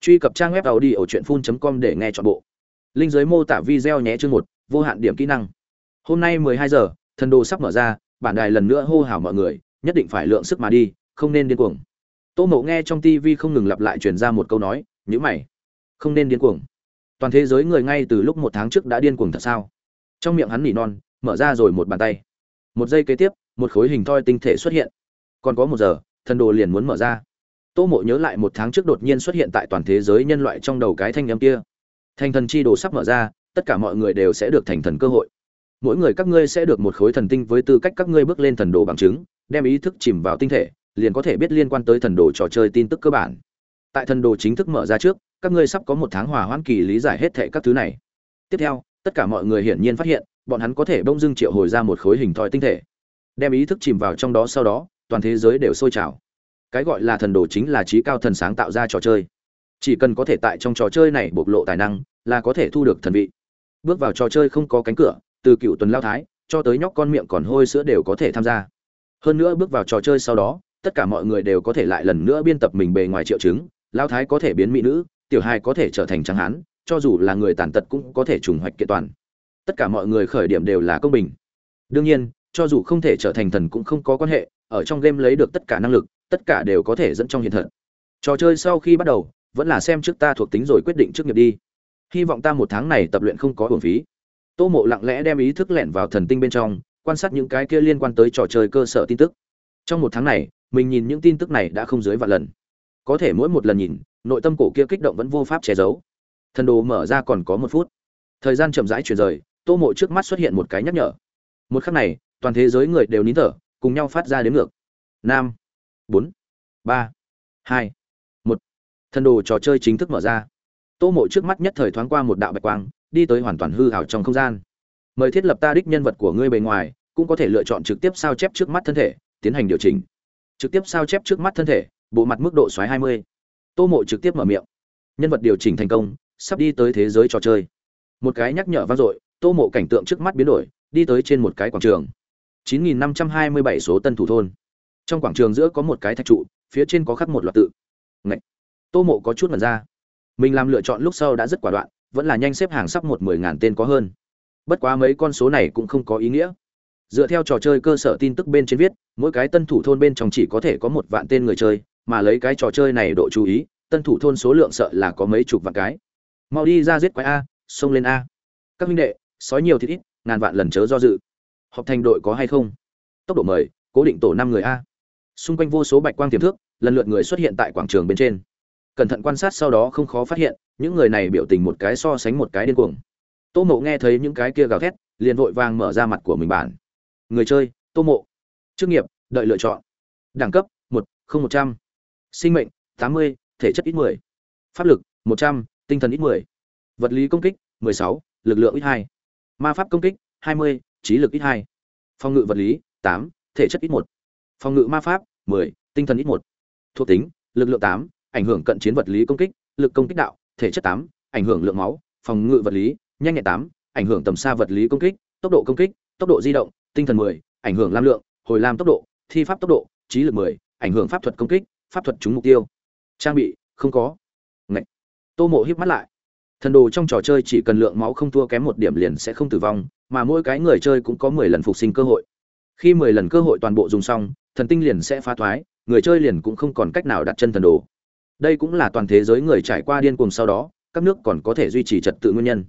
truy cập trang web tàu đi ở truyện phun com để nghe chọn bộ. Linh giới mô tả video nhé chương một, vô hạn điểm kỹ năng. Hôm nay 12 giờ, thần đồ sắp mở ra, bản đài lần nữa hô hào mọi người, nhất định phải lượng sức mà đi, không nên điên cuồng. Tô mộ nghe trong tv không ngừng lặp lại truyền ra một câu nói, nhữ mày, không nên điên cuồng. Toàn thế giới người ngay từ lúc một tháng trước đã điên cuồng thật sao? Trong miệng hắn nỉ non, mở ra rồi một bàn tay. Một giây kế tiếp, một khối hình thoi tinh thể xuất hiện. Còn có một giờ, thần đồ liền muốn mở ra tô mộ nhớ lại một tháng trước đột nhiên xuất hiện tại toàn thế giới nhân loại trong đầu cái thanh âm kia. Thành thần chi đồ sắp mở ra, tất cả mọi người đều sẽ được thành thần cơ hội. Mỗi người các ngươi sẽ được một khối thần tinh với tư cách các ngươi bước lên thần đồ bằng chứng, đem ý thức chìm vào tinh thể, liền có thể biết liên quan tới thần đồ trò chơi tin tức cơ bản. Tại thần đồ chính thức mở ra trước, các ngươi sắp có một tháng hòa hoãn kỳ lý giải hết thệ các thứ này. Tiếp theo, tất cả mọi người hiển nhiên phát hiện, bọn hắn có thể bông dưng triệu hồi ra một khối hình thoi tinh thể. Đem ý thức chìm vào trong đó, sau đó, toàn thế giới đều sôi trào cái gọi là thần đồ chính là trí cao thần sáng tạo ra trò chơi. Chỉ cần có thể tại trong trò chơi này bộc lộ tài năng, là có thể thu được thần vị. Bước vào trò chơi không có cánh cửa, từ cựu tuần lao thái, cho tới nhóc con miệng còn hôi sữa đều có thể tham gia. Hơn nữa bước vào trò chơi sau đó, tất cả mọi người đều có thể lại lần nữa biên tập mình bề ngoài triệu chứng, lao thái có thể biến mỹ nữ, tiểu hai có thể trở thành trắng hán, cho dù là người tàn tật cũng có thể trùng hoạch kiện toàn. Tất cả mọi người khởi điểm đều là công bình. Đương nhiên, cho dù không thể trở thành thần cũng không có quan hệ, ở trong game lấy được tất cả năng lực tất cả đều có thể dẫn trong hiện thực trò chơi sau khi bắt đầu, vẫn là xem trước ta thuộc tính rồi quyết định trước nghiệp đi. Hy vọng ta một tháng này tập luyện không có hưởng phí. Tô mộ lặng lẽ đem ý thức lẻn vào thần tinh bên trong, quan sát những cái kia liên quan tới trò chơi cơ sở tin tức. Trong một tháng này, mình nhìn những tin tức này đã không dưới vạn lần. Có thể mỗi một lần nhìn, nội tâm cổ kia kích động vẫn vô pháp che giấu. Thần đồ mở ra còn có một phút. Thời gian chậm rãi chuyển rời, tô mộ trước mắt xuất hiện một cái nhắc nhở. Một khắc này, toàn thế giới người đều nín thở, cùng nhau phát ra đến ngược. Nam bốn, ba, hai, một. Thần đồ trò chơi chính thức mở ra. Tô mộ trước mắt nhất thời thoáng qua một đạo bạch quang, đi tới hoàn toàn hư hào trong không gian. Mời thiết lập ta đích nhân vật của ngươi bề ngoài, cũng có thể lựa chọn trực tiếp sao chép trước mắt thân thể, tiến hành điều chỉnh. Trực tiếp sao chép trước mắt thân thể, bộ mặt mức độ xoáy 20. tô mộ trực tiếp mở miệng. Nhân vật điều chỉnh thành công, sắp đi tới thế giới trò chơi. Một cái nhắc nhở vang dội, tô mộ cảnh tượng trước mắt biến đổi, đi tới trên một cái quảng trường. 9.527 số tân thủ thôn trong quảng trường giữa có một cái thạch trụ, phía trên có khắc một loạt tự. Ngậy! tô mộ có chút mật ra. Mình làm lựa chọn lúc sau đã rất quả đoạn, vẫn là nhanh xếp hàng sắp một mười ngàn tên có hơn. Bất quá mấy con số này cũng không có ý nghĩa. Dựa theo trò chơi cơ sở tin tức bên trên viết, mỗi cái tân thủ thôn bên trong chỉ có thể có một vạn tên người chơi, mà lấy cái trò chơi này độ chú ý, tân thủ thôn số lượng sợ là có mấy chục vạn cái. Mau đi ra giết quái a, xông lên a. Các minh đệ, sói nhiều thì ít, ngàn vạn lần chớ do dự. Họp thành đội có hay không? Tốc độ mời, cố định tổ năm người a xung quanh vô số bạch quang tiềm thước lần lượt người xuất hiện tại quảng trường bên trên. Cẩn thận quan sát sau đó không khó phát hiện, những người này biểu tình một cái so sánh một cái điên cuồng. Tô mộ nghe thấy những cái kia gào thét, liền vội vàng mở ra mặt của mình bản người chơi, tô mộ. Chức nghiệp, đợi lựa chọn. Đẳng cấp, một, không một trăm. Sinh mệnh, tám mươi, thể chất ít mười. Pháp lực, một trăm, tinh thần ít mười. Vật lý công kích, mười sáu, lực lượng ít hai. Ma pháp công kích, hai mươi, trí lực ít hai. Phòng ngự vật lý, tám, thể chất ít một. Phòng ngự ma pháp mười tinh thần ít một. Thuộc tính lực lượng 8, ảnh hưởng cận chiến vật lý công kích lực công kích đạo thể chất 8, ảnh hưởng lượng máu phòng ngự vật lý nhanh nhẹn 8, ảnh hưởng tầm xa vật lý công kích tốc độ công kích tốc độ di động tinh thần mười ảnh hưởng lam lượng hồi lam tốc độ thi pháp tốc độ trí lực mười ảnh hưởng pháp thuật công kích pháp thuật trúng mục tiêu. Trang bị không có. Ngậy. tô mộ híp mắt lại. Thần đồ trong trò chơi chỉ cần lượng máu không thua kém một điểm liền sẽ không tử vong mà mỗi cái người chơi cũng có mười lần phục sinh cơ hội. Khi mười lần cơ hội toàn bộ dùng xong thần tinh liền sẽ phá thoái, người chơi liền cũng không còn cách nào đặt chân thần đồ. Đây cũng là toàn thế giới người trải qua điên cuồng sau đó, các nước còn có thể duy trì trật tự nguyên nhân.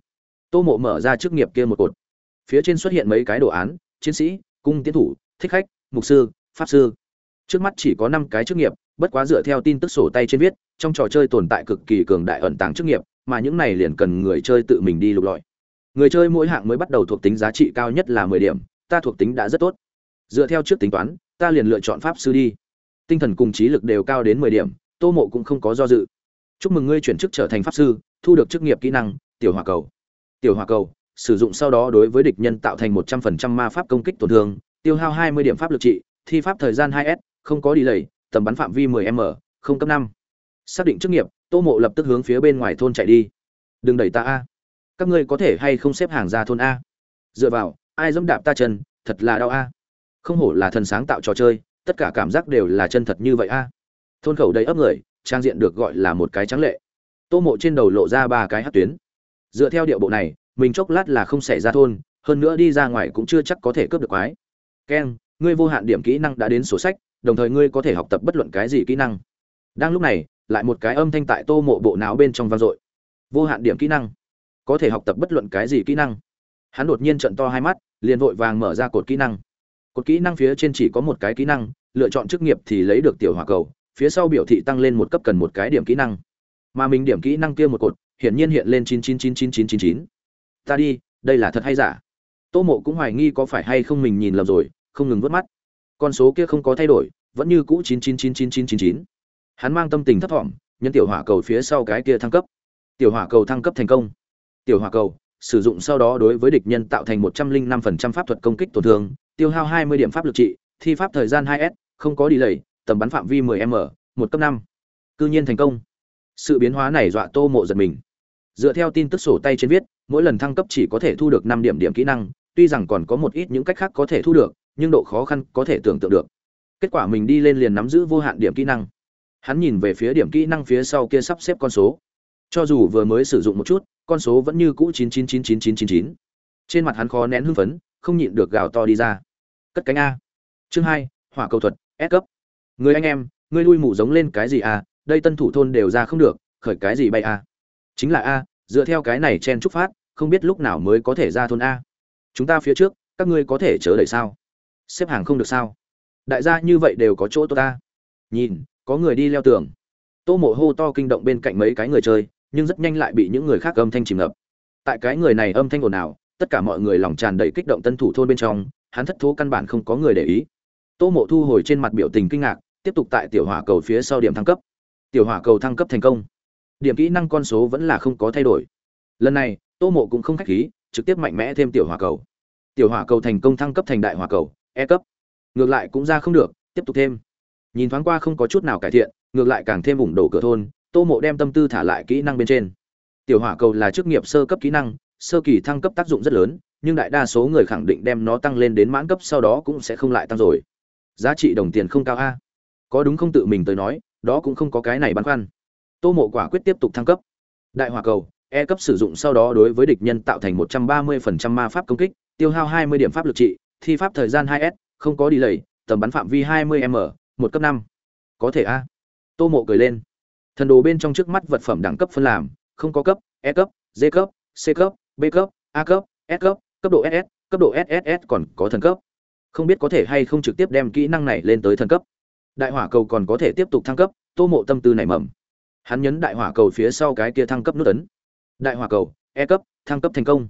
Tô mộ mở ra chức nghiệp kia một cột. Phía trên xuất hiện mấy cái đồ án, chiến sĩ, cung tiến thủ, thích khách, mục sư, pháp sư. Trước mắt chỉ có năm cái chức nghiệp, bất quá dựa theo tin tức sổ tay trên viết, trong trò chơi tồn tại cực kỳ cường đại ẩn tàng chức nghiệp, mà những này liền cần người chơi tự mình đi lục lọi. Người chơi mỗi hạng mới bắt đầu thuộc tính giá trị cao nhất là mười điểm, ta thuộc tính đã rất tốt. Dựa theo trước tính toán ta liền lựa chọn pháp sư đi. Tinh thần cùng trí lực đều cao đến mười điểm, tô mộ cũng không có do dự. Chúc mừng ngươi chuyển chức trở thành pháp sư, thu được chức nghiệp kỹ năng, tiểu hòa cầu. Tiểu hòa cầu, sử dụng sau đó đối với địch nhân tạo thành một trăm phần trăm ma pháp công kích tổn thương, tiêu hao hai mươi điểm pháp lực trị, thi pháp thời gian hai s, không có đi lầy tầm bắn phạm vi 10 m, không cấp năm. Xác định chức nghiệp, tô mộ lập tức hướng phía bên ngoài thôn chạy đi. Đừng đẩy ta a. Các ngươi có thể hay không xếp hàng ra thôn a? Dựa vào, ai dẫm đạp ta chân, thật là đau a không hổ là thần sáng tạo trò chơi, tất cả cảm giác đều là chân thật như vậy a. Thôn khẩu đầy ấp người, trang diện được gọi là một cái trắng lệ. Tô mộ trên đầu lộ ra ba cái hát tuyến. Dựa theo điệu bộ này, mình chốc lát là không xảy ra thôn, hơn nữa đi ra ngoài cũng chưa chắc có thể cướp được quái. Keng ngươi vô hạn điểm kỹ năng đã đến sổ sách, đồng thời ngươi có thể học tập bất luận cái gì kỹ năng. Đang lúc này, lại một cái âm thanh tại tô mộ bộ não bên trong vang dội. Vô hạn điểm kỹ năng. Có thể học tập bất luận cái gì kỹ năng. Hắn đột nhiên trận to hai mắt, liền vội vàng mở ra cột kỹ năng cột kỹ năng phía trên chỉ có một cái kỹ năng lựa chọn chức nghiệp thì lấy được tiểu hỏa cầu phía sau biểu thị tăng lên một cấp cần một cái điểm kỹ năng mà mình điểm kỹ năng kia một cột hiển nhiên hiện lên chín chín chín chín chín chín chín ta đi đây là thật hay giả tô mộ cũng hoài nghi có phải hay không mình nhìn lầm rồi không ngừng vớt mắt con số kia không có thay đổi vẫn như cũ chín chín chín chín chín chín chín hắn mang tâm tình thấp thỏm nhân tiểu hỏa cầu phía sau cái kia thăng cấp tiểu hỏa cầu thăng cấp thành công tiểu hỏa cầu sử dụng sau đó đối với địch nhân tạo thành một trăm linh năm phần trăm pháp thuật công kích tổn thương, tiêu hao hai mươi điểm pháp lực trị, thi pháp thời gian hai s, không có đi tầm bắn phạm vi 10 m, một cấp năm. Cư nhiên thành công. Sự biến hóa này dọa tô mộ giật mình. Dựa theo tin tức sổ tay trên viết, mỗi lần thăng cấp chỉ có thể thu được năm điểm điểm kỹ năng, tuy rằng còn có một ít những cách khác có thể thu được, nhưng độ khó khăn có thể tưởng tượng được. Kết quả mình đi lên liền nắm giữ vô hạn điểm kỹ năng. Hắn nhìn về phía điểm kỹ năng phía sau kia sắp xếp con số cho dù vừa mới sử dụng một chút, con số vẫn như cũ chín chín chín chín chín chín chín. Trên mặt hắn khó nén hưng phấn, không nhịn được gào to đi ra. Cất cánh a. Chương hai, hỏa cầu thuật, S cấp. Người anh em ngươi lui mủ giống lên cái gì a? Đây tân thủ thôn đều ra không được, khởi cái gì bay a? Chính là a, dựa theo cái này chen trúc phát, không biết lúc nào mới có thể ra thôn a. Chúng ta phía trước, các ngươi có thể chớ đợi sao? Xếp hàng không được sao? Đại gia như vậy đều có chỗ tốt ta nhìn, có người đi leo tường. Tô mộ hô to kinh động bên cạnh mấy cái người chơi nhưng rất nhanh lại bị những người khác âm thanh chìm ngập. Tại cái người này âm thanh ồn ào, tất cả mọi người lòng tràn đầy kích động tân thủ thôn bên trong, hắn thất thố căn bản không có người để ý. Tô mộ thu hồi trên mặt biểu tình kinh ngạc, tiếp tục tại tiểu hỏa cầu phía sau điểm thăng cấp. Tiểu hỏa cầu thăng cấp thành công. Điểm kỹ năng con số vẫn là không có thay đổi. Lần này, tô mộ cũng không khách khí, trực tiếp mạnh mẽ thêm tiểu hỏa cầu. Tiểu hỏa cầu thành công thăng cấp thành đại hỏa cầu e cấp. Ngược lại cũng ra không được, tiếp tục thêm. Nhìn thoáng qua không có chút nào cải thiện, ngược lại càng thêm ủng đổ cửa thôn tô mộ đem tâm tư thả lại kỹ năng bên trên. Tiểu hỏa cầu là chức nghiệp sơ cấp kỹ năng, sơ kỳ thăng cấp tác dụng rất lớn, nhưng đại đa số người khẳng định đem nó tăng lên đến mãn cấp sau đó cũng sẽ không lại tăng rồi. Giá trị đồng tiền không cao a. Có đúng không tự mình tới nói, đó cũng không có cái này băn khoăn. Tô mộ quả quyết tiếp tục thăng cấp. Đại hỏa cầu e cấp sử dụng sau đó đối với địch nhân tạo thành một trăm ba mươi phần trăm ma pháp công kích, tiêu hao hai mươi điểm pháp lực trị, thi pháp thời gian hai s, không có đi lầy tầm bắn phạm vi hai mươi m, một cấp năm. Có thể a. Tô mộ cười lên thần đồ bên trong trước mắt vật phẩm đẳng cấp phân làm, không có cấp e cấp d cấp, c cấp, b cấp, a cấp, s cấp cấp độ ss cấp độ sss còn có thần cấp. Không biết có thể hay không trực tiếp đem kỹ năng này lên tới thần cấp. Đại hỏa cầu còn có thể tiếp tục thăng cấp, tô mộ tâm tư này mầm. Hắn nhấn đại hỏa cầu phía sau cái kia thăng cấp nút ấn. Đại hỏa cầu e cấp, thăng cấp thành công.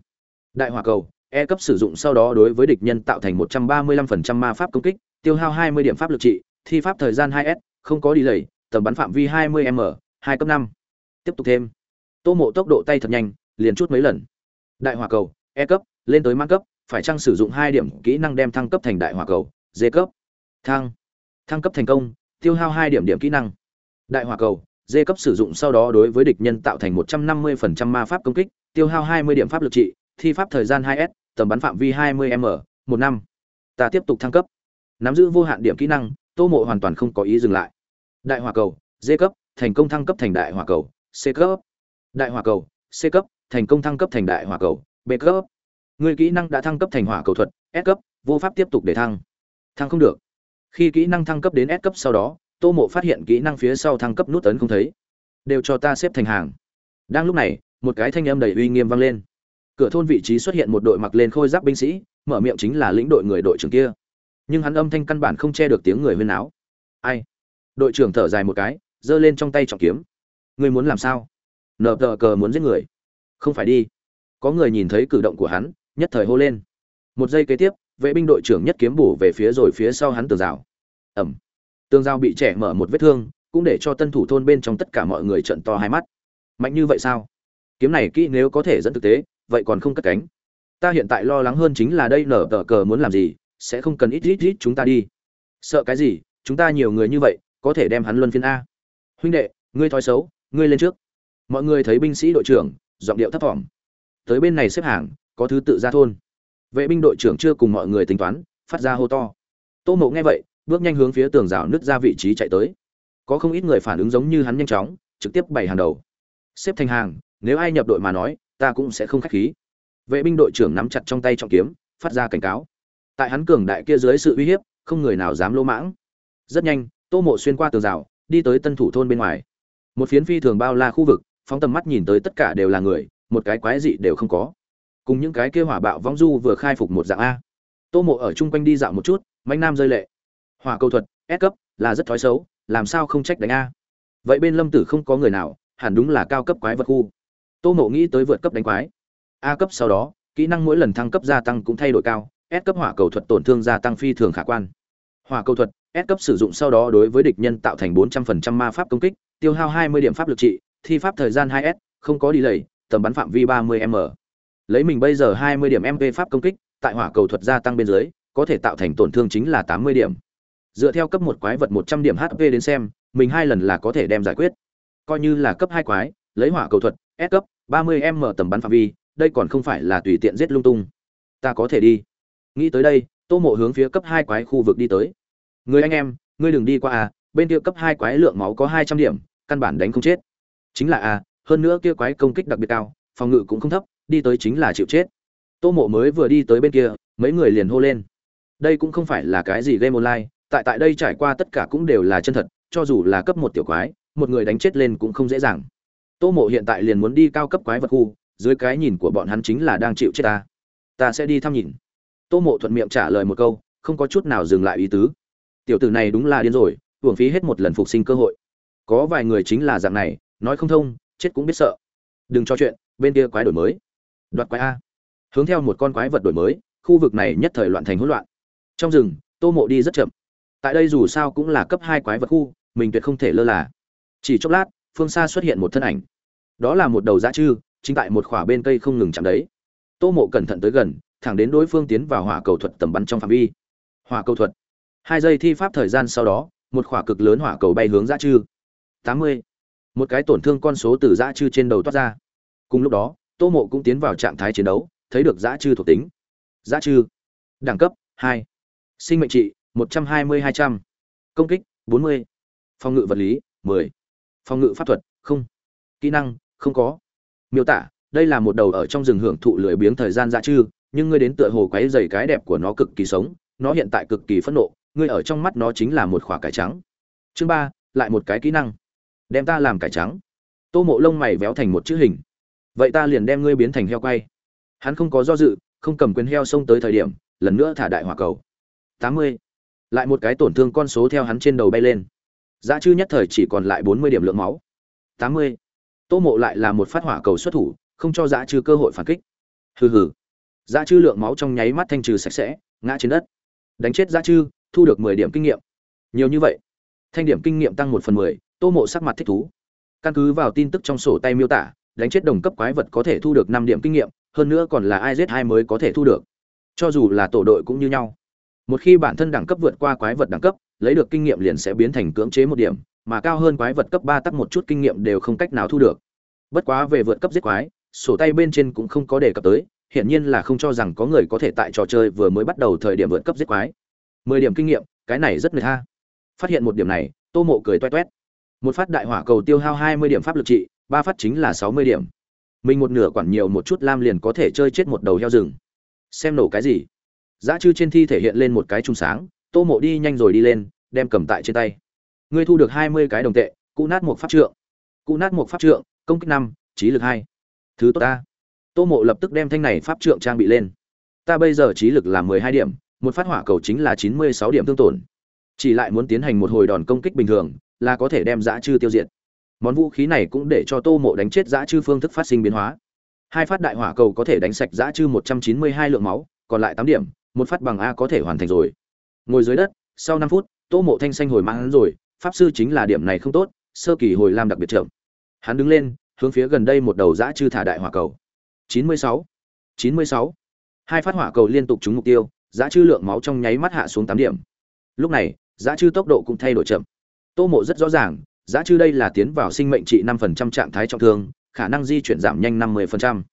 Đại hỏa cầu e cấp sử dụng sau đó đối với địch nhân tạo thành một trăm ba mươi lăm phần trăm ma pháp công kích, tiêu hao hai mươi điểm pháp lực trị, thi pháp thời gian hai s, không có đi lầy tầm bắn phạm vi hai mươi m, hai cấp năm. Tiếp tục thêm. Tô mộ tốc độ tay thật nhanh, liền chút mấy lần. Đại hỏa cầu e cấp, lên tới mang cấp, phải chăng sử dụng hai điểm kỹ năng đem thăng cấp thành đại hỏa cầu? D cấp. Thăng. Thăng cấp thành công, tiêu hao hai điểm điểm kỹ năng. Đại hỏa cầu d cấp sử dụng sau đó đối với địch nhân tạo thành một trăm năm mươi phần trăm ma pháp công kích, tiêu hao hai mươi điểm pháp lực trị, thi pháp thời gian 2s tầm bắn phạm vi hai mươi m, một năm. Ta tiếp tục thăng cấp. Nắm giữ vô hạn điểm kỹ năng, tô mộ hoàn toàn không có ý dừng lại đại hỏa cầu d cấp, thành công thăng cấp thành đại hỏa cầu, c cấp. Đại hỏa cầu, c cấp, thành công thăng cấp thành đại hỏa cầu, b cấp. Người kỹ năng đã thăng cấp thành hỏa cầu thuật, s cấp, vô pháp tiếp tục để thăng. Thăng không được. Khi kỹ năng thăng cấp đến s cấp sau đó, tô mộ phát hiện kỹ năng phía sau thăng cấp nút ấn không thấy. Đều cho ta xếp thành hàng. Đang lúc này, một cái thanh âm đầy uy nghiêm vang lên. Cửa thôn vị trí xuất hiện một đội mặc lên khôi giáp binh sĩ, mở miệng chính là lĩnh đội người đội trưởng kia. Nhưng hắn âm thanh căn bản không che được tiếng người huyên áo ai? Đội trưởng thở dài một cái, giơ lên trong tay trọng kiếm. Ngươi muốn làm sao? Nợ tờ cờ muốn giết người. Không phải đi. Có người nhìn thấy cử động của hắn, nhất thời hô lên. Một giây kế tiếp, vệ binh đội trưởng nhất kiếm bổ về phía rồi phía sau hắn tường rào. Ẩm. Tường rào bị trẻ mở một vết thương, cũng để cho tân thủ thôn bên trong tất cả mọi người trận to hai mắt. Mạnh như vậy sao? Kiếm này kỹ nếu có thể dẫn thực tế, vậy còn không cất cánh. Ta hiện tại lo lắng hơn chính là đây nở tờ cờ muốn làm gì, sẽ không cần ít ít ít chúng ta đi. Sợ cái gì? Chúng ta nhiều người như vậy có thể đem hắn luân phiên a. Huynh đệ, ngươi thói xấu, ngươi lên trước. Mọi người thấy binh sĩ đội trưởng, giọng điệu thấp thỏm. Tới bên này xếp hàng, có thứ tự ra thôn. Vệ binh đội trưởng chưa cùng mọi người tính toán, phát ra hô to. Tô mộ nghe vậy, bước nhanh hướng phía tường rào nứt ra vị trí chạy tới. Có không ít người phản ứng giống như hắn nhanh chóng, trực tiếp bày hàng đầu. Xếp thành hàng, nếu ai nhập đội mà nói, ta cũng sẽ không khách khí. Vệ binh đội trưởng nắm chặt trong tay trọng kiếm, phát ra cảnh cáo. Tại hắn cường đại kia dưới sự uy hiếp, không người nào dám lỗ mãng. Rất nhanh tô mộ xuyên qua tường rào, đi tới tân thủ thôn bên ngoài. Một phiến phi thường bao la khu vực, phóng tầm mắt nhìn tới tất cả đều là người, một cái quái dị đều không có. Cùng những cái kia hỏa bạo vong du vừa khai phục một dạng a. Tô mộ ở chung quanh đi dạo một chút mạnh nam rơi lệ. Hỏa cầu thuật ép cấp, là rất thói xấu, làm sao không trách đánh a. Vậy bên lâm tử không có người nào, hẳn đúng là cao cấp quái vật khu. Tô mộ nghĩ tới vượt cấp đánh quái. A cấp sau đó, kỹ năng mỗi lần thăng cấp gia tăng cũng thay đổi cao, S cấp hỏa cầu thuật tổn thương gia tăng phi thường khả quan. Hỏa cầu thuật S cấp sử dụng sau đó đối với địch nhân tạo thành 400% ma pháp công kích, tiêu hao 20 điểm pháp lực trị, thi pháp thời gian 2S không có delay, tầm bắn phạm vi 30 m. Lấy mình bây giờ 20 điểm mp pháp công kích, tại hỏa cầu thuật gia tăng bên dưới, có thể tạo thành tổn thương chính là 80 điểm. Dựa theo cấp một quái vật 100 điểm hp đến xem, mình hai lần là có thể đem giải quyết. Coi như là cấp hai quái, lấy hỏa cầu thuật, S cấp 30 m tầm bắn phạm vi, đây còn không phải là tùy tiện giết lung tung. Ta có thể đi. Nghĩ tới đây, tô mộ hướng phía cấp hai quái khu vực đi tới người anh em, ngươi đừng đi qua à bên kia cấp hai quái lượng máu có hai trăm điểm, căn bản đánh không chết. Chính là a hơn nữa kia quái công kích đặc biệt cao, phòng ngự cũng không thấp, đi tới chính là chịu chết. Tô mộ mới vừa đi tới bên kia, mấy người liền hô lên. Đây cũng không phải là cái gì game online, tại tại đây trải qua tất cả cũng đều là chân thật, cho dù là cấp một tiểu quái, một người đánh chết lên cũng không dễ dàng. Tô mộ hiện tại liền muốn đi cao cấp quái vật khu, dưới cái nhìn của bọn hắn chính là đang chịu chết ta. Ta sẽ đi thăm nhìn. Tô mộ thuận miệng trả lời một câu, không có chút nào dừng lại ý tứ tiểu tử này đúng là điên rồi, hưởng phí hết một lần phục sinh cơ hội. Có vài người chính là dạng này, nói không thông, chết cũng biết sợ. Đừng cho chuyện, bên kia quái đổi mới. Đoạt quái a. Hướng theo một con quái vật đổi mới, khu vực này nhất thời loạn thành hỗn loạn. Trong rừng, tô mộ đi rất chậm. Tại đây dù sao cũng là cấp hai quái vật khu, mình tuyệt không thể lơ là. Chỉ chốc lát, phương xa xuất hiện một thân ảnh. Đó là một đầu dã chư, chính tại một khỏa bên cây không ngừng chạm đấy. Tô mộ cẩn thận tới gần, thẳng đến đối phương tiến vào hỏa cầu thuật tầm bắn trong phạm vi. Hỏa cầu thuật hai giây thi pháp thời gian sau đó, một khỏa cực lớn hỏa cầu bay hướng dã chư. Tám mươi. Một cái tổn thương con số từ dã chư trên đầu toát ra. Cùng lúc đó, tô mộ cũng tiến vào trạng thái chiến đấu, thấy được dã chư thuộc tính. Dã chư. Đẳng cấp, hai. Sinh mệnh trị, một trăm hai mươi hai trăm. Công kích, bốn mươi. Phòng ngự vật lý, mười. Phòng ngự pháp thuật, không. Kỹ năng, không có. Miêu tả, đây là một đầu ở trong rừng hưởng thụ lười biếng thời gian dã chư, nhưng ngươi đến tựa hồ quấy dày cái đẹp của nó cực kỳ sống, nó hiện tại cực kỳ phẫn nộ ngươi ở trong mắt nó chính là một khỏa cải trắng. Chương ba, lại một cái kỹ năng. Đem ta làm cải trắng. Tô mộ lông mày véo thành một chữ hình. Vậy ta liền đem ngươi biến thành heo quay. Hắn không có do dự, không cầm quyền heo xông tới thời điểm, lần nữa thả đại hỏa cầu. Tám mươi. Lại một cái tổn thương con số theo hắn trên đầu bay lên. Giá chư nhất thời chỉ còn lại bốn mươi điểm lượng máu. Tám mươi. Tô mộ lại là một phát hỏa cầu xuất thủ, không cho giá chư cơ hội phản kích. Hừ hừ. Giá chư lượng máu trong nháy mắt thanh trừ sạch sẽ, ngã trên đất. Đánh chết giá chư thu được mười điểm kinh nghiệm. Nhiều như vậy, thanh điểm kinh nghiệm tăng một phần mười, tô mộ sắc mặt thích thú. Căn cứ vào tin tức trong sổ tay miêu tả, đánh chết đồng cấp quái vật có thể thu được năm điểm kinh nghiệm, hơn nữa còn là ai giết hai mới có thể thu được. Cho dù là tổ đội cũng như nhau. Một khi bản thân đẳng cấp vượt qua quái vật đẳng cấp, lấy được kinh nghiệm liền sẽ biến thành cưỡng chế một điểm, mà cao hơn quái vật cấp ba tắc một chút kinh nghiệm đều không cách nào thu được. Bất quá về vượt cấp giết quái, sổ tay bên trên cũng không có đề cập tới, hiển nhiên là không cho rằng có người có thể tại trò chơi vừa mới bắt đầu thời điểm vượt cấp giết quái mười điểm kinh nghiệm, cái này rất người tha. Phát hiện một điểm này, tô mộ cười toét toét. Một phát đại hỏa cầu tiêu hao hai mươi điểm pháp lực trị, ba phát chính là sáu mươi điểm. Mình một nửa quản nhiều một chút lam liền có thể chơi chết một đầu heo rừng. Xem nổ cái gì? Giá chư trên thi thể hiện lên một cái trung sáng, tô mộ đi nhanh rồi đi lên, đem cầm tại trên tay. Ngươi thu được hai mươi cái đồng tệ, cụ nát một pháp trượng. Cụ nát một pháp trượng, công kích năm, trí lực hai. Thứ tốt ta. Tô mộ lập tức đem thanh này pháp trượng trang bị lên. Ta bây giờ trí lực là mười hai điểm một phát hỏa cầu chính là chín mươi sáu điểm thương tổn. Chỉ lại muốn tiến hành một hồi đòn công kích bình thường, là có thể đem dã chư tiêu diệt. Món vũ khí này cũng để cho tô mộ đánh chết dã chư phương thức phát sinh biến hóa. Hai phát đại hỏa cầu có thể đánh sạch dã chư một trăm chín mươi hai lượng máu, còn lại tám điểm, một phát bằng a có thể hoàn thành rồi. Ngồi dưới đất, sau năm phút, tô mộ thanh xanh hồi mang hắn rồi, pháp sư chính là điểm này không tốt, sơ kỳ hồi làm đặc biệt chậm hắn đứng lên, hướng phía gần đây một đầu dã chư thả đại hỏa cầu. chín mươi sáu, chín mươi sáu. Hai phát hỏa cầu liên tục trúng mục tiêu giá chư lượng máu trong nháy mắt hạ xuống tám điểm. Lúc này, giá chư tốc độ cũng thay đổi chậm. Tô mộ rất rõ ràng, giá chư đây là tiến vào sinh mệnh trị năm phần trăm trạng thái trọng thương, khả năng di chuyển giảm nhanh năm mươi phần trăm.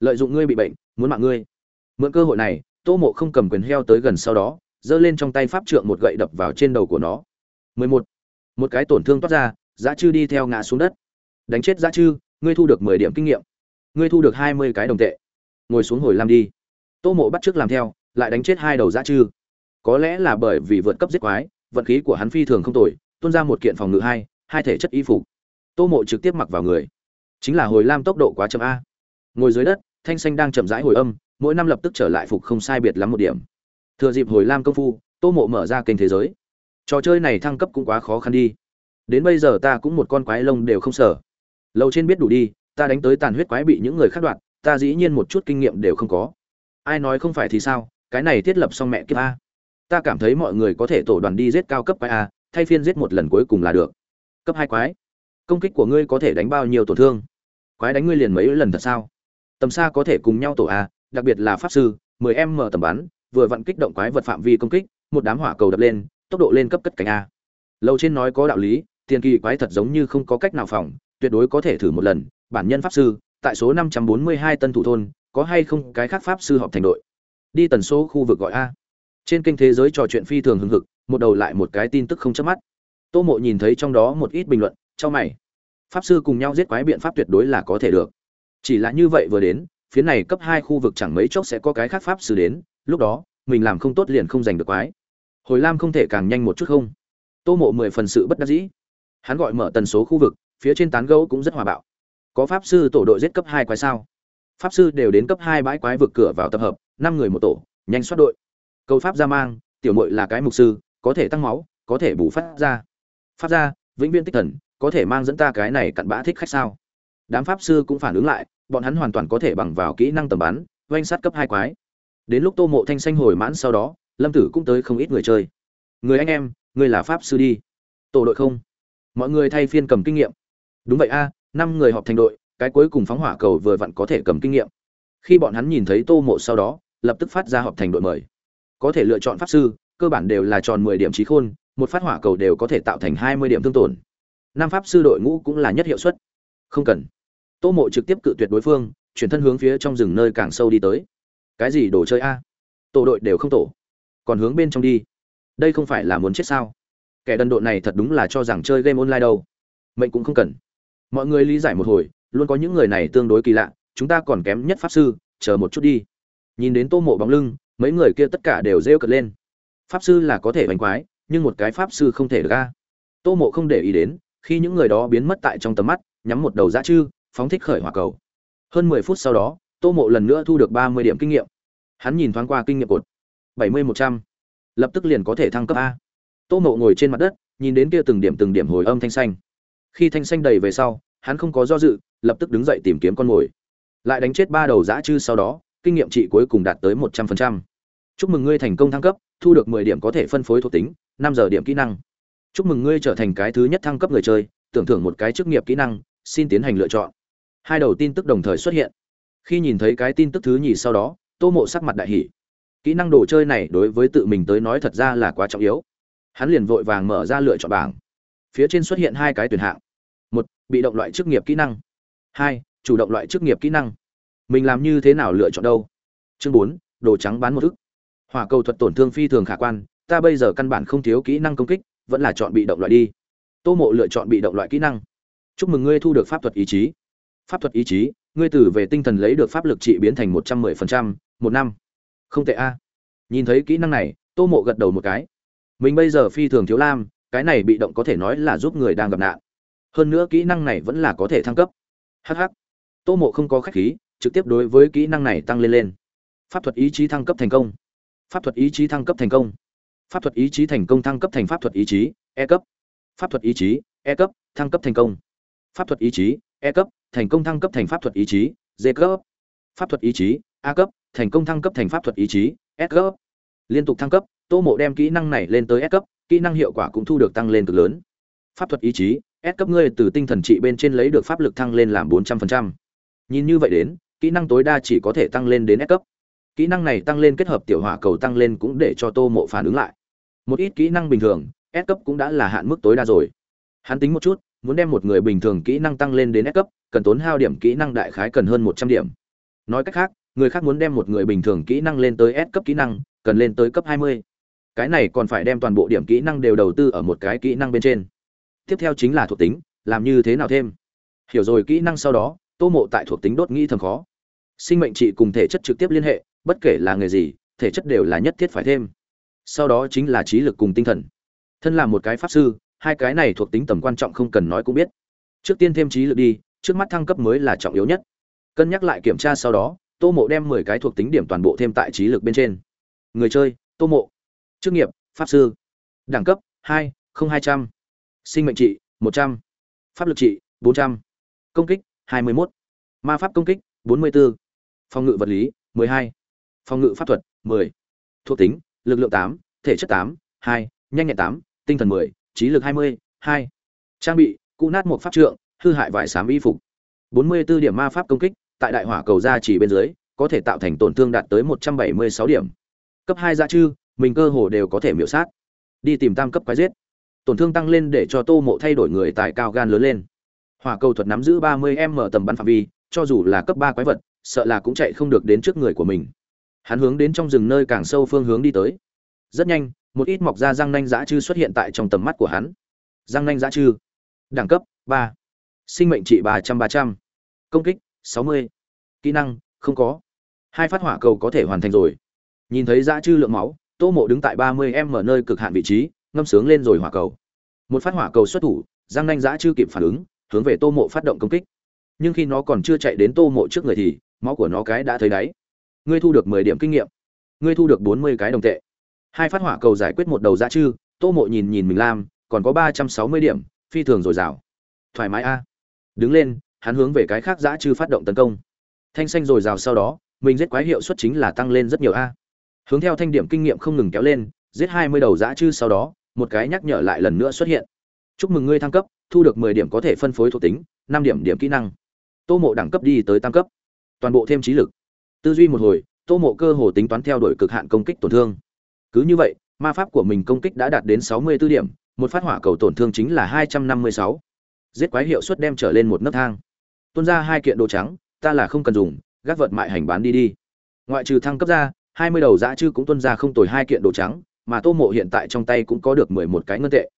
Lợi dụng ngươi bị bệnh, muốn mạng ngươi. Mượn cơ hội này, tô mộ không cầm quyền heo tới gần sau đó, giơ lên trong tay pháp trượng một gậy đập vào trên đầu của nó. 11. một. Cái tổn thương toát ra, giá chư đi theo ngã xuống đất. Đánh chết giá chư, ngươi thu được mười điểm kinh nghiệm. Ngươi thu được hai mươi cái đồng tệ. Ngồi xuống hồi làm đi. Tô mộ bắt trước làm theo lại đánh chết hai đầu dã chư. Có lẽ là bởi vì vượt cấp giết quái, vận khí của hắn phi thường không tồi, tuôn ra một kiện phòng ngự hai hai thể chất y phục. Tô mộ trực tiếp mặc vào người. Chính là hồi lam tốc độ quá chậm a. Ngồi dưới đất, thanh xanh đang chậm rãi hồi âm, mỗi năm lập tức trở lại phục không sai biệt lắm một điểm. Thừa dịp hồi lam công phu, tô mộ mở ra kênh thế giới. Trò chơi này thăng cấp cũng quá khó khăn đi. Đến bây giờ ta cũng một con quái lông đều không sợ. Lâu trên biết đủ đi, ta đánh tới tàn huyết quái bị những người khác đoạt, ta dĩ nhiên một chút kinh nghiệm đều không có. Ai nói không phải thì sao? Cái này thiết lập xong mẹ kiếp a. Ta cảm thấy mọi người có thể tổ đoàn đi giết cao cấp quái a, thay phiên giết một lần cuối cùng là được. Cấp hai quái. Công kích của ngươi có thể đánh bao nhiêu tổn thương? Quái đánh ngươi liền mấy lần thật sao? Tầm xa có thể cùng nhau tổ a, đặc biệt là pháp sư 10 m tầm bắn, vừa vặn kích động quái vật phạm vi công kích, một đám hỏa cầu đập lên, tốc độ lên cấp cất cánh a. Lâu trên nói có đạo lý, tiền kỳ quái thật giống như không có cách nào phòng, tuyệt đối có thể thử một lần. Bản nhân pháp sư, tại số 542 tân thủ thôn, có hay không cái khác pháp sư họp thành đội? Đi tần số khu vực gọi a. Trên kênh thế giới trò chuyện phi thường hưng hực, một đầu lại một cái tin tức không chớp mắt. Tô mộ nhìn thấy trong đó một ít bình luận cho mày. Pháp sư cùng nhau giết quái biện pháp tuyệt đối là có thể được. Chỉ là như vậy vừa đến, phía này cấp hai khu vực chẳng mấy chốc sẽ có cái khác pháp sư đến, lúc đó, mình làm không tốt liền không giành được quái. Hồi lam không thể càng nhanh một chút không? Tô mộ mười phần sự bất đắc dĩ. Hắn gọi mở tần số khu vực, phía trên tán gấu cũng rất hòa bạo. Có pháp sư tổ đội giết cấp hai quái sao? Pháp sư đều đến cấp hai bãi quái vực cửa vào tập hợp năm người một tổ, nhanh xoát đội. Câu pháp ra mang, tiểu mội là cái mục sư, có thể tăng máu, có thể bù phát ra. Phát ra vĩnh viễn tích thần, có thể mang dẫn ta cái này cặn bã thích khách sao? Đám pháp sư cũng phản ứng lại, bọn hắn hoàn toàn có thể bằng vào kỹ năng tầm bắn, oanh sát cấp hai quái. Đến lúc tô mộ thanh xanh hồi mãn sau đó, lâm tử cũng tới không ít người chơi. Người anh em, người là pháp sư đi. Tổ đội không? Mọi người thay phiên cầm kinh nghiệm. Đúng vậy a, năm người họp thành đội, cái cuối cùng phóng hỏa cầu vừa vặn có thể cầm kinh nghiệm khi bọn hắn nhìn thấy tô mộ sau đó, lập tức phát ra họp thành đội mời. Có thể lựa chọn pháp sư, cơ bản đều là tròn mười điểm trí khôn, một phát hỏa cầu đều có thể tạo thành hai mươi điểm thương tổn. Năm pháp sư đội ngũ cũng là nhất hiệu suất. Không cần. Tô mộ trực tiếp cự tuyệt đối phương, chuyển thân hướng phía trong rừng nơi càng sâu đi tới. Cái gì đồ chơi a? Tổ đội đều không tổ. Còn hướng bên trong đi. Đây không phải là muốn chết sao? Kẻ đần độn này thật đúng là cho rằng chơi game online đâu. Mệnh cũng không cần. Mọi người lý giải một hồi, luôn có những người này tương đối kỳ lạ chúng ta còn kém nhất pháp sư, chờ một chút đi. Nhìn đến tô mộ bóng lưng, mấy người kia tất cả đều rêu cật lên. Pháp sư là có thể bánh quái, nhưng một cái pháp sư không thể ra tô mộ không để ý đến, khi những người đó biến mất tại trong tầm mắt, nhắm một đầu dã chư, phóng thích khởi hỏa cầu. Hơn mười phút sau đó, tô mộ lần nữa thu được ba mươi điểm kinh nghiệm. Hắn nhìn thoáng qua kinh nghiệm cột. Bảy mươi một trăm. Lập tức liền có thể thăng cấp a. Tô mộ ngồi trên mặt đất, nhìn đến kia từng điểm từng điểm hồi âm thanh xanh. Khi thanh xanh đầy về sau, hắn không có do dự, lập tức đứng dậy tìm kiếm con mồi lại đánh chết ba đầu dã chư sau đó, kinh nghiệm trị cuối cùng đạt tới một trăm phần trăm. Chúc mừng ngươi thành công thăng cấp, thu được mười điểm có thể phân phối thuộc tính, năm giờ điểm kỹ năng. Chúc mừng ngươi trở thành cái thứ nhất thăng cấp người chơi, tưởng thưởng một cái chức nghiệp kỹ năng, xin tiến hành lựa chọn. Hai đầu tin tức đồng thời xuất hiện. Khi nhìn thấy cái tin tức thứ nhì sau đó, tô mộ sắc mặt đại hỷ kỹ năng đồ chơi này đối với tự mình tới nói thật ra là quá trọng yếu. Hắn liền vội vàng mở ra lựa chọn bảng. Phía trên xuất hiện hai cái tuyển hạng. Một, bị động loại chức nghiệp kỹ năng. Hai chủ động loại chức nghiệp kỹ năng. Mình làm như thế nào lựa chọn đâu? Chương bốn, đồ trắng bán một thức. Hỏa cầu thuật tổn thương phi thường khả quan, ta bây giờ căn bản không thiếu kỹ năng công kích, vẫn là chọn bị động loại đi. Tô mộ lựa chọn bị động loại kỹ năng. Chúc mừng ngươi thu được pháp thuật ý chí. Pháp thuật ý chí, ngươi từ về tinh thần lấy được pháp lực trị biến thành một trăm mười phần trăm, một năm. Không tệ a. Nhìn thấy kỹ năng này, tô mộ gật đầu một cái. Mình bây giờ phi thường thiếu lam, cái này bị động có thể nói là giúp người đang gặp nạn. Hơn nữa kỹ năng này vẫn là có thể thăng cấp. Hh tô mộ không có khách khí trực tiếp đối với kỹ năng này tăng lên lên pháp thuật ý chí thăng cấp thành công pháp thuật ý chí thăng cấp thành công pháp thuật ý chí thành công thăng cấp thành pháp thuật ý chí e cấp pháp thuật ý chí e cấp thăng cấp thành công pháp thuật ý chí e cấp thành công thăng cấp thành pháp thuật ý chí d cấp pháp thuật ý chí a cấp thành công thăng cấp thành pháp thuật ý chí s cấp liên tục thăng cấp tô mộ đem kỹ năng này lên tới s cấp kỹ năng hiệu quả cũng thu được tăng lên cực lớn pháp thuật ý chí s cấp ngươi từ tinh thần trị bên trên lấy được pháp lực thăng lên làm bốn trăm phần trăm nhìn như vậy đến kỹ năng tối đa chỉ có thể tăng lên đến s cấp kỹ năng này tăng lên kết hợp tiểu hỏa cầu tăng lên cũng để cho tô mộ phản ứng lại một ít kỹ năng bình thường s cấp cũng đã là hạn mức tối đa rồi hắn tính một chút muốn đem một người bình thường kỹ năng tăng lên đến S cấp, cần tốn hao điểm kỹ năng đại khái cần hơn một trăm điểm. Nói cách khác, người khác muốn đem một người bình thường kỹ năng lên tới S cấp kỹ năng, cần lên tới cấp hai mươi. Cái này còn phải đem toàn bộ điểm kỹ năng đều đầu tư ở một cái kỹ năng bên trên. Tiếp theo chính là thuộc tính, làm như thế nào thêm? hiểu rồi kỹ năng sau đó tô mộ tại thuộc tính đốt nghĩ thầm khó. Sinh mệnh trị cùng thể chất trực tiếp liên hệ, bất kể là nghề gì, thể chất đều là nhất thiết phải thêm. Sau đó chính là trí lực cùng tinh thần. Thân là một cái pháp sư, hai cái này thuộc tính tầm quan trọng không cần nói cũng biết. Trước tiên thêm trí lực đi, trước mắt thăng cấp mới là trọng yếu nhất. Cân nhắc lại kiểm tra sau đó, tô mộ đem mười cái thuộc tính điểm toàn bộ thêm tại trí lực bên trên. Người chơi, tô mộ. Chức nghiệp, pháp sư. Đẳng cấp, hai không hai trăm. Sinh mệnh trị, một trăm. Pháp lực trị, bốn trăm. Công kích hai mươi mốt. Ma pháp công kích, bốn mươi bốn phòng ngự vật lý, mười hai. Phòng ngự pháp thuật, mười. Thuộc tính, lực lượng tám, thể chất tám, hai, nhanh nhẹn tám, tinh thần mười, trí lực hai mươi, hai. Trang bị, cụ nát một pháp trượng, hư hại vải sám y phục. bốn mươi 44 điểm ma pháp công kích, tại đại hỏa cầu ra chỉ bên dưới, có thể tạo thành tổn thương đạt tới một trăm bảy mươi sáu điểm. Cấp hai gia chư mình cơ hồ đều có thể miểu sát. Đi tìm tam cấp quái giết. Tổn thương tăng lên để cho tô mộ thay đổi người tài cao gan lớn lên hỏa cầu thuật nắm giữ ba mươi m tầm bắn phạm vi, cho dù là cấp ba quái vật, sợ là cũng chạy không được đến trước người của mình. Hắn hướng đến trong rừng nơi càng sâu phương hướng đi tới. Rất nhanh, một ít mọc ra răng nanh dã chư xuất hiện tại trong tầm mắt của hắn. Răng nanh dã chư. Đẳng cấp, ba. Sinh mệnh trị ba trăm ba trăm. Công kích, sáu mươi. Kỹ năng, không có. Hai phát hỏa cầu có thể hoàn thành rồi. Nhìn thấy dã chư lượng máu, tô mộ đứng tại ba mươi m ở nơi cực hạn vị trí, ngâm sướng lên rồi hỏa cầu. Một phát hỏa cầu xuất thủ giang nanh dã chư kịp phản ứng hướng về tô mộ phát động công kích. Nhưng khi nó còn chưa chạy đến tô mộ trước người thì, máu của nó cái đã thấy đáy. Ngươi thu được mười điểm kinh nghiệm. Ngươi thu được bốn mươi cái đồng tệ. Hai phát hỏa cầu giải quyết một đầu dã chư, tô mộ nhìn nhìn mình lam, còn có ba trăm sáu mươi điểm, phi thường dồi dào. Thoải mái a. Đứng lên, hắn hướng về cái khác dã chư phát động tấn công. Thanh xanh dồi dào sau đó, mình giết quái hiệu suất chính là tăng lên rất nhiều a. Hướng theo thanh điểm kinh nghiệm không ngừng kéo lên, giết hai mươi đầu dã chư sau đó, một cái nhắc nhở lại lần nữa xuất hiện. Chúc mừng ngươi thăng cấp thu được mười điểm có thể phân phối thuộc tính, năm điểm điểm kỹ năng. Tô mộ đẳng cấp đi tới tam cấp. Toàn bộ thêm trí lực. Tư duy một hồi, tô mộ cơ hồ tính toán theo đuổi cực hạn công kích tổn thương. Cứ như vậy, ma pháp của mình công kích đã đạt đến sáu mươi 64 điểm, một phát hỏa cầu tổn thương chính là hai trăm năm mươi sáu. Giết quái hiệu suất đem trở lên một nấc thang. Tuôn ra hai kiện đồ trắng, ta là không cần dùng, gác vật mại hành bán đi đi. Ngoại trừ thăng cấp ra, hai mươi đầu dã chư cũng tuân ra không tồi hai kiện đồ trắng, mà tô mộ hiện tại trong tay cũng có được mười một cái ngân tệ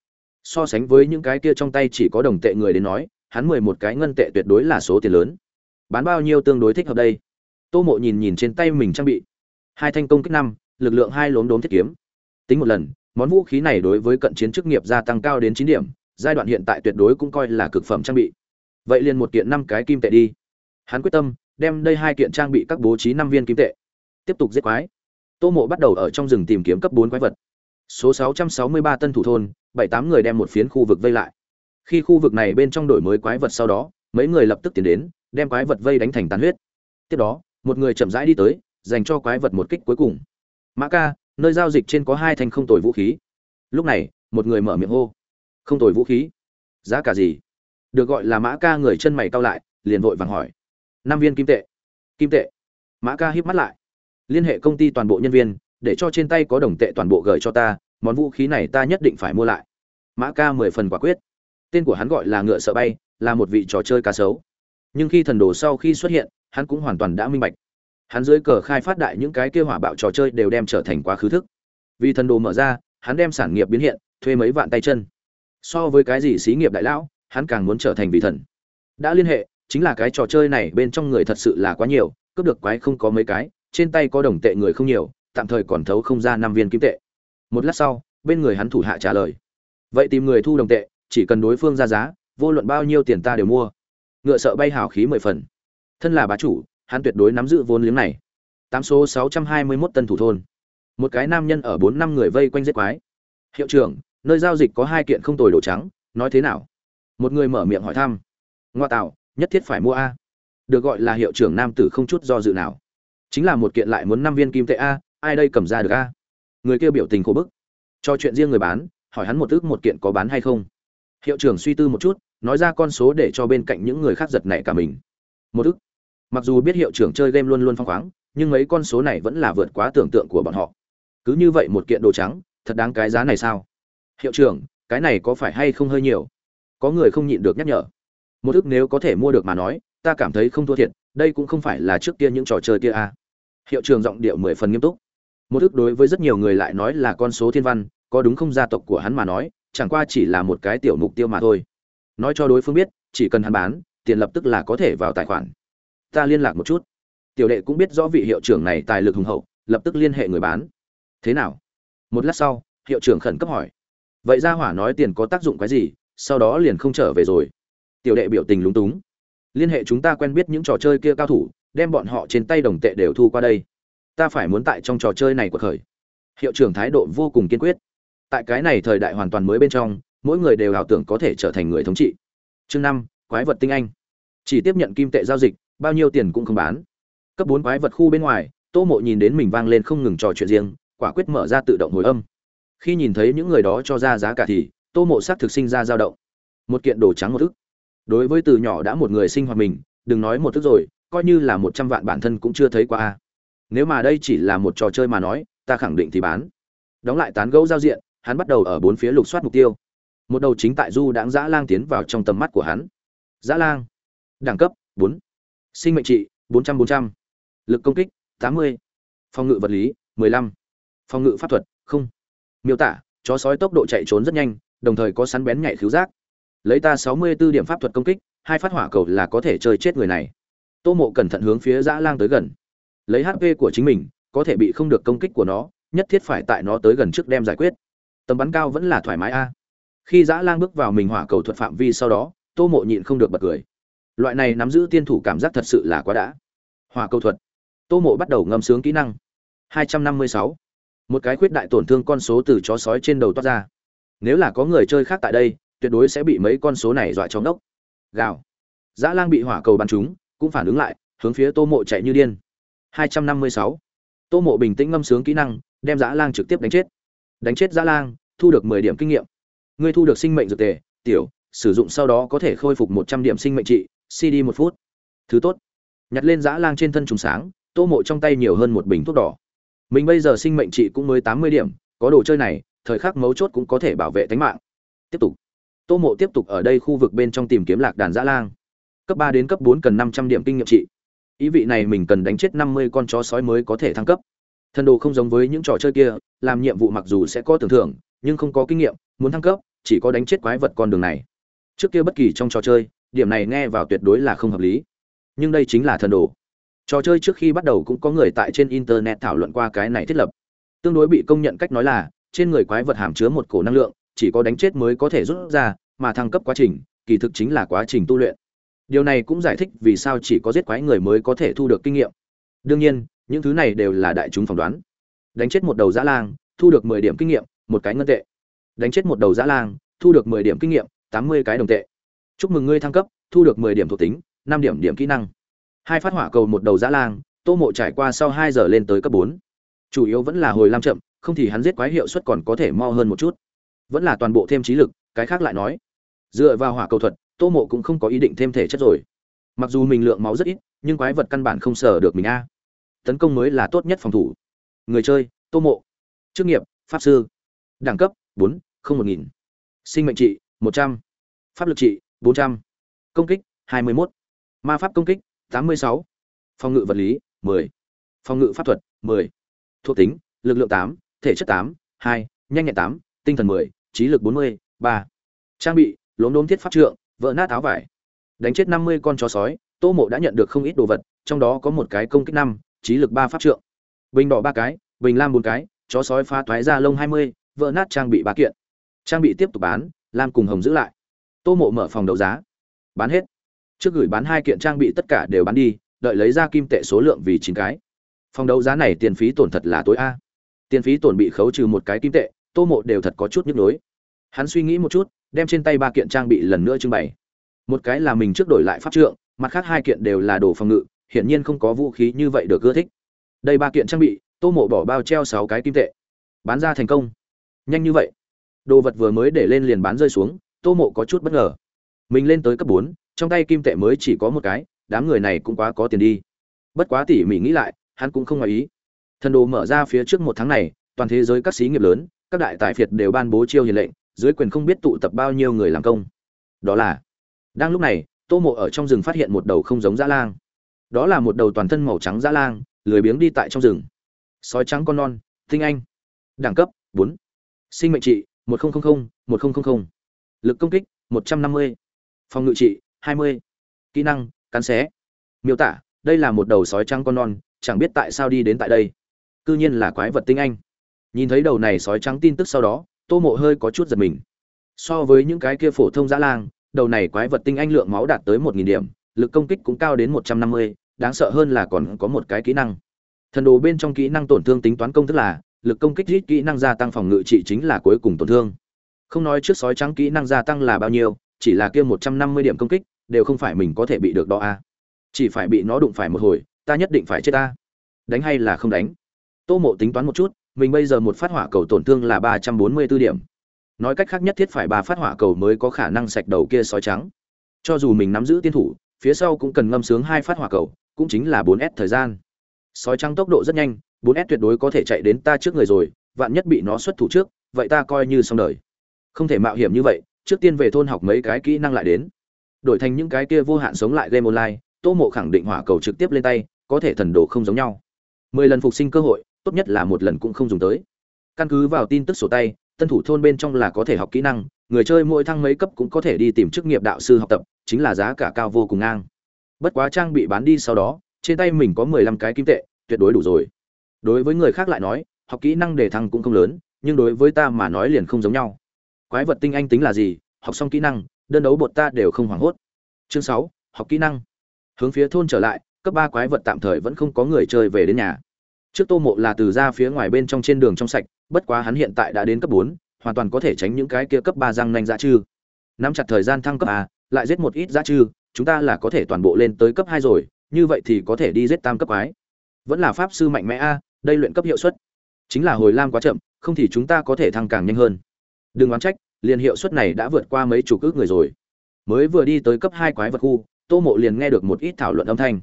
so sánh với những cái kia trong tay chỉ có đồng tệ người đến nói, hắn mười một cái ngân tệ tuyệt đối là số tiền lớn. Bán bao nhiêu tương đối thích hợp đây? Tô mộ nhìn nhìn trên tay mình trang bị. Hai thanh công kích năm, lực lượng hai lốm đốm thiết kiếm. Tính một lần, món vũ khí này đối với cận chiến chức nghiệp gia tăng cao đến chín điểm, giai đoạn hiện tại tuyệt đối cũng coi là cực phẩm trang bị. Vậy liền một kiện năm cái kim tệ đi. Hắn quyết tâm, đem đây hai kiện trang bị các bố trí năm viên kim tệ. Tiếp tục giết quái. Tô mộ bắt đầu ở trong rừng tìm kiếm cấp bốn quái vật số 663 tân thủ thôn, bảy tám người đem một phiến khu vực vây lại. Khi khu vực này bên trong đổi mới quái vật sau đó, mấy người lập tức tiến đến, đem quái vật vây đánh thành tàn huyết. Tiếp đó, một người chậm rãi đi tới, dành cho quái vật một kích cuối cùng. Mã ca, nơi giao dịch trên có hai thanh không tồi vũ khí. Lúc này, một người mở miệng hô. Không tồi vũ khí? Giá cả gì? Được gọi là mã ca người chân mày cau lại, liền vội vàng hỏi. Năm viên kim tệ. Kim tệ? Mã ca híp mắt lại. Liên hệ công ty toàn bộ nhân viên để cho trên tay có đồng tệ toàn bộ gửi cho ta, món vũ khí này ta nhất định phải mua lại. Mã ca mười phần quả quyết. Tên của hắn gọi là ngựa sợ bay, là một vị trò chơi cá sấu. Nhưng khi thần đồ sau khi xuất hiện, hắn cũng hoàn toàn đã minh bạch. Hắn dưới cờ khai phát đại những cái kia hỏa bạo trò chơi đều đem trở thành quá khứ thức. Vì thần đồ mở ra, hắn đem sản nghiệp biến hiện, thuê mấy vạn tay chân. So với cái gì xí nghiệp đại lão, hắn càng muốn trở thành vị thần. Đã liên hệ, chính là cái trò chơi này bên trong người thật sự là quá nhiều, cướp được quái không có mấy cái, trên tay có đồng tệ người không nhiều tạm thời còn thấu không ra năm viên kim tệ. Một lát sau, bên người hắn thủ hạ trả lời. Vậy tìm người thu đồng tệ, chỉ cần đối phương ra giá, vô luận bao nhiêu tiền ta đều mua. Ngựa sợ bay hào khí mười phần. Thân là bá chủ, hắn tuyệt đối nắm giữ vốn liếng này. Tám số sáu trăm hai mươi mốt tân thủ thôn. Một cái nam nhân ở bốn năm người vây quanh giết quái. Hiệu trưởng, nơi giao dịch có hai kiện không tồi đồ trắng, nói thế nào? Một người mở miệng hỏi thăm. Ngoa tạo, nhất thiết phải mua a. Được gọi là hiệu trưởng nam tử không chút do dự nào. Chính là một kiện lại muốn năm viên kim tệ a ai đây cầm ra được a? Người kia biểu tình khổ bức. Cho chuyện riêng người bán, hỏi hắn một ước một kiện có bán hay không. Hiệu trưởng suy tư một chút, nói ra con số để cho bên cạnh những người khác giật nảy cả mình. Một ước. Mặc dù biết hiệu trưởng chơi game luôn luôn phong khoáng, nhưng mấy con số này vẫn là vượt quá tưởng tượng của bọn họ. Cứ như vậy một kiện đồ trắng, thật đáng cái giá này sao? Hiệu trưởng, cái này có phải hay không hơi nhiều? Có người không nhịn được nhắc nhở. Một ước nếu có thể mua được mà nói, ta cảm thấy không thua thiệt, đây cũng không phải là trước kia những trò chơi kia a hiệu trưởng giọng điệu mười phần nghiêm túc một ước đối với rất nhiều người lại nói là con số thiên văn, có đúng không gia tộc của hắn mà nói, chẳng qua chỉ là một cái tiểu mục tiêu mà thôi. Nói cho đối phương biết, chỉ cần hắn bán, tiền lập tức là có thể vào tài khoản. Ta liên lạc một chút. Tiểu đệ cũng biết rõ vị hiệu trưởng này tài lực hùng hậu, lập tức liên hệ người bán. Thế nào? Một lát sau, hiệu trưởng khẩn cấp hỏi. Vậy ra hỏa nói tiền có tác dụng cái gì, sau đó liền không trở về rồi. Tiểu đệ biểu tình lúng túng. Liên hệ chúng ta quen biết những trò chơi kia cao thủ, đem bọn họ trên tay đồng tệ đều thu qua đây ta phải muốn tại trong trò chơi này của khởi hiệu trưởng thái độ vô cùng kiên quyết. Tại cái này thời đại hoàn toàn mới bên trong, mỗi người đều ảo tưởng có thể trở thành người thống trị. Chương năm, quái vật tinh anh. Chỉ tiếp nhận kim tệ giao dịch, bao nhiêu tiền cũng không bán. Cấp bốn quái vật khu bên ngoài, tô mộ nhìn đến mình vang lên không ngừng trò chuyện riêng, quả quyết mở ra tự động hồi âm. Khi nhìn thấy những người đó cho ra giá cả thì, tô mộ xác thực sinh ra dao động. Một kiện đồ trắng một thức đối với từ nhỏ đã một người sinh hoạt mình, đừng nói một thức rồi, coi như là một trăm vạn bản thân cũng chưa thấy qua nếu mà đây chỉ là một trò chơi mà nói, ta khẳng định thì bán. Đóng lại tán gẫu giao diện, hắn bắt đầu ở bốn phía lục soát mục tiêu. Một đầu chính tại du đãng dã lang tiến vào trong tầm mắt của hắn. Dã lang. Đẳng cấp, bốn. Sinh mệnh trị, bốn trăm bốn trăm. Lực công kích, tám mươi. Phòng ngự vật lý, mười lăm. Phòng ngự pháp thuật, không. Miêu tả, chó sói tốc độ chạy trốn rất nhanh, đồng thời có sắn bén nhạy khứu giác. Lấy ta sáu mươi 64 điểm pháp thuật công kích, hai phát hỏa cầu là có thể chơi chết người này. Tô mộ cẩn thận hướng phía dã lang tới gần lấy hp của chính mình, có thể bị không được công kích của nó, nhất thiết phải tại nó tới gần trước đem giải quyết. Tầm bắn cao vẫn là thoải mái a. Khi dã lang bước vào mình hỏa cầu thuật phạm vi sau đó, tô mộ nhịn không được bật cười. Loại này nắm giữ tiên thủ cảm giác thật sự là quá đã. Hỏa cầu thuật. Tô mộ bắt đầu ngâm sướng kỹ năng. 256. một cái khuyết đại tổn thương con số từ chó sói trên đầu toát ra. Nếu là có người chơi khác tại đây, tuyệt đối sẽ bị mấy con số này dọa cho ngốc. Gào. Dã lang bị hỏa cầu bắn trúng, cũng phản ứng lại, hướng phía tô mộ chạy như điên. 256. tô mộ bình tĩnh ngâm sướng kỹ năng, đem dã lang trực tiếp đánh chết. Đánh chết dã lang, thu được 10 điểm kinh nghiệm. Ngươi thu được sinh mệnh dược tề, tiểu, sử dụng sau đó có thể khôi phục 100 điểm sinh mệnh trị cd một phút. Thứ tốt. Nhặt lên dã lang trên thân trùng sáng, tô mộ trong tay nhiều hơn một bình thuốc đỏ. Mình bây giờ sinh mệnh trị cũng mới 80 điểm, có đồ chơi này, thời khắc mấu chốt cũng có thể bảo vệ tính mạng. Tiếp tục. Tô mộ tiếp tục ở đây khu vực bên trong tìm kiếm lạc đàn dã lang. Cấp ba đến cấp bốn cần năm trăm điểm kinh nghiệm trị ý vị này mình cần đánh chết năm mươi con chó sói mới có thể thăng cấp. Thần đồ không giống với những trò chơi kia, làm nhiệm vụ mặc dù sẽ có tưởng thưởng, nhưng không có kinh nghiệm, muốn thăng cấp, chỉ có đánh chết quái vật con đường này. Trước kia bất kỳ trong trò chơi, điểm này nghe vào tuyệt đối là không hợp lý. Nhưng đây chính là thần đồ. Trò chơi trước khi bắt đầu cũng có người tại trên internet thảo luận qua cái này thiết lập. Tương đối bị công nhận cách nói là, trên người quái vật hàm chứa một cổ năng lượng, chỉ có đánh chết mới có thể rút ra, mà thăng cấp quá trình, kỳ thực chính là quá trình tu luyện điều này cũng giải thích vì sao chỉ có giết quái người mới có thể thu được kinh nghiệm. Đương nhiên, những thứ này đều là đại chúng phỏng đoán. Đánh chết một đầu dã lang, thu được mười điểm kinh nghiệm, một cái ngân tệ. Đánh chết một đầu dã lang, thu được mười điểm kinh nghiệm, tám mươi cái đồng tệ. Chúc mừng ngươi thăng cấp, thu được mười điểm thuộc tính, năm điểm điểm kỹ năng. Hai phát hỏa cầu một đầu dã lang, tô mộ trải qua sau hai giờ lên tới cấp bốn. Chủ yếu vẫn là hồi lam chậm, không thì hắn giết quái hiệu suất còn có thể mo hơn một chút. Vẫn là toàn bộ thêm trí lực, cái khác lại nói. Dựa vào hỏa cầu thuật tô mộ cũng không có ý định thêm thể chất rồi. Mặc dù mình lượng máu rất ít, nhưng quái vật căn bản không sờ được mình a. Tấn công mới là tốt nhất phòng thủ. Người chơi, tô mộ. Chức nghiệp, pháp sư. Đẳng cấp, bốn, không một nghìn. Sinh mệnh trị, một trăm. Pháp lực trị, bốn trăm. Công kích, hai mươi mốt. Ma pháp công kích, tám mươi sáu. Phòng ngự vật lý, mười. Phòng ngự pháp thuật, mười. Thuộc tính, lực lượng tám, thể chất tám, hai, nhanh nhẹn tám, tinh thần mười, trí lực bốn mươi, ba. Trang bị, lốm đốm thiết pháp trượng vỡ nát áo vải. Đánh chết năm mươi con chó sói, tô mộ đã nhận được không ít đồ vật, trong đó có một cái công kích năm, trí lực ba pháp trượng. Bình đỏ ba cái, bình lam bốn cái, chó sói phá toái ra lông hai mươi, vỡ nát trang bị ba kiện. Trang bị tiếp tục bán, lam cùng hồng giữ lại. Tô mộ mở phòng đấu giá. Bán hết. Trước gửi bán hai kiện trang bị tất cả đều bán đi, đợi lấy ra kim tệ số lượng vì chín cái. Phòng đấu giá này tiền phí tổn thật là tối a. Tiền phí tổn bị khấu trừ một cái kim tệ, tô mộ đều thật có chút nhức nhối hắn suy nghĩ một chút, đem trên tay ba kiện trang bị lần nữa trưng bày. Một cái là mình trước đổi lại pháp trượng, mặt khác hai kiện đều là đồ phòng ngự, hiển nhiên không có vũ khí như vậy được ưa thích. Đây ba kiện trang bị, tô mộ bỏ bao treo sáu cái kim tệ. Bán ra thành công. Nhanh như vậy. Đồ vật vừa mới để lên liền bán rơi xuống, tô mộ có chút bất ngờ. Mình lên tới cấp bốn, trong tay kim tệ mới chỉ có một cái, đám người này cũng quá có tiền đi. Bất quá tỉ mỉ nghĩ lại, hắn cũng không ngoài ý. Thần đồ mở ra phía trước một tháng này, toàn thế giới các xí nghiệp lớn, các đại tài phiệt đều ban bố chiêu hiền lệnh dưới quyền không biết tụ tập bao nhiêu người làm công. Đó là, đang lúc này, tô mộ ở trong rừng phát hiện một đầu không giống dã lang. Đó là một đầu toàn thân màu trắng dã lang, lười biếng đi tại trong rừng. Sói trắng con non, tinh anh. Đẳng cấp, bốn. Sinh mệnh trị, một nghìn một nghìn lực công kích, một trăm năm mươi. Phòng ngự trị, hai mươi. Kỹ năng, cắn xé. Miêu tả, đây là một đầu sói trắng con non, chẳng biết tại sao đi đến tại đây. Cư nhiên là quái vật tinh anh. Nhìn thấy đầu này sói trắng tin tức sau đó tô mộ hơi có chút giật mình. So với những cái kia phổ thông dã lang, đầu này quái vật tinh anh lượng máu đạt tới một nghìn điểm, lực công kích cũng cao đến một trăm năm mươi, đáng sợ hơn là còn có một cái kỹ năng. Thần đồ bên trong kỹ năng tổn thương tính toán công tức là, lực công kích rít kỹ năng gia tăng phòng ngự trị chính là cuối cùng tổn thương. Không nói trước sói trắng kỹ năng gia tăng là bao nhiêu, chỉ là kia một trăm năm mươi điểm công kích, đều không phải mình có thể bị được đó a chỉ phải bị nó đụng phải một hồi, ta nhất định phải chết ta. Đánh hay là không đánh? Tô mộ tính toán một chút mình bây giờ một phát hỏa cầu tổn thương là ba trăm bốn mươi 344 điểm. Nói cách khác nhất thiết phải ba phát hỏa cầu mới có khả năng sạch đầu kia sói trắng. Cho dù mình nắm giữ tiên thủ, phía sau cũng cần ngâm sướng hai phát hỏa cầu, cũng chính là bốn s thời gian. Sói trắng tốc độ rất nhanh, bốn s tuyệt đối có thể chạy đến ta trước người rồi, vạn nhất bị nó xuất thủ trước, vậy ta coi như xong đời. Không thể mạo hiểm như vậy, trước tiên về thôn học mấy cái kỹ năng lại đến. Đổi thành những cái kia vô hạn sống lại game online, tô mộ khẳng định hỏa cầu trực tiếp lên tay, có thể thần đồ không giống nhau. Mười lần phục sinh cơ hội tốt nhất là một lần cũng không dùng tới. Căn cứ vào tin tức sổ tay, tân thủ thôn bên trong là có thể học kỹ năng, người chơi mỗi thăng mấy cấp cũng có thể đi tìm chức nghiệp đạo sư học tập, chính là giá cả cao vô cùng ngang. Bất quá trang bị bán đi sau đó, trên tay mình có mười lăm cái kim tệ, tuyệt đối đủ rồi. Đối với người khác lại nói, học kỹ năng để thăng cũng không lớn, nhưng đối với ta mà nói liền không giống nhau. Quái vật tinh anh tính là gì? Học xong kỹ năng, đơn đấu bột ta đều không hoảng hốt. Chương sáu, học kỹ năng. Hướng phía thôn trở lại, cấp ba quái vật tạm thời vẫn không có người chơi về đến nhà trước tô mộ là từ ra phía ngoài bên trong trên đường trong sạch, bất quá hắn hiện tại đã đến cấp bốn, hoàn toàn có thể tránh những cái kia cấp ba răng nanh dã chư. Nắm chặt thời gian thăng cấp a lại giết một ít dã chư, chúng ta là có thể toàn bộ lên tới cấp hai rồi, như vậy thì có thể đi giết tam cấp quái. Vẫn là pháp sư mạnh mẽ a đây luyện cấp hiệu suất. Chính là hồi lam quá chậm, không thì chúng ta có thể thăng càng nhanh hơn. Đừng oán trách, liền hiệu suất này đã vượt qua mấy chục ước người rồi. Mới vừa đi tới cấp hai quái vật khu, tô mộ liền nghe được một ít thảo luận âm thanh.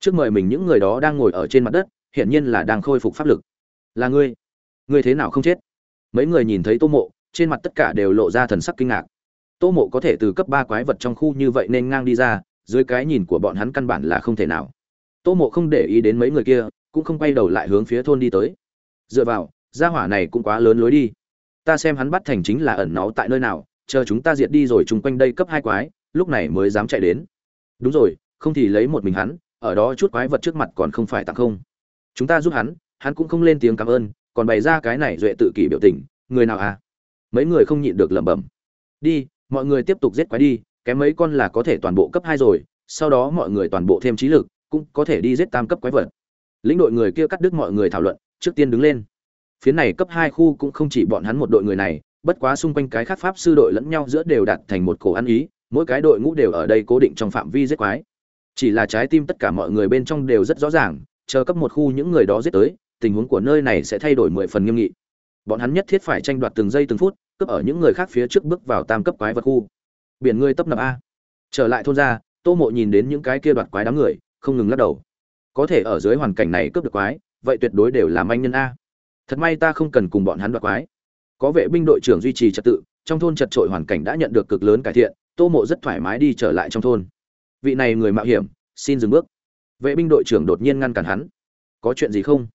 Trước mời mình những người đó đang ngồi ở trên mặt đất hiển nhiên là đang khôi phục pháp lực. Là ngươi. Ngươi thế nào không chết? Mấy người nhìn thấy tô mộ, trên mặt tất cả đều lộ ra thần sắc kinh ngạc. Tô mộ có thể từ cấp ba quái vật trong khu như vậy nên ngang đi ra, dưới cái nhìn của bọn hắn căn bản là không thể nào. Tô mộ không để ý đến mấy người kia, cũng không quay đầu lại hướng phía thôn đi tới. Dựa vào, gia hỏa này cũng quá lớn lối đi. Ta xem hắn bắt thành chính là ẩn náu tại nơi nào, chờ chúng ta diệt đi rồi chung quanh đây cấp hai quái, lúc này mới dám chạy đến. Đúng rồi, không thì lấy một mình hắn, ở đó chút quái vật trước mặt còn không phải tặng không chúng ta giúp hắn hắn cũng không lên tiếng cảm ơn, còn bày ra cái này duệ tự kỷ biểu tình, người nào à? Mấy người không nhịn được lẩm bẩm. Đi, mọi người tiếp tục giết quái đi, kém mấy con là có thể toàn bộ cấp hai rồi, sau đó mọi người toàn bộ thêm trí lực, cũng có thể đi giết tam cấp quái vật. Lĩnh đội người kia cắt đứt mọi người thảo luận, trước tiên đứng lên. Phía này cấp hai khu cũng không chỉ bọn hắn một đội người này, bất quá xung quanh cái khác pháp sư đội lẫn nhau giữa đều đặt thành một cổ ăn ý, mỗi cái đội ngũ đều ở đây cố định trong phạm vi giết quái. Chỉ là trái tim tất cả mọi người bên trong đều rất rõ ràng chờ cấp một khu những người đó giết tới, tình huống của nơi này sẽ thay đổi mười phần nghiêm nghị. Bọn hắn nhất thiết phải tranh đoạt từng giây từng phút, cướp ở những người khác phía trước bước vào tam cấp quái vật khu. Biển người tấp nập a. Trở lại thôn ra, tô mộ nhìn đến những cái kia đoạt quái đám người, không ngừng lắc đầu. Có thể ở dưới hoàn cảnh này cướp được quái, vậy tuyệt đối đều là manh nhân a. Thật may ta không cần cùng bọn hắn đoạt quái. Có vệ binh đội trưởng duy trì trật tự, trong thôn chật trội hoàn cảnh đã nhận được cực lớn cải thiện, tô mộ rất thoải mái đi trở lại trong thôn. Vị này người mạo hiểm, xin dừng bước vệ binh đội trưởng đột nhiên ngăn cản hắn. Có chuyện gì không?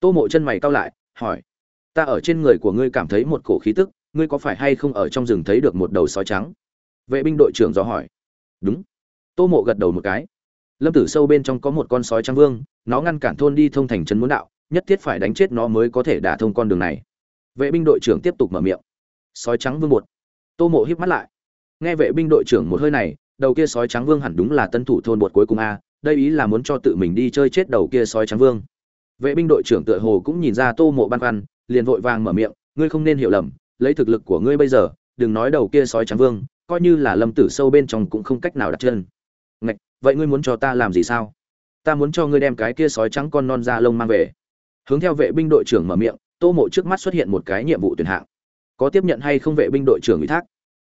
Tô mộ chân mày cao lại, hỏi, ta ở trên người của ngươi cảm thấy một cổ khí tức, ngươi có phải hay không ở trong rừng thấy được một đầu sói trắng? Vệ binh đội trưởng dò hỏi. Đúng. Tô mộ gật đầu một cái. Lâm tử sâu bên trong có một con sói trắng vương, nó ngăn cản thôn đi thông thành trấn muốn đạo, nhất thiết phải đánh chết nó mới có thể đả thông con đường này. Vệ binh đội trưởng tiếp tục mở miệng. Sói trắng vương một. Tô mộ híp mắt lại. Nghe vệ binh đội trưởng một hơi này, đầu kia sói trắng vương hẳn đúng là tân thủ thôn bột cuối cùng a đây ý là muốn cho tự mình đi chơi chết đầu kia sói trắng vương. Vệ binh đội trưởng tựa hồ cũng nhìn ra tô mộ băn khoăn liền vội vàng mở miệng ngươi không nên hiểu lầm lấy thực lực của ngươi bây giờ đừng nói đầu kia sói trắng vương coi như là lâm tử sâu bên trong cũng không cách nào đặt chân. Ngạch, vậy ngươi muốn cho ta làm gì sao? Ta muốn cho ngươi đem cái kia sói trắng con non da lông mang về. Hướng theo vệ binh đội trưởng mở miệng tô mộ trước mắt xuất hiện một cái nhiệm vụ tuyển hạng. Có tiếp nhận hay không vệ binh đội trưởng ủy thác?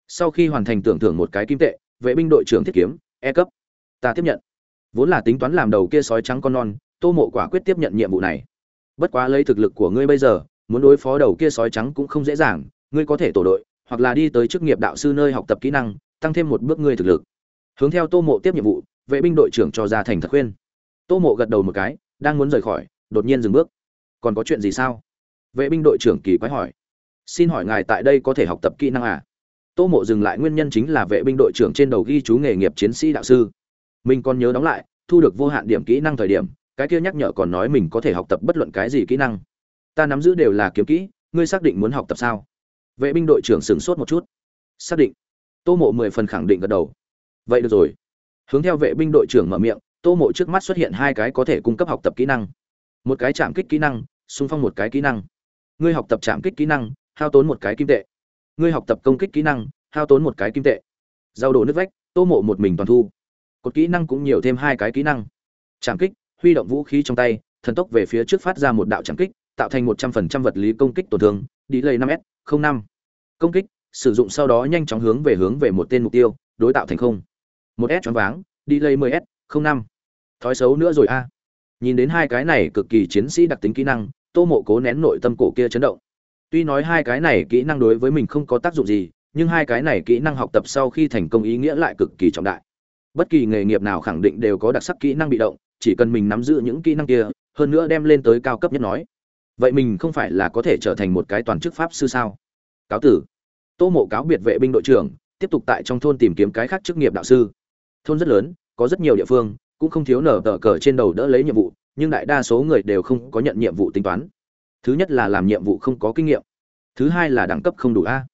Sau khi hoàn thành tưởng thưởng một cái kim tệ vệ binh đội trưởng thiết kiếm e cấp. Ta tiếp nhận vốn là tính toán làm đầu kia sói trắng con non, tô mộ quả quyết tiếp nhận nhiệm vụ này. Bất quá lấy thực lực của ngươi bây giờ, muốn đối phó đầu kia sói trắng cũng không dễ dàng, ngươi có thể tổ đội, hoặc là đi tới chức nghiệp đạo sư nơi học tập kỹ năng, tăng thêm một bước ngươi thực lực. Hướng theo tô mộ tiếp nhiệm vụ, vệ binh đội trưởng cho ra thành thật khuyên. Tô mộ gật đầu một cái, đang muốn rời khỏi, đột nhiên dừng bước. Còn có chuyện gì sao? Vệ binh đội trưởng kỳ quái hỏi. Xin hỏi ngài tại đây có thể học tập kỹ năng à? Tô mộ dừng lại, nguyên nhân chính là vệ binh đội trưởng trên đầu ghi chú nghề nghiệp chiến sĩ đạo sư mình còn nhớ đóng lại, thu được vô hạn điểm kỹ năng thời điểm, cái kia nhắc nhở còn nói mình có thể học tập bất luận cái gì kỹ năng. Ta nắm giữ đều là kiếm kỹ, ngươi xác định muốn học tập sao? Vệ binh đội trưởng sửng sốt một chút. Xác định. Tô mộ mười phần khẳng định gật đầu. Vậy được rồi. Hướng theo vệ binh đội trưởng mở miệng, tô mộ trước mắt xuất hiện hai cái có thể cung cấp học tập kỹ năng. Một cái chạm kích kỹ năng, xung phong một cái kỹ năng. Ngươi học tập chạm kích kỹ năng, hao tốn một cái kim tệ. Ngươi học tập công kích kỹ năng, hao tốn một cái kim tệ. Giao đồ nước vách, tô mộ một mình toàn thu cột kỹ năng cũng nhiều thêm hai cái kỹ năng. Chạm kích, huy động vũ khí trong tay, thần tốc về phía trước phát ra một đạo chạm kích, tạo thành một trăm phần trăm vật lý công kích tổn thương, đi lây năm s năm. Công kích, sử dụng sau đó nhanh chóng hướng về hướng về một tên mục tiêu, đối tạo thành không. Một s choáng váng, đi lây mười s năm. Thói xấu nữa rồi a. Nhìn đến hai cái này cực kỳ chiến sĩ đặc tính kỹ năng, tô mộ cố nén nội tâm cổ kia chấn động. Tuy nói hai cái này kỹ năng đối với mình không có tác dụng gì, nhưng hai cái này kỹ năng học tập sau khi thành công ý nghĩa lại cực kỳ trọng đại bất kỳ nghề nghiệp nào khẳng định đều có đặc sắc kỹ năng bị động, chỉ cần mình nắm giữ những kỹ năng kia, hơn nữa đem lên tới cao cấp nhất nói. Vậy mình không phải là có thể trở thành một cái toàn chức pháp sư sao? Cáo tử. Tô mộ cáo biệt vệ binh đội trưởng, tiếp tục tại trong thôn tìm kiếm cái khác chức nghiệp đạo sư. Thôn rất lớn, có rất nhiều địa phương, cũng không thiếu nở tờ cờ trên đầu đỡ lấy nhiệm vụ, nhưng đại đa số người đều không có nhận nhiệm vụ tính toán. Thứ nhất là làm nhiệm vụ không có kinh nghiệm. Thứ hai là đẳng cấp không đủ a.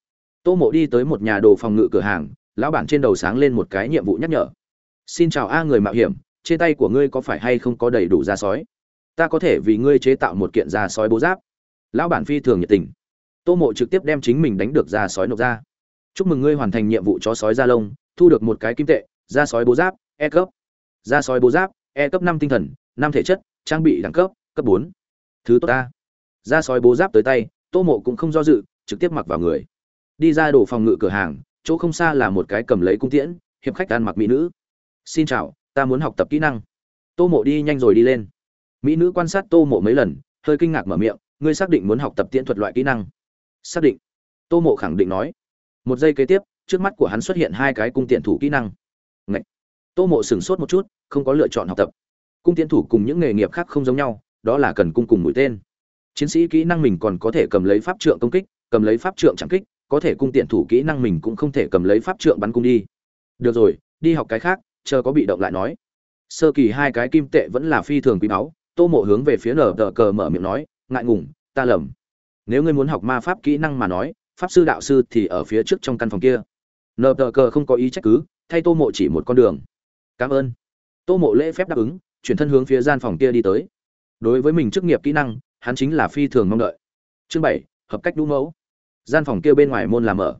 Tô mộ đi tới một nhà đồ phòng ngự cửa hàng, lão bản trên đầu sáng lên một cái nhiệm vụ nhắc nhở xin chào a người mạo hiểm, trên tay của ngươi có phải hay không có đầy đủ da sói? Ta có thể vì ngươi chế tạo một kiện da sói bố giáp. Lão bản phi thường nhiệt tình. Tô mộ trực tiếp đem chính mình đánh được da sói nộp ra. Chúc mừng ngươi hoàn thành nhiệm vụ chó sói da lông, thu được một cái kim tệ, da sói bố giáp e cấp. Da sói bố giáp e cấp năm tinh thần, năm thể chất, trang bị đẳng cấp cấp bốn. Thứ tốt ta da sói bố giáp tới tay, tô mộ cũng không do dự, trực tiếp mặc vào người. Đi ra đồ phòng ngự cửa hàng, chỗ không xa là một cái cầm lấy cung tiễn, hiệp khách ăn mặc mỹ nữ xin chào, ta muốn học tập kỹ năng. Tô mộ đi nhanh rồi đi lên. Mỹ nữ quan sát tô mộ mấy lần, hơi kinh ngạc mở miệng, ngươi xác định muốn học tập tiễn thuật loại kỹ năng? Xác định. Tô mộ khẳng định nói. Một giây kế tiếp, trước mắt của hắn xuất hiện hai cái cung tiện thủ kỹ năng. Ngậy! tô mộ sửng sốt một chút, không có lựa chọn học tập. Cung tiễn thủ cùng những nghề nghiệp khác không giống nhau, đó là cần cung cùng mũi tên. Chiến sĩ kỹ năng mình còn có thể cầm lấy pháp trượng công kích, cầm lấy pháp trượng chẳng kích, có thể cung tiện thủ kỹ năng mình cũng không thể cầm lấy pháp trượng bắn cung đi. Được rồi, đi học cái khác chờ có bị động lại nói. Sơ kỳ hai cái kim tệ vẫn là phi thường quý báu, tô mộ hướng về phía nở tờ cờ mở miệng nói, ngại ngùng, ta lầm. Nếu ngươi muốn học ma pháp kỹ năng mà nói, pháp sư đạo sư thì ở phía trước trong căn phòng kia. Nở tờ cờ không có ý trách cứ, thay tô mộ chỉ một con đường. Cảm ơn. Tô mộ lễ phép đáp ứng, chuyển thân hướng phía gian phòng kia đi tới. Đối với mình chức nghiệp kỹ năng, hắn chính là phi thường mong đợi. Chương bảy, hợp cách đũ mẫu. Gian phòng kia bên ngoài môn làm ở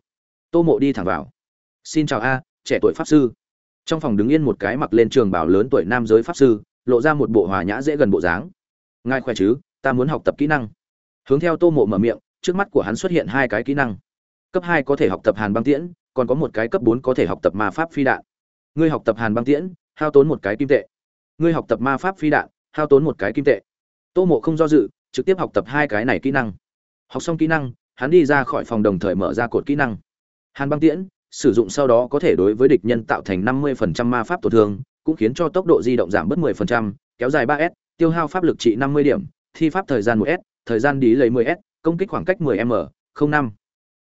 tô mộ đi thẳng vào. Xin chào a, trẻ tuổi pháp sư trong phòng đứng yên một cái mặc lên trường bảo lớn tuổi nam giới pháp sư, lộ ra một bộ hòa nhã dễ gần bộ dáng. Ngài khỏe chứ? Ta muốn học tập kỹ năng. Hướng theo tô mộ mở miệng, trước mắt của hắn xuất hiện hai cái kỹ năng. Cấp hai có thể học tập hàn băng tiễn, còn có một cái cấp bốn có thể học tập ma pháp phi đạn. Ngươi học tập hàn băng tiễn, hao tốn một cái kim tệ. Ngươi học tập ma pháp phi đạn, hao tốn một cái kim tệ. Tô mộ không do dự, trực tiếp học tập hai cái này kỹ năng. Học xong kỹ năng, hắn đi ra khỏi phòng đồng thời mở ra cột kỹ năng. Hàn băng tiễn sử dụng sau đó có thể đối với địch nhân tạo thành 50% ma pháp tổn thương, cũng khiến cho tốc độ di động giảm bớt 10%, kéo dài 3s, tiêu hao pháp lực trị 50 điểm, thi pháp thời gian 1s, thời gian đi lấy 10s, công kích khoảng cách 10m, 05.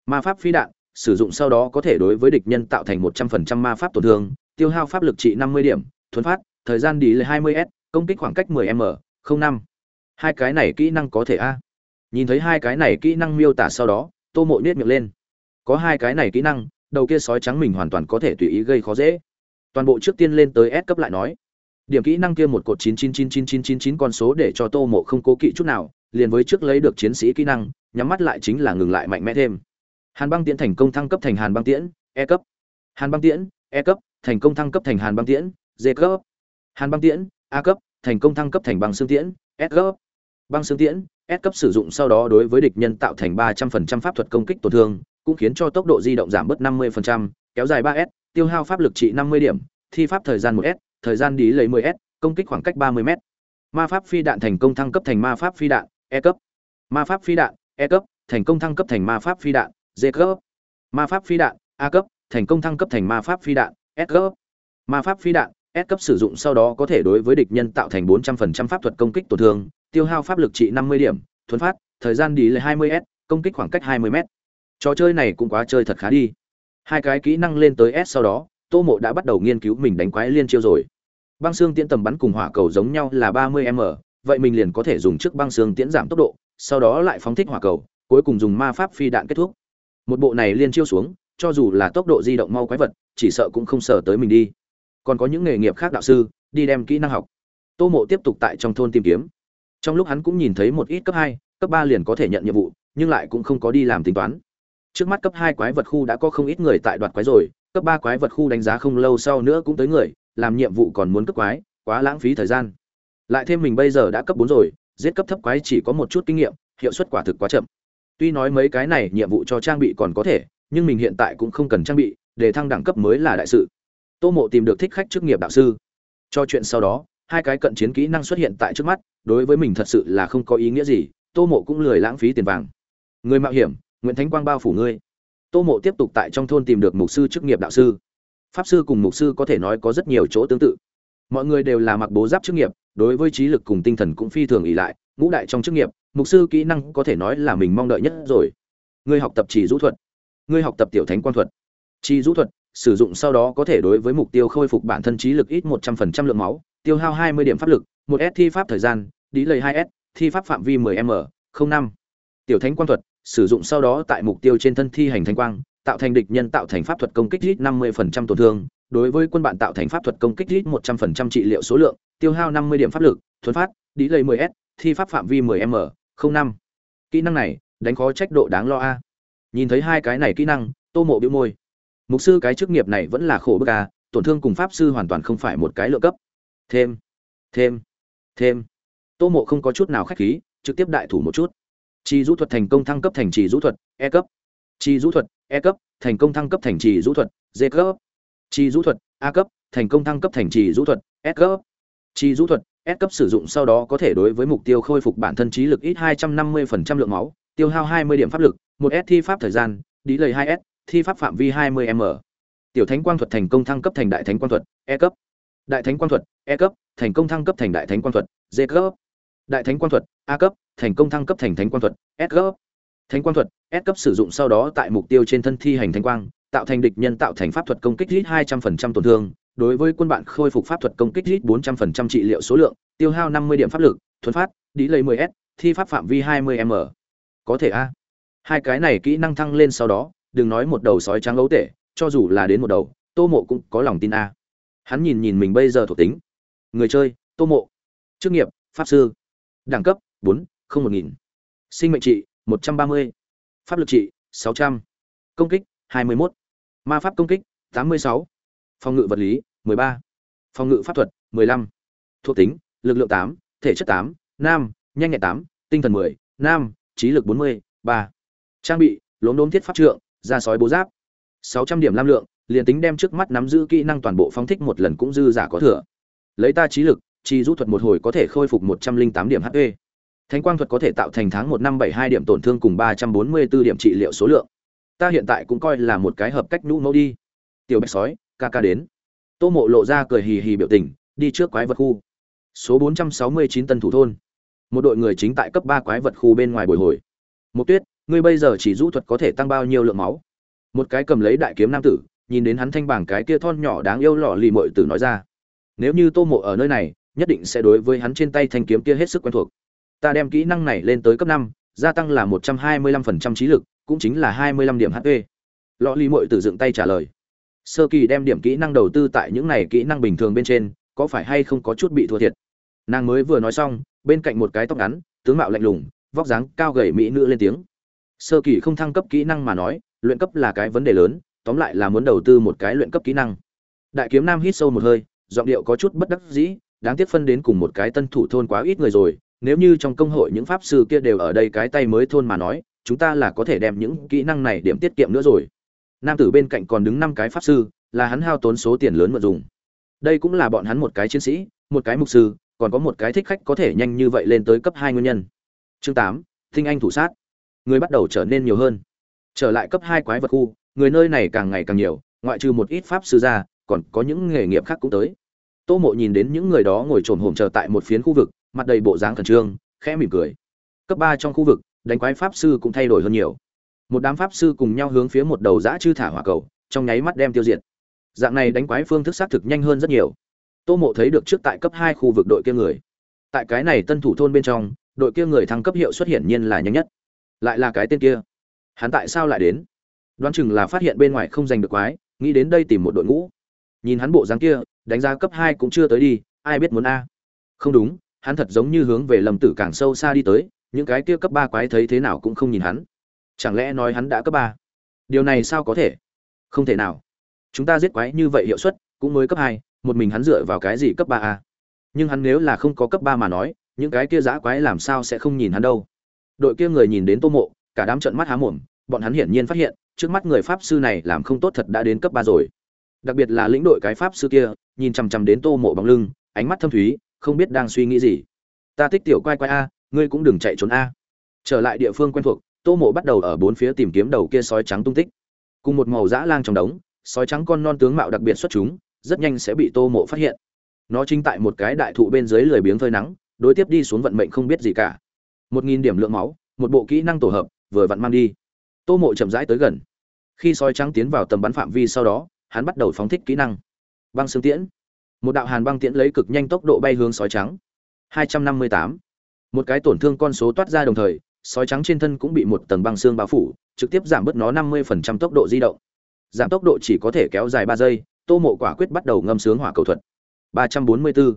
Ma pháp phi đạn, sử dụng sau đó có thể đối với địch nhân tạo thành 100% ma pháp tổn thương, tiêu hao pháp lực trị 50 điểm, thuần phát, thời gian đi lấy 20s, công kích khoảng cách 10m, 05. Hai cái này kỹ năng có thể a. Nhìn thấy hai cái này kỹ năng miêu tả sau đó, Tô Mộ nhếch miệng lên. Có hai cái này kỹ năng, đầu kia sói trắng mình hoàn toàn có thể tùy ý gây khó dễ. Toàn bộ trước tiên lên tới S cấp lại nói, điểm kỹ năng kia một cột chín chín chín chín chín chín chín con số để cho tô mộ không cố kỵ chút nào, liền với trước lấy được chiến sĩ kỹ năng, nhắm mắt lại chính là ngừng lại mạnh mẽ thêm. Hàn băng tiễn thành công thăng cấp thành hàn băng tiễn e cấp. Hàn băng tiễn e cấp, thành công thăng cấp thành hàn băng tiễn d cấp. Hàn băng tiễn, a cấp, thành công thăng cấp thành băng xương tiễn, s cấp. Băng xương tiễn, s cấp sử dụng sau đó đối với địch nhân tạo thành ba trăm phần trăm pháp thuật công kích tổn thương cũng khiến cho tốc độ di động giảm bớt 50%, kéo dài 3s, tiêu hao pháp lực trị 50 điểm, thi pháp thời gian 1s, thời gian đi lấy 10s, công kích khoảng cách 30m. Ma pháp phi đạn thành công thăng cấp thành ma pháp phi đạn, E cấp. Ma pháp phi đạn, E cấp, thành công thăng cấp thành ma pháp phi đạn, D cấp. Ma pháp phi đạn, A cấp, thành công thăng cấp thành ma pháp phi đạn, S cấp. Ma pháp phi đạn, S cấp sử dụng sau đó có thể đối với địch nhân tạo thành 400% pháp thuật công kích tổn thương, tiêu hao pháp lực trị 50 điểm, thuần phát, thời gian đi lấy 20s, công kích khoảng cách 20m trò chơi này cũng quá chơi thật khá đi. Hai cái kỹ năng lên tới s sau đó, tô mộ đã bắt đầu nghiên cứu mình đánh quái liên chiêu rồi. Băng xương tiễn tầm bắn cùng hỏa cầu giống nhau là ba mươi m, vậy mình liền có thể dùng trước băng xương tiễn giảm tốc độ, sau đó lại phóng thích hỏa cầu, cuối cùng dùng ma pháp phi đạn kết thúc. Một bộ này liên chiêu xuống, cho dù là tốc độ di động mau quái vật, chỉ sợ cũng không sợ tới mình đi. Còn có những nghề nghiệp khác đạo sư, đi đem kỹ năng học. Tô mộ tiếp tục tại trong thôn tìm kiếm. Trong lúc hắn cũng nhìn thấy một ít cấp hai, cấp ba liền có thể nhận nhiệm vụ, nhưng lại cũng không có đi làm tính toán trước mắt cấp hai quái vật khu đã có không ít người tại đoạt quái rồi, cấp ba quái vật khu đánh giá không lâu sau nữa cũng tới người, làm nhiệm vụ còn muốn cấp quái, quá lãng phí thời gian. Lại thêm mình bây giờ đã cấp bốn rồi, giết cấp thấp quái chỉ có một chút kinh nghiệm, hiệu suất quả thực quá chậm. Tuy nói mấy cái này nhiệm vụ cho trang bị còn có thể, nhưng mình hiện tại cũng không cần trang bị, để thăng đẳng cấp mới là đại sự. Tô mộ tìm được thích khách chức nghiệp đạo sư. Cho chuyện sau đó, hai cái cận chiến kỹ năng xuất hiện tại trước mắt, đối với mình thật sự là không có ý nghĩa gì, tô mộ cũng lười lãng phí tiền vàng. Người mạo hiểm nguyễn thánh quang bao phủ ngươi. Tô mộ tiếp tục tại trong thôn tìm được mục sư chức nghiệp đạo sư. Pháp sư cùng mục sư có thể nói có rất nhiều chỗ tương tự. Mọi người đều là mặc bố giáp chức nghiệp, đối với trí lực cùng tinh thần cũng phi thường ỉ lại, ngũ đại trong chức nghiệp, mục sư kỹ năng có thể nói là mình mong đợi nhất rồi. Ngươi học tập chỉ rũ thuật. Ngươi học tập tiểu thánh quan thuật. Chỉ rũ thuật, sử dụng sau đó có thể đối với mục tiêu khôi phục bản thân trí lực ít một trăm phần trăm lượng máu, tiêu hao hai mươi điểm pháp lực, một s thi pháp thời gian đi lầy hai s, thi pháp phạm vi 10 m năm. Tiểu thánh quan thuật sử dụng sau đó tại mục tiêu trên thân thi hành thanh quang, tạo thành địch nhân tạo thành pháp thuật công kích ít 50% tổn thương, đối với quân bạn tạo thành pháp thuật công kích ít 100% trị liệu số lượng, tiêu hao 50 điểm pháp lực thuấn phát, đĩ lầy 10 s, thi pháp phạm vi 10 m năm. Kỹ năng này, đánh khó trách độ đáng lo a. Nhìn thấy hai cái này kỹ năng, tô mộ bĩu môi. Mục sư cái chức nghiệp này vẫn là khổ bức a, tổn thương cùng pháp sư hoàn toàn không phải một cái lựa cấp. Thêm thêm thêm. Tô mộ không có chút nào khách khí, trực tiếp đại thủ một chút chi rũ thuật thành công thăng cấp thành trì rũ thuật e cấp. Chi rũ thuật e cấp, thành công thăng cấp thành trì rũ thuật d cấp. Chi rũ thuật, a cấp, thành công thăng cấp thành trì rũ thuật, s cấp. Chi rũ thuật, s cấp sử dụng sau đó có thể đối với mục tiêu khôi phục bản thân trí lực ít 250% lượng máu, tiêu hao 20 điểm pháp lực 1 S thi pháp thời gian đi lời 2 s, thi pháp phạm vi 20 m. Tiểu thánh quang thuật thành công thăng cấp thành đại thánh quang thuật e cấp. Đại thánh quang thuật e cấp, thành công thăng cấp thành đại thánh quang thuật d cấp đại thánh Quan thuật, a cấp, thành công thăng cấp thành thánh Quan thuật, s cấp. Thánh Quan thuật, s cấp sử dụng sau đó tại mục tiêu trên thân thi hành thánh quang, tạo thành địch nhân tạo thành pháp thuật công kích hit hai trăm phần trăm tổn thương. Đối với quân bạn khôi phục pháp thuật công kích hit bốn trăm phần trăm trị liệu số lượng, tiêu hao năm mươi điểm pháp lực, thuần phát đi lấy mười s, thi pháp phạm vi hai mươi m. Có thể a. Hai cái này kỹ năng thăng lên sau đó, đừng nói một đầu sói trắng ấu tể, cho dù là đến một đầu, tô mộ cũng có lòng tin a. Hắn nhìn nhìn mình bây giờ thuộc tính. Người chơi, tô mộ. Chức nghiệp, pháp sư đẳng cấp, bốn, không một nghìn. Sinh mệnh trị, một trăm ba mươi. Pháp lực trị, sáu trăm. Công kích, hai mươi mốt. Ma pháp công kích, tám mươi sáu. Phòng ngự vật lý, mười ba. Phòng ngự pháp thuật, mười lăm. Thuộc tính, lực lượng tám, thể chất tám, nam, nhanh nhẹn tám, tinh thần mười, nam, trí lực bốn mươi, ba. Trang bị, lốm đốm thiết pháp trượng, da sói bố giáp. Sáu trăm điểm lam lượng, liền tính đem trước mắt nắm giữ kỹ năng toàn bộ phóng thích một lần cũng dư giả có thừa. Lấy ta trí lực chi rũ thuật một hồi có thể khôi phục một trăm linh tám điểm hp thánh quang thuật có thể tạo thành tháng một năm bảy hai điểm tổn thương cùng ba trăm bốn mươi b ố điểm trị liệu số lượng. Ta hiện tại cũng coi là một cái hợp cách nhũ mẫu đi. Tiểu bạch sói, ca ca đến. Tô mộ lộ ra cười hì hì biểu tình, đi trước quái vật khu. Số bốn trăm sáu mươi chín tân thủ thôn. Một đội người chính tại cấp ba quái vật khu bên ngoài bồi hồi. Một tuyết, ngươi bây giờ chỉ rũ thuật có thể tăng bao nhiêu lượng máu? Một cái cầm lấy đại kiếm nam tử, nhìn đến hắn thanh bảng cái kia thon nhỏ đáng yêu lọ lì mội tử nói ra. Nếu như tô mộ ở nơi này nhất định sẽ đối với hắn trên tay thanh kiếm kia hết sức quen thuộc. Ta đem kỹ năng này lên tới cấp năm, gia tăng là một trăm hai mươi lăm phần trăm trí lực, cũng chính là hai mươi lăm điểm hp lọ ly mội tự dựng tay trả lời. Sơ kỳ đem điểm kỹ năng đầu tư tại những này kỹ năng bình thường bên trên, có phải hay không có chút bị thua thiệt? Nàng mới vừa nói xong, bên cạnh một cái tóc ngắn, tướng mạo lạnh lùng, vóc dáng cao gầy mỹ nữ lên tiếng. Sơ kỳ không thăng cấp kỹ năng mà nói, luyện cấp là cái vấn đề lớn, tóm lại là muốn đầu tư một cái luyện cấp kỹ năng. Đại kiếm nam hít sâu một hơi, giọng điệu có chút bất đắc dĩ đáng tiếc phân đến cùng một cái tân thủ thôn quá ít người rồi, nếu như trong công hội những pháp sư kia đều ở đây cái tay mới thôn mà nói, chúng ta là có thể đem những kỹ năng này điểm tiết kiệm nữa rồi. Nam tử bên cạnh còn đứng năm cái pháp sư, là hắn hao tốn số tiền lớn mượn dùng. Đây cũng là bọn hắn một cái chiến sĩ, một cái mục sư, còn có một cái thích khách có thể nhanh như vậy lên tới cấp hai nguyên nhân. Chương tám, thinh anh thủ sát. Người bắt đầu trở nên nhiều hơn. Trở lại cấp hai quái vật khu, người nơi này càng ngày càng nhiều, ngoại trừ một ít pháp sư ra, còn có những nghề nghiệp khác cũng tới tô mộ nhìn đến những người đó ngồi trồm hổm chờ tại một phiến khu vực, mặt đầy bộ dáng khẩn trương, khẽ mỉm cười. Cấp ba trong khu vực, đánh quái pháp sư cũng thay đổi hơn nhiều. Một đám pháp sư cùng nhau hướng phía một đầu dã chư thả hỏa cầu, trong nháy mắt đem tiêu diệt. Dạng này đánh quái phương thức xác thực nhanh hơn rất nhiều. Tô mộ thấy được trước tại cấp hai khu vực đội kia người. Tại cái này tân thủ thôn bên trong, đội kia người thăng cấp hiệu xuất hiện nhiên là nhanh nhất. Lại là cái tên kia. Hắn tại sao lại đến? Đoán chừng là phát hiện bên ngoài không giành được quái, nghĩ đến đây tìm một đội ngũ. Nhìn hắn bộ dáng kia đánh giá cấp hai cũng chưa tới đi, ai biết muốn a. Không đúng, hắn thật giống như hướng về lầm tử càng sâu xa đi tới, những cái kia cấp ba quái thấy thế nào cũng không nhìn hắn. Chẳng lẽ nói hắn đã cấp ba? Điều này sao có thể? Không thể nào. Chúng ta giết quái như vậy hiệu suất, cũng mới cấp hai, một mình hắn dựa vào cái gì cấp ba a? Nhưng hắn nếu là không có cấp ba mà nói, những cái kia giã quái làm sao sẽ không nhìn hắn đâu? Đội kia người nhìn đến tô mộ, cả đám trận mắt há mồm, bọn hắn hiển nhiên phát hiện, trước mắt người pháp sư này làm không tốt thật đã đến cấp ba rồi. Đặc biệt là lĩnh đội cái pháp sư kia nhìn chằm chằm đến tô mộ bóng lưng, ánh mắt thâm thúy, không biết đang suy nghĩ gì. Ta thích tiểu quay quay a, ngươi cũng đừng chạy trốn a. Trở lại địa phương quen thuộc, tô mộ bắt đầu ở bốn phía tìm kiếm đầu kia sói trắng tung tích. Cùng một màu dã lang trong đống, sói trắng con non tướng mạo đặc biệt xuất chúng, rất nhanh sẽ bị tô mộ phát hiện. Nó chính tại một cái đại thụ bên dưới lười biếng phơi nắng, đối tiếp đi xuống vận mệnh không biết gì cả. Một nghìn điểm lượng máu, một bộ kỹ năng tổ hợp, vừa vặn mang đi. Tô mộ chậm rãi tới gần. Khi sói trắng tiến vào tầm bắn phạm vi sau đó, hắn bắt đầu phóng thích kỹ năng băng xương tiễn. Một đạo hàn băng tiễn lấy cực nhanh tốc độ bay hướng sói trắng. 258. một cái tổn thương con số toát ra đồng thời, sói trắng trên thân cũng bị một tầng băng xương bao phủ, trực tiếp giảm bớt nó 50% tốc độ di động. Giảm tốc độ chỉ có thể kéo dài ba giây, tô mộ quả quyết bắt đầu ngâm sướng hỏa cầu thuật. 344.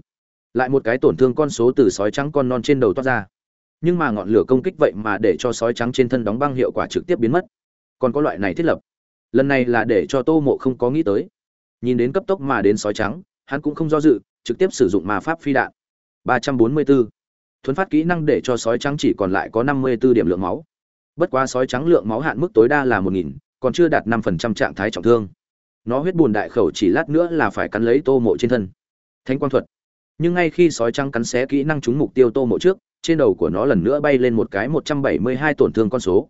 lại một cái tổn thương con số từ sói trắng con non trên đầu toát ra. Nhưng mà ngọn lửa công kích vậy mà để cho sói trắng trên thân đóng băng hiệu quả trực tiếp biến mất. Còn có loại này thiết lập. Lần này là để cho tô mộ không có nghĩ tới nhìn đến cấp tốc mà đến sói trắng hắn cũng không do dự trực tiếp sử dụng ma pháp phi đạn. 344. thuấn phát kỹ năng để cho sói trắng chỉ còn lại có 54 điểm lượng máu. Bất quá sói trắng lượng máu hạn mức tối đa là 1000, còn chưa đạt 5% trạng thái trọng thương. Nó huyết buồn đại khẩu chỉ lát nữa là phải cắn lấy tô mộ trên thân. Thánh quang thuật. Nhưng ngay khi sói trắng cắn xé kỹ năng trúng mục tiêu tô mộ trước trên đầu của nó lần nữa bay lên một cái 172 tổn thương con số.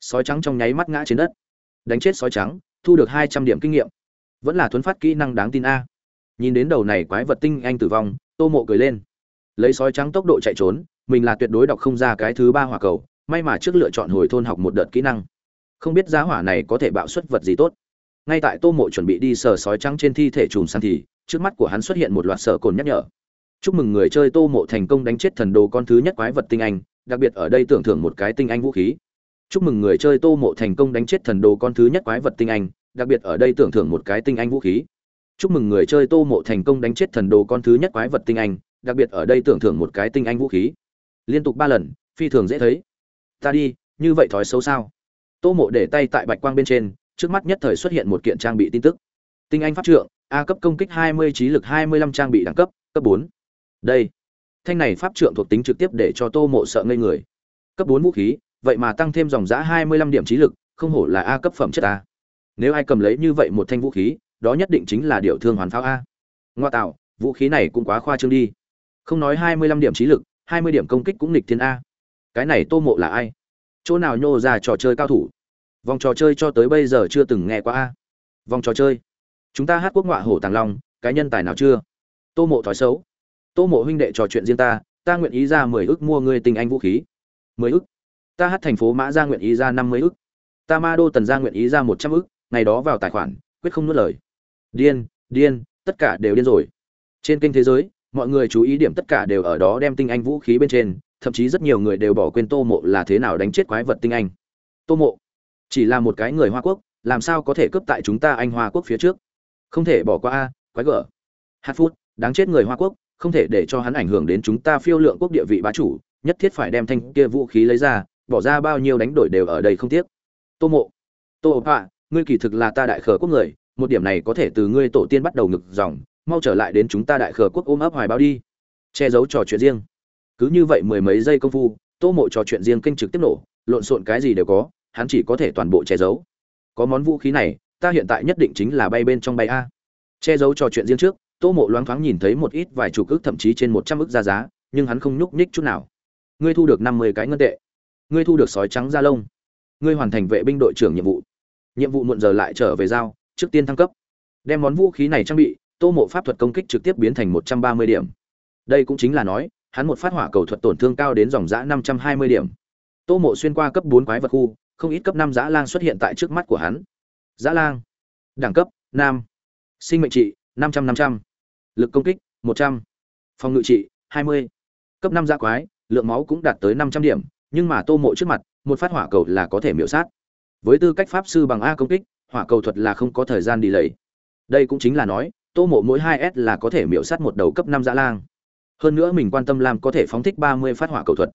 Sói trắng trong nháy mắt ngã trên đất. Đánh chết sói trắng thu được 200 điểm kinh nghiệm vẫn là thuấn phát kỹ năng đáng tin a. Nhìn đến đầu này quái vật tinh anh tử vong, tô mộ cười lên. Lấy sói trắng tốc độ chạy trốn, mình là tuyệt đối đọc không ra cái thứ ba hỏa cầu, may mà trước lựa chọn hồi thôn học một đợt kỹ năng. Không biết giá hỏa này có thể bạo xuất vật gì tốt. Ngay tại tô mộ chuẩn bị đi sờ sói trắng trên thi thể chùm săn thì, trước mắt của hắn xuất hiện một loạt sở cồn nhắc nhở. Chúc mừng người chơi tô mộ thành công đánh chết thần đồ con thứ nhất quái vật tinh anh, đặc biệt ở đây tưởng thưởng một cái tinh anh vũ khí. Chúc mừng người chơi tô mộ thành công đánh chết thần đồ con thứ nhất quái vật tinh anh đặc biệt ở đây tưởng thưởng một cái tinh anh vũ khí. Chúc mừng người chơi tô mộ thành công đánh chết thần đồ con thứ nhất quái vật tinh anh, đặc biệt ở đây tưởng thưởng một cái tinh anh vũ khí. Liên tục ba lần, phi thường dễ thấy. Ta đi, như vậy thói xấu sao? Tô mộ để tay tại bạch quang bên trên, trước mắt nhất thời xuất hiện một kiện trang bị tin tức. Tinh anh pháp trượng, a cấp công kích 20 trí lực 25 trang bị đẳng cấp cấp 4. đây. Thanh này pháp trượng thuộc tính trực tiếp để cho tô mộ sợ ngây người. Cấp 4 vũ khí, vậy mà tăng thêm dòng giá 25 điểm trí lực, không hổ là a cấp phẩm chất a nếu ai cầm lấy như vậy một thanh vũ khí, đó nhất định chính là điệu thương hoàn pháo a. Ngoa tạo, vũ khí này cũng quá khoa trương đi. Không nói 25 điểm trí lực 20 điểm công kích cũng nghịch thiên a. Cái này tô mộ là ai? Chỗ nào nhô ra trò chơi cao thủ? Vòng trò chơi cho tới bây giờ chưa từng nghe qua a. Vòng trò chơi. Chúng ta hát quốc ngọa hổ tàng long, cái nhân tài nào chưa? Tô mộ thói xấu. Tô mộ huynh đệ trò chuyện riêng ta ta nguyện ý ra mười ức mua người tình anh vũ khí. Mười ức? Ta hát thành phố mã ra nguyện ý ra năm mươi ức. Ta ma đô tần ra nguyện ý ra một trăm ức ngày đó vào tài khoản, quyết không nuốt lời. Điên điên, tất cả đều điên rồi. Trên kênh thế giới, mọi người chú ý điểm tất cả đều ở đó đem tinh anh vũ khí bên trên, thậm chí rất nhiều người đều bỏ quên tô mộ là thế nào đánh chết quái vật tinh anh. Tô mộ, chỉ là một cái người hoa quốc, làm sao có thể cướp tại chúng ta anh hoa quốc phía trước? Không thể bỏ qua a, quái gở. Hát phút, đáng chết người hoa quốc, không thể để cho hắn ảnh hưởng đến chúng ta phiêu lượng quốc địa vị bá chủ, nhất thiết phải đem thanh kia vũ khí lấy ra, bỏ ra bao nhiêu đánh đổi đều ở đây không tiếc. Tô mộ, tô họa ngươi kỳ thực là ta đại khờ quốc người, một điểm này có thể từ ngươi tổ tiên bắt đầu ngực dòng, mau trở lại đến chúng ta đại khờ quốc ôm ấp hoài báo đi. Che giấu trò chuyện riêng. Cứ như vậy mười mấy giây công phu, tô mộ trò chuyện riêng kinh trực tiếp nổ, lộn xộn cái gì đều có, hắn chỉ có thể toàn bộ che giấu. Có món vũ khí này, ta hiện tại nhất định chính là bay bên trong bay a. Che giấu trò chuyện riêng trước, tô mộ loáng thoáng nhìn thấy một ít vài chục ức thậm chí trên một trăm ức ra giá, nhưng hắn không nhúc nhích chút nào. Ngươi thu được năm mươi cái ngân tệ. Ngươi thu được sói trắng da lông. Ngươi hoàn thành vệ binh đội trưởng nhiệm vụ nhiệm vụ muộn giờ lại trở về giao, trước tiên thăng cấp. Đem món vũ khí này trang bị, tô mộ pháp thuật công kích trực tiếp biến thành một trăm ba mươi điểm. Đây cũng chính là nói, hắn một phát hỏa cầu thuật tổn thương cao đến dòng giã năm trăm hai mươi điểm. Tô mộ xuyên qua cấp bốn quái vật khu, không ít cấp năm giã lang xuất hiện tại trước mắt của hắn. Giã lang, đẳng cấp, nam. Sinh mệnh trị, năm trăm năm trăm. Lực công kích, một trăm. Phòng ngự trị, hai mươi. Cấp năm giã quái, lượng máu cũng đạt tới năm trăm điểm, nhưng mà tô mộ trước mặt, một phát hỏa cầu là có thể miễu sát với tư cách pháp sư bằng a công kích, hỏa cầu thuật là không có thời gian đi lấy. đây cũng chính là nói, tô mộ mỗi hai s là có thể miễu sát một đầu cấp năm dã lang. Hơn nữa mình quan tâm làm có thể phóng thích ba mươi phát hỏa cầu thuật.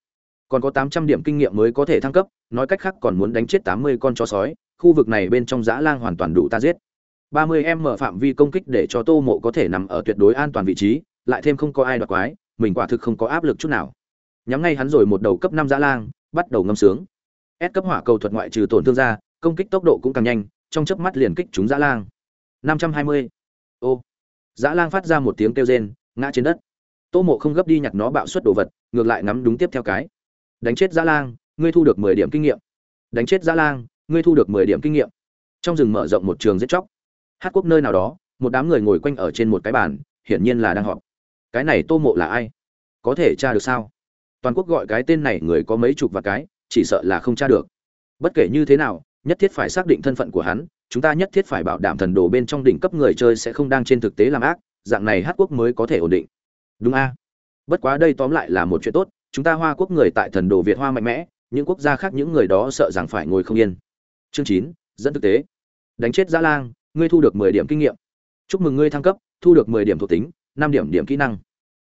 Còn có tám trăm điểm kinh nghiệm mới có thể thăng cấp, nói cách khác còn muốn đánh chết tám mươi con chó sói, khu vực này bên trong dã lang hoàn toàn đủ ta giết. ba mươi em mở phạm vi công kích để cho tô mộ có thể nằm ở tuyệt đối an toàn vị trí, lại thêm không có ai đoạt quái, mình quả thực không có áp lực chút nào. Nhắm ngay hắn rồi một đầu cấp năm dã lang, bắt đầu ngâm sướng. S cấp hỏa cầu thuật ngoại trừ tổn thương ra công kích tốc độ cũng càng nhanh, trong chớp mắt liền kích trúng dã lang. Năm trăm hai mươi. Ô. Dã lang phát ra một tiếng kêu rên, ngã trên đất. Tô mộ không gấp đi nhặt nó bạo suất đồ vật, ngược lại ngắm đúng tiếp theo cái. Đánh chết dã lang, ngươi thu được mười điểm kinh nghiệm. Đánh chết dã lang, ngươi thu được mười điểm kinh nghiệm. Trong rừng mở rộng một trường giết chóc. Hát quốc nơi nào đó, một đám người ngồi quanh ở trên một cái bàn, hiển nhiên là đang họp. Cái này tô mộ là ai? Có thể tra được sao? Toàn quốc gọi cái tên này người có mấy chục và cái chỉ sợ là không tra được. Bất kể như thế nào, nhất thiết phải xác định thân phận của hắn, chúng ta nhất thiết phải bảo đảm thần đồ bên trong đỉnh cấp người chơi sẽ không đang trên thực tế làm ác, dạng này hát quốc mới có thể ổn định. Đúng a? Bất quá đây tóm lại là một chuyện tốt, chúng ta hoa quốc người tại thần đồ việt hoa mạnh mẽ, những quốc gia khác những người đó sợ rằng phải ngồi không yên. Chương chín, dẫn thực tế. Đánh chết dã lang, ngươi thu được mười điểm kinh nghiệm. Chúc mừng ngươi thăng cấp, thu được mười điểm thuộc tính, năm điểm điểm kỹ năng.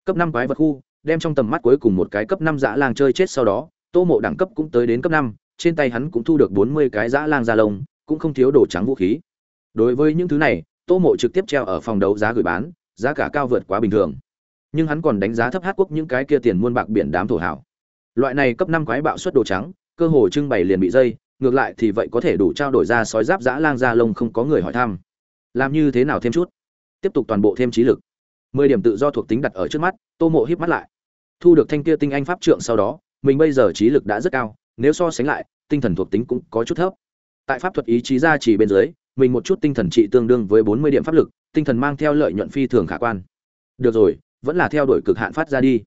Cấp năm quái vật khu, đem trong tầm mắt cuối cùng một cái cấp năm dã lang chơi chết sau đó tô mộ đẳng cấp cũng tới đến cấp năm, trên tay hắn cũng thu được bốn mươi cái giã lang da lông, cũng không thiếu đồ trắng vũ khí. Đối với những thứ này, tô mộ trực tiếp treo ở phòng đấu giá gửi bán, giá cả cao vượt quá bình thường. Nhưng hắn còn đánh giá thấp hát quốc những cái kia tiền muôn bạc biển đám thổ hảo loại này cấp năm quái bạo suất đồ trắng, cơ hồ trưng bày liền bị dây, ngược lại thì vậy có thể đủ trao đổi ra sói giáp giã lang da lông không có người hỏi thăm. Làm như thế nào thêm chút? Tiếp tục toàn bộ thêm trí lực. Mười điểm tự do thuộc tính đặt ở trước mắt, tô mộ híp mắt lại. Thu được thanh kia tinh anh pháp trượng sau đó mình bây giờ trí lực đã rất cao, nếu so sánh lại, tinh thần thuộc tính cũng có chút thấp. Tại pháp thuật ý chí ra chỉ bên dưới, mình một chút tinh thần trị tương đương với bốn mươi điểm pháp lực, tinh thần mang theo lợi nhuận phi thường khả quan. Được rồi, vẫn là theo đuổi cực hạn phát ra đi.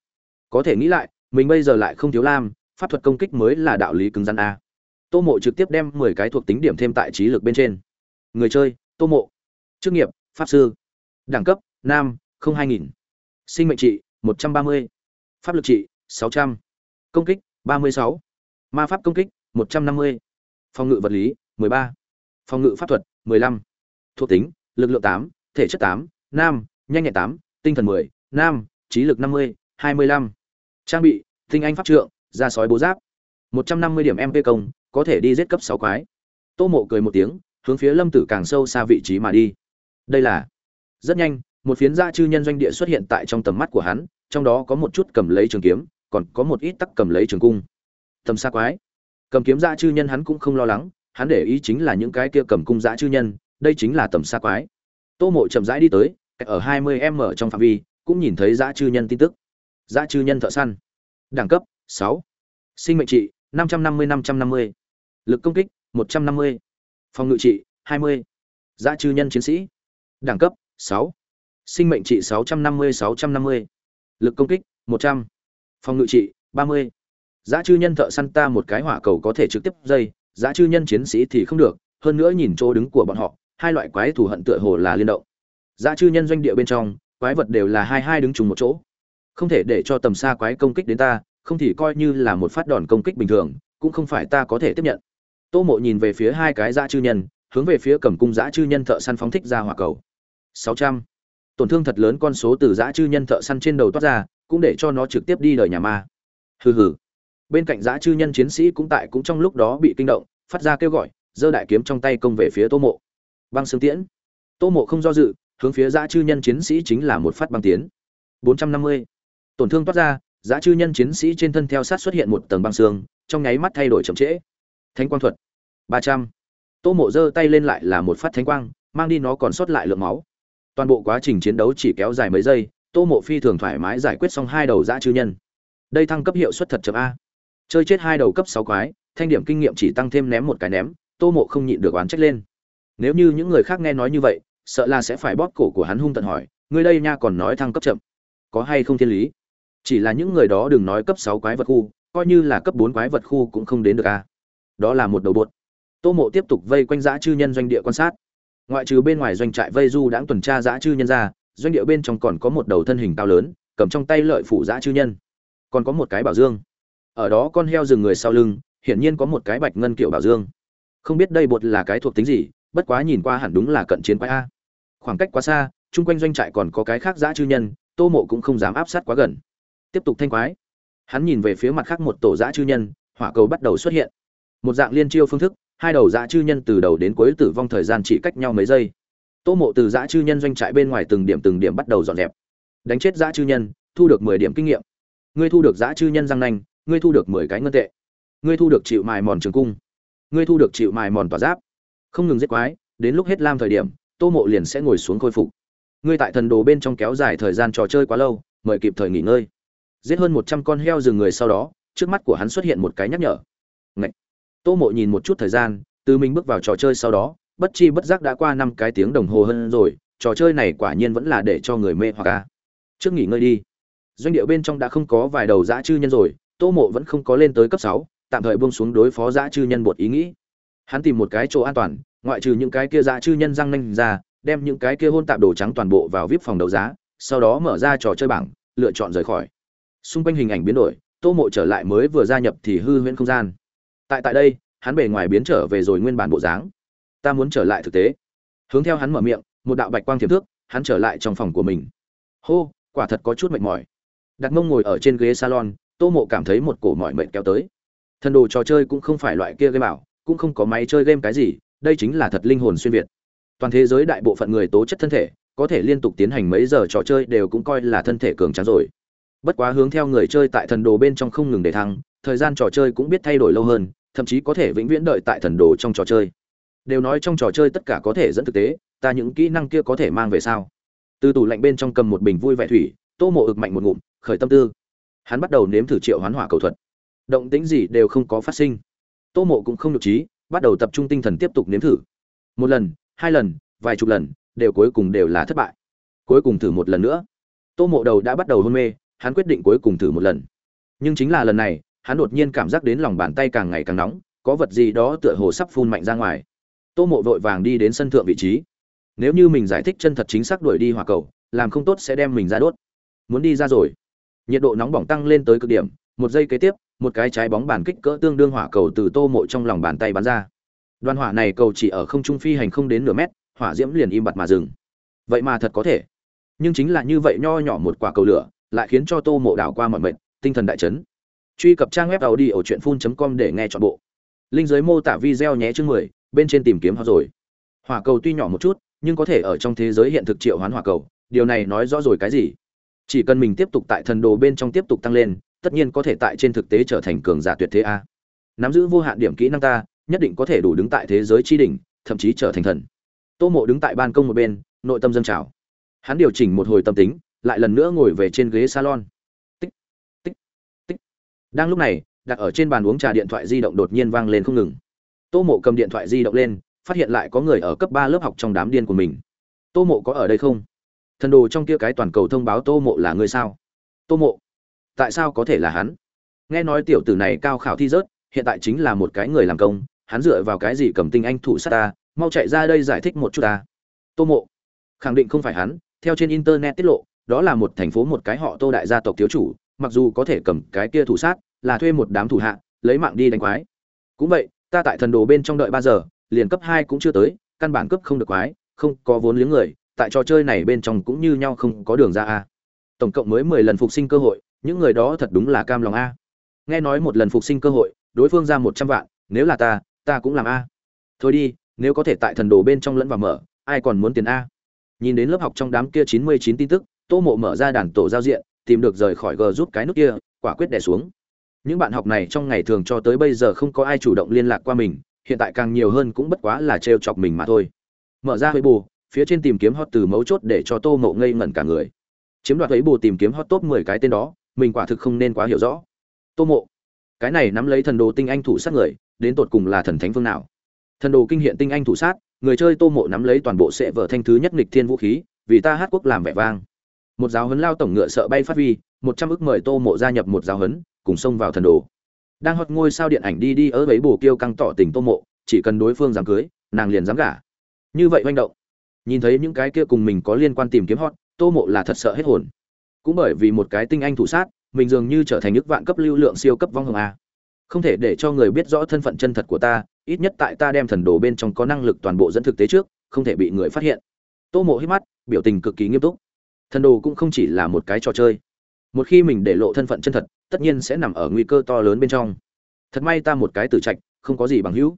Có thể nghĩ lại, mình bây giờ lại không thiếu lam, pháp thuật công kích mới là đạo lý cứng rắn a. Tô mộ trực tiếp đem mười cái thuộc tính điểm thêm tại trí lực bên trên. Người chơi, tô mộ. Chức nghiệp, pháp sư. Đẳng cấp, nam, không hai nghìn. Sinh mệnh trị, một trăm ba mươi. Pháp lực trị 600 công kích 36. ma pháp công kích 150. phòng ngự vật lý 13. phòng ngự pháp thuật 15. thuộc tính lực lượng 8, thể chất 8, nam nhanh nhẹn 8, tinh thần 10, nam trí lực 50, 25. trang bị tinh anh pháp trượng da sói bố giáp 150 điểm mp công có thể đi giết cấp 6 quái tô mộ cười một tiếng hướng phía lâm tử càng sâu xa vị trí mà đi đây là rất nhanh một phiến gia chư nhân doanh địa xuất hiện tại trong tầm mắt của hắn trong đó có một chút cầm lấy trường kiếm còn có một ít tắc cầm lấy trường cung. Tầm xa quái. Cầm kiếm dã chư nhân hắn cũng không lo lắng hắn để ý chính là những cái kia cầm cung dã chư nhân đây chính là tầm xa quái. Tô mộ chậm rãi đi tới ở hai mươi m trong phạm vi cũng nhìn thấy dã chư nhân tin tức. Dã chư nhân thợ săn. Đẳng cấp sáu. Sinh mệnh trị năm trăm năm mươi năm trăm năm mươi. Lực công kích một trăm năm mươi. Phòng ngự trị hai mươi. Dã chư nhân chiến sĩ. Đẳng cấp sáu. Sinh mệnh trị sáu trăm năm mươi sáu trăm năm mươi. Lực công kích 100, phòng ngự trị 30. Giá chư nhân thợ săn ta một cái hỏa cầu có thể trực tiếp dây, giá chư nhân chiến sĩ thì không được, hơn nữa nhìn chỗ đứng của bọn họ, hai loại quái thù hận tựa hồ là liên động. Giá chư nhân doanh địa bên trong, quái vật đều là hai hai đứng chung một chỗ. Không thể để cho tầm xa quái công kích đến ta, không thì coi như là một phát đòn công kích bình thường, cũng không phải ta có thể tiếp nhận. Tô Mộ nhìn về phía hai cái giá chư nhân, hướng về phía cầm cung giá chư nhân thợ săn phóng thích ra hỏa cầu. 600 tổn thương thật lớn con số từ dã chư nhân thợ săn trên đầu toát ra cũng để cho nó trực tiếp đi đời nhà ma. Hừ hừ. Bên cạnh giã chư nhân chiến sĩ cũng tại cũng trong lúc đó bị kinh động, phát ra kêu gọi, giơ đại kiếm trong tay công về phía tô mộ. Băng xương tiễn. Tô mộ không do dự, hướng phía giã chư nhân chiến sĩ chính là một phát băng tiến. 450. tổn thương toát ra giã chư nhân chiến sĩ trên thân theo sát xuất hiện một tầng băng xương trong nháy mắt thay đổi chậm trễ. Thánh quang thuật. 300. tô mộ giơ tay lên lại là một phát thánh quang, mang đi nó còn sót lại lượng máu. Toàn bộ quá trình chiến đấu chỉ kéo dài mấy giây tô mộ phi thường thoải mái giải quyết xong hai đầu dã chư nhân. Đây thăng cấp hiệu suất thật chậm a. Chơi chết hai đầu cấp sáu quái, thanh điểm kinh nghiệm chỉ tăng thêm ném một cái ném, tô mộ không nhịn được oán trách lên. Nếu như những người khác nghe nói như vậy, sợ là sẽ phải bóp cổ của hắn hung tận hỏi người đây nha còn nói thăng cấp chậm, có hay không thiên lý? Chỉ là những người đó đừng nói cấp sáu quái vật khu, coi như là cấp bốn quái vật khu cũng không đến được a. Đó là một đầu bột. Tô mộ tiếp tục vây quanh dã chư nhân doanh địa quan sát. Ngoại trừ bên ngoài doanh trại vây du đãng tuần tra dã chư nhân ra doanh địa bên trong còn có một đầu thân hình cao lớn, cầm trong tay lợi phủ giã chư nhân. Còn có một cái bảo dương. Ở đó con heo rừng người sau lưng, hiển nhiên có một cái bạch ngân kiểu bảo dương. Không biết đây bột là cái thuộc tính gì, bất quá nhìn qua hẳn đúng là cận chiến quái a. Khoảng cách quá xa, chung quanh doanh trại còn có cái khác giã chư nhân, tô mộ cũng không dám áp sát quá gần. Tiếp tục thanh quái. Hắn nhìn về phía mặt khác một tổ giã chư nhân, hỏa cầu bắt đầu xuất hiện. Một dạng liên chiêu phương thức, hai đầu dã chư nhân từ đầu đến cuối tử vong thời gian chỉ cách nhau mấy giây tô mộ từ dã chư nhân doanh trại bên ngoài từng điểm từng điểm bắt đầu dọn dẹp. Đánh chết dã chư nhân, thu được mười điểm kinh nghiệm. Ngươi thu được dã chư nhân răng nanh, ngươi thu được mười cái ngân tệ. Ngươi thu được chịu mài mòn trường cung. Ngươi thu được chịu mài mòn tỏa giáp. Không ngừng giết quái, đến lúc hết lam thời điểm, tô mộ liền sẽ ngồi xuống khôi phục. Ngươi tại thần đồ bên trong kéo dài thời gian trò chơi quá lâu, mời kịp thời nghỉ ngơi. Giết hơn một trăm con heo rừng người sau đó, trước mắt của hắn xuất hiện một cái nhắc nhở. Ngậy! tô mộ nhìn một chút thời gian, từ mình bước vào trò chơi sau đó bất chi bất giác đã qua năm cái tiếng đồng hồ hơn rồi, trò chơi này quả nhiên vẫn là để cho người mê hoặc ca trước nghỉ ngơi đi. Doanh điệu bên trong đã không có vài đầu dã chư nhân rồi, tô mộ vẫn không có lên tới cấp sáu, tạm thời buông xuống đối phó dã chư nhân bột ý nghĩ. Hắn tìm một cái chỗ an toàn, ngoại trừ những cái kia dã chư nhân răng nanh ra, đem những cái kia hôn tạp đồ trắng toàn bộ vào vip phòng đấu giá, sau đó mở ra trò chơi bảng, lựa chọn rời khỏi. Xung quanh hình ảnh biến đổi, tô mộ trở lại mới vừa gia nhập thì hư huyễn không gian. Tại tại đây, hắn bề ngoài biến trở về rồi nguyên bản bộ dáng ta muốn trở lại thực tế. Hướng theo hắn mở miệng, một đạo bạch quang thiệp thước, hắn trở lại trong phòng của mình. Hô, quả thật có chút mệt mỏi. Đặt mông ngồi ở trên ghế salon, tô mộ cảm thấy một cổ mỏi mệt kéo tới. Thần đồ trò chơi cũng không phải loại kia game bảo, cũng không có máy chơi game cái gì, đây chính là thật linh hồn xuyên việt. Toàn thế giới đại bộ phận người tố chất thân thể, có thể liên tục tiến hành mấy giờ trò chơi đều cũng coi là thân thể cường tráng rồi. Bất quá hướng theo người chơi tại thần đồ bên trong không ngừng để thăng, thời gian trò chơi cũng biết thay đổi lâu hơn, thậm chí có thể vĩnh viễn đợi tại thần đồ trong trò chơi đều nói trong trò chơi tất cả có thể dẫn thực tế, ta những kỹ năng kia có thể mang về sao? Từ tủ lạnh bên trong cầm một bình vui vẻ thủy, tô mộ ực mạnh một ngụm, khởi tâm tư. Hắn bắt đầu nếm thử triệu hoán hỏa cầu thuật. Động tĩnh gì đều không có phát sinh. Tô mộ cũng không được trí, bắt đầu tập trung tinh thần tiếp tục nếm thử. Một lần, hai lần, vài chục lần, đều cuối cùng đều là thất bại. Cuối cùng thử một lần nữa. Tô mộ đầu đã bắt đầu hôn mê, hắn quyết định cuối cùng thử một lần. Nhưng chính là lần này, hắn đột nhiên cảm giác đến lòng bàn tay càng ngày càng nóng, có vật gì đó tựa hồ sắp phun mạnh ra ngoài tô mộ vội vàng đi đến sân thượng vị trí. Nếu như mình giải thích chân thật chính xác đuổi đi hỏa cầu, làm không tốt sẽ đem mình ra đốt. Muốn đi ra rồi. Nhiệt độ nóng bỏng tăng lên tới cực điểm, một giây kế tiếp, một cái trái bóng bàn kích cỡ tương đương hỏa cầu từ tô mộ trong lòng bàn tay bắn ra. Đoàn hỏa này cầu chỉ ở không trung phi hành không đến nửa mét, hỏa diễm liền im bặt mà dừng. Vậy mà thật có thể. Nhưng chính là như vậy nho nhỏ một quả cầu lửa, lại khiến cho tô mộ đảo qua mọi mệnh tinh thần đại chấn. Truy cập trang web tàu đi ở truyện com để nghe chọn bộ. Linh dưới mô tả video nhé chương mười bên trên tìm kiếm họ rồi. Hỏa cầu tuy nhỏ một chút, nhưng có thể ở trong thế giới hiện thực triệu hoán hỏa cầu, điều này nói rõ rồi cái gì? Chỉ cần mình tiếp tục tại thần đồ bên trong tiếp tục tăng lên, tất nhiên có thể tại trên thực tế trở thành cường giả tuyệt thế a. Nắm giữ vô hạn điểm kỹ năng ta, nhất định có thể đủ đứng tại thế giới tri đỉnh, thậm chí trở thành thần. Tô mộ đứng tại ban công một bên, nội tâm dân trào. Hắn điều chỉnh một hồi tâm tính, lại lần nữa ngồi về trên ghế salon. Tích tích tích. Đang lúc này, đặt ở trên bàn uống trà điện thoại di động đột nhiên vang lên không ngừng tô mộ cầm điện thoại di động lên, phát hiện lại có người ở cấp ba lớp học trong đám điên của mình. Tô mộ có ở đây không? Thần đồ trong kia cái toàn cầu thông báo tô mộ là người sao? Tô mộ, tại sao có thể là hắn? Nghe nói tiểu tử này cao khảo thi rớt, hiện tại chính là một cái người làm công, hắn dựa vào cái gì cầm tinh anh thủ sát ta, mau chạy ra đây giải thích một chút ta. Tô mộ, khẳng định không phải hắn, theo trên internet tiết lộ, đó là một thành phố một cái họ tô đại gia tộc thiếu chủ, mặc dù có thể cầm cái kia thủ sát, là thuê một đám thủ hạ, lấy mạng đi đánh quái. Cũng vậy ta tại thần đồ bên trong đợi ba giờ, liền cấp hai cũng chưa tới, căn bản cấp không được quái, không có vốn liếng người, tại trò chơi này bên trong cũng như nhau không có đường ra a. Tổng cộng mới mười lần phục sinh cơ hội, những người đó thật đúng là cam lòng a. Nghe nói một lần phục sinh cơ hội, đối phương ra một trăm vạn, nếu là ta ta cũng làm a. Thôi đi, nếu có thể tại thần đồ bên trong lẫn vào mở, ai còn muốn tiền a? Nhìn đến lớp học trong đám kia chín mươi chín tin tức, tô mộ mở ra đàn tổ giao diện, tìm được rời khỏi g rút cái nút kia, quả quyết đẻ xuống những bạn học này trong ngày thường cho tới bây giờ không có ai chủ động liên lạc qua mình, hiện tại càng nhiều hơn cũng bất quá là trêu chọc mình mà thôi. Mở ra huế bù phía trên tìm kiếm hot từ mấu chốt để cho tô mộ ngây ngẩn cả người. Chiếm đoạt huế bù tìm kiếm hot top mười cái tên đó, mình quả thực không nên quá hiểu rõ. Tô mộ, cái này nắm lấy thần đồ tinh anh thủ sát người, đến tột cùng là thần thánh phương nào? Thần đồ kinh hiện tinh anh thủ sát, người chơi tô mộ nắm lấy toàn bộ sệ vở thanh thứ nhất nghịch thiên vũ khí, vì ta hát quốc làm vẻ vang. Một giáo huấn lao tổng ngựa sợ bay phát vi một trăm ức mời tô mộ gia nhập một giáo huấn cùng xông vào thần đồ. Đang hót ngôi sao điện ảnh đi đi ở bấy bồ kiêu căng tỏ tình tô mộ, chỉ cần đối phương dám cưới, nàng liền dám gả. Như vậy manh động. Nhìn thấy những cái kia cùng mình có liên quan tìm kiếm hot, tô mộ là thật sợ hết hồn. Cũng bởi vì một cái tinh anh thủ sát, mình dường như trở thành nước vạn cấp lưu lượng siêu cấp vong hồng a. Không thể để cho người biết rõ thân phận chân thật của ta, ít nhất tại ta đem thần đồ bên trong có năng lực toàn bộ dẫn thực tế trước, không thể bị người phát hiện. Tô mộ hít mắt, biểu tình cực kỳ nghiêm túc. Thần đồ cũng không chỉ là một cái trò chơi. Một khi mình để lộ thân phận chân thật tất nhiên sẽ nằm ở nguy cơ to lớn bên trong. Thật may ta một cái tử trạch, không có gì bằng hữu.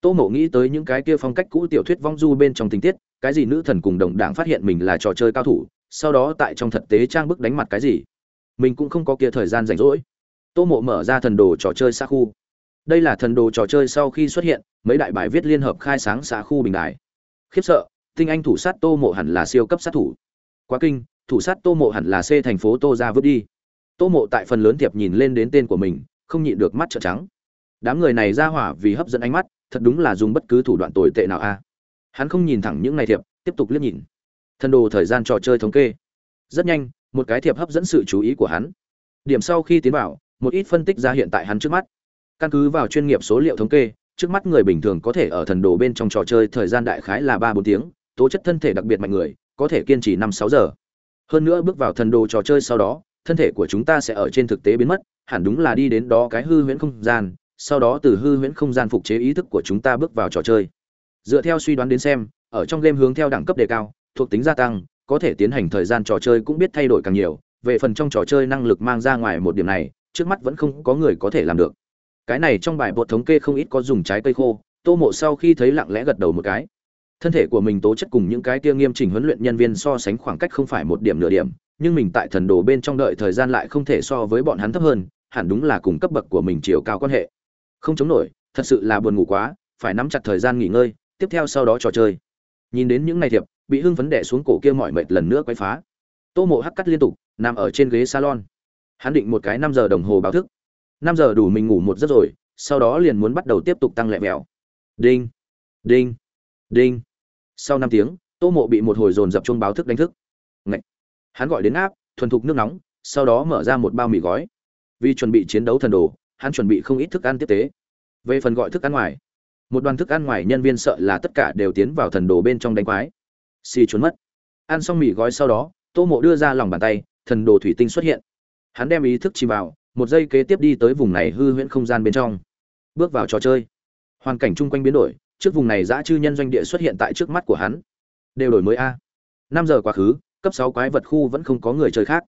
Tô mộ nghĩ tới những cái kia phong cách cũ tiểu thuyết vong du bên trong tình tiết, cái gì nữ thần cùng đồng đảng phát hiện mình là trò chơi cao thủ, sau đó tại trong thực tế trang bức đánh mặt cái gì. Mình cũng không có kia thời gian rảnh rỗi. Tô mộ mở ra thần đồ trò chơi xa khu. Đây là thần đồ trò chơi sau khi xuất hiện, mấy đại bài viết liên hợp khai sáng xã khu bình đài. Khiếp sợ, tinh anh thủ sát tô mộ hẳn là siêu cấp sát thủ. Quá kinh, thủ sát tô mộ hẳn là c thành phố tô ra vứt đi tô mộ tại phần lớn thiệp nhìn lên đến tên của mình, không nhịn được mắt trợn trắng. Đám người này ra hỏa vì hấp dẫn ánh mắt, thật đúng là dùng bất cứ thủ đoạn tồi tệ nào a. À. Hắn không nhìn thẳng những này thiệp, tiếp tục liếc nhìn. Thân đồ thời gian trò chơi thống kê. Rất nhanh, một cái thiệp hấp dẫn sự chú ý của hắn. Điểm sau khi tiến vào, một ít phân tích ra hiện tại hắn trước mắt. Căn cứ vào chuyên nghiệp số liệu thống kê, trước mắt người bình thường có thể ở thần đồ bên trong trò chơi thời gian đại khái là ba bốn tiếng, tố chất thân thể đặc biệt mạnh người, có thể kiên trì năm sáu giờ. Hơn nữa bước vào thần đồ trò chơi sau đó thân thể của chúng ta sẽ ở trên thực tế biến mất, hẳn đúng là đi đến đó cái hư huyễn không gian, sau đó từ hư huyễn không gian phục chế ý thức của chúng ta bước vào trò chơi. Dựa theo suy đoán đến xem, ở trong game hướng theo đẳng cấp đề cao, thuộc tính gia tăng, có thể tiến hành thời gian trò chơi cũng biết thay đổi càng nhiều, về phần trong trò chơi năng lực mang ra ngoài một điểm này, trước mắt vẫn không có người có thể làm được. Cái này trong bài bột thống kê không ít có dùng trái cây khô, tô mộ sau khi thấy lặng lẽ gật đầu một cái. Thân thể của mình tố chất cùng những cái kia nghiêm chỉnh huấn luyện nhân viên so sánh khoảng cách không phải một điểm nửa điểm nhưng mình tại thần đồ bên trong đợi thời gian lại không thể so với bọn hắn thấp hơn, hẳn đúng là cùng cấp bậc của mình chiều cao quan hệ. Không chống nổi, thật sự là buồn ngủ quá, phải nắm chặt thời gian nghỉ ngơi, tiếp theo sau đó trò chơi. Nhìn đến những ngày thiệp, bị hưng phấn đẻ xuống cổ kia mọi mệt lần nữa quay phá. Tô mộ hắc cắt liên tục, nằm ở trên ghế salon. Hắn định một cái năm giờ đồng hồ báo thức. Năm giờ đủ mình ngủ một giấc rồi, sau đó liền muốn bắt đầu tiếp tục tăng lẹ mèo đinh đinh đinh. Sau năm tiếng, tô mộ bị một hồi dồn dập chung báo thức đánh thức. Ngậy hắn gọi đến áp, thuần thục nước nóng, sau đó mở ra một bao mì gói. Vì chuẩn bị chiến đấu thần đồ, hắn chuẩn bị không ít thức ăn tiếp tế. Về phần gọi thức ăn ngoài, một đoàn thức ăn ngoài nhân viên sợ là tất cả đều tiến vào thần đồ bên trong đánh quái. Xì trốn mất. Ăn xong mì gói sau đó, tô mộ đưa ra lòng bàn tay, thần đồ thủy tinh xuất hiện. Hắn đem ý thức chìm vào, một giây kế tiếp đi tới vùng này hư huyễn không gian bên trong. Bước vào trò chơi. Hoàn cảnh chung quanh biến đổi, trước vùng này dã chư nhân doanh địa xuất hiện tại trước mắt của hắn. Đều đổi mới a. Năm giờ quá khứ cấp sáu quái vật khu vẫn không có người chơi khác.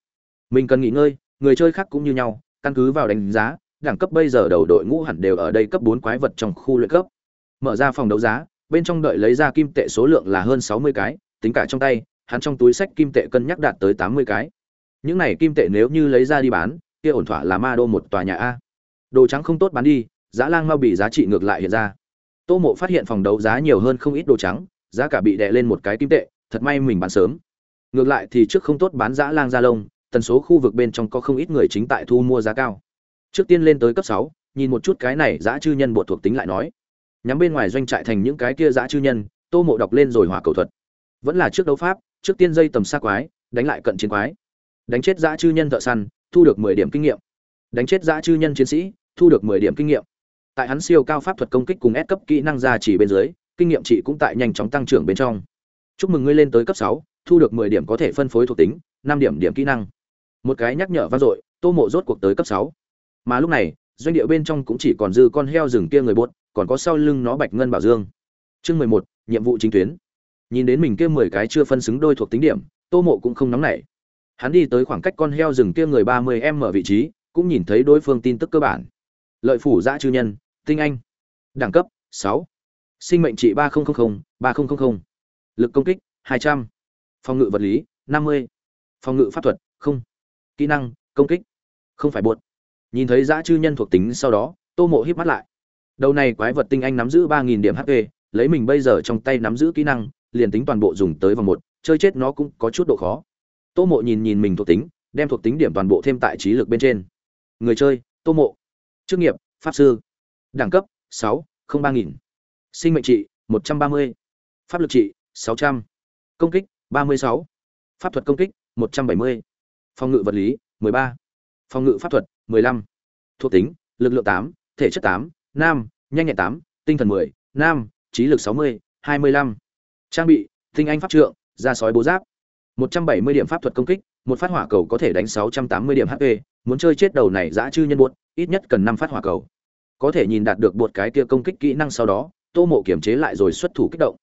Mình cần nghỉ ngơi, người chơi khác cũng như nhau, căn cứ vào đánh giá, đẳng cấp bây giờ đầu đội ngũ hẳn đều ở đây cấp bốn quái vật trong khu luyện cấp. Mở ra phòng đấu giá, bên trong đợi lấy ra kim tệ số lượng là hơn sáu mươi cái, tính cả trong tay, hắn trong túi sách kim tệ cân nhắc đạt tới tám mươi cái. Những này kim tệ nếu như lấy ra đi bán, kia ổn thỏa là ma đô một tòa nhà a. Đồ trắng không tốt bán đi, giá lang mau bị giá trị ngược lại hiện ra. Tô mộ phát hiện phòng đấu giá nhiều hơn không ít đồ trắng, giá cả bị đè lên một cái kim tệ, thật may mình bán sớm ngược lại thì trước không tốt bán dã lang ra lông, tần số khu vực bên trong có không ít người chính tại thu mua giá cao. Trước tiên lên tới cấp sáu, nhìn một chút cái này dã chư nhân bộ thuộc tính lại nói. Nhắm bên ngoài doanh trại thành những cái kia dã chư nhân, tô mộ đọc lên rồi hỏa cầu thuật. Vẫn là trước đấu pháp, trước tiên dây tầm xa quái, đánh lại cận chiến quái. Đánh chết dã chư nhân thợ săn, thu được mười điểm kinh nghiệm. Đánh chết dã chư nhân chiến sĩ, thu được mười điểm kinh nghiệm. Tại hắn siêu cao pháp thuật công kích cùng ép cấp kỹ năng ra chỉ bên dưới, kinh nghiệm trị cũng tại nhanh chóng tăng trưởng bên trong. Chúc mừng ngươi lên tới cấp sáu thu được mười điểm có thể phân phối thuộc tính, năm điểm điểm kỹ năng. Một cái nhắc nhở vang dội, tô mộ rốt cuộc tới cấp sáu. Mà lúc này, doanh địa bên trong cũng chỉ còn dư con heo rừng kia người buốt, còn có sau lưng nó bạch ngân bảo dương. Chương mười một, nhiệm vụ chính tuyến. Nhìn đến mình kia mười cái chưa phân xứng đôi thuộc tính điểm, tô mộ cũng không nóng nảy. Hắn đi tới khoảng cách con heo rừng kia người ba mươi m ở vị trí, cũng nhìn thấy đối phương tin tức cơ bản. Lợi phủ giã chư nhân, tinh anh. Đẳng cấp sáu. Sinh mệnh trị ba nghìn ba nghìn lực công kích hai trăm phòng ngự vật lý, năm mươi. Phòng ngự pháp thuật, không. Kỹ năng, công kích, không phải buột nhìn thấy dã chư nhân thuộc tính sau đó, tô mộ híp mắt lại. Đầu này quái vật tinh anh nắm giữ ba nghìn điểm hp lấy mình bây giờ trong tay nắm giữ kỹ năng, liền tính toàn bộ dùng tới vòng một, chơi chết nó cũng có chút độ khó. Tô mộ nhìn nhìn mình thuộc tính, đem thuộc tính điểm toàn bộ thêm tại trí lực bên trên. Người chơi, tô mộ. Chức nghiệp, pháp sư. Đẳng cấp, sáu, không ba nghìn. Sinh mệnh trị, một trăm ba mươi. Pháp lực trị, sáu trăm. Công kích 36. Pháp thuật công kích, 170. Phòng ngự vật lý, 13. Phòng ngự pháp thuật, 15. Thuộc tính, lực lượng 8, thể chất 8, nam, nhanh nhẹn 8, tinh thần 10, nam, trí lực 60, 25. Trang bị, tinh anh pháp trượng, da sói bố giáp. 170 điểm pháp thuật công kích, một phát hỏa cầu có thể đánh 680 điểm HP, muốn chơi chết đầu này dã chư nhân buột, ít nhất cần 5 phát hỏa cầu. Có thể nhìn đạt được buột cái kia công kích kỹ năng sau đó, Tô Mộ kiểm chế lại rồi xuất thủ kích động.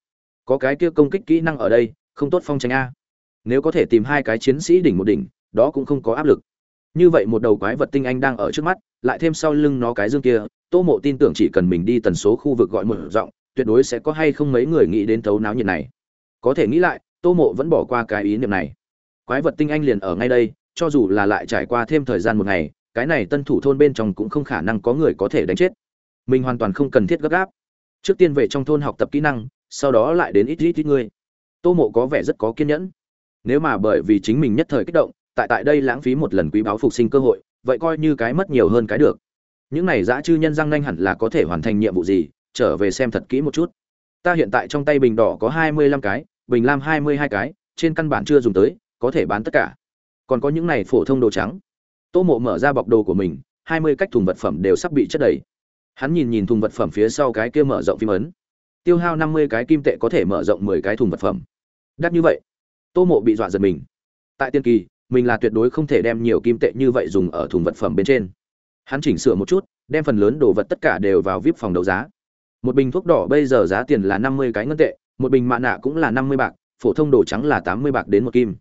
Có cái kia công kích kỹ năng ở đây, không tốt phong tranh a. Nếu có thể tìm hai cái chiến sĩ đỉnh một đỉnh, đó cũng không có áp lực. Như vậy một đầu quái vật tinh anh đang ở trước mắt, lại thêm sau lưng nó cái dương kia, tô mộ tin tưởng chỉ cần mình đi tần số khu vực gọi một giọng tuyệt đối sẽ có hay không mấy người nghĩ đến thấu náo nhiệt này. Có thể nghĩ lại, tô mộ vẫn bỏ qua cái ý niệm này. Quái vật tinh anh liền ở ngay đây, cho dù là lại trải qua thêm thời gian một ngày, cái này tân thủ thôn bên trong cũng không khả năng có người có thể đánh chết. Mình hoàn toàn không cần thiết gấp gáp. Trước tiên về trong thôn học tập kỹ năng, sau đó lại đến ít ít ít người tô mộ có vẻ rất có kiên nhẫn. Nếu mà bởi vì chính mình nhất thời kích động, tại tại đây lãng phí một lần quý báo phục sinh cơ hội, vậy coi như cái mất nhiều hơn cái được. Những này dã chư nhân răng nanh hẳn là có thể hoàn thành nhiệm vụ gì, trở về xem thật kỹ một chút. Ta hiện tại trong tay bình đỏ có hai mươi lăm cái, bình lam hai mươi hai cái, trên căn bản chưa dùng tới, có thể bán tất cả. Còn có những này phổ thông đồ trắng. Tô mộ mở ra bọc đồ của mình, hai mươi cách thùng vật phẩm đều sắp bị chất đầy. Hắn nhìn nhìn thùng vật phẩm phía sau cái kia mở rộng phim ấn tiêu hao năm mươi cái kim tệ có thể mở rộng mười cái thùng vật phẩm. Đắt như vậy, tô mộ bị dọa giật mình. Tại tiên kỳ, mình là tuyệt đối không thể đem nhiều kim tệ như vậy dùng ở thùng vật phẩm bên trên. Hắn chỉnh sửa một chút, đem phần lớn đồ vật tất cả đều vào vip phòng đấu giá. Một bình thuốc đỏ bây giờ giá tiền là năm mươi cái ngân tệ, một bình mạ nạ cũng là năm mươi bạc, phổ thông đồ trắng là tám mươi bạc đến một kim.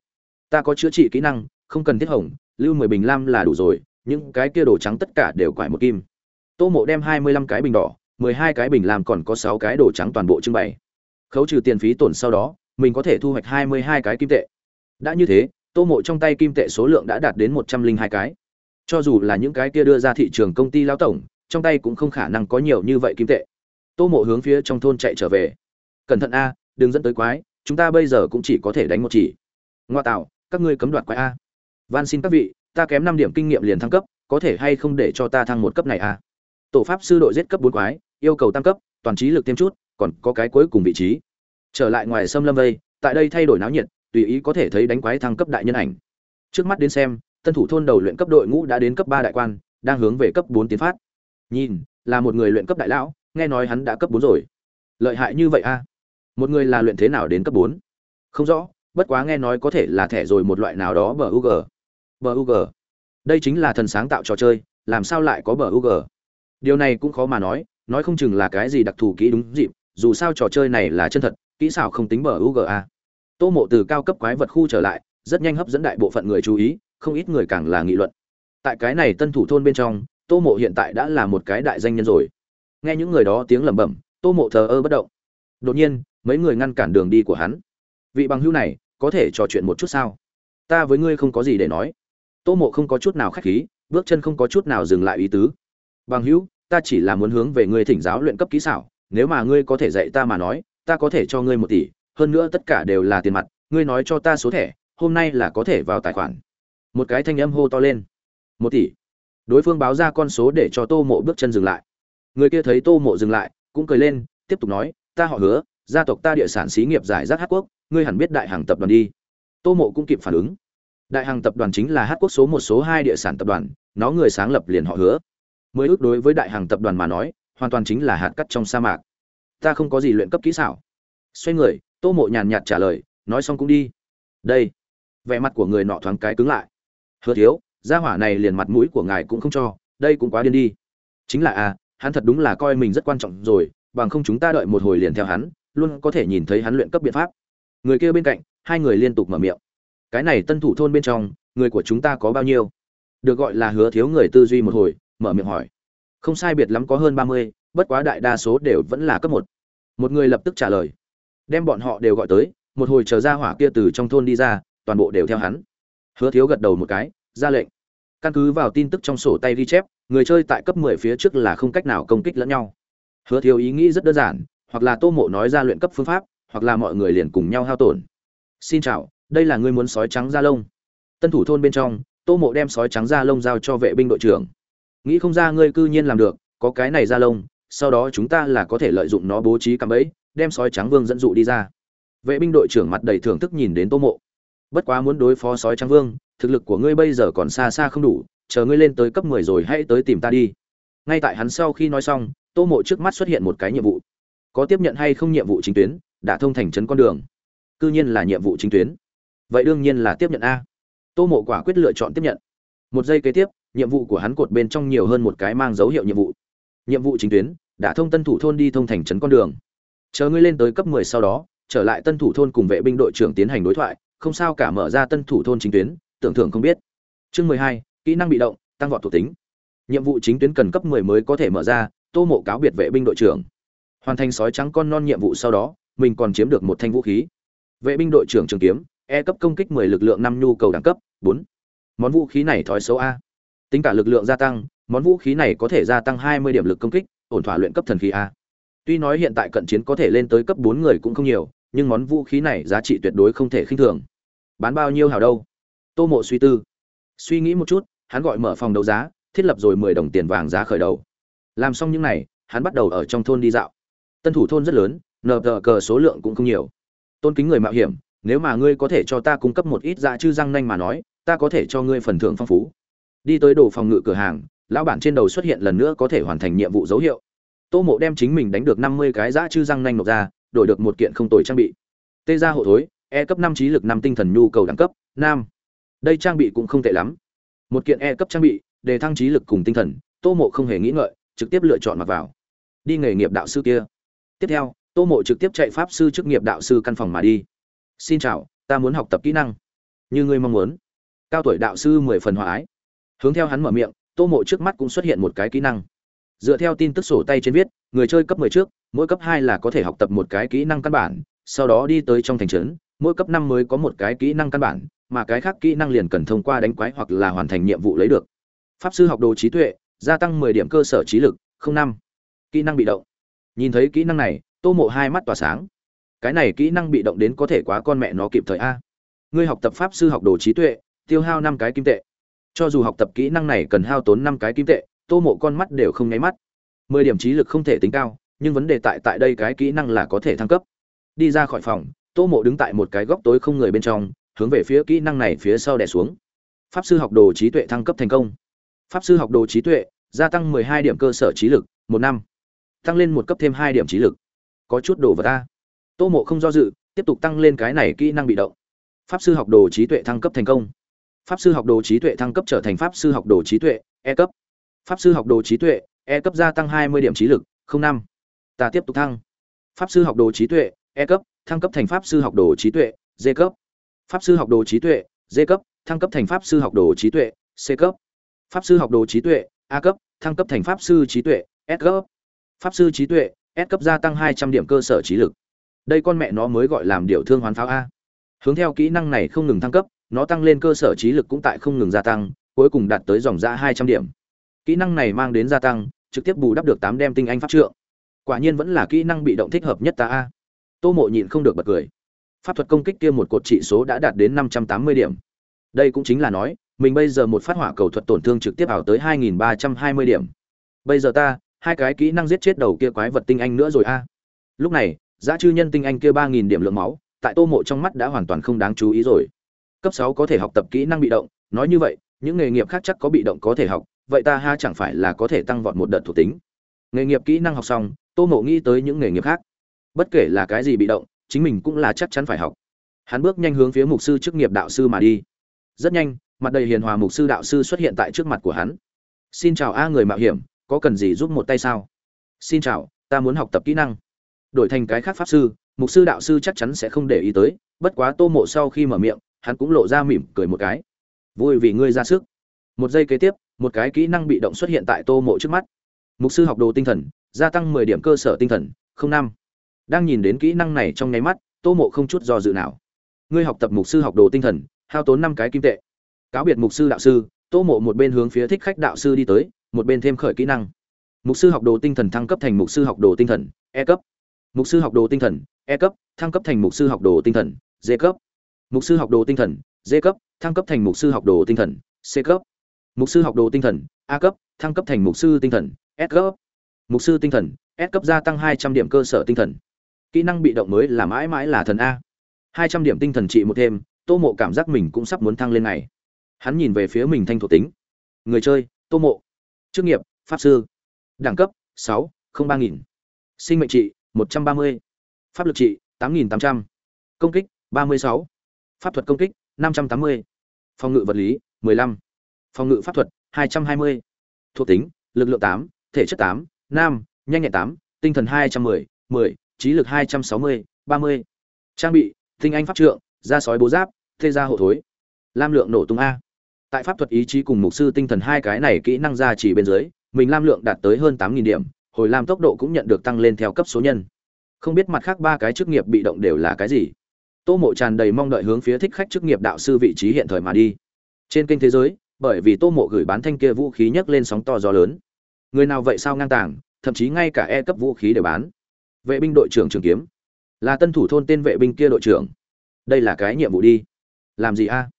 Ta có chữa trị kỹ năng, không cần thiết hồng lưu mười bình lam là đủ rồi, những cái kia đồ trắng tất cả đều quải một kim. Tô mộ đem hai mươi lăm cái bình đỏ mười hai cái bình làm còn có sáu cái đồ trắng toàn bộ trưng bày. Khấu trừ tiền phí tổn sau đó, mình có thể thu hoạch hai mươi hai cái kim tệ. Đã như thế, tô mộ trong tay kim tệ số lượng đã đạt đến một trăm linh hai cái. Cho dù là những cái kia đưa ra thị trường công ty lao tổng, trong tay cũng không khả năng có nhiều như vậy kim tệ. Tô mộ hướng phía trong thôn chạy trở về. Cẩn thận a, đừng dẫn tới quái, chúng ta bây giờ cũng chỉ có thể đánh một chỉ. Ngoa tạo, các ngươi cấm đoạt quái a. Van xin các vị, ta kém năm điểm kinh nghiệm liền thăng cấp, có thể hay không để cho ta thăng một cấp này a? Tổ pháp sư đội giết cấp bốn quái yêu cầu tăng cấp toàn trí lực thêm chút còn có cái cuối cùng vị trí trở lại ngoài sâm lâm vây tại đây thay đổi náo nhiệt tùy ý có thể thấy đánh quái thăng cấp đại nhân ảnh trước mắt đến xem tân thủ thôn đầu luyện cấp đội ngũ đã đến cấp ba đại quan đang hướng về cấp bốn tiến phát nhìn là một người luyện cấp đại lão nghe nói hắn đã cấp bốn rồi lợi hại như vậy a một người là luyện thế nào đến cấp bốn không rõ bất quá nghe nói có thể là thẻ rồi một loại nào đó bờ UG. Bờ UG. Đây chính là thần sáng tạo trò chơi, làm sao lại có bờ UG? Điều này cũng khó mà nói, nói không chừng là cái gì đặc thù kỹ đúng dịp, dù sao trò chơi này là chân thật, kỹ xảo không tính bờ UGA. Tô Mộ từ cao cấp quái vật khu trở lại, rất nhanh hấp dẫn đại bộ phận người chú ý, không ít người càng là nghị luận. Tại cái này tân thủ thôn bên trong, Tô Mộ hiện tại đã là một cái đại danh nhân rồi. Nghe những người đó tiếng lẩm bẩm, Tô Mộ thờ ơ bất động. Đột nhiên, mấy người ngăn cản đường đi của hắn vị bằng hữu này có thể trò chuyện một chút sao ta với ngươi không có gì để nói tô mộ không có chút nào khách khí bước chân không có chút nào dừng lại ý tứ bằng hữu ta chỉ là muốn hướng về ngươi thỉnh giáo luyện cấp kỹ xảo, nếu mà ngươi có thể dạy ta mà nói, ta có thể cho ngươi một tỷ, hơn nữa tất cả đều là tiền mặt, ngươi nói cho ta số thẻ, hôm nay là có thể vào tài khoản. Một cái thanh âm hô to lên. Một tỷ. Đối phương báo ra con số để cho tô mộ bước chân dừng lại. Người kia thấy tô mộ dừng lại, cũng cười lên, tiếp tục nói, ta họ hứa, gia tộc ta địa sản xí nghiệp giải rác hát quốc, ngươi hẳn biết đại hàng tập đoàn đi. Tô mộ cũng kịp phản ứng. Đại hàng tập đoàn chính là hát quốc số một, số hai địa sản tập đoàn, nó người sáng lập liền họ hứa mới ước đối với đại hàng tập đoàn mà nói, hoàn toàn chính là hạt cắt trong sa mạc. Ta không có gì luyện cấp kỹ xảo. Xoay người, tô mộ nhàn nhạt trả lời, nói xong cũng đi. Đây. Vẻ mặt của người nọ thoáng cái cứng lại. Hứa thiếu, gia hỏa này liền mặt mũi của ngài cũng không cho, đây cũng quá điên đi. Chính là à hắn thật đúng là coi mình rất quan trọng rồi, bằng không chúng ta đợi một hồi liền theo hắn, luôn có thể nhìn thấy hắn luyện cấp biện pháp. Người kia bên cạnh, hai người liên tục mở miệng. Cái này tân thủ thôn bên trong, người của chúng ta có bao nhiêu? Được gọi là hứa thiếu người tư duy một hồi mở miệng hỏi. Không sai biệt lắm có hơn ba mươi, bất quá đại đa số đều vẫn là cấp một. Một người lập tức trả lời. Đem bọn họ đều gọi tới, một hồi chờ ra hỏa kia từ trong thôn đi ra, toàn bộ đều theo hắn. Hứa thiếu gật đầu một cái, ra lệnh. Căn cứ vào tin tức trong sổ tay ghi chép, người chơi tại cấp 10 phía trước là không cách nào công kích lẫn nhau. Hứa thiếu ý nghĩ rất đơn giản, hoặc là tô mộ nói ra luyện cấp phương pháp, hoặc là mọi người liền cùng nhau hao tổn. Xin chào, đây là ngươi muốn sói trắng da lông. Tân thủ thôn bên trong, tô mộ đem sói trắng da lông giao cho vệ binh đội trưởng nghĩ không ra ngươi cư nhiên làm được, có cái này ra lông, sau đó chúng ta là có thể lợi dụng nó bố trí cắm bẫy, đem sói trắng vương dẫn dụ đi ra. Vệ binh đội trưởng mặt đầy thưởng thức nhìn đến tô mộ. Bất quá muốn đối phó sói trắng vương, thực lực của ngươi bây giờ còn xa xa không đủ, chờ ngươi lên tới cấp mười rồi hãy tới tìm ta đi. Ngay tại hắn sau khi nói xong, tô mộ trước mắt xuất hiện một cái nhiệm vụ. Có tiếp nhận hay không nhiệm vụ chính tuyến, đã thông thành trấn con đường. Cư nhiên là nhiệm vụ chính tuyến. Vậy đương nhiên là tiếp nhận a. Tô mộ quả quyết lựa chọn tiếp nhận. Một giây kế tiếp nhiệm vụ của hắn cột bên trong nhiều hơn một cái mang dấu hiệu nhiệm vụ. Nhiệm vụ chính tuyến đã thông tân thủ thôn đi thông thành trấn con đường. Chờ ngươi lên tới cấp 10 sau đó trở lại tân thủ thôn cùng vệ binh đội trưởng tiến hành đối thoại không sao cả mở ra tân thủ thôn chính tuyến tưởng thưởng không biết. Chương 12, kỹ năng bị động tăng vọt thuộc tính. Nhiệm vụ chính tuyến cần cấp 10 mới có thể mở ra tô mộ cáo biệt vệ binh đội trưởng. Hoàn thành sói trắng con non nhiệm vụ sau đó mình còn chiếm được một thanh vũ khí. Vệ binh đội trưởng trường kiếm e cấp công kích 10 lực lượng năm nhu cầu đẳng cấp 4. món vũ khí này thói xấu a tính cả lực lượng gia tăng, món vũ khí này có thể gia tăng 20 điểm lực công kích, ổn thỏa luyện cấp thần khí a. Tuy nói hiện tại cận chiến có thể lên tới cấp bốn người cũng không nhiều, nhưng món vũ khí này giá trị tuyệt đối không thể khinh thường. Bán bao nhiêu hào đâu? Tô mộ suy tư. Suy nghĩ một chút, hắn gọi mở phòng đấu giá, thiết lập rồi 10 đồng tiền vàng giá khởi đầu. Làm xong những này, hắn bắt đầu ở trong thôn đi dạo. Tân thủ thôn rất lớn, nờ tờ cờ số lượng cũng không nhiều. Tôn kính người mạo hiểm, nếu mà ngươi có thể cho ta cung cấp một ít dạ chư răng nanh mà nói, ta có thể cho ngươi phần thưởng phong phú đi tới đồ phòng ngự cửa hàng, lão bản trên đầu xuất hiện lần nữa có thể hoàn thành nhiệm vụ dấu hiệu. Tô mộ đem chính mình đánh được năm mươi cái giã chư răng nanh nộp ra, đổi được một kiện không tồi trang bị. Tê ra hộ thối e cấp năm trí lực năm tinh thần nhu cầu đẳng cấp, nam. Đây trang bị cũng không tệ lắm. Một kiện e cấp trang bị, đề thăng trí lực cùng tinh thần, tô mộ không hề nghĩ ngợi, trực tiếp lựa chọn mặc vào. Đi nghề nghiệp đạo sư kia. Tiếp theo, tô mộ trực tiếp chạy pháp sư chức nghiệp đạo sư căn phòng mà đi. Xin chào, ta muốn học tập kỹ năng. Như ngươi mong muốn. Cao tuổi đạo sư mười phần hòa ái hướng theo hắn mở miệng, tô mộ trước mắt cũng xuất hiện một cái kỹ năng. Dựa theo tin tức sổ tay trên viết, người chơi cấp 10 trước, mỗi cấp hai là có thể học tập một cái kỹ năng căn bản, sau đó đi tới trong thành trấn, mỗi cấp năm mới có một cái kỹ năng căn bản, mà cái khác kỹ năng liền cần thông qua đánh quái hoặc là hoàn thành nhiệm vụ lấy được. Pháp sư học đồ trí tuệ, gia tăng 10 điểm cơ sở trí lực, không năm. Kỹ năng bị động. Nhìn thấy kỹ năng này, tô mộ hai mắt tỏa sáng. Cái này kỹ năng bị động đến có thể quá con mẹ nó kịp thời a. Ngươi học tập pháp sư học đồ trí tuệ, tiêu hao năm cái kim tệ cho dù học tập kỹ năng này cần hao tốn năm cái kim tệ, tô mộ con mắt đều không nháy mắt. Mười điểm trí lực không thể tính cao, nhưng vấn đề tại tại đây cái kỹ năng là có thể thăng cấp. Đi ra khỏi phòng, tô mộ đứng tại một cái góc tối không người bên trong, hướng về phía kỹ năng này phía sau đè xuống. Pháp sư học đồ trí tuệ thăng cấp thành công. Pháp sư học đồ trí tuệ, gia tăng mười hai điểm cơ sở trí lực, một năm. Tăng lên một cấp thêm hai điểm trí lực. Có chút đồ vật ta. Tô mộ không do dự, tiếp tục tăng lên cái này kỹ năng bị động. Pháp sư học đồ trí tuệ thăng cấp thành công pháp sư học đồ trí tuệ thăng cấp trở thành pháp sư học đồ trí tuệ e cấp pháp sư học đồ trí tuệ e cấp gia tăng hai mươi điểm trí lực năm ta tiếp tục thăng pháp sư học đồ trí tuệ e cấp thăng cấp thành pháp sư học đồ trí tuệ d cấp pháp sư học đồ trí tuệ d cấp thăng cấp thành pháp sư học đồ trí tuệ c cấp pháp sư học đồ trí tuệ a cấp thăng cấp thành pháp sư trí tuệ s cấp pháp sư trí tuệ s cấp gia tăng hai trăm điểm cơ sở trí lực đây con mẹ nó mới gọi làm điều thương hoán pháo a hướng theo kỹ năng này không ngừng thăng cấp nó tăng lên cơ sở trí lực cũng tại không ngừng gia tăng, cuối cùng đạt tới dòng ra hai trăm điểm. Kỹ năng này mang đến gia tăng, trực tiếp bù đắp được tám đem tinh anh pháp trượng. Quả nhiên vẫn là kỹ năng bị động thích hợp nhất ta a. Tô mộ nhịn không được bật cười. Pháp thuật công kích kia một cột trị số đã đạt đến năm trăm tám mươi điểm. Đây cũng chính là nói, mình bây giờ một phát hỏa cầu thuật tổn thương trực tiếp ảo tới hai nghìn ba trăm hai mươi điểm. Bây giờ ta, hai cái kỹ năng giết chết đầu kia quái vật tinh anh nữa rồi a. Lúc này, giá chư nhân tinh anh kia ba nghìn điểm lượng máu, tại tô mộ trong mắt đã hoàn toàn không đáng chú ý rồi cấp sáu có thể học tập kỹ năng bị động, nói như vậy, những nghề nghiệp khác chắc có bị động có thể học, vậy ta ha chẳng phải là có thể tăng vọt một đợt thuộc tính. Nghề nghiệp kỹ năng học xong, tô mộ nghĩ tới những nghề nghiệp khác. Bất kể là cái gì bị động, chính mình cũng là chắc chắn phải học. Hắn bước nhanh hướng phía mục sư chức nghiệp đạo sư mà đi. Rất nhanh, mặt đầy hiền hòa mục sư đạo sư xuất hiện tại trước mặt của hắn. Xin chào a người mạo hiểm, có cần gì giúp một tay sao? Xin chào, ta muốn học tập kỹ năng. Đổi thành cái khác pháp sư, mục sư đạo sư chắc chắn sẽ không để ý tới, bất quá tô mộ sau khi mở miệng hắn cũng lộ ra mỉm cười một cái. Vui vì ngươi ra sức. Một giây kế tiếp, một cái kỹ năng bị động xuất hiện tại tô mộ trước mắt. Mục sư học đồ tinh thần, gia tăng mười điểm cơ sở tinh thần, không năm. Đang nhìn đến kỹ năng này trong nháy mắt, tô mộ không chút do dự nào. Ngươi học tập mục sư học đồ tinh thần, hao tốn năm cái kim tệ. Cáo biệt mục sư đạo sư, tô mộ một bên hướng phía thích khách đạo sư đi tới, một bên thêm khởi kỹ năng. Mục sư học đồ tinh thần thăng cấp thành mục sư học đồ tinh thần e cấp. Mục sư học đồ tinh thần e cấp, thăng cấp thành mục sư học đồ tinh thần d cấp mục sư học đồ tinh thần d cấp, thăng cấp thành mục sư học đồ tinh thần, c cấp. Mục sư học đồ tinh thần, a cấp, thăng cấp thành mục sư tinh thần, s cấp. Mục sư tinh thần, s cấp gia tăng hai trăm điểm cơ sở tinh thần. Kỹ năng bị động mới là mãi mãi là thần a. hai trăm điểm tinh thần trị một thêm tô mộ cảm giác mình cũng sắp muốn thăng lên này. Hắn nhìn về phía mình thanh thuộc tính. Người chơi, tô mộ. Chức nghiệp, pháp sư. Đẳng cấp, sáu, không ba nghìn. Sinh mệnh trị, một trăm ba mươi. Pháp lực trị, tám nghìn tám trăm. Công kích, ba mươi sáu pháp thuật công kích 580, phòng ngự vật lý 15, phòng ngự pháp thuật 220, thuộc tính lực lượng 8, thể chất 8, nam, nhanh nhẹn 8, tinh thần 210, 10, trí lực 260, 30, trang bị tinh anh pháp trượng, da sói bố giáp, thê gia hộ thối, lam lượng nổ tung a. Tại pháp thuật ý chí cùng mục sư tinh thần hai cái này kỹ năng ra chỉ bên dưới, mình lam lượng đạt tới hơn 8000 điểm, hồi lam tốc độ cũng nhận được tăng lên theo cấp số nhân. Không biết mặt khác ba cái chức nghiệp bị động đều là cái gì tô mộ tràn đầy mong đợi hướng phía thích khách chức nghiệp đạo sư vị trí hiện thời mà đi. Trên kênh thế giới, bởi vì tô mộ gửi bán thanh kia vũ khí nhấc lên sóng to gió lớn. Người nào vậy sao ngang tàng, thậm chí ngay cả e cấp vũ khí đều bán. Vệ binh đội trưởng trường kiếm. Là tân thủ thôn tên vệ binh kia đội trưởng. Đây là cái nhiệm vụ đi. Làm gì a?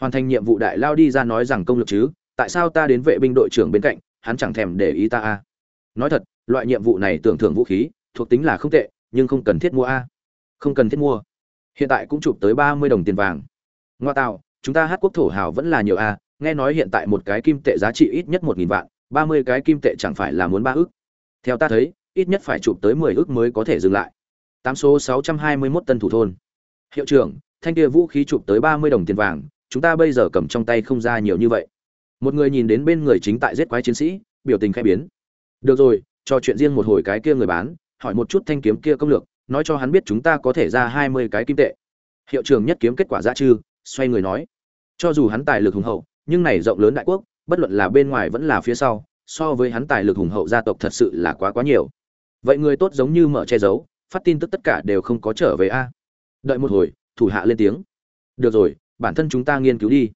Hoàn thành nhiệm vụ đại lao đi ra nói rằng công lực chứ, tại sao ta đến vệ binh đội trưởng bên cạnh, hắn chẳng thèm để ý ta a? Nói thật, loại nhiệm vụ này tưởng thưởng vũ khí, thuộc tính là không tệ, nhưng không cần thiết mua a. Không cần thiết mua hiện tại cũng chụp tới ba mươi đồng tiền vàng. Ngoa tạo, chúng ta hát quốc thổ hào vẫn là nhiều a, nghe nói hiện tại một cái kim tệ giá trị ít nhất một nghìn vạn, ba mươi cái kim tệ chẳng phải là muốn ba ước. Theo ta thấy, ít nhất phải chụp tới mười ước mới có thể dừng lại. Tám số sáu trăm hai mươi 621 tân thủ thôn. Hiệu trưởng, thanh kia vũ khí chụp tới ba mươi đồng tiền vàng, chúng ta bây giờ cầm trong tay không ra nhiều như vậy. Một người nhìn đến bên người chính tại giết quái chiến sĩ, biểu tình khẽ biến. Được rồi, trò chuyện riêng một hồi cái kia người bán, hỏi một chút thanh kiếm kia công lược nói cho hắn biết chúng ta có thể ra hai mươi cái kim tệ. Hiệu trưởng nhất kiếm kết quả ra chư xoay người nói. Cho dù hắn tài lực hùng hậu, nhưng này rộng lớn đại quốc, bất luận là bên ngoài vẫn là phía sau, so với hắn tài lực hùng hậu gia tộc thật sự là quá quá nhiều. Vậy người tốt giống như mở che giấu, phát tin tức tất cả đều không có trở về a. Đợi một hồi, thủ hạ lên tiếng. Được rồi, bản thân chúng ta nghiên cứu đi.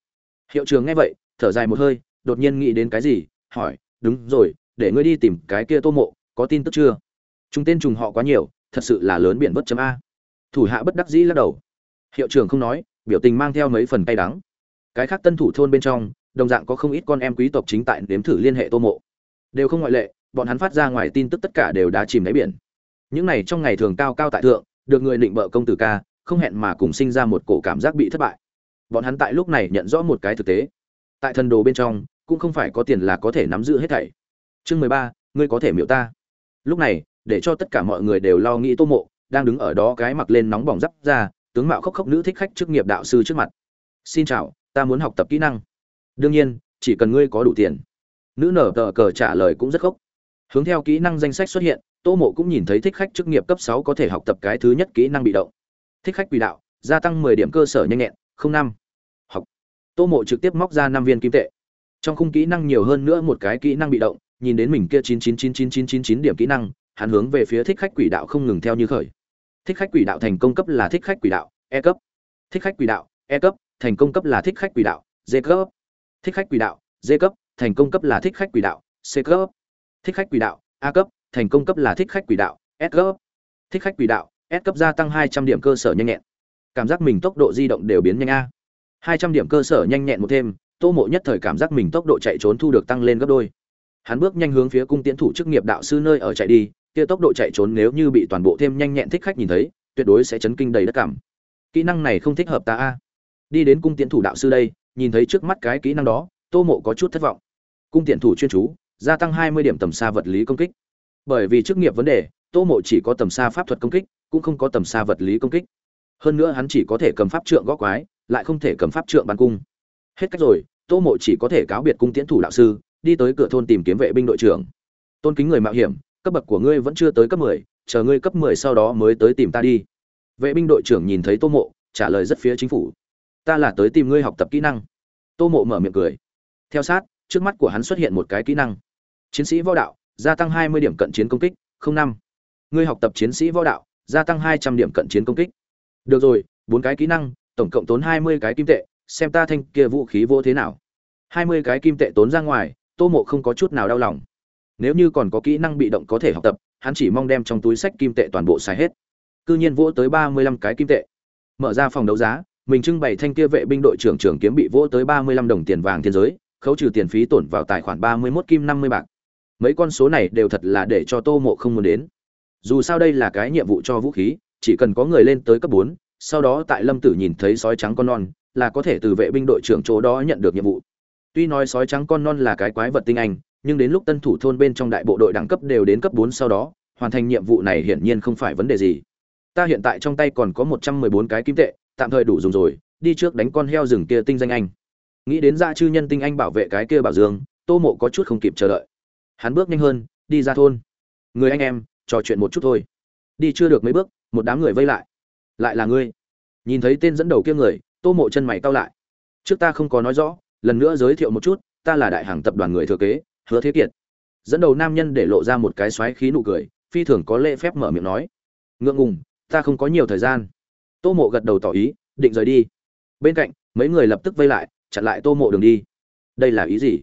Hiệu trường nghe vậy, thở dài một hơi, đột nhiên nghĩ đến cái gì, hỏi, đúng rồi, để ngươi đi tìm cái kia tô mộ, có tin tức chưa? Chúng tên trùng họ quá nhiều thật sự là lớn biển bất chấm a. Thủ hạ bất đắc dĩ lắc đầu. Hiệu trưởng không nói, biểu tình mang theo mấy phần cay đắng. Cái khác tân thủ thôn bên trong, đồng dạng có không ít con em quý tộc chính tại nếm thử liên hệ tô mộ. Đều không ngoại lệ, bọn hắn phát ra ngoài tin tức tất cả đều đã chìm đáy biển. Những này trong ngày thường cao cao tại thượng, được người định bợ công tử ca, không hẹn mà cùng sinh ra một cổ cảm giác bị thất bại. Bọn hắn tại lúc này nhận rõ một cái thực tế. Tại thần đồ bên trong, cũng không phải có tiền là có thể nắm giữ hết thảy. Chương mười ba, ngươi có thể miệu ta. Lúc này để cho tất cả mọi người đều lo nghĩ tô mộ, đang đứng ở đó cái mặc lên nóng bỏng giáp ra, tướng mạo khóc khóc nữ thích khách chức nghiệp đạo sư trước mặt. Xin chào, ta muốn học tập kỹ năng. Đương nhiên, chỉ cần ngươi có đủ tiền. Nữ nở tờ cờ trả lời cũng rất khóc hướng theo kỹ năng danh sách xuất hiện, tô mộ cũng nhìn thấy thích khách chức nghiệp cấp sáu có thể học tập cái thứ nhất kỹ năng bị động. Thích khách quỷ đạo, gia tăng mười điểm cơ sở nhanh nhẹn, không năm. Học. Tô mộ trực tiếp móc ra năm viên kim tệ. Trong khung kỹ năng nhiều hơn nữa một cái kỹ năng bị động, nhìn đến mình kia chín chín chín chín chín chín chín điểm kỹ năng hắn hướng về phía thích khách quỷ đạo không ngừng theo như khởi thích khách quỷ đạo thành công cấp là thích khách quỷ đạo e cấp thích khách quỷ đạo e cấp thành công cấp là thích khách quỷ đạo d cấp thích khách quỷ đạo d cấp thành công cấp là thích khách quỷ đạo c cấp thích khách quỷ đạo a cấp thành công cấp là thích khách quỷ đạo s cấp thích khách quỷ đạo s cấp gia tăng hai trăm điểm cơ sở nhanh nhẹn cảm giác mình tốc độ di động đều biến nhanh a hai trăm điểm cơ sở nhanh nhẹn một thêm tô mộ nhất thời cảm giác mình tốc độ chạy trốn thu được tăng lên gấp đôi hắn bước nhanh hướng phía cung tiến thủ chức nghiệp đạo sư nơi ở chạy đi kia tốc độ chạy trốn nếu như bị toàn bộ thêm nhanh nhẹn thích khách nhìn thấy, tuyệt đối sẽ chấn kinh đầy đất cảm. Kỹ năng này không thích hợp ta a. Đi đến cung tiến thủ đạo sư đây, nhìn thấy trước mắt cái kỹ năng đó, tô mộ có chút thất vọng. Cung tiện thủ chuyên chú, gia tăng hai mươi điểm tầm xa vật lý công kích. Bởi vì chức nghiệp vấn đề, tô mộ chỉ có tầm xa pháp thuật công kích, cũng không có tầm xa vật lý công kích. Hơn nữa hắn chỉ có thể cầm pháp trượng gõ quái, lại không thể cầm pháp trượng bắn cung. Hết cách rồi, tô mộ chỉ có thể cáo biệt cung tiễn thủ đạo sư, đi tới cửa thôn tìm kiếm vệ binh đội trưởng. Tôn kính người mạo hiểm cấp bậc của ngươi vẫn chưa tới cấp mười, chờ ngươi cấp mười sau đó mới tới tìm ta đi. Vệ binh đội trưởng nhìn thấy tô mộ, trả lời rất phía chính phủ. Ta là tới tìm ngươi học tập kỹ năng. Tô mộ mở miệng cười. Theo sát, trước mắt của hắn xuất hiện một cái kỹ năng. Chiến sĩ võ đạo, gia tăng hai mươi điểm cận chiến công kích, không năm. Ngươi học tập chiến sĩ võ đạo, gia tăng hai trăm điểm cận chiến công kích. Được rồi, bốn cái kỹ năng, tổng cộng tốn hai mươi cái kim tệ, xem ta thanh kia vũ khí vô thế nào. Hai mươi cái kim tệ tốn ra ngoài, tô mộ không có chút nào đau lòng nếu như còn có kỹ năng bị động có thể học tập, hắn chỉ mong đem trong túi sách kim tệ toàn bộ xài hết. Cư nhiên vỗ tới ba mươi lăm cái kim tệ. Mở ra phòng đấu giá, mình trưng bày thanh kia vệ binh đội trưởng trưởng kiếm bị vỗ tới ba mươi lăm đồng tiền vàng thiên giới, khấu trừ tiền phí tổn vào tài khoản ba mươi mốt kim năm mươi bạc. Mấy con số này đều thật là để cho tô mộ không muốn đến. Dù sao đây là cái nhiệm vụ cho vũ khí, chỉ cần có người lên tới cấp bốn, sau đó tại lâm tử nhìn thấy sói trắng con non, là có thể từ vệ binh đội trưởng chỗ đó nhận được nhiệm vụ. Tuy nói sói trắng con non là cái quái vật tinh anh nhưng đến lúc tân thủ thôn bên trong đại bộ đội đẳng cấp đều đến cấp bốn sau đó, hoàn thành nhiệm vụ này hiển nhiên không phải vấn đề gì. Ta hiện tại trong tay còn có một trăm mười bốn cái kim tệ, tạm thời đủ dùng rồi, đi trước đánh con heo rừng kia tinh danh anh. Nghĩ đến gia chư nhân tinh anh bảo vệ cái kia bảo dương, tô mộ có chút không kịp chờ đợi. Hắn bước nhanh hơn, đi ra thôn. Người anh em, trò chuyện một chút thôi. Đi chưa được mấy bước, một đám người vây lại. Lại là ngươi. Nhìn thấy tên dẫn đầu kia người, tô mộ chân mày cau lại. Trước ta không có nói rõ, lần nữa giới thiệu một chút, ta là đại hàng tập đoàn người thừa kế hứa thế kiệt. Dẫn đầu nam nhân để lộ ra một cái xoáy khí nụ cười, phi thường có lễ phép mở miệng nói. Ngượng ngùng, ta không có nhiều thời gian. Tô mộ gật đầu tỏ ý, định rời đi. Bên cạnh, mấy người lập tức vây lại, chặn lại tô mộ đường đi. Đây là ý gì?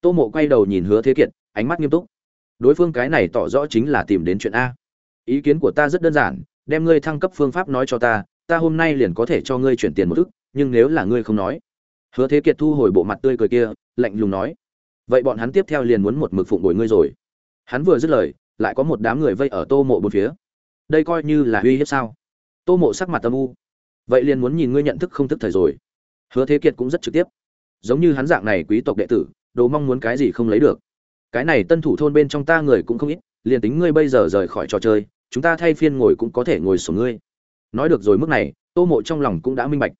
Tô mộ quay đầu nhìn hứa thế kiệt, ánh mắt nghiêm túc. Đối phương cái này tỏ rõ chính là tìm đến chuyện a. Ý kiến của ta rất đơn giản, đem ngươi thăng cấp phương pháp nói cho ta ta hôm nay liền có thể cho ngươi chuyển tiền một ức, nhưng nếu là ngươi không nói. Hứa thế kiệt thu hồi bộ mặt tươi cười kia, lạnh lùng nói vậy bọn hắn tiếp theo liền muốn một mực phụng đổi ngươi rồi. Hắn vừa dứt lời, lại có một đám người vây ở tô mộ bốn phía. Đây coi như là uy hiếp sao? Tô mộ sắc mặt âm u. Vậy liền muốn nhìn ngươi nhận thức không thức thời rồi. Hứa thế kiệt cũng rất trực tiếp. Giống như hắn dạng này quý tộc đệ tử, đồ mong muốn cái gì không lấy được. Cái này tân thủ thôn bên trong ta người cũng không ít, liền tính ngươi bây giờ rời khỏi trò chơi, chúng ta thay phiên ngồi cũng có thể ngồi sổ ngươi. Nói được rồi mức này, tô mộ trong lòng cũng đã minh bạch.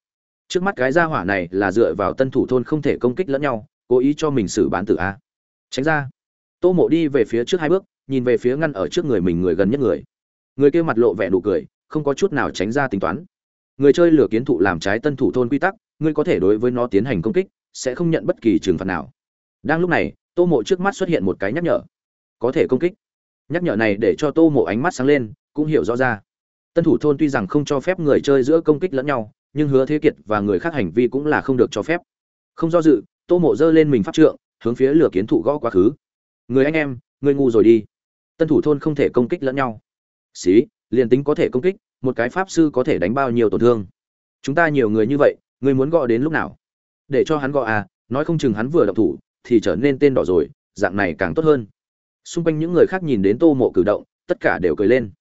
Trước mắt cái gia hỏa này là dựa vào tân thủ thôn không thể công kích lẫn nhau cố ý cho mình xử bán tử a. Tránh ra. Tô mộ đi về phía trước hai bước, nhìn về phía ngăn ở trước người mình người gần nhất người. Người kia mặt lộ vẻ nụ cười, không có chút nào tránh ra tính toán. Người chơi lửa kiến thụ làm trái tân thủ thôn quy tắc, ngươi có thể đối với nó tiến hành công kích, sẽ không nhận bất kỳ trừng phạt nào. Đang lúc này, tô mộ trước mắt xuất hiện một cái nhắc nhở. Có thể công kích. Nhắc nhở này để cho tô mộ ánh mắt sáng lên, cũng hiểu rõ ra. Tân thủ thôn tuy rằng không cho phép người chơi giữa công kích lẫn nhau, nhưng hứa thế kiệt và người khác hành vi cũng là không được cho phép. Không do dự tô mộ giơ lên mình pháp trượng, hướng phía lửa kiến thụ gõ quá khứ. Người anh em, người ngu rồi đi. Tân thủ thôn không thể công kích lẫn nhau. Xí, liền tính có thể công kích, một cái pháp sư có thể đánh bao nhiêu tổn thương. Chúng ta nhiều người như vậy, người muốn gõ đến lúc nào? Để cho hắn gõ à nói không chừng hắn vừa đọc thủ, thì trở nên tên đỏ rồi, dạng này càng tốt hơn. Xung quanh những người khác nhìn đến tô mộ cử động, tất cả đều cười lên.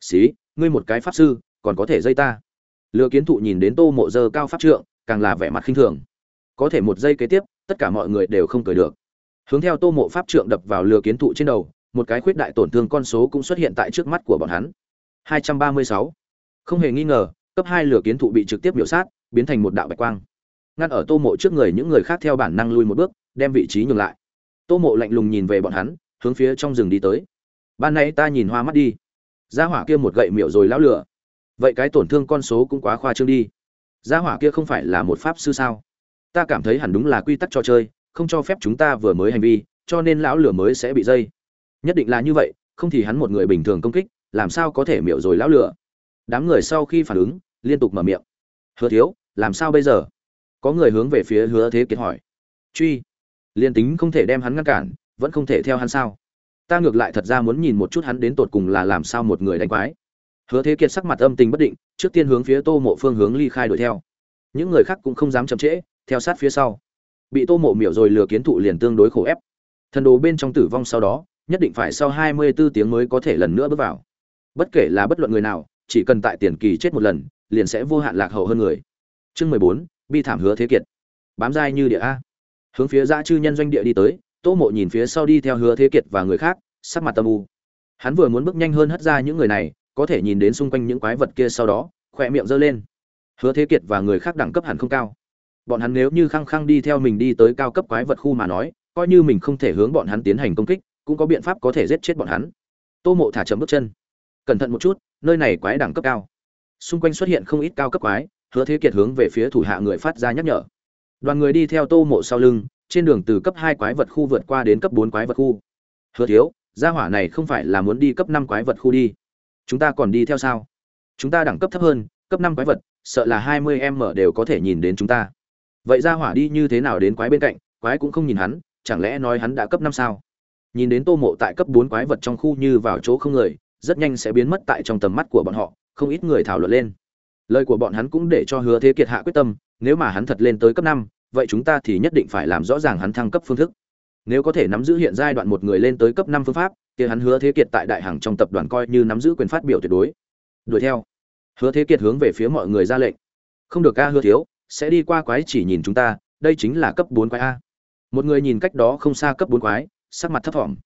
Xí, ngươi một cái pháp sư, còn có thể dây ta. Lựa kiến thụ nhìn đến tô mộ dơ cao pháp trượng, càng là vẻ mặt khinh thường có thể một giây kế tiếp, tất cả mọi người đều không cười được. Hướng theo tô mộ pháp trượng đập vào lừa kiến thụ trên đầu, một cái khuyết đại tổn thương con số cũng xuất hiện tại trước mắt của bọn hắn. 236. không hề nghi ngờ, cấp hai lửa kiến thụ bị trực tiếp biểu sát, biến thành một đạo bạch quang. Ngăn ở tô mộ trước người những người khác theo bản năng lui một bước, đem vị trí nhường lại. Tô mộ lạnh lùng nhìn về bọn hắn, hướng phía trong rừng đi tới. Ban nãy ta nhìn hoa mắt đi. Gia hỏa kia một gậy miệu rồi lão lửa vậy cái tổn thương con số cũng quá khoa trương đi. Gia hỏa kia không phải là một pháp sư sao? Ta cảm thấy hẳn đúng là quy tắc trò chơi, không cho phép chúng ta vừa mới hành vi, cho nên lão lửa mới sẽ bị dây. Nhất định là như vậy, không thì hắn một người bình thường công kích, làm sao có thể miệu rồi lão lửa? Đám người sau khi phản ứng, liên tục mở miệng. Hứa thiếu, làm sao bây giờ? Có người hướng về phía hứa thế kiệt hỏi. Truy. Liên tính không thể đem hắn ngăn cản, vẫn không thể theo hắn sao? Ta ngược lại thật ra muốn nhìn một chút hắn đến tột cùng là làm sao một người đánh quái. Hứa thế kiệt sắc mặt âm tình bất định, trước tiên hướng phía tô mộ phương hướng ly khai đuổi theo. Những người khác cũng không dám chậm trễ theo sát phía sau. Bị tô mộ miểu rồi lừa kiến thụ liền tương đối khổ ép. Thần đồ bên trong tử vong sau đó, nhất định phải sau hai mươi 24 tiếng mới có thể lần nữa bước vào. Bất kể là bất luận người nào, chỉ cần tại tiền kỳ chết một lần, liền sẽ vô hạn lạc hậu hơn người. Chương mười bốn, bi thảm hứa thế kiệt. Bám dai như địa a. Hướng phía dã chư nhân doanh địa đi tới, tô mộ nhìn phía sau đi theo hứa thế kiệt và người khác, sắc mặt tâm u. Hắn vừa muốn bước nhanh hơn hất ra những người này, có thể nhìn đến xung quanh những quái vật kia sau đó, khỏe miệng giơ lên. Hứa thế kiệt và người khác đẳng cấp hẳn không cao bọn hắn nếu như khăng khăng đi theo mình đi tới cao cấp quái vật khu mà nói coi như mình không thể hướng bọn hắn tiến hành công kích cũng có biện pháp có thể giết chết bọn hắn tô mộ thả chậm bước chân cẩn thận một chút nơi này quái đẳng cấp cao xung quanh xuất hiện không ít cao cấp quái hứa thế kiệt hướng về phía thủ hạ người phát ra nhắc nhở đoàn người đi theo tô mộ sau lưng trên đường từ cấp hai quái vật khu vượt qua đến cấp bốn quái vật khu hứa thiếu gia hỏa này không phải là muốn đi cấp năm quái vật khu đi chúng ta còn đi theo sao chúng ta đẳng cấp thấp hơn cấp năm quái vật sợ là hai mươi em mở đều có thể nhìn đến chúng ta vậy ra hỏa đi như thế nào đến quái bên cạnh, quái cũng không nhìn hắn, chẳng lẽ nói hắn đã cấp năm sao? Nhìn đến tô mộ tại cấp bốn quái vật trong khu như vào chỗ không người, rất nhanh sẽ biến mất tại trong tầm mắt của bọn họ, không ít người thảo luận lên. Lời của bọn hắn cũng để cho hứa thế kiệt hạ quyết tâm, nếu mà hắn thật lên tới cấp năm, vậy chúng ta thì nhất định phải làm rõ ràng hắn thăng cấp phương thức. Nếu có thể nắm giữ hiện giai đoạn một người lên tới cấp năm phương pháp thì hắn hứa thế kiệt tại đại hàng trong tập đoàn coi như nắm giữ quyền phát biểu tuyệt đối. Đuổi theo. Hứa thế kiệt hướng về phía mọi người ra lệnh. Không được ca, hứa thiếu sẽ đi qua quái chỉ nhìn chúng ta, đây chính là cấp bốn quái a. Một người nhìn cách đó không xa cấp bốn quái, sắc mặt thấp thỏm.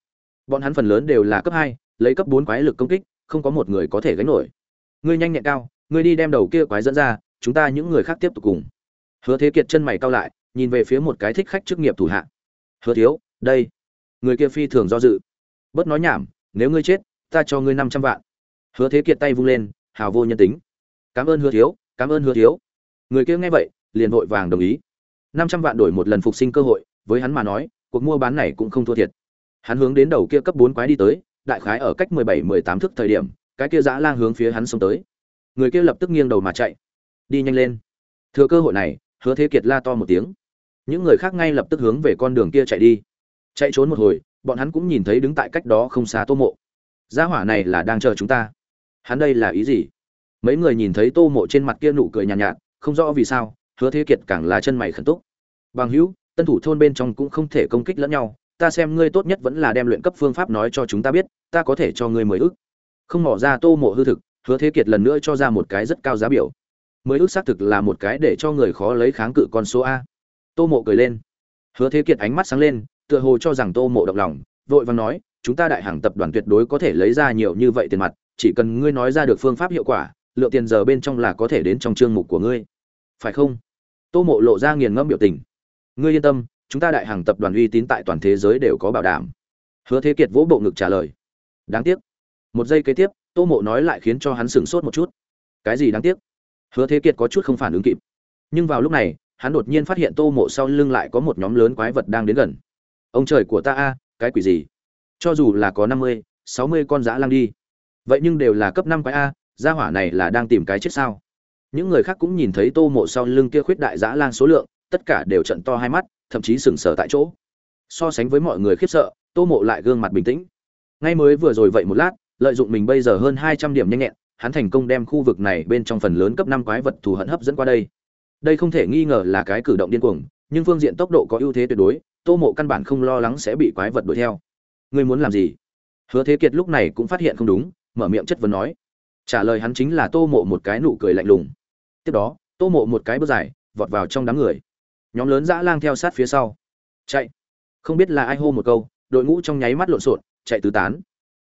Bọn hắn phần lớn đều là cấp hai, lấy cấp bốn quái lực công kích, không có một người có thể gánh nổi. Ngươi nhanh nhẹn cao, ngươi đi đem đầu kia quái dẫn ra, chúng ta những người khác tiếp tục cùng. Hứa thế kiệt chân mày cau lại, nhìn về phía một cái thích khách chức nghiệp thủ hạ. Hứa thiếu, đây. Người kia phi thường do dự. Bớt nói nhảm, nếu ngươi chết, ta cho ngươi năm trăm vạn. Hứa thế kiệt tay vung lên, hào vô nhân tính. Cảm ơn hứa thiếu, cảm ơn hứa thiếu người kia nghe vậy liền vội vàng đồng ý. Năm trăm vạn đổi một lần phục sinh cơ hội với hắn mà nói cuộc mua bán này cũng không thua thiệt. Hắn hướng đến đầu kia cấp bốn quái đi tới đại khái ở cách mười bảy mười tám thước thời điểm cái kia dã lang hướng phía hắn xông tới. Người kia lập tức nghiêng đầu mà chạy. Đi nhanh lên. Thừa cơ hội này hứa thế kiệt la to một tiếng. Những người khác ngay lập tức hướng về con đường kia chạy đi. Chạy trốn một hồi bọn hắn cũng nhìn thấy đứng tại cách đó không xa tô mộ. Gia hỏa này là đang chờ chúng ta. Hắn đây là ý gì? Mấy người nhìn thấy tô mộ trên mặt kia nụ cười nhàn nhạt, nhạt không rõ vì sao, hứa thế kiệt càng là chân mày khẩn túc. Bằng hữu, tân thủ thôn bên trong cũng không thể công kích lẫn nhau, ta xem ngươi tốt nhất vẫn là đem luyện cấp phương pháp nói cho chúng ta biết, ta có thể cho ngươi mười ước. Không mỏ ra tô mộ hư thực, hứa thế kiệt lần nữa cho ra một cái rất cao giá biểu. Mười ước xác thực là một cái để cho người khó lấy kháng cự con số a. Tô mộ cười lên. Hứa thế kiệt ánh mắt sáng lên, tựa hồ cho rằng tô mộ động lòng, vội vàng nói, chúng ta đại hàng tập đoàn tuyệt đối có thể lấy ra nhiều như vậy tiền mặt, chỉ cần ngươi nói ra được phương pháp hiệu quả, lượng tiền giờ bên trong là có thể đến trong chương mục của ngươi phải không? Tô mộ lộ ra nghiền ngẫm biểu tình. Ngươi yên tâm, chúng ta đại hàng tập đoàn uy tín tại toàn thế giới đều có bảo đảm. Hứa thế kiệt vỗ bộ ngực trả lời. Đáng tiếc. Một giây kế tiếp, tô mộ nói lại khiến cho hắn sửng sốt một chút. Cái gì đáng tiếc? Hứa thế kiệt có chút không phản ứng kịp. Nhưng vào lúc này, hắn đột nhiên phát hiện tô mộ sau lưng lại có một nhóm lớn quái vật đang đến gần. Ông trời của ta a, cái quỷ gì? Cho dù là có năm mươi, sáu mươi con dã lang đi. Vậy nhưng đều là cấp năm quái a, gia hỏa này là đang tìm cái chết sao? Những người khác cũng nhìn thấy tô mộ sau lưng kia khuyết đại dã lang số lượng, tất cả đều trận to hai mắt, thậm chí sừng sờ tại chỗ. So sánh với mọi người khiếp sợ, tô mộ lại gương mặt bình tĩnh. Ngay mới vừa rồi vậy một lát, lợi dụng mình bây giờ hơn hai trăm điểm nhanh nhẹn, hắn thành công đem khu vực này bên trong phần lớn cấp năm quái vật thù hận hấp dẫn qua đây. Đây không thể nghi ngờ là cái cử động điên cuồng, nhưng phương diện tốc độ có ưu thế tuyệt đối, tô mộ căn bản không lo lắng sẽ bị quái vật đuổi theo. Ngươi muốn làm gì? Hứa thế kiệt lúc này cũng phát hiện không đúng, mở miệng chất vấn nói. Trả lời hắn chính là tô mộ một cái nụ cười lạnh lùng tiếp đó tô mộ một cái bước dài vọt vào trong đám người. Nhóm lớn dã lang theo sát phía sau. Chạy. Không biết là ai hô một câu đội ngũ trong nháy mắt lộn xộn chạy tứ tán.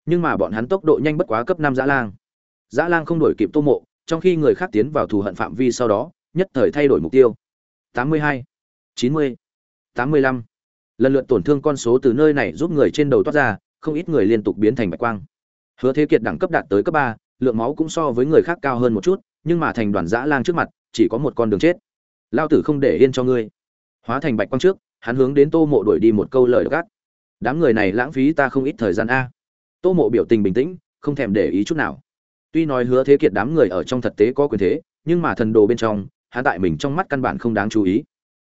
Nhưng mà bọn hắn tốc độ nhanh bất quá cấp năm dã lang. Dã lang không đổi kịp tô mộ trong khi người khác tiến vào thù hận phạm vi sau đó nhất thời thay đổi mục tiêu. 82, 90, 85. lần lượt tổn thương con số từ nơi này giúp người trên đầu toát ra không ít người liên tục biến thành bạch quang. Hứa thế kiệt đẳng cấp đạt tới cấp ba lượng máu cũng so với người khác cao hơn một chút nhưng mà thành đoàn dã lang trước mặt, chỉ có một con đường chết. Lao tử không để yên cho ngươi. Hóa thành bạch quang trước, hắn hướng đến tô mộ đuổi đi một câu lời gắt. Đám người này lãng phí ta không ít thời gian a. Tô mộ biểu tình bình tĩnh, không thèm để ý chút nào. Tuy nói hứa thế kiệt đám người ở trong thực tế có quyền thế, nhưng mà thần đồ bên trong, hắn tại mình trong mắt căn bản không đáng chú ý.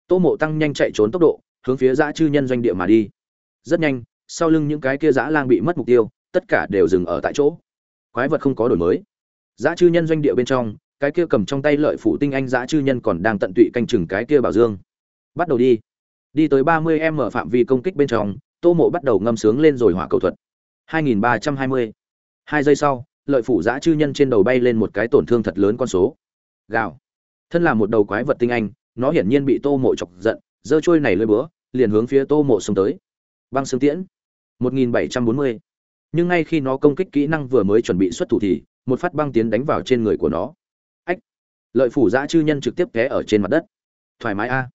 Tô mộ tăng nhanh chạy trốn tốc độ, hướng phía dã chư nhân doanh địa mà đi. Rất nhanh, sau lưng những cái kia dã lang bị mất mục tiêu, tất cả đều dừng ở tại chỗ. Quái vật không có đổi mới. Dã chư nhân doanh địa bên trong cái kia cầm trong tay lợi phủ tinh anh dã chư nhân còn đang tận tụy canh chừng cái kia bảo dương. Bắt đầu đi. Đi tới ba mươi m phạm vi công kích bên trong, tô mộ bắt đầu ngâm sướng lên rồi hỏa cầu thuật. 2320. hai giây sau, lợi phủ dã chư nhân trên đầu bay lên một cái tổn thương thật lớn con số. Gào. Thân là một đầu quái vật tinh anh, nó hiển nhiên bị tô mộ chọc giận, giơ trôi này lơi búa, liền hướng phía tô mộ xông tới. Băng xương tiễn. 1740. nhưng ngay khi nó công kích kỹ năng vừa mới chuẩn bị xuất thủ thì, một phát băng tiến đánh vào trên người của nó lợi phủ giã chư nhân trực tiếp té ở trên mặt đất. Thoải mái a.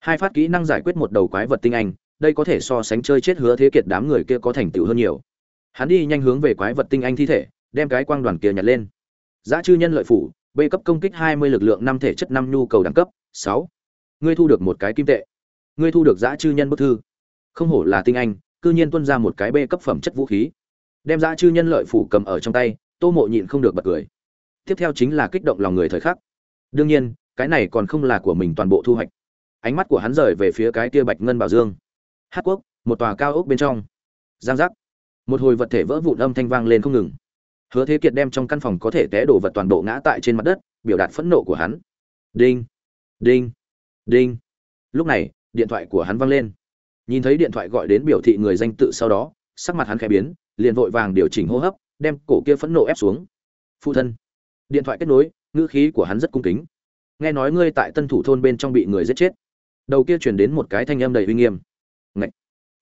Hai phát kỹ năng giải quyết một đầu quái vật tinh anh, đây có thể so sánh chơi chết hứa thế kiệt đám người kia có thành tựu hơn nhiều. Hắn đi nhanh hướng về quái vật tinh anh thi thể, đem cái quang đoàn kia nhặt lên. Giã chư nhân lợi phủ, b cấp công kích hai mươi lực lượng năm thể chất năm nhu cầu đẳng cấp, sáu. Ngươi thu được một cái kim tệ. Ngươi thu được giã chư nhân bức thư. Không hổ là tinh anh, cư nhiên tuân ra một cái b cấp phẩm chất vũ khí. Đem giã chư nhân lợi phủ cầm ở trong tay, tô mộ nhịn không được bật cười. Tiếp theo chính là kích động lòng người thời khắc đương nhiên, cái này còn không là của mình toàn bộ thu hoạch. Ánh mắt của hắn rời về phía cái kia bạch ngân bảo dương. Hát quốc, một tòa cao ốc bên trong. Giang giác. Một hồi vật thể vỡ vụn âm thanh vang lên không ngừng. Hứa thế kiệt đem trong căn phòng có thể té đổ vật toàn bộ ngã tại trên mặt đất, biểu đạt phẫn nộ của hắn. Đinh đinh đinh. Lúc này, điện thoại của hắn vang lên. Nhìn thấy điện thoại gọi đến biểu thị người danh tự sau đó, sắc mặt hắn khẽ biến, liền vội vàng điều chỉnh hô hấp, đem cổ kia phẫn nộ ép xuống. Phụ thân. Điện thoại kết nối ngữ khí của hắn rất cung kính. Nghe nói ngươi tại tân thủ thôn bên trong bị người giết chết. Đầu kia chuyển đến một cái thanh âm đầy uy nghiêm. Ngậy!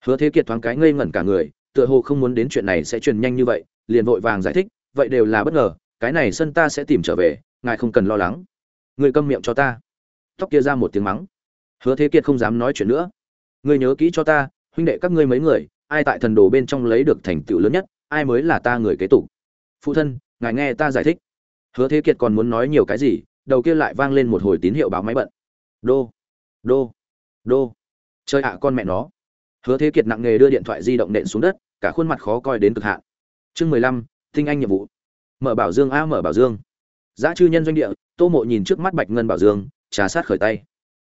hứa thế kiệt thoáng cái ngây ngẩn cả người, tựa hồ không muốn đến chuyện này sẽ truyền nhanh như vậy, liền vội vàng giải thích, vậy đều là bất ngờ, cái này sân ta sẽ tìm trở về, ngài không cần lo lắng. Người câm miệng cho ta. Tóc kia ra một tiếng mắng. Hứa thế kiệt không dám nói chuyện nữa. Ngươi nhớ kỹ cho ta, huynh đệ các ngươi mấy người, ai tại thần đồ bên trong lấy được thành tựu lớn nhất, ai mới là ta người kế tục. Phụ thân, ngài nghe ta giải thích hứa thế kiệt còn muốn nói nhiều cái gì, đầu kia lại vang lên một hồi tín hiệu báo máy bận. Đô đô đô. Chơi ạ, con mẹ nó. Hứa thế kiệt nặng nghề đưa điện thoại di động nện xuống đất, cả khuôn mặt khó coi đến cực hạn. Chương mười lăm, tinh anh nhiệm vụ. Mở bảo dương a, mở bảo dương. Giá chư nhân doanh địa, tô mộ nhìn trước mắt bạch ngân bảo dương, trà sát khởi tay.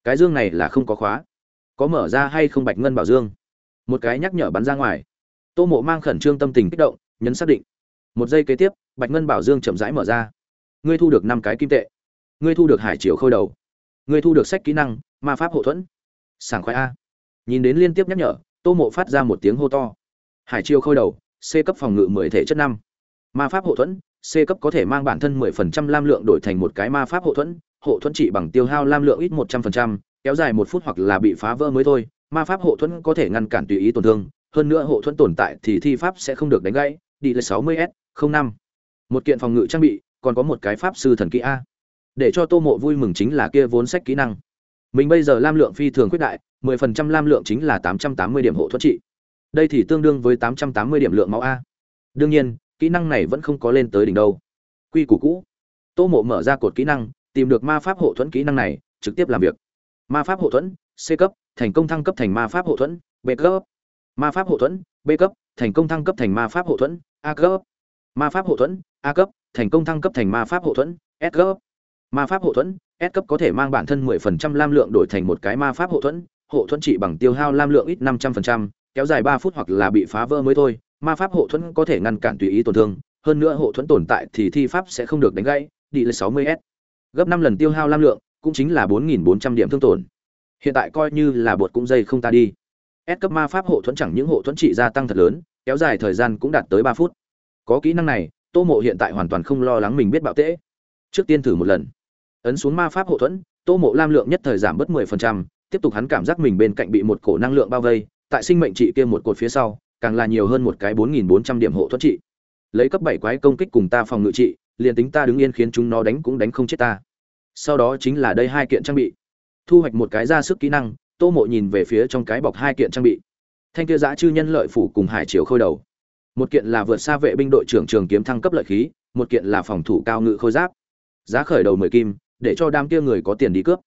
Cái dương này là không có khóa. Có mở ra hay không bạch ngân bảo dương? Một cái nhắc nhở bắn ra ngoài. Tô mộ mang khẩn trương tâm tình kích động, nhấn xác định. Một giây kế tiếp, bạch ngân bảo dương chậm rãi mở ra ngươi thu được năm cái kim tệ, ngươi thu được hải triều khôi đầu, ngươi thu được sách kỹ năng, ma pháp hậu thuẫn. Sảng khoái a. Nhìn đến liên tiếp nhắc nhở, tô mộ phát ra một tiếng hô to. Hải triều khôi đầu, c cấp phòng ngự mười thể chất năm. Ma pháp hậu thuẫn, c cấp có thể mang bản thân mười phần trăm lam lượng đổi thành một cái ma pháp hậu thuẫn hộ thuẫn trị bằng tiêu hao lam lượng ít một trăm phần trăm, kéo dài một phút hoặc là bị phá vỡ mới thôi. Ma pháp hộ thuẫn có thể ngăn cản tùy ý tổn thương, hơn nữa hộ thuẫn tồn tại thì thi pháp sẽ không được đánh gãy. Đi là sáu mươi s năm. Một kiện phòng ngự trang bị còn có một cái pháp sư thần kỹ a. Để cho tô mộ vui mừng chính là kia vốn sách kỹ năng. Mình bây giờ lam lượng phi thường quyết đại, mười phần trăm lam lượng chính là tám trăm tám mươi điểm hộ thuẫn trị. Đây thì tương đương với tám trăm tám mươi điểm lượng máu a. Đương nhiên, kỹ năng này vẫn không có lên tới đỉnh đâu. Quy củ cũ. Tô mộ mở ra cột kỹ năng, tìm được ma pháp hộ thuẫn kỹ năng này, trực tiếp làm việc. Ma pháp hộ thuẫn, c cấp, thành công thăng cấp thành ma pháp hộ thuẫn, b cấp. Ma pháp hộ thuẫn, b cấp, thành công thăng cấp thành ma pháp hộ thuẫn, a cấp. Ma pháp hộ thuẫn, a cấp thành công thăng cấp thành ma pháp hộ thuẫn s cấp ma pháp hộ thuẫn s cấp có thể mang bản thân 10% lam lượng đổi thành một cái ma pháp hộ thuẫn hộ thuẫn trị bằng tiêu hao lam lượng ít 500%, kéo dài 3 phút hoặc là bị phá vỡ mới thôi. Ma pháp hộ thuẫn có thể ngăn cản tùy ý tổn thương hơn nữa hộ thuẫn tồn tại thì thi pháp sẽ không được đánh gãy đi lên 60 s. Gấp 5 lần tiêu hao lam lượng cũng chính là 4.400 điểm thương tổn. Hiện tại coi như là bột cũng dây không ta đi. S cấp ma pháp hộ thuẫn chẳng những hộ thuẫn trị gia tăng thật lớn kéo dài thời gian cũng đạt tới ba phút. Có kỹ năng này tô mộ hiện tại hoàn toàn không lo lắng mình biết bạo tễ. Trước tiên thử một lần. Ấn xuống ma pháp hậu thuẫn, tô mộ lam lượng nhất thời giảm bớt mười phần trăm, tiếp tục hắn cảm giác mình bên cạnh bị một cổ năng lượng bao vây, tại sinh mệnh trị kia một cột phía sau, càng là nhiều hơn một cái bốn nghìn bốn trăm điểm hộ thuẫn trị. Lấy cấp bảy quái công kích cùng ta phòng ngự trị, liền tính ta đứng yên khiến chúng nó đánh cũng đánh không chết ta. Sau đó chính là đây hai kiện trang bị. Thu hoạch một cái ra sức kỹ năng, tô mộ nhìn về phía trong cái bọc hai kiện trang bị. Thanh kia giã chư nhân lợi phủ cùng hải triều khôi đầu một kiện là vượt xa vệ binh đội trưởng trường kiếm thăng cấp lợi khí, một kiện là phòng thủ cao ngự khôi giáp. Giá khởi đầu mười kim, để cho đám kia người có tiền đi cướp.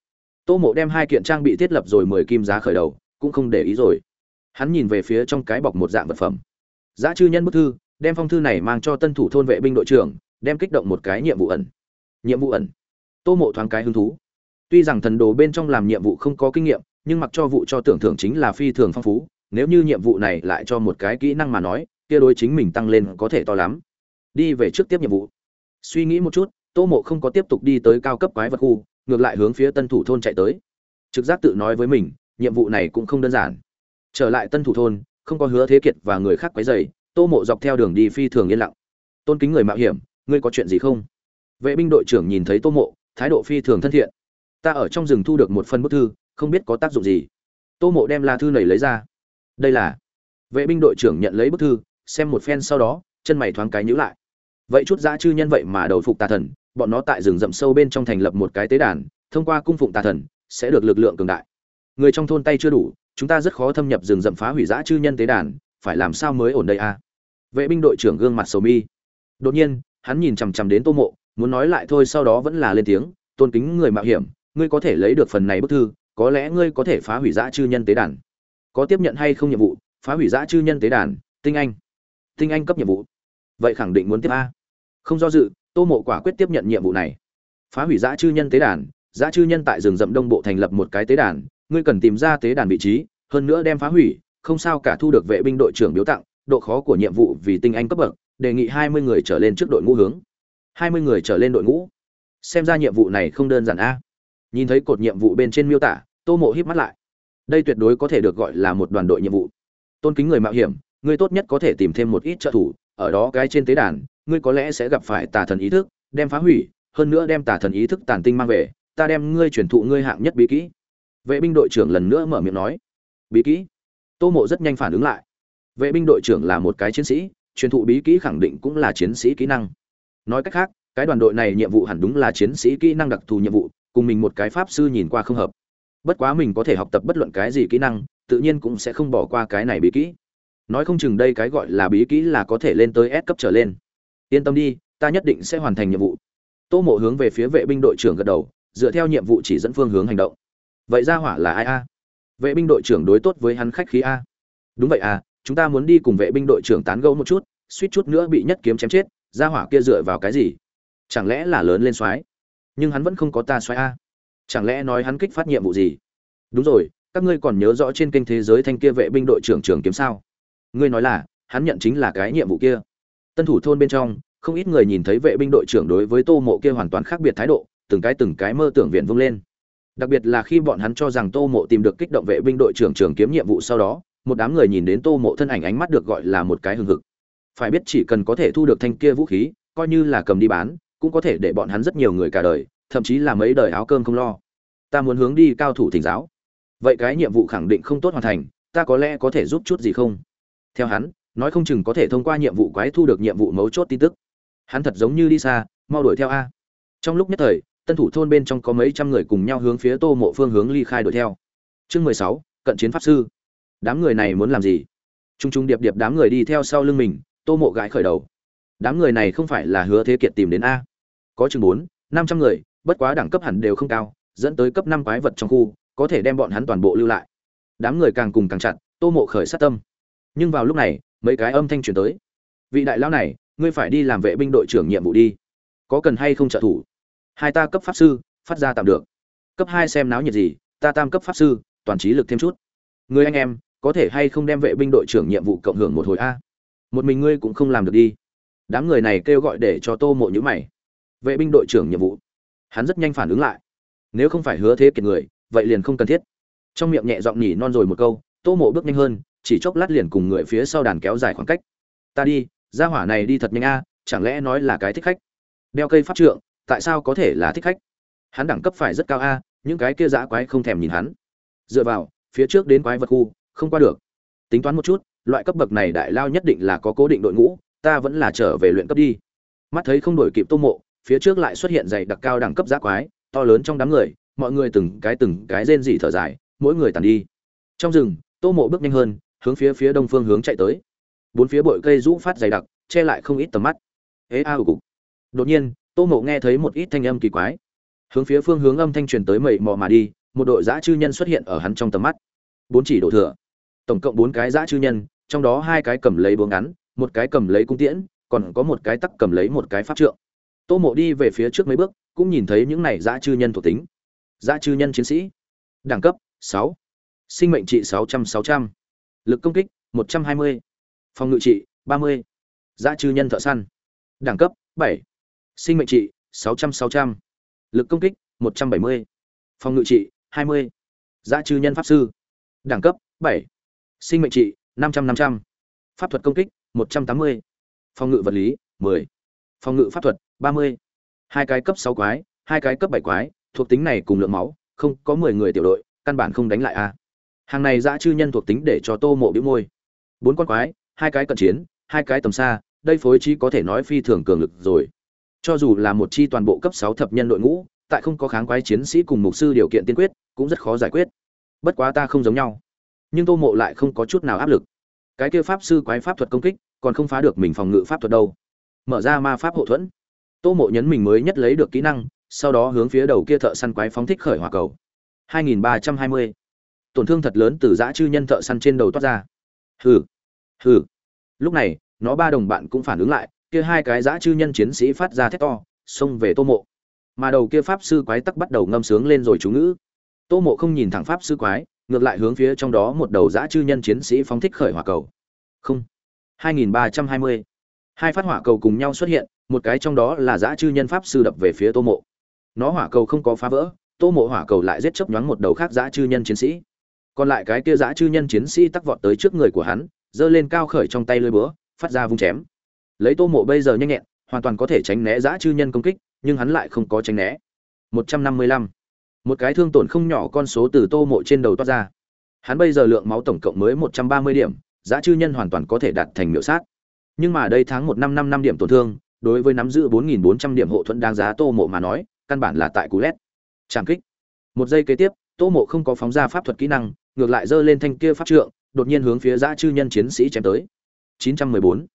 Tô mộ đem hai kiện trang bị thiết lập rồi mười kim giá khởi đầu, cũng không để ý rồi. Hắn nhìn về phía trong cái bọc một dạng vật phẩm. Giá chư nhân bức thư, đem phong thư này mang cho tân thủ thôn vệ binh đội trưởng, đem kích động một cái nhiệm vụ ẩn. Nhiệm vụ ẩn. Tô mộ thoáng cái hứng thú. Tuy rằng thần đồ bên trong làm nhiệm vụ không có kinh nghiệm, nhưng mặc cho vụ cho tưởng thưởng chính là phi thường phong phú, nếu như nhiệm vụ này lại cho một cái kỹ năng mà nói kia đối chính mình tăng lên có thể to lắm. Đi về trước tiếp nhiệm vụ. Suy nghĩ một chút, tô mộ không có tiếp tục đi tới cao cấp quái vật khu, ngược lại hướng phía tân thủ thôn chạy tới. Trực giác tự nói với mình, nhiệm vụ này cũng không đơn giản. Trở lại tân thủ thôn, không có hứa thế kiệt và người khác quấy dày tô mộ dọc theo đường đi phi thường yên lặng. Tôn kính người mạo hiểm, ngươi có chuyện gì không? Vệ binh đội trưởng nhìn thấy tô mộ, thái độ phi thường thân thiện. Ta ở trong rừng thu được một phần bức thư, không biết có tác dụng gì. Tô mộ đem la thư này lấy ra. Đây là vệ binh đội trưởng nhận lấy bức thư xem một phen sau đó, chân mày thoáng cái nhữ lại. Vậy chút dã chư nhân vậy mà đầu phục tà thần, bọn nó tại rừng rậm sâu bên trong thành lập một cái tế đàn, thông qua cung phụng tà thần, sẽ được lực lượng cường đại. Người trong thôn tay chưa đủ, chúng ta rất khó thâm nhập rừng rậm phá hủy dã chư nhân tế đàn, phải làm sao mới ổn đây a à? vệ binh đội trưởng gương mặt sầu mi. Đột nhiên, hắn nhìn chằm chằm đến tô mộ, muốn nói lại thôi sau đó vẫn là lên tiếng, tôn kính người mạo hiểm, ngươi có thể lấy được phần này bức thư, có lẽ ngươi có thể phá hủy dã chư nhân tế đàn. Có tiếp nhận hay không nhiệm vụ, phá hủy dã chư nhân tế đàn, tinh anh tinh anh cấp nhiệm vụ. Vậy khẳng định muốn tiếp a. Không do dự, tô mộ quả quyết tiếp nhận nhiệm vụ này. Phá hủy giã chư nhân tế đàn, giã chư nhân tại rừng rậm đông bộ thành lập một cái tế đàn, ngươi cần tìm ra tế đàn vị trí, hơn nữa đem phá hủy, không sao cả thu được vệ binh đội trưởng biếu tặng, độ khó của nhiệm vụ vì tinh anh cấp bậc, đề nghị hai mươi người trở lên trước đội ngũ hướng. Hai mươi người trở lên đội ngũ. Xem ra nhiệm vụ này không đơn giản a. Nhìn thấy cột nhiệm vụ bên trên miêu tả, tô mộ híp mắt lại. Đây tuyệt đối có thể được gọi là một đoàn đội nhiệm vụ. Tôn kính người mạo hiểm ngươi tốt nhất có thể tìm thêm một ít trợ thủ, ở đó cái trên tế đàn, ngươi có lẽ sẽ gặp phải tà thần ý thức, đem phá hủy, hơn nữa đem tà thần ý thức tàn tinh mang về, ta đem ngươi truyền thụ ngươi hạng nhất bí kỹ. Vệ binh đội trưởng lần nữa mở miệng nói. Bí kỹ? Tô mộ rất nhanh phản ứng lại. Vệ binh đội trưởng là một cái chiến sĩ, truyền thụ bí kỹ khẳng định cũng là chiến sĩ kỹ năng. Nói cách khác, cái đoàn đội này nhiệm vụ hẳn đúng là chiến sĩ kỹ năng đặc thù nhiệm vụ, cùng mình một cái pháp sư nhìn qua không hợp. Bất quá mình có thể học tập bất luận cái gì kỹ năng, tự nhiên cũng sẽ không bỏ qua cái này bí kỹ nói không chừng đây cái gọi là bí kỹ là có thể lên tới S cấp trở lên. Yên tâm đi, ta nhất định sẽ hoàn thành nhiệm vụ. Tô mộ hướng về phía vệ binh đội trưởng gật đầu, dựa theo nhiệm vụ chỉ dẫn phương hướng hành động. Vậy ra hỏa là ai a? Vệ binh đội trưởng đối tốt với hắn khách khí a. Đúng vậy à chúng ta muốn đi cùng vệ binh đội trưởng tán gẫu một chút, suýt chút nữa bị nhất kiếm chém chết, ra hỏa kia dựa vào cái gì? Chẳng lẽ là lớn lên soái? Nhưng hắn vẫn không có ta soái a. Chẳng lẽ nói hắn kích phát nhiệm vụ gì? Đúng rồi, các ngươi còn nhớ rõ trên kênh thế giới thanh kia vệ binh đội trưởng trưởng kiếm sao? Ngươi nói là, hắn nhận chính là cái nhiệm vụ kia. Tân thủ thôn bên trong, không ít người nhìn thấy vệ binh đội trưởng đối với tô mộ kia hoàn toàn khác biệt thái độ, từng cái từng cái mơ tưởng viện vung lên. Đặc biệt là khi bọn hắn cho rằng tô mộ tìm được kích động vệ binh đội trưởng trưởng kiếm nhiệm vụ sau đó, một đám người nhìn đến tô mộ thân ảnh ánh mắt được gọi là một cái hừng hực. Phải biết chỉ cần có thể thu được thanh kia vũ khí, coi như là cầm đi bán, cũng có thể để bọn hắn rất nhiều người cả đời, thậm chí là mấy đời áo cơm không lo. Ta muốn hướng đi cao thủ thỉnh giáo. Vậy cái nhiệm vụ khẳng định không tốt hoàn thành, ta có lẽ có thể giúp chút gì không? Theo hắn, nói không chừng có thể thông qua nhiệm vụ quái thu được nhiệm vụ mấu chốt tin tức. Hắn thật giống như đi xa, mau đuổi theo a. Trong lúc nhất thời, tân thủ thôn bên trong có mấy trăm người cùng nhau hướng phía tô mộ phương hướng ly khai đuổi theo. Chương mười sáu, cận chiến pháp sư. Đám người này muốn làm gì? T r u n g t r u n g điệp điệp đám người đi theo sau lưng mình, tô mộ gãi khởi đầu. Đám người này không phải là hứa thế kiệt tìm đến a. Có chừng bốn, năm trăm người, bất quá đẳng cấp hẳn đều không cao, dẫn tới cấp năm quái vật trong khu, có thể đem bọn hắn toàn bộ lưu lại. Đám người càng cùng càng chặt, tô mộ khởi sát tâm nhưng vào lúc này, mấy cái âm thanh truyền tới. Vị đại lão này, ngươi phải đi làm vệ binh đội trưởng nhiệm vụ đi. Có cần hay không trợ thủ? Hai ta cấp pháp sư, phát ra tạm được. Cấp hai xem náo nhiệt gì, ta tam cấp pháp sư, toàn trí lực thêm chút. Người anh em, có thể hay không đem vệ binh đội trưởng nhiệm vụ cộng hưởng một hồi a? Một mình ngươi cũng không làm được đi. Đám người này kêu gọi để cho tô mộ nhữ mày. Vệ binh đội trưởng nhiệm vụ. Hắn rất nhanh phản ứng lại. Nếu không phải hứa thế kiệt người, vậy liền không cần thiết. Trong miệng nhẹ giọng nhỉ non rồi một câu, tô mộ bước nhanh hơn chỉ chốc lát liền cùng người phía sau đàn kéo dài khoảng cách. Ta đi ra hỏa này đi thật nhanh a, chẳng lẽ nói là cái thích khách? Đeo cây pháp trượng, tại sao có thể là thích khách? Hắn đẳng cấp phải rất cao a, những cái kia dã quái không thèm nhìn hắn. Dựa vào, phía trước đến quái vật khu, không qua được. Tính toán một chút, loại cấp bậc này đại lao nhất định là có cố định đội ngũ, ta vẫn là trở về luyện cấp đi. Mắt thấy không đổi kịp tô mộ, phía trước lại xuất hiện dày đặc cao đẳng cấp giã quái, to lớn trong đám người, mọi người từng cái từng cái rên rỉ thở dài, mỗi người tàn đi. Trong rừng, tô mộ bước nhanh hơn hướng phía phía đông phương hướng chạy tới. Bốn phía bụi cây rũ phát dày đặc che lại không ít tầm mắt. Ế a à, cục. Đột nhiên tô mộ nghe thấy một ít thanh âm kỳ quái. Hướng phía phương hướng âm thanh truyền tới mầy mò mà đi một đội giã chư nhân xuất hiện ở hắn trong tầm mắt. Bốn chỉ đổ thừa. Tổng cộng bốn cái giã chư nhân trong đó hai cái cầm lấy búa ngắn một cái cầm lấy cung tiễn còn có một cái tắc cầm lấy một cái pháp trượng. Tô mộ đi về phía trước mấy bước cũng nhìn thấy những này giã chư nhân thuộc tính. Giã chư nhân chiến sĩ. Đẳng cấp sáu. Sinh mệnh trị sáu trăm sáu trăm lực công kích một trăm hai mươi phòng ngự trị 30, giá trừ nhân thợ săn đẳng cấp 7, sinh mệnh trị 600-600. lực công kích 170. phòng ngự trị 20. giá trừ nhân pháp sư đẳng cấp 7. sinh mệnh trị 500-500. pháp thuật công kích 180. phòng ngự vật lý 10. phòng ngự pháp thuật 30. hai cái cấp 6 quái hai cái cấp 7 quái thuộc tính này cùng lượng máu không có 10 người tiểu đội căn bản không đánh lại a hàng này dã chư nhân thuộc tính để cho tô mộ bĩu môi bốn con quái hai cái cận chiến hai cái tầm xa đây phối trí có thể nói phi thường cường lực rồi cho dù là một chi toàn bộ cấp sáu thập nhân đội ngũ, tại không có kháng quái chiến sĩ cùng mục sư điều kiện tiên quyết, cũng rất khó giải quyết. Bất quá ta không giống nhau, nhưng Tô Mộ lại không có chút nào áp lực. Cái kia pháp sư quái pháp thuật công kích, còn không phá được mình phòng ngự pháp thuật đâu. Mở ra ma pháp hậu thuẫn. Tô Mộ nhấn mình mới nhất lấy được kỹ năng, sau đó hướng phía đầu kia thợ săn quái phóng thích khởi hỏa cầu. 2320. Tổn thương thật lớn từ dã chư nhân thợ săn trên đầu toát ra. Hừ, hừ. Lúc này, nó ba đồng bạn cũng phản ứng lại, kia hai cái dã chư nhân chiến sĩ phát ra thét to xông về tô mộ mà đầu kia pháp sư quái tắc bắt đầu ngâm sướng lên rồi chú ngữ tô mộ không nhìn thẳng pháp sư quái ngược lại hướng phía trong đó một đầu dã chư nhân chiến sĩ phóng thích khởi hỏa cầu không 2320. hai phát hỏa cầu cùng nhau xuất hiện một cái trong đó là dã chư nhân pháp sư đập về phía tô mộ nó hỏa cầu không có phá vỡ tô mộ hỏa cầu lại giết chớp nhoáng một đầu khác dã chư nhân chiến sĩ còn lại cái kia dã chư nhân chiến sĩ tắc vọt tới trước người của hắn giơ lên cao khởi trong tay lưỡi búa phát ra vung chém. Lấy tô mộ bây giờ nhanh nhẹn hoàn toàn có thể tránh né dã chư nhân công kích nhưng hắn lại không có tránh né. Một trăm năm mươi lăm. Một cái thương tổn không nhỏ con số từ tô mộ trên đầu toát ra. Hắn bây giờ lượng máu tổng cộng mới một trăm ba mươi điểm dã chư nhân hoàn toàn có thể đạt thành miểu sát. Nhưng mà đây tháng một năm năm năm điểm tổn thương đối với nắm giữ bốn nghìn bốn trăm điểm hộ thuẫn đáng giá tô mộ mà nói căn bản là tại cú lét. Trảm kích. Một giây kế tiếp, Tô Mộ không có phóng ra pháp thuật kỹ năng, ngược lại giơ lên thanh kia pháp trượng, đột nhiên hướng phía dã chư nhân chiến sĩ chém tới. 914.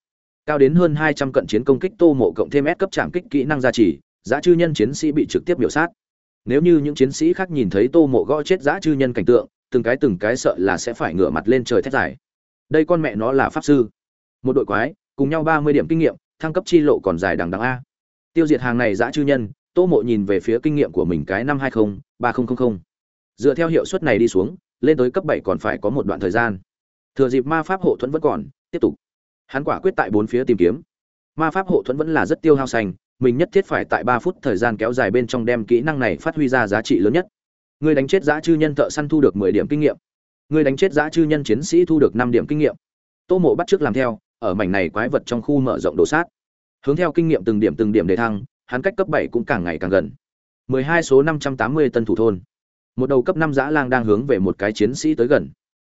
Cao đến hơn 200 cận chiến công kích Tô Mộ cộng thêm S cấp trảm kích kỹ năng gia trì, dã chư nhân chiến sĩ bị trực tiếp biểu sát. Nếu như những chiến sĩ khác nhìn thấy Tô Mộ gõ chết dã chư nhân cảnh tượng, từng cái từng cái sợ là sẽ phải ngửa mặt lên trời thét dài. Đây con mẹ nó là pháp sư. Một đội quái, cùng nhau 30 điểm kinh nghiệm, thăng cấp chi lộ còn dài đằng đằng a. Tiêu diệt hàng này dã chư nhân, Tô Mộ nhìn về phía kinh nghiệm của mình cái năm 20 3000. Dựa theo hiệu suất này đi xuống, lên tới cấp 7 còn phải có một đoạn thời gian. Thừa dịp ma pháp hộ thuẫn vẫn còn, tiếp tục. Hắn quả quyết tại bốn phía tìm kiếm. Ma pháp hộ thuẫn vẫn là rất tiêu hao xanh, mình nhất thiết phải tại 3 phút thời gian kéo dài bên trong đem kỹ năng này phát huy ra giá trị lớn nhất. Người đánh chết dã chư nhân thợ săn thu được 10 điểm kinh nghiệm. Người đánh chết dã chư nhân chiến sĩ thu được 5 điểm kinh nghiệm. Tô Mộ bắt trước làm theo, ở mảnh này quái vật trong khu mở rộng đồ sát. Hướng theo kinh nghiệm từng điểm từng điểm để thăng, hắn cách cấp 7 cũng càng ngày càng gần. 12 số 580 tân thủ thôn. Một đầu cấp năm dã lang đang hướng về một cái chiến sĩ tới gần.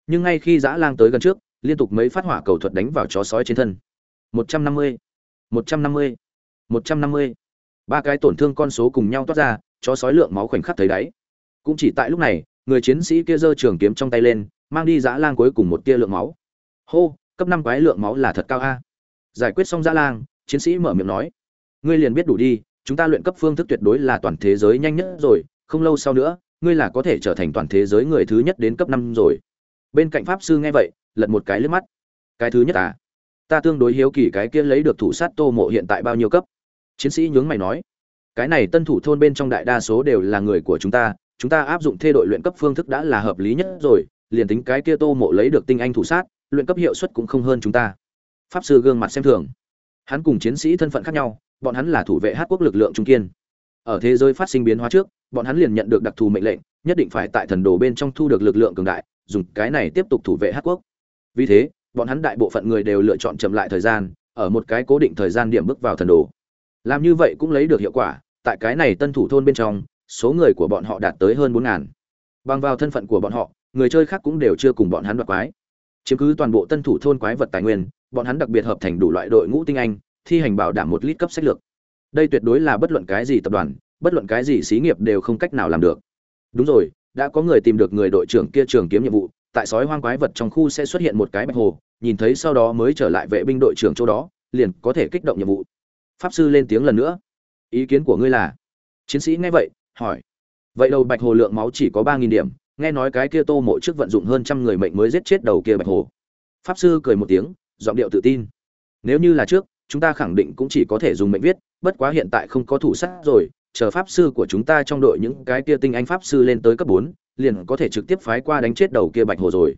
Nhưng ngay khi dã lang tới gần trước, liên tục mấy phát hỏa cầu thuật đánh vào chó sói trên thân. 150, 150, 150. Ba cái tổn thương con số cùng nhau toát ra, chó sói lượng máu khoảnh khắc thấy đáy. Cũng chỉ tại lúc này, người chiến sĩ kia giơ trường kiếm trong tay lên, mang đi dã lang cuối cùng một tia lượng máu. Hô, cấp năm quái lượng máu là thật cao a. Giải quyết xong dã lang, chiến sĩ mở miệng nói: "Ngươi liền biết đủ đi, chúng ta luyện cấp phương thức tuyệt đối là toàn thế giới nhanh nhất rồi, không lâu sau nữa, ngươi là có thể trở thành toàn thế giới người thứ nhất đến cấp 5 rồi." Bên cạnh pháp sư nghe vậy, lật một cái lướt mắt. "Cái thứ nhất à? Ta tương đối hiếu kỳ cái kia lấy được thủ sát Tô Mộ hiện tại bao nhiêu cấp?" Chiến sĩ nhướng mày nói: "Cái này tân thủ thôn bên trong đại đa số đều là người của chúng ta, chúng ta áp dụng thê đội luyện cấp phương thức đã là hợp lý nhất rồi, liền tính cái kia Tô Mộ lấy được tinh anh thủ sát, luyện cấp hiệu suất cũng không hơn chúng ta." Pháp sư gương mặt xem thường. Hắn cùng chiến sĩ thân phận khác nhau, bọn hắn là thủ vệ hát quốc lực lượng trung kiên ở thế giới phát sinh biến hóa trước, bọn hắn liền nhận được đặc thù mệnh lệnh, nhất định phải tại thần đồ bên trong thu được lực lượng cường đại, dùng cái này tiếp tục thủ vệ hát quốc. Vì thế, bọn hắn đại bộ phận người đều lựa chọn chậm lại thời gian, ở một cái cố định thời gian điểm bước vào thần đồ. Làm như vậy cũng lấy được hiệu quả, tại cái này tân thủ thôn bên trong, số người của bọn họ đạt tới hơn bốn ngàn. Bằng vào thân phận của bọn họ, người chơi khác cũng đều chưa cùng bọn hắn đoạt quái. Chiếm cứ toàn bộ tân thủ thôn quái vật tài nguyên, bọn hắn đặc biệt hợp thành đủ loại đội ngũ tinh anh, thi hành bảo đảm một lít cấp sách lược đây tuyệt đối là bất luận cái gì tập đoàn, bất luận cái gì xí nghiệp đều không cách nào làm được. Đúng rồi, đã có người tìm được người đội trưởng kia trường kiếm nhiệm vụ, tại sói hoang quái vật trong khu sẽ xuất hiện một cái bạch hồ, nhìn thấy sau đó mới trở lại vệ binh đội trưởng chỗ đó, liền có thể kích động nhiệm vụ. Pháp sư lên tiếng lần nữa. Ý kiến của ngươi là? Chiến sĩ nghe vậy, hỏi. Vậy đầu bạch hồ lượng máu chỉ có ba nghìn điểm, nghe nói cái kia tô mộ trước vận dụng hơn trăm người mệnh mới giết chết đầu kia bạch hồ. Pháp sư cười một tiếng, giọng điệu tự tin. Nếu như là trước chúng ta khẳng định cũng chỉ có thể dùng mệnh viết, bất quá hiện tại không có thủ sát rồi, chờ pháp sư của chúng ta trong đội những cái kia tinh anh pháp sư lên tới cấp bốn, liền có thể trực tiếp phái qua đánh chết đầu kia bạch hồ rồi.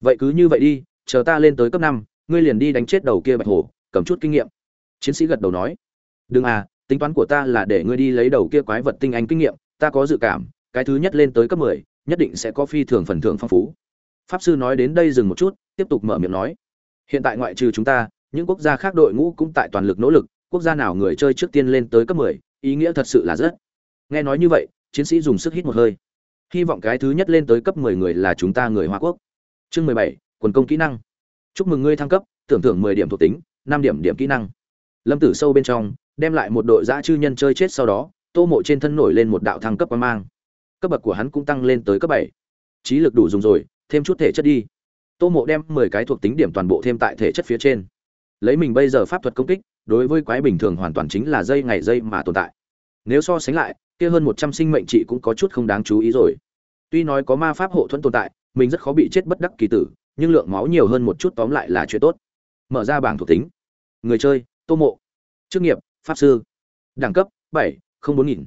Vậy cứ như vậy đi, chờ ta lên tới cấp năm, ngươi liền đi đánh chết đầu kia bạch hồ, cầm chút kinh nghiệm. Chiến sĩ gật đầu nói. Đừng à tính toán của ta là để ngươi đi lấy đầu kia quái vật tinh anh kinh nghiệm, ta có dự cảm, cái thứ nhất lên tới cấp mười, nhất định sẽ có phi thường phần thưởng phong phú. Pháp sư nói đến đây dừng một chút, tiếp tục mở miệng nói. Hiện tại ngoại trừ chúng ta những quốc gia khác đội ngũ cũng tại toàn lực nỗ lực, quốc gia nào người chơi trước tiên lên tới cấp 10, ý nghĩa thật sự là rất. Nghe nói như vậy, chiến sĩ dùng sức hít một hơi. Hy vọng cái thứ nhất lên tới cấp 10 người là chúng ta người Hoa Quốc. Chương 17, quần công kỹ năng. Chúc mừng ngươi thăng cấp, tưởng thưởng 10 điểm thuộc tính, 5 điểm điểm kỹ năng. Lâm Tử sâu bên trong, đem lại một đội dã chư nhân chơi chết sau đó, Tô Mộ trên thân nổi lên một đạo thăng cấp quang mang. Cấp bậc của hắn cũng tăng lên tới cấp 7. Trí lực đủ dùng rồi, thêm chút thể chất đi. Tô Mộ đem 10 cái thuộc tính điểm toàn bộ thêm tại thể chất phía trên lấy mình bây giờ pháp thuật công kích, đối với quái bình thường hoàn toàn chính là dây ngày dây mà tồn tại. Nếu so sánh lại, kia hơn một trăm sinh mệnh trị cũng có chút không đáng chú ý rồi. Tuy nói có ma pháp hộ thuẫn tồn tại, mình rất khó bị chết bất đắc kỳ tử, nhưng lượng máu nhiều hơn một chút tóm lại là chuyện tốt. Mở ra bảng thuộc tính. Người chơi, tô mộ. Chức nghiệp, pháp sư. Đẳng cấp, bảy, không bốn nghìn.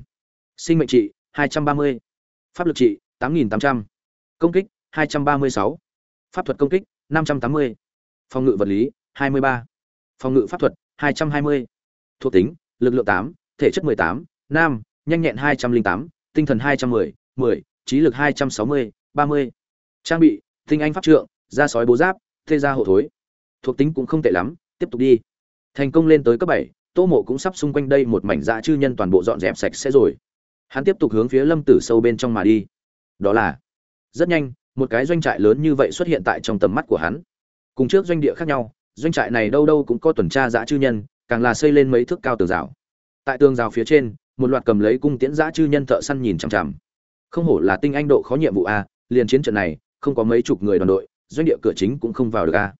Sinh mệnh trị, hai trăm ba mươi. Pháp lực trị, tám nghìn tám trăm. Công kích, hai trăm ba mươi sáu. Pháp thuật công kích, năm trăm tám mươi. Phòng ngự vật lý, hai mươi ba phòng ngự pháp thuật 220. thuộc tính lực lượng 8, thể chất 18, nam nhanh nhẹn 208, tinh thần 210, 10, trí lực 260, 30. trang bị tinh anh pháp trượng da sói bố giáp thê Gia hộ thối. Thuộc tính cũng không tệ lắm tiếp tục đi. Thành công lên tới cấp 7, tô mộ cũng sắp xung quanh đây một mảnh dã chư nhân toàn bộ dọn dẹp sạch sẽ rồi. Hắn tiếp tục hướng phía lâm tử sâu bên trong mà đi. Đó là rất nhanh một cái doanh trại lớn như vậy xuất hiện tại trong tầm mắt của hắn. Cùng trước doanh địa khác nhau doanh trại này đâu đâu cũng có tuần tra dã chư nhân, càng là xây lên mấy thước cao tường rào. Tại tường rào phía trên, một loạt cầm lấy cung tiễn dã chư nhân thợ săn nhìn chằm chằm. Không hổ là tinh anh độ khó nhiệm vụ a, liền chiến trận này, không có mấy chục người đoàn đội, doanh địa cửa chính cũng không vào được a.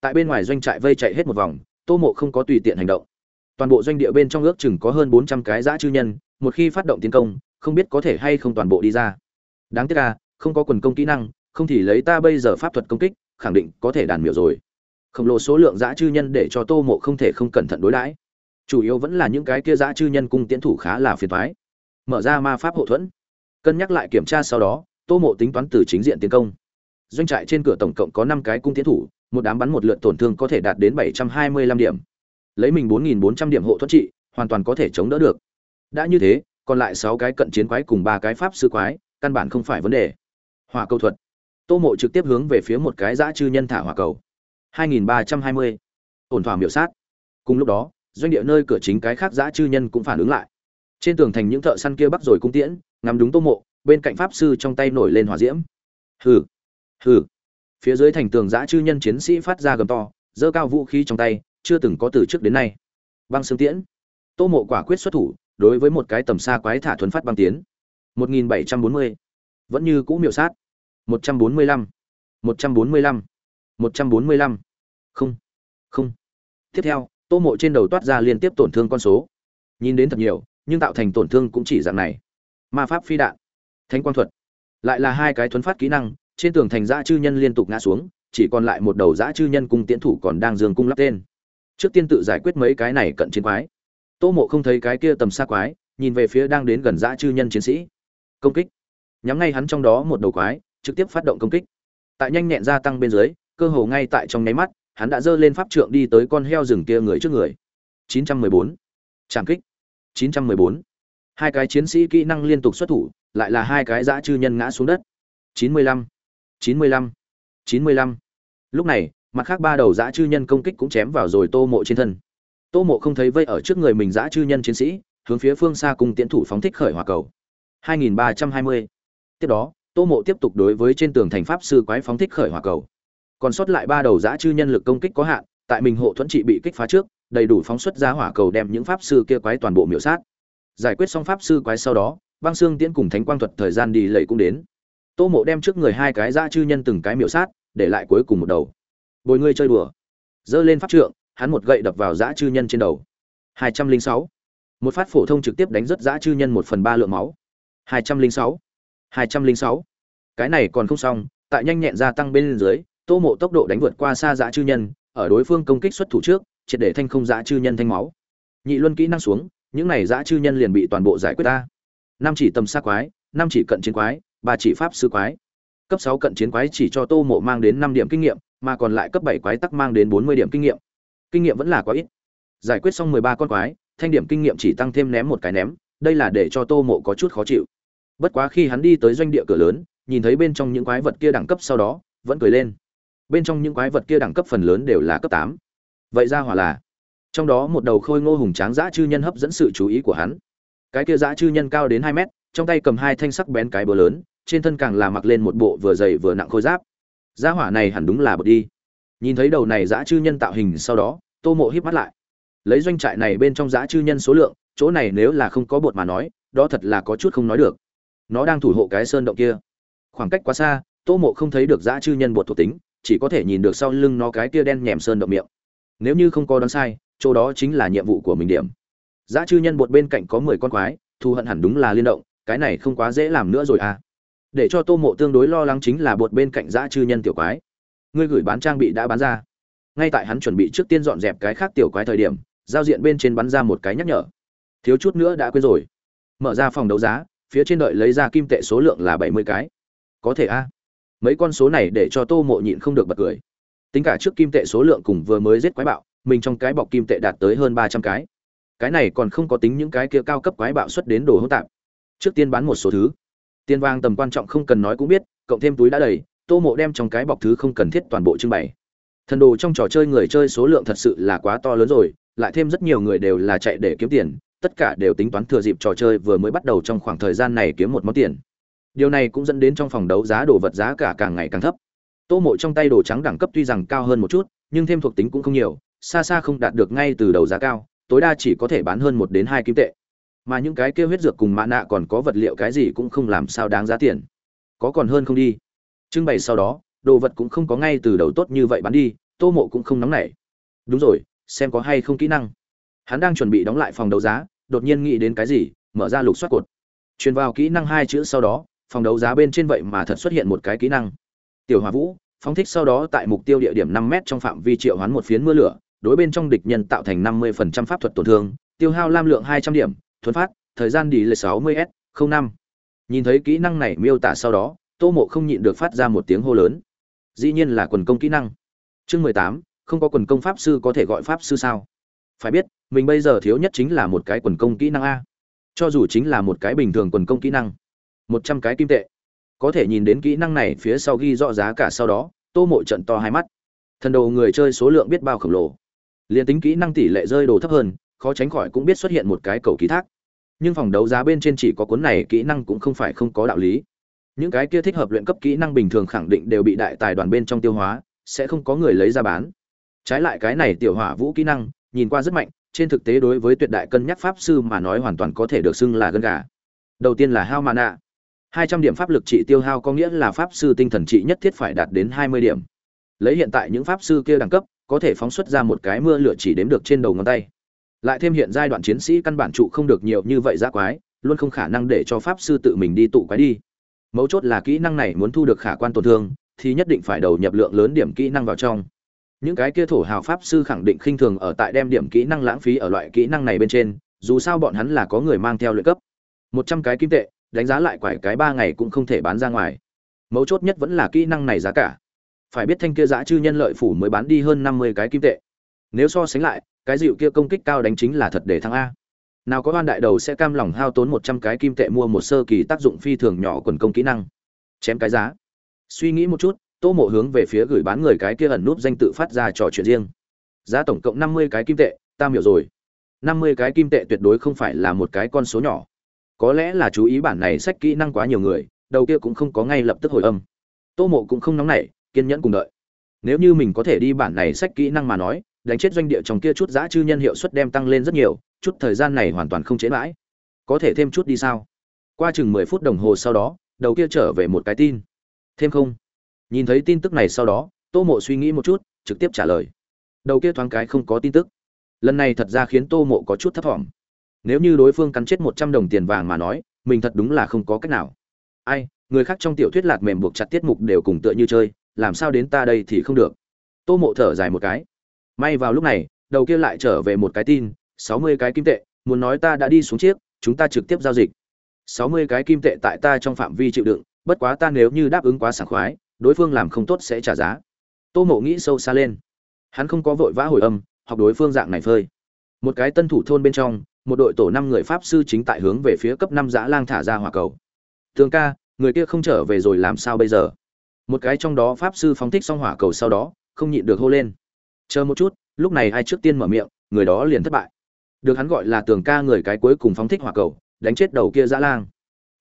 Tại bên ngoài doanh trại vây chạy hết một vòng, tô mộ không có tùy tiện hành động. Toàn bộ doanh địa bên trong ước chừng có hơn bốn trăm cái giã chư nhân, một khi phát động tiến công, không biết có thể hay không toàn bộ đi ra. Đáng tiếc a, không có quần công kỹ năng, không thì lấy ta bây giờ pháp thuật công kích, khẳng định có thể đàn miểu rồi khổng lồ số lượng dã chư nhân để cho tô mộ không thể không cẩn thận đối đãi. Chủ yếu vẫn là những cái kia dã chư nhân cung tiến thủ khá là phiền thoái mở ra ma pháp hậu thuẫn. Cân nhắc lại kiểm tra sau đó, tô mộ tính toán từ chính diện tiến công. Doanh trại trên cửa tổng cộng có năm cái cung tiến thủ, một đám bắn một lượt tổn thương có thể đạt đến bảy trăm hai mươi lăm điểm. Lấy mình bốn nghìn bốn trăm điểm hộ thuẫn trị, hoàn toàn có thể chống đỡ được. Đã như thế, còn lại sáu cái cận chiến quái cùng ba cái pháp sư quái, căn bản không phải vấn đề. Hỏa cầu thuật. Tô mộ trực tiếp hướng về phía một cái dã chư nhân thả hỏa cầu. 2320. ổn thỏa miểu sát cùng lúc đó, doanh địa nơi cửa chính cái khác dã chư nhân cũng phản ứng lại trên tường thành những thợ săn kia bắt rồi cung tiễn, ngắm đúng tô mộ, bên cạnh pháp sư trong tay nổi lên hỏa diễm hừ hừ phía dưới thành tường dã chư nhân chiến sĩ phát ra gầm to, giơ cao vũ khí trong tay, chưa từng có từ trước đến nay băng xương tiễn tô mộ quả quyết xuất thủ, đối với một cái tầm xa quái thả thuần phát băng tiến 1740. vẫn như cũ miểu sát 145. 145. 145 không. Không. Tiếp theo, tô mộ trên đầu toát ra liên tiếp tổn thương con số. Nhìn đến thật nhiều, nhưng tạo thành tổn thương cũng chỉ dạng này. Ma pháp phi đạn. Thánh quang thuật. Lại là hai cái thuấn phát kỹ năng, trên tường thành dã chư nhân liên tục ngã xuống, chỉ còn lại một đầu dã chư nhân cung tiễn thủ còn đang dường cung lắp tên. Trước tiên tự giải quyết mấy cái này cận chiến quái. Tô mộ không thấy cái kia tầm xa quái, nhìn về phía đang đến gần dã chư nhân chiến sĩ. Công kích. Nhắm ngay hắn trong đó một đầu quái, trực tiếp phát động công kích. Tại nhanh nhẹn gia tăng bên dưới, cơ hồ ngay tại trong nháy mắt hắn đã giơ lên pháp trượng đi tới con heo rừng kia người trước người 914. trảm kích 914. hai cái chiến sĩ kỹ năng liên tục xuất thủ, lại là hai cái dã chư nhân ngã xuống đất 95. 95. 95. lúc này, mặt khác ba đầu dã chư nhân công kích cũng chém vào rồi tô mộ trên thân tô mộ không thấy vây ở trước người mình dã chư nhân chiến sĩ, hướng phía phương xa cùng tiến thủ phóng thích khởi hỏa cầu 2320. tiếp đó, tô mộ tiếp tục đối với trên tường thành pháp sư quái phóng thích khởi hỏa cầu còn sót lại ba đầu giã chư nhân lực công kích có hạn, tại mình hộ thuẫn trị bị kích phá trước, đầy đủ phóng xuất ra hỏa cầu đem những pháp sư kia quái toàn bộ miểu sát. Giải quyết xong pháp sư quái sau đó, băng xương tiễn cùng thánh quang thuật thời gian đi lầy cũng đến. Tô mộ đem trước người hai cái giã chư nhân từng cái miểu sát, để lại cuối cùng một đầu. Bồi ngươi chơi đùa. Giơ lên pháp trượng, hắn một gậy đập vào giã chư nhân trên đầu. Hai trăm linh sáu. Một phát phổ thông trực tiếp đánh rất giã chư nhân một phần ba lượng máu. Hai trăm linh sáu. Hai trăm linh sáu. Cái này còn không xong, tại nhanh nhẹn gia tăng bên dưới tô mộ tốc độ đánh vượt qua xa dã chư nhân, ở đối phương công kích xuất thủ trước, triệt để thanh không dã chư nhân thanh máu. Nhị luân kỹ năng xuống, những này dã chư nhân liền bị toàn bộ giải quyết ta. Năm chỉ tầm xa quái, năm chỉ cận chiến quái, ba chỉ pháp sư quái. Cấp sáu cận chiến quái chỉ cho tô mộ mang đến năm điểm kinh nghiệm, mà còn lại cấp bảy quái tắc mang đến bốn mươi điểm kinh nghiệm. Kinh nghiệm vẫn là quá ít. Giải quyết xong mười ba con quái, thanh điểm kinh nghiệm chỉ tăng thêm ném một cái ném, đây là để cho tô mộ có chút khó chịu. Bất quá khi hắn đi tới doanh địa cửa lớn, nhìn thấy bên trong những quái vật kia đẳng cấp sau đó, vẫn cười lên bên trong những quái vật kia đẳng cấp phần lớn đều là cấp tám. Vậy ra hỏa là, trong đó một đầu khôi ngô hùng tráng dã chư nhân hấp dẫn sự chú ý của hắn. Cái kia dã chư nhân cao đến hai mét, trong tay cầm hai thanh sắc bén cái bờ lớn, trên thân càng là mặc lên một bộ vừa dày vừa nặng khôi giáp. Dã hỏa này hẳn đúng là bật đi. Nhìn thấy đầu này dã chư nhân tạo hình sau đó, tô mộ híp mắt lại. Lấy doanh trại này bên trong dã chư nhân số lượng, chỗ này nếu là không có bột mà nói, đó thật là có chút không nói được. Nó đang thủ hộ cái sơn động kia. Khoảng cách quá xa, tô mộ không thấy được dã chư nhân bột thuộc tính chỉ có thể nhìn được sau lưng nó cái kia đen nhèm sơn động miệng. Nếu như không có đoán sai, chỗ đó chính là nhiệm vụ của mình điểm. Giá chư nhân bột bên cạnh có mười con quái thu hận hẳn đúng là liên động, cái này không quá dễ làm nữa rồi à. Để cho tô mộ tương đối lo lắng chính là bột bên cạnh giá chư nhân tiểu quái. Ngươi gửi bán trang bị đã bán ra. Ngay tại hắn chuẩn bị trước tiên dọn dẹp cái khác tiểu quái thời điểm, giao diện bên trên bắn ra một cái nhắc nhở. Thiếu chút nữa đã quên rồi. Mở ra phòng đấu giá, phía trên đợi lấy ra kim tệ số lượng là bảy mươi cái. Có thể a mấy con số này để cho tô mộ nhịn không được bật cười. Tính cả trước kim tệ số lượng cùng vừa mới giết quái bạo, mình trong cái bọc kim tệ đạt tới hơn ba trăm cái. Cái này còn không có tính những cái kia cao cấp quái bạo xuất đến đồ hỗn tạp. Trước tiên bán một số thứ. Tiền vàng tầm quan trọng không cần nói cũng biết, cộng thêm túi đã đầy, tô mộ đem trong cái bọc thứ không cần thiết toàn bộ trưng bày. Thần đồ trong trò chơi người chơi số lượng thật sự là quá to lớn rồi, lại thêm rất nhiều người đều là chạy để kiếm tiền, tất cả đều tính toán thừa dịp trò chơi vừa mới bắt đầu trong khoảng thời gian này kiếm một món tiền điều này cũng dẫn đến trong phòng đấu giá đồ vật giá cả càng ngày càng thấp. Tô mộ trong tay đồ trắng đẳng cấp tuy rằng cao hơn một chút, nhưng thêm thuộc tính cũng không nhiều, xa xa không đạt được ngay từ đầu giá cao, tối đa chỉ có thể bán hơn một đến hai kim tệ. Mà những cái kia huyết dược cùng mã nạ còn có vật liệu cái gì cũng không làm sao đáng giá tiền. Có còn hơn không đi? Trưng bày sau đó, đồ vật cũng không có ngay từ đầu tốt như vậy bán đi, tô mộ cũng không nóng nảy. Đúng rồi, xem có hay không kỹ năng. Hắn đang chuẩn bị đóng lại phòng đấu giá, đột nhiên nghĩ đến cái gì, mở ra lục soát cột. Truyền vào kỹ năng hai chữ sau đó phòng đấu giá bên trên vậy mà thật xuất hiện một cái kỹ năng. Tiểu hòa vũ, phóng thích sau đó tại mục tiêu địa điểm năm m trong phạm vi triệu hoán một phiến mưa lửa, đối bên trong địch nhân tạo thành năm mươi phần trăm pháp thuật tổn thương, tiêu hao lam lượng hai trăm điểm thuấn phát, thời gian đi là sáu mươi s năm. Nhìn thấy kỹ năng này miêu tả sau đó, tô mộ không nhịn được phát ra một tiếng hô lớn. Dĩ nhiên là quần công kỹ năng. Chương mười tám, không có quần công pháp sư có thể gọi pháp sư sao? Phải biết, mình bây giờ thiếu nhất chính là một cái quần công kỹ năng a. Cho dù chính là một cái bình thường quần công kỹ năng một trăm cái kim tệ. Có thể nhìn đến kỹ năng này phía sau ghi rõ giá cả sau đó, tô mộ trận to hai mắt. Thần đồ người chơi số lượng biết bao khổng lồ. Liền tính kỹ năng tỷ lệ rơi đồ thấp hơn, khó tránh khỏi cũng biết xuất hiện một cái cầu ký thác. Nhưng phòng đấu giá bên trên chỉ có cuốn này kỹ năng cũng không phải không có đạo lý. Những cái kia thích hợp luyện cấp kỹ năng bình thường khẳng định đều bị đại tài đoàn bên trong tiêu hóa, sẽ không có người lấy ra bán. Trái lại cái này tiểu hỏa vũ kỹ năng, nhìn qua rất mạnh, trên thực tế đối với tuyệt đại cân nhắc pháp sư mà nói hoàn toàn có thể được xưng là gân gà. Đầu tiên là hao mana hai trăm điểm pháp lực trị tiêu hao có nghĩa là pháp sư tinh thần trị nhất thiết phải đạt đến hai mươi điểm. Lấy hiện tại những pháp sư kia đẳng cấp, có thể phóng xuất ra một cái mưa lửa chỉ đếm được trên đầu ngón tay. Lại thêm hiện giai đoạn chiến sĩ căn bản trụ không được nhiều như vậy ra quái, luôn không khả năng để cho pháp sư tự mình đi tụ quái đi. Mấu chốt là kỹ năng này muốn thu được khả quan tổn thương, thì nhất định phải đầu nhập lượng lớn điểm kỹ năng vào trong. Những cái kia thổ hào pháp sư khẳng định khinh thường ở tại đem điểm kỹ năng lãng phí ở loại kỹ năng này bên trên, dù sao bọn hắn là có người mang theo luyện cấp. Một trăm cái kim tệ đánh giá lại quải cái ba ngày cũng không thể bán ra ngoài. Mấu chốt nhất vẫn là kỹ năng này giá cả. Phải biết thanh kia giá chư nhân lợi phủ mới bán đi hơn năm mươi cái kim tệ. Nếu so sánh lại, cái dịu kia công kích cao đánh chính là thật để thắng a. Nào có oan đại đầu sẽ cam lòng hao tốn một trăm cái kim tệ mua một sơ kỳ tác dụng phi thường nhỏ quần công kỹ năng. Chém cái giá. Suy nghĩ một chút, tô mộ hướng về phía gửi bán người cái kia ẩn nút danh tự phát ra trò chuyện riêng. Giá tổng cộng năm mươi cái kim tệ, ta hiểu rồi. năm mươi cái kim tệ tuyệt đối không phải là một cái con số nhỏ có lẽ là chú ý bản này sách kỹ năng quá nhiều người, đầu kia cũng không có ngay lập tức hồi âm. Tô mộ cũng không nóng nảy, kiên nhẫn cùng đợi. Nếu như mình có thể đi bản này sách kỹ năng mà nói, đánh chết doanh địa trong kia chút giã chư nhân hiệu suất đem tăng lên rất nhiều, chút thời gian này hoàn toàn không chế mãi. Có thể thêm chút đi sao? Qua chừng mười phút đồng hồ sau đó, đầu kia trở về một cái tin. Thêm không? Nhìn thấy tin tức này sau đó, tô mộ suy nghĩ một chút, trực tiếp trả lời. Đầu kia thoáng cái không có tin tức. Lần này thật ra khiến tô mộ có chút thấp thỏm nếu như đối phương cắn chết một trăm đồng tiền vàng mà nói, mình thật đúng là không có cách nào. Ai, người khác trong tiểu thuyết lạc mềm buộc chặt tiết mục đều cùng tựa như chơi, làm sao đến ta đây thì không được. Tô mộ thở dài một cái. May vào lúc này, đầu kia lại trở về một cái tin, sáu mươi cái kim tệ, muốn nói ta đã đi xuống chiếc, chúng ta trực tiếp giao dịch. sáu mươi cái kim tệ tại ta trong phạm vi chịu đựng, bất quá ta nếu như đáp ứng quá sảng khoái, đối phương làm không tốt sẽ trả giá. Tô mộ nghĩ sâu xa lên. Hắn không có vội vã hồi âm, học đối phương dạng này phơi. Một cái tân thủ thôn bên trong một đội tổ năm người pháp sư chính tại hướng về phía cấp năm giã lang thả ra hỏa cầu. Tường ca, người kia không trở về rồi làm sao bây giờ? Một cái trong đó pháp sư phóng thích xong hỏa cầu sau đó, không nhịn được hô lên. Chờ một chút, lúc này ai trước tiên mở miệng, người đó liền thất bại. Được hắn gọi là tường ca người cái cuối cùng phóng thích hỏa cầu, đánh chết đầu kia dã lang.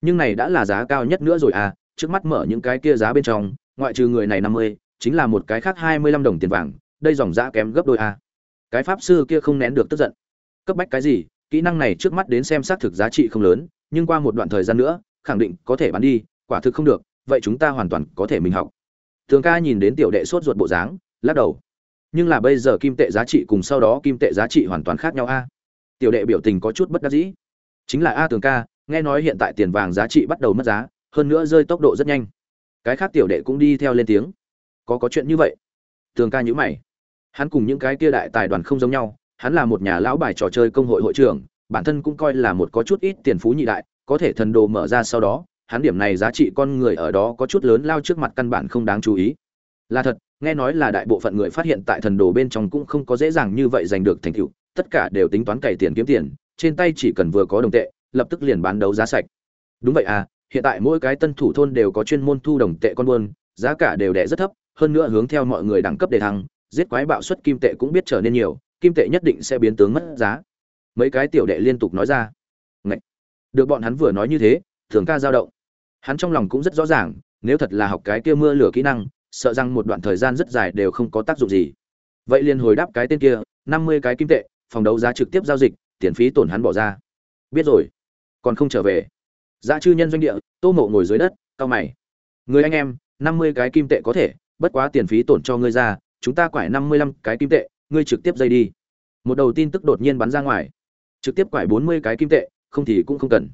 Nhưng này đã là giá cao nhất nữa rồi à trước mắt mở những cái kia giá bên trong, ngoại trừ người này năm mươi, chính là một cái khác hai mươi lăm đồng tiền vàng, đây dòng giá kém gấp đôi à? cái pháp sư kia không nén được tức giận. Cấp bách cái gì kỹ năng này trước mắt đến xem xác thực giá trị không lớn, nhưng qua một đoạn thời gian nữa, khẳng định có thể bán đi, quả thực không được, vậy chúng ta hoàn toàn có thể mình học. Thường ca nhìn đến tiểu đệ sốt ruột bộ dáng, lắc đầu. Nhưng là bây giờ kim tệ giá trị cùng sau đó kim tệ giá trị hoàn toàn khác nhau a. Tiểu đệ biểu tình có chút bất đắc dĩ. Chính là a tường ca, nghe nói hiện tại tiền vàng giá trị bắt đầu mất giá, hơn nữa rơi tốc độ rất nhanh. Cái khác tiểu đệ cũng đi theo lên tiếng. Có có chuyện như vậy. Tường ca nhữ mày. Hắn cùng những cái kia đại tài đoàn không giống nhau hắn là một nhà lão bài trò chơi công hội hội trưởng, bản thân cũng coi là một có chút ít tiền phú nhị đại, có thể thần đồ mở ra sau đó, hắn điểm này giá trị con người ở đó có chút lớn lao trước mặt căn bản không đáng chú ý. Là thật, nghe nói là đại bộ phận người phát hiện tại thần đồ bên trong cũng không có dễ dàng như vậy giành được thành tựu, tất cả đều tính toán cày tiền kiếm tiền, trên tay chỉ cần vừa có đồng tệ, lập tức liền bán đấu giá sạch. Đúng vậy à hiện tại mỗi cái tân thủ thôn đều có chuyên môn thu đồng tệ con buôn, giá cả đều đẻ rất thấp, hơn nữa hướng theo mọi người đẳng cấp để thăng, giết quái bạo suất kim tệ cũng biết trở nên nhiều kim tệ nhất định sẽ biến tướng mất giá. Mấy cái tiểu đệ liên tục nói ra. Ngậy! được bọn hắn vừa nói như thế, thường ca dao động. Hắn trong lòng cũng rất rõ ràng, nếu thật là học cái kia mưa lửa kỹ năng, sợ rằng một đoạn thời gian rất dài đều không có tác dụng gì. Vậy liền hồi đáp cái tên kia, năm mươi cái kim tệ, phòng đấu giá trực tiếp giao dịch, tiền phí tổn hắn bỏ ra. Biết rồi. Còn không trở về. Giá chư nhân doanh địa, tô mộ ngồi dưới đất cao mày. Người anh em, năm mươi cái kim tệ có thể, bất quá tiền phí tổn cho ngươi ra, chúng ta quải năm mươi lăm cái kim tệ ngươi trực tiếp dây đi. Một đầu tin tức đột nhiên bắn ra ngoài. Trực tiếp quải bốn mươi cái kim tệ, không thì cũng không cần.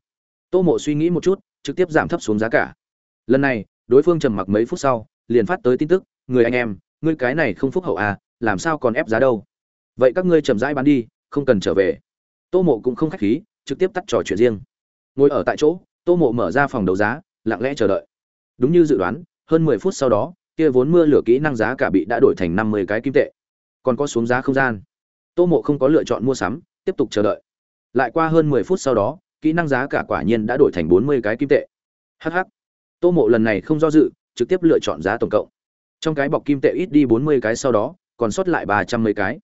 Tô mộ suy nghĩ một chút, trực tiếp giảm thấp xuống giá cả. Lần này, đối phương trầm mặc mấy phút sau, liền phát tới tin tức, người anh em, ngươi cái này không phúc hậu à làm sao còn ép giá đâu? Vậy các ngươi chậm rãi bán đi, không cần trở về. Tô mộ cũng không khách khí, trực tiếp tắt trò chuyện riêng. Ngồi ở tại chỗ, tô mộ mở ra phòng đấu giá, lặng lẽ chờ đợi. Đúng như dự đoán, hơn mười phút sau đó, kia vốn mưa lửa kỹ năng giá cả bị đã đổi thành năm mươi cái kim tệ còn có xuống giá không gian. Tô mộ không có lựa chọn mua sắm, tiếp tục chờ đợi. Lại qua hơn mười phút sau đó, kỹ năng giá cả quả nhiên đã đổi thành bốn mươi cái kim tệ. Hh tô mộ lần này không do dự, trực tiếp lựa chọn giá tổng cộng. Trong cái bọc kim tệ ít đi bốn mươi cái sau đó, còn sót lại ba trăm mấy cái.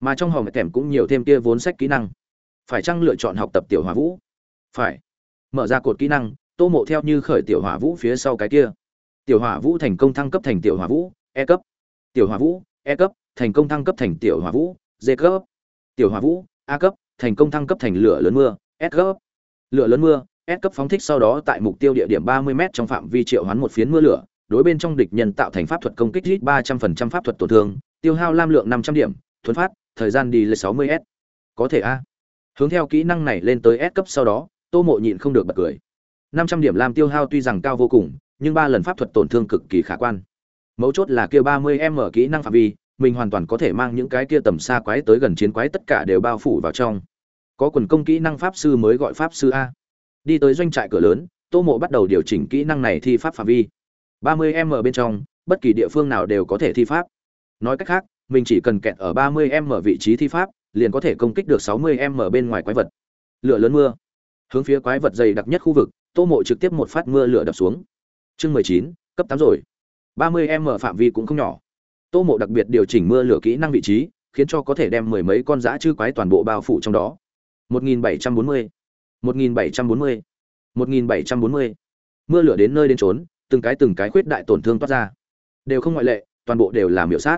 Mà trong hòm thẻm cũng nhiều thêm kia vốn sách kỹ năng. Phải chăng lựa chọn học tập tiểu hỏa vũ? Phải. Mở ra cột kỹ năng, tô mộ theo như khởi tiểu hỏa vũ phía sau cái kia. Tiểu hỏa vũ thành công thăng cấp thành tiểu hỏa vũ e cấp. Tiểu hỏa vũ e cấp thành công thăng cấp thành tiểu hỏa vũ d cấp. Tiểu hỏa vũ, a cấp, thành công thăng cấp thành lửa lớn mưa, s cấp. Lửa lớn mưa, s cấp phóng thích sau đó tại mục tiêu địa điểm 30 m trong phạm vi triệu hoán một phiến mưa lửa, đối bên trong địch nhân tạo thành pháp thuật công kích hit 300% pháp thuật tổn thương, tiêu hao lam lượng 500 điểm, thuấn phát, thời gian đi lên 60 s. Có thể a. Hướng theo kỹ năng này lên tới s cấp sau đó, tô mộ nhịn không được bật cười. 500 điểm lam tiêu hao tuy rằng cao vô cùng, nhưng ba lần pháp thuật tổn thương cực kỳ khả quan. Mấu chốt là kia 30 m kỹ năng phạm vi mình hoàn toàn có thể mang những cái kia tầm xa quái tới gần chiến quái tất cả đều bao phủ vào trong. Có quần công kỹ năng pháp sư mới gọi pháp sư a. Đi tới doanh trại cửa lớn tô mộ bắt đầu điều chỉnh kỹ năng này thi pháp phạm vi. 30 m bên trong bất kỳ địa phương nào đều có thể thi pháp. Nói cách khác mình chỉ cần kẹt ở 30 m vị trí thi pháp liền có thể công kích được 60 m bên ngoài quái vật. Lửa lớn mưa. Hướng phía quái vật dày đặc nhất khu vực tô mộ trực tiếp một phát mưa lửa đập xuống. Chương 19, cấp 8 rồi. 30 m phạm vi cũng không nhỏ tô mộ đặc biệt điều chỉnh mưa lửa kỹ năng vị trí, khiến cho có thể đem mười mấy con dã chư quái toàn bộ bao phủ trong đó. 1740 1740 1740 mưa lửa đến nơi đến trốn từng cái từng cái khuyết đại tổn thương toát ra. Đều không ngoại lệ, toàn bộ đều là miểu sát.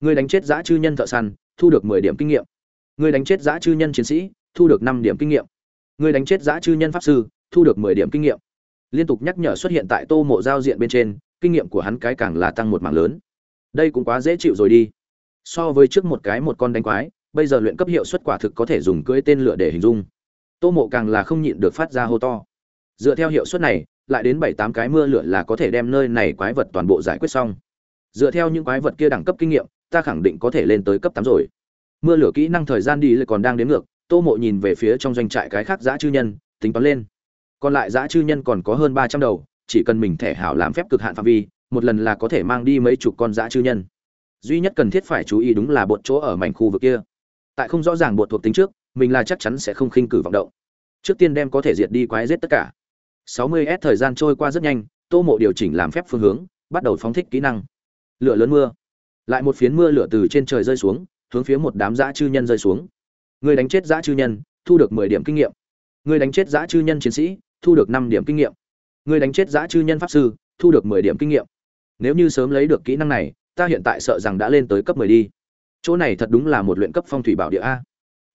Người đánh chết dã chư nhân thợ săn, thu được 10 điểm kinh nghiệm. Người đánh chết dã chư nhân chiến sĩ, thu được 5 điểm kinh nghiệm. Người đánh chết dã chư nhân pháp sư, thu được 10 điểm kinh nghiệm. Liên tục nhắc nhở xuất hiện tại tô mộ giao diện bên trên, kinh nghiệm của hắn cái càng là tăng một mảng lớn đây cũng quá dễ chịu rồi đi. So với trước một cái một con đánh quái, bây giờ luyện cấp hiệu suất quả thực có thể dùng cưỡi tên lửa để hình dung. Tô mộ càng là không nhịn được phát ra hô to. Dựa theo hiệu suất này, lại đến bảy tám cái mưa lửa là có thể đem nơi này quái vật toàn bộ giải quyết xong. Dựa theo những quái vật kia đẳng cấp kinh nghiệm, ta khẳng định có thể lên tới cấp tám rồi. Mưa lửa kỹ năng thời gian đi lại còn đang đến ngược, tô mộ nhìn về phía trong doanh trại cái khác giã chư nhân, tính toán lên. Còn lại giã chư nhân còn có hơn ba trăm đầu, chỉ cần mình thẻ hảo làm phép cực hạn phạm vi một lần là có thể mang đi mấy chục con dã chư nhân. Duy nhất cần thiết phải chú ý đúng là bột chỗ ở mảnh khu vực kia. Tại không rõ ràng bột thuộc tính trước, mình là chắc chắn sẽ không khinh cử vọng động. Trước tiên đem có thể diệt đi quái giết tất cả. 60 s thời gian trôi qua rất nhanh, tô mộ điều chỉnh làm phép phương hướng, bắt đầu phóng thích kỹ năng. Lửa lớn mưa. Lại một phiến mưa lửa từ trên trời rơi xuống, hướng phía một đám dã chư nhân rơi xuống. Người đánh chết dã chư nhân, thu được 10 điểm kinh nghiệm. Người đánh chết dã chư nhân chiến sĩ, thu được 5 điểm kinh nghiệm. Người đánh chết dã chư nhân pháp sư, thu được 10 điểm kinh nghiệm nếu như sớm lấy được kỹ năng này, ta hiện tại sợ rằng đã lên tới cấp 10 đi. Chỗ này thật đúng là một luyện cấp phong thủy bảo địa a.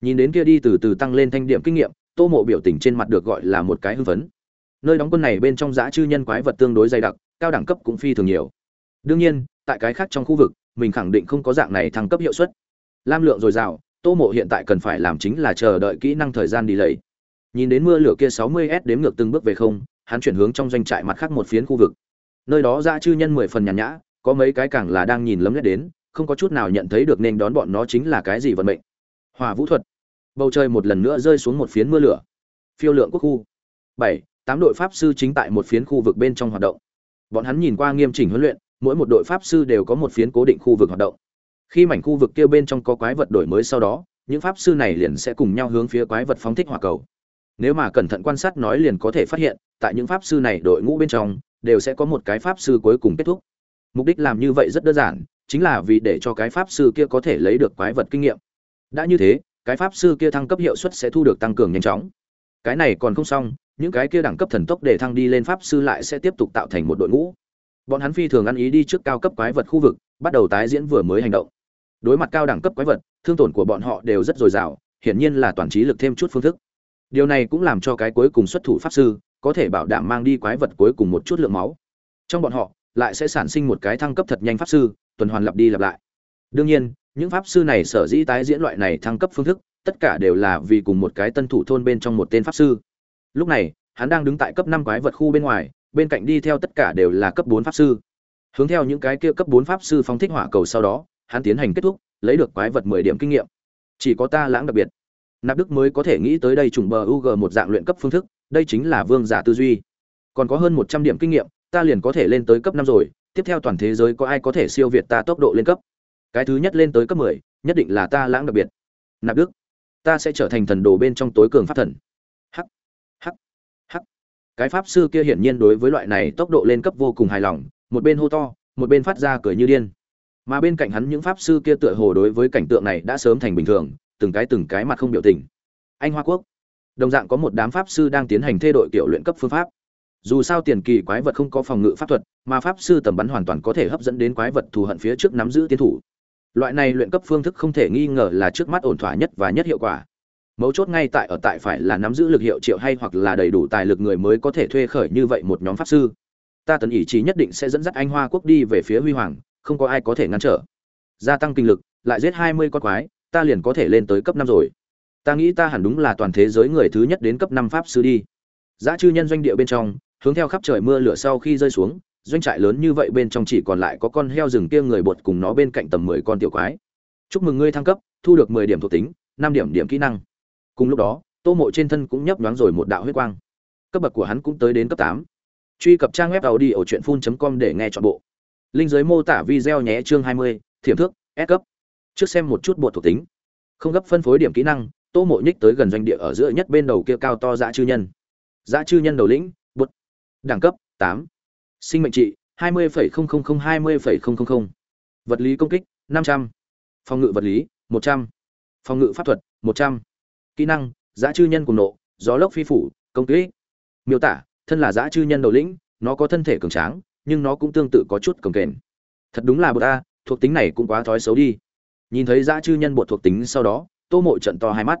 Nhìn đến kia đi từ từ tăng lên thanh điểm kinh nghiệm, tô mộ biểu tình trên mặt được gọi là một cái hưng phấn. Nơi đóng quân này bên trong giã chư nhân quái vật tương đối dày đặc, cao đẳng cấp cũng phi thường nhiều. Đương nhiên, tại cái khác trong khu vực, mình khẳng định không có dạng này thăng cấp hiệu suất. Lam lượng dồi dào, tô mộ hiện tại cần phải làm chính là chờ đợi kỹ năng thời gian đi lấy. nhìn đến mưa lửa kia 60 s đếm ngược từng bước về không, hắn chuyển hướng trong doanh trại mặt khác một phiến khu vực nơi đó dã chư nhân mười phần nhàn nhã, có mấy cái càng là đang nhìn lấm lét đến, không có chút nào nhận thấy được nên đón bọn nó chính là cái gì vận mệnh. Hòa vũ thuật. Bầu trời một lần nữa rơi xuống một phiến mưa lửa. Phiêu lượng quốc khu. Bảy, tám đội pháp sư chính tại một phiến khu vực bên trong hoạt động. Bọn hắn nhìn qua nghiêm chỉnh huấn luyện, mỗi một đội pháp sư đều có một phiến cố định khu vực hoạt động. Khi mảnh khu vực kia bên trong có quái vật đổi mới sau đó, những pháp sư này liền sẽ cùng nhau hướng phía quái vật phóng thích hỏa cầu. Nếu mà cẩn thận quan sát nói liền có thể phát hiện, tại những pháp sư này đội ngũ bên trong đều sẽ có một cái pháp sư cuối cùng kết thúc. Mục đích làm như vậy rất đơn giản, chính là vì để cho cái pháp sư kia có thể lấy được quái vật kinh nghiệm. Đã như thế, cái pháp sư kia thăng cấp hiệu suất sẽ thu được tăng cường nhanh chóng. Cái này còn không xong, những cái kia đẳng cấp thần tốc để thăng đi lên pháp sư lại sẽ tiếp tục tạo thành một đội ngũ. Bọn hắn phi thường ăn ý đi trước cao cấp quái vật khu vực, bắt đầu tái diễn vừa mới hành động. Đối mặt cao đẳng cấp quái vật, thương tổn của bọn họ đều rất dồi dào, hiển nhiên là toàn trí lực thêm chút phương thức. Điều này cũng làm cho cái cuối cùng xuất thủ pháp sư có thể bảo đảm mang đi quái vật cuối cùng một chút lượng máu. Trong bọn họ, lại sẽ sản sinh một cái thăng cấp thật nhanh pháp sư, tuần hoàn lặp đi lặp lại. Đương nhiên, những pháp sư này sở dĩ tái diễn loại này thăng cấp phương thức, tất cả đều là vì cùng một cái tân thủ thôn bên trong một tên pháp sư. Lúc này, hắn đang đứng tại cấp năm quái vật khu bên ngoài, bên cạnh đi theo tất cả đều là cấp bốn pháp sư. Hướng theo những cái kia cấp bốn pháp sư phóng thích hỏa cầu sau đó, hắn tiến hành kết thúc, lấy được quái vật mười điểm kinh nghiệm. Chỉ có ta lãng đặc biệt. Nạp đức mới có thể nghĩ tới đây trùng bờ ug một dạng luyện cấp phương thức đây chính là vương giả tư duy. Còn có hơn một trăm điểm kinh nghiệm, ta liền có thể lên tới cấp năm rồi, tiếp theo toàn thế giới có ai có thể siêu việt ta tốc độ lên cấp? Cái thứ nhất lên tới cấp mười, nhất định là ta lãng đặc biệt. Nạp đức, ta sẽ trở thành thần đồ bên trong tối cường pháp thần. Hắc hắc hắc. Cái pháp sư kia hiển nhiên đối với loại này tốc độ lên cấp vô cùng hài lòng, một bên hô to, một bên phát ra cười như điên. Mà bên cạnh hắn những pháp sư kia tựa hồ đối với cảnh tượng này đã sớm thành bình thường, từng cái từng cái mặt không biểu tình. Anh hoa quốc đồng dạng có một đám pháp sư đang tiến hành thay đổi kiểu luyện cấp phương pháp. Dù sao tiền kỳ quái vật không có phòng ngự pháp thuật, mà pháp sư tầm bắn hoàn toàn có thể hấp dẫn đến quái vật thù hận phía trước nắm giữ tiến thủ. Loại này luyện cấp phương thức không thể nghi ngờ là trước mắt ổn thỏa nhất và nhất hiệu quả. Mấu chốt ngay tại ở tại phải là nắm giữ lực hiệu triệu hay hoặc là đầy đủ tài lực người mới có thể thuê khởi như vậy một nhóm pháp sư. Ta tần ý chí nhất định sẽ dẫn dắt anh hoa quốc đi về phía huy hoàng, không có ai có thể ngăn trở. Gia tăng kinh lực, lại giết hai mươi con quái, ta liền có thể lên tới cấp năm rồi ta nghĩ ta hẳn đúng là toàn thế giới người thứ nhất đến cấp năm pháp sư đi. Giá chư nhân doanh địa bên trong, hướng theo khắp trời mưa lửa sau khi rơi xuống, doanh trại lớn như vậy bên trong chỉ còn lại có con heo rừng kia người bột cùng nó bên cạnh tầm mười con tiểu quái. Chúc mừng ngươi thăng cấp, thu được mười điểm thuộc tính, năm điểm điểm kỹ năng. Cùng lúc đó, tô mộ trên thân cũng nhấp nhoáng rồi một đạo huyết quang. Cấp bậc của hắn cũng tới đến cấp tám. Truy cập trang web tàu đi ở truyện phun com để nghe chọn bộ. Linh giới mô tả video nhé, chương hai mươi thiểm thước S cấp. Trước xem một chút bộ thuộc tính. Không gấp phân phối điểm kỹ năng tô mộ nhích tới gần doanh địa ở giữa nhất bên đầu kia cao to dã chư nhân. Dã chư nhân đầu lĩnh, bút. Đẳng cấp, tám. Sinh mệnh trị, hai mươi hai mươi vật lý công kích, năm trăm. Phòng ngự vật lý, một trăm. Phòng ngự pháp thuật, một trăm. Kỹ năng, dã chư nhân cùng nộ, gió lốc phi phủ, công kỹ miêu tả, thân là dã chư nhân đầu lĩnh, nó có thân thể cường tráng, nhưng nó cũng tương tự có chút cồng kềnh thật đúng là bột a thuộc tính này cũng quá thói xấu đi. Nhìn thấy dã chư nhân bột thuộc tính sau đó tô mộ trận to hai mắt.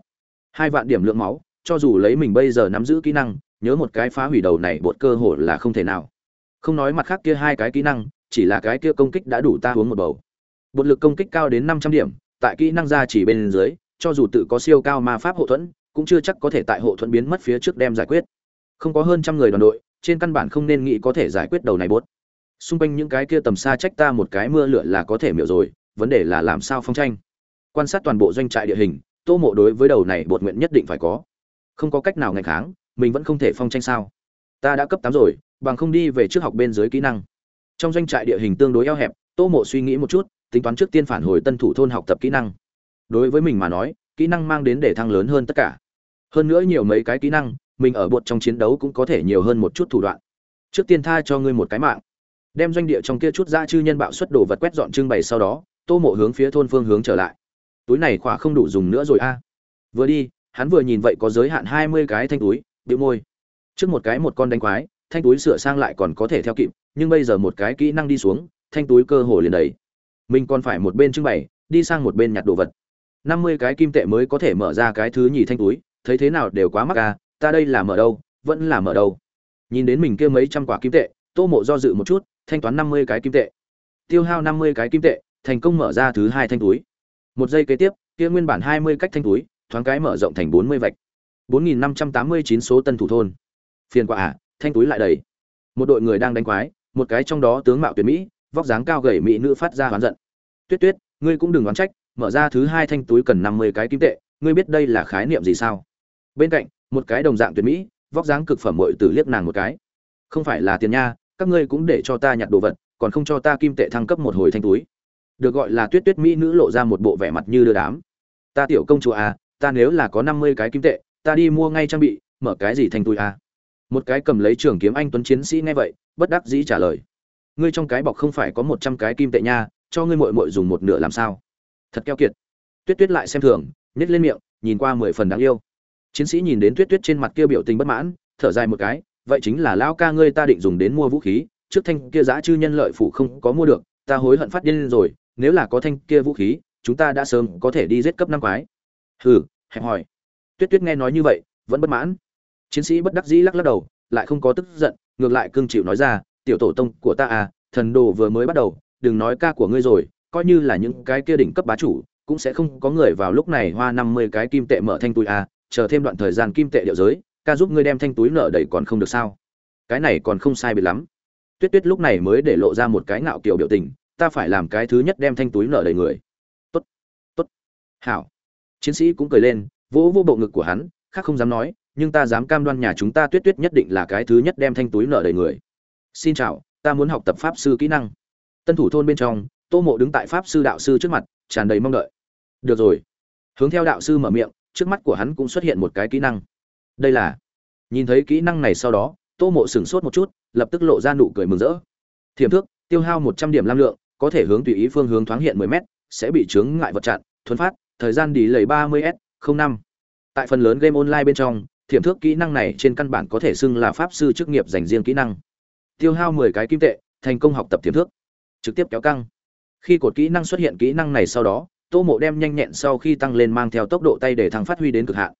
Hai vạn điểm lượng máu, cho dù lấy mình bây giờ nắm giữ kỹ năng, nhớ một cái phá hủy đầu này bột cơ hội là không thể nào. Không nói mặt khác kia hai cái kỹ năng, chỉ là cái kia công kích đã đủ ta uống một bầu. Bột lực công kích cao đến năm trăm điểm, tại kỹ năng ra chỉ bên dưới, cho dù tự có siêu cao ma pháp hộ thuẫn, cũng chưa chắc có thể tại hộ thuẫn biến mất phía trước đem giải quyết. Không có hơn trăm người đoàn đội, trên căn bản không nên nghĩ có thể giải quyết đầu này bốt xung quanh những cái kia tầm xa trách ta một cái mưa lửa là có thể miểu rồi, vấn đề là làm sao phong tranh quan sát toàn bộ doanh trại địa hình, tô mộ đối với đầu này bột nguyện nhất định phải có. Không có cách nào ngày kháng, mình vẫn không thể phong tranh sao? Ta đã cấp tám rồi, bằng không đi về trước học bên dưới kỹ năng. Trong doanh trại địa hình tương đối eo hẹp, tô mộ suy nghĩ một chút, tính toán trước tiên phản hồi tân thủ thôn học tập kỹ năng. Đối với mình mà nói, kỹ năng mang đến để thăng lớn hơn tất cả. Hơn nữa nhiều mấy cái kỹ năng, mình ở bột trong chiến đấu cũng có thể nhiều hơn một chút thủ đoạn. Trước tiên tha cho ngươi một cái mạng. Đem doanh địa trong kia chút ra chư nhân bạo xuất đồ vật quét dọn trưng bày sau đó, tô mộ hướng phía thôn phương hướng trở lại túi này khỏa không đủ dùng nữa rồi a. Vừa đi, hắn vừa nhìn vậy có giới hạn hai mươi cái thanh túi, bĩu môi. Trước một cái một con đánh quái, thanh túi sửa sang lại còn có thể theo kịp, nhưng bây giờ một cái kỹ năng đi xuống, thanh túi cơ hồ liền đầy. Mình còn phải một bên trưng bày, đi sang một bên nhặt đồ vật. năm mươi cái kim tệ mới có thể mở ra cái thứ nhì thanh túi, thấy thế nào đều quá mắc à ta đây là mở đâu, vẫn là mở đâu. Nhìn đến mình kia mấy trăm quả kim tệ, tô mộ do dự một chút, thanh toán năm mươi cái kim tệ. Tiêu hao năm mươi cái kim tệ, thành công mở ra thứ hai thanh túi một giây kế tiếp, kia nguyên bản hai mươi cách thanh túi, thoáng cái mở rộng thành bốn mươi vạch. bốn nghìn năm trăm tám mươi chín số tân thủ thôn. Phiền quả à thanh túi lại đầy. Một đội người đang đánh quái, một cái trong đó tướng mạo tuyệt mỹ, vóc dáng cao gầy mỹ nữ phát ra oán giận. Tuyết tuyết, ngươi cũng đừng oán trách, mở ra thứ hai thanh túi cần năm mươi cái kim tệ, ngươi biết đây là khái niệm gì sao? Bên cạnh, một cái đồng dạng tuyệt mỹ, vóc dáng cực phẩm mội tử liếc nàng một cái. Không phải là tiền nha, các ngươi cũng để cho ta nhặt đồ vật, còn không cho ta kim tệ thăng cấp một hồi thanh túi được gọi là tuyết tuyết mỹ nữ lộ ra một bộ vẻ mặt như đưa đám. Ta tiểu công chúa à ta nếu là có năm mươi cái kim tệ, ta đi mua ngay trang bị, mở cái gì thành tôi à? Một cái cầm lấy trường kiếm anh tuấn chiến sĩ nghe vậy, bất đắc dĩ trả lời. Ngươi trong cái bọc không phải có một trăm cái kim tệ nha, cho ngươi mội mội dùng một nửa làm sao? Thật keo kiệt. Tuyết tuyết lại xem thường nhét lên miệng, nhìn qua mười phần đáng yêu. Chiến sĩ nhìn đến tuyết tuyết trên mặt kia biểu tình bất mãn, thở dài một cái, vậy chính là lao ca ngươi ta định dùng đến mua vũ khí, trước thanh kia giã chư nhân lợi phủ không có mua được, ta hối hận phát điên rồi nếu là có thanh kia vũ khí, chúng ta đã sớm có thể đi giết cấp năm quái. Hừ, hẹp hỏi. Tuyết tuyết nghe nói như vậy, vẫn bất mãn. Chiến sĩ bất đắc dĩ lắc lắc đầu, lại không có tức giận, ngược lại cương chịu nói ra, tiểu tổ tông của ta à thần đồ vừa mới bắt đầu, đừng nói ca của ngươi rồi, coi như là những cái kia đỉnh cấp bá chủ, cũng sẽ không có người vào lúc này hoa năm mươi cái kim tệ mở thanh túi à chờ thêm đoạn thời gian kim tệ điệu giới, ca giúp ngươi đem thanh túi nợ đầy còn không được sao? Cái này còn không sai biệt lắm. Tuyết tuyết lúc này mới để lộ ra một cái ngạo kiểu biểu tình ta phải làm cái thứ nhất đem thanh túi nợ đầy người. Tốt tốt. Hảo. Chiến sĩ cũng cười lên, vỗ vô bộ ngực của hắn, khác không dám nói, nhưng ta dám cam đoan nhà chúng ta tuyết tuyết nhất định là cái thứ nhất đem thanh túi nợ đầy người. Xin chào, ta muốn học tập pháp sư kỹ năng. Tân thủ thôn bên trong, tô mộ đứng tại pháp sư đạo sư trước mặt, tràn đầy mong đợi. Được rồi. Hướng theo đạo sư mở miệng, trước mắt của hắn cũng xuất hiện một cái kỹ năng. Đây là, nhìn thấy kỹ năng này sau đó, tô mộ sửng sốt một chút, lập tức lộ ra nụ cười mừng rỡ. Thiềm thước, tiêu hao một trăm điểm lam lượng có thể hướng tùy ý phương hướng thoáng hiện mười m sẽ bị chướng ngại vật chặn thuần phát, thời gian đi lầy 30s 05 tại phần lớn game online bên trong, thiểm thước kỹ năng này trên căn bản có thể xưng là pháp sư chức nghiệp dành riêng kỹ năng. Tiêu hao mười cái kim tệ, thành công học tập thiểm thước. Trực tiếp kéo căng. Khi cột kỹ năng xuất hiện kỹ năng này sau đó, tô mộ đem nhanh nhẹn sau khi tăng lên mang theo tốc độ tay để thăng phát huy đến cực hạn.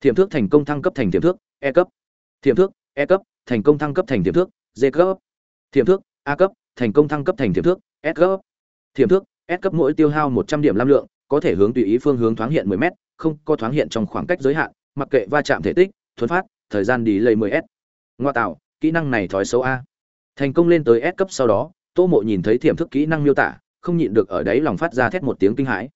Thiểm thước thành công thăng cấp thành thiểm thước e cấp. Thiểm thước e cấp, thành công thăng cấp thành thiểm thước d cấp. Thiểm thước, a cấp thành công thăng cấp thành thiểm thước, s cấp. Thiểm thước, s cấp mỗi tiêu hao một trăm điểm lam lượng, có thể hướng tùy ý phương hướng thoáng hiện 10 m không có thoáng hiện trong khoảng cách giới hạn, mặc kệ va chạm thể tích thuấn phát, thời gian đi lây 10 s. Ngoa tạo, kỹ năng này thói xấu a. Thành công lên tới s cấp sau đó, tô mộ nhìn thấy thiểm thức kỹ năng miêu tả, không nhịn được ở đấy lòng phát ra thét một tiếng kinh hãi.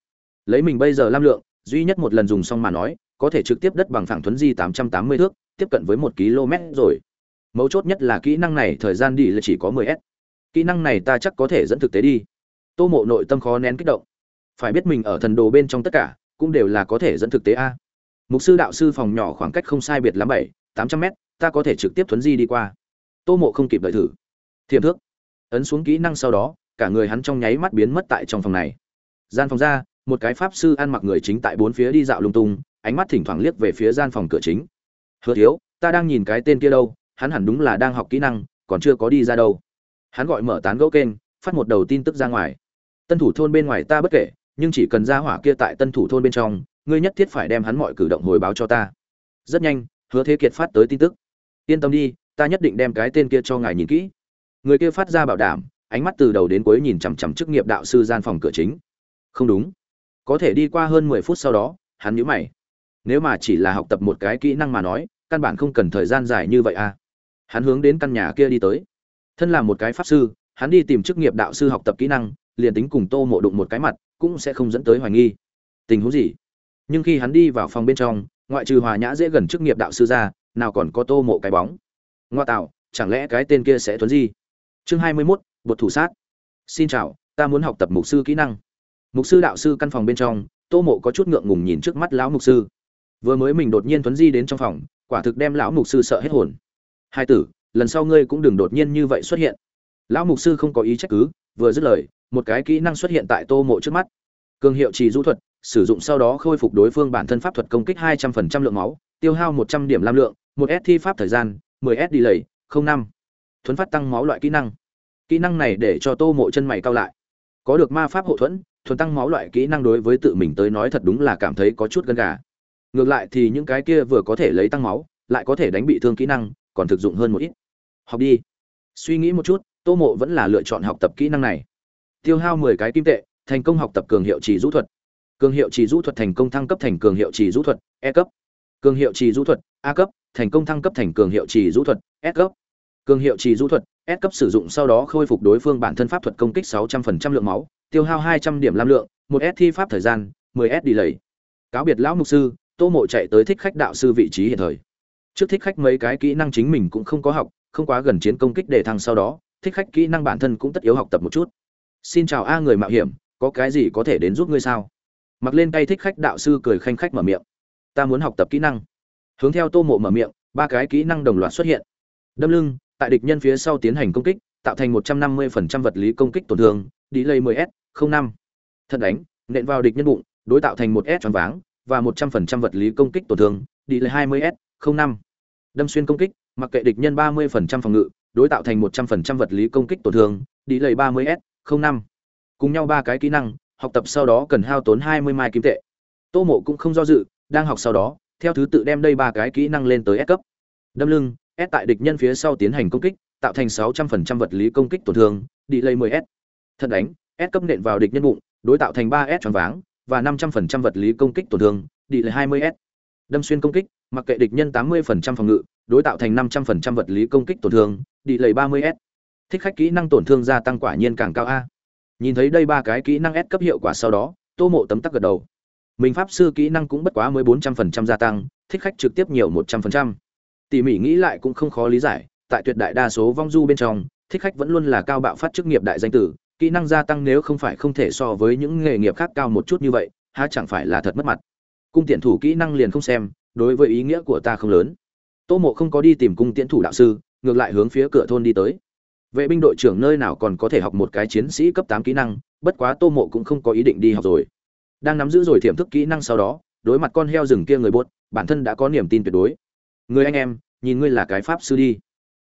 Lấy mình bây giờ lam lượng, duy nhất một lần dùng xong mà nói, có thể trực tiếp đất bằng phẳng thuấn di 880 thước, tiếp cận với một km rồi. Mấu chốt nhất là kỹ năng này thời gian đi là chỉ có 10 s kỹ năng này ta chắc có thể dẫn thực tế đi. Tô mộ nội tâm khó nén kích động. Phải biết mình ở thần đồ bên trong tất cả, cũng đều là có thể dẫn thực tế a. Mục sư đạo sư phòng nhỏ khoảng cách không sai biệt lắm bảy, tám trăm mét, ta có thể trực tiếp thuấn di đi qua. Tô mộ không kịp đợi thử. Thiềm thước. Ấn xuống kỹ năng sau đó, cả người hắn trong nháy mắt biến mất tại trong phòng này. Gian phòng ra, một cái pháp sư ăn mặc người chính tại bốn phía đi dạo lung tung, ánh mắt thỉnh thoảng liếc về phía gian phòng cửa chính. Hứa thiếu, ta đang nhìn cái tên kia đâu, hắn hẳn đúng là đang học kỹ năng, còn chưa có đi ra đâu hắn gọi mở tán gẫu kênh, phát một đầu tin tức ra ngoài. Tân thủ thôn bên ngoài ta bất kể, nhưng chỉ cần ra hỏa kia tại tân thủ thôn bên trong, ngươi nhất thiết phải đem hắn mọi cử động hồi báo cho ta. Rất nhanh, hứa thế kiệt phát tới tin tức. Yên tâm đi, ta nhất định đem cái tên kia cho ngài nhìn kỹ. Người kia phát ra bảo đảm, ánh mắt từ đầu đến cuối nhìn chằm chằm chức nghiệp đạo sư gian phòng cửa chính. Không đúng. Có thể đi qua hơn mười phút sau đó, hắn nhíu mày. Nếu mà chỉ là học tập một cái kỹ năng mà nói, căn bản không cần thời gian dài như vậy à. Hắn hướng đến căn nhà kia đi tới thân là một cái pháp sư, hắn đi tìm chức nghiệp đạo sư học tập kỹ năng, liền tính cùng tô mộ đụng một cái mặt, cũng sẽ không dẫn tới hoài nghi. Tình huống gì? Nhưng khi hắn đi vào phòng bên trong, ngoại trừ hòa nhã dễ gần chức nghiệp đạo sư ra, nào còn có tô mộ cái bóng? Ngoa tạo, chẳng lẽ cái tên kia sẽ tuấn di? chương hai mươi mốt, bột thủ sát. Xin chào, ta muốn học tập mục sư kỹ năng. Mục sư đạo sư căn phòng bên trong, tô mộ có chút ngượng ngùng nhìn trước mắt lão mục sư. Vừa mới mình đột nhiên tuấn di đến trong phòng, quả thực đem lão mục sư sợ hết hồn. Hai tử lần sau ngươi cũng đừng đột nhiên như vậy xuất hiện. Lão mục sư không có ý trách cứ, vừa dứt lời, một cái kỹ năng xuất hiện tại tô mộ trước mắt. Cường hiệu trì du thuật, sử dụng sau đó khôi phục đối phương bản thân pháp thuật công kích 200% lượng máu, tiêu hao 100 điểm lam lượng, một s thi pháp thời gian 10 s đi lầy năm. Thuấn phát tăng máu loại kỹ năng. Kỹ năng này để cho tô mộ chân mày cao lại. Có được ma pháp hậu thuẫn, thuần tăng máu loại kỹ năng đối với tự mình tới nói thật đúng là cảm thấy có chút gân gà. Ngược lại thì những cái kia vừa có thể lấy tăng máu, lại có thể đánh bị thương kỹ năng, còn thực dụng hơn một ít học đi. Suy nghĩ một chút, tô mộ vẫn là lựa chọn học tập kỹ năng này. Tiêu hao mười cái kim tệ, thành công học tập cường hiệu chỉ rũ thuật. Cường hiệu chỉ rũ thuật thành công thăng cấp thành cường hiệu chỉ rũ thuật e cấp. Cường hiệu chỉ rũ thuật, a cấp, thành công thăng cấp thành cường hiệu chỉ rũ thuật, s cấp. Cường hiệu chỉ rũ thuật, s cấp sử dụng sau đó khôi phục đối phương bản thân pháp thuật công kích 600% lượng máu, tiêu hao 200 điểm lam lượng, một s thi pháp thời gian 10 s đi lầy cáo biệt lão mục sư, tô mộ chạy tới thích khách đạo sư vị trí hiện thời. Trước thích khách mấy cái kỹ năng chính mình cũng không có học không quá gần chiến công kích để thăng sau đó, thích khách kỹ năng bản thân cũng tất yếu học tập một chút. Xin chào a người mạo hiểm, có cái gì có thể đến giúp ngươi sao? Mặc lên tay thích khách đạo sư cười khanh khách mở miệng. Ta muốn học tập kỹ năng. Hướng theo tô mộ mở miệng, ba cái kỹ năng đồng loạt xuất hiện. Đâm lưng, tại địch nhân phía sau tiến hành công kích, tạo thành một trăm năm mươi phần trăm vật lý công kích tổn thương đi lây 10 s năm. Thật đánh, nện vào địch nhân bụng, đối tạo thành một s choáng váng, và một trăm phần trăm vật lý công kích tổn thương đi lây 20 s năm. Đâm xuyên công kích mặc kệ địch nhân ba mươi phần trăm phòng ngự đối tạo thành một trăm phần trăm vật lý công kích tổn thương đi lầy 30 s 05 cùng nhau ba cái kỹ năng học tập sau đó cần hao tốn hai mươi mai kim tệ tô mộ cũng không do dự đang học sau đó theo thứ tự đem đây ba cái kỹ năng lên tới S cấp. Đâm lưng, S tại địch nhân phía sau tiến hành công kích, tạo thành 600% vật lý công kích tổn thương, đi lây 10S. Thật đánh, S cấp nện vào địch nhân bụng, đối tạo thành 3S choáng váng và 500% vật lý công kích tổn thương, đi lây 20S. Đâm xuyên công kích, mặc kệ địch nhân 80% phòng ngự, đối tạo thành 500% vật lý công kích tổn thương, đi lây 30S. Thích khách kỹ năng tổn thương gia tăng quả nhiên càng cao a. Nhìn thấy đây ba cái kỹ năng S cấp hiệu quả sau đó, Tô Mộ tấm tắc gật đầu. Mình pháp sư kỹ năng cũng bất quá mới 400% gia tăng, thích khách trực tiếp nhiều 100%. Tỉ mỉ nghĩ lại cũng không khó lý giải, tại tuyệt đại đa số vong du bên trong, thích khách vẫn luôn là cao bạo phát chức nghiệp đại danh tử, kỹ năng gia tăng nếu không phải không thể so với những nghề nghiệp khác cao một chút như vậy, há chẳng phải là thật mất mặt. Cung tiện thủ kỹ năng liền không xem, đối với ý nghĩa của ta không lớn. Tô Mộ không có đi tìm cung tiễn thủ đạo sư, ngược lại hướng phía cửa thôn đi tới. Vệ binh đội trưởng nơi nào còn có thể học một cái chiến sĩ cấp tám kỹ năng, bất quá Tô Mộ cũng không có ý định đi học rồi. Đang nắm giữ rồi thiểm thức kỹ năng sau đó, đối mặt con heo rừng kia người buốt, bản thân đã có niềm tin tuyệt đối. Người anh em, nhìn ngươi là cái pháp sư đi,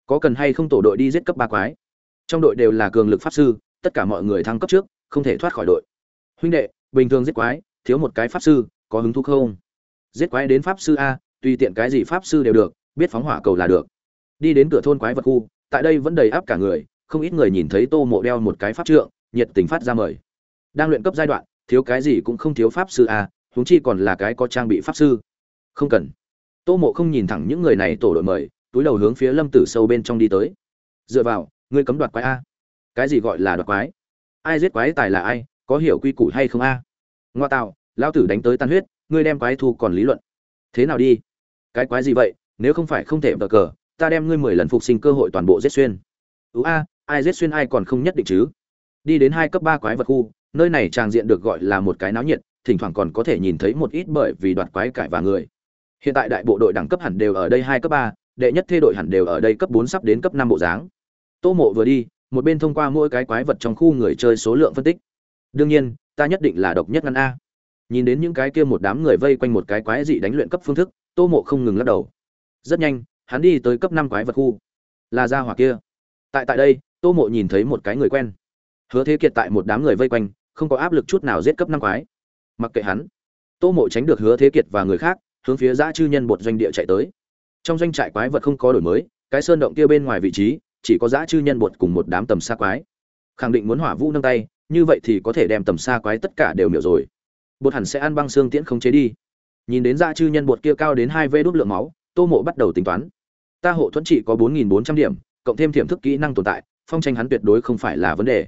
có cần hay không tổ đội đi giết cấp ba quái? Trong đội đều là cường lực pháp sư, tất cả mọi người thăng cấp trước, không thể thoát khỏi đội. Huynh đệ, bình thường giết quái, thiếu một cái pháp sư, có hứng thú không? Giết quái đến pháp sư a, tùy tiện cái gì pháp sư đều được, biết phóng hỏa cầu là được. Đi đến cửa thôn quái vật khu, tại đây vẫn đầy áp cả người, không ít người nhìn thấy Tô Mộ đeo một cái pháp trượng, nhiệt tình phát ra mời. Đang luyện cấp giai đoạn, thiếu cái gì cũng không thiếu pháp sư a, huống chi còn là cái có trang bị pháp sư. Không cần. Tô Mộ không nhìn thẳng những người này tổ đội mời, túi đầu hướng phía Lâm Tử sâu bên trong đi tới. Dựa vào, ngươi cấm đoạt quái a? Cái gì gọi là đoạt quái? Ai giết quái tài là ai, có hiểu quy củ hay không a? Ngoa tạo, lão tử đánh tới tan huyết, ngươi đem quái thu còn lý luận. Thế nào đi? Cái quái gì vậy, nếu không phải không thể bờ cờ, ta đem ngươi mười lần phục sinh cơ hội toàn bộ giết xuyên. Ú a, ai giết xuyên ai còn không nhất định chứ? Đi đến hai cấp ba quái vật khu, nơi này tràng diện được gọi là một cái náo nhiệt, thỉnh thoảng còn có thể nhìn thấy một ít bởi vì đoạt quái cải và người. Hiện tại đại bộ đội đẳng cấp hẳn đều ở đây hai cấp ba, đệ nhất thê đội hẳn đều ở đây cấp bốn sắp đến cấp năm bộ dáng. Tô Mộ vừa đi, một bên thông qua mỗi cái quái vật trong khu người chơi số lượng phân tích. Đương nhiên, ta nhất định là độc nhất ngăn a. Nhìn đến những cái kia một đám người vây quanh một cái quái dị đánh luyện cấp phương thức, Tô Mộ không ngừng lắc đầu. Rất nhanh, hắn đi tới cấp năm quái vật khu. Là gia hỏa kia. Tại tại đây, Tô Mộ nhìn thấy một cái người quen. Hứa Thế Kiệt tại một đám người vây quanh, không có áp lực chút nào giết cấp năm quái. Mặc kệ hắn, Tô Mộ tránh được Hứa Thế Kiệt và người khác, hướng phía giã chư nhân bột doanh địa chạy tới. Trong doanh trại quái vật không có đổi mới, cái sơn động kia bên ngoài vị trí, chỉ có giã chư nhân bột cùng một đám tầm xa quái. Khẳng định muốn hỏa vũ nâng tay, như vậy thì có thể đem tầm xa quái tất cả đều miểu rồi. Bột hẳn sẽ ăn băng xương tiễn không chế đi. Nhìn đến dạ chư nhân bột kia cao đến hai vê đốt lượng máu, Tô Mộ bắt đầu tính toán. Ta hộ thuẫn trị có bốn nghìn bốn trăm điểm, cộng thêm thiểm thức kỹ năng tồn tại, phong tranh hắn tuyệt đối không phải là vấn đề.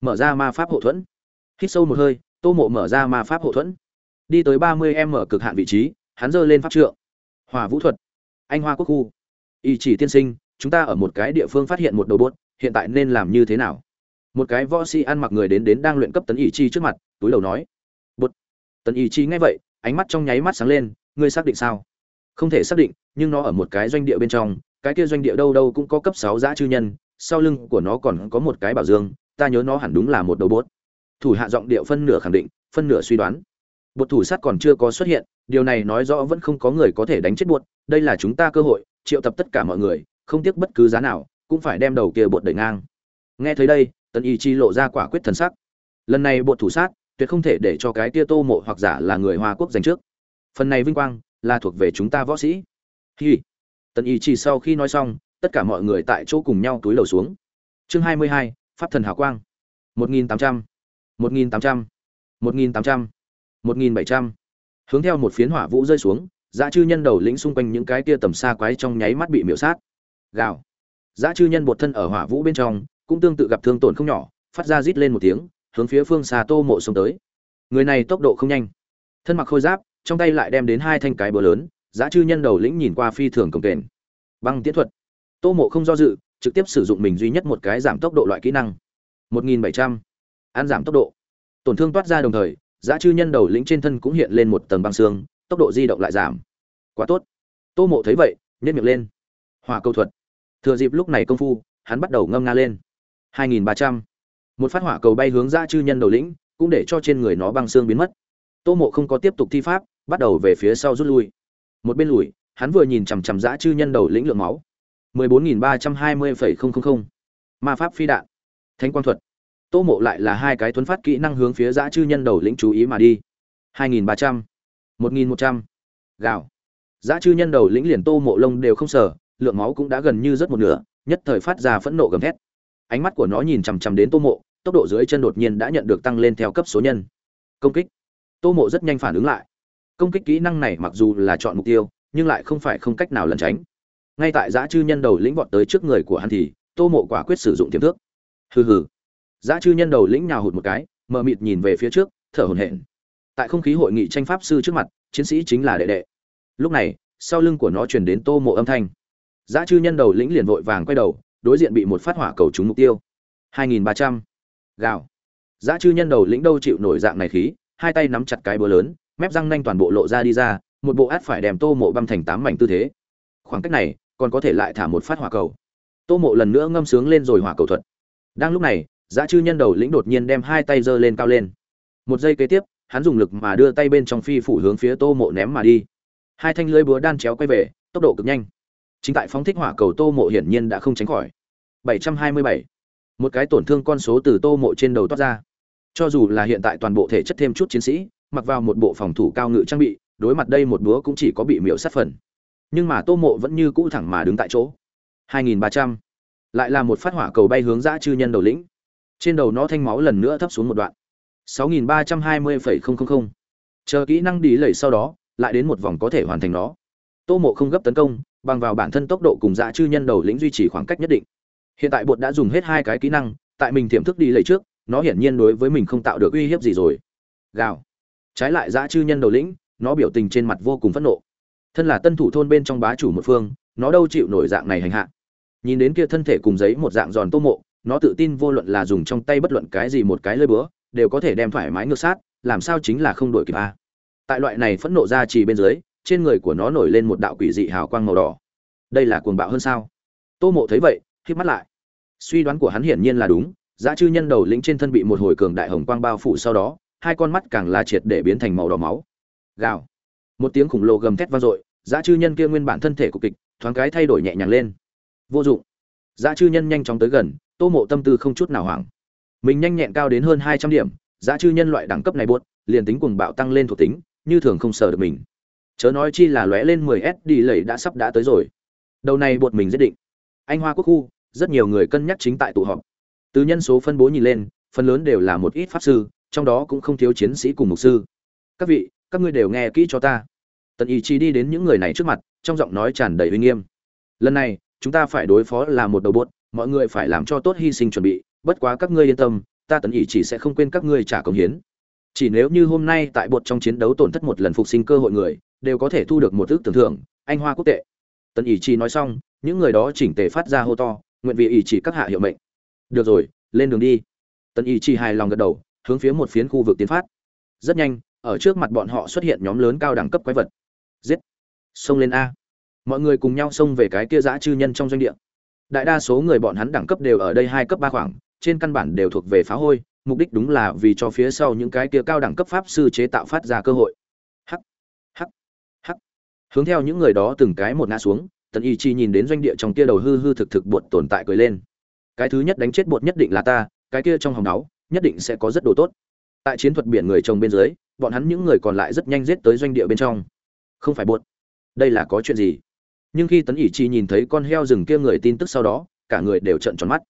Mở ra ma pháp hộ thuẫn. Hít sâu một hơi, Tô Mộ mở ra ma pháp hộ thuẫn. Đi tới ba mươi em mở cực hạn vị trí, hắn giơ lên pháp trượng. hòa vũ thuật. Anh Hoa quốc khu. Y chỉ tiên sinh, chúng ta ở một cái địa phương phát hiện một đầu bốt, hiện tại nên làm như thế nào? Một cái võ sĩ ăn mặc người đến đến đang luyện cấp tấn ỷ chi trước mặt, túi đầu nói tần ý chí nghe vậy, ánh mắt trong nháy mắt sáng lên, ngươi xác định sao? Không thể xác định, nhưng nó ở một cái doanh địa bên trong, cái kia doanh địa đâu đâu cũng có cấp sáu giá chư nhân, sau lưng của nó còn có một cái bảo dương, ta nhớ nó hẳn đúng là một đầu bốt. Thủ hạ giọng điệu phân nửa khẳng định, phân nửa suy đoán. Bột thủ sát còn chưa có xuất hiện, điều này nói rõ vẫn không có người có thể đánh chết bột, đây là chúng ta cơ hội, triệu tập tất cả mọi người, không tiếc bất cứ giá nào, cũng phải đem đầu kia bột đẩy ngang. Nghe thấy đây, Tần Y Chi lộ ra quả quyết thần sắc. Lần này bột thủ sát, tuyệt không thể để cho cái kia Tô Mộ hoặc giả là người Hoa quốc giành trước. Phần này vinh quang là thuộc về chúng ta võ sĩ. Hi. Tần Y Chi sau khi nói xong, tất cả mọi người tại chỗ cùng nhau túi lầu xuống. Chương 22, Pháp thần hào quang. 1800, 1800, 1800, 1700. Hướng theo một phiến hỏa vũ rơi xuống, dã chư nhân đầu lĩnh xung quanh những cái kia tầm xa quái trong nháy mắt bị miểu sát gào dã chư nhân bột thân ở hỏa vũ bên trong cũng tương tự gặp thương tổn không nhỏ phát ra rít lên một tiếng hướng phía phương xa tô mộ xông tới. Người này tốc độ không nhanh. Thân mặc khôi giáp, trong tay lại đem đến hai thanh cái bờ lớn, giá chư nhân đầu lĩnh nhìn qua phi thường cồng kềnh. Băng tiễn thuật. Tô mộ không do dự, trực tiếp sử dụng mình duy nhất một cái giảm tốc độ loại kỹ năng. 1700. an giảm tốc độ. Tổn thương toát ra đồng thời, giá chư nhân đầu lĩnh trên thân cũng hiện lên một tầng băng xương, tốc độ di động lại giảm. Quá tốt. Tô mộ thấy vậy nhét miệng lên. Hòa câu thuật. Thừa dịp lúc này công phu, hắn bắt đầu ngâm nga lên. 2.300 một phát hỏa cầu bay hướng ra chư nhân đầu lĩnh cũng để cho trên người nó băng xương biến mất tô mộ không có tiếp tục thi pháp bắt đầu về phía sau rút lui một bên lùi hắn vừa nhìn chằm chằm dã chư nhân đầu lĩnh lượng máu 14.320,000. ma pháp phi đạn thánh quang thuật tô mộ lại là hai cái tuấn phát kỹ năng hướng phía dã chư nhân đầu lĩnh chú ý mà đi 2.300. 1.100. gạo Dã chư nhân đầu lĩnh liền Tô Mộ Lông đều không sở lượng máu cũng đã gần như rất một nửa, nhất thời phát ra phẫn nộ gầm thét. Ánh mắt của nó nhìn chằm chằm đến Tô Mộ, tốc độ dưới chân đột nhiên đã nhận được tăng lên theo cấp số nhân. Công kích. Tô Mộ rất nhanh phản ứng lại. Công kích kỹ năng này mặc dù là chọn mục tiêu, nhưng lại không phải không cách nào lẩn tránh. Ngay tại giã chư nhân đầu lĩnh vọt tới trước người của hắn thì, Tô Mộ quả quyết sử dụng tiềm thước. Hừ hừ. giã chư nhân đầu lĩnh nhào hụt một cái, mờ mịt nhìn về phía trước, thở hổn hển. Tại không khí hội nghị tranh pháp sư trước mặt, chiến sĩ chính là đệ đệ. Lúc này, sau lưng của nó truyền đến Tô Mộ âm thanh. giã chư nhân đầu lĩnh liền vội vàng quay đầu, đối diện bị một phát hỏa cầu trúng mục tiêu. 2300. Gào. Dã chư nhân đầu lĩnh đâu chịu nổi dạng này khí, hai tay nắm chặt cái búa lớn, mép răng nanh toàn bộ lộ ra đi ra, một bộ át phải đem Tô Mộ băm thành tám mảnh tư thế. Khoảng cách này, còn có thể lại thả một phát hỏa cầu. Tô Mộ lần nữa ngâm sướng lên rồi hỏa cầu thuật. Đang lúc này, Dã chư nhân đầu lĩnh đột nhiên đem hai tay giơ lên cao lên. Một giây kế tiếp, hắn dùng lực mà đưa tay bên trong phi phủ hướng phía Tô Mộ ném mà đi. Hai thanh lưới búa đan chéo quay về, tốc độ cực nhanh. Chính tại phóng thích hỏa cầu Tô Mộ hiển nhiên đã không tránh khỏi. 727. Một cái tổn thương con số từ Tô Mộ trên đầu toát ra. Cho dù là hiện tại toàn bộ thể chất thêm chút chiến sĩ, mặc vào một bộ phòng thủ cao ngự trang bị, đối mặt đây một búa cũng chỉ có bị miễu sát phần. Nhưng mà Tô Mộ vẫn như cũ thẳng mà đứng tại chỗ. 2300. Lại là một phát hỏa cầu bay hướng dã chư nhân đầu lĩnh. Trên đầu nó thanh máu lần nữa thấp xuống một đoạn. 6320,000. Chờ kỹ năng đi lẩy sau đó, lại đến một vòng có thể hoàn thành nó. Tô Mộ không gấp tấn công, bằng vào bản thân tốc độ cùng dã chư nhân đầu lĩnh duy trì khoảng cách nhất định. Hiện tại bột đã dùng hết hai cái kỹ năng, tại mình tiềm thức đi lấy trước, nó hiển nhiên đối với mình không tạo được uy hiếp gì rồi. Gào. Trái lại dã chư nhân đầu lĩnh, nó biểu tình trên mặt vô cùng phẫn nộ. Thân là tân thủ thôn bên trong bá chủ một phương, nó đâu chịu nổi dạng này hành hạ. Nhìn đến kia thân thể cùng giấy một dạng giòn Tô Mộ, nó tự tin vô luận là dùng trong tay bất luận cái gì một cái lưỡi búa, đều có thể đem thoải mái ngược sát, làm sao chính là không đổi kịp a. Tại loại này phẫn nộ ra chỉ bên dưới, trên người của nó nổi lên một đạo quỷ dị hào quang màu đỏ. Đây là cuồng bạo hơn sao? Tô Mộ thấy vậy, khép mắt lại. Suy đoán của hắn hiển nhiên là đúng, Giá chư nhân đầu lĩnh trên thân bị một hồi cường đại hồng quang bao phủ sau đó, hai con mắt càng là triệt để biến thành màu đỏ máu. Gào. Một tiếng khủng lồ gầm thét vang dội, Giá chư nhân kia nguyên bản thân thể của kịch, thoáng cái thay đổi nhẹ nhàng lên. Vô dụng. Giá chư nhân nhanh chóng tới gần, Tô Mộ tâm tư không chút nào hoảng mình nhanh nhẹn cao đến hơn hai trăm điểm giá chư nhân loại đẳng cấp này buốt liền tính cuồng bạo tăng lên thuộc tính như thường không sợ được mình chớ nói chi là lóe lên mười s đi lầy đã sắp đã tới rồi. Đầu này buộc mình giết định. Anh hoa quốc khu, rất nhiều người cân nhắc chính tại tụ họp. Từ nhân số phân bố nhìn lên, phần lớn đều là một ít pháp sư, trong đó cũng không thiếu chiến sĩ cùng mục sư. Các vị, các ngươi đều nghe kỹ cho ta. Tần ý chí đi đến những người này trước mặt, trong giọng nói tràn đầy uy nghiêm. Lần này, chúng ta phải đối phó là một đầu bốt mọi người phải làm cho tốt hy sinh chuẩn bị, bất quá các ngươi yên tâm, ta tần ý chỉ sẽ không quên các ngươi trả công hiến. Chỉ nếu như hôm nay tại bột trong chiến đấu tổn thất một lần phục sinh cơ hội người đều có thể thu được một ước tưởng thưởng, anh hoa quốc tệ. Tần ý Chi nói xong, những người đó chỉnh tề phát ra hô to, nguyện vì ý chỉ các hạ hiệu mệnh. Được rồi, lên đường đi. Tần ý Chi hài lòng gật đầu, hướng phía một phiến khu vực tiến phát. Rất nhanh, ở trước mặt bọn họ xuất hiện nhóm lớn cao đẳng cấp quái vật. Giết! Xông lên a. Mọi người cùng nhau xông về cái kia dã chư nhân trong doanh địa. Đại đa số người bọn hắn đẳng cấp đều ở đây hai cấp ba khoảng, trên căn bản đều thuộc về phá hôi, mục đích đúng là vì cho phía sau những cái kia cao đẳng cấp pháp sư chế tạo phát ra cơ hội hướng theo những người đó từng cái một ngã xuống, tần y chi nhìn đến doanh địa trong kia đầu hư hư thực thực bột tồn tại cười lên. Cái thứ nhất đánh chết bột nhất định là ta, cái kia trong hòng náu nhất định sẽ có rất đồ tốt. Tại chiến thuật biển người trồng bên dưới, bọn hắn những người còn lại rất nhanh giết tới doanh địa bên trong. Không phải bột. Đây là có chuyện gì? Nhưng khi tấn ỷ chi nhìn thấy con heo rừng kia người tin tức sau đó, cả người đều trợn tròn mắt.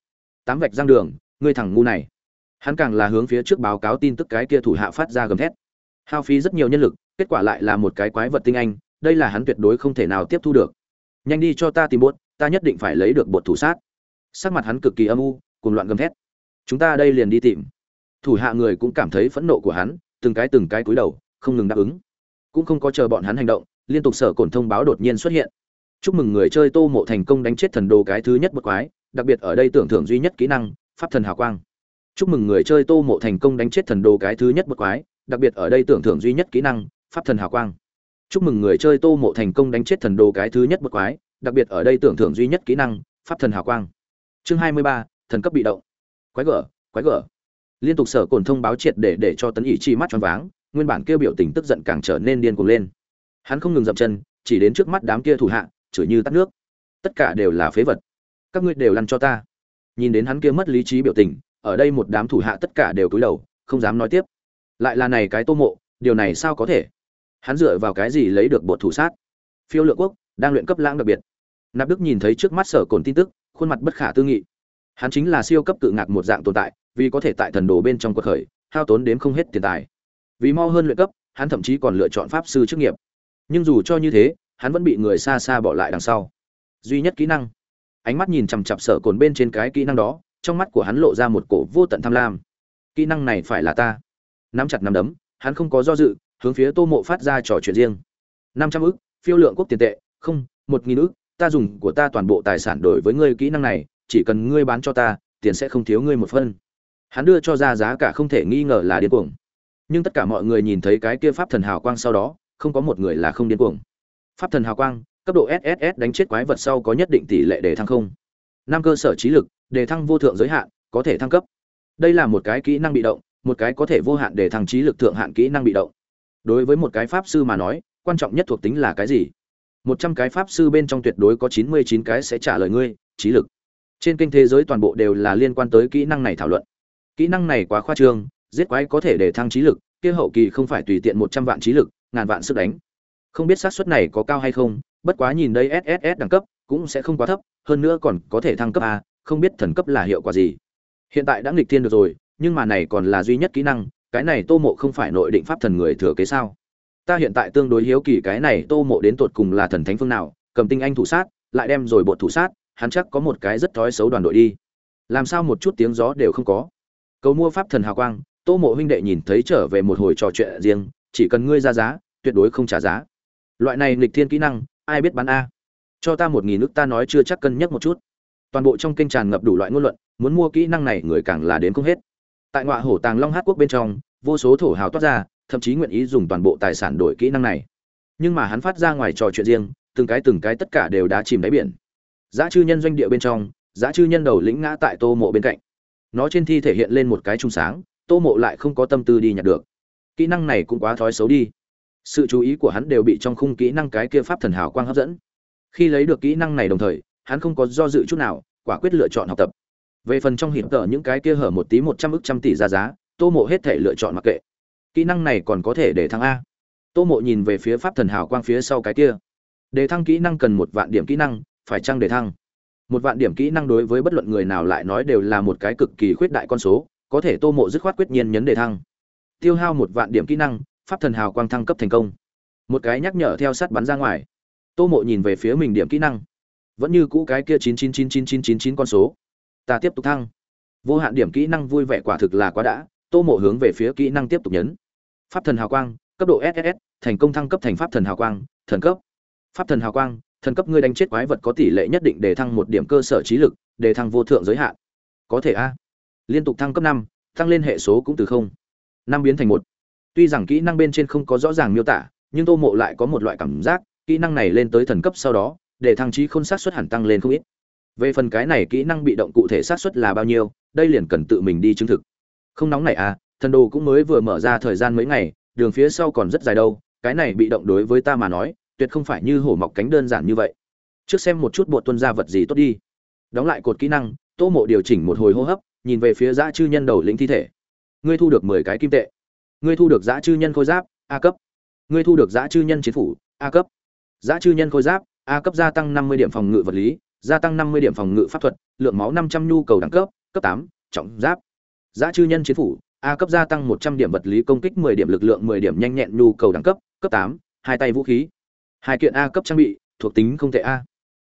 Tám vạch giang đường, ngươi thằng ngu này. Hắn càng là hướng phía trước báo cáo tin tức cái kia thủ hạ phát ra gầm thét. Hao phí rất nhiều nhân lực, kết quả lại là một cái quái vật tinh anh đây là hắn tuyệt đối không thể nào tiếp thu được. Nhanh đi cho ta tìm bột, ta nhất định phải lấy được bột thủ sát. Sắc mặt hắn cực kỳ âm u cùng loạn gầm thét. Chúng ta đây liền đi tìm. Thủ hạ người cũng cảm thấy phẫn nộ của hắn, từng cái từng cái cúi đầu, không ngừng đáp ứng. Cũng không có chờ bọn hắn hành động, liên tục sở cổn thông báo đột nhiên xuất hiện. Chúc mừng người chơi tô mộ thành công đánh chết thần đồ cái thứ nhất một quái, đặc biệt ở đây tưởng thưởng duy nhất kỹ năng, pháp thần hào quang. Chúc mừng người chơi tô mộ thành công đánh chết thần đồ cái thứ nhất một quái, đặc biệt ở đây tưởng thưởng duy nhất kỹ năng, pháp thần hào quang chúc mừng người chơi tô mộ thành công đánh chết thần đồ cái thứ nhất bậc quái, đặc biệt ở đây tưởng thưởng duy nhất kỹ năng, pháp thần hào quang. Chương hai mươi ba, thần cấp bị động. Quái gở quái gở. Liên tục sở cồn thông báo triệt để để cho tấn ý chi mắt choáng váng, nguyên bản kêu biểu tình tức giận càng trở nên điên cuồng lên. Hắn không ngừng dậm chân, chỉ đến trước mắt đám kia thủ hạ, chửi như tắt nước. Tất cả đều là phế vật. Các ngươi đều lăn cho ta. Nhìn đến hắn kia mất lý trí biểu tình, ở đây một đám thủ hạ tất cả đều cúi đầu, không dám nói tiếp. Lại là này cái tô mộ, điều này sao có thể? Hắn dựa vào cái gì lấy được bột thủ sát? Phiêu lượng quốc đang luyện cấp lãng đặc biệt. Nạp đức nhìn thấy trước mắt sở cồn tin tức, khuôn mặt bất khả tư nghị. Hắn chính là siêu cấp tự ngạc một dạng tồn tại, vì có thể tại thần đồ bên trong cuộc khởi, hao tốn đếm không hết tiền tài. Vì mau hơn luyện cấp, hắn thậm chí còn lựa chọn pháp sư chức nghiệp. Nhưng dù cho như thế, hắn vẫn bị người xa xa bỏ lại đằng sau. Duy nhất kỹ năng. Ánh mắt nhìn chằm chặp sở cồn bên trên cái kỹ năng đó, trong mắt của hắn lộ ra một cổ vô tận tham lam. Kỹ năng này phải là ta. Nắm chặt nắm đấm, hắn không có do dự hướng phía tô mộ phát ra trò chuyện riêng. Năm trăm ức, phiêu lượng quốc tiền tệ, không, một nghìn ức, ta dùng của ta toàn bộ tài sản đổi với ngươi kỹ năng này, chỉ cần ngươi bán cho ta, tiền sẽ không thiếu ngươi một phân. Hắn đưa cho ra giá cả không thể nghi ngờ là điên cuồng. Nhưng tất cả mọi người nhìn thấy cái kia pháp thần hào quang sau đó, không có một người là không điên cuồng. Pháp thần hào quang, cấp độ sss đánh chết quái vật sau có nhất định tỷ lệ để thăng không? Năm cơ sở trí lực đề thăng vô thượng giới hạn, có thể thăng cấp. Đây là một cái kỹ năng bị động, một cái có thể vô hạn để thăng trí lực thượng hạn kỹ năng bị động đối với một cái pháp sư mà nói, quan trọng nhất thuộc tính là cái gì? Một trăm cái pháp sư bên trong tuyệt đối có chín mươi chín cái sẽ trả lời ngươi, trí lực. Trên kênh thế giới toàn bộ đều là liên quan tới kỹ năng này thảo luận. Kỹ năng này quá khoa trương, giết quái có thể để thăng trí lực, kia hậu kỳ không phải tùy tiện một trăm vạn trí lực, ngàn vạn sức đánh. Không biết xác suất này có cao hay không, bất quá nhìn đây sss đẳng cấp, cũng sẽ không quá thấp, hơn nữa còn có thể thăng cấp a, không biết thần cấp là hiệu quả gì. Hiện tại đã nghịch thiên được rồi, nhưng mà này còn là duy nhất kỹ năng cái này tô mộ không phải nội định pháp thần người thừa kế sao? Ta hiện tại tương đối hiếu kỳ cái này tô mộ đến tột cùng là thần thánh phương nào, cầm tinh anh thủ sát, lại đem rồi bột thủ sát, hắn chắc có một cái rất thói xấu đoàn đội đi. Làm sao một chút tiếng gió đều không có? Cầu mua pháp thần hào quang, tô mộ huynh đệ nhìn thấy trở về một hồi trò chuyện riêng, chỉ cần ngươi ra giá, tuyệt đối không trả giá. Loại này nghịch thiên kỹ năng, ai biết bán a? Cho ta một nghìn nước ta nói chưa chắc cân nhắc một chút. Toàn bộ trong kênh tràn ngập đủ loại ngôn luận, muốn mua kỹ năng này người càng là đến không hết. Tại ngoại hổ tàng long hát quốc bên trong vô số thổ hào toát ra, thậm chí nguyện ý dùng toàn bộ tài sản đổi kỹ năng này. Nhưng mà hắn phát ra ngoài trò chuyện riêng, từng cái từng cái tất cả đều đã chìm đáy biển. Giá chư nhân doanh địa bên trong, giá chư nhân đầu lĩnh ngã tại tô mộ bên cạnh. Nó trên thi thể hiện lên một cái trung sáng, tô mộ lại không có tâm tư đi nhặt được. Kỹ năng này cũng quá thói xấu đi. Sự chú ý của hắn đều bị trong khung kỹ năng cái kia pháp thần hào quang hấp dẫn. Khi lấy được kỹ năng này đồng thời, hắn không có do dự chút nào, quả quyết lựa chọn học tập. Về phần trong hiểm tờ những cái kia hở một tí một trăm ức trăm tỷ ra giá tô mộ hết thể lựa chọn mặc kệ. Kỹ năng này còn có thể để thăng a. Tô mộ nhìn về phía pháp thần hào quang phía sau cái kia. Đề thăng kỹ năng cần một vạn điểm kỹ năng, phải chăng đề thăng? Một vạn điểm kỹ năng đối với bất luận người nào lại nói đều là một cái cực kỳ khuyết đại con số, có thể tô mộ dứt khoát quyết nhiên nhấn đề thăng. Tiêu hao một vạn điểm kỹ năng, pháp thần hào quang thăng cấp thành công. Một cái nhắc nhở theo sát bắn ra ngoài. Tô mộ nhìn về phía mình điểm kỹ năng. Vẫn như cũ cái kia chín chín chín chín chín chín chín con số. Ta tiếp tục thăng. Vô hạn điểm kỹ năng vui vẻ quả thực là quá đã tô mộ hướng về phía kỹ năng tiếp tục nhấn. Pháp thần hào quang, cấp độ ss thành công thăng cấp thành pháp thần hào quang, thần cấp. Pháp thần hào quang, thần cấp ngươi đánh chết quái vật có tỷ lệ nhất định để thăng một điểm cơ sở trí lực, để thăng vô thượng giới hạn. Có thể a. Liên tục thăng cấp năm tăng lên hệ số cũng từ không. Năm biến thành một. Tuy rằng kỹ năng bên trên không có rõ ràng miêu tả, nhưng tô mộ lại có một loại cảm giác, kỹ năng này lên tới thần cấp sau đó, để thăng trí không sát xuất hẳn tăng lên không ít. Về phần cái này kỹ năng bị động cụ thể sát xuất là bao nhiêu, đây liền cần tự mình đi chứng thực không nóng này à thần đồ cũng mới vừa mở ra thời gian mấy ngày, đường phía sau còn rất dài đâu, cái này bị động đối với ta mà nói, tuyệt không phải như hổ mọc cánh đơn giản như vậy. Trước xem một chút bộ tuân ra vật gì tốt đi. Đóng lại cột kỹ năng, tô mộ điều chỉnh một hồi hô hấp, nhìn về phía dã chư nhân đầu lĩnh thi thể. Ngươi thu được mười cái kim tệ. Ngươi thu được dã chư nhân khôi giáp, a cấp. Ngươi thu được dã chư nhân chiến phủ, a cấp. Dã chư nhân khôi giáp, a cấp gia tăng năm mươi điểm phòng ngự vật lý, gia tăng năm mươi điểm phòng ngự pháp thuật, lượng máu năm trăm nhu cầu đẳng cấp cấp tám, trọng giáp. Giá chư nhân chiến phủ, A cấp gia tăng 100 điểm vật lý công kích 10 điểm lực lượng 10 điểm nhanh nhẹn nhu cầu đẳng cấp, cấp 8, hai tay vũ khí. Hai kiện A cấp trang bị, thuộc tính không thể A.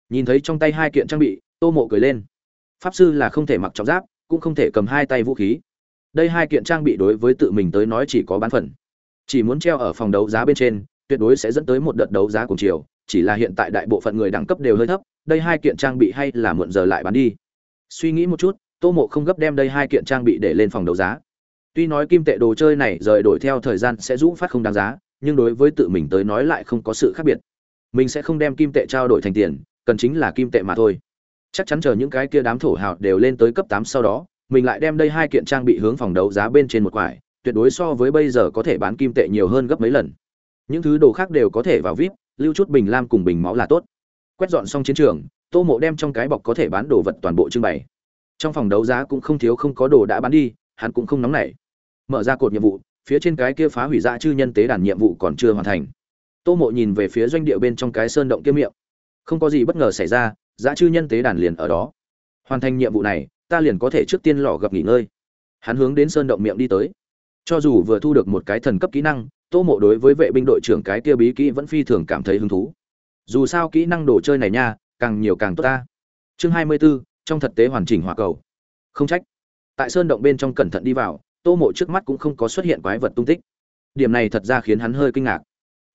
Nhìn thấy trong tay hai kiện trang bị, Tô Mộ cười lên. Pháp sư là không thể mặc trọng giáp, cũng không thể cầm hai tay vũ khí. Đây hai kiện trang bị đối với tự mình tới nói chỉ có bán phần. Chỉ muốn treo ở phòng đấu giá bên trên, tuyệt đối sẽ dẫn tới một đợt đấu giá cùng chiều, chỉ là hiện tại đại bộ phận người đẳng cấp đều hơi thấp, đây hai kiện trang bị hay là muộn giờ lại bán đi. Suy nghĩ một chút, tô mộ không gấp đem đây hai kiện trang bị để lên phòng đấu giá. Tuy nói kim tệ đồ chơi này rời đổi theo thời gian sẽ rũ phát không đáng giá, nhưng đối với tự mình tới nói lại không có sự khác biệt. Mình sẽ không đem kim tệ trao đổi thành tiền, cần chính là kim tệ mà thôi. Chắc chắn chờ những cái kia đám thổ hào đều lên tới cấp tám sau đó, mình lại đem đây hai kiện trang bị hướng phòng đấu giá bên trên một quải, tuyệt đối so với bây giờ có thể bán kim tệ nhiều hơn gấp mấy lần. Những thứ đồ khác đều có thể vào vip, lưu chút bình lam cùng bình máu là tốt. Quét dọn xong chiến trường, tô mộ đem trong cái bọc có thể bán đồ vật toàn bộ trưng bày trong phòng đấu giá cũng không thiếu không có đồ đã bán đi hắn cũng không nóng nảy. Mở ra cột nhiệm vụ phía trên cái kia phá hủy dã chư nhân tế đàn nhiệm vụ còn chưa hoàn thành. Tô mộ nhìn về phía doanh địa bên trong cái sơn động kiếm miệng. Không có gì bất ngờ xảy ra giá chư nhân tế đàn liền ở đó. Hoàn thành nhiệm vụ này ta liền có thể trước tiên lò gặp nghỉ ngơi. Hắn hướng đến sơn động miệng đi tới. Cho dù vừa thu được một cái thần cấp kỹ năng tô mộ đối với vệ binh đội trưởng cái kia bí kỹ vẫn phi thường cảm thấy hứng thú. Dù sao kỹ năng đồ chơi này nha càng nhiều càng tốt ta. Chương hai mươi 24, trong thực tế hoàn chỉnh hỏa cầu. Không trách. Tại sơn động bên trong cẩn thận đi vào, tô mộ trước mắt cũng không có xuất hiện quái vật tung tích. Điểm này thật ra khiến hắn hơi kinh ngạc.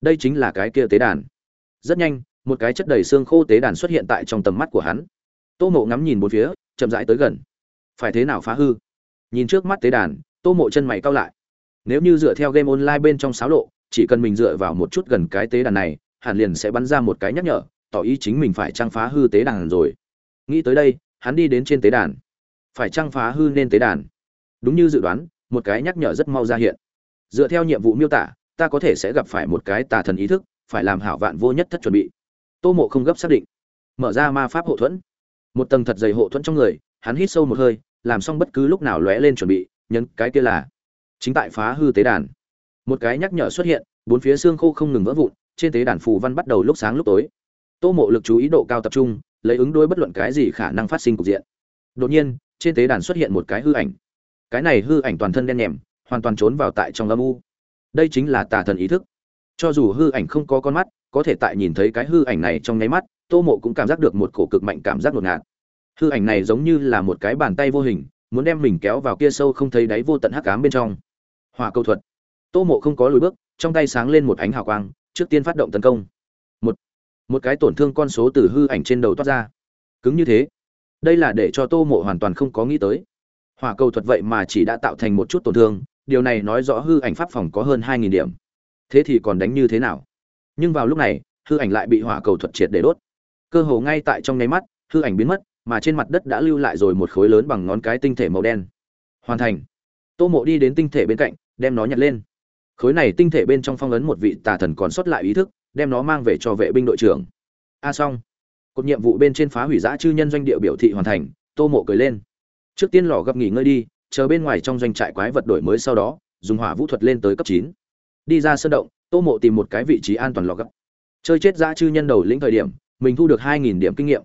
Đây chính là cái kia tế đàn. Rất nhanh, một cái chất đầy xương khô tế đàn xuất hiện tại trong tầm mắt của hắn. Tô mộ ngắm nhìn bốn phía, chậm rãi tới gần. Phải thế nào phá hư? Nhìn trước mắt tế đàn, tô mộ chân mày cao lại. Nếu như dựa theo game online bên trong sáo lộ, chỉ cần mình dựa vào một chút gần cái tế đàn này, hẳn liền sẽ bắn ra một cái nhắc nhở, tỏ ý chính mình phải trang phá hư tế đàn rồi. Nghĩ tới đây hắn đi đến trên tế đàn. Phải trang phá hư nên tế đàn? Đúng như dự đoán, một cái nhắc nhở rất mau ra hiện. Dựa theo nhiệm vụ miêu tả, ta có thể sẽ gặp phải một cái tà thần ý thức, phải làm hảo vạn vô nhất thất chuẩn bị. Tô mộ không gấp xác định. Mở ra ma pháp hộ thuẫn. Một tầng thật dày hộ thuẫn trong người, hắn hít sâu một hơi, làm xong bất cứ lúc nào lóe lên chuẩn bị, nhấn cái kia là chính tại phá hư tế đàn. Một cái nhắc nhở xuất hiện, bốn phía xương khô không ngừng vỡ vụn, trên tế đàn phù văn bắt đầu lúc sáng lúc tối. Tô mộ lực chú ý độ cao tập trung lấy ứng đối bất luận cái gì khả năng phát sinh cục diện. Đột nhiên, trên tế đàn xuất hiện một cái hư ảnh. Cái này hư ảnh toàn thân đen nhèm, hoàn toàn trốn vào tại trong âm u. Đây chính là tà thần ý thức. Cho dù hư ảnh không có con mắt, có thể tại nhìn thấy cái hư ảnh này trong nháy mắt, tô mộ cũng cảm giác được một cổ cực mạnh cảm giác ngột ngạt. Hư ảnh này giống như là một cái bàn tay vô hình, muốn đem mình kéo vào kia sâu không thấy đáy vô tận hắc ám bên trong. Hỏa câu thuật. Tô mộ không có lùi bước, trong tay sáng lên một ánh hào quang, trước tiên phát động tấn công. Một một cái tổn thương con số từ hư ảnh trên đầu toát ra. Cứng như thế, đây là để cho tô mộ hoàn toàn không có nghĩ tới. Hỏa cầu thuật vậy mà chỉ đã tạo thành một chút tổn thương, điều này nói rõ hư ảnh pháp phòng có hơn hai nghìn điểm. Thế thì còn đánh như thế nào? Nhưng vào lúc này, hư ảnh lại bị hỏa cầu thuật triệt để đốt. Cơ hồ ngay tại trong nháy mắt, hư ảnh biến mất, mà trên mặt đất đã lưu lại rồi một khối lớn bằng ngón cái tinh thể màu đen. Hoàn thành. Tô mộ đi đến tinh thể bên cạnh, đem nó nhặt lên. Khối này tinh thể bên trong phong ấn một vị tà thần còn sót lại ý thức đem nó mang về cho vệ binh đội trưởng. A xong. Cột nhiệm vụ bên trên phá hủy giã chư nhân doanh địa biểu thị hoàn thành, tô mộ cười lên. Trước tiên lò gặp nghỉ ngơi đi, chờ bên ngoài trong doanh trại quái vật đổi mới sau đó, dùng hỏa vũ thuật lên tới cấp chín. Đi ra sân động, tô mộ tìm một cái vị trí an toàn lò gấp chơi chết giã chư nhân đầu lĩnh thời điểm, mình thu được hai nghìn điểm kinh nghiệm.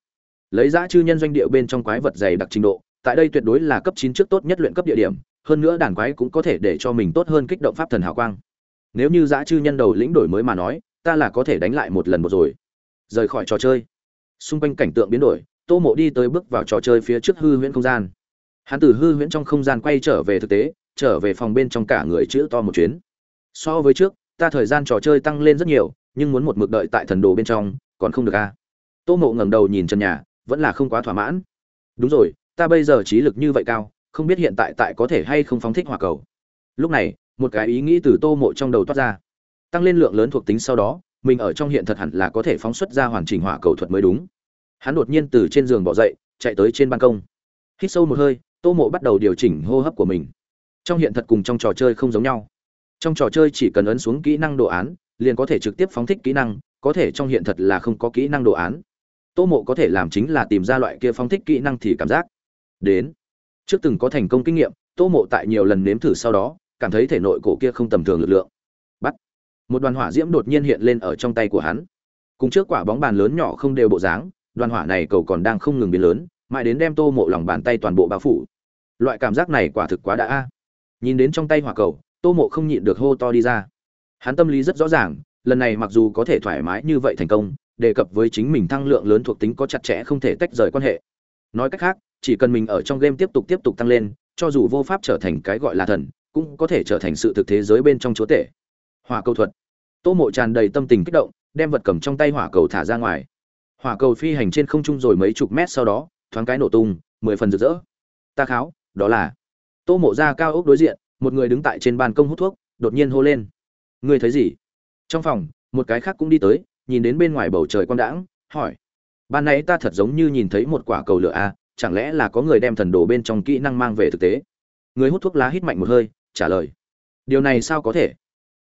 Lấy giã chư nhân doanh địa bên trong quái vật dày đặc trình độ, tại đây tuyệt đối là cấp chín trước tốt nhất luyện cấp địa điểm, hơn nữa đàn quái cũng có thể để cho mình tốt hơn kích động pháp thần hào quang. Nếu như giã chư nhân đầu lĩnh đổi mới mà nói ta là có thể đánh lại một lần một rồi. Rời khỏi trò chơi. Xung quanh cảnh tượng biến đổi, tô mộ đi tới bước vào trò chơi phía trước hư huyễn không gian. Hắn từ hư huyễn trong không gian quay trở về thực tế, trở về phòng bên trong cả người chữ to một chuyến. So với trước, ta thời gian trò chơi tăng lên rất nhiều, nhưng muốn một mực đợi tại thần đồ bên trong, còn không được a à. tô mộ ngẩng đầu nhìn trần nhà, vẫn là không quá thỏa mãn. Đúng rồi, ta bây giờ trí lực như vậy cao, không biết hiện tại tại có thể hay không phóng thích hỏa cầu. Lúc này, một cái ý nghĩ từ tô mộ trong đầu toát ra tăng lên lượng lớn thuộc tính sau đó, mình ở trong hiện thật hẳn là có thể phóng xuất ra hoàn chỉnh hỏa cầu thuật mới đúng. Hắn đột nhiên từ trên giường bỏ dậy, chạy tới trên ban công. Hít sâu một hơi, tô mộ bắt đầu điều chỉnh hô hấp của mình. Trong hiện thật cùng trong trò chơi không giống nhau. Trong trò chơi chỉ cần ấn xuống kỹ năng đồ án, liền có thể trực tiếp phóng thích kỹ năng, có thể trong hiện thật là không có kỹ năng đồ án. Tô mộ có thể làm chính là tìm ra loại kia phóng thích kỹ năng thì cảm giác đến. Trước từng có thành công kinh nghiệm, tô mộ tại nhiều lần nếm thử sau đó, cảm thấy thể nội cổ kia không tầm thường lực lượng một đoàn hỏa diễm đột nhiên hiện lên ở trong tay của hắn. Cùng trước quả bóng bàn lớn nhỏ không đều bộ dáng, đoàn hỏa này cầu còn đang không ngừng biến lớn, mãi đến đem tô mộ lòng bàn tay toàn bộ bao phủ. Loại cảm giác này quả thực quá đã a. Nhìn đến trong tay hỏa cầu, tô mộ không nhịn được hô to đi ra. Hắn tâm lý rất rõ ràng, lần này mặc dù có thể thoải mái như vậy thành công, đề cập với chính mình thăng lượng lớn thuộc tính có chặt chẽ không thể tách rời quan hệ. Nói cách khác, chỉ cần mình ở trong game tiếp tục tiếp tục tăng lên, cho dù vô pháp trở thành cái gọi là thần, cũng có thể trở thành sự thực thế giới bên trong chúa tể hỏa cầu thuật. Tô mộ tràn đầy tâm tình kích động đem vật cầm trong tay hỏa cầu thả ra ngoài. Hỏa cầu phi hành trên không trung rồi mấy chục mét sau đó thoáng cái nổ tung mười phần rực rỡ. Ta kháo đó là. Tô mộ ra cao ốc đối diện một người đứng tại trên ban công hút thuốc đột nhiên hô lên. Ngươi thấy gì? Trong phòng một cái khác cũng đi tới nhìn đến bên ngoài bầu trời quang đãng hỏi. Ban nãy ta thật giống như nhìn thấy một quả cầu lửa a à, chẳng lẽ là có người đem thần đồ bên trong kỹ năng mang về thực tế? Người hút thuốc lá hít mạnh một hơi trả lời. Điều này sao có thể?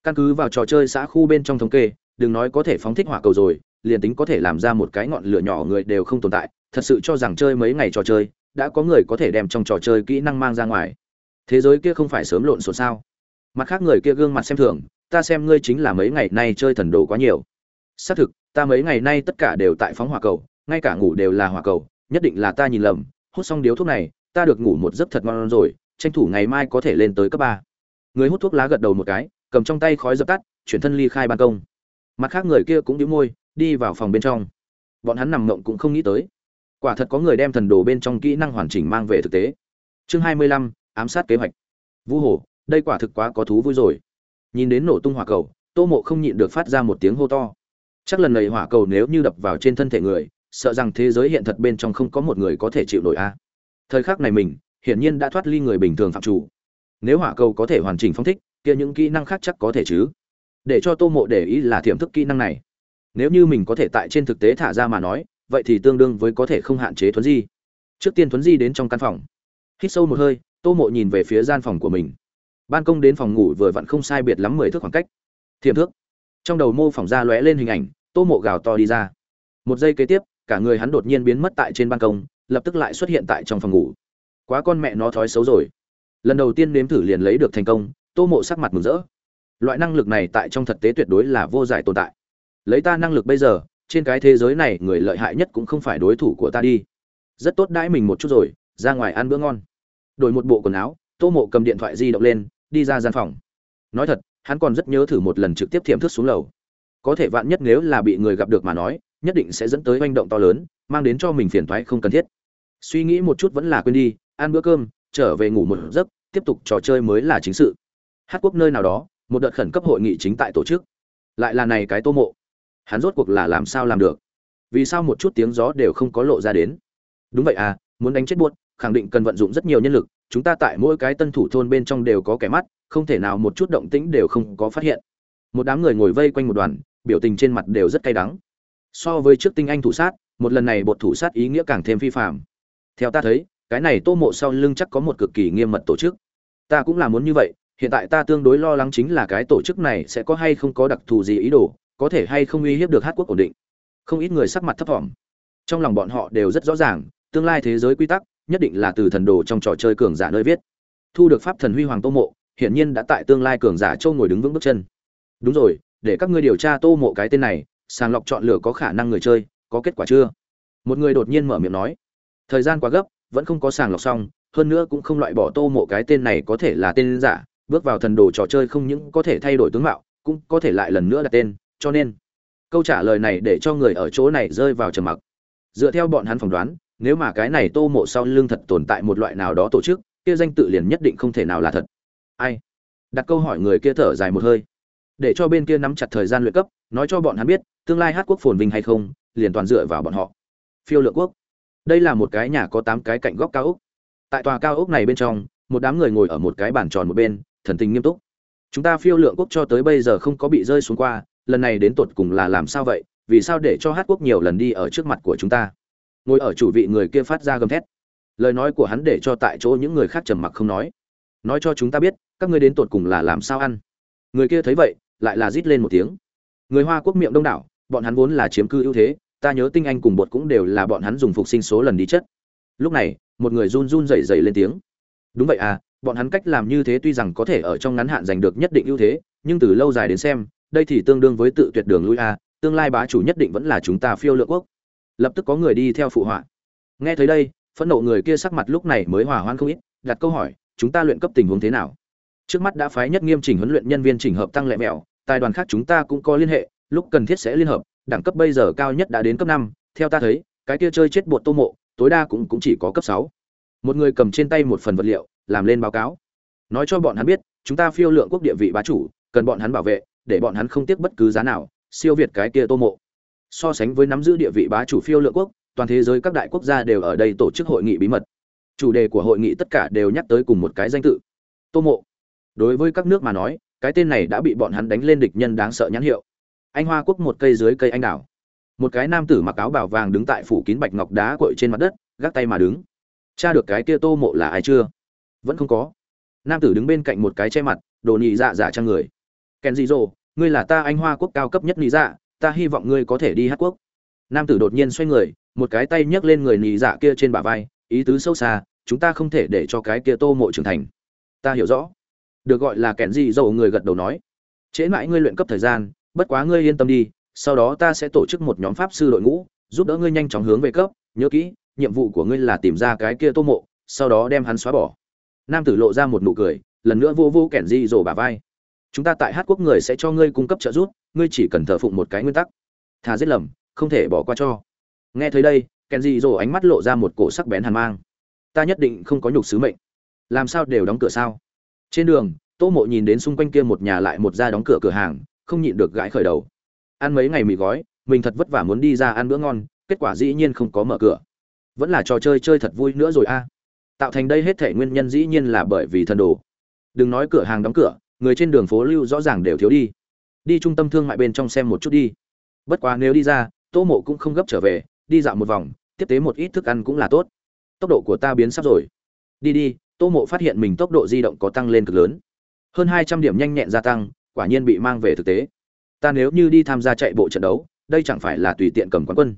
Căn cứ vào trò chơi xã khu bên trong thống kê, đừng nói có thể phóng thích hỏa cầu rồi, liền tính có thể làm ra một cái ngọn lửa nhỏ người đều không tồn tại, thật sự cho rằng chơi mấy ngày trò chơi, đã có người có thể đem trong trò chơi kỹ năng mang ra ngoài. Thế giới kia không phải sớm lộn xộn sao? Mặt khác người kia gương mặt xem thường, ta xem ngươi chính là mấy ngày nay chơi thần đồ quá nhiều. Xác thực, ta mấy ngày nay tất cả đều tại phóng hỏa cầu, ngay cả ngủ đều là hỏa cầu, nhất định là ta nhìn lầm, hút xong điếu thuốc này, ta được ngủ một giấc thật ngon rồi, tranh thủ ngày mai có thể lên tới cấp ba. Người hút thuốc lá gật đầu một cái cầm trong tay khói dập tắt, chuyển thân ly khai ban công. Mặt khác người kia cũng đĩu môi, đi vào phòng bên trong. Bọn hắn nằm mộng cũng không nghĩ tới. Quả thật có người đem thần đồ bên trong kỹ năng hoàn chỉnh mang về thực tế. Chương hai mươi lăm, ám sát kế hoạch. Vũ hổ đây quả thực quá có thú vui rồi. Nhìn đến nổ tung hỏa cầu, tô mộ không nhịn được phát ra một tiếng hô to. Chắc lần này hỏa cầu nếu như đập vào trên thân thể người, sợ rằng thế giới hiện thật bên trong không có một người có thể chịu nổi a. Thời khắc này mình, hiển nhiên đã thoát ly người bình thường phạm chủ. Nếu hỏa cầu có thể hoàn chỉnh phong thích kia những kỹ năng khác chắc có thể chứ? Để cho tô mộ để ý là thiểm thức kỹ năng này. Nếu như mình có thể tại trên thực tế thả ra mà nói, vậy thì tương đương với có thể không hạn chế thuấn di. Trước tiên thuấn di đến trong căn phòng. Hít sâu một hơi, tô mộ nhìn về phía gian phòng của mình. Ban công đến phòng ngủ vừa vặn không sai biệt lắm mười thước khoảng cách. Thiềm thước trong đầu mô phỏng ra lóe lên hình ảnh, tô mộ gào to đi ra. Một giây kế tiếp, cả người hắn đột nhiên biến mất tại trên ban công, lập tức lại xuất hiện tại trong phòng ngủ. Quá con mẹ nó thói xấu rồi. Lần đầu tiên nếm thử liền lấy được thành công tô mộ sắc mặt mừng rỡ. Loại năng lực này tại trong thực tế tuyệt đối là vô giải tồn tại. Lấy ta năng lực bây giờ, trên cái thế giới này người lợi hại nhất cũng không phải đối thủ của ta đi. Rất tốt đãi mình một chút rồi, ra ngoài ăn bữa ngon. Đổi một bộ quần áo, tô mộ cầm điện thoại di động lên, đi ra gian phòng. Nói thật, hắn còn rất nhớ thử một lần trực tiếp thiểm thức xuống lầu. Có thể vạn nhất nếu là bị người gặp được mà nói, nhất định sẽ dẫn tới manh động to lớn, mang đến cho mình phiền toái không cần thiết. Suy nghĩ một chút vẫn là quên đi, ăn bữa cơm, trở về ngủ một giấc, tiếp tục trò chơi mới là chính sự hát quốc nơi nào đó, một đợt khẩn cấp hội nghị chính tại tổ chức. Lại là này cái tô mộ. Hắn rốt cuộc là làm sao làm được? Vì sao một chút tiếng gió đều không có lộ ra đến? Đúng vậy à muốn đánh chết buốt, khẳng định cần vận dụng rất nhiều nhân lực. Chúng ta tại mỗi cái tân thủ thôn bên trong đều có kẻ mắt, không thể nào một chút động tĩnh đều không có phát hiện. Một đám người ngồi vây quanh một đoàn, biểu tình trên mặt đều rất cay đắng. So với trước tinh anh thủ sát, một lần này bột thủ sát ý nghĩa càng thêm phi phạm theo ta thấy, cái này tô mộ sau lưng chắc có một cực kỳ nghiêm mật tổ chức. Ta cũng là muốn như vậy hiện tại ta tương đối lo lắng chính là cái tổ chức này sẽ có hay không có đặc thù gì ý đồ, có thể hay không uy hiếp được hát quốc ổn định. Không ít người sắc mặt thấp thỏm. Trong lòng bọn họ đều rất rõ ràng, tương lai thế giới quy tắc, nhất định là từ thần đồ trong trò chơi cường giả nơi viết. Thu được pháp thần huy hoàng tô mộ, hiển nhiên đã tại tương lai cường giả châu ngồi đứng vững bước chân. Đúng rồi, để các ngươi điều tra tô mộ cái tên này, sàng lọc chọn lựa có khả năng người chơi, có kết quả chưa? Một người đột nhiên mở miệng nói. Thời gian quá gấp, vẫn không có sàng lọc xong, hơn nữa cũng không loại bỏ tô mộ cái tên này có thể là tên giả bước vào thần đồ trò chơi không những có thể thay đổi tướng mạo, cũng có thể lại lần nữa đặt tên. Cho nên, câu trả lời này để cho người ở chỗ này rơi vào trầm mặc. Dựa theo bọn hắn phỏng đoán, nếu mà cái này tô mộ sau lưng thật tồn tại một loại nào đó tổ chức, kia danh tự liền nhất định không thể nào là thật. Ai? Đặt câu hỏi người kia thở dài một hơi. Để cho bên kia nắm chặt thời gian luyện cấp, nói cho bọn hắn biết, tương lai hát quốc phồn vinh hay không, liền toàn dựa vào bọn họ. Phiêu lượng quốc. Đây là một cái nhà có tám cái cạnh góc cao ốc. Tại tòa cao ốc này bên trong, một đám người ngồi ở một cái bàn tròn một bên thần tình nghiêm túc. Chúng ta phiêu lượng quốc cho tới bây giờ không có bị rơi xuống qua, lần này đến tột cùng là làm sao vậy, vì sao để cho hát quốc nhiều lần đi ở trước mặt của chúng ta? Ngồi ở chủ vị người kia phát ra gầm thét. Lời nói của hắn để cho tại chỗ những người khác trầm mặc không nói. Nói cho chúng ta biết, các ngươi đến tột cùng là làm sao ăn? Người kia thấy vậy, lại là rít lên một tiếng. Người hoa quốc miệng đông đảo, bọn hắn vốn là chiếm cư ưu thế, ta nhớ tinh anh cùng bột cũng đều là bọn hắn dùng phục sinh số lần đi chất. Lúc này, một người run run rẩy rẩy lên tiếng. Đúng vậy à bọn hắn cách làm như thế tuy rằng có thể ở trong ngắn hạn giành được nhất định ưu thế, nhưng từ lâu dài đến xem, đây thì tương đương với tự tuyệt đường lui a, tương lai bá chủ nhất định vẫn là chúng ta phiêu lượng quốc. Lập tức có người đi theo phụ họa. Nghe thấy đây, phẫn nộ người kia sắc mặt lúc này mới hòa hoan không ít, đặt câu hỏi, chúng ta luyện cấp tình huống thế nào? Trước mắt đã phái nhất nghiêm chỉnh huấn luyện nhân viên chỉnh hợp tăng lệ mẹo, tài đoàn khác chúng ta cũng có liên hệ, lúc cần thiết sẽ liên hợp, đẳng cấp bây giờ cao nhất đã đến cấp năm, theo ta thấy, cái kia chơi chết bột tô mộ, tối đa cũng cũng chỉ có cấp sáu. Một người cầm trên tay một phần vật liệu làm lên báo cáo. Nói cho bọn hắn biết, chúng ta phiêu lượng quốc địa vị bá chủ, cần bọn hắn bảo vệ, để bọn hắn không tiếc bất cứ giá nào, siêu việt cái kia tô mộ. So sánh với nắm giữ địa vị bá chủ phiêu lượng quốc, toàn thế giới các đại quốc gia đều ở đây tổ chức hội nghị bí mật. Chủ đề của hội nghị tất cả đều nhắc tới cùng một cái danh tự, tô mộ. Đối với các nước mà nói, cái tên này đã bị bọn hắn đánh lên địch nhân đáng sợ nhãn hiệu. Anh hoa quốc một cây dưới cây anh đào. Một cái nam tử mặc áo bảo vàng đứng tại phủ kín bạch ngọc đá cội trên mặt đất, gác tay mà đứng. Cha được cái kia tô mộ là ai chưa? Vẫn không có. Nam tử đứng bên cạnh một cái che mặt, đồ nhị dạ dạ trang người. Kèn dị dỗ ngươi là ta anh hoa quốc cao cấp nhất nhị dạ ta hy vọng ngươi có thể đi hát quốc. Nam tử đột nhiên xoay người, một cái tay nhấc lên người nhị dạ kia trên bả vai, ý tứ sâu xa, chúng ta không thể để cho cái kia tô mộ trưởng thành. Ta hiểu rõ. Được gọi là kèn dị dỗ người gật đầu nói. Trễ mãi ngươi luyện cấp thời gian, bất quá ngươi yên tâm đi, sau đó ta sẽ tổ chức một nhóm pháp sư đội ngũ, giúp đỡ ngươi nhanh chóng hướng về cấp. Nhớ kỹ, nhiệm vụ của ngươi là tìm ra cái kia tô mộ, sau đó đem hắn xóa bỏ nam tử lộ ra một nụ cười, lần nữa vô vô kẻn di rồ bà vai. Chúng ta tại hát quốc người sẽ cho ngươi cung cấp trợ giúp, ngươi chỉ cần thờ phụng một cái nguyên tắc. Thà giết lầm, không thể bỏ qua cho. Nghe thấy đây kèn dị dỗ ánh mắt lộ ra một cổ sắc bén hàn mang. Ta nhất định không có nhục sứ mệnh. Làm sao đều đóng cửa sao? Trên đường, tô mộ nhìn đến xung quanh kia một nhà lại một ra đóng cửa cửa hàng, không nhịn được gãi khởi đầu. Ăn mấy ngày mì gói, mình thật vất vả muốn đi ra ăn bữa ngon, kết quả dĩ nhiên không có mở cửa. Vẫn là trò chơi chơi thật vui nữa rồi a tạo thành đây hết thể nguyên nhân dĩ nhiên là bởi vì thần đồ. Đừng nói cửa hàng đóng cửa, người trên đường phố lưu rõ ràng đều thiếu đi. Đi trung tâm thương mại bên trong xem một chút đi. Bất quá nếu đi ra, tô mộ cũng không gấp trở về, đi dạo một vòng, tiếp tế một ít thức ăn cũng là tốt. Tốc độ của ta biến sắp rồi. Đi đi, tô mộ phát hiện mình tốc độ di động có tăng lên cực lớn. Hơn hai trăm điểm nhanh nhẹn gia tăng, quả nhiên bị mang về thực tế. Ta nếu như đi tham gia chạy bộ trận đấu, đây chẳng phải là tùy tiện cầm quán quân.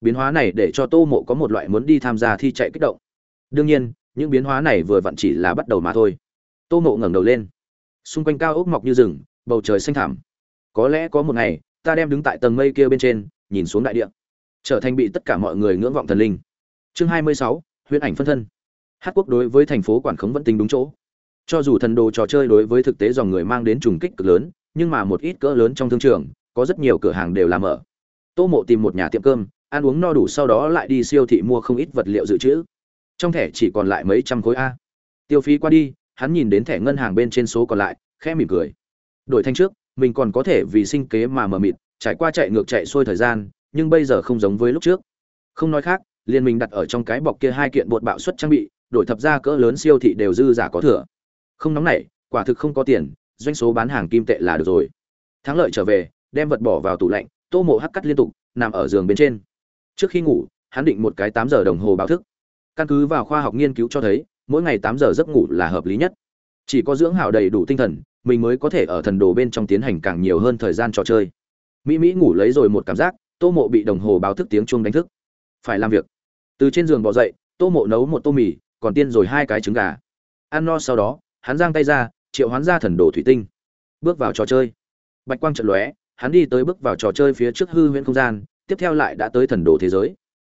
Biến hóa này để cho tô mộ có một loại muốn đi tham gia thi chạy kích động. Đương nhiên những biến hóa này vừa vặn chỉ là bắt đầu mà thôi. Tô mộ ngẩng đầu lên. Xung quanh cao ốc mọc như rừng, bầu trời xanh thẳm. Có lẽ có một ngày, ta đem đứng tại tầng mây kia bên trên, nhìn xuống đại địa. Trở thành bị tất cả mọi người ngưỡng vọng thần linh. Chương hai mươi sáu, huyễn ảnh phân thân. Hát quốc đối với thành phố quản khống vẫn tính đúng chỗ. Cho dù thần đồ trò chơi đối với thực tế dòng người mang đến trùng kích cực lớn, nhưng mà một ít cỡ lớn trong thương trường, có rất nhiều cửa hàng đều làm ở tô mộ tìm một nhà tiệm cơm, ăn uống no đủ sau đó lại đi siêu thị mua không ít vật liệu dự trữ trong thẻ chỉ còn lại mấy trăm khối a. Tiêu phí qua đi, hắn nhìn đến thẻ ngân hàng bên trên số còn lại, khẽ mỉm cười. Đổi thanh trước, mình còn có thể vì sinh kế mà mờ mịt, trải qua chạy ngược chạy xuôi thời gian, nhưng bây giờ không giống với lúc trước. Không nói khác, liền mình đặt ở trong cái bọc kia hai kiện bột bạo suất trang bị, đổi thập ra cỡ lớn siêu thị đều dư giả có thừa. Không nóng nảy, quả thực không có tiền, doanh số bán hàng kim tệ là được rồi. Thắng lợi trở về, đem vật bỏ vào tủ lạnh, tô mộ hắc cắt liên tục, nằm ở giường bên trên. Trước khi ngủ, hắn định một cái tám giờ đồng hồ báo thức căn cứ vào khoa học nghiên cứu cho thấy, mỗi ngày tám giờ giấc ngủ là hợp lý nhất. Chỉ có dưỡng hảo đầy đủ tinh thần, mình mới có thể ở thần đồ bên trong tiến hành càng nhiều hơn thời gian trò chơi. Mỹ mỹ ngủ lấy rồi một cảm giác, tô mộ bị đồng hồ báo thức tiếng chuông đánh thức. Phải làm việc. Từ trên giường bỏ dậy, tô mộ nấu một tô mì, còn tiên rồi hai cái trứng gà. Ăn no sau đó, hắn giang tay ra, triệu hoán ra thần đồ thủy tinh. Bước vào trò chơi. Bạch quang trận lóe, hắn đi tới bước vào trò chơi phía trước hư huyễn không gian, tiếp theo lại đã tới thần đồ thế giới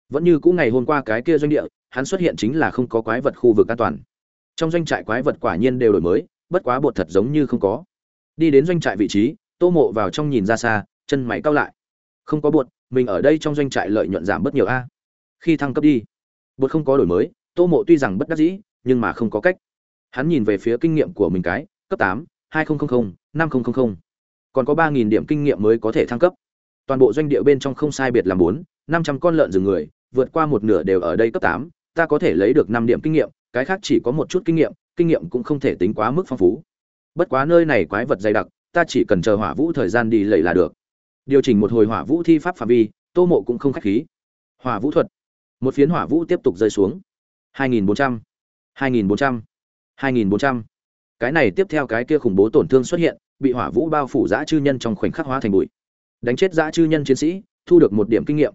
vẫn như cũ ngày hôm qua cái kia doanh địa, hắn xuất hiện chính là không có quái vật khu vực an toàn. Trong doanh trại quái vật quả nhiên đều đổi mới, bất quá bột thật giống như không có. Đi đến doanh trại vị trí, tô mộ vào trong nhìn ra xa, chân mày cao lại. Không có bột, mình ở đây trong doanh trại lợi nhuận giảm bất nhiều a. Khi thăng cấp đi, bột không có đổi mới, tô mộ tuy rằng bất đắc dĩ, nhưng mà không có cách. Hắn nhìn về phía kinh nghiệm của mình cái, cấp tám, hai nghìn năm nghìn còn có ba nghìn điểm kinh nghiệm mới có thể thăng cấp. Toàn bộ doanh địa bên trong không sai biệt làm bốn, năm trăm con lợn rừng người vượt qua một nửa đều ở đây cấp tám ta có thể lấy được năm điểm kinh nghiệm cái khác chỉ có một chút kinh nghiệm kinh nghiệm cũng không thể tính quá mức phong phú. Bất quá nơi này quái vật dày đặc ta chỉ cần chờ hỏa vũ thời gian đi lầy là được. Điều chỉnh một hồi hỏa vũ thi pháp phạm vi tô mộ cũng không khách khí. Hỏa vũ thuật. Một phiến hỏa vũ tiếp tục rơi xuống. 2.400, 2.400, 2.400. cái này tiếp theo cái kia khủng bố tổn thương xuất hiện bị hỏa vũ bao phủ dã chư nhân trong khoảnh khắc hóa thành bụi. Đánh chết dã chư nhân chiến sĩ thu được một điểm kinh nghiệm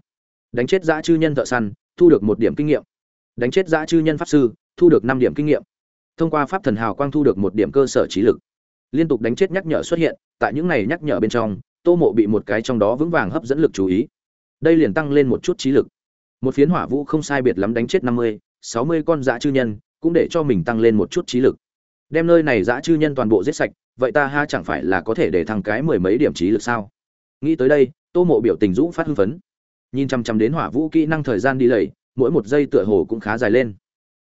đánh chết dã chư nhân thợ săn, thu được một điểm kinh nghiệm. Đánh chết dã chư nhân pháp sư, thu được năm điểm kinh nghiệm. Thông qua pháp thần hào quang thu được một điểm cơ sở trí lực. Liên tục đánh chết nhắc nhở xuất hiện, tại những này nhắc nhở bên trong, tô mộ bị một cái trong đó vững vàng hấp dẫn lực chú ý. Đây liền tăng lên một chút trí lực. Một phiến hỏa vũ không sai biệt lắm đánh chết năm mươi, sáu mươi con dã chư nhân, cũng để cho mình tăng lên một chút trí lực. Đem nơi này dã chư nhân toàn bộ giết sạch, vậy ta ha chẳng phải là có thể để thằng cái mười mấy điểm trí lực sao? Nghĩ tới đây, tô mộ biểu tình rũ phát hưng phấn nhìn chăm chăm đến hỏa vũ kỹ năng thời gian đi lầy, mỗi một giây tựa hồ cũng khá dài lên.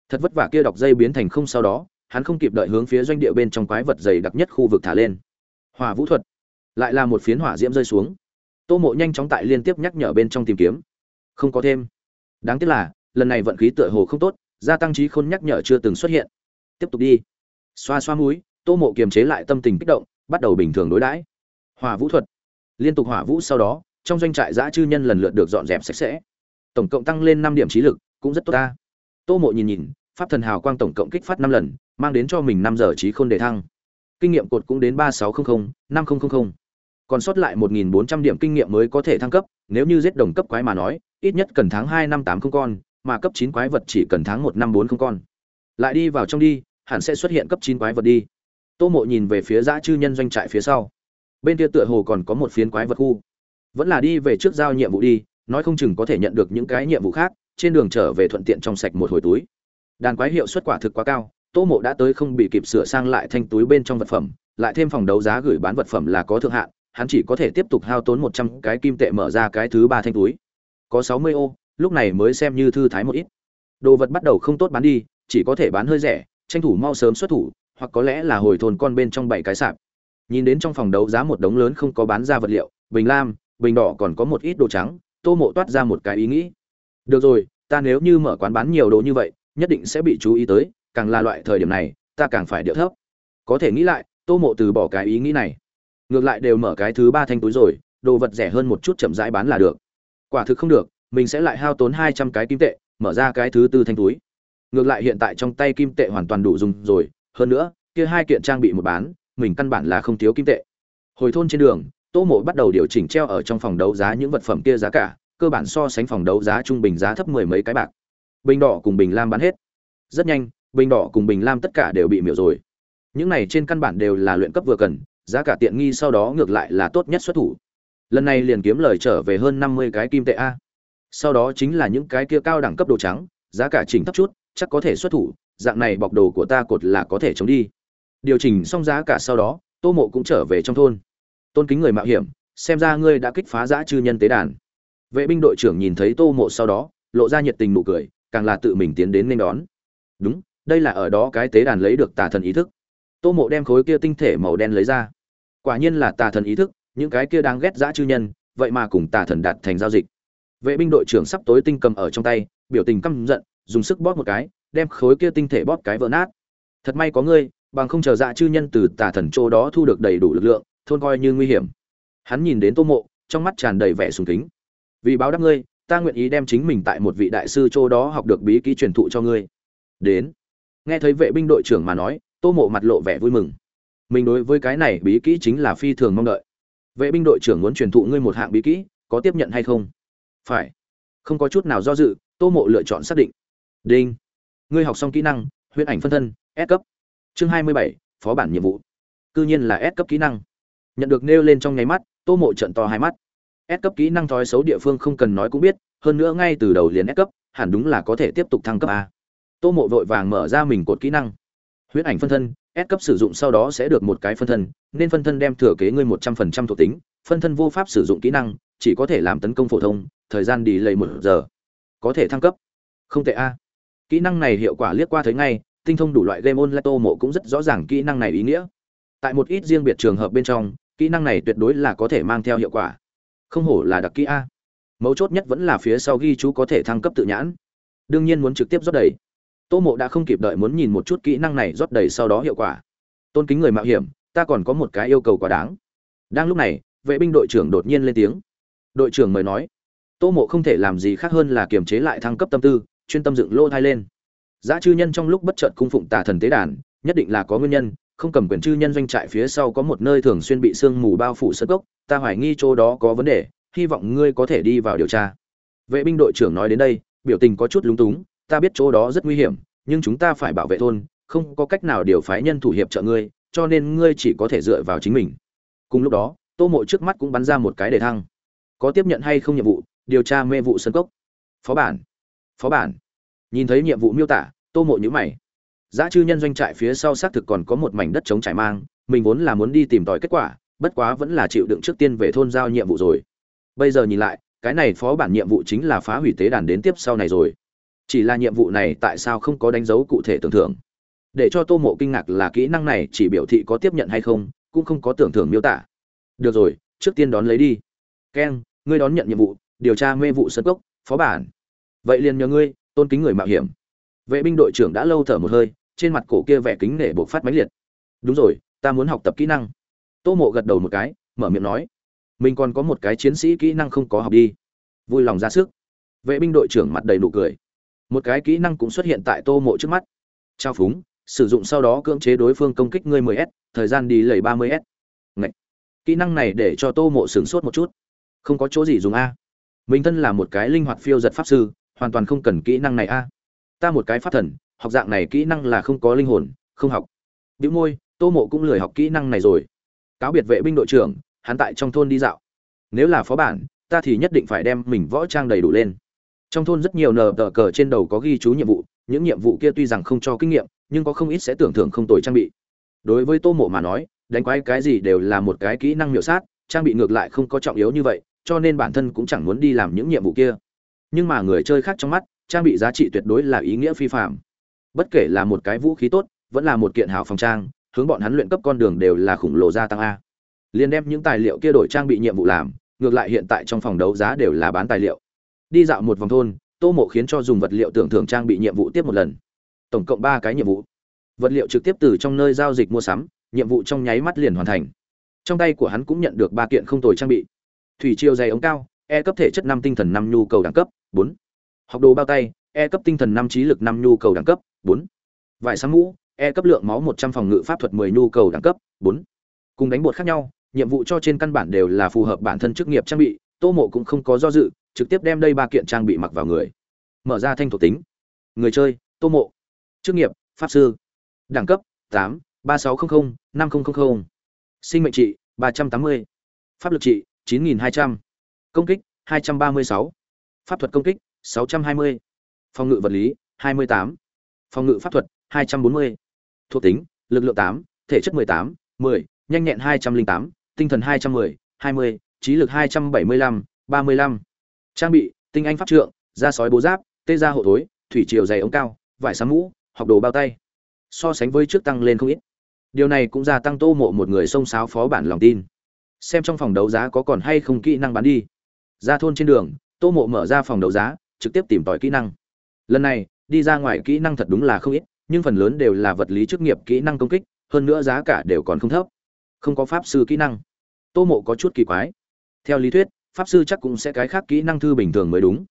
Thật vất vả kia đọc dây biến thành không sau đó, hắn không kịp đợi hướng phía doanh địa bên trong quái vật dày đặc nhất khu vực thả lên. Hỏa vũ thuật, lại là một phiến hỏa diễm rơi xuống. Tô mộ nhanh chóng tại liên tiếp nhắc nhở bên trong tìm kiếm. Không có thêm. Đáng tiếc là, lần này vận khí tựa hồ không tốt, gia tăng trí khôn nhắc nhở chưa từng xuất hiện. Tiếp tục đi. Xoa xoa mũi, tô mộ kiềm chế lại tâm tình kích động, bắt đầu bình thường đối đãi. Hỏa vũ thuật. Liên tục hỏa vũ sau đó trong doanh trại giã chư nhân lần lượt được dọn dẹp sạch sẽ. Tổng cộng tăng lên năm điểm trí lực, cũng rất tốt ta. Tô mộ nhìn nhìn, pháp thần hào quang tổng cộng kích phát năm lần, mang đến cho mình năm giờ trí khôn đề thăng. Kinh nghiệm cột cũng đến ba sáu trăm linh năm nghìn còn sót lại một nghìn bốn trăm điểm kinh nghiệm mới có thể thăng cấp, nếu như giết đồng cấp quái mà nói, ít nhất cần tháng hai năm tám không con, mà cấp chín quái vật chỉ cần tháng một năm bốn không con. Lại đi vào trong đi, hẳn sẽ xuất hiện cấp chín quái vật đi. Tô mộ nhìn về phía giã chư nhân doanh trại phía sau. Bên kia tựa hồ còn có một phiến quái vật khu vẫn là đi về trước giao nhiệm vụ đi, nói không chừng có thể nhận được những cái nhiệm vụ khác, trên đường trở về thuận tiện trong sạch một hồi túi. Đàn quái hiệu suất quả thực quá cao, tô mộ đã tới không bị kịp sửa sang lại thanh túi bên trong vật phẩm, lại thêm phòng đấu giá gửi bán vật phẩm là có thượng hạn, hắn chỉ có thể tiếp tục hao tốn một trăm cái kim tệ mở ra cái thứ ba thanh túi. Có sáu mươi ô, lúc này mới xem như thư thái một ít. Đồ vật bắt đầu không tốt bán đi, chỉ có thể bán hơi rẻ, tranh thủ mau sớm xuất thủ, hoặc có lẽ là hồi thôn con bên trong bảy cái sạp. Nhìn đến trong phòng đấu giá một đống lớn không có bán ra vật liệu, bình lam bình đỏ còn có một ít đồ trắng, tô mộ toát ra một cái ý nghĩ. Được rồi, ta nếu như mở quán bán nhiều đồ như vậy, nhất định sẽ bị chú ý tới, càng là loại thời điểm này, ta càng phải điệu thấp. Có thể nghĩ lại, tô mộ từ bỏ cái ý nghĩ này. Ngược lại đều mở cái thứ ba thanh túi rồi, đồ vật rẻ hơn một chút chậm rãi bán là được. Quả thực không được, mình sẽ lại hao tốn hai trăm cái kim tệ, mở ra cái thứ tư thanh túi. Ngược lại hiện tại trong tay kim tệ hoàn toàn đủ dùng rồi, hơn nữa, kia hai kiện trang bị một bán, mình căn bản là không thiếu kim tệ. Hồi thôn trên đường tô mộ bắt đầu điều chỉnh treo ở trong phòng đấu giá những vật phẩm kia giá cả, cơ bản so sánh phòng đấu giá trung bình giá thấp mười mấy cái bạc. Bình đỏ cùng bình lam bán hết. Rất nhanh, bình đỏ cùng bình lam tất cả đều bị miểu rồi. Những này trên căn bản đều là luyện cấp vừa cần, giá cả tiện nghi sau đó ngược lại là tốt nhất xuất thủ. Lần này liền kiếm lời trở về hơn năm mươi cái kim tệ a. Sau đó chính là những cái kia cao đẳng cấp đồ trắng, giá cả chỉnh thấp chút, chắc có thể xuất thủ, dạng này bọc đồ của ta cột là có thể chống đi. Điều chỉnh xong giá cả sau đó, tô mộ cũng trở về trong thôn tôn kính người mạo hiểm, xem ra ngươi đã kích phá giã chư nhân tế đàn. Vệ binh đội trưởng nhìn thấy tô mộ sau đó, lộ ra nhiệt tình nụ cười, càng là tự mình tiến đến nên đón. Đúng, đây là ở đó cái tế đàn lấy được tà thần ý thức. Tô mộ đem khối kia tinh thể màu đen lấy ra. Quả nhiên là tà thần ý thức, những cái kia đang ghét dã chư nhân, vậy mà cùng tà thần đạt thành giao dịch. Vệ binh đội trưởng sắp tối tinh cầm ở trong tay, biểu tình căm giận, dùng sức bóp một cái, đem khối kia tinh thể bóp cái vỡ nát. Thật may có ngươi, bằng không chờ dạ chư nhân từ tà thần chỗ đó thu được đầy đủ lực lượng thôn coi như nguy hiểm. Hắn nhìn đến tô mộ, trong mắt tràn đầy vẻ sùng kính. Vì báo đáp ngươi, ta nguyện ý đem chính mình tại một vị đại sư chỗ đó học được bí kíp truyền thụ cho ngươi. Đến. Nghe thấy vệ binh đội trưởng mà nói, tô mộ mặt lộ vẻ vui mừng. Mình đối với cái này bí kỹ chính là phi thường mong đợi. Vệ binh đội trưởng muốn truyền thụ ngươi một hạng bí kỹ, có tiếp nhận hay không? Phải. Không có chút nào do dự, tô mộ lựa chọn xác định. Đinh. Ngươi học xong kỹ năng, huyễn ảnh phân thân, s cấp. Chương hai mươi bảy, phó bản nhiệm vụ. Cư nhiên là s cấp kỹ năng nhận được nêu lên trong nháy mắt tô mộ trận to hai mắt s cấp kỹ năng thói xấu địa phương không cần nói cũng biết hơn nữa ngay từ đầu liền s cấp hẳn đúng là có thể tiếp tục thăng cấp a tô mộ vội vàng mở ra mình cột kỹ năng huyễn ảnh phân thân S cấp sử dụng sau đó sẽ được một cái phân thân, nên phân thân đem thừa kế ngươi 100% thuộc tính, phân thân vô pháp sử dụng kỹ năng, chỉ có thể làm tấn công phổ thông, thời gian đi lầy một giờ. Có thể thăng cấp. Không tệ a. Kỹ năng này hiệu quả liếc qua thấy ngay, tinh thông đủ loại game online Tô Mộ cũng rất rõ ràng kỹ năng này ý nghĩa. Tại một ít riêng biệt trường hợp bên trong, kỹ năng này tuyệt đối là có thể mang theo hiệu quả. Không hổ là đặc kỹ a. Mấu chốt nhất vẫn là phía sau ghi chú có thể thăng cấp tự nhãn. Đương nhiên muốn trực tiếp rót đầy tô mộ đã không kịp đợi muốn nhìn một chút kỹ năng này rót đầy sau đó hiệu quả tôn kính người mạo hiểm, ta còn có một cái yêu cầu quá đáng đang lúc này, vệ binh đội trưởng đột nhiên lên tiếng đội trưởng mời nói tô mộ không thể làm gì khác hơn là kiềm chế lại thăng cấp tâm tư, chuyên tâm dựng lô thai lên giá chư nhân trong lúc bất chợt cung phụng tà thần tế đàn, nhất định là có nguyên nhân không cầm quyền chư nhân doanh trại phía sau có một nơi thường xuyên bị sương mù bao phủ sơ cốc, ta hoài nghi chỗ đó có vấn đề hy vọng ngươi có thể đi vào điều tra. Vệ binh đội trưởng nói đến đây biểu tình có chút lúng túng ta biết chỗ đó rất nguy hiểm nhưng chúng ta phải bảo vệ thôn không có cách nào điều phái nhân thủ hiệp trợ ngươi cho nên ngươi chỉ có thể dựa vào chính mình. Cùng lúc đó tô mộ trước mắt cũng bắn ra một cái đề thăng. Có tiếp nhận hay không nhiệm vụ điều tra mê vụ sân cốc? Phó bản. Phó bản. Nhìn thấy nhiệm vụ miêu tả tô mộ nhữ mày giá chư nhân doanh trại phía sau xác thực còn có một mảnh đất chống trải mang, mình vốn là muốn đi tìm tòi kết quả, bất quá vẫn là chịu đựng trước tiên về thôn giao nhiệm vụ rồi. Bây giờ nhìn lại, cái này phó bản nhiệm vụ chính là phá hủy tế đàn đến tiếp sau này rồi. Chỉ là nhiệm vụ này tại sao không có đánh dấu cụ thể tưởng thưởng? Để cho tô mộ kinh ngạc là kỹ năng này chỉ biểu thị có tiếp nhận hay không, cũng không có tưởng thưởng miêu tả. Được rồi, trước tiên đón lấy đi. Keng ngươi đón nhận nhiệm vụ, điều tra mê vụ sân cốc, phó bản. Vậy liền nhờ ngươi, tôn kính người mạo hiểm. Vệ binh đội trưởng đã lâu thở một hơi trên mặt cổ kia vẻ kính nể buộc phát mãnh liệt. Đúng rồi, ta muốn học tập kỹ năng. Tô mộ gật đầu một cái, mở miệng nói, mình còn có một cái chiến sĩ kỹ năng không có học đi. Vui lòng ra sức. Vệ binh đội trưởng mặt đầy nụ cười. Một cái kỹ năng cũng xuất hiện tại tô mộ trước mắt. Trao phúng, sử dụng sau đó cưỡng chế đối phương công kích ngươi 10 s, thời gian đi lầy 30 s. Ngậy. kỹ năng này để cho tô mộ sửng sốt một chút. Không có chỗ gì dùng a. Mình thân là một cái linh hoạt phiêu giật pháp sư, hoàn toàn không cần kỹ năng này a. Ta một cái pháp thần học dạng này kỹ năng là không có linh hồn, không học. Bĩu môi, tô mộ cũng lười học kỹ năng này rồi. Cáo biệt vệ binh đội trưởng, hắn tại trong thôn đi dạo. Nếu là phó bản, ta thì nhất định phải đem mình võ trang đầy đủ lên. Trong thôn rất nhiều nờ tờ cờ trên đầu có ghi chú nhiệm vụ, những nhiệm vụ kia tuy rằng không cho kinh nghiệm, nhưng có không ít sẽ tưởng thưởng không tồi trang bị. Đối với tô mộ mà nói, đánh quái cái gì đều là một cái kỹ năng miểu sát, trang bị ngược lại không có trọng yếu như vậy, cho nên bản thân cũng chẳng muốn đi làm những nhiệm vụ kia. Nhưng mà người chơi khác trong mắt, trang bị giá trị tuyệt đối là ý nghĩa phi phạm bất kể là một cái vũ khí tốt, vẫn là một kiện hảo phòng trang, hướng bọn hắn luyện cấp con đường đều là khủng lồ gia tăng a. Liền đem những tài liệu kia đổi trang bị nhiệm vụ làm, ngược lại hiện tại trong phòng đấu giá đều là bán tài liệu. Đi dạo một vòng thôn, tô mộ khiến cho dùng vật liệu tưởng thưởng trang bị nhiệm vụ tiếp một lần. Tổng cộng ba cái nhiệm vụ. Vật liệu trực tiếp từ trong nơi giao dịch mua sắm, nhiệm vụ trong nháy mắt liền hoàn thành. Trong tay của hắn cũng nhận được ba kiện không tồi trang bị. Thủy chiêu dày ống cao e cấp thể chất năm tinh thần năm nhu cầu đẳng cấp, bốn. Học đồ bao tay e cấp tinh thần năm trí lực năm nhu cầu đẳng cấp bốn. Vải sáng mũ e cấp lượng máu một trăm phòng ngự pháp thuật mười nhu cầu đẳng cấp, bốn. Cùng đánh bột khác nhau, nhiệm vụ cho trên căn bản đều là phù hợp bản thân chức nghiệp trang bị, tô mộ cũng không có do dự, trực tiếp đem đây ba kiện trang bị mặc vào người. Mở ra thanh thuộc tính. Người chơi, tô mộ. Chức nghiệp, pháp sư. Đẳng cấp, tám, ba sáu trăm linh năm nghìn sinh mệnh trị, ba trăm tám mươi. Pháp lực trị, chín nghìn hai trăm. Công kích, hai trăm ba mươi sáu. Pháp thuật công kích, sáu trăm hai mươi. Phòng ngự vật lý, hai mươi tám phòng ngự pháp thuật hai trăm bốn mươi. Thuộc tính lực lượng 8, thể chất mười tám mười nhanh nhẹn hai trăm linh tám tinh thần hai trăm mười hai mươi trí lực hai trăm bảy mươi lăm ba mươi lăm. Trang bị tinh anh pháp trượng da sói bố giáp tê da hộ thối thủy triều dày ống cao vải sáng mũ học đồ bao tay. So sánh với trước tăng lên không ít. Điều này cũng gia tăng tô mộ một người xông xáo phó bản lòng tin. Xem trong phòng đấu giá có còn hay không kỹ năng bán đi. Ra thôn trên đường tô mộ mở ra phòng đấu giá trực tiếp tìm tòi kỹ năng. Lần này đi ra ngoài kỹ năng thật đúng là không ít, nhưng phần lớn đều là vật lý chức nghiệp kỹ năng công kích, hơn nữa giá cả đều còn không thấp. Không có pháp sư kỹ năng. Tô mộ có chút kỳ quái. Theo lý thuyết, pháp sư chắc cũng sẽ cái khác kỹ năng thư bình thường mới đúng.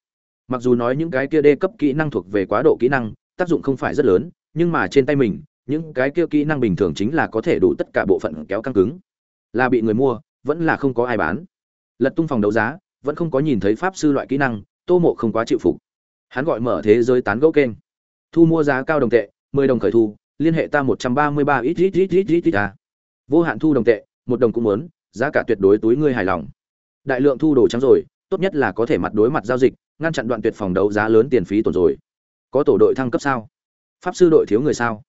Mặc dù nói những cái kia đê cấp kỹ năng thuộc về quá độ kỹ năng, tác dụng không phải rất lớn, nhưng mà trên tay mình, những cái kia kỹ năng bình thường chính là có thể đủ tất cả bộ phận kéo căng cứng. Là bị người mua, vẫn là không có ai bán. Lật tung phòng đấu giá, vẫn không có nhìn thấy pháp sư loại kỹ năng, tô mộ không quá chịu phục hắn gọi mở thế giới tán gẫu kênh. Thu mua giá cao đồng tệ, mười đồng khởi thu, liên hệ ta một trăm ba mươi ba ít ít ít ít ít ít à. vô hạn thu đồng tệ, một đồng cũng muốn, giá cả tuyệt đối túi ngươi hài lòng. Đại lượng thu đồ trắng rồi, tốt nhất là có thể mặt đối mặt giao dịch, ngăn chặn đoạn tuyệt phòng đấu giá lớn tiền phí tổn rồi. Có tổ đội thăng cấp sao? Pháp sư đội thiếu người sao?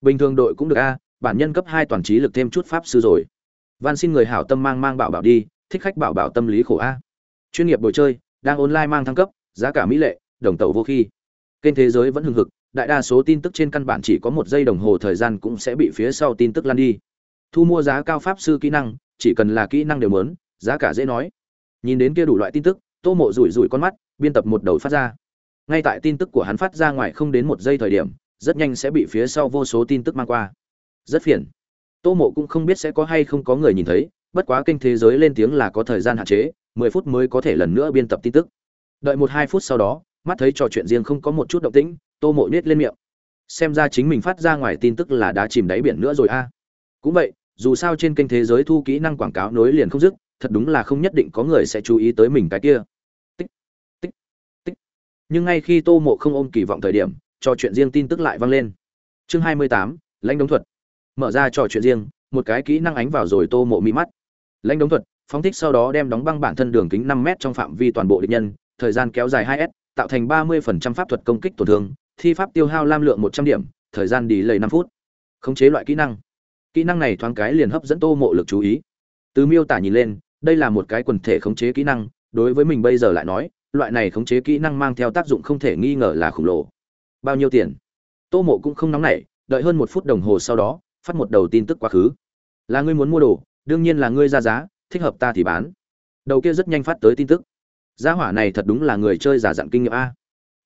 Bình thường đội cũng được, a, bản nhân cấp hai toàn trí lực thêm chút pháp sư rồi. Van xin người hảo tâm mang mang bảo bảo đi, thích khách bảo bảo tâm lý khổ a. Chuyên nghiệp đồ chơi, đang online mang thăng cấp, giá cả mỹ lệ đồng tàu vô khi. Kênh thế giới vẫn hưng hực, đại đa số tin tức trên căn bản chỉ có một giây đồng hồ thời gian cũng sẽ bị phía sau tin tức lan đi. Thu mua giá cao pháp sư kỹ năng, chỉ cần là kỹ năng đều lớn giá cả dễ nói. Nhìn đến kia đủ loại tin tức, tô mộ rủi rủi con mắt, biên tập một đầu phát ra. Ngay tại tin tức của hắn phát ra ngoài không đến một giây thời điểm, rất nhanh sẽ bị phía sau vô số tin tức mang qua. Rất phiền. Tô mộ cũng không biết sẽ có hay không có người nhìn thấy, bất quá kênh thế giới lên tiếng là có thời gian hạn chế, mười phút mới có thể lần nữa biên tập tin tức. Đợi một hai phút sau đó mắt thấy trò chuyện riêng không có một chút động tĩnh, tô mộ nết lên miệng. Xem ra chính mình phát ra ngoài tin tức là đã chìm đáy biển nữa rồi a. Cũng vậy, dù sao trên kênh thế giới thu kỹ năng quảng cáo nối liền không dứt, thật đúng là không nhất định có người sẽ chú ý tới mình cái kia. Tích tích tích. Nhưng ngay khi tô mộ không ôm kỳ vọng thời điểm, trò chuyện riêng tin tức lại vang lên. Chương hai mươi tám, lãnh đống thuật. Mở ra trò chuyện riêng, một cái kỹ năng ánh vào rồi tô mộ mi mắt. Lãnh đống thuật, phóng thích sau đó đem đóng băng bản thân đường kính năm m trong phạm vi toàn bộ địch nhân, thời gian kéo dài hai s tạo thành ba mươi phần trăm pháp thuật công kích tổn thương, thi pháp tiêu hao lam lượng một trăm điểm, thời gian đi lầy năm phút. Khống chế loại kỹ năng. Kỹ năng này thoáng cái liền hấp dẫn tô mộ lực chú ý. Từ miêu tả nhìn lên, đây là một cái quần thể khống chế kỹ năng, đối với mình bây giờ lại nói, loại này khống chế kỹ năng mang theo tác dụng không thể nghi ngờ là khổng lồ. Bao nhiêu tiền? Tô mộ cũng không nóng nảy, đợi hơn một phút đồng hồ sau đó, phát một đầu tin tức quá khứ. Là ngươi muốn mua đồ, đương nhiên là ngươi ra giá, thích hợp ta thì bán. Đầu kia rất nhanh phát tới tin tức gia hỏa này thật đúng là người chơi giả dặn kinh nghiệm a.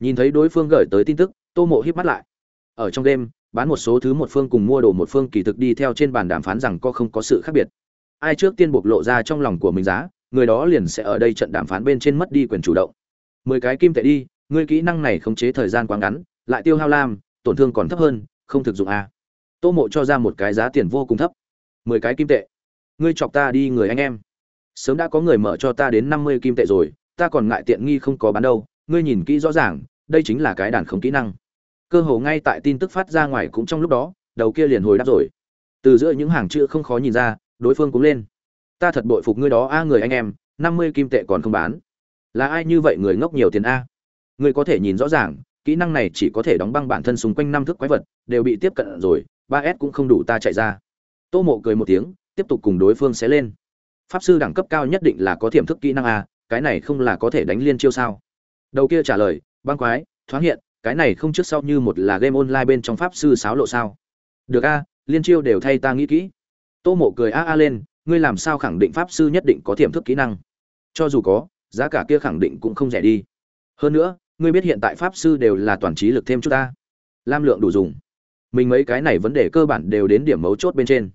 Nhìn thấy đối phương gửi tới tin tức, tô mộ híp mắt lại. Ở trong đêm, bán một số thứ một phương cùng mua đồ một phương kỳ thực đi theo trên bàn đàm phán rằng có không có sự khác biệt. Ai trước tiên bộc lộ ra trong lòng của mình giá, người đó liền sẽ ở đây trận đàm phán bên trên mất đi quyền chủ động. Mười cái kim tệ đi, ngươi kỹ năng này khống chế thời gian quá ngắn, lại tiêu hao lam, tổn thương còn thấp hơn, không thực dụng a. Tô mộ cho ra một cái giá tiền vô cùng thấp. Mười cái kim tệ. Ngươi chọc ta đi người anh em. Sớm đã có người mở cho ta đến năm mươi kim tệ rồi ta còn ngại tiện nghi không có bán đâu, ngươi nhìn kỹ rõ ràng, đây chính là cái đàn không kỹ năng. Cơ hồ ngay tại tin tức phát ra ngoài cũng trong lúc đó, đầu kia liền hồi đáp rồi. Từ giữa những hàng chữ không khó nhìn ra, đối phương cũng lên. Ta thật bội phục ngươi đó, a, người anh em, năm mươi kim tệ còn không bán. Là ai như vậy người ngốc nhiều tiền a? Ngươi có thể nhìn rõ ràng, kỹ năng này chỉ có thể đóng băng bản thân xung quanh năm thước quái vật, đều bị tiếp cận rồi, ba s cũng không đủ ta chạy ra. Tô mộ cười một tiếng, tiếp tục cùng đối phương xé lên. Pháp sư đẳng cấp cao nhất định là có thiểm thức kỹ năng a cái này không là có thể đánh liên chiêu sao? Đầu kia trả lời, băng quái, thoáng hiện, cái này không trước sau như một là game online bên trong pháp sư sáo lộ sao? Được a, liên chiêu đều thay ta nghĩ kỹ. Tô mộ cười a a lên, ngươi làm sao khẳng định pháp sư nhất định có tiềm thức kỹ năng? Cho dù có, giá cả kia khẳng định cũng không rẻ đi. Hơn nữa, ngươi biết hiện tại pháp sư đều là toàn trí lực thêm chút ta. Lam lượng đủ dùng. Mình mấy cái này vấn đề cơ bản đều đến điểm mấu chốt bên trên.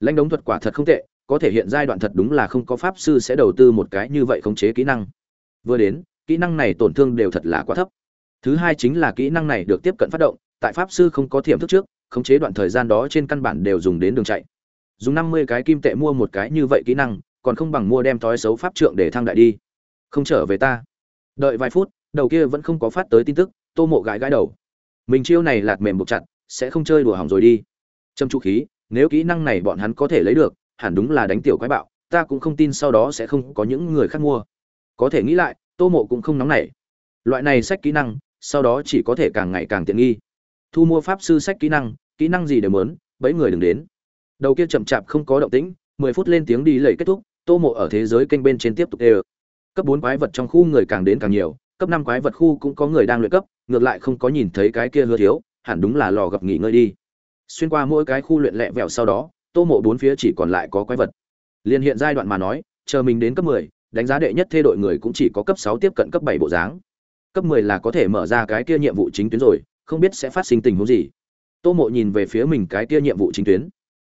Lãnh đống thuật quả thật không tệ có thể hiện giai đoạn thật đúng là không có pháp sư sẽ đầu tư một cái như vậy khống chế kỹ năng. Vừa đến, kỹ năng này tổn thương đều thật là quá thấp. Thứ hai chính là kỹ năng này được tiếp cận phát động, tại pháp sư không có tiềm thức trước, khống chế đoạn thời gian đó trên căn bản đều dùng đến đường chạy. Dùng năm mươi cái kim tệ mua một cái như vậy kỹ năng, còn không bằng mua đem thói xấu pháp trượng để thăng đại đi. Không trở về ta. Đợi vài phút, đầu kia vẫn không có phát tới tin tức, tô mộ gãi gãi đầu. Mình chiêu này lạt mềm buộc chặt, sẽ không chơi đùa hỏng rồi đi. Trâm trụ khí, nếu kỹ năng này bọn hắn có thể lấy được hẳn đúng là đánh tiểu quái bạo, ta cũng không tin sau đó sẽ không có những người khác mua. Có thể nghĩ lại, tô mộ cũng không nóng nảy. Loại này sách kỹ năng, sau đó chỉ có thể càng ngày càng tiện nghi. Thu mua pháp sư sách kỹ năng kỹ năng gì đều mớn bấy người đừng đến. Đầu kia chậm chạp không có động tĩnh, mười phút lên tiếng đi lầy kết thúc, tô mộ ở thế giới kênh bên trên tiếp tục ê cấp bốn quái vật trong khu người càng đến càng nhiều, cấp năm quái vật khu cũng có người đang luyện cấp, ngược lại không có nhìn thấy cái kia hứa thiếu, hẳn đúng là lò gặp nghỉ ngơi đi. Xuyên qua mỗi cái khu luyện lẹ vẹo sau đó tô mộ bốn phía chỉ còn lại có quái vật. Liên hiện giai đoạn mà nói, chờ mình đến cấp mười, đánh giá đệ nhất thê đội người cũng chỉ có cấp sáu tiếp cận cấp bảy bộ dáng. Cấp mười là có thể mở ra cái kia nhiệm vụ chính tuyến rồi, không biết sẽ phát sinh tình huống gì. Tô mộ nhìn về phía mình cái kia nhiệm vụ chính tuyến.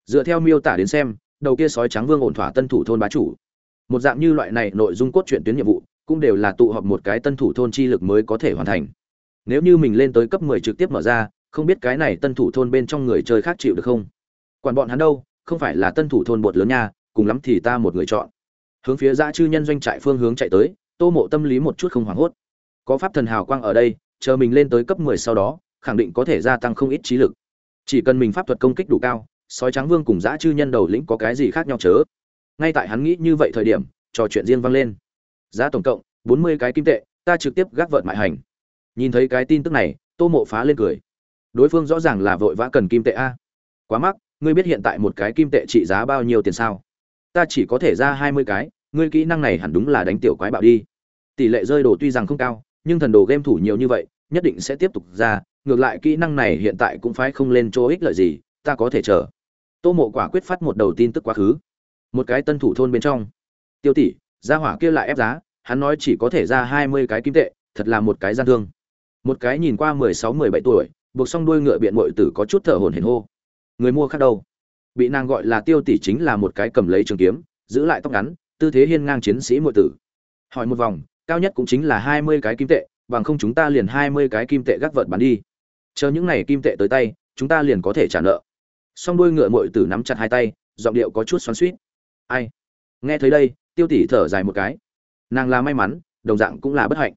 Dựa theo miêu tả đến xem, đầu kia sói trắng vương ổn thỏa tân thủ thôn bá chủ. Một dạng như loại này nội dung cốt truyện tuyến nhiệm vụ, cũng đều là tụ họp một cái tân thủ thôn chi lực mới có thể hoàn thành. Nếu như mình lên tới cấp 10 trực tiếp mở ra, không biết cái này tân thủ thôn bên trong người chơi khác chịu được không? Quản bọn hắn đâu, không phải là tân thủ thôn bột lớn nha, cùng lắm thì ta một người chọn. Hướng phía dã chư nhân doanh trại phương hướng chạy tới, tô mộ tâm lý một chút không hoảng hốt. Có pháp thần hào quang ở đây, chờ mình lên tới cấp 10 sau đó, khẳng định có thể gia tăng không ít trí lực. Chỉ cần mình pháp thuật công kích đủ cao, sói trắng vương cùng dã chư nhân đầu lĩnh có cái gì khác nhau chớ? Ngay tại hắn nghĩ như vậy thời điểm, trò chuyện riêng vang lên. Giá tổng cộng, bốn mươi cái kim tệ, ta trực tiếp gác vợt mại hành. Nhìn thấy cái tin tức này, tô mộ phá lên cười. Đối phương rõ ràng là vội vã cần kim tệ a. Quá mắc ngươi biết hiện tại một cái kim tệ trị giá bao nhiêu tiền sao? Ta chỉ có thể ra hai mươi cái, ngươi kỹ năng này hẳn đúng là đánh tiểu quái bạo đi. Tỷ lệ rơi đồ tuy rằng không cao, nhưng thần đồ game thủ nhiều như vậy, nhất định sẽ tiếp tục ra, ngược lại kỹ năng này hiện tại cũng phải không lên chỗ ích lợi gì, ta có thể chờ. Tô mộ quả quyết phát một đầu tin tức quá khứ. Một cái tân thủ thôn bên trong. Tiêu tỷ, gia hỏa kia lại ép giá, hắn nói chỉ có thể ra hai mươi cái kim tệ, thật là một cái gian thương. Một cái nhìn qua mười sáu, mười bảy tuổi, buộc xong đuôi ngựa biện mội tử có chút thở hổn hển hô người mua khác đâu. Bị nàng gọi là tiêu tỷ chính là một cái cầm lấy trường kiếm, giữ lại tóc ngắn, tư thế hiên ngang chiến sĩ mội tử. Hỏi một vòng, cao nhất cũng chính là hai mươi cái kim tệ, bằng không chúng ta liền hai mươi cái kim tệ gác vợt bán đi. Chờ những này kim tệ tới tay, chúng ta liền có thể trả nợ. Song đuôi ngựa mội tử nắm chặt hai tay, giọng điệu có chút xoắn suýt ai? Nghe thấy đây, tiêu tỷ thở dài một cái. Nàng là may mắn, đồng dạng cũng là bất hạnh.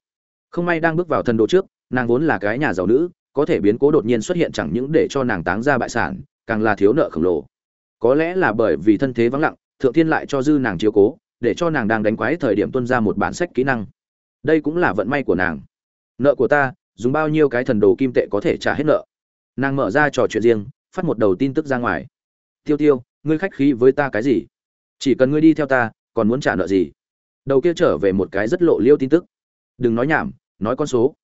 Không may đang bước vào thần đồ trước, nàng vốn là cái nhà giàu nữ, có thể biến cố đột nhiên xuất hiện chẳng những để cho nàng táng ra bại sản càng là thiếu nợ khổng lồ. Có lẽ là bởi vì thân thế vắng lặng, thượng thiên lại cho dư nàng chiếu cố, để cho nàng đang đánh quái thời điểm tuân ra một bản sách kỹ năng. Đây cũng là vận may của nàng. Nợ của ta, dùng bao nhiêu cái thần đồ kim tệ có thể trả hết nợ? Nàng mở ra trò chuyện riêng, phát một đầu tin tức ra ngoài. Tiêu tiêu, ngươi khách khí với ta cái gì? Chỉ cần ngươi đi theo ta, còn muốn trả nợ gì? Đầu kia trở về một cái rất lộ liêu tin tức. Đừng nói nhảm, nói con số.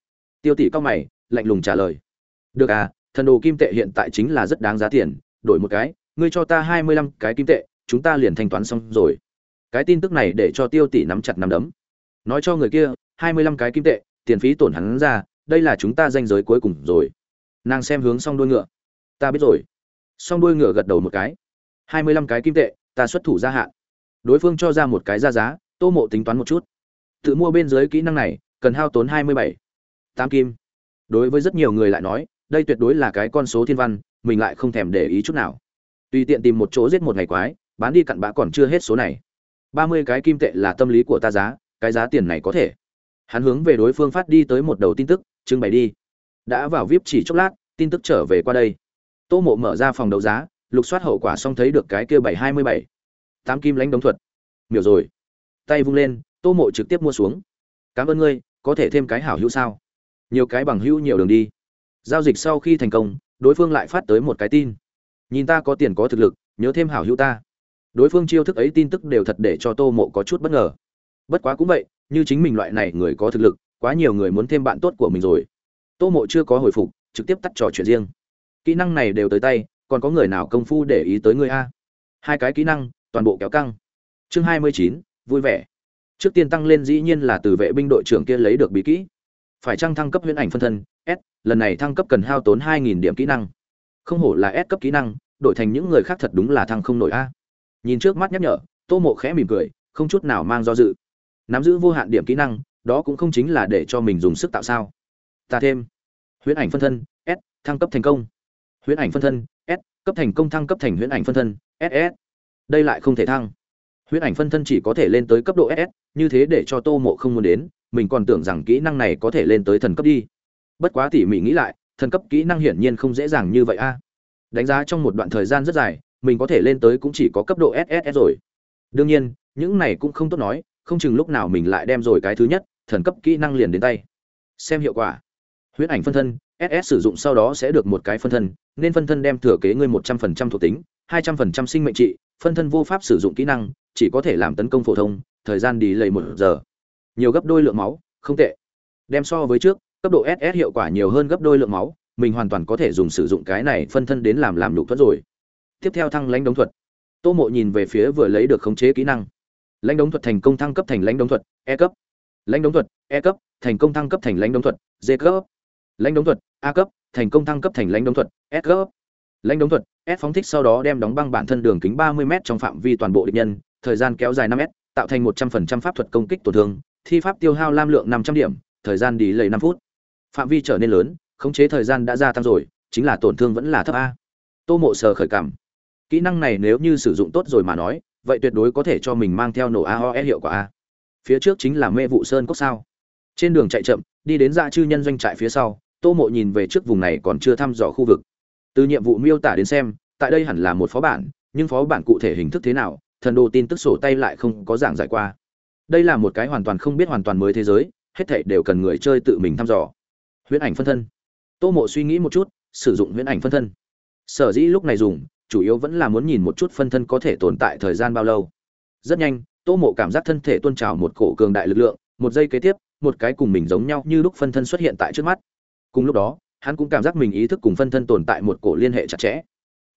Tiêu tỷ cao mày, lạnh lùng trả lời. Được à thần đồ kim tệ hiện tại chính là rất đáng giá tiền, đổi một cái, ngươi cho ta hai mươi lăm cái kim tệ, chúng ta liền thanh toán xong rồi. Cái tin tức này để cho tiêu tỷ nắm chặt nắm đấm. Nói cho người kia, hai mươi lăm cái kim tệ, tiền phí tổn hắn ra, đây là chúng ta danh giới cuối cùng rồi. Nàng xem hướng xong đuôi ngựa. Ta biết rồi. Xong đuôi ngựa gật đầu một cái. hai mươi lăm cái kim tệ, ta xuất thủ gia hạn. Đối phương cho ra một cái ra giá, tô mộ tính toán một chút. Tự mua bên dưới kỹ năng này, cần hao tốn hai mươi bảy. Tám kim. Đối với rất nhiều người lại nói đây tuyệt đối là cái con số thiên văn, mình lại không thèm để ý chút nào. Tùy tiện tìm một chỗ giết một ngày quái, bán đi cặn bã còn chưa hết số này. Ba mươi cái kim tệ là tâm lý của ta giá, cái giá tiền này có thể. Hắn hướng về đối phương phát đi tới một đầu tin tức, trưng bày đi. Đã vào vip chỉ chốc lát, tin tức trở về qua đây. Tô mộ mở ra phòng đấu giá, lục soát hậu quả xong thấy được cái kia bảy hai mươi bảy. Tám kim lãnh đống thuật. Miểu rồi. Tay vung lên, tô mộ trực tiếp mua xuống. Cảm ơn ngươi, có thể thêm cái hảo hữu sao? Nhiều cái bằng hữu nhiều đường đi giao dịch sau khi thành công, đối phương lại phát tới một cái tin. Nhìn ta có tiền có thực lực, nhớ thêm hảo hữu ta. Đối phương chiêu thức ấy tin tức đều thật để cho tô mộ có chút bất ngờ. Bất quá cũng vậy, như chính mình loại này người có thực lực, quá nhiều người muốn thêm bạn tốt của mình rồi. Tô mộ chưa có hồi phục, trực tiếp tắt trò chuyện riêng. Kỹ năng này đều tới tay, còn có người nào công phu để ý tới người a? Hai cái kỹ năng, toàn bộ kéo căng. Chương hai mươi chín, vui vẻ. Trước tiên tăng lên dĩ nhiên là từ vệ binh đội trưởng kia lấy được bí kỹ phải trang thăng cấp huyễn ảnh phân thân? S, lần này thăng cấp cần hao tốn hai nghìn điểm kỹ năng. Không hổ là s cấp kỹ năng, đổi thành những người khác thật đúng là thăng không nổi a. Nhìn trước mắt nhắc nhở, tô mộ khẽ mỉm cười, không chút nào mang do dự. Nắm giữ vô hạn điểm kỹ năng, đó cũng không chính là để cho mình dùng sức tạo sao. Ta thêm. Huyễn ảnh phân thân, s, thăng cấp thành công. Huyễn ảnh phân thân, s, cấp thành công thăng cấp thành huyễn ảnh phân thân ss đây lại không thể thăng. Huyễn ảnh phân thân chỉ có thể lên tới cấp độ ss như thế để cho tô mộ không muốn đến mình còn tưởng rằng kỹ năng này có thể lên tới thần cấp đi. Bất quá tỉ mỉ nghĩ lại, thần cấp kỹ năng hiển nhiên không dễ dàng như vậy a. Đánh giá trong một đoạn thời gian rất dài, mình có thể lên tới cũng chỉ có cấp độ ss rồi. Đương nhiên, những này cũng không tốt nói, không chừng lúc nào mình lại đem rồi cái thứ nhất, thần cấp kỹ năng liền đến tay. Xem hiệu quả. Huyễn ảnh phân thân ss sử dụng sau đó sẽ được một cái phân thân, nên phân thân đem thừa kế ngươi một trăm phần trăm thuộc tính, hai trăm phần trăm sinh mệnh trị, phân thân vô pháp sử dụng kỹ năng, chỉ có thể làm tấn công phổ thông, thời gian đi lầy một giờ nhiều gấp đôi lượng máu, không tệ. Đem so với trước, cấp độ ss hiệu quả nhiều hơn gấp đôi lượng máu, mình hoàn toàn có thể dùng sử dụng cái này phân thân đến làm làm nhục thuật rồi. Tiếp theo thăng lãnh đống thuật. Tô mộ nhìn về phía vừa lấy được khống chế kỹ năng. Lãnh đống thuật thành công thăng cấp thành lãnh đống thuật e cấp. Lãnh đống thuật e cấp, thành công thăng cấp thành lãnh đống thuật d cấp. Lãnh đống thuật, a cấp, thành công thăng cấp thành lãnh đống thuật, s cấp. Lãnh đống thuật, s phóng thích sau đó đem đóng băng bản thân đường kính 30 m trong phạm vi toàn bộ địch nhân, thời gian kéo dài 5 m tạo thành 100% pháp thuật công kích tổn thương thi pháp tiêu hao lam lượng 500 điểm, thời gian đi lấy 5 phút. Phạm vi trở nên lớn, khống chế thời gian đã gia tăng rồi, chính là tổn thương vẫn là thấp a. Tô mộ sờ khởi cảm. Kỹ năng này nếu như sử dụng tốt rồi mà nói, vậy tuyệt đối có thể cho mình mang theo nổ aoe hiệu quả a. Phía trước chính là mê vụ sơn cốc sao? Trên đường chạy chậm, đi đến dạ chư nhân doanh trại phía sau, tô mộ nhìn về trước vùng này còn chưa thăm dò khu vực. Từ nhiệm vụ miêu tả đến xem, tại đây hẳn là một phó bản, nhưng phó bản cụ thể hình thức thế nào, thần đồ tin tức sổ tay lại không có giảng giải qua đây là một cái hoàn toàn không biết hoàn toàn mới thế giới, hết thảy đều cần người chơi tự mình thăm dò. Huyễn ảnh phân thân. Tô mộ suy nghĩ một chút, sử dụng huyễn ảnh phân thân. Sở dĩ lúc này dùng, chủ yếu vẫn là muốn nhìn một chút phân thân có thể tồn tại thời gian bao lâu. Rất nhanh, tô mộ cảm giác thân thể tuôn trào một cổ cường đại lực lượng, một giây kế tiếp, một cái cùng mình giống nhau như lúc phân thân xuất hiện tại trước mắt. Cùng lúc đó, hắn cũng cảm giác mình ý thức cùng phân thân tồn tại một cổ liên hệ chặt chẽ.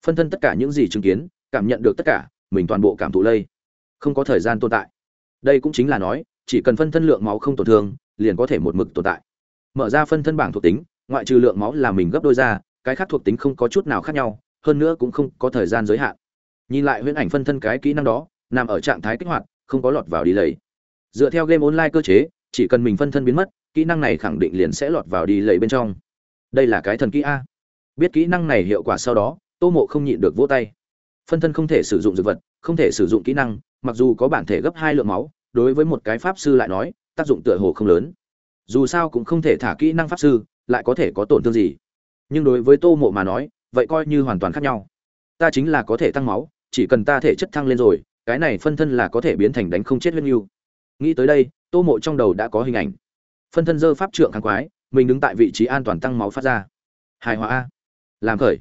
Phân thân tất cả những gì chứng kiến, cảm nhận được tất cả, mình toàn bộ cảm thụ lây. Không có thời gian tồn tại đây cũng chính là nói, chỉ cần phân thân lượng máu không tổn thương, liền có thể một mực tồn tại. Mở ra phân thân bảng thuộc tính, ngoại trừ lượng máu là mình gấp đôi ra, cái khác thuộc tính không có chút nào khác nhau, hơn nữa cũng không có thời gian giới hạn. Nhìn lại huyễn ảnh phân thân cái kỹ năng đó, nằm ở trạng thái kích hoạt, không có lọt vào đi lấy dựa theo game online cơ chế, chỉ cần mình phân thân biến mất, kỹ năng này khẳng định liền sẽ lọt vào đi lấy bên trong. Đây là cái thần kỹ a. Biết kỹ năng này hiệu quả sau đó, tô mộ không nhịn được vỗ tay phân thân không thể sử dụng dược vật, không thể sử dụng kỹ năng, mặc dù có bản thể gấp hai lượng máu, đối với một cái pháp sư lại nói, tác dụng tựa hồ không lớn. Dù sao cũng không thể thả kỹ năng pháp sư, lại có thể có tổn thương gì. Nhưng đối với tô mộ mà nói, vậy coi như hoàn toàn khác nhau. Ta chính là có thể tăng máu, chỉ cần ta thể chất thăng lên rồi, cái này phân thân là có thể biến thành đánh không chết huyết nhu nghĩ tới đây, tô mộ trong đầu đã có hình ảnh. Phân thân dơ pháp trượng kháng quái, mình đứng tại vị trí an toàn tăng máu phát ra. Hài hòa a. Làm khởi.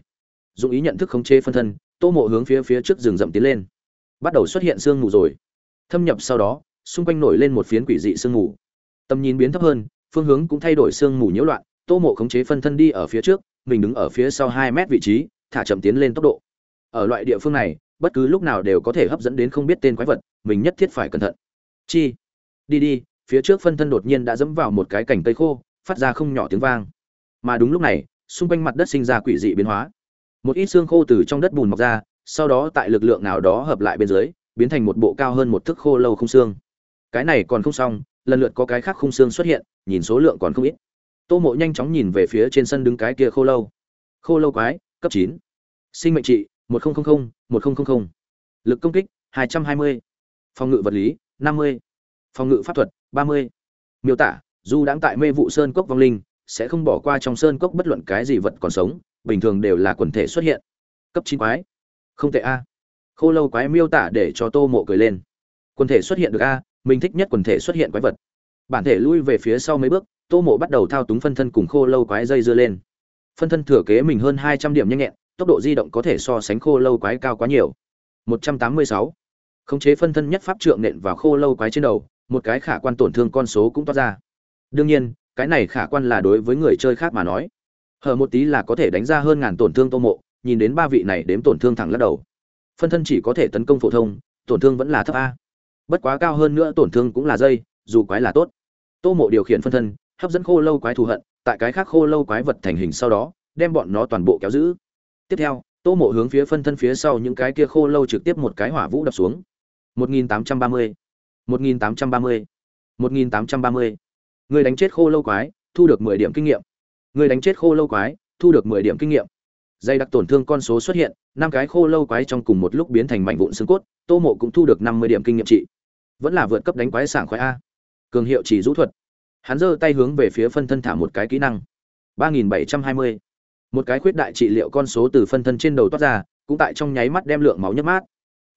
Dụng ý nhận thức khống chế phân thân tô mộ hướng phía phía trước rừng rậm tiến lên. Bắt đầu xuất hiện sương mù rồi. Thâm nhập sau đó, xung quanh nổi lên một phiến quỷ dị sương mù. Tầm nhìn biến thấp hơn, phương hướng cũng thay đổi sương mù nhiễu loạn, tô mộ khống chế phân thân đi ở phía trước, mình đứng ở phía sau hai mét vị trí, thả chậm tiến lên tốc độ. Ở loại địa phương này, bất cứ lúc nào đều có thể hấp dẫn đến không biết tên quái vật, mình nhất thiết phải cẩn thận. Chi? Đi đi, phía trước phân thân đột nhiên đã dẫm vào một cái cành cây khô, phát ra không nhỏ tiếng vang. Mà đúng lúc này, xung quanh mặt đất sinh ra quỷ dị biến hóa một ít xương khô từ trong đất bùn mọc ra, sau đó tại lực lượng nào đó hợp lại bên dưới, biến thành một bộ cao hơn một thước khô lâu không xương. Cái này còn không xong, lần lượt có cái khác khung xương xuất hiện, nhìn số lượng còn không ít. Tô mộ nhanh chóng nhìn về phía trên sân đứng cái kia khô lâu. Khô lâu quái, cấp chín. Sinh mệnh trị, một nghìn một nghìn lực công kích, hai trăm hai mươi. Phòng ngự vật lý, năm mươi. Phòng ngự pháp thuật, ba mươi. Miêu tả, dù đáng tại mê vụ sơn cốc vong linh, sẽ không bỏ qua trong sơn cốc bất luận cái gì vật còn sống bình thường đều là quần thể xuất hiện. Cấp chín quái. Không tệ a. Khô lâu quái miêu tả để cho tô mộ cười lên. Quần thể xuất hiện được a, mình thích nhất quần thể xuất hiện quái vật. Bản thể lui về phía sau mấy bước, tô mộ bắt đầu thao túng phân thân cùng khô lâu quái dây dưa lên. Phân thân thừa kế mình hơn hai trăm điểm nhanh nhẹn, tốc độ di động có thể so sánh khô lâu quái cao quá nhiều. Một trăm tám mươi sáu. Khống chế phân thân nhất pháp trượng nện vào khô lâu quái trên đầu, một cái khả quan tổn thương con số cũng toát ra. Đương nhiên, cái này khả quan là đối với người chơi khác mà nói hở một tí là có thể đánh ra hơn ngàn tổn thương tô mộ, nhìn đến ba vị này đếm tổn thương thẳng lắc đầu. Phân thân chỉ có thể tấn công phổ thông, tổn thương vẫn là thấp a. Bất quá cao hơn nữa tổn thương cũng là dây, dù quái là tốt. Tô mộ điều khiển phân thân, hấp dẫn khô lâu quái thù hận, tại cái khác khô lâu quái vật thành hình sau đó, đem bọn nó toàn bộ kéo giữ. Tiếp theo, tô mộ hướng phía phân thân phía sau những cái kia khô lâu trực tiếp một cái hỏa vũ đập xuống. 1830 1830 1830 người đánh chết khô lâu quái, thu được 10 điểm kinh nghiệm người đánh chết khô lâu quái, thu được 10 điểm kinh nghiệm. Dây đặc tổn thương con số xuất hiện, năm cái khô lâu quái trong cùng một lúc biến thành mảnh vụn xương cốt, tô mộ cũng thu được 50 điểm kinh nghiệm trị. Vẫn là vượt cấp đánh quái sảng khoái a. Cường hiệu chỉ rũ thuật. Hắn giơ tay hướng về phía phân thân thả một cái kỹ năng. 3720 một cái khuyết đại trị liệu con số từ phân thân trên đầu toát ra, cũng tại trong nháy mắt đem lượng máu nhấp mát.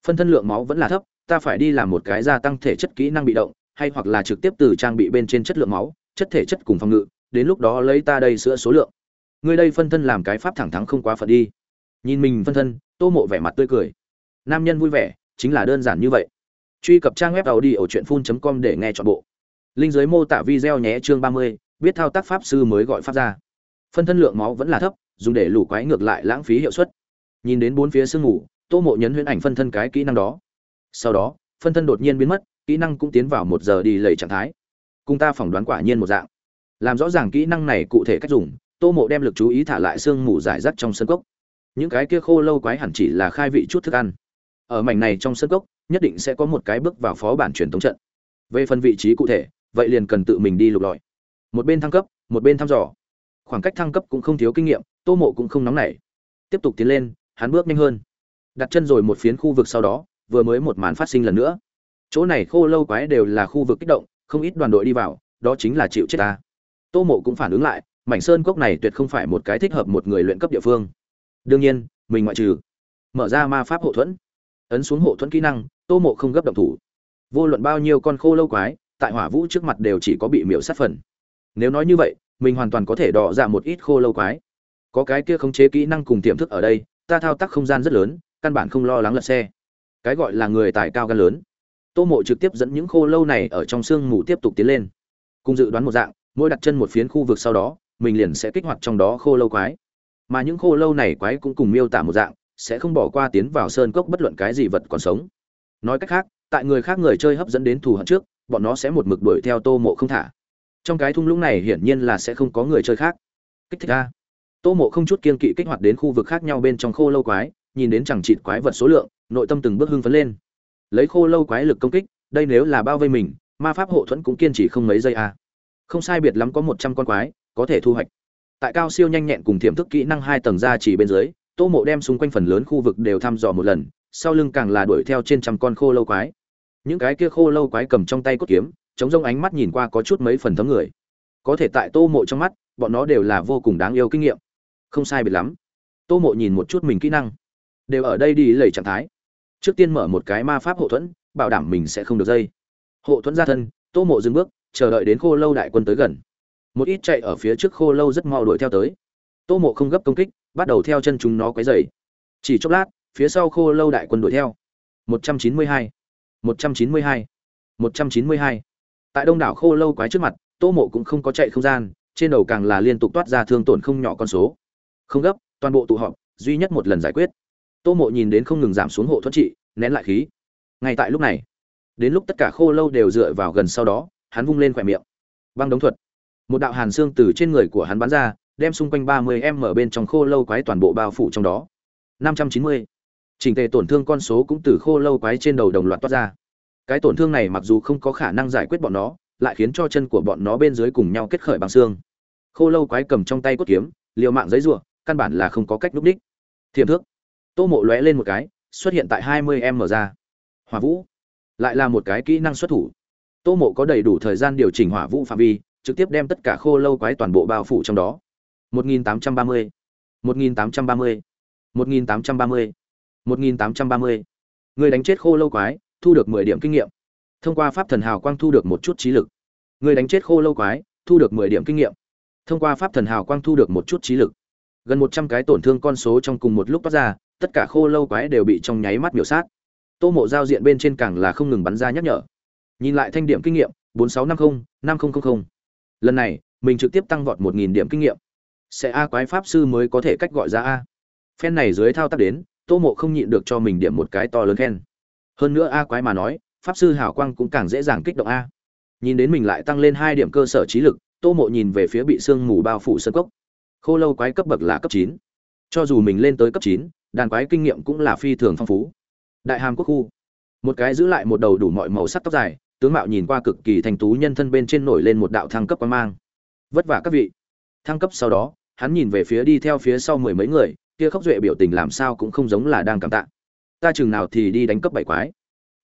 Phân thân lượng máu vẫn là thấp, ta phải đi làm một cái gia tăng thể chất kỹ năng bị động, hay hoặc là trực tiếp từ trang bị bên trên chất lượng máu, chất thể chất cùng phòng ngự đến lúc đó lấy ta đây sữa số lượng. Người đây phân thân làm cái pháp thẳng thắng không quá phận đi. Nhìn mình phân thân, tô mộ vẻ mặt tươi cười. Nam nhân vui vẻ, chính là đơn giản như vậy. Truy cập trang web tàu đi ở truyện phun com để nghe chọn bộ. Linh giới mô tả video nhé chương ba mươi, biết thao tác pháp sư mới gọi pháp ra phân thân lượng máu vẫn là thấp, dùng để lũ quái ngược lại lãng phí hiệu suất. Nhìn đến bốn phía sương ngủ tô mộ nhấn huyễn ảnh phân thân cái kỹ năng đó. Sau đó, phân thân đột nhiên biến mất, kỹ năng cũng tiến vào một giờ đi lầy trạng thái. Cùng ta phỏng đoán quả nhiên một dạng làm rõ ràng kỹ năng này cụ thể cách dùng, tô mộ đem lực chú ý thả lại sương mù giải rác trong sân cốc. Những cái kia khô lâu quái hẳn chỉ là khai vị chút thức ăn. Ở mảnh này trong sân cốc, nhất định sẽ có một cái bước vào phó bản truyền thống trận. Về phần vị trí cụ thể, vậy liền cần tự mình đi lục lọi. Một bên thăng cấp, một bên thăm dò. Khoảng cách thăng cấp cũng không thiếu kinh nghiệm, tô mộ cũng không nóng nảy. Tiếp tục tiến lên, hắn bước nhanh hơn. Đặt chân rồi một phiến khu vực sau đó, vừa mới một màn phát sinh lần nữa. Chỗ này khô lâu quái đều là khu vực kích động, không ít đoàn đội đi vào, đó chính là chịu chết ta tô mộ cũng phản ứng lại, mảnh sơn cốc này tuyệt không phải một cái thích hợp một người luyện cấp địa phương. Đương nhiên, mình ngoại trừ mở ra ma pháp hộ thuẫn, ấn xuống hộ thuẫn kỹ năng, tô mộ không gấp động thủ. Vô luận bao nhiêu con khô lâu quái, tại hỏa vũ trước mặt đều chỉ có bị miễu sát phần. Nếu nói như vậy, mình hoàn toàn có thể đỏ ra một ít khô lâu quái. Có cái kia khống chế kỹ năng cùng tiềm thức ở đây, ta thao tác không gian rất lớn, căn bản không lo lắng lật xe. Cái gọi là người tài cao gan lớn. Tô mộ trực tiếp dẫn những khô lâu này ở trong sương mù tiếp tục tiến lên. Cùng dự đoán một dạng mỗi đặt chân một phiến khu vực sau đó, mình liền sẽ kích hoạt trong đó khô lâu quái. Mà những khô lâu này quái cũng cùng miêu tả một dạng, sẽ không bỏ qua tiến vào sơn cốc bất luận cái gì vật còn sống. Nói cách khác, tại người khác người chơi hấp dẫn đến thù hận trước, bọn nó sẽ một mực đuổi theo tô mộ không thả. Trong cái thung lũng này hiển nhiên là sẽ không có người chơi khác. Kích thích a. Tô mộ không chút kiên kỵ kích hoạt đến khu vực khác nhau bên trong khô lâu quái, nhìn đến chẳng chịt quái vật số lượng, nội tâm từng bước hưng phấn lên. Lấy khô lâu quái lực công kích, đây nếu là bao vây mình, ma pháp hộ thuẫn cũng kiên trì không mấy giây a không sai biệt lắm có một trăm con quái, có thể thu hoạch. Tại cao siêu nhanh nhẹn cùng tiềm thức kỹ năng hai tầng ra chỉ bên dưới, tô mộ đem xung quanh phần lớn khu vực đều thăm dò một lần, sau lưng càng là đuổi theo trên trăm con khô lâu quái. Những cái kia khô lâu quái cầm trong tay cốt kiếm, chống rông ánh mắt nhìn qua có chút mấy phần thấm người. Có thể tại tô mộ trong mắt, bọn nó đều là vô cùng đáng yêu kinh nghiệm. Không sai biệt lắm. Tô mộ nhìn một chút mình kỹ năng. Đều ở đây đi lầy trạng thái. Trước tiên mở một cái ma pháp hộ thuẫn, bảo đảm mình sẽ không được dây. Hộ thuẫn ra thân, tô mộ dừng bước chờ đợi đến khô lâu đại quân tới gần. Một ít chạy ở phía trước khô lâu rất mau đuổi theo tới. Tô mộ không gấp công kích bắt đầu theo chân chúng nó quấy dày chỉ chốc lát phía sau khô lâu đại quân đuổi theo. 192, 192, 192. tại đông đảo khô lâu quái trước mặt tô mộ cũng không có chạy không gian trên đầu càng là liên tục toát ra thương tổn không nhỏ con số. Không gấp toàn bộ tụ họp duy nhất một lần giải quyết. Tô mộ nhìn đến không ngừng giảm xuống hộ thuẫn trị nén lại khí. Ngay tại lúc này đến lúc tất cả khô lâu đều dựa vào gần sau đó hắn vung lên khỏe miệng. Băng đống thuật. Một đạo hàn xương từ trên người của hắn bắn ra, đem xung quanh ba mươi em ở bên trong khô lâu quái toàn bộ bao phủ trong đó. năm trăm chín mươi. Trình tề tổn thương con số cũng từ khô lâu quái trên đầu đồng loạt toát ra. Cái tổn thương này mặc dù không có khả năng giải quyết bọn nó, lại khiến cho chân của bọn nó bên dưới cùng nhau kết khởi bằng xương. Khô lâu quái cầm trong tay cốt kiếm, liều mạng giấy rủa, căn bản là không có cách núp đích. Thiềm thước. Tô mộ lóe lên một cái, xuất hiện tại hai mươi em mở ra. Hòa vũ. Lại là một cái kỹ năng xuất thủ tô mộ có đầy đủ thời gian điều chỉnh hỏa vũ phạm vi, trực tiếp đem tất cả khô lâu quái toàn bộ bao phủ trong đó. 1830 1830 1830 1830 người đánh chết khô lâu quái, thu được 10 điểm kinh nghiệm. Thông qua pháp thần hào quang thu được một chút trí lực. Người đánh chết khô lâu quái, thu được mười điểm kinh nghiệm. Thông qua pháp thần hào quang thu được một chút trí lực. Gần một trăm cái tổn thương con số trong cùng một lúc toát ra, tất cả khô lâu quái đều bị trong nháy mắt biểu sát. Tô mộ giao diện bên trên càng là không ngừng bắn ra nhắc nhở nhìn lại thanh điểm kinh nghiệm, bốn sáu năm mươi năm nghìn lần này, mình trực tiếp tăng vọt một nghìn điểm kinh nghiệm. Sẽ a quái pháp sư mới có thể cách gọi ra a. Phen này dưới thao tác đến, tô mộ không nhịn được cho mình điểm một cái to lớn khen. Hơn nữa a quái mà nói, pháp sư hào quang cũng càng dễ dàng kích động a. Nhìn đến mình lại tăng lên hai điểm cơ sở trí lực, tô mộ nhìn về phía bị sương mù bao phủ sân cốc. Khô lâu quái cấp bậc là cấp chín. Cho dù mình lên tới cấp chín, đàn quái kinh nghiệm cũng là phi thường phong phú. Đại hàm quốc khu. Một cái giữ lại một đầu đủ mọi màu sắc tóc dài tướng mạo nhìn qua cực kỳ thành tú nhân thân bên trên nổi lên một đạo thăng cấp quan mang. Vất vả các vị. Thăng cấp sau đó, hắn nhìn về phía đi theo phía sau mười mấy người, kia khóc duệ biểu tình làm sao cũng không giống là đang cảm tạ. Ta chừng nào thì đi đánh cấp bảy quái.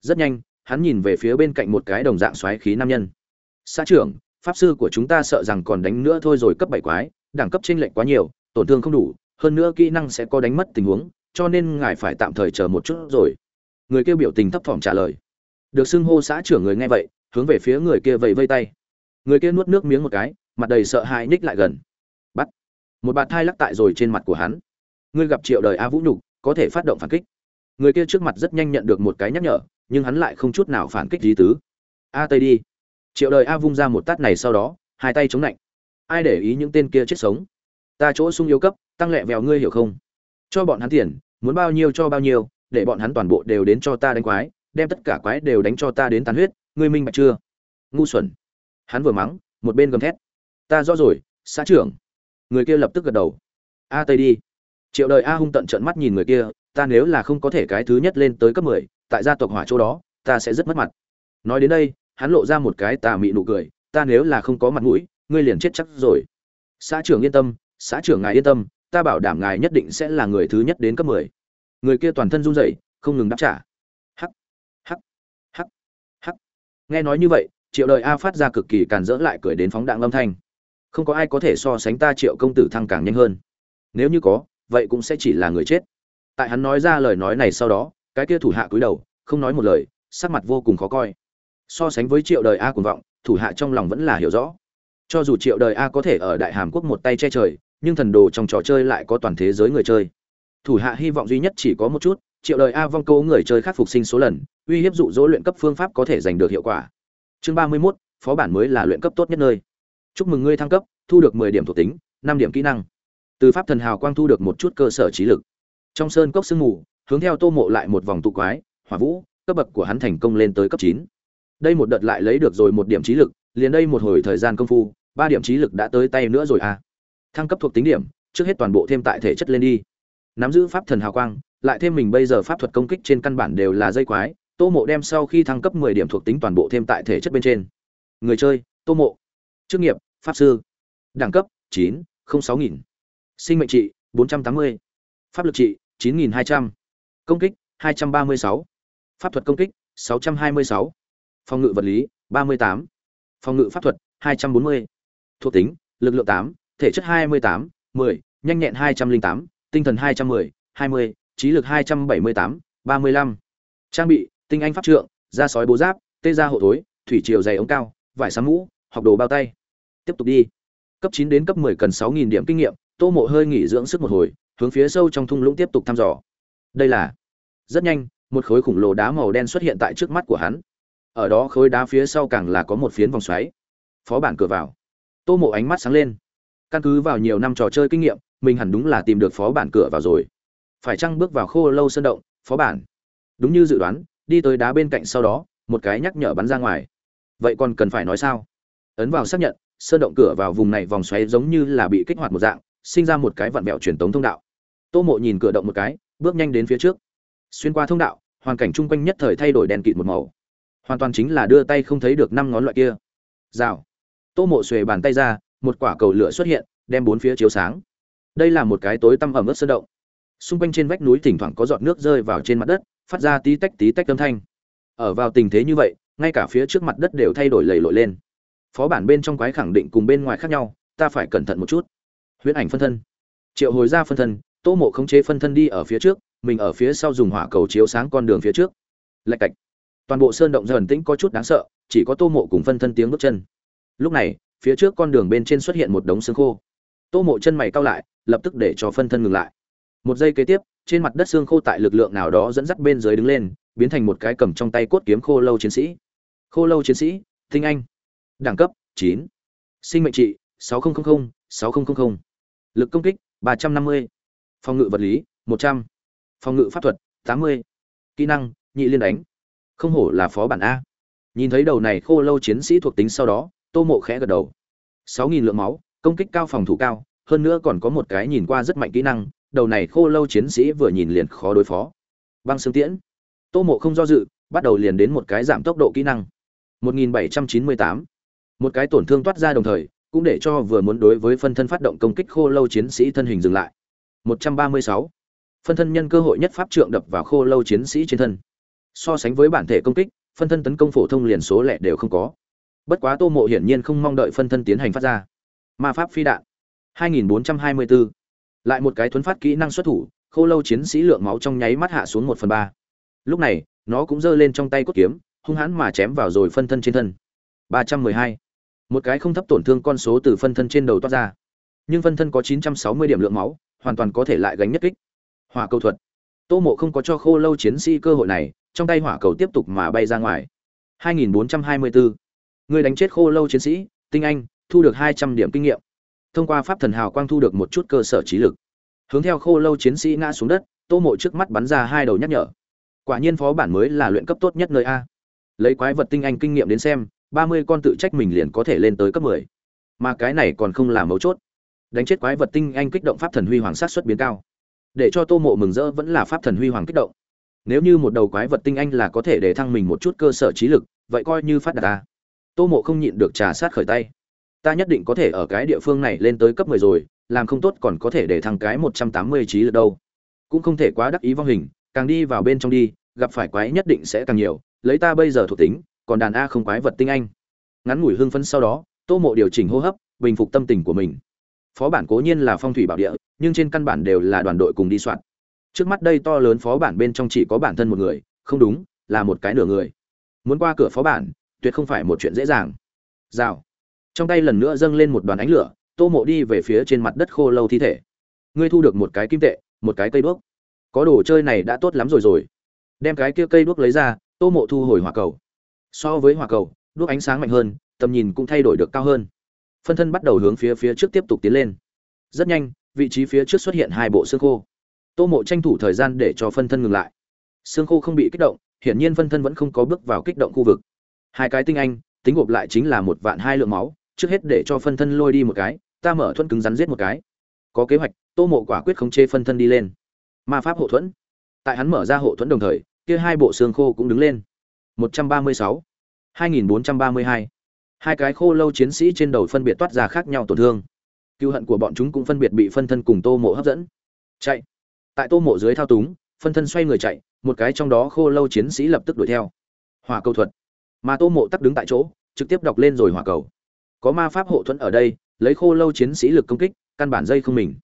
Rất nhanh, hắn nhìn về phía bên cạnh một cái đồng dạng xoáy khí nam nhân. Xã trưởng, pháp sư của chúng ta sợ rằng còn đánh nữa thôi rồi cấp bảy quái, đẳng cấp trên lệnh quá nhiều, tổn thương không đủ, hơn nữa kỹ năng sẽ có đánh mất tình huống, cho nên ngài phải tạm thời chờ một chút rồi. Người kêu biểu tình thấp thỏm trả lời được xưng hô xã trưởng người nghe vậy, hướng về phía người kia vẫy vây tay. Người kia nuốt nước miếng một cái, mặt đầy sợ hãi ních lại gần. Bắt. Một bạt thai lắc tại rồi trên mặt của hắn. Ngươi gặp triệu đời a vũ nhục, có thể phát động phản kích. Người kia trước mặt rất nhanh nhận được một cái nhắc nhở, nhưng hắn lại không chút nào phản kích gì tứ. A tây đi. Triệu đời a vung ra một tát này sau đó, hai tay chống lạnh ai để ý những tên kia chết sống? Ta chỗ sung yếu cấp, tăng lẹ vèo ngươi hiểu không? Cho bọn hắn tiền, muốn bao nhiêu cho bao nhiêu, để bọn hắn toàn bộ đều đến cho ta đánh quái đem tất cả quái đều đánh cho ta đến tàn huyết, ngươi minh bạch chưa? Ngu xuẩn. Hắn vừa mắng, một bên gầm thét. Ta rõ rồi, xã trưởng. Người kia lập tức gật đầu. A tây đi. Triệu đời a hung tận trận mắt nhìn người kia, ta nếu là không có thể cái thứ nhất lên tới cấp mười, tại gia tộc hỏa chỗ đó, ta sẽ rất mất mặt. Nói đến đây, hắn lộ ra một cái tà mị nụ cười, ta nếu là không có mặt mũi, ngươi liền chết chắc rồi. Xã trưởng yên tâm, xã trưởng ngài yên tâm, ta bảo đảm ngài nhất định sẽ là người thứ nhất đến cấp mười. Người kia toàn thân run rẩy, không ngừng đáp trả hắc hắc hắc hắc nghe nói như vậy, triệu đời a phát ra cực kỳ càn rỡ lại cười đến phóng đạn âm thanh. Không có ai có thể so sánh ta triệu công tử thăng càng nhanh hơn. Nếu như có, vậy cũng sẽ chỉ là người chết. Tại hắn nói ra lời nói này sau đó, cái kia thủ hạ cúi đầu, không nói một lời, sắc mặt vô cùng khó coi. So sánh với triệu đời a cuồng vọng, thủ hạ trong lòng vẫn là hiểu rõ. Cho dù triệu đời a có thể ở đại hàm quốc một tay che trời, nhưng thần đồ trong trò chơi lại có toàn thế giới người chơi. Thủ hạ hy vọng duy nhất chỉ có một chút triệu đời a vong câu người chơi khắc phục sinh số lần uy hiếp dụ dỗ luyện cấp phương pháp có thể giành được hiệu quả. Chương ba mươi 31, phó bản mới là luyện cấp tốt nhất nơi. Chúc mừng ngươi thăng cấp thu được mười điểm thuộc tính năm điểm kỹ năng. Từ pháp thần hào quang thu được một chút cơ sở trí lực. Trong sơn cốc sương mù hướng theo tô mộ lại một vòng tụ quái hỏa vũ cấp bậc của hắn thành công lên tới cấp chín. Đây một đợt lại lấy được rồi một điểm trí lực liền đây một hồi thời gian công phu ba điểm trí lực đã tới tay nữa rồi à. Thăng cấp thuộc tính điểm trước hết toàn bộ thêm tại thể chất lên đi. Nắm giữ pháp thần hào quang lại thêm mình bây giờ pháp thuật công kích trên căn bản đều là dây quái, Tô Mộ đem sau khi thăng cấp 10 điểm thuộc tính toàn bộ thêm tại thể chất bên trên. Người chơi, Tô Mộ. Chức nghiệp, pháp sư. Đẳng cấp, 9, 06000. Sinh mệnh trị, 480. Pháp lực trị, 9200. Công kích, 236. Pháp thuật công kích, 626. Phòng ngự vật lý, 38. Phòng ngự pháp thuật, 240. Thuộc tính, lực lượng 8, thể chất 28, 10, nhanh nhẹn 208, tinh thần 210, 20, trí lực hai trăm bảy mươi tám, ba mươi lăm. Trang bị, tinh anh pháp trượng, da sói bố giáp, tê da hộ thối, thủy triều dày ống cao, vải sáng mũ, học đồ bao tay. Tiếp tục đi. Cấp chín đến cấp mười cần sáu nghìn điểm kinh nghiệm, tô mộ hơi nghỉ dưỡng sức một hồi, hướng phía sâu trong thung lũng tiếp tục thăm dò. Đây là rất nhanh, một khối khủng lồ đá màu đen xuất hiện tại trước mắt của hắn. Ở đó khối đá phía sau càng là có một phiến vòng xoáy. Phó bản cửa vào. Tô mộ ánh mắt sáng lên. Căn cứ vào nhiều năm trò chơi kinh nghiệm, mình hẳn đúng là tìm được phó bản cửa vào rồi phải chăng bước vào khô lâu sơn động, phó bản? Đúng như dự đoán, đi tới đá bên cạnh sau đó, một cái nhắc nhở bắn ra ngoài. Vậy còn cần phải nói sao? Ấn vào xác nhận, sơn động cửa vào vùng này vòng xoáy giống như là bị kích hoạt một dạng, sinh ra một cái vặn vẹo truyền tống thông đạo. Tô mộ nhìn cửa động một cái, bước nhanh đến phía trước. Xuyên qua thông đạo, hoàn cảnh chung quanh nhất thời thay đổi đèn kịt một màu. Hoàn toàn chính là đưa tay không thấy được năm ngón loại kia. Rào. Tô mộ xuề bàn tay ra, một quả cầu lửa xuất hiện, đem bốn phía chiếu sáng. Đây là một cái tối tăm ẩm ướt sơn động xung quanh trên vách núi thỉnh thoảng có giọt nước rơi vào trên mặt đất, phát ra tí tách tí tách âm thanh. Ở vào tình thế như vậy, ngay cả phía trước mặt đất đều thay đổi lầy lội lên. Phó bản bên trong quái khẳng định cùng bên ngoài khác nhau, ta phải cẩn thận một chút. Huyễn ảnh phân thân. Triệu hồi ra phân thân, tô mộ khống chế phân thân đi ở phía trước, mình ở phía sau dùng hỏa cầu chiếu sáng con đường phía trước. Lạch cạch. Toàn bộ sơn động dần tĩnh có chút đáng sợ, chỉ có tô mộ cùng phân thân tiếng bước chân. Lúc này, phía trước con đường bên trên xuất hiện một đống xương khô. Tô mộ chân mày cao lại, lập tức để cho phân thân ngừng lại một giây kế tiếp, trên mặt đất xương khô tại lực lượng nào đó dẫn dắt bên dưới đứng lên, biến thành một cái cầm trong tay cốt kiếm khô lâu chiến sĩ. Khô lâu chiến sĩ, tinh anh. Đẳng cấp, chín. Sinh mệnh trị, sáu nghìn sáu nghìn lực công kích, ba trăm năm mươi. Phòng ngự vật lý, một trăm. Phòng ngự pháp thuật, tám mươi. Kỹ năng, nhị liên đánh. Không hổ là phó bản a. Nhìn thấy đầu này khô lâu chiến sĩ thuộc tính sau đó, tô mộ khẽ gật đầu. Sáu nghìn lượng máu, công kích cao phòng thủ cao, hơn nữa còn có một cái nhìn qua rất mạnh kỹ năng đầu này khô lâu chiến sĩ vừa nhìn liền khó đối phó. Băng xương tiễn. Tô mộ không do dự, bắt đầu liền đến một cái giảm tốc độ kỹ năng. 1798. một cái tổn thương toát ra đồng thời, cũng để cho vừa muốn đối với phân thân phát động công kích khô lâu chiến sĩ thân hình dừng lại. 136. phân thân nhân cơ hội nhất pháp trượng đập vào khô lâu chiến sĩ trên thân. So sánh với bản thể công kích, phân thân tấn công phổ thông liền số lẻ đều không có. Bất quá tô mộ hiển nhiên không mong đợi phân thân tiến hành phát ra. Ma pháp phi đạn. 2424 lại một cái thuấn phát kỹ năng xuất thủ, khô lâu chiến sĩ lượng máu trong nháy mắt hạ xuống một phần ba. Lúc này, nó cũng giơ lên trong tay cốt kiếm, hung hãn mà chém vào rồi phân thân trên thân. 312. một cái không thấp tổn thương con số từ phân thân trên đầu toát ra. Nhưng phân thân có 960 điểm lượng máu, hoàn toàn có thể lại gánh nhất kích. Hỏa cầu thuật. Tô mộ không có cho khô lâu chiến sĩ cơ hội này, trong tay hỏa cầu tiếp tục mà bay ra ngoài. 2424. người đánh chết khô lâu chiến sĩ, tinh anh, thu được 200 điểm kinh nghiệm thông qua pháp thần hào quang thu được một chút cơ sở trí lực. Hướng theo khô lâu chiến sĩ ngã xuống đất, tô mộ trước mắt bắn ra hai đầu nhắc nhở. Quả nhiên phó bản mới là luyện cấp tốt nhất nơi a. Lấy quái vật tinh anh kinh nghiệm đến xem, ba mươi con tự trách mình liền có thể lên tới cấp mười. Mà cái này còn không là mấu chốt. Đánh chết quái vật tinh anh kích động pháp thần huy hoàng sát xuất biến cao. Để cho tô mộ mừng rỡ vẫn là pháp thần huy hoàng kích động. Nếu như một đầu quái vật tinh anh là có thể để thăng mình một chút cơ sở trí lực, vậy coi như phát đạt ta tô mộ không nhịn được trà sát khởi tay ta nhất định có thể ở cái địa phương này lên tới cấp mười rồi, làm không tốt còn có thể để thăng cái một trăm tám mươi trí lực đâu. Cũng không thể quá đắc ý vong hình, càng đi vào bên trong đi, gặp phải quái nhất định sẽ càng nhiều, lấy ta bây giờ thuộc tính, còn đàn a không quái vật tinh anh. Ngắn ngủi hưng phấn sau đó, tô mộ điều chỉnh hô hấp, bình phục tâm tình của mình. Phó bản cố nhiên là phong thủy bảo địa, nhưng trên căn bản đều là đoàn đội cùng đi soạn. Trước mắt đây to lớn phó bản bên trong chỉ có bản thân một người, không đúng, là một cái nửa người. Muốn qua cửa phó bản, tuyệt không phải một chuyện dễ dàng. Rào trong tay lần nữa dâng lên một đoàn ánh lửa, tô mộ đi về phía trên mặt đất khô lâu thi thể. Ngươi thu được một cái kim tệ, một cái cây đuốc. Có đồ chơi này đã tốt lắm rồi rồi. Đem cái kia cây đuốc lấy ra, tô mộ thu hồi hỏa cầu. So với hỏa cầu, đuốc ánh sáng mạnh hơn, tầm nhìn cũng thay đổi được cao hơn. Phân thân bắt đầu hướng phía phía trước tiếp tục tiến lên. Rất nhanh, vị trí phía trước xuất hiện hai bộ xương khô. Tô mộ tranh thủ thời gian để cho phân thân ngừng lại. Xương khô không bị kích động, hiển nhiên phân thân vẫn không có bước vào kích động khu vực. Hai cái tinh anh, tính gộp lại chính là một vạn hai lượng máu trước hết để cho phân thân lôi đi một cái ta mở thuẫn cứng rắn giết một cái. Có kế hoạch tô mộ quả quyết khống chế phân thân đi lên. Ma pháp hộ thuẫn. Tại hắn mở ra hộ thuẫn đồng thời kia hai bộ xương khô cũng đứng lên. 136, 2432. hai cái khô lâu chiến sĩ trên đầu phân biệt toát ra khác nhau tổn thương. Cựu hận của bọn chúng cũng phân biệt bị phân thân cùng tô mộ hấp dẫn. Chạy. Tại tô mộ dưới thao túng phân thân xoay người chạy một cái trong đó khô lâu chiến sĩ lập tức đuổi theo. Hỏa cầu thuật. Mà tô mộ tắc đứng tại chỗ trực tiếp đọc lên rồi hỏa cầu có ma pháp hộ thuẫn ở đây, lấy khô lâu chiến sĩ lực công kích, căn bản dây không mình.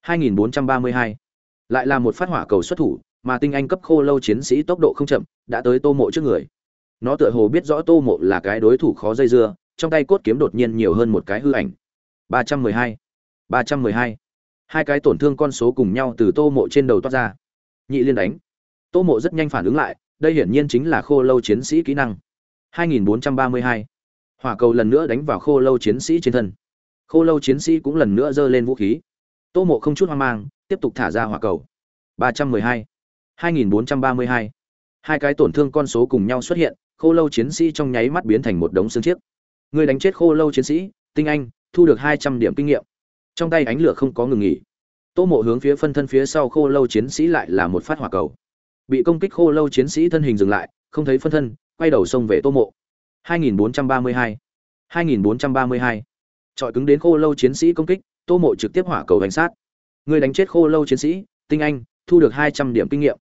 2432. lại là một phát hỏa cầu xuất thủ, mà tinh anh cấp khô lâu chiến sĩ tốc độ không chậm, đã tới tô mộ trước người. Nó tựa hồ biết rõ tô mộ là cái đối thủ khó dây dưa, trong tay cốt kiếm đột nhiên nhiều hơn một cái hư ảnh. 312. 312. hai. Cái tổn thương con số cùng nhau từ tô mộ trên đầu toát ra. Nhị liên đánh. Tô mộ rất nhanh phản ứng lại, đây hiển nhiên chính là khô lâu chiến sĩ kỹ năng. 2432 hỏa cầu lần nữa đánh vào khô lâu chiến sĩ trên thân. Khô lâu chiến sĩ cũng lần nữa giơ lên vũ khí. Tô mộ không chút hoang mang, tiếp tục thả ra hỏa cầu. ba trăm mười hai hai nghìn bốn trăm ba mươi hai. Hai cái tổn thương con số cùng nhau xuất hiện, khô lâu chiến sĩ trong nháy mắt biến thành một đống xương chiếc. Người đánh chết khô lâu chiến sĩ, tinh anh, thu được hai trăm điểm kinh nghiệm. Trong tay ánh lửa không có ngừng nghỉ. Tô mộ hướng phía phân thân phía sau khô lâu chiến sĩ lại là một phát hỏa cầu. Bị công kích khô lâu chiến sĩ thân hình dừng lại, không thấy phân thân, quay đầu xông về tô mộ. 2432 2432 Trọi cứng đến khô lâu chiến sĩ công kích, Tô Mộ trực tiếp hỏa cầu hành sát. Người đánh chết khô lâu chiến sĩ, tinh anh, thu được 200 điểm kinh nghiệm.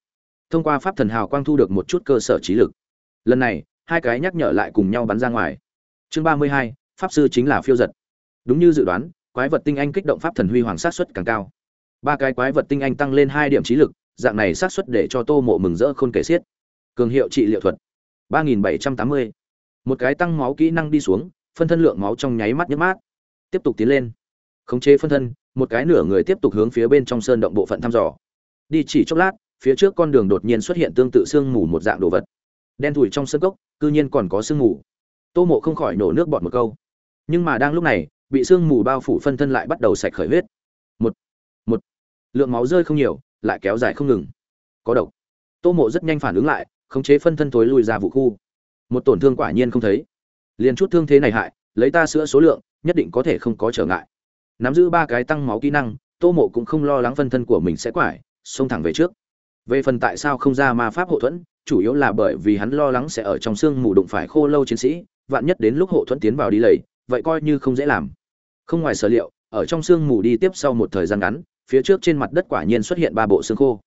Thông qua pháp thần hào quang thu được một chút cơ sở trí lực. Lần này, hai cái nhắc nhở lại cùng nhau bắn ra ngoài. Chương 32, pháp sư chính là phiêu giật. Đúng như dự đoán, quái vật tinh anh kích động pháp thần huy hoàng sát suất càng cao. Ba cái quái vật tinh anh tăng lên 2 điểm trí lực, dạng này sát suất để cho Tô Mộ mừng rỡ khôn kể xiết. Cường hiệu trị liệu thuật 3780 một cái tăng máu kỹ năng đi xuống, phân thân lượng máu trong nháy mắt nhấp mát. Tiếp tục tiến lên. Khống chế phân thân, một cái nửa người tiếp tục hướng phía bên trong sơn động bộ phận thăm dò. Đi chỉ chốc lát, phía trước con đường đột nhiên xuất hiện tương tự sương mù một dạng đồ vật. Đen thủi trong sân cốc, cư nhiên còn có sương mù. Tô mộ không khỏi nổ nước bọt một câu. Nhưng mà đang lúc này, bị sương mù bao phủ phân thân lại bắt đầu sạch khởi huyết. Một một. Lượng máu rơi không nhiều, lại kéo dài không ngừng. Có độc. Tô mộ rất nhanh phản ứng lại, khống chế phân thân tối lùi ra vụ khu một tổn thương quả nhiên không thấy. Liền chút thương thế này hại, lấy ta sữa số lượng, nhất định có thể không có trở ngại. Nắm giữ ba cái tăng máu kỹ năng, tô mộ cũng không lo lắng phân thân của mình sẽ quải, xông thẳng về trước. Về phần tại sao không ra ma pháp hộ thuẫn, chủ yếu là bởi vì hắn lo lắng sẽ ở trong xương mù đụng phải khô lâu chiến sĩ, vạn nhất đến lúc hộ thuẫn tiến vào đi lầy, vậy coi như không dễ làm. Không ngoài sở liệu, ở trong xương mù đi tiếp sau một thời gian ngắn, phía trước trên mặt đất quả nhiên xuất hiện ba bộ xương khô.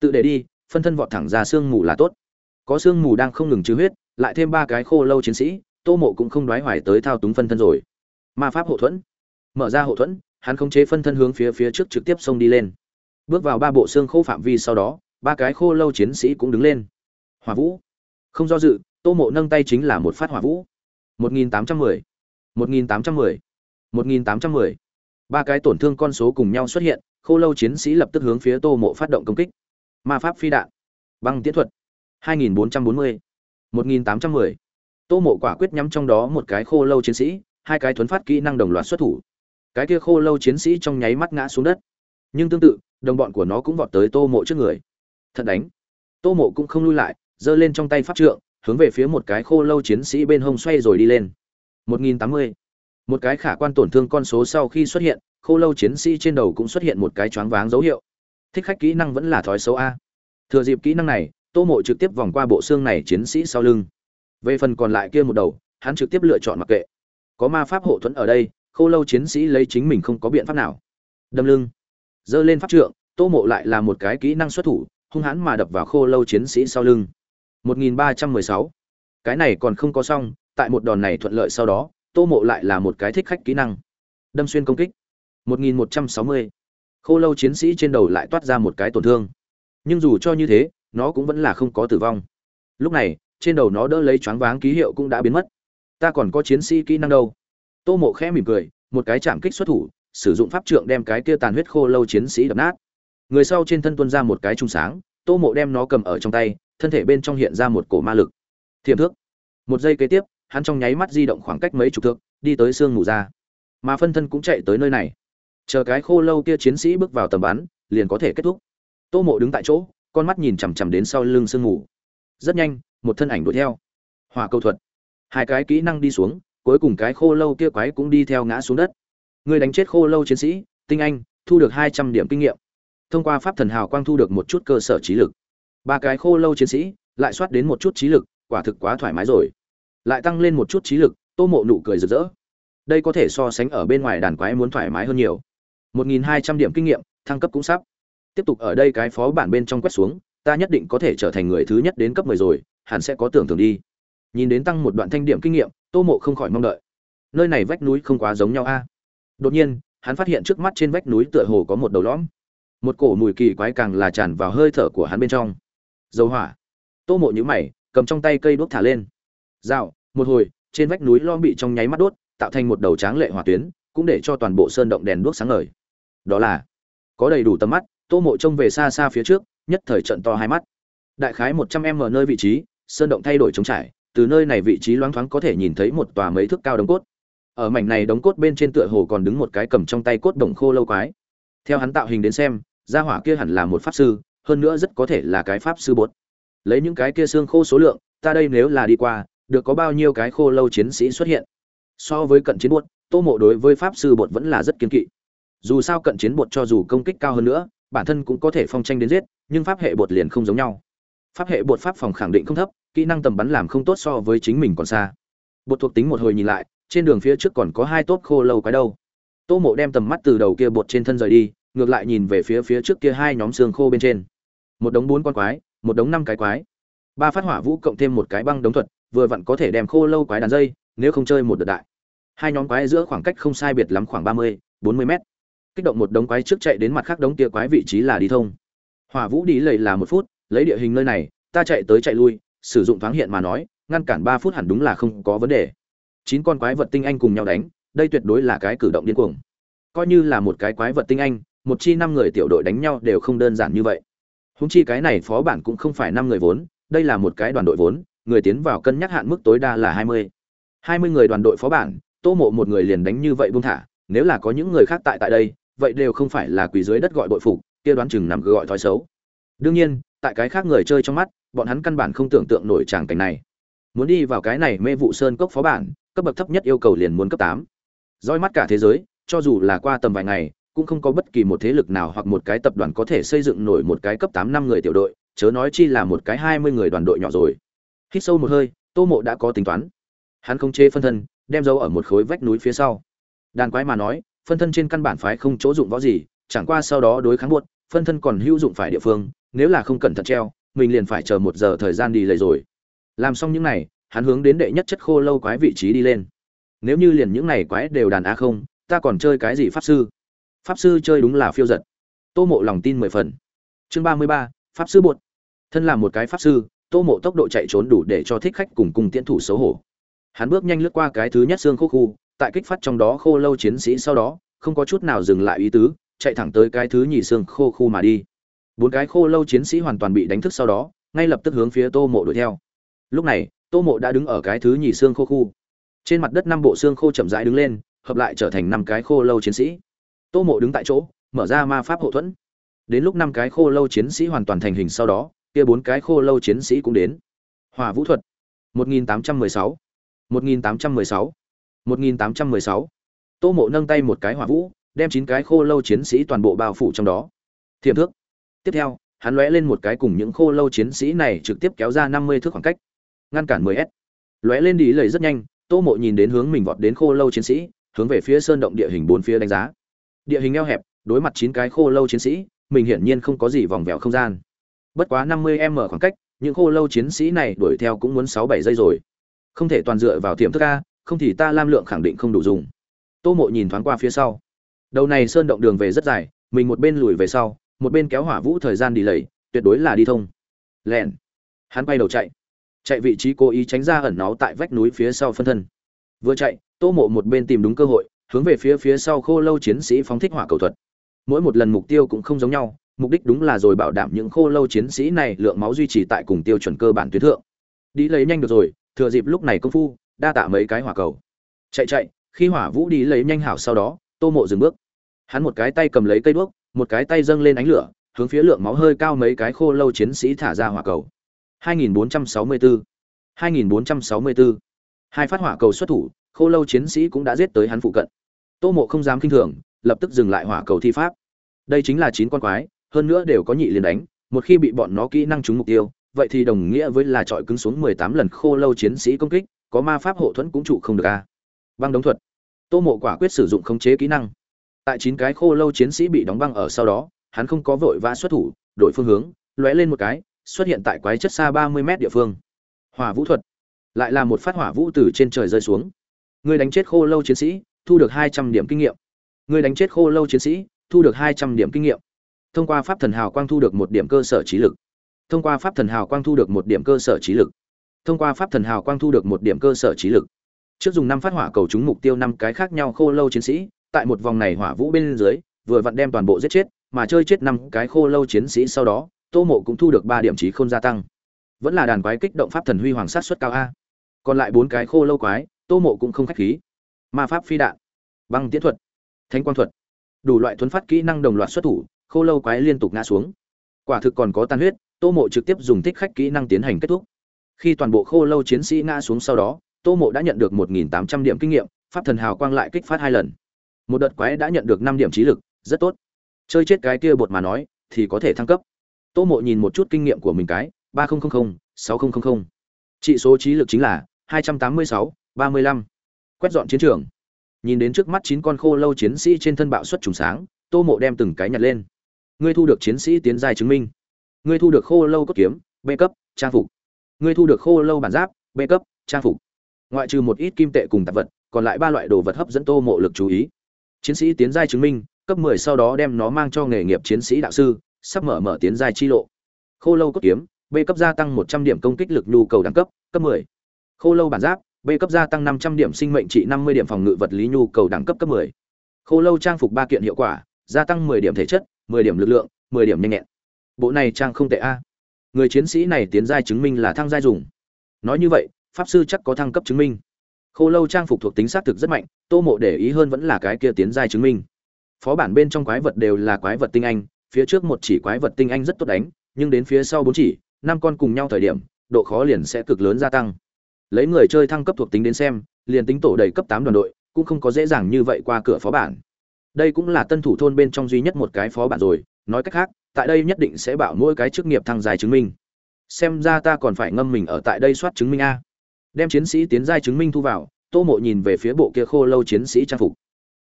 Tự để đi, phân thân vọt thẳng ra xương mù là tốt. Có xương mù đang không ngừng chứ huyết lại thêm ba cái khô lâu chiến sĩ, tô mộ cũng không đoái hoài tới thao túng phân thân rồi. Ma pháp hậu thuẫn. Mở ra hậu thuẫn, hắn khống chế phân thân hướng phía phía trước trực tiếp xông đi lên. Bước vào ba bộ xương khô phạm vi sau đó, ba cái khô lâu chiến sĩ cũng đứng lên. Hỏa vũ. Không do dự, tô mộ nâng tay chính là một phát hỏa vũ. 1810 1810 1810 ba cái tổn thương con số cùng nhau xuất hiện, khô lâu chiến sĩ lập tức hướng phía tô mộ phát động công kích. Ma pháp phi đạn. Băng tiễn thuật. 2440 1810 tô mộ quả quyết nhắm trong đó một cái khô lâu chiến sĩ, hai cái thuấn phát kỹ năng đồng loạt xuất thủ. Cái kia khô lâu chiến sĩ trong nháy mắt ngã xuống đất. Nhưng tương tự, đồng bọn của nó cũng vọt tới tô mộ trước người. Thật đánh. Tô mộ cũng không lui lại, giơ lên trong tay pháp trượng, hướng về phía một cái khô lâu chiến sĩ bên hông xoay rồi đi lên. 1080. một cái khả quan tổn thương con số sau khi xuất hiện, khô lâu chiến sĩ trên đầu cũng xuất hiện một cái choáng váng dấu hiệu. Thích khách kỹ năng vẫn là thói xấu a. Thừa dịp kỹ năng này tô mộ trực tiếp vòng qua bộ xương này chiến sĩ sau lưng. Về phần còn lại kia một đầu, hắn trực tiếp lựa chọn mặc kệ. Có ma pháp hộ thuẫn ở đây, khô lâu chiến sĩ lấy chính mình không có biện pháp nào. Đâm lưng. Giơ lên pháp trượng, tô mộ lại là một cái kỹ năng xuất thủ, hung hãn mà đập vào khô lâu chiến sĩ sau lưng. 1316. cái này còn không có xong, tại một đòn này thuận lợi sau đó, tô mộ lại là một cái thích khách kỹ năng. Đâm xuyên công kích. 1160. khô lâu chiến sĩ trên đầu lại toát ra một cái tổn thương. Nhưng dù cho như thế nó cũng vẫn là không có tử vong. Lúc này, trên đầu nó đỡ lấy choáng váng ký hiệu cũng đã biến mất. Ta còn có chiến sĩ kỹ năng đâu? Tô mộ khẽ mỉm cười, một cái chạm kích xuất thủ, sử dụng pháp trượng đem cái kia tàn huyết khô lâu chiến sĩ đập nát. Người sau trên thân tuân ra một cái trung sáng, tô mộ đem nó cầm ở trong tay, thân thể bên trong hiện ra một cổ ma lực. Thiềm thước. Một giây kế tiếp, hắn trong nháy mắt di động khoảng cách mấy chục thước, đi tới sương mù ra. Mà phân thân cũng chạy tới nơi này. Chờ cái khô lâu kia chiến sĩ bước vào tầm bắn, liền có thể kết thúc. Tô mộ đứng tại chỗ con mắt nhìn chằm chằm đến sau lưng sương mù. Rất nhanh, một thân ảnh đuổi theo. Hòa câu thuật. Hai cái kỹ năng đi xuống, cuối cùng cái khô lâu kia quái cũng đi theo ngã xuống đất. Người đánh chết khô lâu chiến sĩ, tinh anh, thu được hai trăm điểm kinh nghiệm. Thông qua pháp thần hào quang thu được một chút cơ sở trí lực. Ba cái khô lâu chiến sĩ, lại soát đến một chút trí lực, quả thực quá thoải mái rồi. Lại tăng lên một chút trí lực, tô mộ nụ cười rực rỡ. Đây có thể so sánh ở bên ngoài đàn quái muốn thoải mái hơn nhiều. Một nghìn hai trăm điểm kinh nghiệm, thăng cấp cũng sắp tiếp tục ở đây cái phó bản bên trong quét xuống, ta nhất định có thể trở thành người thứ nhất đến cấp mười rồi, hẳn sẽ có tưởng tượng đi. Nhìn đến tăng một đoạn thanh điểm kinh nghiệm, tô mộ không khỏi mong đợi. Nơi này vách núi không quá giống nhau a. À? Đột nhiên, hắn phát hiện trước mắt trên vách núi tựa hồ có một đầu lõm. Một cổ mùi kỳ quái càng là tràn vào hơi thở của hắn bên trong. Dầu hỏa. Tô mộ nhữ mày, cầm trong tay cây đuốc thả lên. Dạo một hồi, trên vách núi lom bị trong nháy mắt đốt, tạo thành một đầu tráng lệ hỏa tuyến, cũng để cho toàn bộ sơn động đèn đuốc sáng ngời. Đó là, có đầy đủ tầm mắt tô mộ trông về xa xa phía trước, nhất thời trận to hai mắt. Đại khái một trăm em ở nơi vị trí, sơn động thay đổi trống trải, từ nơi này vị trí loáng thoáng có thể nhìn thấy một tòa mấy thước cao đống cốt. Ở mảnh này đống cốt bên trên tựa hồ còn đứng một cái cầm trong tay cốt đồng khô lâu quái. Theo hắn tạo hình đến xem, gia hỏa kia hẳn là một pháp sư, hơn nữa rất có thể là cái pháp sư bột. Lấy những cái kia xương khô số lượng, ta đây nếu là đi qua, được có bao nhiêu cái khô lâu chiến sĩ xuất hiện? So với cận chiến bột, tô mộ đối với pháp sư bột vẫn là rất kiên kỵ. Dù sao cận chiến bột cho dù công kích cao hơn nữa bản thân cũng có thể phong tranh đến giết, nhưng pháp hệ bột liền không giống nhau. Pháp hệ bột pháp phòng khẳng định không thấp, kỹ năng tầm bắn làm không tốt so với chính mình còn xa. Bột thuộc tính một hồi nhìn lại, trên đường phía trước còn có hai tốt khô lâu quái đâu. Tô mộ đem tầm mắt từ đầu kia bột trên thân rời đi, ngược lại nhìn về phía phía trước kia hai nhóm xương khô bên trên. Một đống bốn con quái, một đống năm cái quái. Ba phát hỏa vũ cộng thêm một cái băng đống thuật, vừa vặn có thể đem khô lâu quái đàn dây, nếu không chơi một đợt đại. Hai nhóm quái giữa khoảng cách không sai biệt lắm khoảng ba mươi, bốn mươi mét kích động một đống quái trước chạy đến mặt khác đống kia quái vị trí là đi thông. Hỏa vũ đi lầy là một phút, lấy địa hình nơi này, ta chạy tới chạy lui, sử dụng thoáng hiện mà nói, ngăn cản ba phút hẳn đúng là không có vấn đề. Chín con quái vật tinh anh cùng nhau đánh, đây tuyệt đối là cái cử động điên cuồng. Coi như là một cái quái vật tinh anh, một chi năm người tiểu đội đánh nhau đều không đơn giản như vậy. Húng chi cái này phó bản cũng không phải năm người vốn, đây là một cái đoàn đội vốn, người tiến vào cân nhắc hạn mức tối đa là hai mươi. Hai mươi người đoàn đội phó bản, tô mộ một người liền đánh như vậy buông thả, nếu là có những người khác tại tại đây vậy đều không phải là quỳ dưới đất gọi bội phục, kia đoán chừng nằm gọi thói xấu. Đương nhiên, tại cái khác người chơi trong mắt, bọn hắn căn bản không tưởng tượng nổi tràng cảnh này. Muốn đi vào cái này mê vụ sơn cốc phó bản, cấp bậc thấp nhất yêu cầu liền muốn cấp tám. Roi mắt cả thế giới, cho dù là qua tầm vài ngày, cũng không có bất kỳ một thế lực nào hoặc một cái tập đoàn có thể xây dựng nổi một cái cấp tám năm người tiểu đội, chớ nói chi là một cái hai mươi người đoàn đội nhỏ rồi. Hít sâu một hơi, tô mộ đã có tính toán. Hắn không chế phân thân, đem dấu ở một khối vách núi phía sau. Đàn quái mà nói phân thân trên căn bản phái không chỗ dụng võ gì, chẳng qua sau đó đối kháng buốt phân thân còn hữu dụng phải địa phương, nếu là không cẩn thận treo, mình liền phải chờ một giờ thời gian đi lấy rồi. Làm xong những này, hắn hướng đến đệ nhất chất khô lâu quái vị trí đi lên. Nếu như liền những này quái đều đàn á không, ta còn chơi cái gì pháp sư? Pháp sư chơi đúng là phiêu giật. Tô mộ lòng tin mười phần. Chương ba mươi ba, pháp sư bột thân là một cái pháp sư, tô mộ tốc độ chạy trốn đủ để cho thích khách cùng cùng tiễn thủ xấu hổ. Hắn bước nhanh lướt qua cái thứ nhất xương khô khu tại kích phát trong đó khô lâu chiến sĩ sau đó, không có chút nào dừng lại ý tứ, chạy thẳng tới cái thứ nhì xương khô khu mà đi. Bốn cái khô lâu chiến sĩ hoàn toàn bị đánh thức sau đó, ngay lập tức hướng phía tô mộ đuổi theo. Lúc này, tô mộ đã đứng ở cái thứ nhì xương khô khu. Trên mặt đất năm bộ xương khô chậm rãi đứng lên, hợp lại trở thành năm cái khô lâu chiến sĩ. Tô mộ đứng tại chỗ, mở ra ma pháp hậu thuẫn. Đến lúc năm cái khô lâu chiến sĩ hoàn toàn thành hình sau đó, kia bốn cái khô lâu chiến sĩ cũng đến. Hỏa vũ thuật 1816 1816 1816 tô mộ nâng tay một cái hỏa vũ, đem chín cái khô lâu chiến sĩ toàn bộ bao phủ trong đó. Thiềm thước. Tiếp theo, hắn lóe lên một cái cùng những khô lâu chiến sĩ này trực tiếp kéo ra năm mươi thước khoảng cách. Ngăn cản 10 s. Lóe lên đi lầy rất nhanh, tô mộ nhìn đến hướng mình vọt đến khô lâu chiến sĩ, hướng về phía sơn động địa hình bốn phía đánh giá. Địa hình eo hẹp, đối mặt chín cái khô lâu chiến sĩ, mình hiển nhiên không có gì vòng vèo không gian. Bất quá năm mươi m khoảng cách, những khô lâu chiến sĩ này đuổi theo cũng muốn sáu bảy giây rồi. Không thể toàn dựa vào tiềm thức a không thì ta lam lượng khẳng định không đủ dùng. Tô mộ nhìn thoáng qua phía sau. Đầu này sơn động đường về rất dài, mình một bên lùi về sau, một bên kéo hỏa vũ thời gian đi lầy, tuyệt đối là đi thông. Lẻn hắn bay đầu chạy. Chạy vị trí cố ý tránh ra ẩn náu tại vách núi phía sau phân thân. Vừa chạy, tô mộ một bên tìm đúng cơ hội, hướng về phía phía sau khô lâu chiến sĩ phóng thích hỏa cầu thuật. Mỗi một lần mục tiêu cũng không giống nhau, mục đích đúng là rồi bảo đảm những khô lâu chiến sĩ này lượng máu duy trì tại cùng tiêu chuẩn cơ bản tuyến thượng. Đi lấy nhanh được rồi, thừa dịp lúc này công phu đa tạ mấy cái hỏa cầu. Chạy chạy, khi hỏa vũ đi lấy nhanh hảo sau đó, tô mộ dừng bước. Hắn một cái tay cầm lấy cây đuốc, một cái tay dâng lên ánh lửa, hướng phía lượng máu hơi cao mấy cái khô lâu chiến sĩ thả ra hỏa cầu. 2464 2464 hai phát hỏa cầu xuất thủ, khô lâu chiến sĩ cũng đã giết tới hắn phụ cận. Tô mộ không dám kinh thường, lập tức dừng lại hỏa cầu thi pháp. Đây chính là chín con quái, hơn nữa đều có nhị liền đánh, một khi bị bọn nó kỹ năng trúng mục tiêu, vậy thì đồng nghĩa với là trọi cứng xuống mười tám lần khô lâu chiến sĩ công kích có ma pháp hộ thuẫn cũng trụ không được a. Băng đóng thuật. Tô mộ quả quyết sử dụng khống chế kỹ năng. Tại chín cái khô lâu chiến sĩ bị đóng băng ở sau đó, hắn không có vội vã xuất thủ, đổi phương hướng, lóe lên một cái, xuất hiện tại quái chất xa ba mươi mét địa phương. Hỏa vũ thuật. Lại là một phát hỏa vũ từ trên trời rơi xuống. Người đánh chết khô lâu chiến sĩ, thu được hai trăm điểm kinh nghiệm. Người đánh chết khô lâu chiến sĩ, thu được hai trăm điểm kinh nghiệm. Thông qua pháp thần hào quang thu được một điểm cơ sở trí lực. Thông qua pháp thần hào quang thu được một điểm cơ sở trí lực thông qua pháp thần hào quang thu được một điểm cơ sở trí lực. Trước dùng năm phát hỏa cầu trúng mục tiêu năm cái khác nhau khô lâu chiến sĩ, tại một vòng này hỏa vũ bên dưới, vừa vặn đem toàn bộ giết chết, mà chơi chết năm cái khô lâu chiến sĩ sau đó, tô mộ cũng thu được ba điểm trí không gia tăng. Vẫn là đàn quái kích động pháp thần huy hoàng sát xuất cao a. Còn lại bốn cái khô lâu quái, tô mộ cũng không khách khí. Ma pháp phi đạn, băng tiễn thuật thanh quang thuật, đủ loại thuấn phát kỹ năng đồng loạt xuất thủ, khô lâu quái liên tục ngã xuống. Quả thực còn có tan huyết, tô mộ trực tiếp dùng thích khách kỹ năng tiến hành kết thúc khi toàn bộ khô lâu chiến sĩ ngã xuống sau đó, tô mộ đã nhận được một nghìn tám trăm điểm kinh nghiệm, pháp thần hào quang lại kích phát hai lần. Một đợt quái đã nhận được năm điểm trí lực, rất tốt. Chơi chết cái kia bột mà nói, thì có thể thăng cấp. Tô mộ nhìn một chút kinh nghiệm của mình cái, ba nghìn sáu nghìn trị số trí lực chính là hai trăm tám mươi sáu, ba mươi lăm. Quét dọn chiến trường. Nhìn đến trước mắt chín con khô lâu chiến sĩ trên thân bạo xuất trùng sáng, tô mộ đem từng cái nhặt lên. Ngươi thu được chiến sĩ tiến giai chứng minh. Ngươi thu được khô lâu cốt kiếm b cấp, trang phục ngươi thu được khô lâu bản giáp, b cấp, trang phục. Ngoại trừ một ít kim tệ cùng tạp vật, còn lại ba loại đồ vật hấp dẫn tô mộ lực chú ý. Chiến sĩ tiến giai chứng minh, cấp 10 sau đó đem nó mang cho nghề nghiệp chiến sĩ đạo sư, sắp mở mở tiến giai chi lộ. Khô lâu cốt kiếm, b cấp gia tăng 100 điểm công kích lực nhu cầu đẳng cấp cấp 10. khô lâu bản giáp, b cấp gia tăng năm trăm điểm sinh mệnh trị năm mươi điểm phòng ngự vật lý nhu cầu đẳng cấp cấp 10. khô lâu trang phục ba kiện hiệu quả, gia tăng 10 điểm thể chất 10 điểm lực lượng 10 điểm nhanh nhẹn. Bộ này trang không tệ a người chiến sĩ này tiến giai chứng minh là thăng giai dùng. Nói như vậy, pháp sư chắc có thăng cấp chứng minh. Khô lâu trang phục thuộc tính xác thực rất mạnh, tô mộ để ý hơn vẫn là cái kia tiến giai chứng minh. Phó bản bên trong quái vật đều là quái vật tinh anh, phía trước một chỉ quái vật tinh anh rất tốt đánh, nhưng đến phía sau bốn chỉ, năm con cùng nhau thời điểm, độ khó liền sẽ cực lớn gia tăng. Lấy người chơi thăng cấp thuộc tính đến xem, liền tính tổ đầy cấp tám đoàn đội, cũng không có dễ dàng như vậy qua cửa phó bản. Đây cũng là tân thủ thôn bên trong duy nhất một cái phó bản rồi, nói cách khác tại đây nhất định sẽ bảo mỗi cái chức nghiệp thăng dài chứng minh. Xem ra ta còn phải ngâm mình ở tại đây soát chứng minh a. Đem chiến sĩ tiến giai chứng minh thu vào, tô mộ nhìn về phía bộ kia khô lâu chiến sĩ trang phục.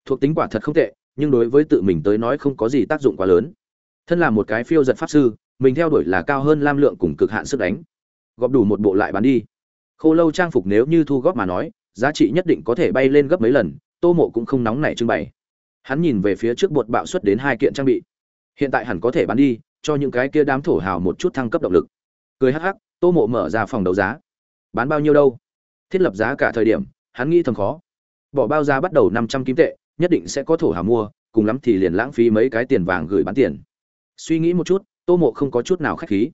Thuộc tính quả thật không tệ, nhưng đối với tự mình tới nói không có gì tác dụng quá lớn. Thân là một cái phiêu giật pháp sư, mình theo đuổi là cao hơn lam lượng cùng cực hạn sức đánh. Góp đủ một bộ lại bán đi. Khô lâu trang phục nếu như thu góp mà nói, giá trị nhất định có thể bay lên gấp mấy lần, tô mộ cũng không nóng nảy trưng bày. Hắn nhìn về phía trước bột bạo xuất đến hai kiện trang bị hiện tại hẳn có thể bán đi, cho những cái kia đám thổ hào một chút thăng cấp động lực. Cười hắc hắc, tô mộ mở ra phòng đấu giá. Bán bao nhiêu đâu? Thiết lập giá cả thời điểm, hắn nghĩ thầm khó. Bỏ bao giá bắt đầu năm trăm kim tệ, nhất định sẽ có thổ hào mua, cùng lắm thì liền lãng phí mấy cái tiền vàng gửi bán tiền. Suy nghĩ một chút, tô mộ không có chút nào khách khí.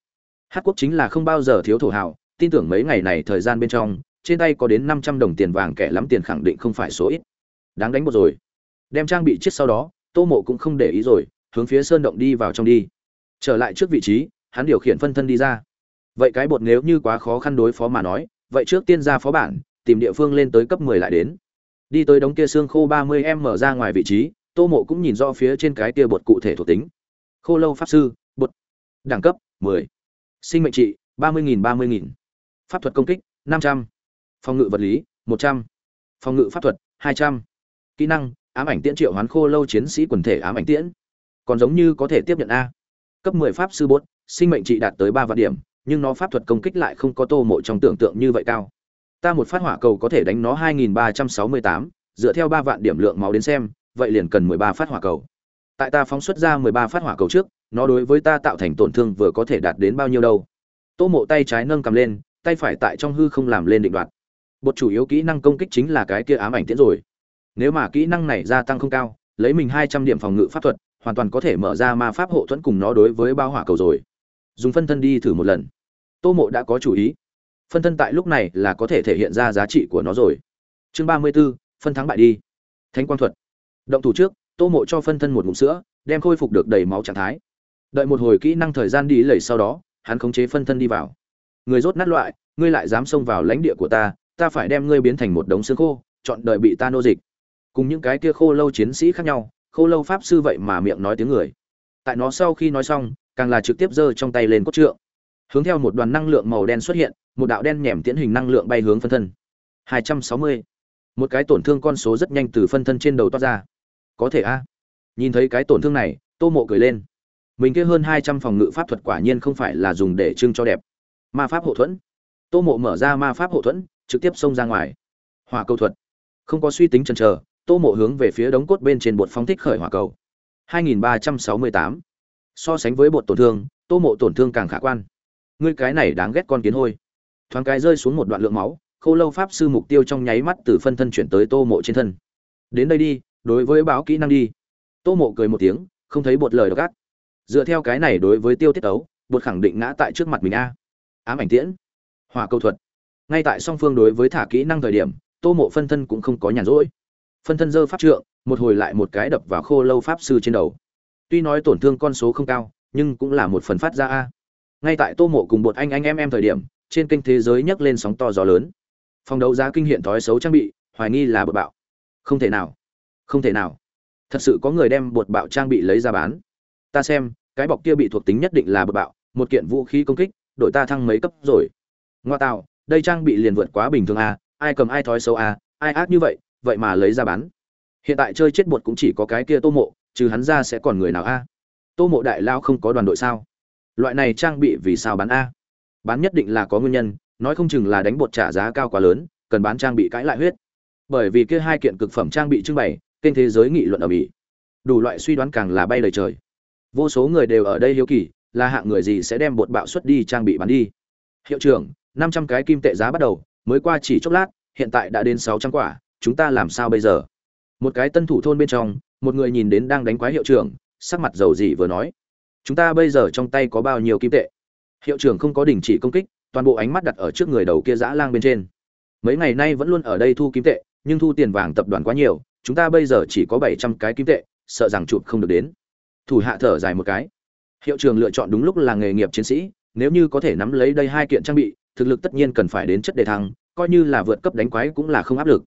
Hát quốc chính là không bao giờ thiếu thổ hào, tin tưởng mấy ngày này thời gian bên trong, trên tay có đến năm trăm đồng tiền vàng kẻ lắm tiền khẳng định không phải số ít. Đáng đánh một rồi. Đem trang bị chết sau đó, tô mộ cũng không để ý rồi hướng phía sơn động đi vào trong đi trở lại trước vị trí, hắn điều khiển phân thân đi ra vậy cái bột nếu như quá khó khăn đối phó mà nói, vậy trước tiên ra phó bản, tìm địa phương lên tới cấp 10 lại đến đi tới đống kia xương khô 30 em mở ra ngoài vị trí, tô mộ cũng nhìn rõ phía trên cái kia bột cụ thể thuộc tính khô lâu pháp sư, bột đẳng cấp 10. sinh mệnh trị 30.000 30.000. pháp thuật công kích 500. phòng ngự vật lý 100. phòng ngự pháp thuật 200. kỹ năng, ám ảnh tiễn triệu hoán khô lâu chiến sĩ quần thể ám ảnh tiễn còn giống như có thể tiếp nhận a. Cấp 10 pháp sư bốt sinh mệnh trị đạt tới ba vạn điểm nhưng nó pháp thuật công kích lại không có tô mộ trong tưởng tượng như vậy cao. Ta một phát hỏa cầu có thể đánh nó 2368, dựa theo ba vạn điểm lượng máu đến xem vậy liền cần 13 phát hỏa cầu. Tại ta phóng xuất ra 13 phát hỏa cầu trước nó đối với ta tạo thành tổn thương vừa có thể đạt đến bao nhiêu đâu. Tô mộ tay trái nâng cầm lên tay phải tại trong hư không làm lên định đoạt. Bột chủ yếu kỹ năng công kích chính là cái kia ám ảnh tiễn rồi. Nếu mà kỹ năng này gia tăng không cao lấy mình 200 điểm phòng ngự pháp thuật hoàn toàn có thể mở ra ma pháp hộ thuẫn cùng nó đối với bao hỏa cầu rồi. Dùng phân thân đi thử một lần. Tô mộ đã có chủ ý. Phân thân tại lúc này là có thể thể hiện ra giá trị của nó rồi. Chương ba mươi b ố phân thắng bại đi. Thánh quang thuật. Động thủ trước, tô mộ cho phân thân một ngụm sữa, đem khôi phục được đầy máu trạng thái. Đợi một hồi kỹ năng thời gian đi lầy sau đó, hắn khống chế phân thân đi vào. Người rốt nát loại, ngươi lại dám xông vào lãnh địa của ta ta phải đem ngươi biến thành một đống xương khô, chọn đợi bị ta nô dịch. Cùng những cái kia khô lâu chiến sĩ khác nhau khô lâu pháp sư vậy mà miệng nói tiếng người. Tại nó sau khi nói xong, càng là trực tiếp giơ trong tay lên cốt trượng. Hướng theo một đoàn năng lượng màu đen xuất hiện, một đạo đen nhèm tiễn hình năng lượng bay hướng phân thân. 260. một cái tổn thương con số rất nhanh từ phân thân trên đầu toát ra. Có thể a. Nhìn thấy cái tổn thương này, tô mộ cười lên. Mình kia hơn 200 phòng ngự pháp thuật quả nhiên không phải là dùng để trưng cho đẹp. Ma pháp hộ thuẫn. Tô mộ mở ra ma pháp hộ thuẫn, trực tiếp xông ra ngoài. Hỏa cầu thuật. Không có suy tính chần chờ tô mộ hướng về phía đống cốt bên trên bột phóng thích khởi hỏa cầu. 2368. so sánh với bột tổn thương, tô mộ tổn thương càng khả quan. Ngươi cái này đáng ghét con kiến hôi. Thoáng cái rơi xuống một đoạn lượng máu, khâu lâu pháp sư mục tiêu trong nháy mắt từ phân thân chuyển tới tô mộ trên thân. Đến đây đi, đối với báo kỹ năng đi. Tô mộ cười một tiếng, không thấy bột lời gắt dựa theo cái này đối với tiêu tiết ấu bột khẳng định ngã tại trước mặt mình a. Ám ảnh tiễn. Hòa câu thuật. Ngay tại song phương đối với thả kỹ năng thời điểm, tô mộ phân thân cũng không có nhàn rỗi phân thân dơ pháp trượng một hồi lại một cái đập vào khô lâu pháp sư trên đầu. Tuy nói tổn thương con số không cao nhưng cũng là một phần phát ra a. Ngay tại tô mộ cùng bột anh anh em em thời điểm trên kênh thế giới nhấc lên sóng to gió lớn. Phòng đấu giá kinh hiện thói xấu trang bị hoài nghi là bột bạo. Không thể nào. Không thể nào. Thật sự có người đem bột bạo trang bị lấy ra bán. Ta xem cái bọc kia bị thuộc tính nhất định là bột bạo một kiện vũ khí công kích đội ta thăng mấy cấp rồi. Ngoa tạo đây trang bị liền vượt quá bình thường à, ai cầm ai thói xấu à, ai ác như vậy vậy mà lấy ra bán. Hiện tại chơi chết bột cũng chỉ có cái kia tô mộ, trừ hắn ra sẽ còn người nào a? Tô mộ đại lao không có đoàn đội sao? Loại này trang bị vì sao bán a? Bán nhất định là có nguyên nhân, nói không chừng là đánh bột trả giá cao quá lớn, cần bán trang bị cãi lại huyết. Bởi vì kia hai kiện cực phẩm trang bị trưng bày, kênh thế giới nghị luận ở mỹ. Đủ loại suy đoán càng là bay lời trời. Vô số người đều ở đây hiếu kỳ, là hạng người gì sẽ đem bột bạo xuất đi trang bị bán đi? Hiệu trưởng, năm trăm cái kim tệ giá bắt đầu, mới qua chỉ chốc lát, hiện tại đã đến sáu trăm quả chúng ta làm sao bây giờ? Một cái tân thủ thôn bên trong, một người nhìn đến đang đánh quái hiệu trưởng, sắc mặt dầu dị vừa nói. Chúng ta bây giờ trong tay có bao nhiêu kim tệ? Hiệu trưởng không có đình chỉ công kích, toàn bộ ánh mắt đặt ở trước người đầu kia dã lang bên trên. Mấy ngày nay vẫn luôn ở đây thu kim tệ, nhưng thu tiền vàng tập đoàn quá nhiều, chúng ta bây giờ chỉ có bảy trăm cái kim tệ, sợ rằng chụp không được đến. Thủ hạ thở dài một cái. Hiệu trưởng lựa chọn đúng lúc là nghề nghiệp chiến sĩ, nếu như có thể nắm lấy đây hai kiện trang bị, thực lực tất nhiên cần phải đến chất đề thăng, coi như là vượt cấp đánh quái cũng là không áp lực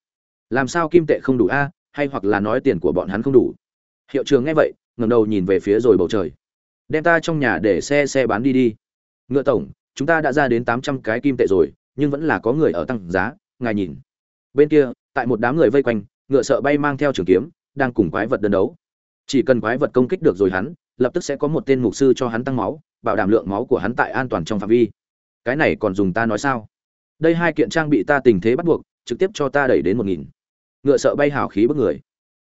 làm sao kim tệ không đủ a? Hay hoặc là nói tiền của bọn hắn không đủ? Hiệu trường nghe vậy, ngẩng đầu nhìn về phía rồi bầu trời. Đem ta trong nhà để xe xe bán đi đi. Ngựa tổng, chúng ta đã ra đến tám trăm cái kim tệ rồi, nhưng vẫn là có người ở tăng giá, ngài nhìn. Bên kia, tại một đám người vây quanh, ngựa sợ bay mang theo trường kiếm, đang cùng quái vật đơn đấu. Chỉ cần quái vật công kích được rồi hắn, lập tức sẽ có một tên mục sư cho hắn tăng máu, bảo đảm lượng máu của hắn tại an toàn trong phạm vi. Cái này còn dùng ta nói sao? Đây hai kiện trang bị ta tình thế bắt buộc, trực tiếp cho ta đẩy đến một nghìn ngựa sợ bay hào khí bức người.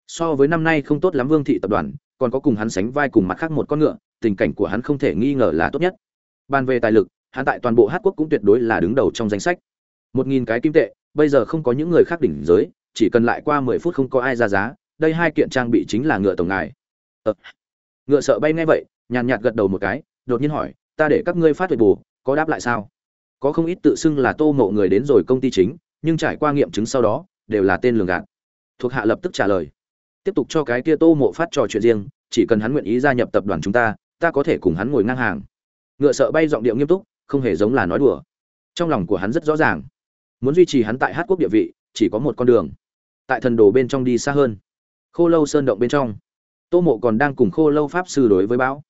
So với năm nay không tốt lắm vương thị tập đoàn, còn có cùng hắn sánh vai cùng mặt khác một con ngựa, tình cảnh của hắn không thể nghi ngờ là tốt nhất. Bàn về tài lực, hắn tại toàn bộ hát quốc cũng tuyệt đối là đứng đầu trong danh sách. Một nghìn cái kim tệ, bây giờ không có những người khác đỉnh giới, chỉ cần lại qua mười phút không có ai ra giá, đây hai kiện trang bị chính là ngựa tổng ngài. Ờ. ngựa sợ bay ngay vậy, nhàn nhạt gật đầu một cái, đột nhiên hỏi, ta để các ngươi phát huệ bù, có đáp lại sao? Có không ít tự xưng là tô mộ người đến rồi công ty chính, nhưng trải qua nghiệm chứng sau đó đều là tên lường gạt. Thuộc hạ lập tức trả lời. Tiếp tục cho cái kia tô mộ phát trò chuyện riêng, chỉ cần hắn nguyện ý gia nhập tập đoàn chúng ta ta có thể cùng hắn ngồi ngang hàng. Ngựa sợ bay giọng điệu nghiêm túc, không hề giống là nói đùa. Trong lòng của hắn rất rõ ràng. Muốn duy trì hắn tại hát quốc địa vị, chỉ có một con đường. Tại thần đồ bên trong đi xa hơn. Khô lâu sơn động bên trong. Tô mộ còn đang cùng khô lâu pháp sư đối với bão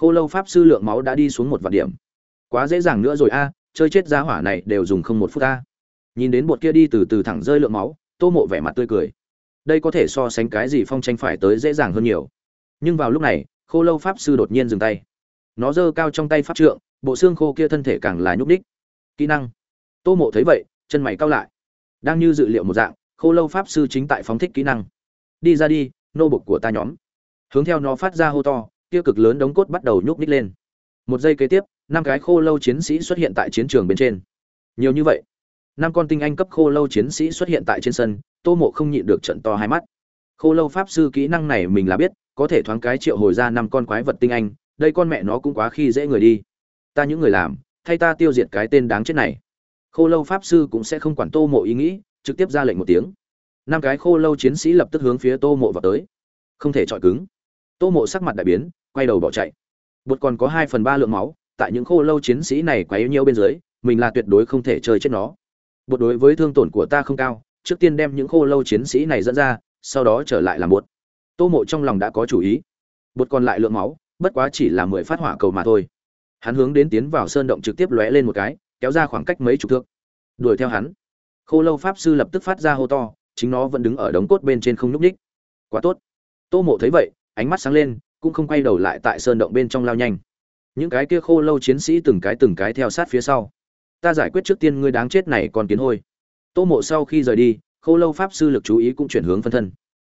khô lâu pháp sư lượng máu đã đi xuống một vạn điểm. Quá dễ dàng nữa rồi a, chơi chết giá hỏa này đều dùng không một phút a nhìn đến bột kia đi từ từ thẳng rơi lượng máu, tô mộ vẻ mặt tươi cười. Đây có thể so sánh cái gì phong tranh phải tới dễ dàng hơn nhiều. Nhưng vào lúc này, khô lâu pháp sư đột nhiên dừng tay. Nó giơ cao trong tay pháp trượng, bộ xương khô kia thân thể càng là nhúc đích kỹ năng. Tô mộ thấy vậy, chân mày cao lại. Đang như dự liệu một dạng, khô lâu pháp sư chính tại phóng thích kỹ năng. Đi ra đi, nô bục của ta nhóm. Hướng theo nó phát ra hô to, kia cực lớn đống cốt bắt đầu nhúc ních lên. Một giây kế tiếp, năm cái khô lâu chiến sĩ xuất hiện tại chiến trường bên trên. Nhiều như vậy năm con tinh anh cấp khô lâu chiến sĩ xuất hiện tại trên sân, tô mộ không nhịn được trận to hai mắt. Khô lâu pháp sư kỹ năng này mình là biết, có thể thoáng cái triệu hồi ra năm con quái vật tinh anh, đây con mẹ nó cũng quá khi dễ người đi. Ta những người làm, thay ta tiêu diệt cái tên đáng chết này. Khô lâu pháp sư cũng sẽ không quản tô mộ ý nghĩ, trực tiếp ra lệnh một tiếng. Năm cái khô lâu chiến sĩ lập tức hướng phía tô mộ vào tới. Không thể chọi cứng. Tô mộ sắc mặt đại biến, quay đầu bỏ chạy. Bột còn có hai phần ba lượng máu, tại những khô lâu chiến sĩ này quá yếu nhiêu bên dưới, mình là tuyệt đối không thể chơi chết nó bột đối với thương tổn của ta không cao, trước tiên đem những khô lâu chiến sĩ này dẫn ra, sau đó trở lại làm bột. Tô mộ trong lòng đã có chủ ý. Bột còn lại lượng máu, bất quá chỉ là mười phát hỏa cầu mà thôi. Hắn hướng đến tiến vào sơn động trực tiếp lóe lên một cái, kéo ra khoảng cách mấy chục thước. Đuổi theo hắn. Khô lâu pháp sư lập tức phát ra hô to, chính nó vẫn đứng ở đống cốt bên trên không nhúc ních quá tốt. Tô mộ thấy vậy, ánh mắt sáng lên, cũng không quay đầu lại tại sơn động bên trong lao nhanh. Những cái kia khô lâu chiến sĩ từng cái từng cái theo sát phía sau ta giải quyết trước tiên ngươi đáng chết này còn kiến hôi. Tô mộ sau khi rời đi, khô lâu pháp sư lực chú ý cũng chuyển hướng phân thân.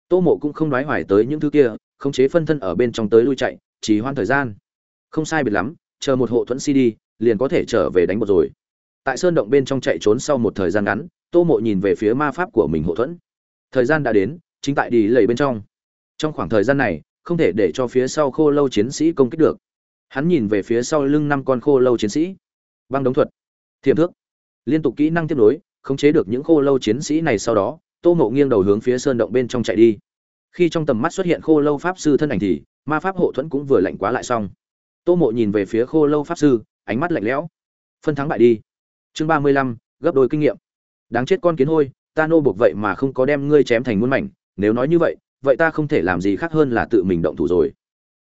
Tô mộ cũng không đoái hoài tới những thứ kia, khống chế phân thân ở bên trong tới lui chạy chỉ hoan thời gian. Không sai biệt lắm, chờ một hộ thuẫn cd liền có thể trở về đánh một rồi. Tại sơn động bên trong chạy trốn sau một thời gian ngắn, tô mộ nhìn về phía ma pháp của mình hộ thuẫn. Thời gian đã đến, chính tại đi lầy bên trong. Trong khoảng thời gian này, không thể để cho phía sau khô lâu chiến sĩ công kích được. Hắn nhìn về phía sau lưng năm con khô lâu chiến sĩ. Băng đống thuật thiềm thước. Liên tục kỹ năng tiếp nối, khống chế được những khô lâu chiến sĩ này sau đó, tô mộ nghiêng đầu hướng phía sơn động bên trong chạy đi. Khi trong tầm mắt xuất hiện khô lâu pháp sư thân ảnh thì, ma pháp hộ thuẫn cũng vừa lạnh quá lại xong. Tô mộ nhìn về phía khô lâu pháp sư, ánh mắt lạnh lẽo. Phân thắng bại đi. Chương ba mươi lăm, gấp đôi kinh nghiệm. Đáng chết con kiến hôi, ta nô buộc vậy mà không có đem ngươi chém thành muôn mảnh, nếu nói như vậy vậy ta không thể làm gì khác hơn là tự mình động thủ rồi.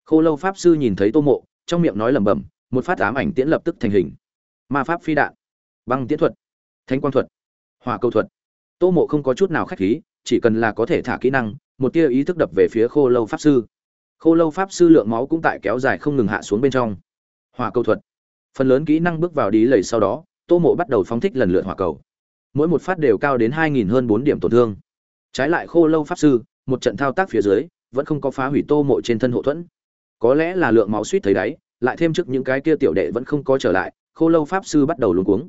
Khô lâu pháp sư nhìn thấy tô mộ trong miệng nói lẩm bẩm, một phát ám ảnh tiễn lập tức thành hình. Ma pháp phi đạn băng tiễn thuật thanh quang thuật, hỏa câu thuật. Tô mộ không có chút nào khách khí, chỉ cần là có thể thả kỹ năng, một tia ý thức đập về phía khô lâu pháp sư. Khô lâu pháp sư lượng máu cũng tại kéo dài không ngừng hạ xuống bên trong. Hỏa câu thuật. Phần lớn kỹ năng bước vào đi lầy sau đó, tô mộ bắt đầu phóng thích lần lượt hỏa cầu. Mỗi một phát đều cao đến hai nghìn hơn bốn điểm tổn thương. Trái lại khô lâu pháp sư, một trận thao tác phía dưới, vẫn không có phá hủy tô mộ trên thân hộ thuẫn. Có lẽ là lượng máu suýt thấy đáy, lại thêm trước những cái kia tiểu đệ vẫn không có trở lại, khô lâu pháp sư bắt đầu luống cuống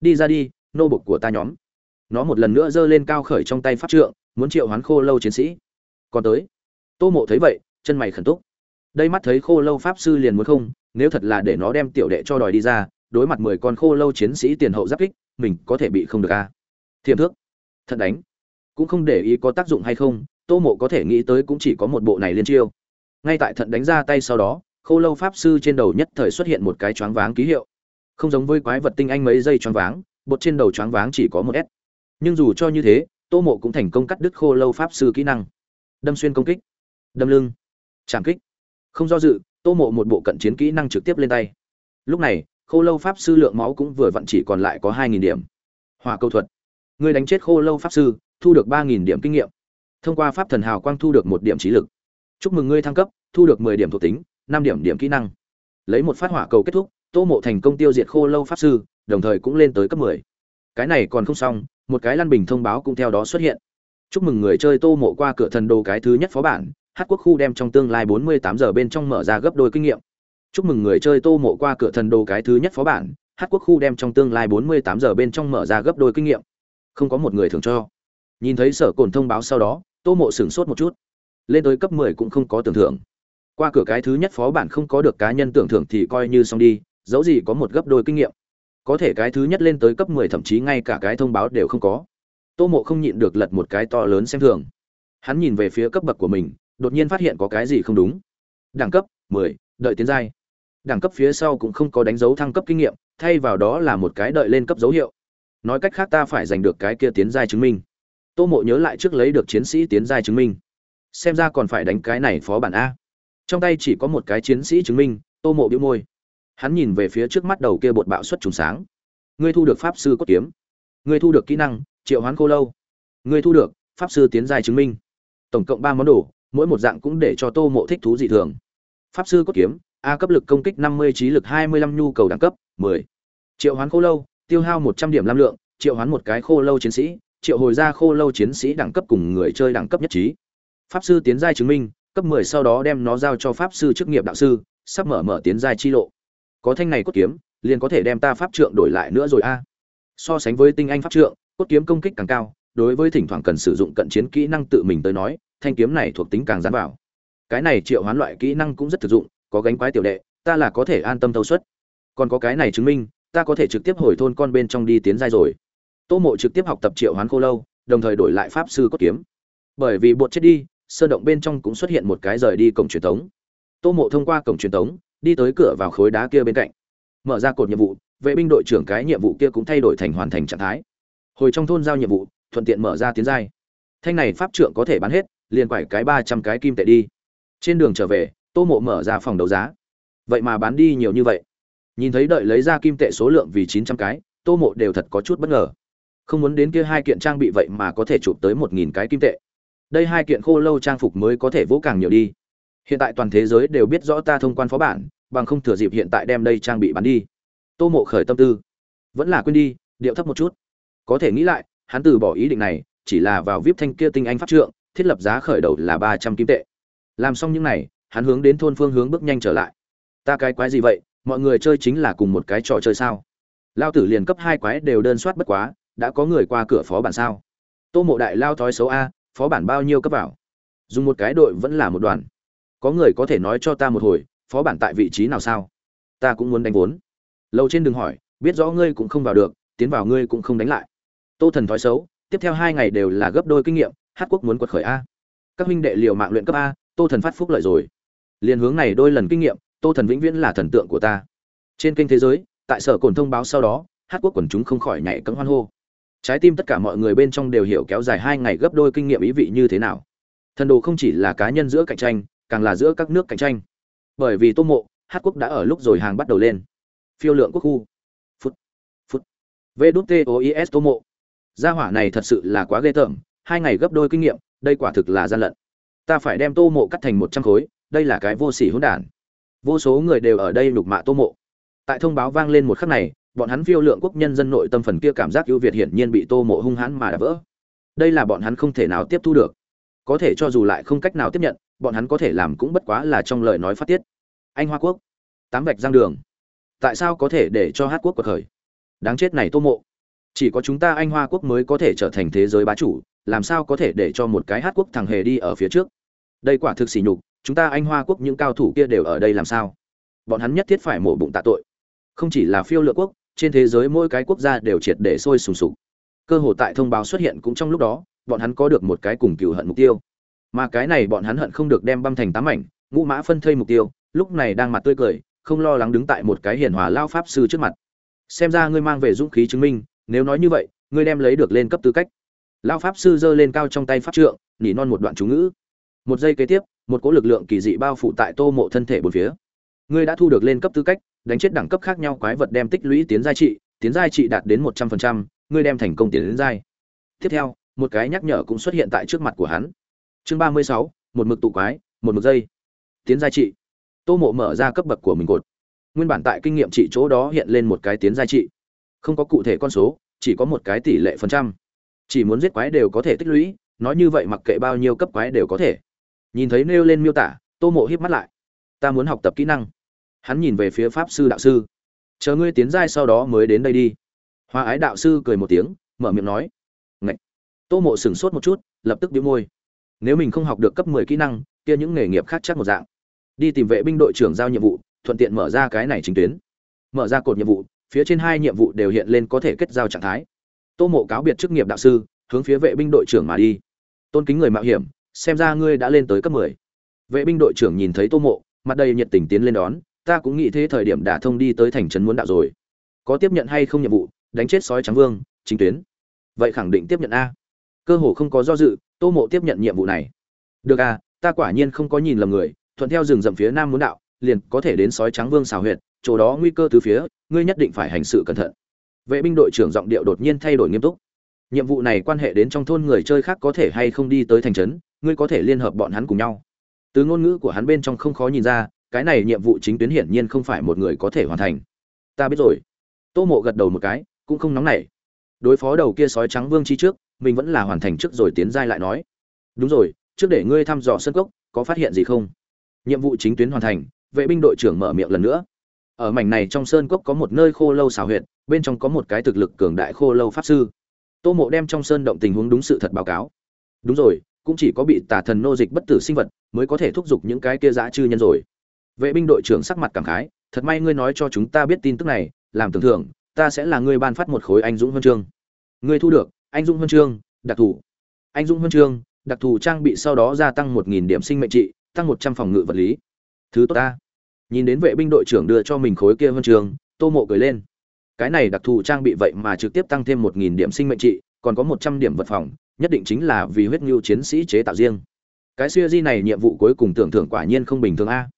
đi ra đi, nô bục của ta nhóm. Nó một lần nữa giơ lên cao khởi trong tay pháp trượng, muốn triệu hoán khô lâu chiến sĩ. Còn tới. Tô mộ thấy vậy, chân mày khẩn túc. Đây mắt thấy khô lâu pháp sư liền muốn không, nếu thật là để nó đem tiểu đệ cho đòi đi ra, đối mặt mười con khô lâu chiến sĩ tiền hậu giáp kích, mình có thể bị không được a à? thiềm thước. Thật đánh. Cũng không để ý có tác dụng hay không, tô mộ có thể nghĩ tới cũng chỉ có một bộ này liên chiêu. Ngay tại thận đánh ra tay sau đó, khô lâu pháp sư trên đầu nhất thời xuất hiện một cái choáng váng ký hiệu không giống với quái vật tinh anh mấy giây choáng váng, bột trên đầu choáng váng chỉ có một s. Nhưng dù cho như thế, tô mộ cũng thành công cắt đứt khô lâu pháp sư kỹ năng. Đâm xuyên công kích, đâm lưng trảm kích. Không do dự, tô mộ một bộ cận chiến kỹ năng trực tiếp lên tay. Lúc này, khô lâu pháp sư lượng máu cũng vừa vặn chỉ còn lại có hai nghìn điểm. Hỏa câu thuật. Người đánh chết khô lâu pháp sư, thu được ba nghìn điểm kinh nghiệm. Thông qua pháp thần hào quang thu được một điểm trí lực. Chúc mừng ngươi thăng cấp, thu được mười điểm thuộc tính, năm điểm điểm kỹ năng. Lấy một phát hỏa cầu kết thúc tô mộ thành công tiêu diệt khô lâu pháp sư, đồng thời cũng lên tới cấp mười. Cái này còn không xong, một cái lăn bình thông báo cũng theo đó xuất hiện. Chúc mừng người chơi tô mộ qua cửa thần đồ cái thứ nhất phó bản, hát quốc khu đem trong tương lai 48 giờ bên trong mở ra gấp đôi kinh nghiệm. Chúc mừng người chơi tô mộ qua cửa thần đồ cái thứ nhất phó bản, hát quốc khu đem trong tương lai 48 giờ bên trong mở ra gấp đôi kinh nghiệm. Không có một người thường cho. Nhìn thấy sở cồn thông báo sau đó, tô mộ sửng sốt một chút. Lên tới cấp 10 cũng không có tưởng thưởng. Qua cửa cái thứ nhất phó bản không có được cá nhân tưởng thưởng thì coi như xong đi dẫu gì có một gấp đôi kinh nghiệm. Có thể cái thứ nhất lên tới cấp 10 thậm chí ngay cả cái thông báo đều không có. Tô mộ không nhịn được lật một cái to lớn xem thường. Hắn nhìn về phía cấp bậc của mình đột nhiên phát hiện có cái gì không đúng. Đẳng cấp 10, đợi tiến giai. Đẳng cấp phía sau cũng không có đánh dấu thăng cấp kinh nghiệm thay vào đó là một cái đợi lên cấp dấu hiệu. Nói cách khác ta phải giành được cái kia tiến giai chứng minh. Tô mộ nhớ lại trước lấy được chiến sĩ tiến giai chứng minh. Xem ra còn phải đánh cái này phó bản a. Trong tay chỉ có một cái chiến sĩ chứng minh tô mộ bĩu môi hắn nhìn về phía trước mắt đầu kia bột bạo xuất trùng sáng. Ngươi thu được pháp sư cốt kiếm. Ngươi thu được kỹ năng, triệu hoán khô lâu. Ngươi thu được, pháp sư tiến giai chứng minh. Tổng cộng ba món đồ, mỗi một dạng cũng để cho tô mộ thích thú dị thường. Pháp sư cốt kiếm, a cấp lực công kích năm mươi, trí lực hai mươi lăm, nhu cầu đẳng cấp, mười. Triệu hoán khô lâu, tiêu hao một trăm điểm lam lượng, triệu hoán một cái khô lâu chiến sĩ, triệu hồi ra khô lâu chiến sĩ đẳng cấp cùng người chơi đẳng cấp nhất trí. Pháp sư tiến giai chứng minh, cấp mười sau đó đem nó giao cho pháp sư chức nghiệp đạo sư, sắp mở mở tiến giai chi lộ có thanh này cốt kiếm, liền có thể đem ta pháp trượng đổi lại nữa rồi a. So sánh với tinh anh pháp trượng, cốt kiếm công kích càng cao, đối với thỉnh thoảng cần sử dụng cận chiến kỹ năng tự mình tới nói, thanh kiếm này thuộc tính càng dán vào. Cái này triệu hoán loại kỹ năng cũng rất thực dụng, có gánh quái tiểu đệ, ta là có thể an tâm thâu suất. Còn có cái này chứng minh, ta có thể trực tiếp hồi thôn con bên trong đi tiến giai rồi. Tô mộ trực tiếp học tập triệu hoán khô lâu, đồng thời đổi lại pháp sư cốt kiếm. Bởi vì bột chết đi, sơn động bên trong cũng xuất hiện một cái rời đi cổng truyền thống. Tô mộ thông qua cổng truyền thống đi tới cửa vào khối đá kia bên cạnh. Mở ra cột nhiệm vụ, vệ binh đội trưởng cái nhiệm vụ kia cũng thay đổi thành hoàn thành trạng thái. Hồi trong thôn giao nhiệm vụ, thuận tiện mở ra tiến giai. Thanh này pháp trượng có thể bán hết, liền quải cái ba trăm cái kim tệ đi. Trên đường trở về, tô mộ mở ra phòng đấu giá. Vậy mà bán đi nhiều như vậy. Nhìn thấy đợi lấy ra kim tệ số lượng vì chín trăm cái, tô mộ đều thật có chút bất ngờ. Không muốn đến kia hai kiện trang bị vậy mà có thể chụp tới một nghìn cái kim tệ. Đây hai kiện khô lâu trang phục mới có thể vỗ càng nhiều đi. Hiện tại toàn thế giới đều biết rõ ta thông quan phó bản bằng không thừa dịp hiện tại đem đây trang bị bán đi. Tô mộ khởi tâm tư. Vẫn là quên đi, điệu thấp một chút. Có thể nghĩ lại, hắn từ bỏ ý định này, chỉ là vào vip thanh kia tinh anh pháp trượng, thiết lập giá khởi đầu là ba trăm kim tệ. Làm xong những này, hắn hướng đến thôn phương hướng bước nhanh trở lại. Ta cái quái gì vậy? Mọi người chơi chính là cùng một cái trò chơi sao? Lao tử liền cấp hai quái đều đơn soát bất quá, đã có người qua cửa phó bản sao? Tô mộ đại lao thói xấu a, phó bản bao nhiêu cấp vào? Dùng một cái đội vẫn là một đoàn. Có người có thể nói cho ta một hồi phó bản tại vị trí nào sao? Ta cũng muốn đánh vốn. Lâu trên đường hỏi, biết rõ ngươi cũng không vào được, tiến vào ngươi cũng không đánh lại. Tô thần thói xấu, tiếp theo hai ngày đều là gấp đôi kinh nghiệm, hát quốc muốn quật khởi a. Các huynh đệ liều mạng luyện cấp a, tô thần phát phúc lợi rồi. Liền hướng này đôi lần kinh nghiệm, tô thần vĩnh viễn là thần tượng của ta. Trên kênh thế giới, tại sở cồn thông báo sau đó, hát quốc quần chúng không khỏi nhảy cấm hoan hô. Trái tim tất cả mọi người bên trong đều hiểu kéo dài hai ngày gấp đôi kinh nghiệm ý vị như thế nào. Thần đồ không chỉ là cá nhân giữa cạnh tranh, càng là giữa các nước cạnh tranh bởi vì tô mộ, hát quốc đã ở lúc rồi hàng bắt đầu lên. Phiêu lượng quốc khu. Phút phút. Vê đút tois tô mộ. Gia hỏa này thật sự là quá ghê tởm, hai ngày gấp đôi kinh nghiệm, đây quả thực là gian lận. Ta phải đem tô mộ cắt thành một trăm khối, đây là cái vô sỉ hỗn đản. Vô số người đều ở đây lục mạ tô mộ. Tại thông báo vang lên một khắc này, bọn hắn phiêu lượng quốc nhân dân nội tâm phần kia cảm giác ưu việt hiển nhiên bị tô mộ hung hãn mà đã vỡ. Đây là bọn hắn không thể nào tiếp thu được. Có thể cho dù lại không cách nào tiếp nhận bọn hắn có thể làm cũng bất quá là trong lời nói phát tiết. Anh hoa quốc, tám vạch giang đường. Tại sao có thể để cho hát quốc cuộc khởi? Đáng chết này tô mộ. Chỉ có chúng ta anh hoa quốc mới có thể trở thành thế giới bá chủ, làm sao có thể để cho một cái hát quốc thằng hề đi ở phía trước? Đây quả thực sỉ nhục, chúng ta anh hoa quốc những cao thủ kia đều ở đây làm sao? Bọn hắn nhất thiết phải mổ bụng tạ tội. Không chỉ là phiêu lựa quốc, trên thế giới mỗi cái quốc gia đều triệt để sôi sùng sục. Cơ hội tại thông báo xuất hiện cũng trong lúc đó, bọn hắn có được một cái cùng cựu hận mục tiêu mà cái này bọn hắn hận không được đem băm thành tám mảnh, ngũ mã phân thây mục tiêu, lúc này đang mặt tươi cười, không lo lắng đứng tại một cái hiền hòa lao pháp sư trước mặt. Xem ra ngươi mang về dũng khí chứng minh, nếu nói như vậy, ngươi đem lấy được lên cấp tư cách. Lao pháp sư giơ lên cao trong tay pháp trượng, nỉ non một đoạn chú ngữ. Một giây kế tiếp, một cỗ lực lượng kỳ dị bao phủ tại tô mộ thân thể bốn phía. Ngươi đã thu được lên cấp tư cách, đánh chết đẳng cấp khác nhau quái vật đem tích lũy tiến giai trị, tiến giai trị đạt đến một trăm phần trăm, ngươi đem thành công tiến đến giai. Tiếp theo, một cái nhắc nhở cũng xuất hiện tại trước mặt của hắn chương ba mươi sáu, một mực tụ quái, một mực dây. tiến giai trị. Tô mộ mở ra cấp bậc của mình cột. Nguyên bản tại kinh nghiệm trị chỗ đó hiện lên một cái tiến giai trị. Không có cụ thể con số, chỉ có một cái tỷ lệ phần trăm. Chỉ muốn giết quái đều có thể tích lũy, nói như vậy mặc kệ bao nhiêu cấp quái đều có thể. Nhìn thấy nêu lên miêu tả, tô mộ híp mắt lại. Ta muốn học tập kỹ năng. Hắn nhìn về phía pháp sư đạo sư. Chờ ngươi tiến giai sau đó mới đến đây đi. Hoa ái đạo sư cười một tiếng, mở miệng nói. Ngậy. tô mộ sửng sốt một chút, lập tức đĩu môi nếu mình không học được cấp mười kỹ năng, kia những nghề nghiệp khác chắc một dạng. Đi tìm vệ binh đội trưởng giao nhiệm vụ, thuận tiện mở ra cái này chính tuyến. Mở ra cột nhiệm vụ, phía trên hai nhiệm vụ đều hiện lên có thể kết giao trạng thái. Tô mộ cáo biệt chức nghiệp đạo sư, hướng phía vệ binh đội trưởng mà đi. Tôn kính người mạo hiểm, xem ra ngươi đã lên tới cấp mười. Vệ binh đội trưởng nhìn thấy tô mộ, mặt đầy nhiệt tình tiến lên đón, ta cũng nghĩ thế thời điểm đã thông đi tới thành trấn muốn đạo rồi. Có tiếp nhận hay không nhiệm vụ, đánh chết sói trắng vương, chính tuyến. Vậy khẳng định tiếp nhận a cơ hồ không có do dự tô mộ tiếp nhận nhiệm vụ này. Được à, ta quả nhiên không có nhìn lầm người thuận theo rừng rậm phía nam muốn đạo liền có thể đến sói trắng vương xào huyệt chỗ đó nguy cơ từ phía ngươi nhất định phải hành sự cẩn thận. Vệ binh đội trưởng giọng điệu đột nhiên thay đổi nghiêm túc. Nhiệm vụ này quan hệ đến trong thôn người chơi khác có thể hay không đi tới thành trấn ngươi có thể liên hợp bọn hắn cùng nhau. Từ ngôn ngữ của hắn bên trong không khó nhìn ra cái này nhiệm vụ chính tuyến hiển nhiên không phải một người có thể hoàn thành. Ta biết rồi. Tô mộ gật đầu một cái cũng không nóng nảy. Đối phó đầu kia sói trắng vương chi trước mình vẫn là hoàn thành trước rồi tiến giai lại nói. Đúng rồi, trước để ngươi thăm dò sân cốc, có phát hiện gì không? Nhiệm vụ chính tuyến hoàn thành, vệ binh đội trưởng mở miệng lần nữa. Ở mảnh này trong sơn cốc có một nơi khô lâu xào huyệt, bên trong có một cái thực lực cường đại khô lâu pháp sư. Tô mộ đem trong sơn động tình huống đúng sự thật báo cáo. Đúng rồi, cũng chỉ có bị tà thần nô dịch bất tử sinh vật mới có thể thúc giục những cái kia dã chư nhân rồi. Vệ binh đội trưởng sắc mặt cảm khái, thật may ngươi nói cho chúng ta biết tin tức này, làm tưởng thưởng, ta sẽ là ngươi ban phát một khối anh dũng huân chương. Ngươi thu được anh dũng huân chương, đặc thù. Anh dũng huân chương, đặc thù trang bị sau đó gia tăng một nghìn điểm sinh mệnh trị, tăng một trăm phòng ngự vật lý. Thứ tốt ta. Nhìn đến vệ binh đội trưởng đưa cho mình khối kia huân chương, tô mộ cười lên. Cái này đặc thù trang bị vậy mà trực tiếp tăng thêm một nghìn điểm sinh mệnh trị, còn có một trăm điểm vật phòng, nhất định chính là vì huyết ngưu chiến sĩ chế tạo riêng. Cái siêu di này nhiệm vụ cuối cùng tưởng thưởng quả nhiên không bình thường a.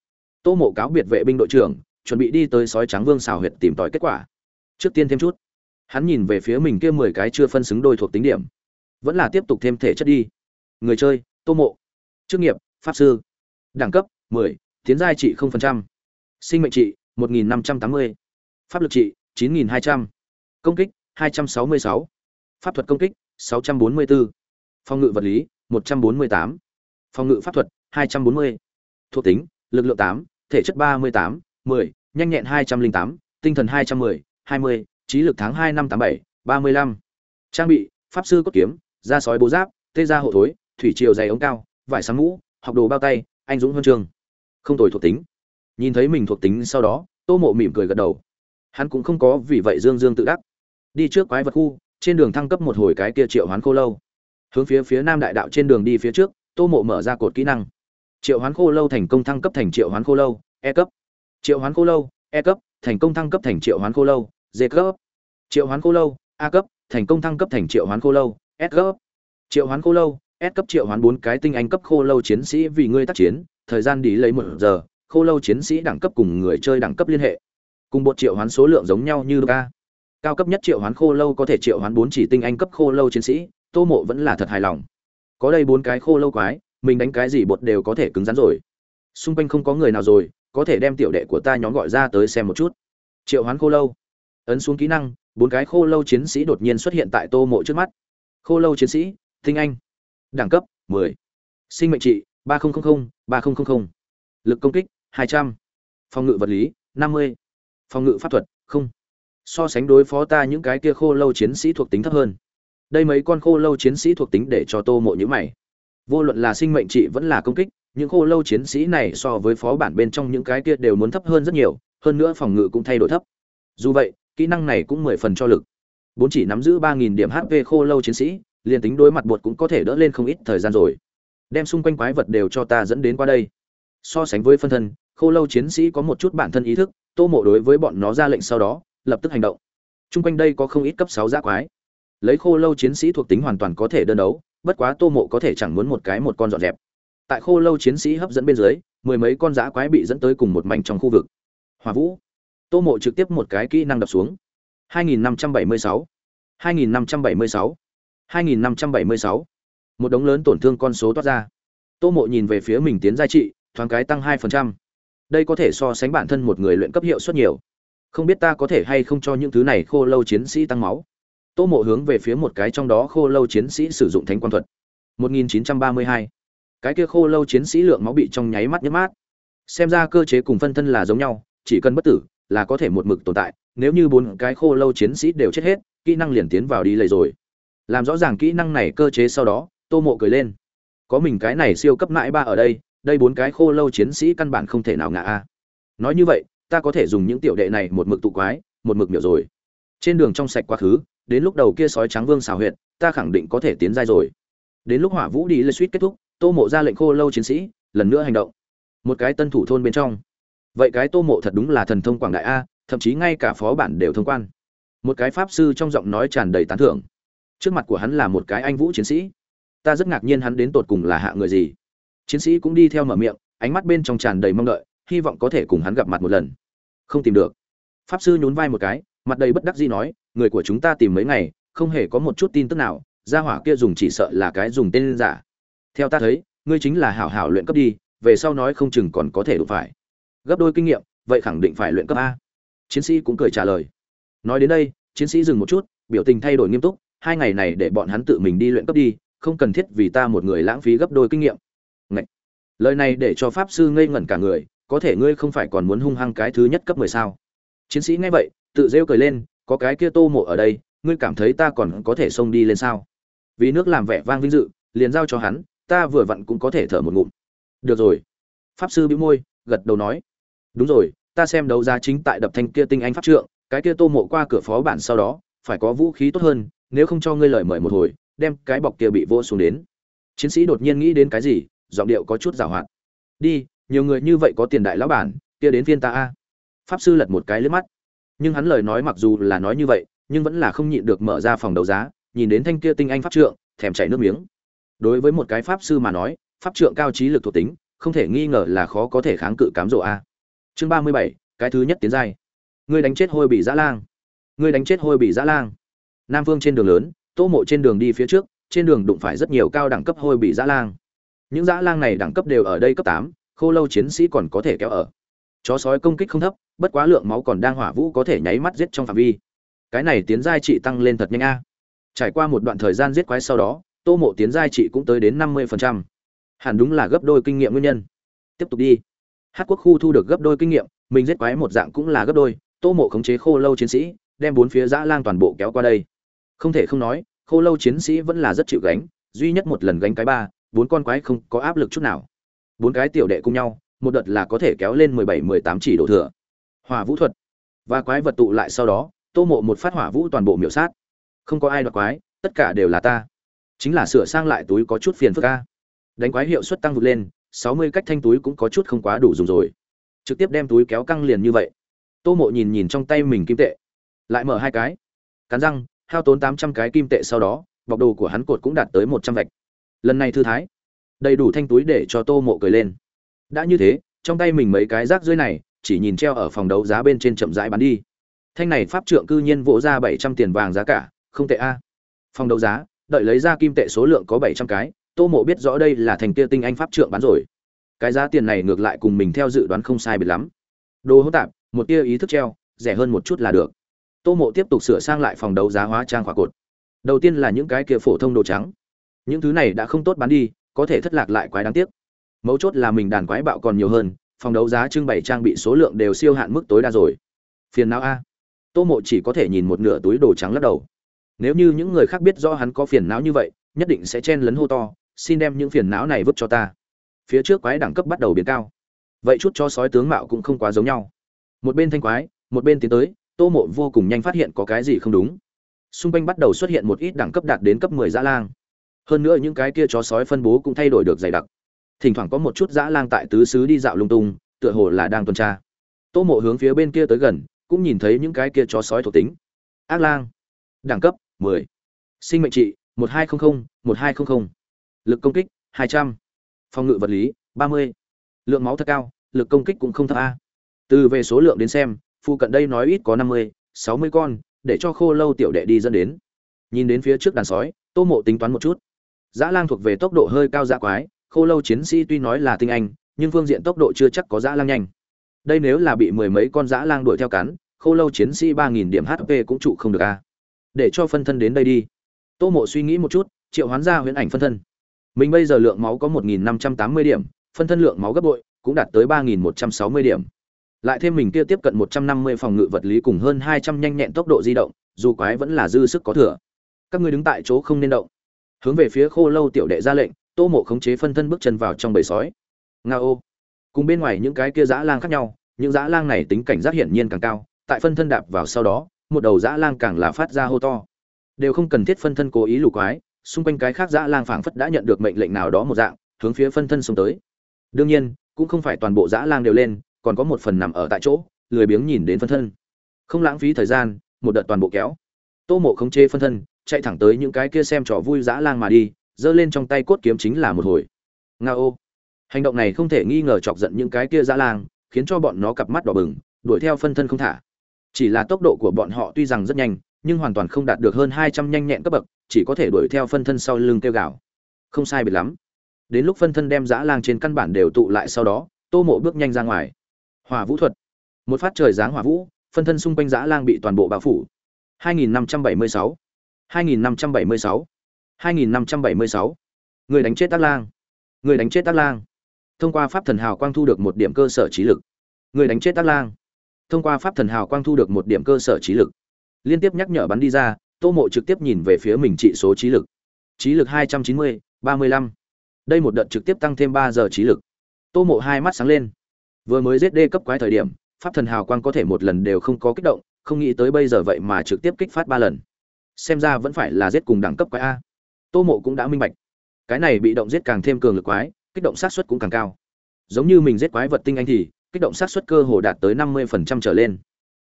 Tô mộ cáo biệt vệ binh đội trưởng, chuẩn bị đi tới sói trắng vương xào huyệt tìm tòi kết quả. Trước tiên thêm chút hắn nhìn về phía mình kia mười cái chưa phân xứng đôi thuộc tính điểm. Vẫn là tiếp tục thêm thể chất đi. Người chơi, tô mộ. Chức nghiệp, pháp sư. Đẳng cấp, mười, tiến giai trị không phần trăm. Sinh mệnh trị, một nghìn năm trăm tám mươi. Pháp lực trị, chín nghìn hai trăm. Công kích, hai trăm sáu mươi sáu. Pháp thuật công kích, sáu trăm bốn mươi bốn phòng ngự vật lý, một trăm bốn mươi tám. Phòng ngự pháp thuật, hai trăm bốn mươi. Thuộc tính, lực lượng tám, thể chất ba mươi tám, mười, nhanh nhẹn hai trăm linh tám, tinh thần hai trăm mười, hai mươi trí lực tháng hai năm tám bảy, ba mươi lăm. Trang bị, pháp sư cốt kiếm, da sói bố giáp, tê da hộ thối, thủy triều dày ống cao, vải sáng mũ, học đồ bao tay, anh dũng huân chương không tồi thuộc tính. Nhìn thấy mình thuộc tính sau đó, tô mộ mỉm cười gật đầu. Hắn cũng không có vì vậy dương dương tự đắc. Đi trước quái vật khu, trên đường thăng cấp một hồi cái kia triệu hoán khô lâu. Hướng phía phía nam đại đạo trên đường đi phía trước, tô mộ mở ra cột kỹ năng. Triệu hoán khô lâu thành công thăng cấp thành triệu hoán khô lâu e cấp. Triệu hoán khô lâu e cấp, thành công thăng cấp thành triệu hoán khô lâu d cấp. Triệu hoán khô lâu, a cấp, thành công thăng cấp thành triệu hoán khô lâu, s cấp. Triệu hoán khô lâu, s cấp triệu hoán bốn cái tinh anh cấp khô lâu chiến sĩ vì ngươi tác chiến, thời gian đi lấy một giờ khô lâu chiến sĩ đẳng cấp cùng người chơi đẳng cấp liên hệ. Cùng bộ triệu hoán số lượng giống nhau như ca cao cấp nhất triệu hoán khô lâu có thể triệu hoán bốn chỉ tinh anh cấp khô lâu chiến sĩ, tô mộ vẫn là thật hài lòng. Có đây bốn cái khô lâu quái, mình đánh cái gì bột đều có thể cứng rắn rồi. Xung quanh không có người nào rồi, có thể đem tiểu đệ của ta nhóm gọi ra tới xem một chút. Triệu hoán khô lâu ấn xuống kỹ năng bốn cái khô lâu chiến sĩ đột nhiên xuất hiện tại tô mộ trước mắt khô lâu chiến sĩ tinh anh đẳng cấp 10. sinh mệnh trị 3000, 3000. lực công kích 200. phòng ngự vật lý 50. phòng ngự pháp thuật không so sánh đối phó ta những cái kia khô lâu chiến sĩ thuộc tính thấp hơn đây mấy con khô lâu chiến sĩ thuộc tính để cho tô mộ nhữ mày vô luận là sinh mệnh trị vẫn là công kích những khô lâu chiến sĩ này so với phó bản bên trong những cái kia đều muốn thấp hơn rất nhiều hơn nữa phòng ngự cũng thay đổi thấp dù vậy kỹ năng này cũng mười phần cho lực. Bốn chỉ nắm giữ ba nghìn điểm hp khô lâu chiến sĩ, liền tính đối mặt bột cũng có thể đỡ lên không ít thời gian rồi. Đem xung quanh quái vật đều cho ta dẫn đến qua đây. So sánh với phân thân, khô lâu chiến sĩ có một chút bản thân ý thức, tô mộ đối với bọn nó ra lệnh sau đó, lập tức hành động. Chung quanh đây có không ít cấp sáu giã quái. Lấy khô lâu chiến sĩ thuộc tính hoàn toàn có thể đơn đấu, bất quá tô mộ có thể chẳng muốn một cái một con dọn dẹp. Tại khô lâu chiến sĩ hấp dẫn bên dưới, mười mấy con giã quái bị dẫn tới cùng một mảnh trong khu vực. Hòa vũ tô mộ trực tiếp một cái kỹ năng đập xuống. 2576 2576 2576 một đống lớn tổn thương con số toát ra. Tô mộ nhìn về phía mình tiến gia trị, thoáng cái tăng 2%. đây có thể so sánh bản thân một người luyện cấp hiệu suất nhiều. Không biết ta có thể hay không cho những thứ này khô lâu chiến sĩ tăng máu. Tô mộ hướng về phía một cái trong đó khô lâu chiến sĩ sử dụng thánh quan thuật. 1932. cái kia khô lâu chiến sĩ lượng máu bị trong nháy mắt nhấp mát. Xem ra cơ chế cùng phân thân là giống nhau, chỉ cần bất tử là có thể một mực tồn tại, nếu như bốn cái khô lâu chiến sĩ đều chết hết, kỹ năng liền tiến vào đi lầy rồi. Làm rõ ràng kỹ năng này cơ chế sau đó, tô mộ cười lên. Có mình cái này siêu cấp mãi ba ở đây đây bốn cái khô lâu chiến sĩ căn bản không thể nào ngã a. Nói như vậy, ta có thể dùng những tiểu đệ này một mực tụ quái, một mực miểu rồi. Trên đường trong sạch quá khứ, đến lúc đầu kia sói trắng vương xào huyệt, ta khẳng định có thể tiến dai rồi. Đến lúc hỏa vũ đi lê suýt kết thúc, tô mộ ra lệnh khô lâu chiến sĩ, lần nữa hành động. Một cái tân thủ thôn bên trong vậy cái tô mộ thật đúng là thần thông quảng đại a, thậm chí ngay cả phó bản đều thông quan. Một cái pháp sư trong giọng nói tràn đầy tán thưởng. Trước mặt của hắn là một cái anh vũ chiến sĩ. Ta rất ngạc nhiên hắn đến tột cùng là hạ người gì. Chiến sĩ cũng đi theo mở miệng, ánh mắt bên trong tràn đầy mong đợi, hy vọng có thể cùng hắn gặp mặt một lần. Không tìm được. Pháp sư nhún vai một cái, mặt đầy bất đắc dĩ nói, người của chúng ta tìm mấy ngày, không hề có một chút tin tức nào, gia hỏa kia dùng chỉ sợ là cái dùng tên giả. Theo ta thấy, ngươi chính là hảo hảo luyện cấp đi, về sau nói không chừng còn có thể đụng phải gấp đôi kinh nghiệm, vậy khẳng định phải luyện cấp a. Chiến sĩ cũng cười trả lời. Nói đến đây, chiến sĩ dừng một chút, biểu tình thay đổi nghiêm túc, hai ngày này để bọn hắn tự mình đi luyện cấp đi, không cần thiết vì ta một người lãng phí gấp đôi kinh nghiệm. Ngậy! lời này để cho pháp sư ngây ngẩn cả người, có thể ngươi không phải còn muốn hung hăng cái thứ nhất cấp mười sao? Chiến sĩ nghe vậy, tự rêu cười lên, có cái kia tô mộ ở đây, ngươi cảm thấy ta còn có thể xông đi lên sao? Vì nước làm vẻ vang vinh dự, liền giao cho hắn, ta vừa vặn cũng có thể thở một ngụm. Được rồi. Pháp sư bĩu môi, gật đầu nói đúng rồi, ta xem đấu giá chính tại đập thanh kia tinh anh pháp trượng, cái kia tô mộ qua cửa phó bản sau đó, phải có vũ khí tốt hơn, nếu không cho ngươi lời mời một hồi, đem cái bọc kia bị vô xuống đến. Chiến sĩ đột nhiên nghĩ đến cái gì, giọng điệu có chút giảo hoạt. Đi, nhiều người như vậy có tiền đại lão bản, kia đến phiên ta a. Pháp sư lật một cái lướt mắt. Nhưng hắn lời nói mặc dù là nói như vậy, nhưng vẫn là không nhịn được mở ra phòng đấu giá, nhìn đến thanh kia tinh anh pháp trượng, thèm chảy nước miếng. Đối với một cái pháp sư mà nói, pháp trượng cao trí lực thuộc tính, không thể nghi ngờ là khó có thể kháng cự cám dỗ a chương ba mươi bảy, cái thứ nhất tiến giai. Ngươi đánh chết hôi bị dã lang. Ngươi đánh chết hôi bị dã lang. Nam phương trên đường lớn, tô mộ trên đường đi phía trước, trên đường đụng phải rất nhiều cao đẳng cấp hôi bị dã lang. Những dã lang này đẳng cấp đều ở đây cấp tám, khô lâu chiến sĩ còn có thể kéo ở. Chó sói công kích không thấp, bất quá lượng máu còn đang hỏa vũ có thể nháy mắt giết trong phạm vi. Cái này tiến giai trị tăng lên thật nhanh a. Trải qua một đoạn thời gian giết quái sau đó, tô mộ tiến giai trị cũng tới đến năm mươi hẳn đúng là gấp đôi kinh nghiệm nguyên nhân. Tiếp tục đi hát quốc khu thu được gấp đôi kinh nghiệm, mình giết quái một dạng cũng là gấp đôi, tô mộ khống chế khô lâu chiến sĩ, đem bốn phía dã lang toàn bộ kéo qua đây. Không thể không nói, khô lâu chiến sĩ vẫn là rất chịu gánh, duy nhất một lần gánh cái ba, bốn con quái không có áp lực chút nào. Bốn cái tiểu đệ cùng nhau, một đợt là có thể kéo lên mười bảy, mười tám chỉ độ thừa. Hỏa vũ thuật và quái vật tụ lại sau đó, tô mộ một phát hỏa vũ toàn bộ miểu sát. Không có ai đoạt quái, tất cả đều là ta. Chính là sửa sang lại túi có chút phiền phức ca đánh quái hiệu suất tăng vượt lên sáu mươi cách thanh túi cũng có chút không quá đủ dùng rồi. Trực tiếp đem túi kéo căng liền như vậy. Tô mộ nhìn nhìn trong tay mình kim tệ, lại mở hai cái. Cắn răng, hao tốn tám trăm cái kim tệ sau đó, bọc đồ của hắn cột cũng đạt tới một trăm vạch. Lần này thư thái, đầy đủ thanh túi để cho tô mộ cười lên. Đã như thế, trong tay mình mấy cái rác dưới này, chỉ nhìn treo ở phòng đấu giá bên trên chậm rãi bán đi. Thanh này pháp trượng cư nhiên vỗ ra bảy trăm tiền vàng giá cả, không tệ a. Phòng đấu giá, đợi lấy ra kim tệ số lượng có bảy trăm cái tô mộ biết rõ đây là thành kia tinh anh pháp trượng bán rồi. Cái giá tiền này ngược lại cùng mình theo dự đoán không sai biệt lắm. Đồ hỗn tạp, một tia ý thức treo, rẻ hơn một chút là được. Tô mộ tiếp tục sửa sang lại phòng đấu giá hóa trang khỏa cột. Đầu tiên là những cái kia phổ thông đồ trắng. Những thứ này đã không tốt bán đi, có thể thất lạc lại quái đáng tiếc. Mấu chốt là mình đàn quái bạo còn nhiều hơn, phòng đấu giá trưng bày trang bị số lượng đều siêu hạn mức tối đa rồi. Phiền não a. Tô mộ chỉ có thể nhìn một nửa túi đồ trắng lắc đầu. Nếu như những người khác biết rõ hắn có phiền não như vậy, nhất định sẽ chen lấn hô to xin đem những phiền não này vứt cho ta. Phía trước quái đẳng cấp bắt đầu biến cao. Vậy chút cho sói tướng mạo cũng không quá giống nhau. Một bên thanh quái, một bên tiến tới, tô mộ vô cùng nhanh phát hiện có cái gì không đúng. Xung quanh bắt đầu xuất hiện một ít đẳng cấp đạt đến cấp 10 dã lang. Hơn nữa những cái kia chó sói phân bố cũng thay đổi được dày đặc. Thỉnh thoảng có một chút dã lang tại tứ xứ đi dạo lung tung, tựa hồ là đang tuần tra. Tô mộ hướng phía bên kia tới gần, cũng nhìn thấy những cái kia chó sói thuộc tính. Ác lang. Đẳng cấp 10. sinh mệnh trị 1200 1200 lực công kích 200. phòng ngự vật lý 30. lượng máu thật cao lực công kích cũng không thấp a. Từ về số lượng đến xem phụ cận đây nói ít có 50, 60 con để cho khô lâu tiểu đệ đi dẫn đến. Nhìn đến phía trước đàn sói tô mộ tính toán một chút. Dã lang thuộc về tốc độ hơi cao dã quái khô lâu chiến sĩ tuy nói là tinh anh nhưng phương diện tốc độ chưa chắc có dã lang nhanh. Đây nếu là bị mười mấy con dã lang đuổi theo cắn khô lâu chiến sĩ 3000 điểm hp cũng trụ không được a. Để cho phân thân đến đây đi. Tô mộ suy nghĩ một chút triệu hoán ra huyễn ảnh phân thân mình bây giờ lượng máu có một nghìn năm trăm tám mươi điểm phân thân lượng máu gấp bội cũng đạt tới ba nghìn một trăm sáu mươi điểm. Lại thêm mình kia tiếp cận một trăm năm mươi phòng ngự vật lý cùng hơn hai trăm nhanh nhẹn tốc độ di động dù quái vẫn là dư sức có thừa. Các ngươi đứng tại chỗ không nên động. Hướng về phía khô lâu tiểu đệ ra lệnh tô mộ khống chế phân thân bước chân vào trong bầy sói. Ngao, cùng bên ngoài những cái kia dã lang khác nhau những dã lang này tính cảnh giác hiển nhiên càng cao tại phân thân đạp vào sau đó một đầu dã lang càng là phát ra hô to. Đều không cần thiết phân thân cố ý lù quái xung quanh cái khác dã lang phảng phất đã nhận được mệnh lệnh nào đó một dạng, hướng phía phân thân xông tới. Đương nhiên, cũng không phải toàn bộ dã lang đều lên, còn có một phần nằm ở tại chỗ, lười biếng nhìn đến phân thân. Không lãng phí thời gian, một đợt toàn bộ kéo. Tô mộ khống chế phân thân, chạy thẳng tới những cái kia xem trò vui dã lang mà đi, giơ lên trong tay cốt kiếm chính là một hồi. Nga ô hành động này không thể nghi ngờ chọc giận những cái kia dã lang, khiến cho bọn nó cặp mắt đỏ bừng, đuổi theo phân thân không thả. Chỉ là tốc độ của bọn họ tuy rằng rất nhanh nhưng hoàn toàn không đạt được hơn hai trăm nhanh nhẹn cấp bậc, chỉ có thể đuổi theo phân thân sau lưng kêu gào. Không sai biệt lắm. Đến lúc phân thân đem dã lang trên căn bản đều tụ lại sau đó, tô mộ bước nhanh ra ngoài. Hỏa vũ thuật. Một phát trời giáng hỏa vũ, phân thân xung quanh dã lang bị toàn bộ bao phủ. 2576 2576 2576 người đánh chết tác lang. Người đánh chết tác lang. Thông qua pháp thần hào quang thu được một điểm cơ sở trí lực. Người đánh chết tác lang. Thông qua pháp thần hào quang thu được một điểm cơ sở trí lực liên tiếp nhắc nhở bắn đi ra tô mộ trực tiếp nhìn về phía mình trị số trí lực. Trí lực 290, 35. đây một đợt trực tiếp tăng thêm ba giờ trí lực. Tô mộ hai mắt sáng lên. Vừa mới giết đê cấp quái thời điểm pháp thần hào quang có thể một lần đều không có kích động không nghĩ tới bây giờ vậy mà trực tiếp kích phát ba lần. Xem ra vẫn phải là giết cùng đẳng cấp quái a. Tô mộ cũng đã minh bạch. Cái này bị động giết càng thêm cường lực quái kích động sát suất cũng càng cao. Giống như mình giết quái vật tinh anh thì kích động sát suất cơ hồ đạt tới năm mươi phần trăm trở lên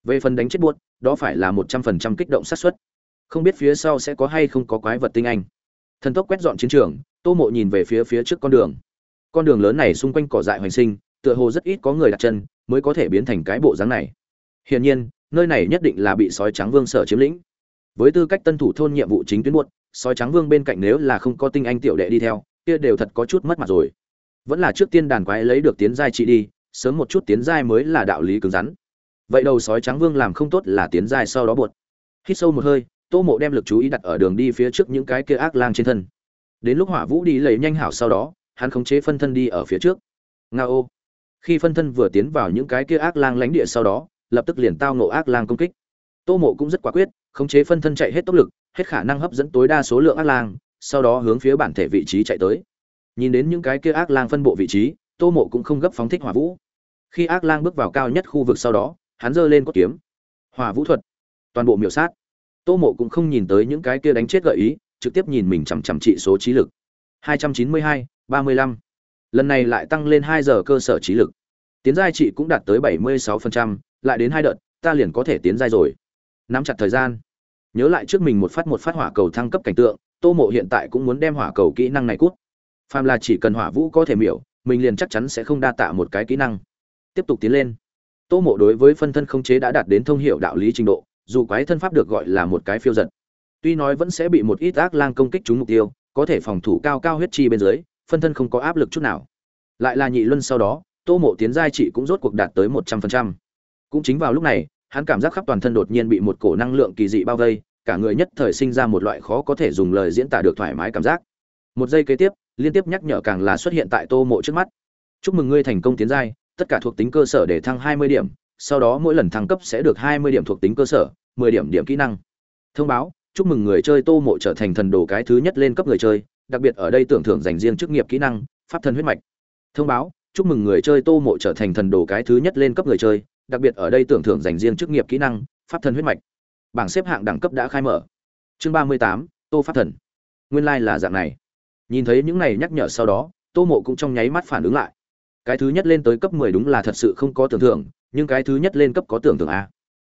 về phần đánh chết buốt, đó phải là một trăm phần trăm kích động sát suất. Không biết phía sau sẽ có hay không có quái vật tinh anh. Thần tốc quét dọn chiến trường, tô mộ nhìn về phía phía trước con đường. Con đường lớn này xung quanh cỏ dại hoành sinh, tựa hồ rất ít có người đặt chân mới có thể biến thành cái bộ dáng này. Hiển nhiên, nơi này nhất định là bị sói trắng vương sở chiếm lĩnh. Với tư cách tân thủ thôn nhiệm vụ chính tuyến buốt, sói trắng vương bên cạnh nếu là không có tinh anh tiểu đệ đi theo, kia đều thật có chút mất mặt rồi. Vẫn là trước tiên đàn quái lấy được tiến giai trị đi, sớm một chút tiến giai mới là đạo lý cứng rắn vậy đầu sói trắng vương làm không tốt là tiến dài sau đó buột hít sâu một hơi, tô mộ đem lực chú ý đặt ở đường đi phía trước những cái kia ác lang trên thân. Đến lúc hỏa vũ đi lấy nhanh hảo sau đó, hắn khống chế phân thân đi ở phía trước. Nga ô. Khi phân thân vừa tiến vào những cái kia ác lang lánh địa sau đó, lập tức liền tao nộ ác lang công kích. Tô mộ cũng rất quả quyết, khống chế phân thân chạy hết tốc lực, hết khả năng hấp dẫn tối đa số lượng ác lang, sau đó hướng phía bản thể vị trí chạy tới. Nhìn đến những cái kia ác lang phân bộ vị trí, tô mộ cũng không gấp phóng thích hỏa vũ. Khi ác lang bước vào cao nhất khu vực sau đó hắn giơ lên cốt kiếm. Hỏa vũ thuật. Toàn bộ miểu sát. Tô mộ cũng không nhìn tới những cái kia đánh chết gợi ý trực tiếp nhìn mình chằm chằm trị số trí lực. 292, 35. lần này lại tăng lên hai giờ cơ sở trí lực. Tiến giai trị cũng đạt tới 76%, lại đến hai đợt ta liền có thể tiến giai rồi. Nắm chặt thời gian. Nhớ lại trước mình một phát một phát hỏa cầu thăng cấp cảnh tượng tô mộ hiện tại cũng muốn đem hỏa cầu kỹ năng này cút. Phàm là chỉ cần hỏa vũ có thể miểu mình liền chắc chắn sẽ không đa tạ một cái kỹ năng. Tiếp tục tiến lên tô mộ đối với phân thân không chế đã đạt đến thông hiệu đạo lý trình độ, dù quái thân pháp được gọi là một cái phiêu giật. Tuy nói vẫn sẽ bị một ít ác lang công kích trúng mục tiêu, có thể phòng thủ cao cao huyết chi bên dưới, phân thân không có áp lực chút nào. Lại là nhị luân sau đó, tô mộ tiến giai trị cũng rốt cuộc đạt tới một trăm phần trăm. Cũng chính vào lúc này, hắn cảm giác khắp toàn thân đột nhiên bị một cổ năng lượng kỳ dị bao vây, cả người nhất thời sinh ra một loại khó có thể dùng lời diễn tả được thoải mái cảm giác. Một giây kế tiếp, liên tiếp nhắc nhở càng là xuất hiện tại tô mộ trước mắt. Chúc mừng ngươi thành công tiến giai tất cả thuộc tính cơ sở để thăng 20 điểm sau đó mỗi lần thăng cấp sẽ được 20 điểm thuộc tính cơ sở, 10 điểm điểm kỹ năng. Thông báo, chúc mừng người chơi Tô Mộ trở thành thần đồ cái thứ nhất lên cấp người chơi, đặc biệt ở đây tưởng thưởng dành riêng chức nghiệp kỹ năng, pháp thần huyết mạch. Thông báo, chúc mừng người chơi Tô Mộ trở thành thần đồ cái thứ nhất lên cấp người chơi, đặc biệt ở đây tưởng thưởng dành riêng chức nghiệp kỹ năng, pháp thần huyết mạch. Bảng xếp hạng đẳng cấp đã khai mở. Chương 38, Tô Pháp Thần. Nguyên lai like là dạng này. Nhìn thấy những này nhắc nhở sau đó, Tô Mộ cũng trong nháy mắt phản ứng lại. Cái thứ nhất lên tới cấp 10 đúng là thật sự không có tưởng tượng. nhưng cái thứ nhất lên cấp có tưởng tượng a.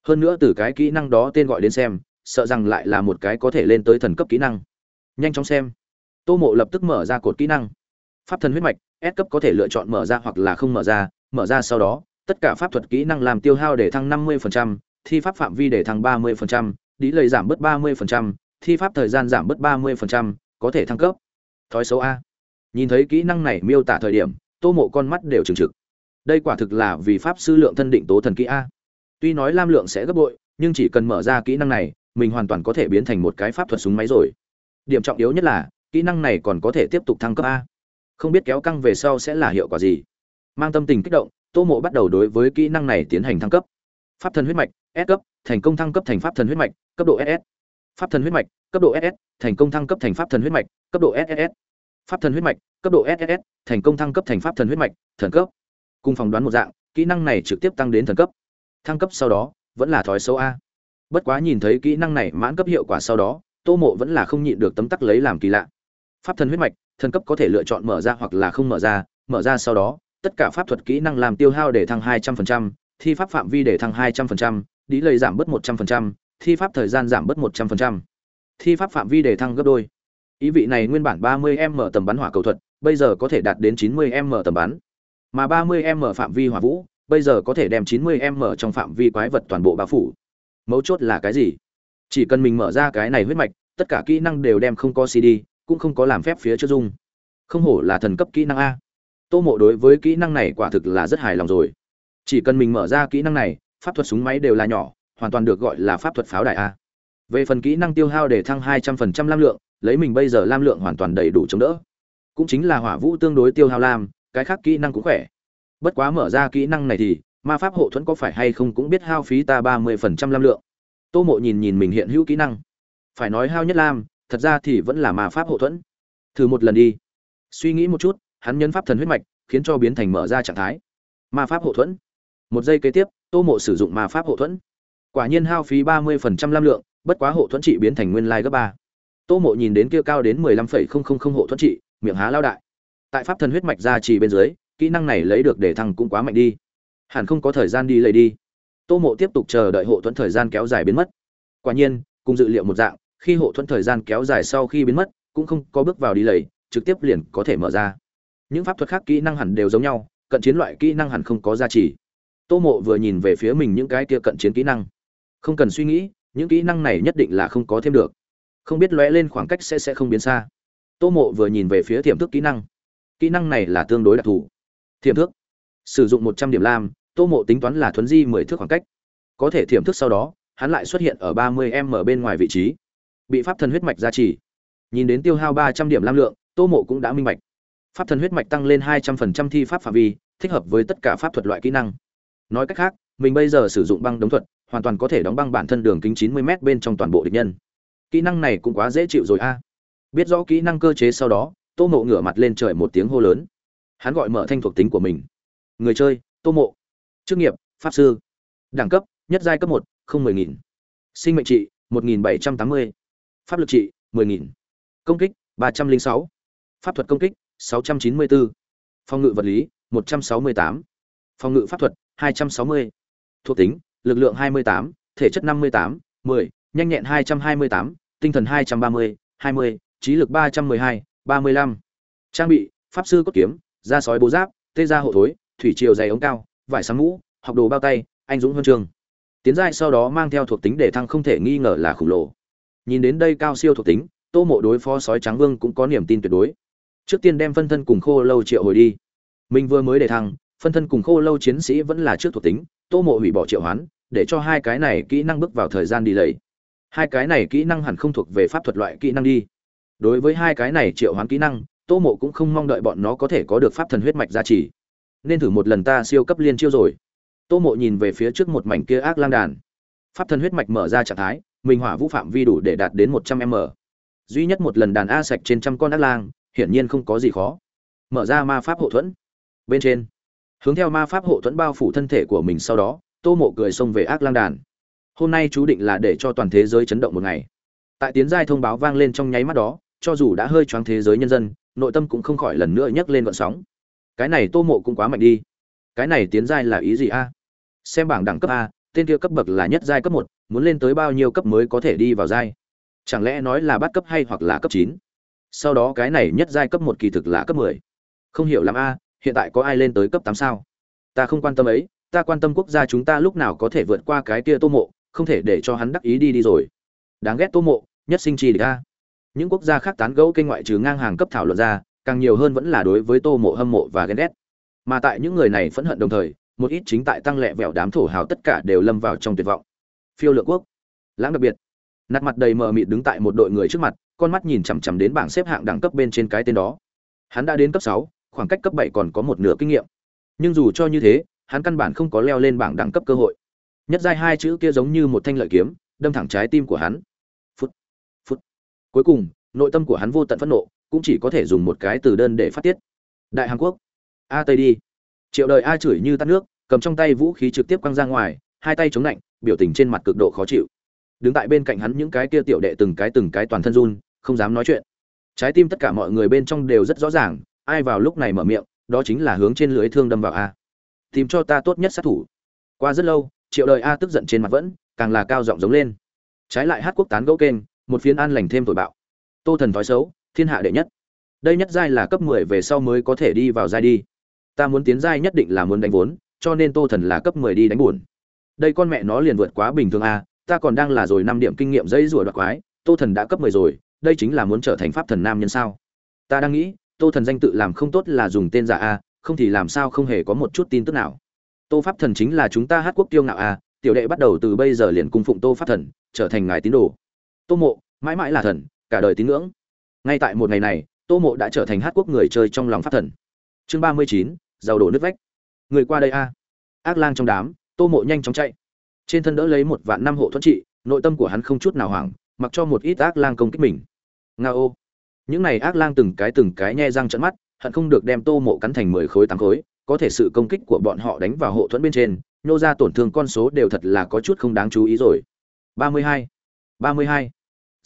Hơn nữa từ cái kỹ năng đó tên gọi đến xem, sợ rằng lại là một cái có thể lên tới thần cấp kỹ năng. Nhanh chóng xem. Tô Mộ lập tức mở ra cột kỹ năng. Pháp thần huyết mạch, S cấp có thể lựa chọn mở ra hoặc là không mở ra, mở ra sau đó, tất cả pháp thuật kỹ năng làm tiêu hao để thăng 50%, thi pháp phạm vi để thăng 30%, đi lời giảm bớt 30%, thi pháp thời gian giảm bớt 30%, có thể thăng cấp. Thói xấu a. Nhìn thấy kỹ năng này miêu tả thời điểm, Tô Mộ con mắt đều trừng trực. Đây quả thực là vì pháp sư lượng thân định tố thần kỹ a. Tuy nói lam lượng sẽ gấp bội, nhưng chỉ cần mở ra kỹ năng này, mình hoàn toàn có thể biến thành một cái pháp thuật súng máy rồi. Điểm trọng yếu nhất là, kỹ năng này còn có thể tiếp tục thăng cấp a. Không biết kéo căng về sau sẽ là hiệu quả gì. Mang tâm tình kích động, Tô Mộ bắt đầu đối với kỹ năng này tiến hành thăng cấp. Pháp thần huyết mạch, S cấp, thành công thăng cấp thành pháp thần huyết mạch, cấp độ SS. Pháp thần huyết mạch, cấp độ SS, thành công thăng cấp thành pháp thần huyết mạch, cấp độ SSS. Pháp thần huyết mạch, cấp độ SSS, thành công thăng cấp thành pháp thần huyết mạch, thần cấp. Cùng phỏng đoán một dạng, kỹ năng này trực tiếp tăng đến thần cấp. Thăng cấp sau đó, vẫn là thói xấu a. Bất quá nhìn thấy kỹ năng này mãn cấp hiệu quả sau đó, Tô Mộ vẫn là không nhịn được tấm tắc lấy làm kỳ lạ. Pháp thần huyết mạch, thần cấp có thể lựa chọn mở ra hoặc là không mở ra, mở ra sau đó, tất cả pháp thuật kỹ năng làm tiêu hao để thăng 200%, thi pháp phạm vi để thăng 200%, đi lời giảm bớt 100%, thi pháp thời gian giảm bớt 100%. Thi pháp phạm vi để thăng gấp đôi. Ý vị này nguyên bản 30m tầm bắn hỏa cầu thuật, bây giờ có thể đạt đến 90m tầm bắn. Mà 30m phạm vi hỏa vũ, bây giờ có thể đem 90m trong phạm vi quái vật toàn bộ bao phủ. Mấu chốt là cái gì? Chỉ cần mình mở ra cái này huyết mạch, tất cả kỹ năng đều đem không có CD, cũng không có làm phép phía trước dung. Không hổ là thần cấp kỹ năng a. Tô Mộ đối với kỹ năng này quả thực là rất hài lòng rồi. Chỉ cần mình mở ra kỹ năng này, pháp thuật súng máy đều là nhỏ, hoàn toàn được gọi là pháp thuật pháo đài a. Về phần kỹ năng tiêu hao để thăng 200% lam lượng, lấy mình bây giờ lam lượng hoàn toàn đầy đủ chống đỡ. Cũng chính là hỏa vũ tương đối tiêu hao lam, cái khác kỹ năng cũng khỏe. Bất quá mở ra kỹ năng này thì, ma pháp hộ thuẫn có phải hay không cũng biết hao phí ta 30% lam lượng. Tô Mộ nhìn nhìn mình hiện hữu kỹ năng. Phải nói hao nhất lam, thật ra thì vẫn là ma pháp hộ thuẫn. Thử một lần đi. Suy nghĩ một chút, hắn nhấn pháp thần huyết mạch, khiến cho biến thành mở ra trạng thái. Ma pháp hộ thuẫn. Một giây kế tiếp, Tô Mộ sử dụng ma pháp hộ thuẫn. Quả nhiên hao phí 30% lam lượng, bất quá hộ thuẫn trị biến thành nguyên lai gấp ba. Tô Mộ nhìn đến kia cao đến 15,000 hộ thuẫn trị, miệng há lao đại. Tại pháp thần huyết mạch ra chỉ bên dưới, kỹ năng này lấy được để thăng cũng quá mạnh đi. Hẳn không có thời gian đi lấy đi. Tô Mộ tiếp tục chờ đợi hộ thuẫn thời gian kéo dài biến mất. Quả nhiên, cùng dự liệu một dạng, khi hộ thuẫn thời gian kéo dài sau khi biến mất, cũng không có bước vào đi lấy, trực tiếp liền có thể mở ra. Những pháp thuật khác kỹ năng hẳn đều giống nhau, cận chiến loại kỹ năng hẳn không có giá trị. Tô Mộ vừa nhìn về phía mình những cái kia cận chiến kỹ năng, không cần suy nghĩ, những kỹ năng này nhất định là không có thêm được. Không biết lóe lên khoảng cách sẽ sẽ không biến xa. Tô Mộ vừa nhìn về phía tiềm thức kỹ năng. Kỹ năng này là tương đối đặc thù. Tiềm thức. Sử dụng một trăm điểm lam, Tô Mộ tính toán là thuấn di mười thước khoảng cách. Có thể tiềm thức sau đó, hắn lại xuất hiện ở ba mươi m bên ngoài vị trí. Bị pháp thần huyết mạch gia trì. Nhìn đến tiêu hao ba trăm điểm lam lượng, Tô Mộ cũng đã minh bạch. Pháp thần huyết mạch tăng lên hai trăm phần trăm thi pháp phạm vi, thích hợp với tất cả pháp thuật loại kỹ năng. Nói cách khác, mình bây giờ sử dụng băng đống thuật, hoàn toàn có thể đóng băng bản thân đường kính chín mươi m bên trong toàn bộ địch nhân. Kỹ năng này cũng quá dễ chịu rồi a. Biết rõ kỹ năng cơ chế sau đó, Tô Mộ ngửa mặt lên trời một tiếng hô lớn. Hắn gọi mở thanh thuộc tính của mình. Người chơi, Tô Mộ. Chức nghiệp, pháp sư. Đẳng cấp, nhất giai cấp một, không mười nghìn. Sinh mệnh trị, một nghìn bảy trăm tám mươi. Pháp lực trị, mười nghìn. Công kích, ba trăm linh sáu. Pháp thuật công kích, sáu trăm chín mươi bốn, Phòng ngự vật lý, một trăm sáu mươi tám. Phòng ngự pháp thuật, hai trăm sáu mươi. Thuộc tính, lực lượng 28, thể chất 58, 10, nhanh nhẹn 228, tinh thần 230, 20, trí lực 312, 35. Trang bị: Pháp sư cốt kiếm, da sói bố giáp, tê da hộ thối, thủy triều dày ống cao, vải sáng mũ, học đồ bao tay, anh dũng huân trường. Tiến giai sau đó mang theo thuộc tính để thăng không thể nghi ngờ là khủng lồ. Nhìn đến đây cao siêu thuộc tính, Tô Mộ đối phó sói trắng vương cũng có niềm tin tuyệt đối. Trước tiên đem phân thân cùng khô lâu triệu hồi đi. Mình vừa mới để thăng, phân thân cùng khô lâu chiến sĩ vẫn là trước thuộc tính, Tô Mộ hủy bỏ triệu hoán, để cho hai cái này kỹ năng bước vào thời gian đi lấy hai cái này kỹ năng hẳn không thuộc về pháp thuật loại kỹ năng đi đối với hai cái này triệu hoán kỹ năng, tô mộ cũng không mong đợi bọn nó có thể có được pháp thần huyết mạch gia trì. Nên thử một lần ta siêu cấp liên chiêu rồi. Tô mộ nhìn về phía trước một mảnh kia ác lang đàn. Pháp thần huyết mạch mở ra trạng thái minh hỏa vũ phạm vi đủ để đạt đến một trăm m. Duy nhất một lần đàn a sạch trên trăm con ác lang, hiển nhiên không có gì khó. Mở ra ma pháp hộ thuẫn. Bên trên, hướng theo ma pháp hộ thuẫn bao phủ thân thể của mình sau đó, tô mộ cười xông về ác lang đàn. Hôm nay chú định là để cho toàn thế giới chấn động một ngày. Tại tiến giai thông báo vang lên trong nháy mắt đó cho dù đã hơi choáng thế giới nhân dân, nội tâm cũng không khỏi lần nữa nhấc lên vận sóng. Cái này tô mộ cũng quá mạnh đi. Cái này tiến giai là ý gì a? Xem bảng đẳng cấp a, tên kia cấp bậc là nhất giai cấp một, muốn lên tới bao nhiêu cấp mới có thể đi vào giai? Chẳng lẽ nói là bắt cấp hay hoặc là cấp chín? Sau đó cái này nhất giai cấp một kỳ thực là cấp mười. Không hiểu lắm a, hiện tại có ai lên tới cấp tám sao? Ta không quan tâm ấy, ta quan tâm quốc gia chúng ta lúc nào có thể vượt qua cái kia tô mộ, không thể để cho hắn đắc ý đi đi rồi. Đáng ghét tô mộ, nhất sinh trì địch a những quốc gia khác tán gẫu kênh ngoại trừ ngang hàng cấp thảo luận ra, càng nhiều hơn vẫn là đối với tô mộ hâm mộ và ghen ghét. Mà tại những người này phẫn hận đồng thời, một ít chính tại tăng lẹ vẹo đám thổ hào tất cả đều lâm vào trong tuyệt vọng. Phiêu lượng quốc, lãng đặc biệt. Nặt mặt đầy mờ mịt đứng tại một đội người trước mặt, con mắt nhìn chằm chằm đến bảng xếp hạng đẳng cấp bên trên cái tên đó. Hắn đã đến cấp sáu, khoảng cách cấp bảy còn có một nửa kinh nghiệm. Nhưng dù cho như thế, hắn căn bản không có leo lên bảng đẳng cấp cơ hội. Nhất giai hai chữ kia giống như một thanh lợi kiếm, đâm thẳng trái tim của hắn cuối cùng, nội tâm của hắn vô tận phẫn nộ, cũng chỉ có thể dùng một cái từ đơn để phát tiết. Đại hàn quốc. A tây đi. Triệu đời a chửi như tắt nước, cầm trong tay vũ khí trực tiếp quăng ra ngoài, hai tay chống lạnh, biểu tình trên mặt cực độ khó chịu. Đứng tại bên cạnh hắn những cái kia tiểu đệ từng cái từng cái toàn thân run, không dám nói chuyện. Trái tim tất cả mọi người bên trong đều rất rõ ràng, ai vào lúc này mở miệng, đó chính là hướng trên lưới thương đâm vào a. Tìm cho ta tốt nhất sát thủ. Qua rất lâu, triệu đời a tức giận trên mặt vẫn, càng là cao giọng giống lên. Trái lại hát quốc tán gẫu kênh một phiến an lành thêm tội bạo. Tô thần thói xấu, thiên hạ đệ nhất. Đây nhất giai là cấp mười về sau mới có thể đi vào giai đi. Ta muốn tiến giai nhất định là muốn đánh vốn, cho nên tô thần là cấp mười đi đánh buồn. Đây con mẹ nó liền vượt quá bình thường a ta còn đang là rồi năm điểm kinh nghiệm dây rủa đoạt quái, tô thần đã cấp mười rồi, đây chính là muốn trở thành pháp thần nam nhân sao? Ta đang nghĩ, tô thần danh tự làm không tốt là dùng tên giả a không thì làm sao không hề có một chút tin tức nào. Tô pháp thần chính là chúng ta hát quốc tiêu ngạo a tiểu đệ bắt đầu từ bây giờ liền cung phụng tô pháp thần, trở thành ngài tín đồ tô mộ, mãi mãi là thần, cả đời tín ngưỡng. Ngay tại một ngày này, tô mộ đã trở thành hát quốc người chơi trong lòng pháp thần. Chương ba mươi chín, giàu đổ nước vách. Người qua đây a. Ác lang trong đám, tô mộ nhanh chóng chạy. Trên thân đỡ lấy một vạn năm hộ thuận trị, nội tâm của hắn không chút nào hoảng, mặc cho một ít ác lang công kích mình. Nga ô. Những này ác lang từng cái từng cái nhe răng trận mắt, hận không được đem tô mộ cắn thành mười khối tám khối, có thể sự công kích của bọn họ đánh vào hộ thuẫn bên trên nhô ra tổn thương con số đều thật là có chút không đáng chú ý rồi. Ba mươi hai. Ba mươi hai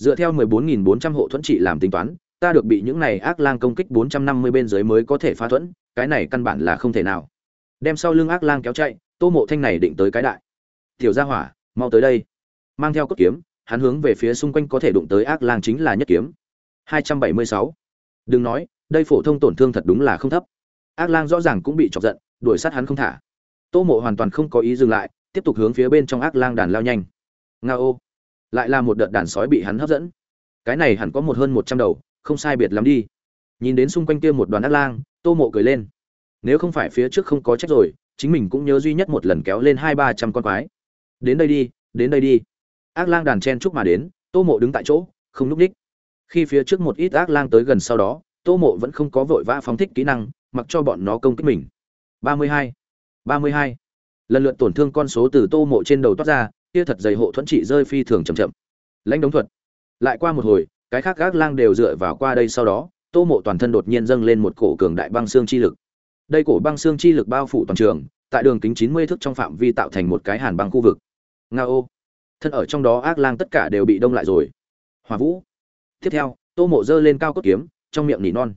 dựa theo mười bốn nghìn bốn trăm hộ thuẫn trị làm tính toán, ta được bị những này ác lang công kích bốn trăm năm mươi bên dưới mới có thể phá thuẫn, cái này căn bản là không thể nào. Đem sau lưng ác lang kéo chạy, tô mộ thanh này định tới cái đại. Tiểu gia hỏa, mau tới đây. Mang theo cốt kiếm, hắn hướng về phía xung quanh có thể đụng tới ác lang chính là nhất kiếm. 276. đừng nói, đây phổ thông tổn thương thật đúng là không thấp. Ác lang rõ ràng cũng bị chọc giận, đuổi sát hắn không thả. Tô mộ hoàn toàn không có ý dừng lại, tiếp tục hướng phía bên trong ác lang đàn lao nhanh. Nga ô lại là một đợt đàn sói bị hắn hấp dẫn. Cái này hẳn có một hơn một trăm đầu, không sai biệt lắm đi. Nhìn đến xung quanh kia một đoàn ác lang, tô mộ cười lên. Nếu không phải phía trước không có trách rồi, chính mình cũng nhớ duy nhất một lần kéo lên hai ba trăm con quái. Đến đây đi, đến đây đi. Ác lang đàn chen chúc mà đến, tô mộ đứng tại chỗ, không núp đích. khi phía trước một ít ác lang tới gần sau đó, tô mộ vẫn không có vội vã phóng thích kỹ năng, mặc cho bọn nó công kích mình. Ba mươi hai, ba mươi hai. Lần lượt tổn thương con số từ tô mộ trên đầu toát ra kia thật dày hộ thuẫn trị rơi phi thường chậm chậm. Lãnh đống thuật. Lại qua một hồi cái khác ác lang đều dựa vào qua đây sau đó tô mộ toàn thân đột nhiên dâng lên một cổ cường đại băng xương chi lực. Đây cổ băng xương chi lực bao phủ toàn trường tại đường kính chín mươi thước trong phạm vi tạo thành một cái hàn băng khu vực. Ngao, thân ở trong đó ác lang tất cả đều bị đông lại rồi. Hỏa vũ. Tiếp theo tô mộ giơ lên cao cốt kiếm trong miệng nỉ non.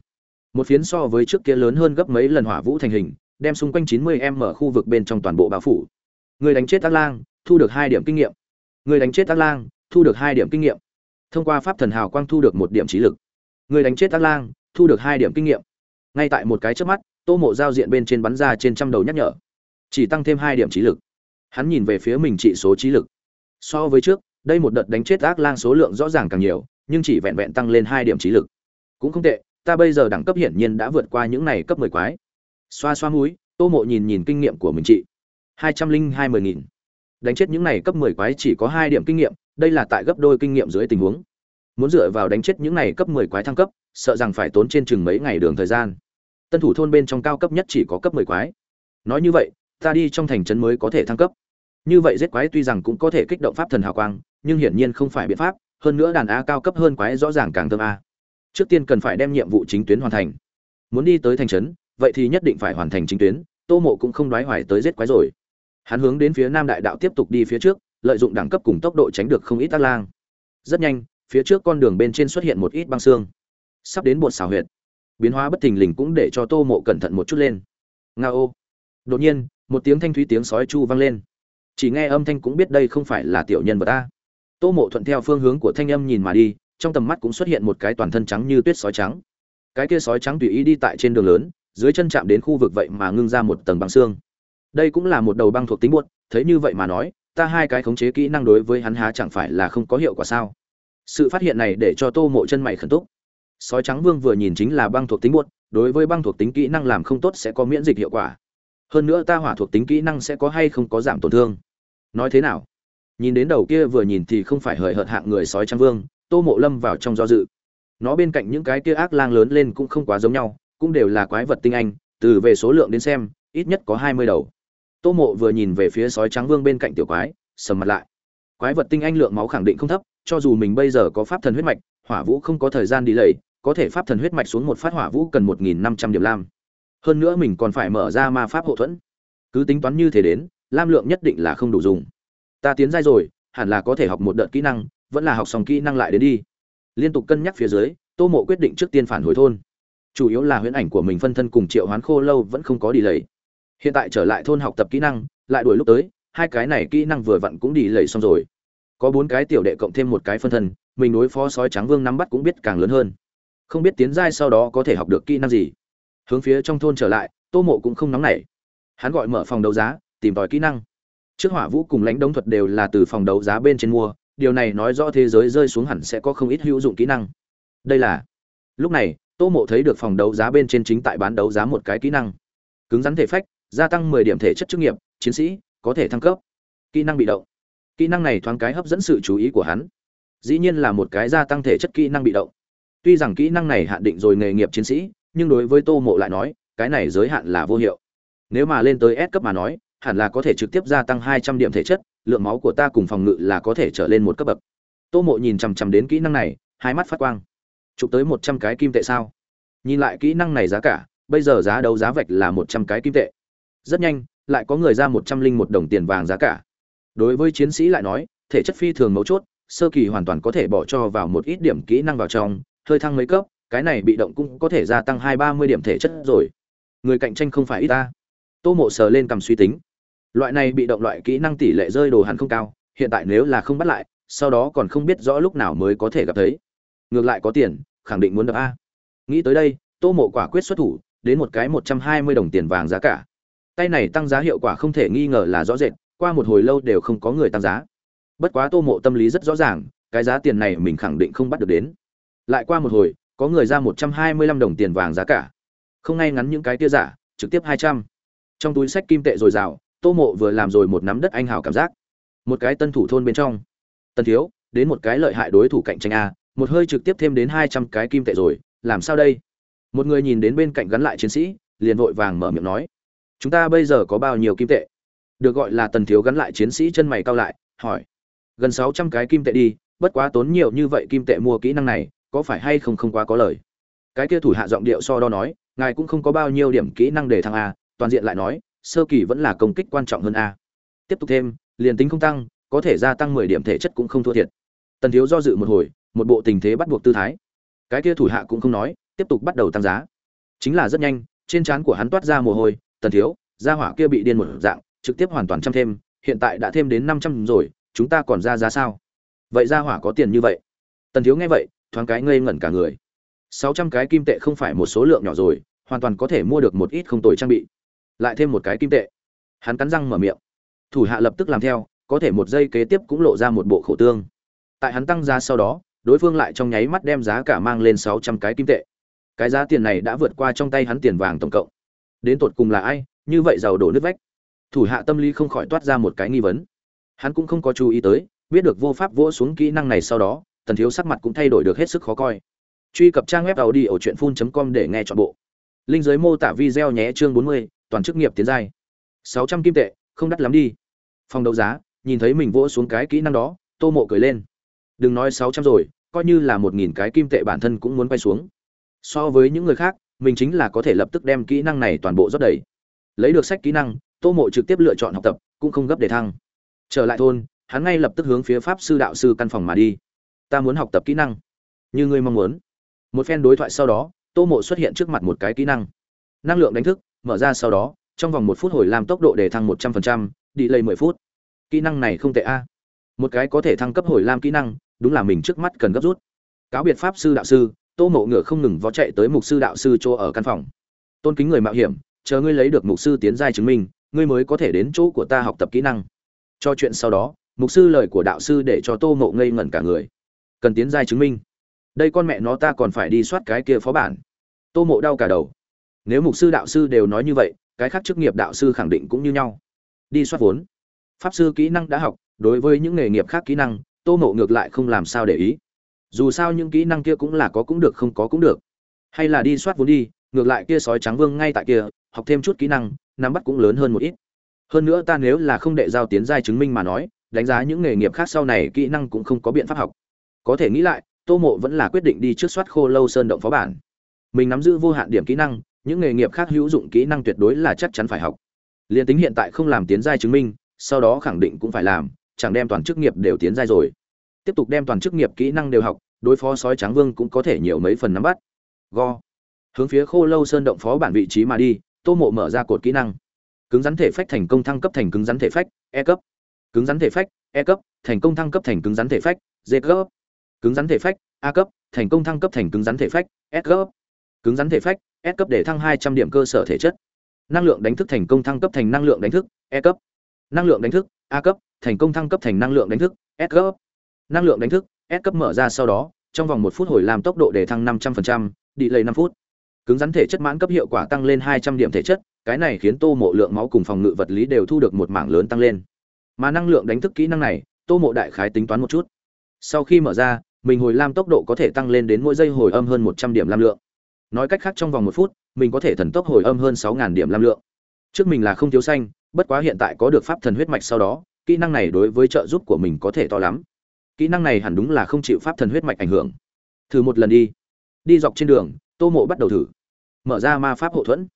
Một phiến so với trước kia lớn hơn gấp mấy lần hỏa vũ thành hình đem xung quanh chín mươi em mở khu vực bên trong toàn bộ bao phủ người đánh chết ác lang, thu được hai điểm kinh nghiệm. Người đánh chết ác lang, thu được hai điểm kinh nghiệm. Thông qua pháp thần hào quang thu được một điểm trí lực. Người đánh chết ác lang, thu được hai điểm kinh nghiệm. Ngay tại một cái trước mắt, tô mộ giao diện bên trên bắn ra trên trăm đầu nhắc nhở. Chỉ tăng thêm hai điểm trí lực. Hắn nhìn về phía mình trị số trí lực. So với trước, đây một đợt đánh chết ác lang số lượng rõ ràng càng nhiều, nhưng chỉ vẹn vẹn tăng lên hai điểm trí lực. Cũng không tệ, ta bây giờ đẳng cấp hiển nhiên đã vượt qua những này cấp mười quái. Xoa xoa mũi, tô mộ nhìn nhìn kinh nghiệm của mình trị hai trăm linh hai mươi nghìn. Đánh chết những này cấp mười quái chỉ có hai điểm kinh nghiệm, đây là tại gấp đôi kinh nghiệm dưới tình huống. Muốn dựa vào đánh chết những này cấp mười quái thăng cấp, sợ rằng phải tốn trên chừng mấy ngày đường thời gian. Tân thủ thôn bên trong cao cấp nhất chỉ có cấp mười quái. Nói như vậy, ta đi trong thành trấn mới có thể thăng cấp. Như vậy giết quái tuy rằng cũng có thể kích động pháp thần hào quang, nhưng hiển nhiên không phải biện pháp, hơn nữa đàn a cao cấp hơn quái rõ ràng càng thơm a. Trước tiên cần phải đem nhiệm vụ chính tuyến hoàn thành. Muốn đi tới thành trấn, vậy thì nhất định phải hoàn thành chính tuyến, tô mộ cũng không đoái hoài tới giết quái rồi hắn hướng đến phía nam đại đạo tiếp tục đi phía trước, lợi dụng đẳng cấp cùng tốc độ tránh được không ít tác lang. Rất nhanh, phía trước con đường bên trên xuất hiện một ít băng xương. Sắp đến bột xào huyệt. Biến hóa bất thình lình cũng để cho tô mộ cẩn thận một chút lên. Nga ô. Đột nhiên, một tiếng thanh thúy tiếng sói chu vang lên. Chỉ nghe âm thanh cũng biết đây không phải là tiểu nhân vật ta tô mộ thuận theo phương hướng của thanh âm nhìn mà đi, trong tầm mắt cũng xuất hiện một cái toàn thân trắng như tuyết sói trắng. Cái kia sói trắng tùy ý đi tại trên đường lớn, dưới chân chạm đến khu vực vậy mà ngưng ra một tầng băng xương đây cũng là một đầu băng thuộc tính buốt thấy như vậy mà nói, ta hai cái khống chế kỹ năng đối với hắn há chẳng phải là không có hiệu quả sao? Sự phát hiện này để cho tô mộ chân mày khẩn túc. Sói trắng vương vừa nhìn chính là băng thuộc tính buốt đối với băng thuộc tính kỹ năng làm không tốt sẽ có miễn dịch hiệu quả. Hơn nữa ta hỏa thuộc tính kỹ năng sẽ có hay không có giảm tổn thương. Nói thế nào? Nhìn đến đầu kia vừa nhìn thì không phải hời hợt hạng người sói trắng vương, tô mộ lâm vào trong do dự. Nó bên cạnh những cái kia ác lang lớn lên cũng không quá giống nhau, cũng đều là quái vật tinh anh, từ về số lượng đến xem, ít nhất có hai mươi đầu tô mộ vừa nhìn về phía sói trắng vương bên cạnh tiểu quái, sầm mặt lại. Quái vật tinh anh lượng máu khẳng định không thấp, cho dù mình bây giờ có pháp thần huyết mạch, hỏa vũ không có thời gian đi lầy, có thể pháp thần huyết mạch xuống một phát hỏa vũ cần một nghìn năm trăm điểm lam. Hơn nữa mình còn phải mở ra ma pháp hậu thuẫn. Cứ tính toán như thế đến, lam lượng nhất định là không đủ dùng. Ta tiến giai rồi, hẳn là có thể học một đợt kỹ năng, vẫn là học xong kỹ năng lại đến đi. Liên tục cân nhắc phía dưới, tô mộ quyết định trước tiên phản hồi thôn. Chủ yếu là huyễn ảnh của mình phân thân cùng triệu hoán khô lâu vẫn không có đi lầy hiện tại trở lại thôn học tập kỹ năng, lại đuổi lúc tới, hai cái này kỹ năng vừa vặn cũng đi lầy xong rồi. Có bốn cái tiểu đệ cộng thêm một cái phân thân, mình đối phó sói trắng vương nắm bắt cũng biết càng lớn hơn. Không biết tiến giai sau đó có thể học được kỹ năng gì. Hướng phía trong thôn trở lại, tô mộ cũng không nóng nảy. Hắn gọi mở phòng đấu giá, tìm tòi kỹ năng. Trước hỏa vũ cùng lãnh đống thuật đều là từ phòng đấu giá bên trên mua, điều này nói rõ thế giới rơi xuống hẳn sẽ có không ít hữu dụng kỹ năng. Đây là, lúc này, tô mộ thấy được phòng đấu giá bên trên chính tại bán đấu giá một cái kỹ năng. Cứng rắn thể phách gia tăng mười điểm thể chất chức nghiệp, chiến sĩ, có thể thăng cấp. Kỹ năng bị động. Kỹ năng này thoáng cái hấp dẫn sự chú ý của hắn. Dĩ nhiên là một cái gia tăng thể chất kỹ năng bị động. Tuy rằng kỹ năng này hạn định rồi nghề nghiệp chiến sĩ, nhưng đối với tô mộ lại nói, cái này giới hạn là vô hiệu. Nếu mà lên tới S cấp mà nói, hẳn là có thể trực tiếp gia tăng hai trăm điểm thể chất, lượng máu của ta cùng phòng ngự là có thể trở lên một cấp bậc. Tô mộ nhìn chằm chằm đến kỹ năng này, hai mắt phát quang. Chụp tới một trăm cái kim tệ sao? Nhìn lại kỹ năng này giá cả, bây giờ giá đấu giá vạch là một trăm cái kim tệ rất nhanh, lại có người ra một trăm linh một đồng tiền vàng giá cả. Đối với chiến sĩ lại nói, thể chất phi thường mấu chốt, sơ kỳ hoàn toàn có thể bỏ cho vào một ít điểm kỹ năng vào trong, hơi thăng mấy cấp, cái này bị động cũng có thể gia tăng hai ba mươi điểm thể chất rồi. Người cạnh tranh không phải ít ta. Tô mộ sờ lên cầm suy tính. Loại này bị động loại kỹ năng tỷ lệ rơi đồ hẳn không cao, hiện tại nếu là không bắt lại, sau đó còn không biết rõ lúc nào mới có thể gặp thấy. Ngược lại có tiền, khẳng định muốn đập a. Nghĩ tới đây, tô mộ quả quyết xuất thủ, đến một cái một trăm hai mươi đồng tiền vàng giá cả tay này tăng giá hiệu quả không thể nghi ngờ là rõ rệt, qua một hồi lâu đều không có người tăng giá. Bất quá tô mộ tâm lý rất rõ ràng, cái giá tiền này mình khẳng định không bắt được đến. Lại qua một hồi, có người ra một trăm hai mươi lăm đồng tiền vàng giá cả. Không ngay ngắn những cái tia giả, trực tiếp hai trăm. Trong túi sách kim tệ dồi dào, tô mộ vừa làm rồi một nắm đất anh hào cảm giác. Một cái tân thủ thôn bên trong. Tân thiếu, đến một cái lợi hại đối thủ cạnh tranh a, một hơi trực tiếp thêm đến hai trăm cái kim tệ rồi, làm sao đây? Một người nhìn đến bên cạnh gắn lại chiến sĩ, liền vội vàng mở miệng nói chúng ta bây giờ có bao nhiêu kim tệ? Được gọi là tần thiếu gắn lại chiến sĩ chân mày cao lại, hỏi. Gần sáu trăm cái kim tệ đi, bất quá tốn nhiều như vậy kim tệ mua kỹ năng này, có phải hay không không quá có lời? Cái kia thủ hạ giọng điệu so đo nói, ngài cũng không có bao nhiêu điểm kỹ năng để thăng a, toàn diện lại nói, sơ kỳ vẫn là công kích quan trọng hơn a. Tiếp tục thêm, liền tính không tăng, có thể gia tăng mười điểm thể chất cũng không thua thiệt. Tần thiếu do dự một hồi, một bộ tình thế bắt buộc tư thái. Cái kia thủ hạ cũng không nói, tiếp tục bắt đầu tăng giá. Chính là rất nhanh, trên trán của hắn toát ra mồ hôi tần thiếu, gia hỏa kia bị điên một dạng, trực tiếp hoàn toàn trăm thêm, hiện tại đã thêm đến năm trăm rồi, chúng ta còn ra giá sao? Vậy gia hỏa có tiền như vậy? Tần thiếu nghe vậy, thoáng cái ngây ngẩn cả người. Sáu trăm cái kim tệ không phải một số lượng nhỏ rồi, hoàn toàn có thể mua được một ít không tồi trang bị. Lại thêm một cái kim tệ. Hắn cắn răng mở miệng. Thủ hạ lập tức làm theo, có thể một giây kế tiếp cũng lộ ra một bộ khổ tương. Tại hắn tăng giá sau đó, đối phương lại trong nháy mắt đem giá cả mang lên sáu trăm cái kim tệ. Cái giá tiền này đã vượt qua trong tay hắn tiền vàng tổng cộng đến tột cùng là ai, như vậy giàu đổ nước vách. Thủ hạ tâm lý không khỏi toát ra một cái nghi vấn. Hắn cũng không có chú ý tới, biết được vô pháp vỗ xuống kỹ năng này sau đó, tần thiếu sắc mặt cũng thay đổi được hết sức khó coi. Truy cập trang web tàu đi ở truyện phun com để nghe chọn bộ. Linh giới mô tả video nhé chương bốn mươi, toàn chức nghiệp tiến giai. Sáu trăm kim tệ, không đắt lắm đi. Phòng đấu giá, nhìn thấy mình vỗ xuống cái kỹ năng đó, tô mộ cười lên. Đừng nói sáu trăm rồi, coi như là một nghìn cái kim tệ bản thân cũng muốn quay xuống. So với những người khác mình chính là có thể lập tức đem kỹ năng này toàn bộ rót đầy. Lấy được sách kỹ năng, tô mộ trực tiếp lựa chọn học tập, cũng không gấp để thăng. Trở lại thôn, hắn ngay lập tức hướng phía pháp sư đạo sư căn phòng mà đi. Ta muốn học tập kỹ năng. Như ngươi mong muốn. Một phen đối thoại sau đó, tô mộ xuất hiện trước mặt một cái kỹ năng. Năng lượng đánh thức, mở ra sau đó, trong vòng một phút hồi làm tốc độ để thăng một trăm phần trăm, đi lây mười phút. Kỹ năng này không tệ a. Một cái có thể thăng cấp hồi lam kỹ năng, đúng là mình trước mắt cần gấp rút. Cáo biệt pháp sư đạo sư tô mộ ngựa không ngừng vó chạy tới mục sư đạo sư chỗ ở căn phòng. Tôn kính người mạo hiểm, chờ ngươi lấy được mục sư tiến giai chứng minh, ngươi mới có thể đến chỗ của ta học tập kỹ năng. Cho chuyện sau đó, mục sư lời của đạo sư để cho tô mộ ngây ngẩn cả người. Cần tiến giai chứng minh. Đây con mẹ nó ta còn phải đi soát cái kia phó bản. Tô mộ đau cả đầu. Nếu mục sư đạo sư đều nói như vậy, cái khác chức nghiệp đạo sư khẳng định cũng như nhau. Đi soát vốn. Pháp sư kỹ năng đã học, đối với những nghề nghiệp khác kỹ năng, tô mộ ngược lại không làm sao để ý dù sao những kỹ năng kia cũng là có cũng được, không có cũng được. Hay là đi soát vốn đi, ngược lại kia sói trắng vương ngay tại kia, học thêm chút kỹ năng, nắm bắt cũng lớn hơn một ít. Hơn nữa ta nếu là không đệ giao tiến giai chứng minh mà nói, đánh giá những nghề nghiệp khác sau này kỹ năng cũng không có biện pháp học. Có thể nghĩ lại, tô mộ vẫn là quyết định đi trước soát khô lâu sơn động phó bản. Mình nắm giữ vô hạn điểm kỹ năng, những nghề nghiệp khác hữu dụng kỹ năng tuyệt đối là chắc chắn phải học. Liền tính hiện tại không làm tiến giai chứng minh, sau đó khẳng định cũng phải làm, chẳng đem toàn chức nghiệp đều tiến giai rồi tiếp tục đem toàn chức nghiệp kỹ năng đều học, đối phó sói trắng vương cũng có thể nhiều mấy phần nắm bắt. Go. Hướng phía khô lâu sơn động phó bản vị trí mà đi, tô mộ mở ra cột kỹ năng. Cứng rắn thể phách thành công thăng cấp thành cứng rắn thể phách e cấp. Cứng rắn thể phách e cấp, thành công thăng cấp thành cứng rắn thể phách d cấp. Cứng rắn thể phách, a cấp, thành công thăng cấp thành cứng rắn thể phách, s cấp. Cứng rắn thể phách, s cấp để thăng hai trăm điểm cơ sở thể chất. Năng lượng đánh thức thành công thăng cấp thành năng lượng đánh thức e cấp. Năng lượng đánh thức, a cấp, thành công thăng cấp thành năng lượng đánh thức, s cấp năng lượng đánh thức, s cấp mở ra sau đó, trong vòng một phút hồi làm tốc độ để thăng năm trăm linh đi lầy phút. Cứng rắn thể chất mãn cấp hiệu quả tăng lên hai trăm điểm thể chất, cái này khiến tô mộ lượng máu cùng phòng ngự vật lý đều thu được một mảng lớn tăng lên. Mà năng lượng đánh thức kỹ năng này, tô mộ đại khái tính toán một chút. Sau khi mở ra, mình hồi lam tốc độ có thể tăng lên đến mỗi giây hồi âm hơn một trăm điểm lam lượng. Nói cách khác trong vòng một phút, mình có thể thần tốc hồi âm hơn 6000 điểm lam lượng. Trước mình là không thiếu xanh, bất quá hiện tại có được pháp thần huyết mạch sau đó, kỹ năng này đối với trợ giúp của mình có thể to lắm kỹ năng này hẳn đúng là không chịu pháp thần huyết mạch ảnh hưởng. Thử một lần đi. Đi dọc trên đường, tô mộ bắt đầu thử. Mở ra ma pháp hộ thuẫn.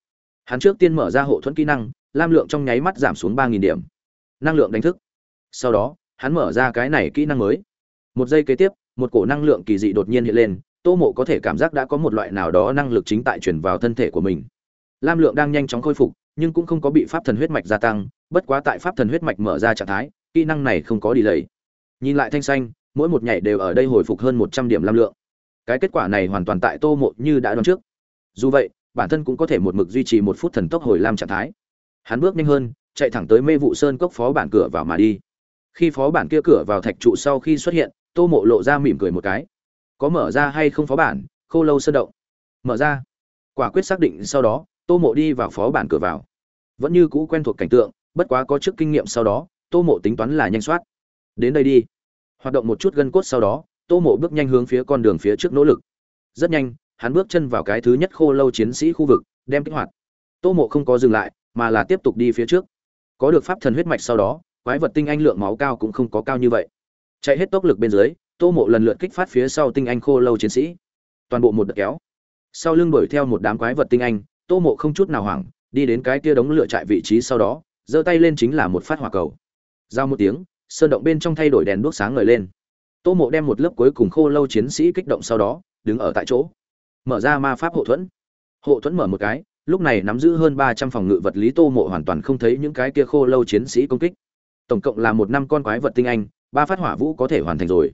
Hắn trước tiên mở ra hộ thuẫn kỹ năng, lam lượng trong nháy mắt giảm xuống ba nghìn điểm. Năng lượng đánh thức. Sau đó, hắn mở ra cái này kỹ năng mới. Một giây kế tiếp, một cổ năng lượng kỳ dị đột nhiên hiện lên, tô mộ có thể cảm giác đã có một loại nào đó năng lực chính tại chuyển vào thân thể của mình. Lam lượng đang nhanh chóng khôi phục, nhưng cũng không có bị pháp thần huyết mạch gia tăng, bất quá tại pháp thần huyết mạch mở ra trạng thái, kỹ năng này không có đi lầy nhìn lại thanh xanh, mỗi một nhảy đều ở đây hồi phục hơn một trăm điểm lam lượng. Cái kết quả này hoàn toàn tại tô mộ như đã đoán trước. Dù vậy, bản thân cũng có thể một mực duy trì một phút thần tốc hồi lam trạng thái. Hắn bước nhanh hơn, chạy thẳng tới mê vụ sơn cốc phó bản cửa vào mà đi. Khi phó bản kia cửa vào thạch trụ sau khi xuất hiện, tô mộ lộ ra mỉm cười một cái. Có mở ra hay không phó bản, khô lâu sơn động? Mở ra. Quả quyết xác định sau đó, tô mộ đi vào phó bản cửa vào. Vẫn như cũ quen thuộc cảnh tượng, bất quá có trước kinh nghiệm sau đó, tô mộ tính toán là nhanh soát đến đây đi. Hoạt động một chút gân cốt sau đó, tô mộ bước nhanh hướng phía con đường phía trước nỗ lực. Rất nhanh, hắn bước chân vào cái thứ nhất khô lâu chiến sĩ khu vực, đem kích hoạt. Tô mộ không có dừng lại, mà là tiếp tục đi phía trước. Có được pháp thần huyết mạch sau đó, quái vật tinh anh lượng máu cao cũng không có cao như vậy. Chạy hết tốc lực bên dưới, tô mộ lần lượt kích phát phía sau tinh anh khô lâu chiến sĩ. Toàn bộ một đợt kéo. Sau lưng đuổi theo một đám quái vật tinh anh, tô mộ không chút nào hoảng, đi đến cái kia đống lửa trại vị trí sau đó, giơ tay lên chính là một phát hỏa cầu. Giao một tiếng sơn động bên trong thay đổi đèn đuốc sáng ngời lên. Tô mộ đem một lớp cuối cùng khô lâu chiến sĩ kích động sau đó, đứng ở tại chỗ. Mở ra ma pháp hộ thuẫn. Hộ thuẫn mở một cái, lúc này nắm giữ hơn ba trăm phòng ngự vật lý tô mộ hoàn toàn không thấy những cái kia khô lâu chiến sĩ công kích. Tổng cộng là một năm con quái vật tinh anh, ba phát hỏa vũ có thể hoàn thành rồi.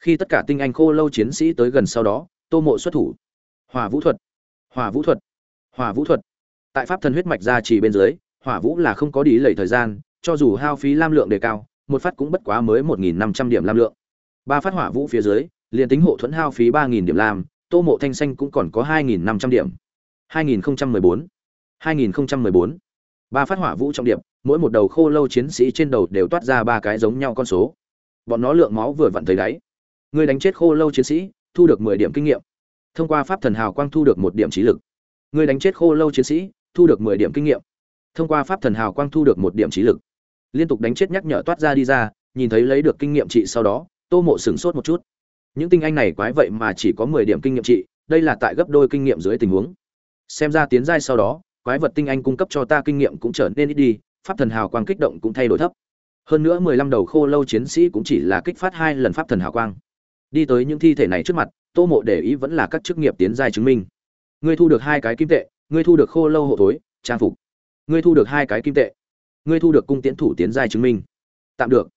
Khi tất cả tinh anh khô lâu chiến sĩ tới gần sau đó, tô mộ xuất thủ. Hỏa vũ thuật. Hỏa vũ thuật. Hỏa vũ thuật. Tại pháp thần huyết mạch ra chỉ bên dưới, hỏa vũ là không có đi lầy thời gian, cho dù hao phí lam lượng đề cao một phát cũng bất quá mới một nghìn năm trăm điểm lam lượng. Ba phát hỏa vũ phía dưới, liền tính hộ thuẫn hao phí ba nghìn điểm lam, tô mộ thanh xanh cũng còn có hai nghìn năm trăm điểm. hai nghìn bốn, hai nghìn bốn. Ba phát hỏa vũ trọng điểm mỗi một đầu khô lâu chiến sĩ trên đầu đều toát ra ba cái giống nhau con số. Bọn nó lượng máu vừa vặn thấy đáy. Người đánh chết khô lâu chiến sĩ, thu được mười điểm kinh nghiệm. Thông qua pháp thần hào quang thu được một điểm trí lực. Người đánh chết khô lâu chiến sĩ, thu được mười điểm kinh nghiệm. Thông qua pháp thần hào quang thu được một điểm trí lực liên tục đánh chết nhắc nhở toát ra đi ra, nhìn thấy lấy được kinh nghiệm trị sau đó, tô mộ sửng sốt một chút. Những tinh anh này quái vậy mà chỉ có mười điểm kinh nghiệm trị, đây là tại gấp đôi kinh nghiệm dưới tình huống. Xem ra tiến giai sau đó, quái vật tinh anh cung cấp cho ta kinh nghiệm cũng trở nên ít đi, pháp thần hào quang kích động cũng thay đổi thấp. Hơn nữa mười lăm đầu khô lâu chiến sĩ cũng chỉ là kích phát hai lần pháp thần hào quang. Đi tới những thi thể này trước mặt, tô mộ để ý vẫn là các chức nghiệp tiến giai chứng minh. Ngươi thu được hai cái kim tệ, ngươi thu được khô lâu hộ thối, trang phục. Ngươi thu được hai cái kim tệ ngươi thu được cung tiễn thủ tiến giai chứng minh. Tạm được.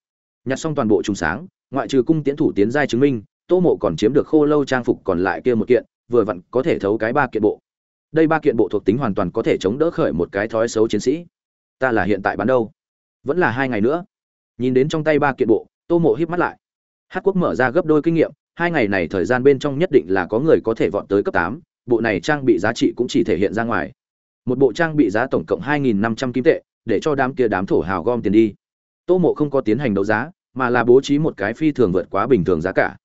Nhặt xong toàn bộ trùng sáng, ngoại trừ cung tiễn thủ tiến giai chứng minh, tô mộ còn chiếm được khô lâu trang phục còn lại kia một kiện, vừa vặn có thể thấu cái ba kiện bộ. Đây ba kiện bộ thuộc tính hoàn toàn có thể chống đỡ khởi một cái thói xấu chiến sĩ. Ta là hiện tại bán đâu? Vẫn là hai ngày nữa. Nhìn đến trong tay ba kiện bộ, tô mộ híp mắt lại. Hát quốc mở ra gấp đôi kinh nghiệm, hai ngày này thời gian bên trong nhất định là có người có thể vọt tới cấp tám, bộ này trang bị giá trị cũng chỉ thể hiện ra ngoài. Một bộ trang bị giá tổng cộng hai nghìn năm trăm kim tệ để cho đám kia đám thổ hào gom tiền đi. Tô mộ không có tiến hành đấu giá mà là bố trí một cái phi thường vượt quá bình thường giá cả.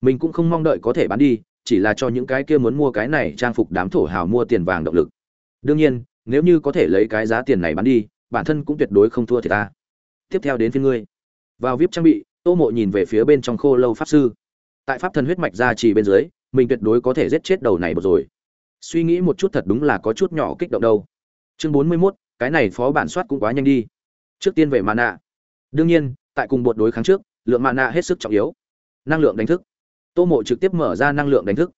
Mình cũng không mong đợi có thể bán đi chỉ là cho những cái kia muốn mua cái này trang phục đám thổ hào mua tiền vàng động lực. Đương nhiên nếu như có thể lấy cái giá tiền này bán đi bản thân cũng tuyệt đối không thua thì ta. Tiếp theo đến phía ngươi. Vào vip trang bị tô mộ nhìn về phía bên trong khô lâu pháp sư. Tại pháp thần huyết mạch ra chỉ bên dưới mình tuyệt đối có thể giết chết đầu này một rồi. Suy nghĩ một chút thật đúng là có chút nhỏ kích động đâu. Chương bốn mươi 41, cái này phó bản soát cũng quá nhanh đi. Trước tiên về mana. Đương nhiên, tại cùng bột đối kháng trước, lượng mana hết sức trọng yếu. Năng lượng đánh thức. Tô mộ trực tiếp mở ra năng lượng đánh thức.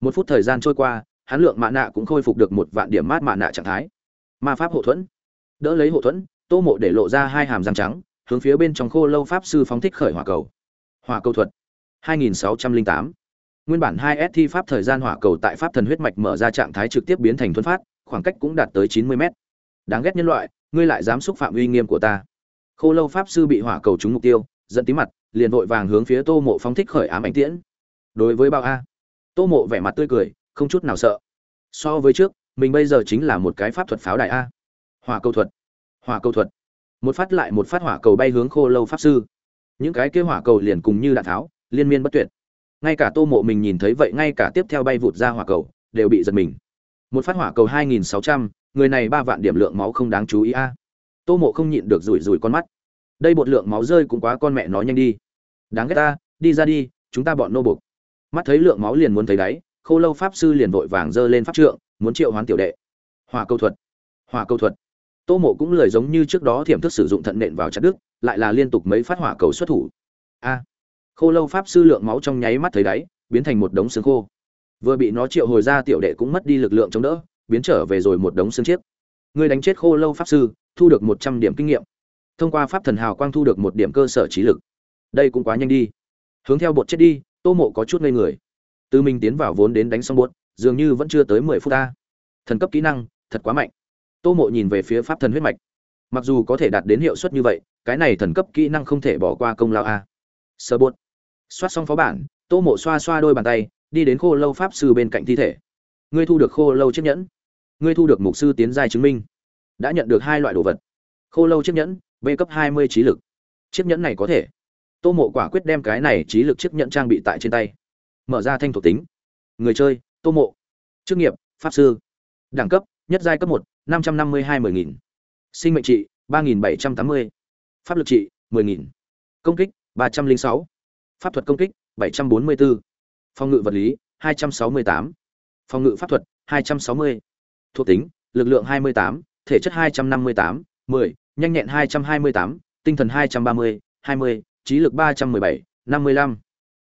Một phút thời gian trôi qua, hắn lượng mạ nạ cũng khôi phục được một vạn điểm mát mạ nạ trạng thái. Ma pháp hộ thuẫn. Đỡ lấy hộ thuẫn, tô mộ để lộ ra hai hàm răng trắng, hướng phía bên trong khô lâu pháp sư phóng thích khởi hỏa cầu. Hỏa cầu thuật. 2608. nguyên bản 2 s thi pháp thời gian hỏa cầu tại pháp thần huyết mạch mở ra trạng thái trực tiếp biến thành thuấn phát, khoảng cách cũng đạt tới 90 mét đáng ghét nhân loại, ngươi lại dám xúc phạm uy nghiêm của ta. Khô lâu pháp sư bị hỏa cầu trúng mục tiêu dẫn tí mặt, liền vội vàng hướng phía tô mộ phóng thích khởi ám ảnh tiễn. Đối với bao a. Tô mộ vẻ mặt tươi cười, không chút nào sợ. So với trước, mình bây giờ chính là một cái pháp thuật pháo đại a. Hỏa cầu thuật. Hỏa cầu thuật. Một phát lại một phát hỏa cầu bay hướng khô lâu pháp sư. Những cái kế hỏa cầu liền cùng như đạn tháo, liên miên bất tuyệt. Ngay cả tô mộ mình nhìn thấy vậy ngay cả tiếp theo bay vụt ra hỏa cầu, đều bị giật mình. Một phát hỏa cầu hai nghìn sáu trăm người này ba vạn điểm lượng máu không đáng chú ý a. Tô mộ không nhịn được rủi rủi con mắt. Đây bột lượng máu rơi cũng quá con mẹ nó nhanh đi. Đáng ghét ta, đi ra đi, chúng ta bọn nô bục mắt thấy lượng máu liền muốn thấy đáy, khô lâu pháp sư liền vội vàng giơ lên pháp trượng, muốn triệu hoán tiểu đệ. Hòa câu thuật hòa câu thuật. Tô mộ cũng lời giống như trước đó thiểm thức sử dụng thận nện vào chặt đức lại là liên tục mấy phát hỏa cầu xuất thủ. A. Khô lâu pháp sư lượng máu trong nháy mắt thấy đáy, biến thành một đống xương khô. Vừa bị nó triệu hồi ra, tiểu đệ cũng mất đi lực lượng chống đỡ biến trở về rồi một đống xương chiếc. Người đánh chết khô lâu pháp sư, thu được một trăm điểm kinh nghiệm. Thông qua pháp thần hào quang thu được một điểm cơ sở trí lực. Đây cũng quá nhanh đi. Hướng theo bột chết đi, tô mộ có chút ngây người. Từ mình tiến vào vốn đến đánh xong bột, dường như vẫn chưa tới mười phút ta. Thần cấp kỹ năng, thật quá mạnh. Tô mộ nhìn về phía pháp thần huyết mạch. Mặc dù có thể đạt đến hiệu suất như vậy, cái này thần cấp kỹ năng không thể bỏ qua công lao a. Sơ bột. Soát xong phó bản, tô mộ xoa xoa đôi bàn tay, đi đến khô lâu pháp sư bên cạnh thi thể ngươi thu được khô lâu chiếc nhẫn. Ngươi thu được mục sư tiến giai chứng minh. Đã nhận được hai loại đồ vật. Khô lâu chiếc nhẫn, b cấp hai mươi trí lực. Chiếc nhẫn này có thể. Tô mộ quả quyết đem cái này trí lực chiếc nhẫn trang bị tại trên tay. Mở ra thanh thuộc tính. Người chơi, tô mộ. Chức nghiệp, pháp sư. Đẳng cấp, nhất giai cấp một, năm trăm năm mươi hai mươi nghìn. Sinh mệnh trị, ba nghìn bảy trăm tám mươi. Pháp lực trị, mười nghìn. Công kích, ba trăm linh sáu. Pháp thuật công kích, bảy trăm bốn mươi bốn. Phòng ngự vật lý, hai trăm sáu mươi tám phòng ngự pháp thuật, hai trăm sáu mươi. Thuộc tính, lực lượng hai mươi tám, thể chất hai trăm năm mươi tám, mười, nhanh nhẹn hai trăm hai mươi tám, tinh thần hai trăm ba mươi, hai mươi, trí lực ba trăm mười bảy, năm mươi lăm.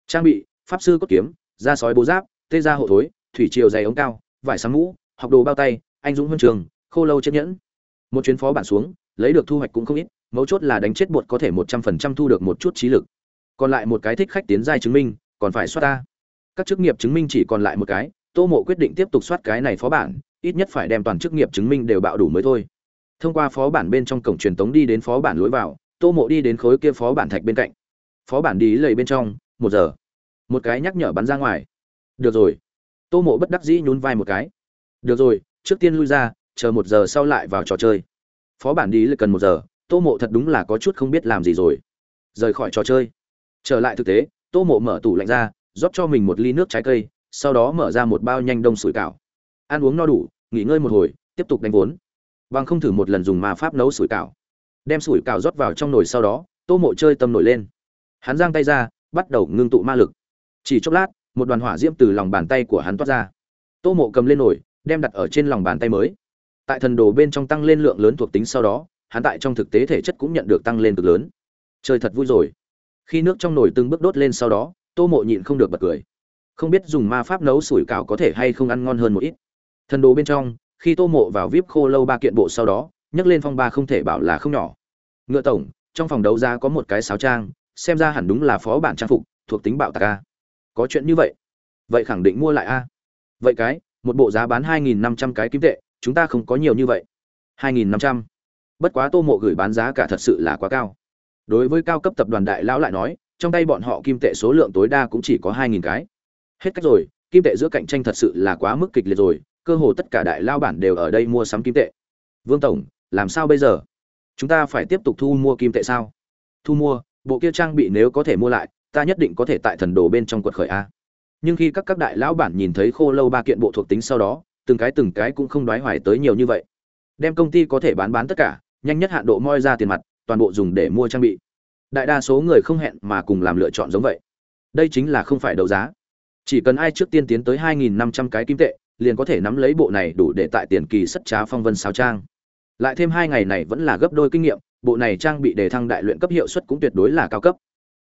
Trang bị, pháp sư cốt kiếm, da sói bố giáp, tê da hộ thối, thủy triều dày ống cao, vải sáng mũ, học đồ bao tay, anh dũng huân trường, khô lâu chiếc nhẫn. Một chuyến phó bản xuống, lấy được thu hoạch cũng không ít, mấu chốt là đánh chết bột có thể một trăm phần trăm thu được một chút trí lực. Còn lại một cái thích khách tiến giai chứng minh, còn phải xoát ta. Các chức nghiệp chứng minh chỉ còn lại một cái tô mộ quyết định tiếp tục soát cái này phó bản, ít nhất phải đem toàn chức nghiệp chứng minh đều bạo đủ mới thôi. Thông qua phó bản bên trong cổng truyền tống đi đến phó bản lối vào, tô mộ đi đến khối kia phó bản thạch bên cạnh. Phó bản đi lầy bên trong, một giờ. Một cái nhắc nhở bắn ra ngoài. Được rồi. Tô mộ bất đắc dĩ nhún vai một cái. Được rồi, trước tiên lui ra, chờ một giờ sau lại vào trò chơi. Phó bản đi là cần một giờ, tô mộ thật đúng là có chút không biết làm gì rồi. Rời khỏi trò chơi. Trở lại thực tế, tô mộ mở tủ lạnh ra, rót cho mình một ly nước trái cây sau đó mở ra một bao nhanh đông sủi cảo. Ăn uống no đủ, nghỉ ngơi một hồi, tiếp tục đánh vốn. Bằng không thử một lần dùng ma pháp nấu sủi cảo. Đem sủi cảo rót vào trong nồi sau đó, tô mộ chơi tâm nổi lên. Hắn giang tay ra, bắt đầu ngưng tụ ma lực. Chỉ chốc lát, một đoàn hỏa diễm từ lòng bàn tay của hắn toát ra. Tô mộ cầm lên nồi, đem đặt ở trên lòng bàn tay mới. Tại thần đồ bên trong tăng lên lượng lớn thuộc tính sau đó, hắn tại trong thực tế thể chất cũng nhận được tăng lên cực lớn. Chơi thật vui rồi. Khi nước trong nồi từng bước đốt lên sau đó, tô mộ nhịn không được bật cười không biết dùng ma pháp nấu sủi cảo có thể hay không ăn ngon hơn một ít. Thần đồ bên trong, khi tô mộ vào vip khô lâu ba kiện bộ sau đó, nhấc lên phong ba không thể bảo là không nhỏ. Ngựa tổng, trong phòng đấu giá có một cái sáo trang, xem ra hẳn đúng là phó bản trang phục, thuộc tính bạo tạc a. Có chuyện như vậy? Vậy khẳng định mua lại a. Vậy cái, một bộ giá bán hai nghìn năm trăm cái kim tệ, chúng ta không có nhiều như vậy. hai nghìn năm trăm. Bất quá tô mộ gửi bán giá cả thật sự là quá cao. Đối với cao cấp tập đoàn đại lão lại nói, trong tay bọn họ kim tệ số lượng tối đa cũng chỉ có hai nghìn cái hết cách rồi, kim tệ giữa cạnh tranh thật sự là quá mức kịch liệt rồi, cơ hồ tất cả đại lao bản đều ở đây mua sắm kim tệ. Vương tổng, làm sao bây giờ? Chúng ta phải tiếp tục thu mua kim tệ sao? Thu mua, bộ kia trang bị nếu có thể mua lại, ta nhất định có thể tại thần đồ bên trong quật khởi a. Nhưng khi các các đại lão bản nhìn thấy khô lâu ba kiện bộ thuộc tính sau đó, từng cái từng cái cũng không đoái hoài tới nhiều như vậy. Đem công ty có thể bán bán tất cả, nhanh nhất hạn độ moi ra tiền mặt, toàn bộ dùng để mua trang bị. Đại đa số người không hẹn mà cùng làm lựa chọn giống vậy. Đây chính là không phải đấu giá chỉ cần ai trước tiên tiến tới 2.500 cái kim tệ, liền có thể nắm lấy bộ này đủ để tại tiền kỳ sất trá phong vân sao trang. Lại thêm hai ngày này vẫn là gấp đôi kinh nghiệm, bộ này trang bị đề thăng đại luyện cấp hiệu suất cũng tuyệt đối là cao cấp.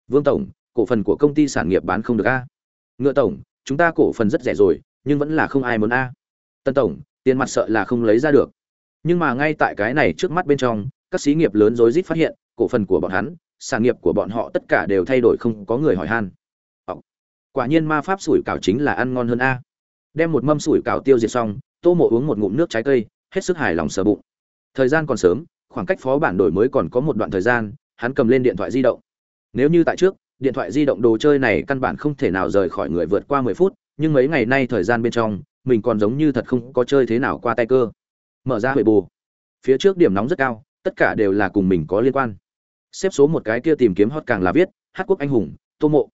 Vương tổng, cổ phần của công ty sản nghiệp bán không được a. Ngựa tổng, chúng ta cổ phần rất rẻ rồi, nhưng vẫn là không ai muốn a. Tân tổng, tiền mặt sợ là không lấy ra được. Nhưng mà ngay tại cái này trước mắt bên trong, các xí nghiệp lớn rối rít phát hiện, cổ phần của bọn hắn, sản nghiệp của bọn họ tất cả đều thay đổi không có người hỏi han quả nhiên ma pháp sủi cảo chính là ăn ngon hơn a. Đem một mâm sủi cảo tiêu diệt xong, tô mộ uống một ngụm nước trái cây, hết sức hài lòng sờ bụng. Thời gian còn sớm, khoảng cách phó bản đổi mới còn có một đoạn thời gian, hắn cầm lên điện thoại di động. Nếu như tại trước, điện thoại di động đồ chơi này căn bản không thể nào rời khỏi người vượt qua mười phút, nhưng mấy ngày nay thời gian bên trong, mình còn giống như thật không có chơi thế nào qua tay cơ. Mở ra huệ bù phía trước điểm nóng rất cao, tất cả đều là cùng mình có liên quan. Xếp số một cái kia tìm kiếm hot càng là viết, hát quốc anh hùng, tô mộ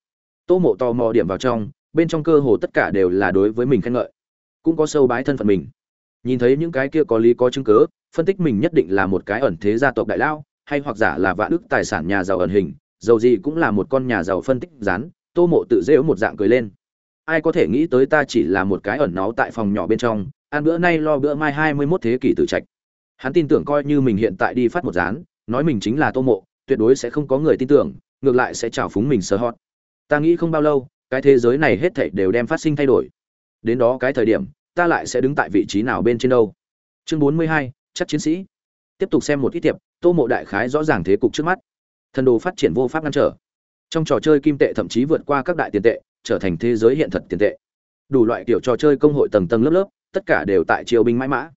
tô mộ tò mò điểm vào trong, bên trong cơ hồ tất cả đều là đối với mình khen ngợi. Cũng có sâu bái thân phận mình. Nhìn thấy những cái kia có lý có chứng cớ, phân tích mình nhất định là một cái ẩn thế gia tộc đại lao, hay hoặc giả là vạn ức tài sản nhà giàu ẩn hình, dầu gì cũng là một con nhà giàu phân tích rán, tô mộ tự dễu một dạng cười lên. Ai có thể nghĩ tới ta chỉ là một cái ẩn náu tại phòng nhỏ bên trong, ăn bữa nay lo bữa mai hai mươi 21 thế kỷ tử trạch. Hắn tin tưởng coi như mình hiện tại đi phát một dán nói mình chính là tô mộ, tuyệt đối sẽ không có người tin tưởng, ngược lại sẽ trào phúng mình sơ hót ta nghĩ không bao lâu, cái thế giới này hết thảy đều đem phát sinh thay đổi. Đến đó cái thời điểm, ta lại sẽ đứng tại vị trí nào bên trên đâu. Chương bốn mươi hai, chắc chiến sĩ. Tiếp tục xem một ít tiệp, tô mộ đại khái rõ ràng thế cục trước mắt. Thần đồ phát triển vô pháp ngăn trở. Trong trò chơi kim tệ thậm chí vượt qua các đại tiền tệ, trở thành thế giới hiện thật tiền tệ. Đủ loại kiểu trò chơi công hội tầng tầng lớp lớp, tất cả đều tại triều binh mãi mã.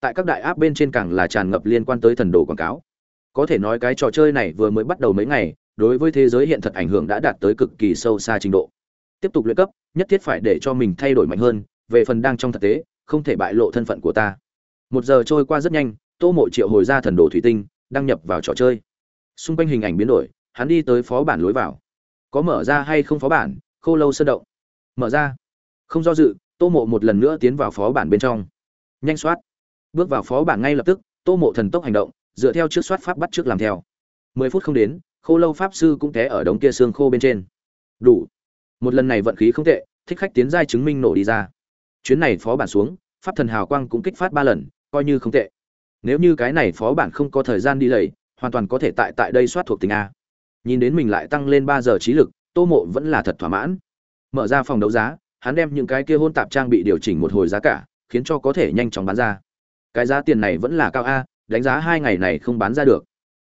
Tại các đại áp bên trên càng là tràn ngập liên quan tới thần đồ quảng cáo. Có thể nói cái trò chơi này vừa mới bắt đầu mấy ngày đối với thế giới hiện thật ảnh hưởng đã đạt tới cực kỳ sâu xa trình độ. Tiếp tục luyện cấp, nhất thiết phải để cho mình thay đổi mạnh hơn, về phần đang trong thực tế, không thể bại lộ thân phận của ta. Một giờ trôi qua rất nhanh, tô mộ triệu hồi ra thần đồ thủy tinh, đăng nhập vào trò chơi. Xung quanh hình ảnh biến đổi, hắn đi tới phó bản lối vào. Có mở ra hay không phó bản, khô lâu sơn động. Mở ra. Không do dự, tô mộ một lần nữa tiến vào phó bản bên trong. Nhanh soát. Bước vào phó bản ngay lập tức, tô mộ thần tốc hành động, dựa theo trước soát pháp bắt trước làm theo. Mười phút không đến khô lâu pháp sư cũng té ở đống kia xương khô bên trên. Đủ. Một lần này vận khí không tệ, thích khách tiến giai chứng minh nổ đi ra. Chuyến này phó bản xuống, pháp thần hào quang cũng kích phát ba lần, coi như không tệ. Nếu như cái này phó bản không có thời gian đi lầy, hoàn toàn có thể tại tại đây soát thuộc tình a. Nhìn đến mình lại tăng lên ba giờ trí lực, tô mộ vẫn là thật thỏa mãn. Mở ra phòng đấu giá, hắn đem những cái kia hôn tạp trang bị điều chỉnh một hồi giá cả, khiến cho có thể nhanh chóng bán ra. Cái giá tiền này vẫn là cao a, đánh giá hai ngày này không bán ra được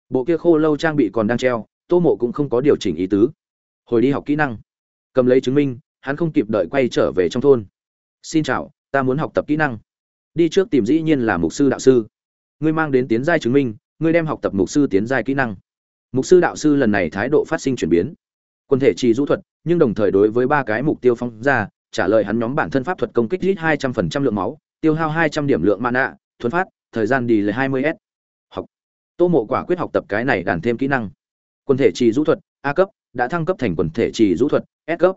bộ kia khô lâu trang bị còn đang treo, tô mộ cũng không có điều chỉnh ý tứ. Hồi đi học kỹ năng. Cầm lấy chứng minh, hắn không kịp đợi quay trở về trong thôn. Xin chào, ta muốn học tập kỹ năng. Đi trước tìm dĩ nhiên là mục sư đạo sư. Ngươi mang đến tiến giai chứng minh, ngươi đem học tập mục sư tiến giai kỹ năng. Mục sư đạo sư lần này thái độ phát sinh chuyển biến. Quân thể trì du thuật, nhưng đồng thời đối với ba cái mục tiêu phong ra, trả lời hắn nhóm bản thân pháp thuật công kích ít hai trăm phần trăm lượng máu, tiêu hao hai trăm điểm lượng mana thuấn phát, thời gian đi là hai mươi s tô mộ quả quyết học tập cái này đàn thêm kỹ năng. Quân thể trì rũ thuật, a cấp, đã thăng cấp thành quần thể trì rũ thuật, s cấp.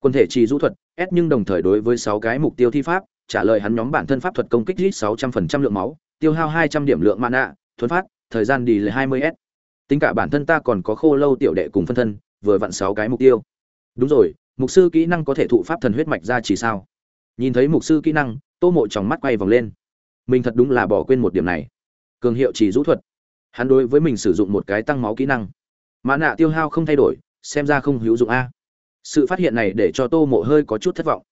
Quân thể trì rũ thuật, s nhưng đồng thời đối với sáu cái mục tiêu thi pháp, trả lời hắn nhóm bản thân pháp thuật công kích rít sáu trăm phần trăm lượng máu, tiêu hao hai trăm điểm lượng mana thuấn phát, thời gian đi là hai mươi s. Tính cả bản thân ta còn có khô lâu tiểu đệ cùng phân thân, vừa vặn sáu cái mục tiêu. Đúng rồi, mục sư kỹ năng có thể thụ pháp thần huyết mạch ra chỉ sao? Nhìn thấy mục sư kỹ năng, tô mộ trong mắt quay vòng lên. Mình thật đúng là bỏ quên một điểm này. Cường hiệu chỉ rũ thuật hắn đối với mình sử dụng một cái tăng máu kỹ năng. Mã nạ tiêu hao không thay đổi xem ra không hữu dụng a. Sự phát hiện này để cho tô mộ hơi có chút thất vọng.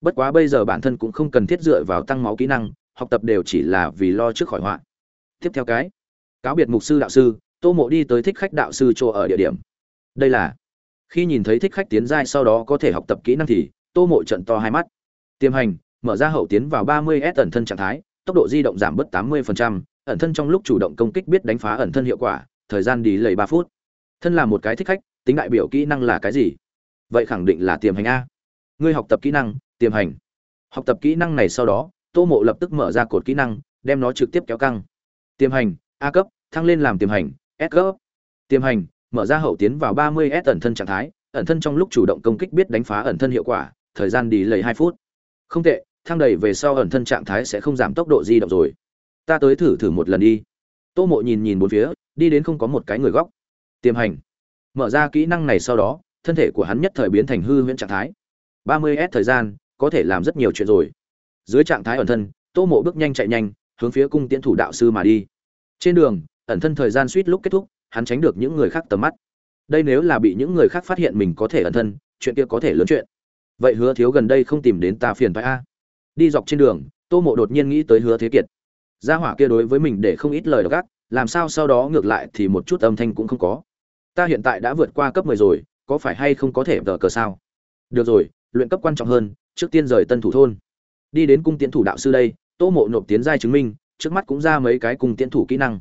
Bất quá bây giờ bản thân cũng không cần thiết dựa vào tăng máu kỹ năng học tập đều chỉ là vì lo trước khỏi họa. Tiếp theo cái cáo biệt mục sư đạo sư tô mộ đi tới thích khách đạo sư chỗ ở địa điểm. Đây là khi nhìn thấy thích khách tiến giai sau đó có thể học tập kỹ năng thì tô mộ trận to hai mắt. Tiềm hành mở ra hậu tiến vào 30 s ẩn thân trạng thái tốc độ di động giảm bớt 80%, ẩn thân trong lúc chủ động công kích biết đánh phá ẩn thân hiệu quả, thời gian đi lầy ba phút. Thân là một cái thích khách, tính đại biểu kỹ năng là cái gì? Vậy khẳng định là tiềm hành a. Ngươi học tập kỹ năng, tiềm hành. Học tập kỹ năng này sau đó, tô mộ lập tức mở ra cột kỹ năng, đem nó trực tiếp kéo căng. Tiềm hành, a cấp, thăng lên làm tiềm hành, s cấp. Tiềm hành, mở ra hậu tiến vào 30 s ẩn thân trạng thái, ẩn thân trong lúc chủ động công kích biết đánh phá ẩn thân hiệu quả, thời gian đi lầy hai phút. Không tệ thăng đầy về sau ẩn thân trạng thái sẽ không giảm tốc độ di động rồi ta tới thử thử một lần đi. Tô mộ nhìn nhìn bốn phía, đi đến không có một cái người góc. Tiềm hành. Mở ra kỹ năng này sau đó, thân thể của hắn nhất thời biến thành hư huyễn trạng thái. ba mươi s thời gian, có thể làm rất nhiều chuyện rồi. Dưới trạng thái ẩn thân, tô mộ bước nhanh chạy nhanh, hướng phía cung tiễn thủ đạo sư mà đi. Trên đường, ẩn thân thời gian suýt lúc kết thúc, hắn tránh được những người khác tầm mắt. Đây nếu là bị những người khác phát hiện mình có thể ẩn thân, chuyện kia có thể lớn chuyện. Vậy hứa thiếu gần đây không tìm đến ta phiền phải a. Đi dọc trên đường, tô mộ đột nhiên nghĩ tới hứa thế kiệt gia hỏa kia đối với mình để không ít lời đ ộ làm sao sau đó ngược lại thì một chút âm thanh cũng không có. Ta hiện tại đã vượt qua cấp mười rồi, có phải hay không có thể vờ cờ sao? Được rồi, luyện cấp quan trọng hơn, trước tiên rời tân thủ thôn. Đi đến cung tiễn thủ đạo sư đây, tô mộ nộp tiến giai chứng minh, trước mắt cũng ra mấy cái cung tiễn thủ kỹ năng.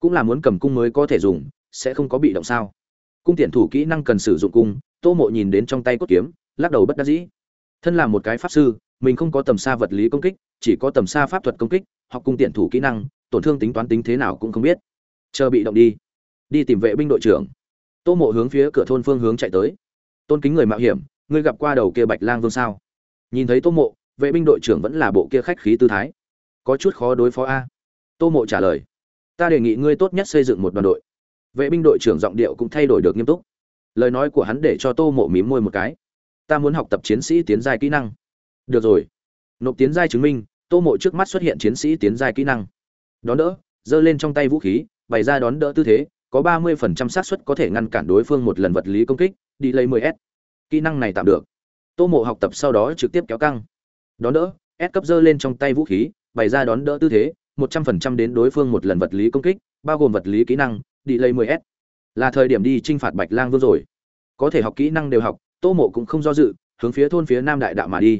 Cũng là muốn cầm cung mới có thể dùng, sẽ không có bị động sao? Cung tiễn thủ kỹ năng cần sử dụng cung, tô mộ nhìn đến trong tay cốt kiếm, lắc đầu bất đắc dĩ. Thân là một cái pháp sư, mình không có tầm xa vật lý công kích, chỉ có tầm xa pháp thuật công kích học cung tiện thủ kỹ năng, tổn thương tính toán tính thế nào cũng không biết. Chờ bị động đi. Đi tìm vệ binh đội trưởng. Tô mộ hướng phía cửa thôn phương hướng chạy tới. Tôn kính người mạo hiểm, ngươi gặp qua đầu kia bạch lang vương sao? Nhìn thấy tô mộ, vệ binh đội trưởng vẫn là bộ kia khách khí tư thái. Có chút khó đối phó a. Tô mộ trả lời. Ta đề nghị ngươi tốt nhất xây dựng một đoàn đội. Vệ binh đội trưởng giọng điệu cũng thay đổi được nghiêm túc. Lời nói của hắn để cho tô mộ mím môi một cái. Ta muốn học tập chiến sĩ tiến giai kỹ năng. Được rồi. Nộp tiến giai chứng minh tô mộ trước mắt xuất hiện chiến sĩ tiến giai kỹ năng. Đón đỡ, giơ lên trong tay vũ khí, bày ra đón đỡ tư thế, có ba mươi phần trăm xác suất có thể ngăn cản đối phương một lần vật lý công kích, đi lấy mười s. Kỹ năng này tạm được. Tô mộ học tập sau đó trực tiếp kéo căng. Đón đỡ, s cấp giơ lên trong tay vũ khí, bày ra đón đỡ tư thế, một trăm phần trăm đến đối phương một lần vật lý công kích, bao gồm vật lý kỹ năng, đi lấy mười s. Là thời điểm đi t r i n h phạt bạch lang vương rồi. Có thể học kỹ năng đều học, tô mộ cũng không do dự, hướng phía thôn phía nam đại đạo mà đi.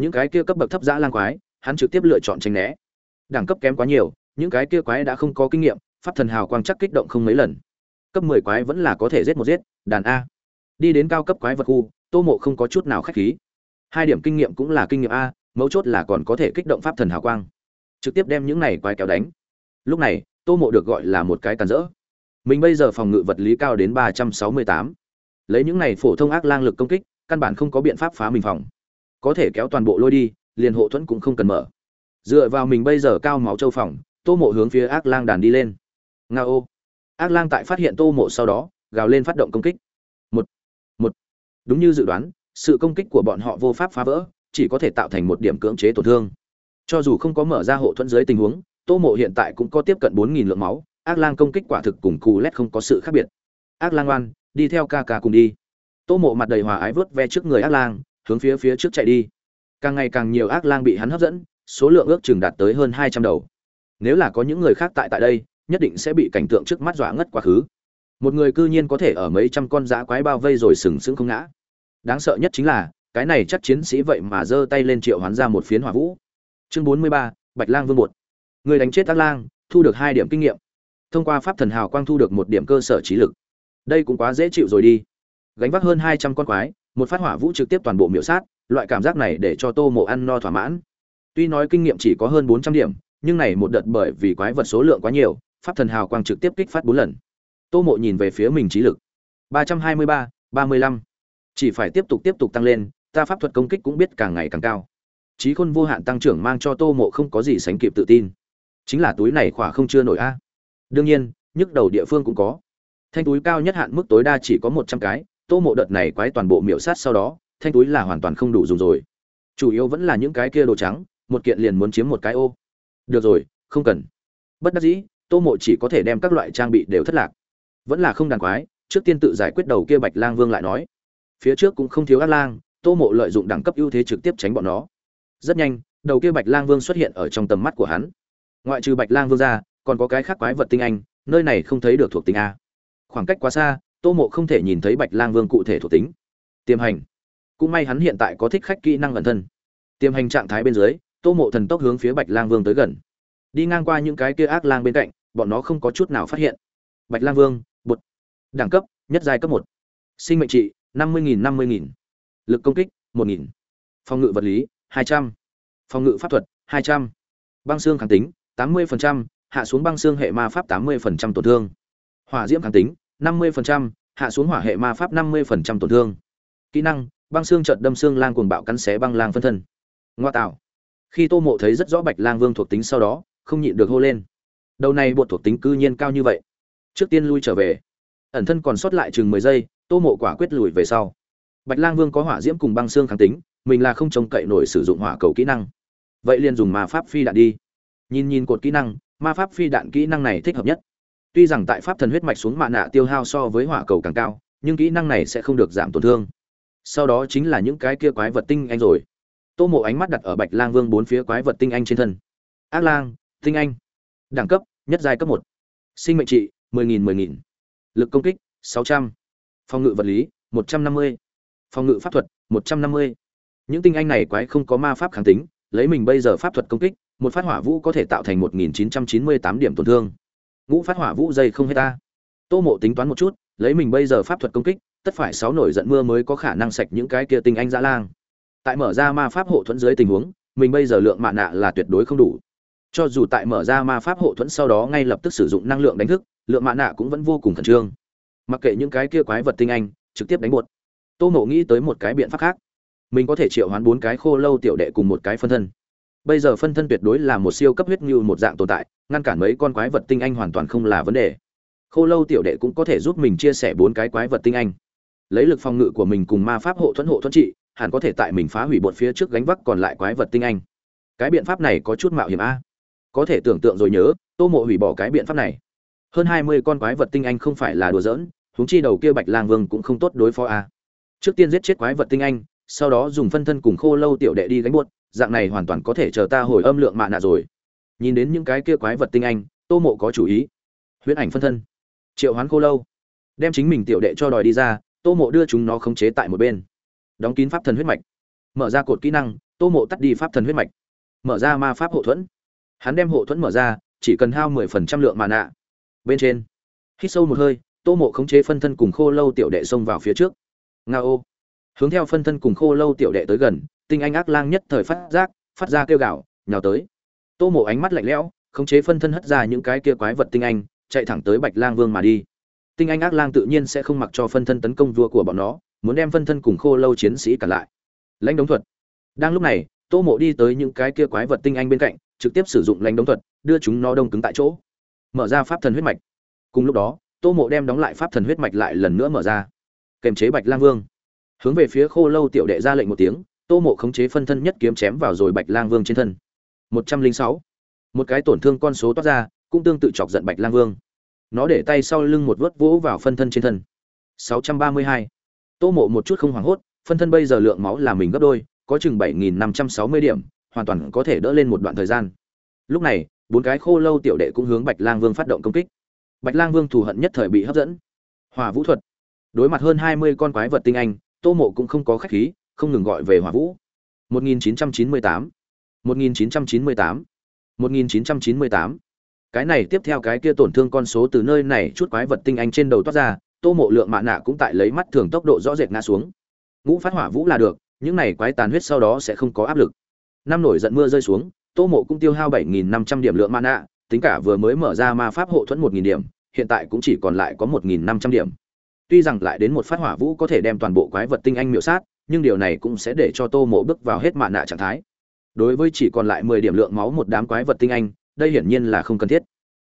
Những cái kia cấp bậc thấp dã lang quái hắn trực tiếp lựa chọn tránh né. Đẳng cấp kém quá nhiều, những cái kia quái đã không có kinh nghiệm, pháp thần hào quang chắc kích động không mấy lần. Cấp mười quái vẫn là có thể giết một giết, đàn a. Đi đến cao cấp quái vật khu, tô mộ không có chút nào khách khí. Hai điểm kinh nghiệm cũng là kinh nghiệm a, mấu chốt là còn có thể kích động pháp thần hào quang. Trực tiếp đem những này quái kéo đánh. Lúc này, tô mộ được gọi là một cái tàn rỡ. Mình bây giờ phòng ngự vật lý cao đến ba trăm sáu mươi tám. Lấy những này phổ thông ác lang lực công kích, căn bản không có biện pháp phá mình phòng. Có thể kéo toàn bộ lôi đi liền hộ thuẫn cũng không cần mở. Dựa vào mình bây giờ cao máu châu phòng, tô mộ hướng phía ác lang đàn đi lên. Nga ô. Ác lang tại phát hiện tô mộ sau đó, gào lên phát động công kích. Một một. Đúng như dự đoán, sự công kích của bọn họ vô pháp phá vỡ, chỉ có thể tạo thành một điểm cưỡng chế tổn thương. Cho dù không có mở ra hộ thuẫn dưới tình huống, tô mộ hiện tại cũng có tiếp cận bốn nghìn lượng máu, ác lang công kích quả thực cùng cù lét không có sự khác biệt. Ác lang oan, đi theo ca ca cùng đi. Tô mộ mặt đầy hòa ái vớt ve trước người ác lang, hướng phía phía trước chạy đi càng ngày càng nhiều ác lang bị hắn hấp dẫn, số lượng ước chừng đạt tới hơn hai trăm đầu. Nếu là có những người khác tại tại đây, nhất định sẽ bị cảnh tượng trước mắt dọa ngất quá khứ. Một người cư nhiên có thể ở mấy trăm con dã quái bao vây rồi sừng sững không ngã. Đáng sợ nhất chính là, cái này chắc chiến sĩ vậy mà giơ tay lên triệu hoán ra một phiến hỏa vũ. Chương bốn mươi ba, bạch lang vương bột. Người đánh chết ác lang, thu được hai điểm kinh nghiệm. Thông qua pháp thần hào quang thu được một điểm cơ sở trí lực. Đây cũng quá dễ chịu rồi đi. Gánh vác hơn hai trăm con quái, một phát hỏa vũ trực tiếp toàn bộ miểu sát loại cảm giác này để cho tô mộ ăn no thỏa mãn. Tuy nói kinh nghiệm chỉ có hơn bốn trăm điểm, nhưng này một đợt bởi vì quái vật số lượng quá nhiều, pháp thần hào quang trực tiếp kích phát bốn lần. Tô mộ nhìn về phía mình trí lực. ba trăm hai mươi ba ba mươi lăm. Chỉ phải tiếp tục tiếp tục tăng lên, ta pháp thuật công kích cũng biết càng ngày càng cao. Trí khôn vô hạn tăng trưởng mang cho tô mộ không có gì sánh kịp tự tin. Chính là túi này khỏa không chưa nổi a. Đương nhiên, nhức đầu địa phương cũng có. Thanh túi cao nhất hạn mức tối đa chỉ có một trăm cái, tô mộ đợt này quái toàn bộ miểu sát sau đó thanh túi là hoàn toàn không đủ dùng rồi. Chủ yếu vẫn là những cái kia đồ trắng, một kiện liền muốn chiếm một cái ô. Được rồi, không cần. Bất đắc dĩ, tô mộ chỉ có thể đem các loại trang bị đều thất lạc. Vẫn là không đàn quái, trước tiên tự giải quyết đầu kia bạch lang vương lại nói. Phía trước cũng không thiếu ác lang, tô mộ lợi dụng đẳng cấp ưu thế trực tiếp tránh bọn nó. Rất nhanh, đầu kia bạch lang vương xuất hiện ở trong tầm mắt của hắn. Ngoại trừ bạch lang vương ra, còn có cái khác quái vật tinh anh, nơi này không thấy được thuộc tính a. Khoảng cách quá xa, tô mộ không thể nhìn thấy bạch lang vương cụ thể thuộc tính. Tiềm hành cũng may hắn hiện tại có thích khách kỹ năng ẩn thân. Tiềm hành trạng thái bên dưới, tô mộ thần tốc hướng phía bạch lang vương tới gần. Đi ngang qua những cái kia ác lang bên cạnh, bọn nó không có chút nào phát hiện. Bạch lang vương, bột. Đẳng cấp, nhất giai cấp một. Sinh mệnh trị, năm mươi nghìn, năm mươi nghìn. Lực công kích, một nghìn. Phòng ngự vật lý, hai trăm. Phòng ngự pháp thuật, hai trăm. Băng xương kháng tính, tám mươi hạ xuống băng xương hệ ma pháp, tám mươi tổn thương. Hỏa diễm kháng tính, năm mươi hạ xuống hỏa hệ ma pháp, năm mươi tổn thương. Kỹ năng băng xương chợt đâm xương lang cuồng bạo cắn xé băng lang phân thân. Ngoa tạo. Khi tô mộ thấy rất rõ bạch lang vương thuộc tính sau đó, không nhịn được hô lên. Đầu này bột thuộc tính cư nhiên cao như vậy. Trước tiên lui trở về. Ẩn thân còn sót lại chừng mười giây, tô mộ quả quyết lùi về sau. Bạch lang vương có hỏa diễm cùng băng xương kháng tính, mình là không trông cậy nổi sử dụng hỏa cầu kỹ năng. Vậy liền dùng ma pháp phi đạn đi. Nhìn nhìn cột kỹ năng, ma pháp phi đạn kỹ năng này thích hợp nhất. Tuy rằng tại pháp thần huyết mạch xuống mạ nạ tiêu hao so với hỏa cầu càng cao, nhưng kỹ năng này sẽ không được giảm tổn thương sau đó chính là những cái kia quái vật tinh anh rồi. Tô mộ ánh mắt đặt ở bạch lang vương bốn phía quái vật tinh anh trên thân. Ác lang, tinh anh. Đẳng cấp, nhất giai cấp một. Sinh mệnh trị, mười nghìn mười nghìn. Lực công kích, sáu trăm. Phòng ngự vật lý, một trăm năm mươi. Phòng ngự pháp thuật, một trăm năm mươi. Những tinh anh này quái không có ma pháp kháng tính, lấy mình bây giờ pháp thuật công kích, một phát hỏa vũ có thể tạo thành một nghìn chín trăm chín mươi tám điểm tổn thương. Ngũ phát hỏa vũ dây không hết ta. Tô mộ tính toán một chút, lấy mình bây giờ pháp thuật công kích tất phải sáu nổi giận mưa mới có khả năng sạch những cái kia tinh anh dã lang. Tại mở ra ma pháp hộ thuẫn dưới tình huống, mình bây giờ lượng mạ nạ là tuyệt đối không đủ. Cho dù tại mở ra ma pháp hộ thuẫn sau đó ngay lập tức sử dụng năng lượng đánh thức, lượng mạ nạ cũng vẫn vô cùng khẩn trương. Mặc kệ những cái kia quái vật tinh anh, trực tiếp đánh buột. Tô mộ nghĩ tới một cái biện pháp khác. Mình có thể triệu hoán bốn cái khô lâu tiểu đệ cùng một cái phân thân. Bây giờ phân thân tuyệt đối là một siêu cấp huyết như một dạng tồn tại, ngăn cản mấy con quái vật tinh anh hoàn toàn không là vấn đề. Khô lâu tiểu đệ cũng có thể giúp mình chia sẻ bốn cái quái vật tinh anh lấy lực phòng ngự của mình cùng ma pháp hộ thuẫn hộ thuẫn trị, hẳn có thể tại mình phá hủy bột phía trước gánh vác còn lại quái vật tinh anh. Cái biện pháp này có chút mạo hiểm a. Có thể tưởng tượng rồi nhớ, tô mộ hủy bỏ cái biện pháp này. Hơn hai mươi con quái vật tinh anh không phải là đùa giỡn, huống chi đầu kia bạch lang vương cũng không tốt đối phó a. Trước tiên giết chết quái vật tinh anh, sau đó dùng phân thân cùng khô lâu tiểu đệ đi gánh buốt, dạng này hoàn toàn có thể chờ ta hồi âm lượng mạ nạ rồi. Nhìn đến những cái kia quái vật tinh anh, tô mộ có chủ ý. Huyễn ảnh phân thân. Triệu hoán khô lâu. Đem chính mình tiểu đệ cho đòi đi ra tô mộ đưa chúng nó khống chế tại một bên. Đóng kín pháp thần huyết mạch. Mở ra cột kỹ năng, tô mộ tắt đi pháp thần huyết mạch. Mở ra ma pháp hộ thuẫn. Hắn đem hộ thuẫn mở ra, chỉ cần hao mười phần trăm lượng mà nạ bên trên, hít sâu một hơi, tô mộ khống chế phân thân cùng khô lâu tiểu đệ xông vào phía trước. Nga ô hướng theo phân thân cùng khô lâu tiểu đệ tới gần, tinh anh ác lang nhất thời phát giác, phát ra kêu gạo nhào tới. Tô mộ ánh mắt lạnh lẽo, khống chế phân thân hất ra những cái kia quái vật tinh anh, chạy thẳng tới bạch lang vương mà đi tinh anh ác lang tự nhiên sẽ không mặc cho phân thân tấn công vua của bọn nó, muốn đem phân thân cùng khô lâu chiến sĩ cả lại. Lãnh đống thuật. Đang lúc này, tô mộ đi tới những cái kia quái vật tinh anh bên cạnh, trực tiếp sử dụng lãnh đống thuật, đưa chúng nó đông cứng tại chỗ. Mở ra pháp thần huyết mạch. Cùng lúc đó, tô mộ đem đóng lại pháp thần huyết mạch lại lần nữa mở ra. Kềm chế bạch lang vương. Hướng về phía khô lâu tiểu đệ ra lệnh một tiếng, tô mộ khống chế phân thân nhất kiếm chém vào rồi bạch lang vương trên thân. Một trăm linh sáu. Một cái tổn thương con số toát ra, cũng tương tự chọc giận bạch lang vương nó để tay sau lưng một vớt vỗ vào phân thân trên thân. sáu trăm ba mươi hai. Tô mộ một chút không hoảng hốt, phân thân bây giờ lượng máu là mình gấp đôi, có chừng bảy nghìn năm trăm sáu mươi điểm, hoàn toàn có thể đỡ lên một đoạn thời gian. Lúc này, bốn cái khô lâu tiểu đệ cũng hướng bạch lang vương phát động công kích. Bạch lang vương thù hận nhất thời bị hấp dẫn. Hòa vũ thuật. Đối mặt hơn hai mươi con quái vật tinh anh, tô mộ cũng không có khách khí, không ngừng gọi về hỏa vũ. 1998 1998 1998 cái này tiếp theo cái kia tổn thương con số từ nơi này chút quái vật tinh anh trên đầu toát ra, tô mộ lượng mạ nạ cũng tại lấy mắt thường tốc độ rõ rệt ngã xuống. Ngũ phát hỏa vũ là được, những này quái tàn huyết sau đó sẽ không có áp lực. Năm nổi giận mưa rơi xuống, tô mộ cũng tiêu hao 7.500 điểm lượng mạ nạ, tính cả vừa mới mở ra ma pháp hộ thuẫn 1.000 điểm, hiện tại cũng chỉ còn lại có 1.500 điểm. Tuy rằng lại đến một phát hỏa vũ có thể đem toàn bộ quái vật tinh anh miểu sát, nhưng điều này cũng sẽ để cho tô mộ bước vào hết mạ nạ trạng thái. Đối với chỉ còn lại mười điểm lượng máu một đám quái vật tinh anh đây hiển nhiên là không cần thiết.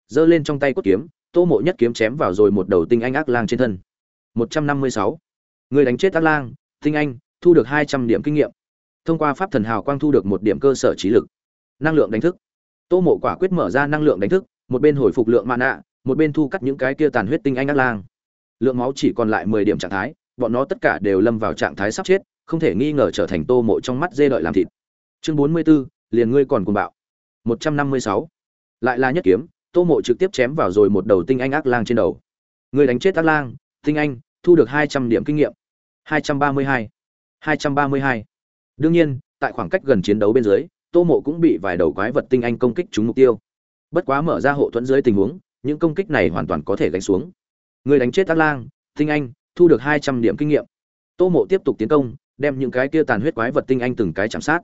Giơ lên trong tay cốt kiếm tô mộ nhất kiếm chém vào rồi một đầu tinh anh ác lang trên thân. 156. người đánh chết ác lang tinh anh thu được 200 điểm kinh nghiệm. Thông qua pháp thần hào quang thu được một điểm cơ sở trí lực. Năng lượng đánh thức. Tô mộ quả quyết mở ra năng lượng đánh thức một bên hồi phục lượng mạ nạ một bên thu cắt những cái kia tàn huyết tinh anh ác lang. Lượng máu chỉ còn lại 10 điểm trạng thái bọn nó tất cả đều lâm vào trạng thái sắp chết không thể nghi ngờ trở thành tô mộ trong mắt dê đợi làm thịt. Chương 44, liền ngươi còn cuồng bạo. 156. lại là nhất kiếm, tô mộ trực tiếp chém vào rồi một đầu tinh anh ác lang trên đầu người đánh chết ác lang, tinh anh, thu được 200 điểm kinh nghiệm 232. 232. đương nhiên, tại khoảng cách gần chiến đấu bên dưới, tô mộ cũng bị vài đầu quái vật tinh anh công kích trúng mục tiêu bất quá mở ra hộ thuẫn dưới tình huống, những công kích này hoàn toàn có thể gánh xuống người đánh chết ác lang, tinh anh, thu được 200 điểm kinh nghiệm tô mộ tiếp tục tiến công, đem những cái kia tàn huyết quái vật tinh anh từng cái chạm sát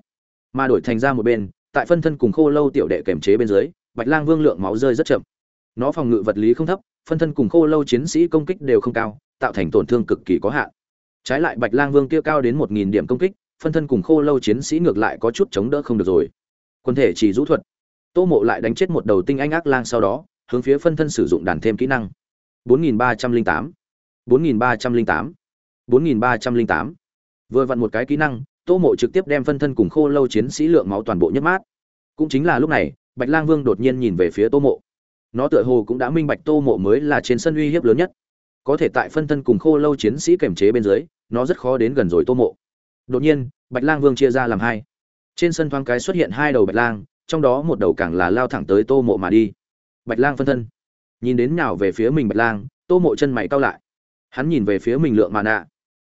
mà đổi thành ra một bên tại phân thân cùng khô lâu tiểu đệ kềm chế bên dưới, bạch lang vương lượng máu rơi rất chậm. Nó phòng ngự vật lý không thấp, phân thân cùng khô lâu chiến sĩ công kích đều không cao, tạo thành tổn thương cực kỳ có hạn. Trái lại bạch lang vương kia cao đến một nghìn điểm công kích, phân thân cùng khô lâu chiến sĩ ngược lại có chút chống đỡ không được rồi. Quân thể chỉ rũ thuật. Tô mộ lại đánh chết một đầu tinh anh ác lang sau đó, hướng phía phân thân sử dụng đàn thêm kỹ năng. 4308 4308 4308 vừa vặn một cái kỹ năng tô mộ trực tiếp đem phân thân cùng khô lâu chiến sĩ lượng máu toàn bộ nhất mát. Cũng chính là lúc này, bạch lang vương đột nhiên nhìn về phía tô mộ. Nó tựa hồ cũng đã minh bạch tô mộ mới là trên sân uy hiếp lớn nhất. Có thể tại phân thân cùng khô lâu chiến sĩ kềm chế bên dưới, nó rất khó đến gần rồi tô mộ. Đột nhiên, bạch lang vương chia ra làm hai. Trên sân thoáng cái xuất hiện hai đầu bạch lang, trong đó một đầu càng là lao thẳng tới tô mộ mà đi. Bạch lang phân thân. Nhìn đến nào về phía mình bạch lang, tô mộ chân mày cao lại. Hắn nhìn về phía mình lượng mà nạ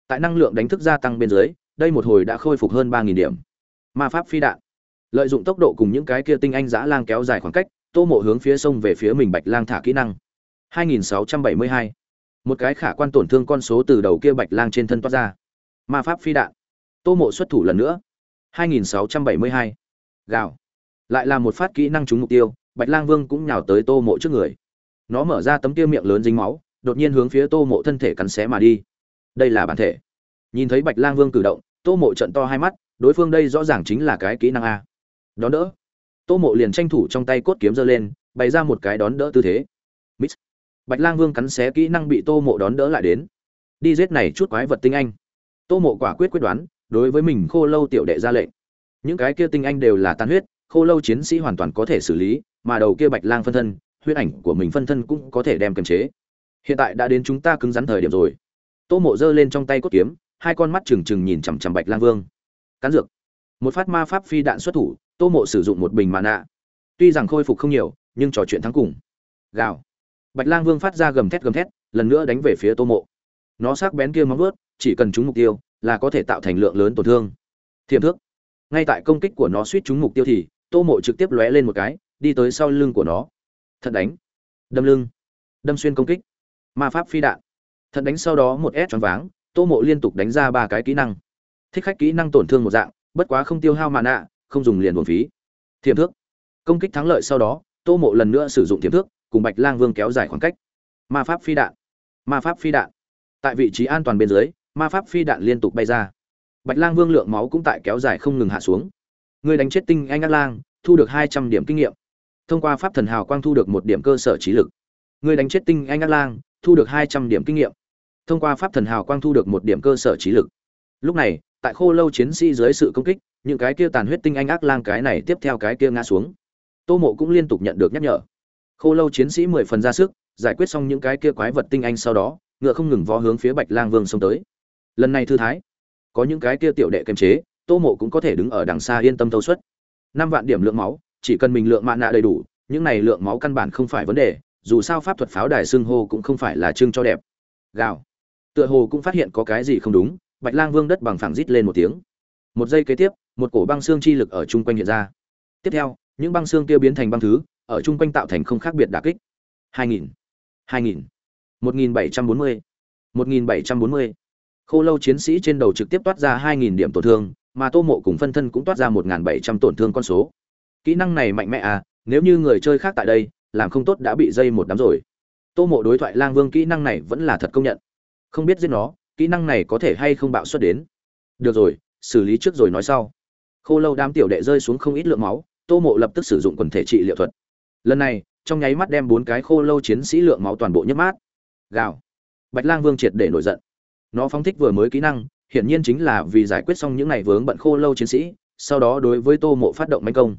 tại năng lượng đánh thức gia tăng bên dưới đây một hồi đã khôi phục hơn ba nghìn điểm. Ma pháp phi đạn. Lợi dụng tốc độ cùng những cái kia tinh anh giã lang kéo dài khoảng cách, tô mộ hướng phía sông về phía mình bạch lang thả kỹ năng. 2672. một cái khả quan tổn thương con số từ đầu kia bạch lang trên thân toát ra. Ma pháp phi đạn. Tô mộ xuất thủ lần nữa. 2672. gào. Lại là một phát kỹ năng trúng mục tiêu, bạch lang vương cũng nhào tới tô mộ trước người. Nó mở ra tấm kia miệng lớn dính máu, đột nhiên hướng phía tô mộ thân thể cắn xé mà đi. Đây là bản thể. Nhìn thấy bạch lang vương cử động tô mộ trận to hai mắt, đối phương đây rõ ràng chính là cái kỹ năng a. Đón đỡ. Tô mộ liền tranh thủ trong tay cốt kiếm giơ lên, bày ra một cái đón đỡ tư thế. Mít. bạch lang vương cắn xé kỹ năng bị tô mộ đón đỡ lại đến. Đi giết này chút quái vật tinh anh. Tô mộ quả quyết quyết đoán, đối với mình khô lâu tiểu đệ ra lệnh. Những cái kia tinh anh đều là tan huyết, khô lâu chiến sĩ hoàn toàn có thể xử lý, mà đầu kia bạch lang phân thân, huyết ảnh của mình phân thân cũng có thể đem kiềm chế. Hiện tại đã đến chúng ta cứng rắn thời điểm rồi. Tô mộ giơ lên trong tay cốt kiếm hai con mắt trừng trừng nhìn chằm chằm bạch lang vương. Cắn dược. Một phát ma pháp phi đạn xuất thủ, tô mộ sử dụng một bình mà nạ tuy rằng khôi phục không nhiều, nhưng trò chuyện thắng cùng. Gào. Bạch lang vương phát ra gầm thét gầm thét, lần nữa đánh về phía tô mộ. Nó sắc bén kia móng vớt chỉ cần trúng mục tiêu, là có thể tạo thành lượng lớn tổn thương. Thiềm thước. Ngay tại công kích của nó suýt trúng mục tiêu thì, tô mộ trực tiếp lóe lên một cái, đi tới sau lưng của nó. Thật đánh. Đâm lưng. Đâm xuyên công kích. Ma pháp phi đạn. Thật đánh sau đó một ép choáng váng tô mộ liên tục đánh ra ba cái kỹ năng. Thích khách kỹ năng tổn thương một dạng, bất quá không tiêu hao mạ nạ, không dùng liền buồn phí. Thiềm thước. Công kích thắng lợi sau đó, tô mộ lần nữa sử dụng thiềm thước, cùng bạch lang vương kéo dài khoảng cách. Ma pháp phi đạn. Ma pháp phi đạn. Tại vị trí an toàn bên dưới, ma pháp phi đạn liên tục bay ra. Bạch lang vương lượng máu cũng tại kéo dài không ngừng hạ xuống. Người đánh chết tinh anh ác lang, thu được hai trăm điểm kinh nghiệm. Thông qua pháp thần hào quang thu được một điểm cơ sở trí lực. Người đánh chết tinh anh ác lang, thu được hai trăm điểm kinh nghiệm thông qua pháp thần hào quang thu được một điểm cơ sở trí lực. Lúc này, tại khô lâu chiến sĩ dưới sự công kích, những cái kia tàn huyết tinh anh ác lang cái này tiếp theo cái kia ngã xuống. Tô mộ cũng liên tục nhận được nhắc nhở. Khô lâu chiến sĩ mười phần ra sức, giải quyết xong những cái kia quái vật tinh anh sau đó, ngựa không ngừng vó hướng phía bạch lang vương xông tới. Lần này thư thái, có những cái kia tiểu đệ kiềm chế, tô mộ cũng có thể đứng ở đằng xa yên tâm thâu suất. Năm vạn điểm lượng máu, chỉ cần mình lượng mạ nạ đầy đủ, những này lượng máu căn bản không phải vấn đề, dù sao pháp thuật pháo đài xưng hô cũng không phải là chương cho đẹp. Gào tựa hồ cũng phát hiện có cái gì không đúng, bạch lang vương đất bằng phẳng rít lên một tiếng. Một giây kế tiếp, một cổ băng xương chi lực ở chung quanh hiện ra. Tiếp theo, những băng xương kia biến thành băng thứ, ở chung quanh tạo thành không khác biệt đả kích. 2000 2000 1740 1740 khô lâu chiến sĩ trên đầu trực tiếp toát ra 2000 điểm tổn thương, mà tô mộ cùng phân thân cũng toát ra 1700 tổn thương con số. Kỹ năng này mạnh mẽ à nếu như người chơi khác tại đây, làm không tốt đã bị dây một đám rồi. Tô mộ đối thoại lang vương kỹ năng này vẫn là thật công nhận không biết giết nó, kỹ năng này có thể hay không bạo xuất đến. Được rồi, xử lý trước rồi nói sau. Khô lâu đám tiểu đệ rơi xuống không ít lượng máu, tô mộ lập tức sử dụng quần thể trị liệu thuật. Lần này, trong nháy mắt đem bốn cái khô lâu chiến sĩ lượng máu toàn bộ nhấp mát. Gào. Bạch lang vương triệt để nổi giận. Nó phóng thích vừa mới kỹ năng, hiển nhiên chính là vì giải quyết xong những ngày vướng bận khô lâu chiến sĩ, sau đó đối với tô mộ phát động manh công.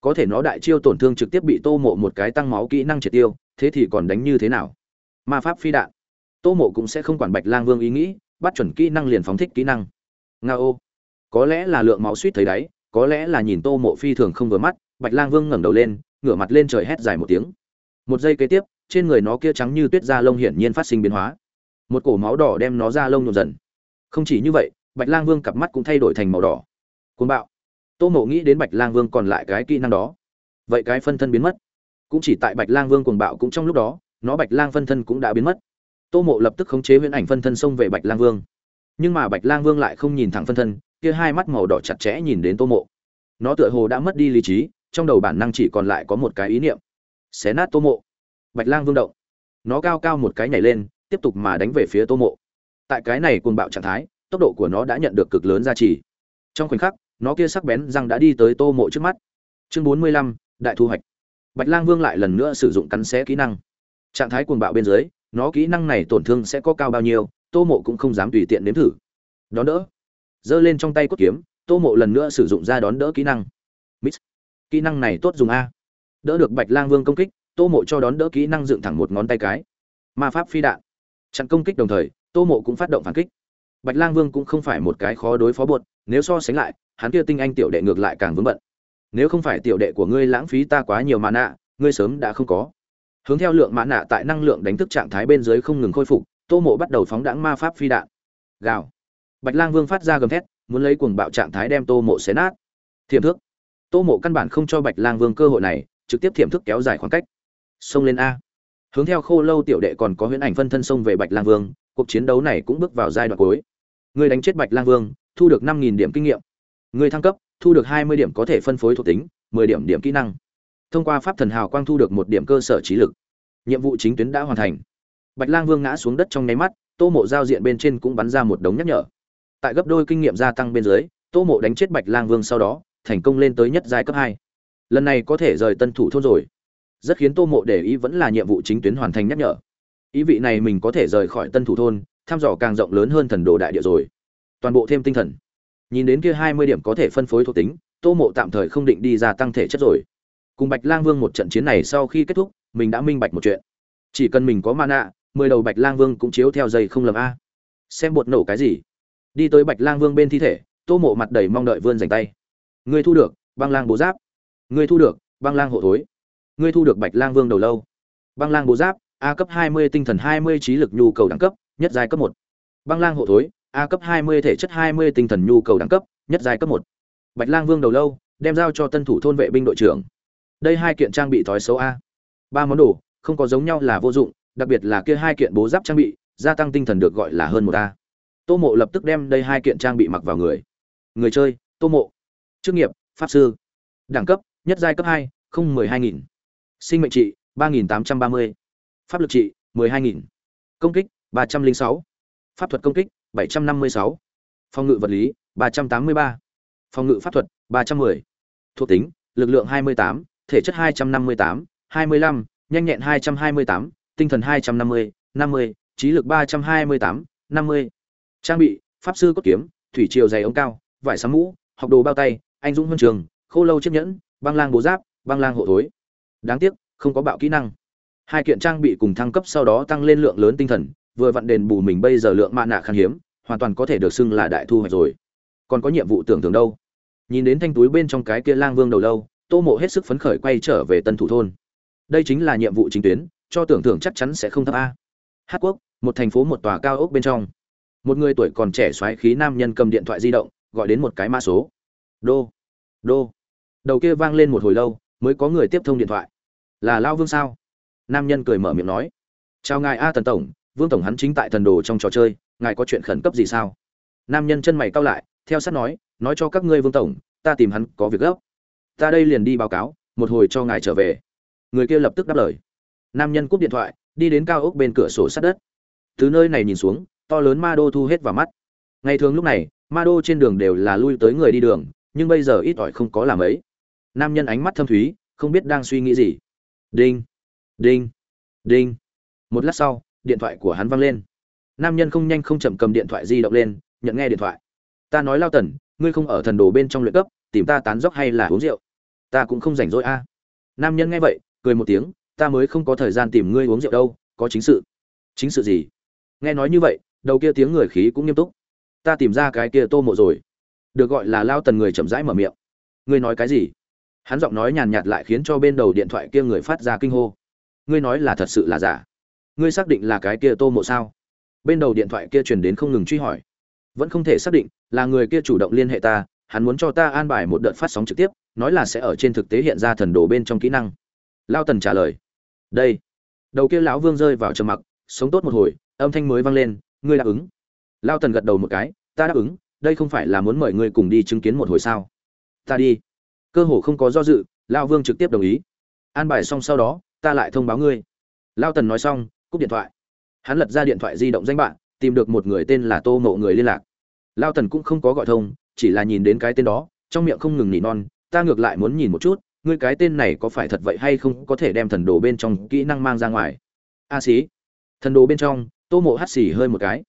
Có thể nó đại chiêu tổn thương trực tiếp bị tô mộ một cái tăng máu kỹ năng triệt tiêu, thế thì còn đánh như thế nào? Ma pháp phi đạn tô mộ cũng sẽ không quản bạch lang vương ý nghĩ, bắt chuẩn kỹ năng liền phóng thích kỹ năng. Nga ô. Có lẽ là lượng máu suýt thấy đáy, có lẽ là nhìn tô mộ phi thường không vừa mắt, bạch lang vương ngẩng đầu lên, ngửa mặt lên trời hét dài một tiếng. Một giây kế tiếp, trên người nó kia trắng như tuyết da lông hiển nhiên phát sinh biến hóa. Một cổ máu đỏ đem nó ra lông nhộn dần. Không chỉ như vậy, bạch lang vương cặp mắt cũng thay đổi thành màu đỏ. Côn bạo. Tô mộ nghĩ đến bạch lang vương còn lại cái kỹ năng đó. Vậy cái phân thân biến mất. Cũng chỉ tại bạch lang vương cuồng bạo cũng trong lúc đó, nó bạch lang phân thân cũng đã biến mất tô mộ lập tức khống chế huyễn ảnh phân thân xông về bạch lang vương. Nhưng mà bạch lang vương lại không nhìn thẳng phân thân, kia hai mắt màu đỏ chặt chẽ nhìn đến tô mộ. Nó tựa hồ đã mất đi lý trí, trong đầu bản năng chỉ còn lại có một cái ý niệm. Xé nát tô mộ. Bạch lang vương động. Nó cao cao một cái nhảy lên, tiếp tục mà đánh về phía tô mộ. Tại cái này cuồng bạo trạng thái, tốc độ của nó đã nhận được cực lớn gia trì. Trong khoảnh khắc, nó kia sắc bén răng đã đi tới tô mộ trước mắt. Chương bốn mươi lăm, đại thu hoạch. Bạch lang vương lại lần nữa sử dụng cắn xé kỹ năng. Trạng thái cuồng bạo bên dưới nó kỹ năng này tổn thương sẽ có cao bao nhiêu, tô mộ cũng không dám tùy tiện nếm thử. Đón đỡ. Giơ lên trong tay cốt kiếm, tô mộ lần nữa sử dụng ra đón đỡ kỹ năng. Mít. Kỹ năng này tốt dùng a. Đỡ được bạch lang vương công kích, tô mộ cho đón đỡ kỹ năng dựng thẳng một ngón tay cái. Ma pháp phi đạn. Chặn công kích đồng thời, tô mộ cũng phát động phản kích. Bạch lang vương cũng không phải một cái khó đối phó buột, nếu so sánh lại, hắn kia tinh anh tiểu đệ ngược lại càng vướng bận. Nếu không phải tiểu đệ của ngươi lãng phí ta quá nhiều mà nạ, ngươi sớm đã không có hướng theo lượng mã nạ tại năng lượng đánh thức trạng thái bên dưới không ngừng khôi phục, tô mộ bắt đầu phóng đãng ma pháp phi đạn. Gào. Bạch lang vương phát ra gầm thét, muốn lấy cuồng bạo trạng thái đem tô mộ xé nát. Thiềm thước. Tô mộ căn bản không cho bạch lang vương cơ hội này, trực tiếp thiềm thức kéo dài khoảng cách. Xông lên a. Hướng theo khô lâu tiểu đệ còn có huyễn ảnh phân thân xông về bạch lang vương, cuộc chiến đấu này cũng bước vào giai đoạn cuối. Người đánh chết bạch lang vương, thu được năm nghìn điểm kinh nghiệm. Người thăng cấp, thu được hai mươi điểm có thể phân phối thuộc tính, mười điểm điểm kỹ năng thông qua pháp thần hào quang thu được một điểm cơ sở trí lực. Nhiệm vụ chính tuyến đã hoàn thành. Bạch lang vương ngã xuống đất trong nháy mắt, tô mộ giao diện bên trên cũng bắn ra một đống nhắc nhở. Tại gấp đôi kinh nghiệm gia tăng bên dưới, tô mộ đánh chết bạch lang vương sau đó, thành công lên tới nhất giai cấp hai. Lần này có thể rời tân thủ thôn rồi. Rất khiến tô mộ để ý vẫn là nhiệm vụ chính tuyến hoàn thành nhắc nhở. Ý vị này mình có thể rời khỏi tân thủ thôn, thăm dò càng rộng lớn hơn thần đồ đại địa rồi. Toàn bộ thêm tinh thần. Nhìn đến kia hai mươi điểm có thể phân phối thuộc tính, tô mộ tạm thời không định đi gia tăng thể chất rồi cùng bạch lang vương một trận chiến này sau khi kết thúc, mình đã minh bạch một chuyện. Chỉ cần mình có mana, mười đầu bạch lang vương cũng chiếu theo dây không lầm a. Xem bột nổ cái gì. Đi tới bạch lang vương bên thi thể, tô mộ mặt đầy mong đợi vươn dành tay. Ngươi thu được, băng lang bố giáp. Ngươi thu được, băng lang hộ thối. Ngươi thu được bạch lang vương đầu lâu. Băng lang bố giáp, a cấp hai mươi, tinh thần hai mươi, trí lực nhu cầu đẳng cấp, nhất giai cấp một. Băng lang hộ thối, a cấp hai mươi, thể chất hai mươi, tinh thần nhu cầu đẳng cấp, nhất giai cấp một. Bạch lang vương đầu lâu, đem giao cho tân thủ thôn vệ binh đội trưởng đây hai kiện trang bị thói xấu a. Ba món đồ, không có giống nhau là vô dụng, đặc biệt là kia hai kiện bố giáp trang bị, gia tăng tinh thần được gọi là hơn một a. Tô mộ lập tức đem đây hai kiện trang bị mặc vào người. Người chơi, tô mộ. Chức nghiệp, pháp sư. Đẳng cấp, nhất giai cấp hai, không mười hai nghìn. Sinh mệnh trị, ba nghìn tám trăm ba mươi. Pháp lực trị, mười hai nghìn. Công kích, ba trăm linh sáu. Pháp thuật công kích, bảy trăm năm mươi sáu. Phòng ngự vật lý, ba trăm tám mươi ba. Phòng ngự pháp thuật, ba trăm mười. Thuộc tính, lực lượng hai mươi tám thể chất hai trăm năm mươi tám, hai mươi lăm, nhanh nhẹn hai trăm hai mươi tám, tinh thần hai trăm năm mươi năm mươi, trí lực ba trăm hai mươi tám, năm mươi. Trang bị, pháp sư cốt kiếm, thủy triều dày ống cao, vải sắm mũ, học đồ bao tay, anh dũng huân trường, khô lâu chiếc nhẫn, băng lang bố giáp, băng lang hộ thối. Đáng tiếc, không có bạo kỹ năng. Hai kiện trang bị cùng thăng cấp sau đó tăng lên lượng lớn tinh thần, vừa vặn đền bù mình bây giờ lượng mạ nạ khan hiếm, hoàn toàn có thể được xưng là đại thu hoạch rồi. Còn có nhiệm vụ tưởng tượng đâu? Nhìn đến thanh túi bên trong cái kia lang vương đầu lâu tô mộ hết sức phấn khởi quay trở về tân thủ thôn. Đây chính là nhiệm vụ chính tuyến, cho tưởng thưởng chắc chắn sẽ không thấp a. Hát quốc, một thành phố một tòa cao ốc bên trong. Một người tuổi còn trẻ xoáy khí nam nhân cầm điện thoại di động, gọi đến một cái mã số. Đô đô. Đầu kia vang lên một hồi lâu, mới có người tiếp thông điện thoại. Là lao vương sao? Nam nhân cười mở miệng nói. Chào ngài a tần tổng, vương tổng hắn chính tại thần đồ trong trò chơi, ngài có chuyện khẩn cấp gì sao? Nam nhân chân mày cau lại, theo sát nói nói cho các ngươi vương tổng, ta tìm hắn có việc gấp ta đây liền đi báo cáo, một hồi cho ngài trở về. Người kia lập tức đáp lời. Nam nhân cúp điện thoại, đi đến cao ốc bên cửa sổ sát đất. Từ nơi này nhìn xuống, to lớn ma đô thu hết vào mắt. Ngày thường lúc này, ma đô trên đường đều là lui tới người đi đường, nhưng bây giờ ít ỏi không có làm ấy. Nam nhân ánh mắt thâm thúy, không biết đang suy nghĩ gì. Đinh đinh đinh. Một lát sau, điện thoại của hắn văng lên. Nam nhân không nhanh không chậm cầm điện thoại di động lên, nhận nghe điện thoại. Ta nói lao tần, ngươi không ở thần đồ bên trong luyện cấp, tìm ta tán dốc hay là uống rượu? Ta cũng không rảnh rỗi a. Nam nhân nghe vậy, cười một tiếng, ta mới không có thời gian tìm ngươi uống rượu đâu, có chính sự. Chính sự gì? Nghe nói như vậy, đầu kia tiếng người khí cũng nghiêm túc. Ta tìm ra cái kia tô mộ rồi. Được gọi là lao tần người chậm rãi mở miệng. Ngươi nói cái gì? Hắn giọng nói nhàn nhạt lại khiến cho bên đầu điện thoại kia người phát ra kinh hô. Ngươi nói là thật sự là giả? Ngươi xác định là cái kia tô mộ sao? Bên đầu điện thoại kia truyền đến không ngừng truy hỏi. Vẫn không thể xác định là người kia chủ động liên hệ ta, hắn muốn cho ta an bài một đợt phát sóng trực tiếp nói là sẽ ở trên thực tế hiện ra thần đồ bên trong kỹ năng. Lao tần trả lời, đây. Đầu kia lão vương rơi vào trầm mặc, sống tốt một hồi, âm thanh mới vang lên, ngươi đáp ứng. Lao tần gật đầu một cái, ta đáp ứng, đây không phải là muốn mời ngươi cùng đi chứng kiến một hồi sao? Ta đi. Cơ hồ không có do dự lao vương trực tiếp đồng ý. An bài xong sau đó, ta lại thông báo ngươi. Lao tần nói xong, cúp điện thoại. Hắn lật ra điện thoại di động danh bạn, tìm được một người tên là tô mộ người liên lạc. Lao tần cũng không có gọi thông, chỉ là nhìn đến cái tên đó, trong miệng không ngừng nỉ non ta ngược lại muốn nhìn một chút, ngươi cái tên này có phải thật vậy hay không có thể đem thần đồ bên trong kỹ năng mang ra ngoài? A xí. Thần đồ bên trong, tô mộ hắt xì hơi một cái.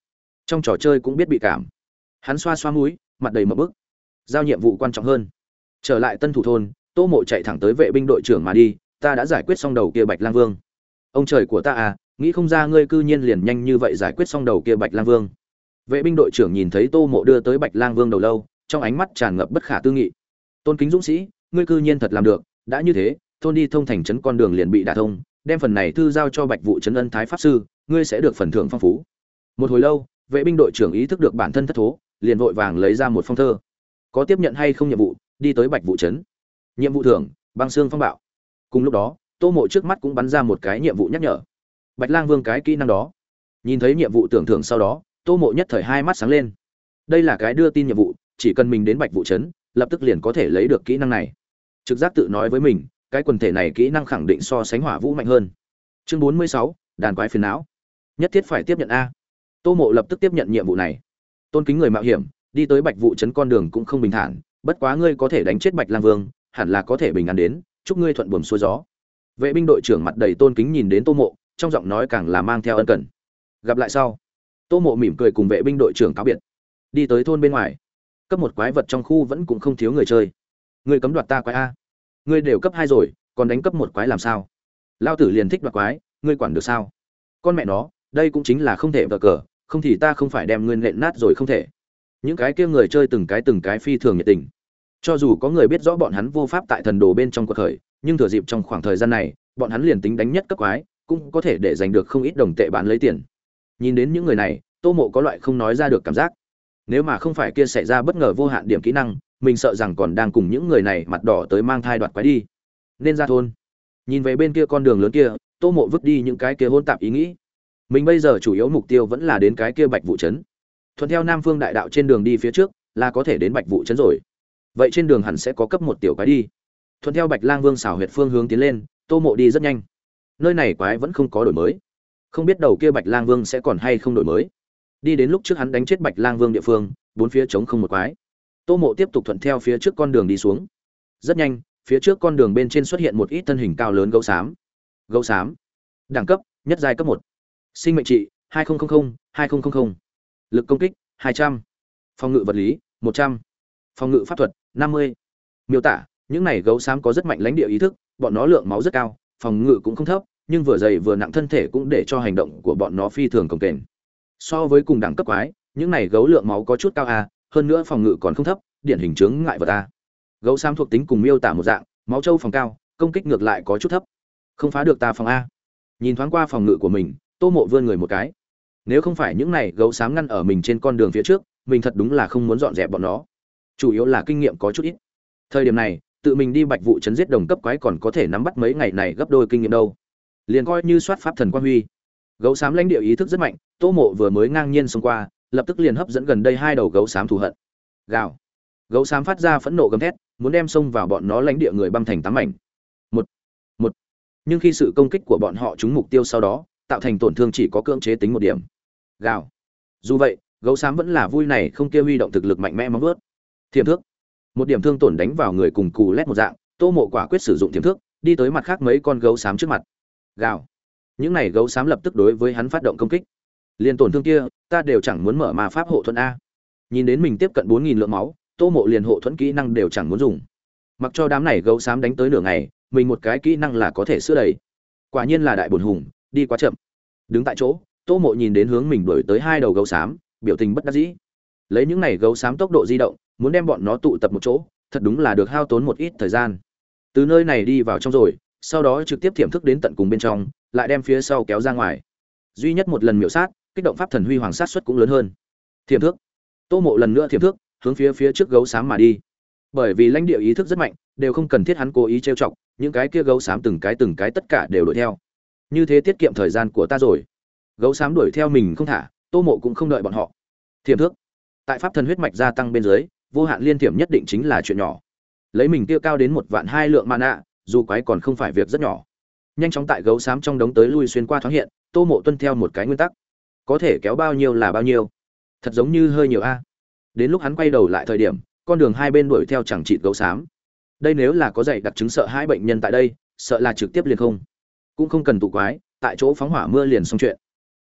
Trong trò chơi cũng biết bị cảm. Hắn xoa xoa mũi, mặt đầy mập bức. Giao nhiệm vụ quan trọng hơn. Trở lại tân thủ thôn, tô mộ chạy thẳng tới vệ binh đội trưởng mà đi, ta đã giải quyết xong đầu kia bạch lang vương. Ông trời của ta à nghĩ không ra ngươi cư nhiên liền nhanh như vậy giải quyết xong đầu kia bạch lang vương. Vệ binh đội trưởng nhìn thấy tô mộ đưa tới bạch lang vương đầu lâu, trong ánh mắt tràn ngập bất khả tư nghị tôn kính dũng sĩ, ngươi cư nhiên thật làm được, đã như thế, thôn đi thông thành trấn con đường liền bị đả thông, đem phần này thư giao cho bạch vụ trấn ân thái pháp sư, ngươi sẽ được phần thưởng phong phú. Một hồi lâu, vệ binh đội trưởng ý thức được bản thân thất thố, liền vội vàng lấy ra một phong thơ. Có tiếp nhận hay không nhiệm vụ, đi tới bạch vụ trấn. Nhiệm vụ thưởng, băng xương phong bạo. Cùng lúc đó, tô mộ trước mắt cũng bắn ra một cái nhiệm vụ nhắc nhở. Bạch lang vương cái kỹ năng đó. Nhìn thấy nhiệm vụ tưởng thưởng sau đó, tô mộ nhất thời hai mắt sáng lên. Đây là cái đưa tin nhiệm vụ, chỉ cần mình đến bạch vụ trấn lập tức liền có thể lấy được kỹ năng này. Trực giác tự nói với mình, cái quần thể này kỹ năng khẳng định so sánh hỏa vũ mạnh hơn. Chương bốn mươi sáu, đàn quái phiền não. Nhất thiết phải tiếp nhận a. Tô mộ lập tức tiếp nhận nhiệm vụ này. Tôn kính người mạo hiểm, đi tới bạch vụ trấn con đường cũng không bình thản, bất quá ngươi có thể đánh chết bạch lang vương, hẳn là có thể bình an đến, chúc ngươi thuận buồm xuôi gió. Vệ binh đội trưởng mặt đầy tôn kính nhìn đến tô mộ, trong giọng nói càng là mang theo ân cần. Gặp lại sau, tô mộ mỉm cười cùng vệ binh đội trưởng cáo biệt. Đi tới thôn bên ngoài cấp một quái vật trong khu vẫn cũng không thiếu người chơi. Ngươi cấm đoạt ta quái a. Ngươi đều cấp hai rồi, còn đánh cấp một quái làm sao? Lao tử liền thích đoạt quái, ngươi quản được sao? Con mẹ nó, đây cũng chính là không thể vờ cờ, không thì ta không phải đem ngươi nện nát rồi không thể. Những cái kia người chơi từng cái từng cái phi thường nhiệt tình. Cho dù có người biết rõ bọn hắn vô pháp tại thần đồ bên trong cuộc khởi, nhưng thừa dịp trong khoảng thời gian này, bọn hắn liền tính đánh nhất cấp quái, cũng có thể để giành được không ít đồng tệ bán lấy tiền. Nhìn đến những người này, tô mộ có loại không nói ra được cảm giác nếu mà không phải kia xảy ra bất ngờ vô hạn điểm kỹ năng, mình sợ rằng còn đang cùng những người này mặt đỏ tới mang thai đoạt quái đi. Nên ra thôn. Nhìn về bên kia con đường lớn kia, tô mộ vứt đi những cái kia hôn tạp ý nghĩ. Mình bây giờ chủ yếu mục tiêu vẫn là đến cái kia bạch vụ trấn. Thuận theo nam phương đại đạo trên đường đi phía trước, là có thể đến bạch vụ trấn rồi. Vậy trên đường hẳn sẽ có cấp một tiểu quái đi. Thuận theo bạch lang vương xảo huyệt phương hướng tiến lên, tô mộ đi rất nhanh. Nơi này quái vẫn không có đổi mới. Không biết đầu kia bạch lang vương sẽ còn hay không đổi mới đi đến lúc trước hắn đánh chết bạch lang vương địa phương, bốn phía trống không một quái. Tô mộ tiếp tục thuận theo phía trước con đường đi xuống. Rất nhanh, phía trước con đường bên trên xuất hiện một ít thân hình cao lớn gấu xám. Gấu xám. Đẳng cấp, nhất giai cấp một. Sinh mệnh trị, hai nghìn hai nghìn lực công kích, hai trăm. Phòng ngự vật lý, một trăm. Phòng ngự pháp thuật, năm mươi. Miêu tả, những này gấu xám có rất mạnh lãnh địa ý thức, bọn nó lượng máu rất cao, phòng ngự cũng không thấp, nhưng vừa dày vừa nặng thân thể cũng để cho hành động của bọn nó phi thường cồng kềnh so với cùng đẳng cấp quái, những này gấu lượng máu có chút cao a, hơn nữa phòng ngự còn không thấp, điển hình chướng ngại vật ta. gấu xám thuộc tính cùng miêu tả một dạng, máu trâu phòng cao, công kích ngược lại có chút thấp. Không phá được ta phòng a. Nhìn thoáng qua phòng ngự của mình, tô mộ vươn người một cái. Nếu không phải những này gấu xám ngăn ở mình trên con đường phía trước, mình thật đúng là không muốn dọn dẹp bọn nó. Chủ yếu là kinh nghiệm có chút ít. Thời điểm này, tự mình đi bạch vụ chấn giết đồng cấp quái còn có thể nắm bắt mấy ngày này gấp đôi kinh nghiệm đâu. Liền coi như soát pháp thần quan huy gấu xám lãnh địa ý thức rất mạnh, tô mộ vừa mới ngang nhiên xông qua, lập tức liền hấp dẫn gần đây hai đầu gấu xám thù hận. Gào. Gấu xám phát ra phẫn nộ gầm thét, muốn đem xông vào bọn nó lãnh địa người băm thành tám mảnh. Một. Một. Nhưng khi sự công kích của bọn họ trúng mục tiêu sau đó, tạo thành tổn thương chỉ có cưỡng chế tính một điểm. Gào. Dù vậy, gấu xám vẫn là vui này không kia huy động thực lực mạnh mẽ móng vớt thiềm thước. Một điểm thương tổn đánh vào người cùng cù lét một dạng, tô mộ quả quyết sử dụng thiềm thước, đi tới mặt khác mấy con gấu xám trước mặt. Gào những này gấu xám lập tức đối với hắn phát động công kích. Liền tổn thương kia, ta đều chẳng muốn mở mà pháp hộ thuẫn a. Nhìn đến mình tiếp cận bốn nghìn lượng máu, tô mộ liền hộ thuẫn kỹ năng đều chẳng muốn dùng. Mặc cho đám này gấu xám đánh tới nửa ngày, mình một cái kỹ năng là có thể sửa đầy. Quả nhiên là đại bồn hùng, đi quá chậm. Đứng tại chỗ, tô mộ nhìn đến hướng mình đuổi tới hai đầu gấu xám, biểu tình bất đắc dĩ. Lấy những này gấu xám tốc độ di động, muốn đem bọn nó tụ tập một chỗ, thật đúng là được hao tốn một ít thời gian. Từ nơi này đi vào trong rồi sau đó trực tiếp thiểm thức đến tận cùng bên trong, lại đem phía sau kéo ra ngoài. Duy nhất một lần miểu sát, kích động pháp thần huy hoàng sát xuất cũng lớn hơn. Thiểm thức. Tô mộ lần nữa thiểm thức, hướng phía phía trước gấu xám mà đi. Bởi vì lãnh địa ý thức rất mạnh, đều không cần thiết hắn cố ý trêu chọc, những cái kia gấu xám từng cái từng cái tất cả đều đuổi theo. Như thế tiết kiệm thời gian của ta rồi. Gấu xám đuổi theo mình không thả, tô mộ cũng không đợi bọn họ. Thiểm thức. Tại pháp thần huyết mạch gia tăng bên dưới, vô hạn liên thiểm nhất định chính là chuyện nhỏ. Lấy mình tiêu cao đến một vạn hai lượng mana dù quái còn không phải việc rất nhỏ. Nhanh chóng tại gấu xám trong đống tới lui xuyên qua thoáng hiện, tô mộ tuân theo một cái nguyên tắc. Có thể kéo bao nhiêu là bao nhiêu. Thật giống như hơi nhiều a. Đến lúc hắn quay đầu lại thời điểm, con đường hai bên đuổi theo chẳng chịt gấu xám. Đây nếu là có dạy đặc chứng sợ hai bệnh nhân tại đây, sợ là trực tiếp liền không. Cũng không cần tụ quái, tại chỗ phóng hỏa mưa liền xong chuyện.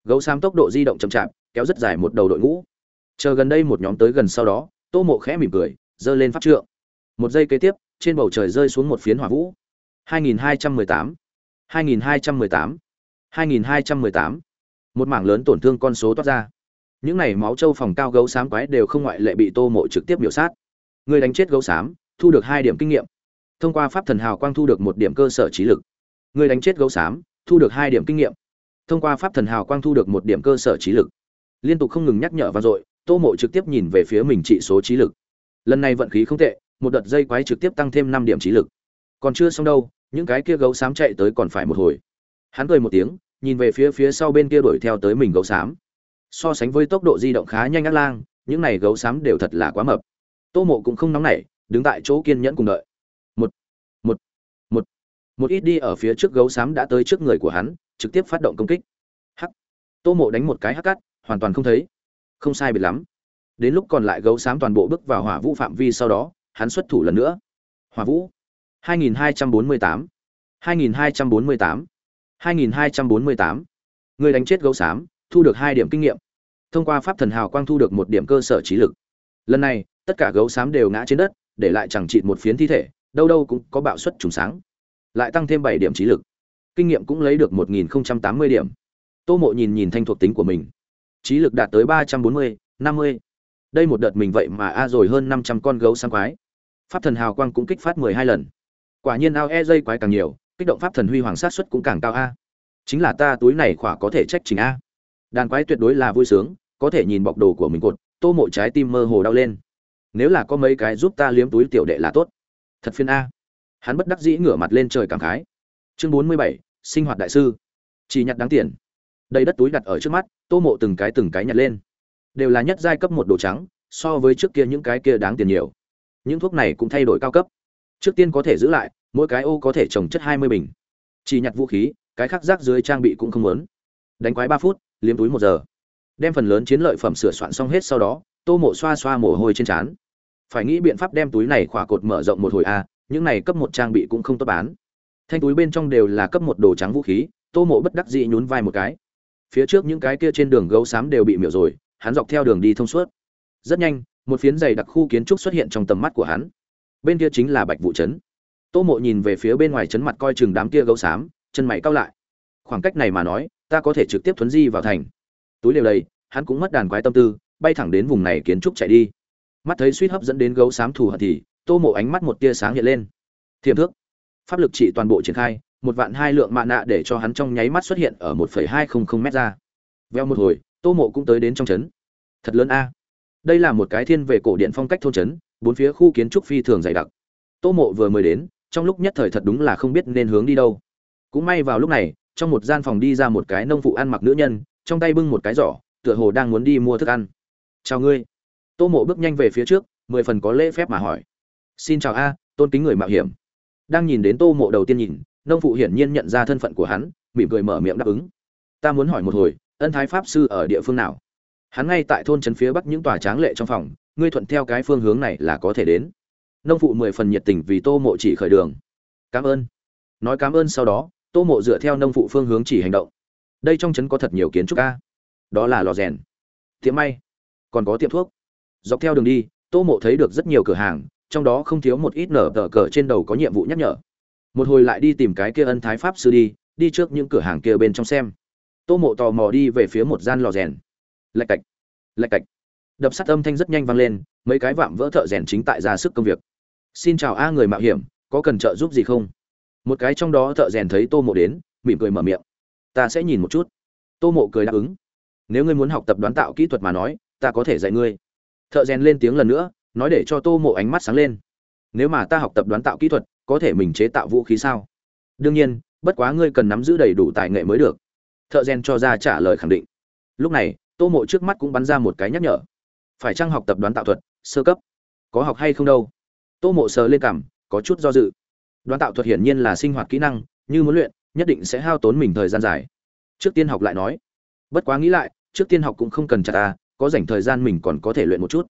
Gấu xám tốc độ di động chậm chạp, kéo rất dài một đầu đội ngũ. Chờ gần đây một nhóm tới gần sau đó, tô mộ khẽ mỉm cười, giơ lên phát trượng. Một giây kế tiếp, trên bầu trời rơi xuống một phiến hỏa vũ. 2218 2218 2218 một mảng lớn tổn thương con số toát ra. Những này máu châu phòng cao gấu xám quái đều không ngoại lệ bị tô mộ trực tiếp biểu sát. Người đánh chết gấu xám, thu được hai điểm kinh nghiệm. Thông qua pháp thần hào quang thu được một điểm cơ sở trí lực. Người đánh chết gấu xám, thu được hai điểm kinh nghiệm. Thông qua pháp thần hào quang thu được một điểm cơ sở trí lực. Liên tục không ngừng nhắc nhở và dội, tô mộ trực tiếp nhìn về phía mình trị số trí lực. Lần này vận khí không tệ, một đợt dây quái trực tiếp tăng thêm năm điểm trí lực còn chưa xong đâu, những cái kia gấu xám chạy tới còn phải một hồi. Hắn cười một tiếng, nhìn về phía phía sau bên kia đuổi theo tới mình gấu xám. So sánh với tốc độ di động khá nhanh ác lang, những này gấu xám đều thật là quá mập. Tô mộ cũng không nóng nảy, đứng tại chỗ kiên nhẫn cùng đợi. Một một một một ít đi ở phía trước gấu xám đã tới trước người của hắn, trực tiếp phát động công kích. Hắc. Tô mộ đánh một cái hắc cắt hoàn toàn không thấy. Không sai biệt lắm. Đến lúc còn lại gấu xám toàn bộ bước vào hỏa vũ phạm vi sau đó, hắn xuất thủ lần nữa. Hỏa vũ. 2248 2248 2248 người đánh chết gấu xám, thu được hai điểm kinh nghiệm. Thông qua pháp thần hào quang thu được một điểm cơ sở trí lực. Lần này, tất cả gấu xám đều ngã trên đất, để lại chẳng chịt một phiến thi thể, đâu đâu cũng có bạo suất trùng sáng. Lại tăng thêm bảy điểm trí lực. Kinh nghiệm cũng lấy được một nghìn tám mươi điểm. Tô mộ nhìn nhìn thanh thuộc tính của mình. Trí lực đạt tới ba trăm bốn mươi, năm mươi. Đây một đợt mình vậy mà a rồi hơn năm trăm con gấu xám quái. Pháp thần hào quang cũng kích phát mười hai lần quả nhiên ao e dây quái càng nhiều, kích động pháp thần huy hoàng sát xuất cũng càng cao a. Chính là ta túi này khỏa có thể trách chính a. Đàn quái tuyệt đối là vui sướng, có thể nhìn bọc đồ của mình cột, tô mộ trái tim mơ hồ đau lên. Nếu là có mấy cái giúp ta liếm túi tiểu đệ là tốt. Thật phiên a. Hắn bất đắc dĩ ngửa mặt lên trời cảm khái. Chương bốn mươi bảy, sinh hoạt đại sư. Chỉ nhặt đáng tiền. Đầy đất túi đặt ở trước mắt, tô mộ từng cái từng cái nhặt lên. Đều là nhất giai cấp một đồ trắng, so với trước kia những cái kia đáng tiền nhiều. Những thuốc này cũng thay đổi cao cấp trước tiên có thể giữ lại, mỗi cái ô có thể trồng chất hai mươi bình. Chỉ nhặt vũ khí, cái khác rác dưới trang bị cũng không muốn. Đánh quái ba phút, liếm túi một giờ. Đem phần lớn chiến lợi phẩm sửa soạn xong hết sau đó, tô mộ xoa xoa mồ hôi trên trán. Phải nghĩ biện pháp đem túi này khỏa cột mở rộng một hồi a những này cấp một trang bị cũng không tốt bán. Thanh túi bên trong đều là cấp một đồ trắng vũ khí, tô mộ bất đắc dĩ nhún vai một cái. Phía trước những cái kia trên đường gấu xám đều bị miểu rồi, hắn dọc theo đường đi thông suốt. Rất nhanh, một phiến dày đặc khu kiến trúc xuất hiện trong tầm mắt của hắn bên kia chính là bạch vụ trấn. Tô mộ nhìn về phía bên ngoài trấn mặt coi chừng đám kia gấu xám, chân mày cao lại. Khoảng cách này mà nói, ta có thể trực tiếp thuấn di vào thành. Túi liều đầy, hắn cũng mất đàn quái tâm tư, bay thẳng đến vùng này kiến trúc chạy đi. Mắt thấy suýt hấp dẫn đến gấu xám thù hận thì, tô mộ ánh mắt một tia sáng hiện lên. Thiềm thước. Pháp lực trị toàn bộ triển khai, một vạn hai lượng mạ nạ để cho hắn trong nháy mắt xuất hiện ở một phẩy hai không không m ra. Veo một hồi, tô mộ cũng tới đến trong trấn. Thật lớn a. Đây là một cái thiên về cổ điện phong cách thôn trấn bốn phía khu kiến trúc phi thường dày đặc. Tô mộ vừa mới đến, trong lúc nhất thời thật đúng là không biết nên hướng đi đâu. Cũng may vào lúc này, trong một gian phòng đi ra một cái nông phụ ăn mặc nữ nhân, trong tay bưng một cái giỏ, tựa hồ đang muốn đi mua thức ăn. Chào ngươi. Tô mộ bước nhanh về phía trước, mười phần có lễ phép mà hỏi. Xin chào a, tôn kính người mạo hiểm. Đang nhìn đến tô mộ đầu tiên nhìn, nông phụ hiển nhiên nhận ra thân phận của hắn, mỉm cười mở miệng đáp ứng. Ta muốn hỏi một hồi, ân thái pháp sư ở địa phương nào? Hắn ngay tại thôn trấn phía bắc những tòa tráng lệ trong phòng ngươi thuận theo cái phương hướng này là có thể đến. Nông phụ mười phần nhiệt tình vì tô mộ chỉ khởi đường. Cảm ơn. Nói cảm ơn sau đó, tô mộ dựa theo nông phụ phương hướng chỉ hành động. Đây trong trấn có thật nhiều kiến trúc ca đó là lò rèn. Tiệm may. Còn có tiệm thuốc. Dọc theo đường đi, tô mộ thấy được rất nhiều cửa hàng, trong đó không thiếu một ít nở tờ cờ trên đầu có nhiệm vụ nhắc nhở. Một hồi lại đi tìm cái kia ân thái pháp sư đi đi trước những cửa hàng kia bên trong xem. Tô mộ tò mò đi về phía một gian lò rèn. Lạch cạch. Lạch cạch đập sắt âm thanh rất nhanh vang lên, mấy cái vạm vỡ thợ rèn chính tại ra sức công việc. Xin chào a người mạo hiểm, có cần trợ giúp gì không? Một cái trong đó thợ rèn thấy tô mộ đến, mỉm cười mở miệng. Ta sẽ nhìn một chút. Tô mộ cười đáp ứng. Nếu ngươi muốn học tập đoán tạo kỹ thuật mà nói, ta có thể dạy ngươi. Thợ rèn lên tiếng lần nữa, nói để cho tô mộ ánh mắt sáng lên. Nếu mà ta học tập đoán tạo kỹ thuật, có thể mình chế tạo vũ khí sao? Đương nhiên, bất quá ngươi cần nắm giữ đầy đủ tài nghệ mới được. Thợ rèn cho ra trả lời khẳng định. Lúc này, tô mộ trước mắt cũng bắn ra một cái nhắc nhở phải chăng học tập đoán tạo thuật, sơ cấp? Có học hay không đâu? Tô mộ sờ lên cảm, có chút do dự. Đoán tạo thuật hiển nhiên là sinh hoạt kỹ năng, như muốn luyện, nhất định sẽ hao tốn mình thời gian dài. Trước tiên học lại nói. Bất quá nghĩ lại, trước tiên học cũng không cần chặt ta có dành thời gian mình còn có thể luyện một chút.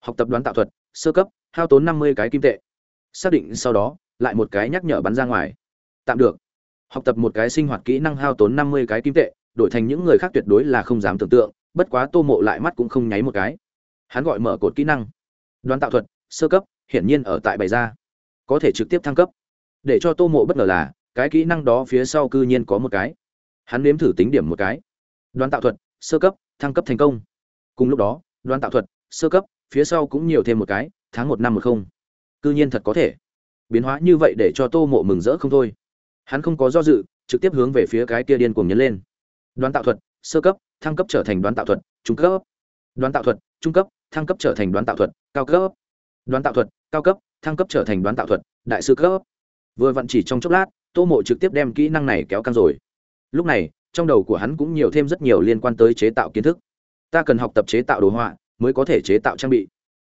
Học tập đoán tạo thuật, sơ cấp, hao tốn năm mươi cái kim tệ. Xác định sau đó, lại một cái nhắc nhở bắn ra ngoài. Tạm được. Học tập một cái sinh hoạt kỹ năng hao tốn năm mươi cái kim tệ, đổi thành những người khác tuyệt đối là không dám tưởng tượng, bất quá tô mộ lại mắt cũng không nháy một cái hắn gọi mở cột kỹ năng. Đoán tạo thuật, sơ cấp, hiển nhiên ở tại bày ra. Có thể trực tiếp thăng cấp. Để cho tô mộ bất ngờ là, cái kỹ năng đó phía sau cư nhiên có một cái. Hắn nếm thử tính điểm một cái. Đoán tạo thuật, sơ cấp, thăng cấp thành công. Cùng lúc đó, đoán tạo thuật, sơ cấp, phía sau cũng nhiều thêm một cái, tháng một năm một không. Cư nhiên thật có thể. Biến hóa như vậy để cho tô mộ mừng rỡ không thôi. Hắn không có do dự, trực tiếp hướng về phía cái kia điên cuồng nhấn lên. Đoán tạo thuật, sơ cấp, thăng cấp trở thành đoán tạo thuật, trung cấp đoán tạo thuật, trung cấp, thăng cấp trở thành đoán tạo thuật, cao cấp. Đoán tạo thuật, cao cấp, thăng cấp trở thành đoán tạo thuật, đại sư cấp. Vừa vặn chỉ trong chốc lát, tô mộ trực tiếp đem kỹ năng này kéo căng rồi. Lúc này, trong đầu của hắn cũng nhiều thêm rất nhiều liên quan tới chế tạo kiến thức. Ta cần học tập chế tạo đồ họa, mới có thể chế tạo trang bị.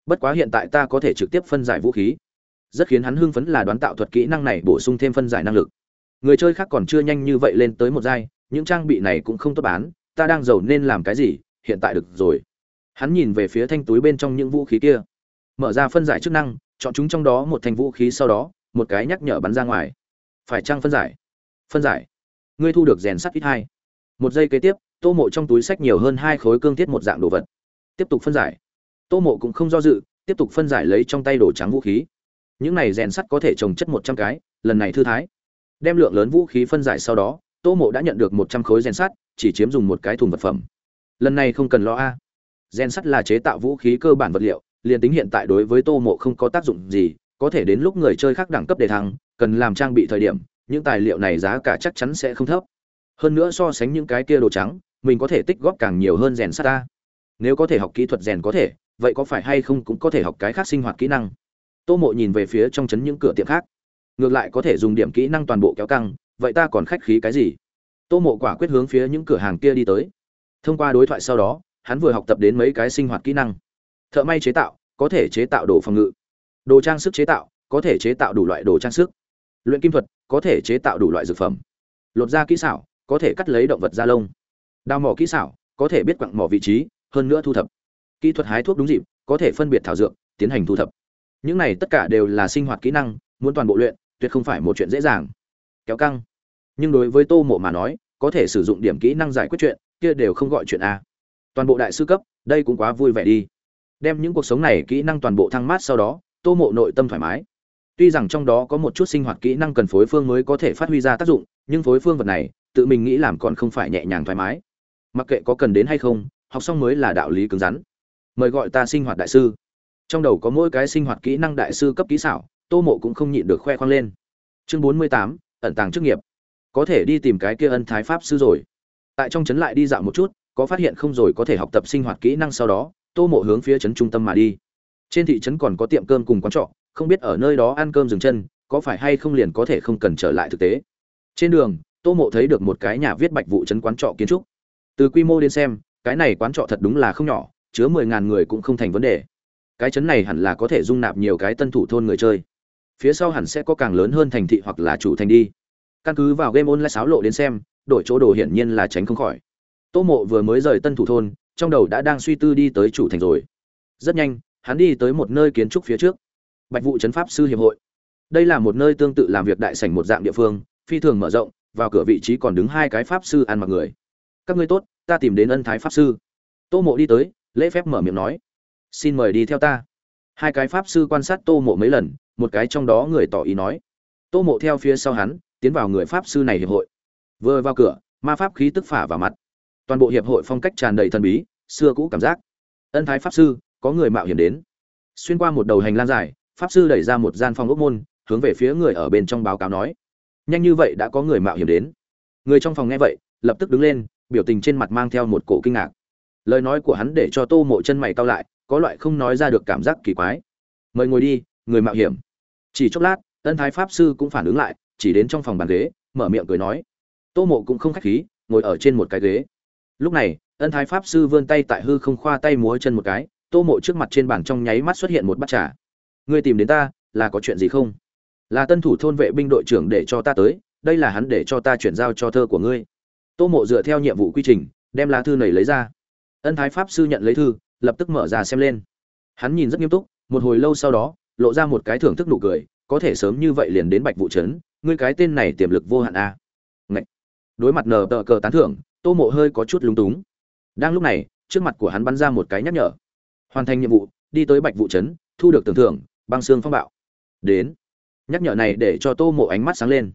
Bất quá hiện tại ta có thể trực tiếp phân giải vũ khí. Rất khiến hắn hưng phấn là đoán tạo thuật kỹ năng này bổ sung thêm phân giải năng lực. Người chơi khác còn chưa nhanh như vậy lên tới một giai, những trang bị này cũng không tốt bán, ta đang giàu nên làm cái gì, hiện tại được rồi hắn nhìn về phía thanh túi bên trong những vũ khí kia. Mở ra phân giải chức năng, chọn chúng trong đó một thành vũ khí sau đó, một cái nhắc nhở bắn ra ngoài. Phải trang phân giải? Phân giải. Ngươi thu được rèn sắt ít hai. Một giây kế tiếp, tô mộ trong túi sách nhiều hơn hai khối cương thiết một dạng đồ vật. Tiếp tục phân giải. Tô mộ cũng không do dự, tiếp tục phân giải lấy trong tay đồ trắng vũ khí. Những này rèn sắt có thể trồng chất một trăm cái, lần này thư thái. Đem lượng lớn vũ khí phân giải sau đó, tô mộ đã nhận được một trăm khối rèn sắt, chỉ chiếm dùng một cái thùng vật phẩm. Lần này không cần lo a. Gen sắt là chế tạo vũ khí cơ bản vật liệu, liền tính hiện tại đối với tô mộ không có tác dụng gì, có thể đến lúc người chơi khác đẳng cấp đề thăng, cần làm trang bị thời điểm, những tài liệu này giá cả chắc chắn sẽ không thấp. Hơn nữa so sánh những cái kia đồ trắng, mình có thể tích góp càng nhiều hơn rèn sắt ta. Nếu có thể học kỹ thuật rèn có thể, vậy có phải hay không cũng có thể học cái khác sinh hoạt kỹ năng? Tô mộ nhìn về phía trong trấn những cửa tiệm khác. Ngược lại có thể dùng điểm kỹ năng toàn bộ kéo căng, vậy ta còn khách khí cái gì? Tô mộ quả quyết hướng phía những cửa hàng kia đi tới. Thông qua đối thoại sau đó hắn vừa học tập đến mấy cái sinh hoạt kỹ năng. Thợ may chế tạo, có thể chế tạo đồ phòng ngự. Đồ trang sức chế tạo, có thể chế tạo đủ loại đồ trang sức. Luyện kim thuật, có thể chế tạo đủ loại dược phẩm. Lột da kỹ xảo, có thể cắt lấy động vật da lông. Đào mỏ kỹ xảo, có thể biết quặng mỏ vị trí, hơn nữa thu thập. Kỹ thuật hái thuốc đúng dịp, có thể phân biệt thảo dược, tiến hành thu thập. Những này tất cả đều là sinh hoạt kỹ năng, muốn toàn bộ luyện, tuyệt không phải một chuyện dễ dàng. Kéo căng. Nhưng đối với tô mộ mà nói, có thể sử dụng điểm kỹ năng giải quyết chuyện, kia đều không gọi chuyện a toàn bộ đại sư cấp, đây cũng quá vui vẻ đi. Đem những cuộc sống này kỹ năng toàn bộ thăng mát sau đó, tô mộ nội tâm thoải mái. Tuy rằng trong đó có một chút sinh hoạt kỹ năng cần phối phương mới có thể phát huy ra tác dụng, nhưng phối phương vật này, tự mình nghĩ làm còn không phải nhẹ nhàng thoải mái. Mặc kệ có cần đến hay không, học xong mới là đạo lý cứng rắn. Mời gọi ta sinh hoạt đại sư. Trong đầu có mỗi cái sinh hoạt kỹ năng đại sư cấp kỹ xảo, tô mộ cũng không nhịn được khoe khoang lên. Chương bốn mươi tám, ẩn tàng chức nghiệp. Có thể đi tìm cái kia ân thái pháp sư rồi. Tại trong trấn lại đi dạo một chút có phát hiện không rồi có thể học tập sinh hoạt kỹ năng sau đó, tô mộ hướng phía trấn trung tâm mà đi. Trên thị trấn còn có tiệm cơm cùng quán trọ, không biết ở nơi đó ăn cơm dừng chân, có phải hay không liền có thể không cần trở lại thực tế. Trên đường, tô mộ thấy được một cái nhà viết bạch vụ trấn quán trọ kiến trúc. Từ quy mô đến xem, cái này quán trọ thật đúng là không nhỏ, chứa mười ngàn người cũng không thành vấn đề. Cái trấn này hẳn là có thể dung nạp nhiều cái tân thủ thôn người chơi. Phía sau hẳn sẽ có càng lớn hơn thành thị hoặc là chủ thành đi. Căn cứ vào game online sáo lộ đến xem, đổi chỗ đồ hiển nhiên là tránh không khỏi tô mộ vừa mới rời tân thủ thôn, trong đầu đã đang suy tư đi tới chủ thành rồi. Rất nhanh, hắn đi tới một nơi kiến trúc phía trước. Bạch vụ trấn pháp sư hiệp hội. Đây là một nơi tương tự làm việc đại sảnh một dạng địa phương, phi thường mở rộng, vào cửa vị trí còn đứng hai cái pháp sư ăn mặc người. Các ngươi tốt, ta tìm đến ân thái pháp sư. Tô mộ đi tới, lễ phép mở miệng nói. Xin mời đi theo ta. Hai cái pháp sư quan sát tô mộ mấy lần, một cái trong đó người tỏ ý nói. Tô mộ theo phía sau hắn, tiến vào người pháp sư này hiệp hội. Vừa vào cửa, ma pháp khí tức phả vào mặt toàn bộ hiệp hội phong cách tràn đầy thần bí, xưa cũ cảm giác. Ân thái pháp sư, có người mạo hiểm đến. Xuyên qua một đầu hành lang dài, pháp sư đẩy ra một gian phòng ốc môn, hướng về phía người ở bên trong báo cáo nói. Nhanh như vậy đã có người mạo hiểm đến. Người trong phòng nghe vậy, lập tức đứng lên, biểu tình trên mặt mang theo một cổ kinh ngạc. Lời nói của hắn để cho tô mộ chân mày cao lại, có loại không nói ra được cảm giác kỳ quái. Mời ngồi đi, người mạo hiểm. Chỉ chốc lát, ân thái pháp sư cũng phản ứng lại, chỉ đến trong phòng bàn ghế, mở miệng cười nói. Tô mộ cũng không khách khí, ngồi ở trên một cái ghế lúc này, ân thái pháp sư vươn tay tại hư không khoa tay múa chân một cái, tô mộ trước mặt trên bàn trong nháy mắt xuất hiện một bát trà. Ngươi tìm đến ta, là có chuyện gì không? Là tân thủ thôn vệ binh đội trưởng để cho ta tới, đây là hắn để cho ta chuyển giao cho thơ của ngươi. Tô mộ dựa theo nhiệm vụ quy trình, đem lá thư này lấy ra. Ân thái pháp sư nhận lấy thư, lập tức mở ra xem lên. Hắn nhìn rất nghiêm túc, một hồi lâu sau đó, lộ ra một cái thưởng thức nụ cười, có thể sớm như vậy liền đến bạch vụ trấn, ngươi cái tên này tiềm lực vô hạn a à. đối mặt nờ tờ cờ tán thưởng tô mộ hơi có chút lúng túng. Đang lúc này trước mặt của hắn bắn ra một cái nhắc nhở. Hoàn thành nhiệm vụ đi tới bạch vụ trấn thu được tưởng thưởng băng xương phong bạo. Đến. Nhắc nhở này để cho tô mộ ánh mắt sáng lên.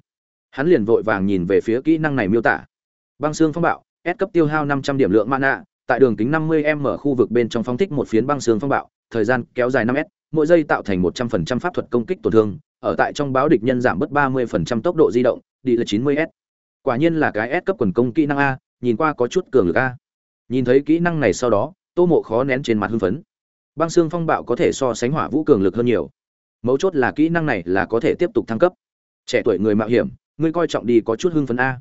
Hắn liền vội vàng nhìn về phía kỹ năng này miêu tả. Băng xương phong bạo S cấp tiêu hao 500 điểm lượng mana, tại đường kính 50m ở khu vực bên trong phóng thích một phiến băng xương phong bạo, thời gian kéo dài 5m, mỗi giây tạo thành 100% pháp thuật công kích tổn thương, ở tại trong báo địch nhân giảm bớt 30% tốc độ di động, đi là 90s. Quả nhiên là cái S cấp quần công kỹ năng a, nhìn qua có chút cường lực a. Nhìn thấy kỹ năng này sau đó, Tô Mộ khó nén trên mặt hưng phấn. Băng xương phong bạo có thể so sánh hỏa vũ cường lực hơn nhiều. Mấu chốt là kỹ năng này là có thể tiếp tục thăng cấp. Trẻ tuổi người mạo hiểm, ngươi coi trọng đi có chút hưng phấn a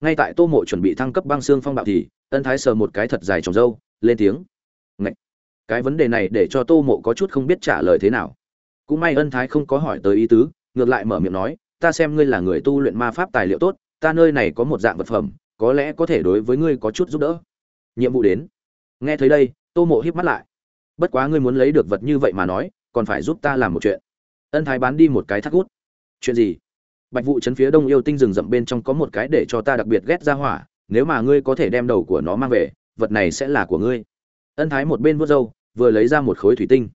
ngay tại tô mộ chuẩn bị thăng cấp băng xương phong bạo thì ân thái sờ một cái thật dài trồng râu lên tiếng Ngậy! cái vấn đề này để cho tô mộ có chút không biết trả lời thế nào cũng may ân thái không có hỏi tới ý tứ ngược lại mở miệng nói ta xem ngươi là người tu luyện ma pháp tài liệu tốt ta nơi này có một dạng vật phẩm có lẽ có thể đối với ngươi có chút giúp đỡ. Nhiệm vụ đến. Nghe thấy đây, tô mộ híp mắt lại. Bất quá ngươi muốn lấy được vật như vậy mà nói, còn phải giúp ta làm một chuyện. Ân thái bán đi một cái thắt hút chuyện gì? Bạch vụ chấn phía đông yêu tinh rừng rậm bên trong có một cái để cho ta đặc biệt ghét ra hỏa, nếu mà ngươi có thể đem đầu của nó mang về, vật này sẽ là của ngươi. Ân thái một bên vuốt râu, vừa lấy ra một khối thủy tinh.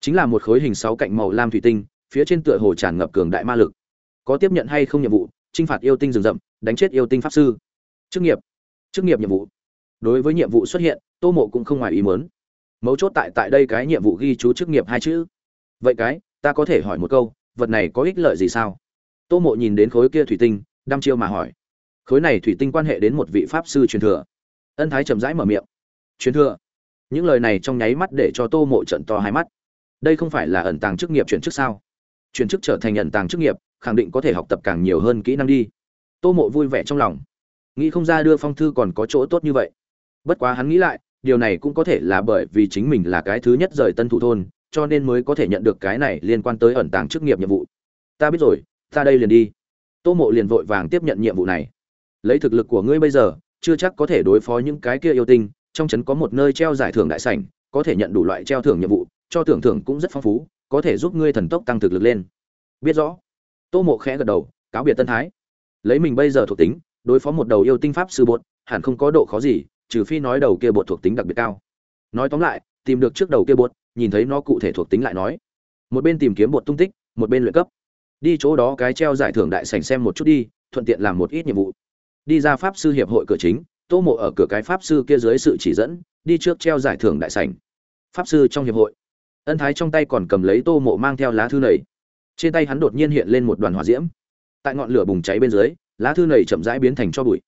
Chính là một khối hình sáu cạnh màu lam thủy tinh, phía trên tựa hồ tràn ngập cường đại ma lực. Có tiếp nhận hay không nhiệm vụ trinh phạt yêu tinh rừng rậm, đánh chết yêu tinh pháp sư chức nghiệp. Chức nghiệp nhiệm vụ. Đối với nhiệm vụ xuất hiện, tô mộ cũng không ngoài ý muốn. Mấu chốt tại tại đây cái nhiệm vụ ghi chú chức nghiệp hai chữ. Vậy cái, ta có thể hỏi một câu, vật này có ích lợi gì sao? Tô mộ nhìn đến khối kia thủy tinh, đăm chiêu mà hỏi. Khối này thủy tinh quan hệ đến một vị pháp sư truyền thừa. Ân thái chậm rãi mở miệng. Truyền thừa. Những lời này trong nháy mắt để cho tô mộ trận to hai mắt. Đây không phải là ẩn tàng chức nghiệp chuyển chức sao? Chuyển chức trở thành ẩn tàng chức nghiệp, khẳng định có thể học tập càng nhiều hơn kỹ năng đi. Tô mộ vui vẻ trong lòng nghĩ không ra đưa phong thư còn có chỗ tốt như vậy. Bất quá hắn nghĩ lại, điều này cũng có thể là bởi vì chính mình là cái thứ nhất rời tân thủ thôn, cho nên mới có thể nhận được cái này liên quan tới ẩn tàng chức nghiệp nhiệm vụ. Ta biết rồi, ta đây liền đi. Tô mộ liền vội vàng tiếp nhận nhiệm vụ này. Lấy thực lực của ngươi bây giờ, chưa chắc có thể đối phó những cái kia yêu tinh, trong trấn có một nơi treo giải thưởng đại sảnh, có thể nhận đủ loại treo thưởng nhiệm vụ, cho thưởng thưởng cũng rất phong phú, có thể giúp ngươi thần tốc tăng thực lực lên. Biết rõ. Tô mộ khẽ gật đầu, cáo biệt tân thái. Lấy mình bây giờ thuộc tính đối phó một đầu yêu tinh pháp sư bột, hẳn không có độ khó gì, trừ phi nói đầu kia bột thuộc tính đặc biệt cao. Nói tóm lại, tìm được trước đầu kia bột, nhìn thấy nó cụ thể thuộc tính lại nói. Một bên tìm kiếm bột tung tích, một bên luyện cấp. Đi chỗ đó cái treo giải thưởng đại sảnh xem một chút đi, thuận tiện làm một ít nhiệm vụ. Đi ra pháp sư hiệp hội cửa chính, tô mộ ở cửa cái pháp sư kia dưới sự chỉ dẫn, đi trước treo giải thưởng đại sảnh. Pháp sư trong hiệp hội. Ân thái trong tay còn cầm lấy tô mộ mang theo lá thư này. trên tay hắn đột nhiên hiện lên một đoàn hỏa diễm. Tại ngọn lửa bùng cháy bên dưới lá thư này chậm rãi biến thành cho bụi.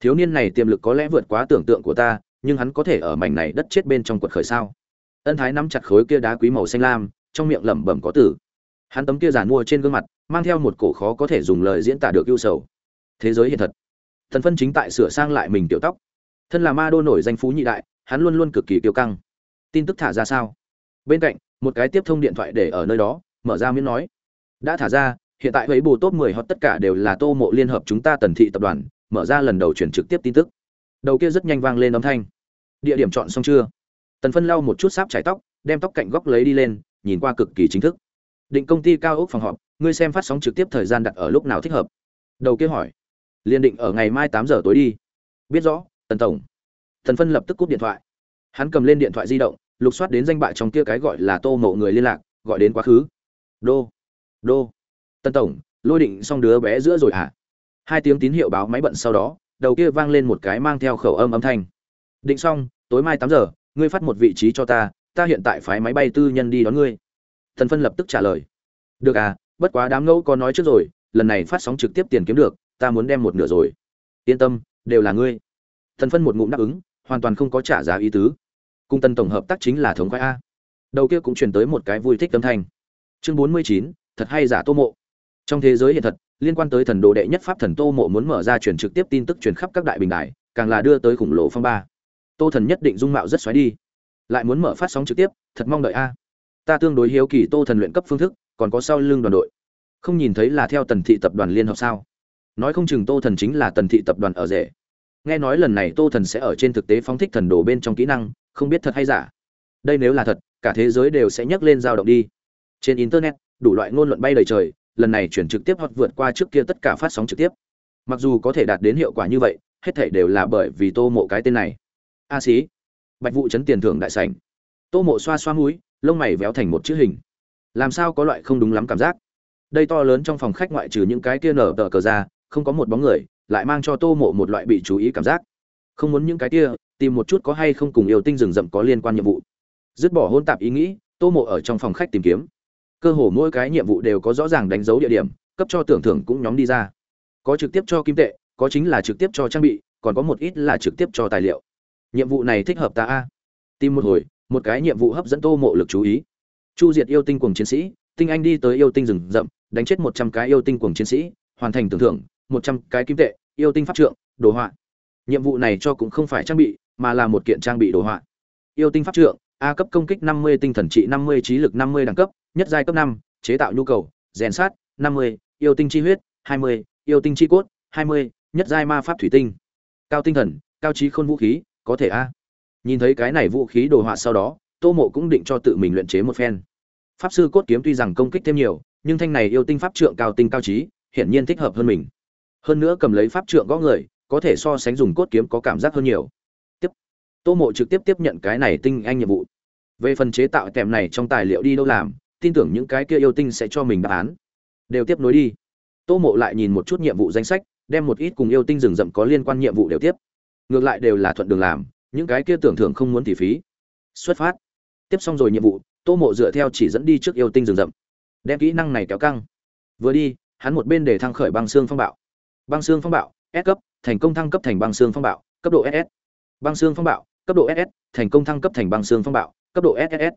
Thiếu niên này tiềm lực có lẽ vượt quá tưởng tượng của ta, nhưng hắn có thể ở mảnh này đất chết bên trong quật khởi sao? Ân thái nắm chặt khối kia đá quý màu xanh lam, trong miệng lẩm bẩm có tử hắn tấm kia giàn mua trên gương mặt, mang theo một cổ khó có thể dùng lời diễn tả được ưu sầu. Thế giới hiện thật. Thần phân chính tại sửa sang lại mình tiểu tóc. Thân là ma đô nổi danh phú nhị đại, hắn luôn luôn cực kỳ kiêu căng. Tin tức thả ra sao? Bên cạnh, một cái tiếp thông điện thoại để ở nơi đó, mở ra miễn nói. Đã thả ra hiện tại ấy bù top 10 hot tất cả đều là tô mộ liên hợp chúng ta tần thị tập đoàn, mở ra lần đầu chuyển trực tiếp tin tức. Đầu kia rất nhanh vang lên âm thanh. Địa điểm chọn xong chưa? Tần phân lau một chút sáp chải tóc, đem tóc cạnh góc lấy đi lên, nhìn qua cực kỳ chính thức. Định công ty cao ốc phòng họp, ngươi xem phát sóng trực tiếp thời gian đặt ở lúc nào thích hợp? Đầu kia hỏi. Liên định ở ngày mai tám giờ tối đi. Biết rõ, tần tổng. Tần phân lập tức cúp điện thoại. Hắn cầm lên điện thoại di động, lục soát đến danh bạ trong kia cái gọi là tô mộ người liên lạc, gọi đến quá khứ. Đô. Đô tân tổng, lôi định xong đứa bé giữa rồi hả? Hai tiếng tín hiệu báo máy bận sau đó, đầu kia vang lên một cái mang theo khẩu âm âm thanh. Định xong, tối mai tám giờ, ngươi phát một vị trí cho ta ta hiện tại phái máy bay tư nhân đi đón ngươi. Thần phân lập tức trả lời. Được à bất quá đám ngẫu có nói trước rồi, lần này phát sóng trực tiếp tiền kiếm được, ta muốn đem một nửa rồi. Yên tâm, đều là ngươi. Thần phân một ngụm đáp ứng, hoàn toàn không có trả giá ý tứ. Cung tân tổng hợp tác chính là thống khoái a. Đầu kia cũng truyền tới một cái vui thích âm thanh. Chương bốn mươi chín, thật hay giả tô mộ? Trong thế giới hiện thật, liên quan tới thần đồ đệ nhất pháp thần tô mộ muốn mở ra truyền trực tiếp tin tức truyền khắp các đại bình đại càng là đưa tới khủng lộ phong ba. Tô thần nhất định dung mạo rất xoáy đi. Lại muốn mở phát sóng trực tiếp, thật mong đợi a. Ta tương đối hiếu kỳ tô thần luyện cấp phương thức, còn có sau lưng đoàn đội. Không nhìn thấy là theo tần thị tập đoàn liên hợp sao? Nói không chừng tô thần chính là tần thị tập đoàn ở rể. Nghe nói lần này tô thần sẽ ở trên thực tế phóng thích thần đồ bên trong kỹ năng, không biết thật hay giả. Đây nếu là thật, cả thế giới đều sẽ nhấc lên dao động đi. Trên internet, đủ loại ngôn luận bay đầy trời lần này chuyển trực tiếp hoặc vượt qua trước kia tất cả phát sóng trực tiếp. Mặc dù có thể đạt đến hiệu quả như vậy, hết thể đều là bởi vì tô mộ cái tên này. A xí, bạch vụ chấn tiền thưởng đại sảnh. Tô mộ xoa xoa mũi, lông mày véo thành một chữ hình. Làm sao có loại không đúng lắm cảm giác? Đây to lớn trong phòng khách ngoại trừ những cái kia nở tờ cờ ra, không có một bóng người, lại mang cho tô mộ một loại bị chú ý cảm giác. Không muốn những cái kia, tìm một chút có hay không cùng yêu tinh rừng rậm có liên quan nhiệm vụ. Dứt bỏ hôn tạp ý nghĩ, tô mộ ở trong phòng khách tìm kiếm cơ hồ mỗi cái nhiệm vụ đều có rõ ràng đánh dấu địa điểm, cấp cho tưởng thưởng cũng nhóm đi ra. Có trực tiếp cho kim tệ, có chính là trực tiếp cho trang bị, còn có một ít là trực tiếp cho tài liệu. Nhiệm vụ này thích hợp ta a? Tìm một hồi, một cái nhiệm vụ hấp dẫn tô mộ lực chú ý. Chu diệt yêu tinh cuồng chiến sĩ, tinh anh đi tới yêu tinh rừng rậm, đánh chết một trăm cái yêu tinh cuồng chiến sĩ, hoàn thành tưởng thưởng, một trăm cái kim tệ, yêu tinh pháp trượng, đồ họa. Nhiệm vụ này cho cũng không phải trang bị, mà là một kiện trang bị đồ họa. Yêu tinh pháp trượng a cấp công kích năm mươi, tinh thần trị năm mươi, trí lực năm mươi đẳng cấp, nhất giai cấp năm, chế tạo nhu cầu, rèn sát năm mươi, yêu tinh chi huyết hai mươi, yêu tinh chi cốt hai mươi, nhất giai ma pháp thủy tinh. Cao tinh thần, cao trí khôn vũ khí, có thể a. Nhìn thấy cái này vũ khí đồ họa sau đó, tô mộ cũng định cho tự mình luyện chế một phen. Pháp sư cốt kiếm tuy rằng công kích thêm nhiều, nhưng thanh này yêu tinh pháp trượng cao tinh cao trí, hiển nhiên thích hợp hơn mình. Hơn nữa cầm lấy pháp trượng gõ người, có thể so sánh dùng cốt kiếm có cảm giác hơn nhiều tô mộ trực tiếp tiếp nhận cái này tinh anh nhiệm vụ. Về phần chế tạo kèm này trong tài liệu đi đâu làm, tin tưởng những cái kia yêu tinh sẽ cho mình đáp án. Đều tiếp nối đi. Tô mộ lại nhìn một chút nhiệm vụ danh sách, đem một ít cùng yêu tinh rừng rậm có liên quan nhiệm vụ đều tiếp. Ngược lại đều là thuận đường làm, những cái kia tưởng thưởng không muốn tỉ phí. Xuất phát. Tiếp xong rồi nhiệm vụ, tô mộ dựa theo chỉ dẫn đi trước yêu tinh rừng rậm. Đem kỹ năng này kéo căng. Vừa đi, hắn một bên để thăng khởi băng xương phong bạo. Băng xương phong bạo, s cấp, thành công thăng cấp thành băng xương phong bạo, cấp độ ss băng xương phong bạo cấp độ ss thành công thăng cấp thành băng xương phong bạo, cấp độ ss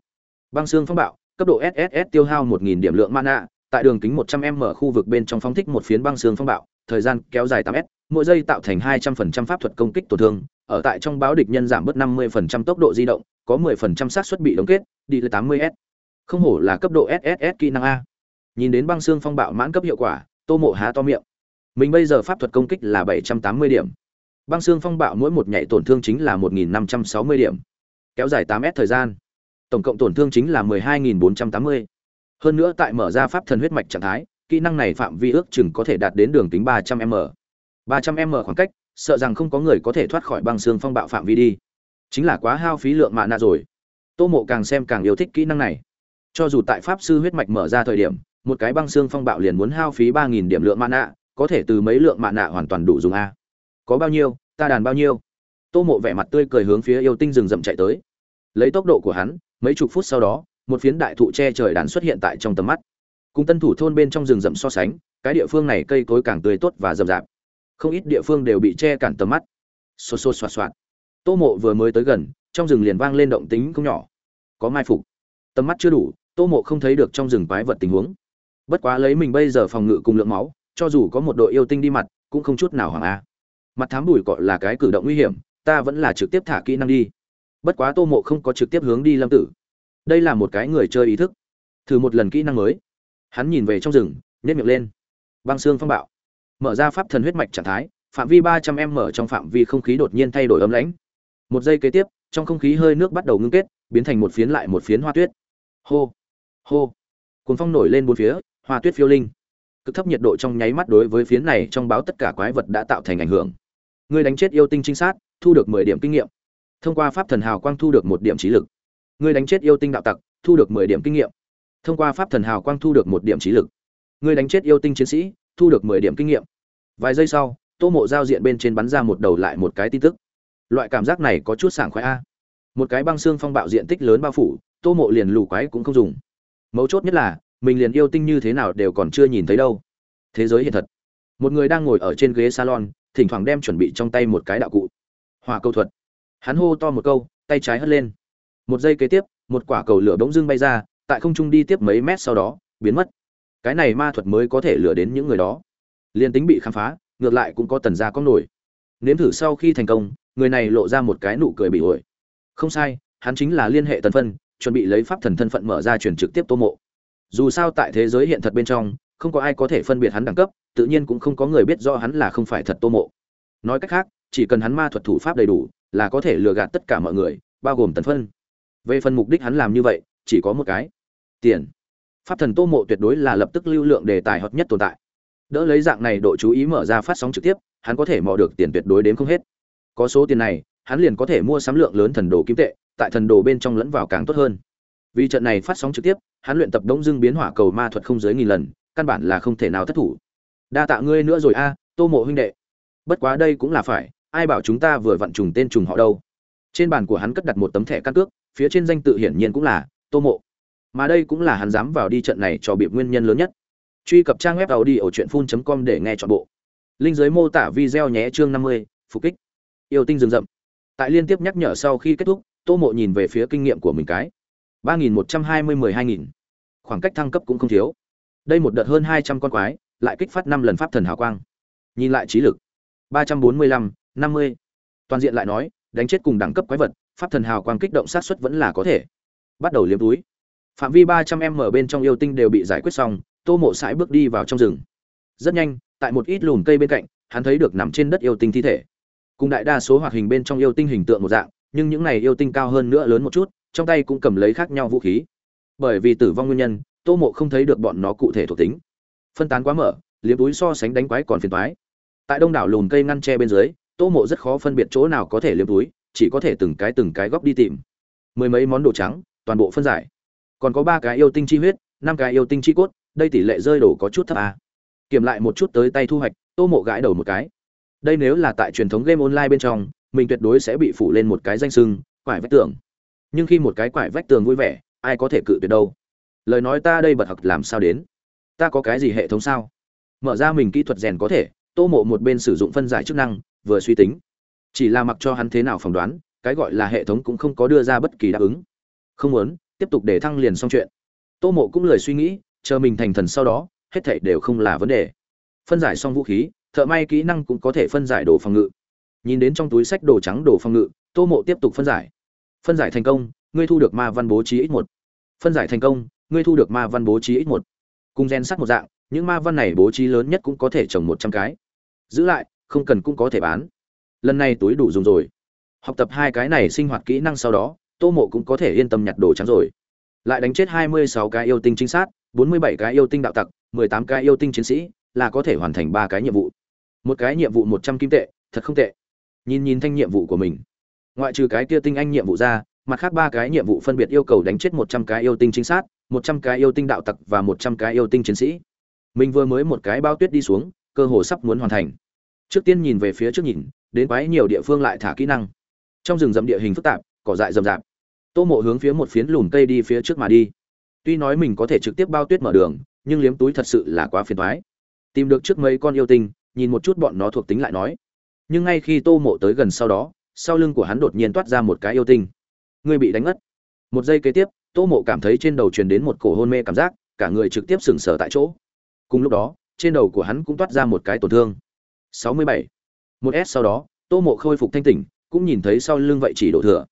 băng xương phong bạo, cấp độ sss tiêu hao 1000 điểm lượng mana, tại đường kính 100m khu vực bên trong phóng thích một phiến băng xương phong bạo, thời gian kéo dài 8 s, mỗi giây tạo thành 200% pháp thuật công kích tổn thương, ở tại trong báo địch nhân giảm bớt 50% tốc độ di động, có 10% xác suất bị đóng kết, đi lên 80 s. Không hổ là cấp độ sss kỹ năng a. Nhìn đến băng xương phong bạo mãn cấp hiệu quả, tô mộ há to miệng. Mình bây giờ pháp thuật công kích là 780 điểm băng xương phong bạo mỗi một nhảy tổn thương chính là 1560 điểm, kéo dài 8 s thời gian. Tổng cộng tổn thương chính là 12.480. hơn nữa tại mở ra pháp thần huyết mạch trạng thái, kỹ năng này phạm vi ước chừng có thể đạt đến đường kính 300 m. 300 m khoảng cách, sợ rằng không có người có thể thoát khỏi băng xương phong bạo phạm vi đi. Chính là quá hao phí lượng mạ nạ rồi. Tô mộ càng xem càng yêu thích kỹ năng này. Cho dù tại pháp sư huyết mạch mở ra thời điểm, một cái băng xương phong bạo liền muốn hao phí ba nghìn điểm lượng mạ nạ có thể từ mấy lượng mạ nạ hoàn toàn đủ dùng a có bao nhiêu, ta đàn bao nhiêu. Tô mộ vẻ mặt tươi cười hướng phía yêu tinh rừng rậm chạy tới. Lấy tốc độ của hắn, mấy chục phút sau đó, một phiến đại thụ che trời đàn xuất hiện tại trong tầm mắt. Cùng tân thủ thôn bên trong rừng rậm so sánh, cái địa phương này cây cối càng tươi tốt và rậm rạp. Không ít địa phương đều bị che cản tầm mắt. Xô xô xoạt xoạt. Tô mộ vừa mới tới gần, trong rừng liền vang lên động tính không nhỏ. Có mai phục. Tầm mắt chưa đủ, tô mộ không thấy được trong rừng quái vật tình huống. Bất quá lấy mình bây giờ phòng ngự cùng lượng máu, cho dù có một đội yêu tinh đi mặt, cũng không chút nào hoàng a mặt thám bùi cọ là cái cử động nguy hiểm, ta vẫn là trực tiếp thả kỹ năng đi. Bất quá tô mộ không có trực tiếp hướng đi lâm tử. Đây là một cái người chơi ý thức. Thử một lần kỹ năng mới. Hắn nhìn về trong rừng nhét miệng lên. Băng xương phong bạo. Mở ra pháp thần huyết mạch trạng thái, phạm vi ba trăm m mở trong phạm vi không khí đột nhiên thay đổi ấm lãnh. Một giây kế tiếp, trong không khí hơi nước bắt đầu ngưng kết, biến thành một phiến lại một phiến hoa tuyết. Hô hô. Cuốn phong nổi lên bốn phía, hoa tuyết phiêu linh. Cực thấp nhiệt độ trong nháy mắt đối với phiến này trong báo tất cả quái vật đã tạo thành ảnh hưởng. Ngươi đánh chết yêu tinh trinh sát, thu được mười điểm kinh nghiệm. Thông qua pháp thần hào quang thu được một điểm trí lực. Ngươi đánh chết yêu tinh đạo tặc, thu được mười điểm kinh nghiệm. Thông qua pháp thần hào quang thu được một điểm trí lực. Ngươi đánh chết yêu tinh chiến sĩ, thu được mười điểm kinh nghiệm. Vài giây sau, tô mộ giao diện bên trên bắn ra một đầu lại một cái tin tức. Loại cảm giác này có chút sảng khoái a. Một cái băng xương phong bạo diện tích lớn bao phủ, tô mộ liền lù quái cũng không dùng. Mấu chốt nhất là, mình liền yêu tinh như thế nào đều còn chưa nhìn thấy đâu. Thế giới hiện thật. Một người đang ngồi ở trên ghế salon thỉnh thoảng đem chuẩn bị trong tay một cái đạo cụ. Hòa câu thuật. Hắn hô to một câu, tay trái hất lên. Một giây kế tiếp, một quả cầu lửa bỗng dưng bay ra, tại không trung đi tiếp mấy mét sau đó, biến mất. Cái này ma thuật mới có thể lửa đến những người đó. Liên tính bị khám phá, ngược lại cũng có tần gia có nổi. Nếm thử sau khi thành công, người này lộ ra một cái nụ cười bị ổi không sai, hắn chính là liên hệ tần phân, chuẩn bị lấy pháp thần thân phận mở ra truyền trực tiếp tô mộ. Dù sao tại thế giới hiện thật bên trong không có ai có thể phân biệt hắn đẳng cấp, tự nhiên cũng không có người biết rõ hắn là không phải thật tô mộ. Nói cách khác, chỉ cần hắn ma thuật thủ pháp đầy đủ, là có thể lừa gạt tất cả mọi người, bao gồm tần phân. Về phần mục đích hắn làm như vậy, chỉ có một cái. Tiền. Pháp thần tô mộ tuyệt đối là lập tức lưu lượng đề tài hợp nhất tồn tại. Đỡ lấy dạng này độ chú ý mở ra phát sóng trực tiếp, hắn có thể mò được tiền tuyệt đối đến không hết. Có số tiền này, hắn liền có thể mua sắm lượng lớn thần đồ kim tệ, tại thần đồ bên trong lẫn vào càng tốt hơn. Vì trận này phát sóng trực tiếp, hắn luyện tập đống dưng biến hỏa cầu ma thuật không dưới nghìn lần căn bản là không thể nào thất thủ. Đa tạ ngươi nữa rồi a, tô mộ huynh đệ. Bất quá đây cũng là phải, ai bảo chúng ta vừa vặn trùng tên trùng họ đâu. Trên bàn của hắn cất đặt một tấm thẻ căn cước, phía trên danh tự hiển nhiên cũng là tô mộ. Mà đây cũng là hắn dám vào đi trận này cho biệp nguyên nhân lớn nhất. Truy cập trang web tàu đi ở truyện phun com để nghe chọn bộ. Linh giới mô tả video nhé chương năm mươi, phục kích. Yêu tinh rừng rậm. Tại liên tiếp nhắc nhở sau khi kết thúc, tô mộ nhìn về phía kinh nghiệm của mình cái. ba nghìn một trăm hai mươi mười hai nghìn. Khoảng cách thăng cấp cũng không thiếu đây một đợt hơn hai trăm con quái, lại kích phát năm lần pháp thần hào quang. Nhìn lại trí lực. Ba trăm bốn mươi lăm, năm mươi. Toàn diện lại nói, đánh chết cùng đẳng cấp quái vật, pháp thần hào quang kích động sát xuất vẫn là có thể. Bắt đầu liếm túi. Phạm vi ba trăm m bên trong yêu tinh đều bị giải quyết xong, tô mộ sải bước đi vào trong rừng. Rất nhanh, tại một ít lùm cây bên cạnh, hắn thấy được nằm trên đất yêu tinh thi thể. Cùng đại đa số hoạt hình bên trong yêu tinh hình tượng một dạng, nhưng những này yêu tinh cao hơn nữa lớn một chút, trong tay cũng cầm lấy khác nhau vũ khí. Bởi vì tử vong nguyên nhân tô mộ không thấy được bọn nó cụ thể thuộc tính. Phân tán quá mở, liếm túi so sánh đánh quái còn phiền thoái tại đông đảo lùn cây ngăn tre bên dưới, tô mộ rất khó phân biệt chỗ nào có thể liếm túi, chỉ có thể từng cái từng cái góc đi tìm. Mười mấy món đồ trắng, toàn bộ phân giải. Còn có ba cái yêu tinh chi huyết, năm cái yêu tinh chi cốt, đây tỷ lệ rơi đổ có chút thấp à. kiểm lại một chút tới tay thu hoạch, tô mộ gãi đầu một cái. Đây nếu là tại truyền thống game online bên trong, mình tuyệt đối sẽ bị phủ lên một cái danh sưng, quải vách tường. Nhưng khi một cái quải vách tường vui vẻ, ai có thể cự tuyệt đâu? Lời nói ta đây bật học làm sao đến? Ta có cái gì hệ thống sao? Mở ra mình kỹ thuật rèn có thể, tô mộ một bên sử dụng phân giải chức năng, vừa suy tính. Chỉ là mặc cho hắn thế nào phỏng đoán, cái gọi là hệ thống cũng không có đưa ra bất kỳ đáp ứng. Không muốn, tiếp tục để thăng liền xong chuyện. Tô mộ cũng lời suy nghĩ, chờ mình thành thần sau đó, hết thảy đều không là vấn đề. Phân giải xong vũ khí, thợ may kỹ năng cũng có thể phân giải đồ phòng ngự. Nhìn đến trong túi sách đồ trắng đồ phòng ngự, tô mộ tiếp tục phân giải. Phân giải thành công, ngươi thu được ma văn bố trí ít một. Phân giải thành công ngươi thu được ma văn bố trí ít một. Cùng gen sắc một dạng những ma văn này bố trí lớn nhất cũng có thể trồng một trăm cái. Giữ lại không cần cũng có thể bán. Lần này túi đủ dùng rồi. Học tập hai cái này sinh hoạt kỹ năng sau đó tô mộ cũng có thể yên tâm nhặt đồ trắng rồi. Lại đánh chết hai mươi sáu cái yêu tinh chính sát, bốn mươi bảy cái yêu tinh đạo tặc mười tám cái yêu tinh chiến sĩ là có thể hoàn thành ba cái nhiệm vụ. Một cái nhiệm vụ một trăm kim tệ thật không tệ. Nhìn nhìn thanh nhiệm vụ của mình. Ngoại trừ cái kia tinh anh nhiệm vụ ra mặt khác ba cái nhiệm vụ phân biệt yêu cầu đánh chết một trăm cái yêu tinh chính xác một trăm cái yêu tinh đạo tặc và một trăm cái yêu tinh chiến sĩ. Mình vừa mới một cái bao tuyết đi xuống, cơ hồ sắp muốn hoàn thành. Trước tiên nhìn về phía trước nhìn, đến quái nhiều địa phương lại thả kỹ năng. Trong rừng rậm địa hình phức tạp, cỏ dại rậm rạp. Tô mộ hướng phía một phiến lùm cây đi phía trước mà đi. Tuy nói mình có thể trực tiếp bao tuyết mở đường, nhưng liếm túi thật sự là quá phiền thoái tìm được trước mấy con yêu tinh, nhìn một chút bọn nó thuộc tính lại nói. Nhưng ngay khi tô mộ tới gần sau đó, sau lưng của hắn đột nhiên toát ra một cái yêu tinh ngươi bị đánh ngất. Một giây kế tiếp, tô mộ cảm thấy trên đầu truyền đến một cổ hôn mê cảm giác, cả người trực tiếp sừng sờ tại chỗ. Cùng lúc đó, trên đầu của hắn cũng toát ra một cái tổn thương. 67. một s sau đó, tô mộ khôi phục thanh tỉnh, cũng nhìn thấy sau lưng vậy chỉ đổ thừa.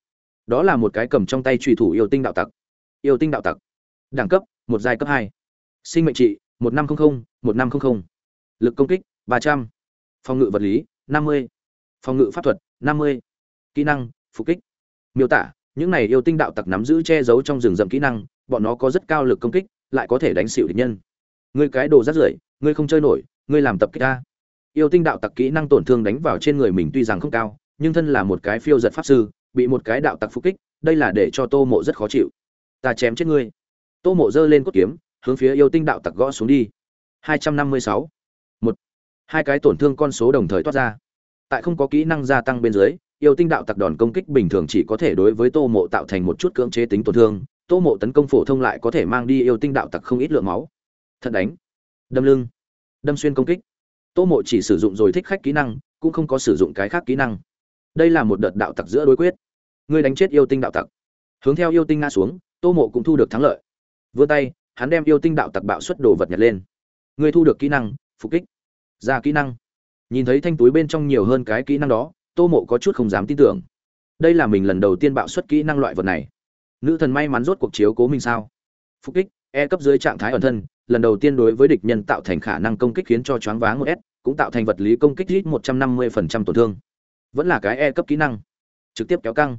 Đó là một cái cầm trong tay trùy thủ yêu tinh đạo tặc. Yêu tinh đạo tặc. Đẳng cấp, một giai cấp hai. Sinh mệnh trị, một năm trăm linh một năm trăm linh lực công kích, ba trăm. Phòng ngự vật lý, năm mươi. Phòng ngự pháp thuật, năm mươi. Kỹ năng, phục kích. Miêu tả những này yêu tinh đạo tặc nắm giữ che giấu trong rừng rậm kỹ năng, bọn nó có rất cao lực công kích, lại có thể đánh xịu địch nhân. Ngươi cái đồ rắt rưởi, ngươi không chơi nổi, ngươi làm tập kích ta. Yêu tinh đạo tặc kỹ năng tổn thương đánh vào trên người mình tuy rằng không cao, nhưng thân là một cái phiêu giật pháp sư, bị một cái đạo tặc phục kích, đây là để cho tô mộ rất khó chịu. Ta chém chết ngươi. Tô mộ giơ lên cốt kiếm, hướng phía yêu tinh đạo tặc gõ xuống đi. 256. một. Hai cái tổn thương con số đồng thời toát ra. Tại không có kỹ năng gia tăng bên dưới yêu tinh đạo tặc đòn công kích bình thường chỉ có thể đối với tô mộ tạo thành một chút cưỡng chế tính tổn thương, tô mộ tấn công phổ thông lại có thể mang đi yêu tinh đạo tặc không ít lượng máu. Thật đánh. Đâm lưng. Đâm xuyên công kích. Tô mộ chỉ sử dụng rồi thích khách kỹ năng, cũng không có sử dụng cái khác kỹ năng. Đây là một đợt đạo tặc giữa đối quyết. Ngươi đánh chết yêu tinh đạo tặc. Hướng theo yêu tinh nga xuống, tô mộ cũng thu được thắng lợi. Vươn tay, hắn đem yêu tinh đạo tặc bạo xuất đồ vật nhặt lên. Ngươi thu được kỹ năng, phục kích. Ra kỹ năng. Nhìn thấy thanh túi bên trong nhiều hơn cái kỹ năng đó tô mộ có chút không dám tin tưởng. Đây là mình lần đầu tiên bạo xuất kỹ năng loại vật này. Nữ thần may mắn rốt cuộc chiếu cố mình sao? Phục kích e cấp dưới trạng thái ẩn thân, lần đầu tiên đối với địch nhân tạo thành khả năng công kích khiến cho choáng váng một s, cũng tạo thành vật lý công kích ít một trăm năm mươi phần trăm tổn thương. Vẫn là cái e cấp kỹ năng. Trực tiếp kéo căng.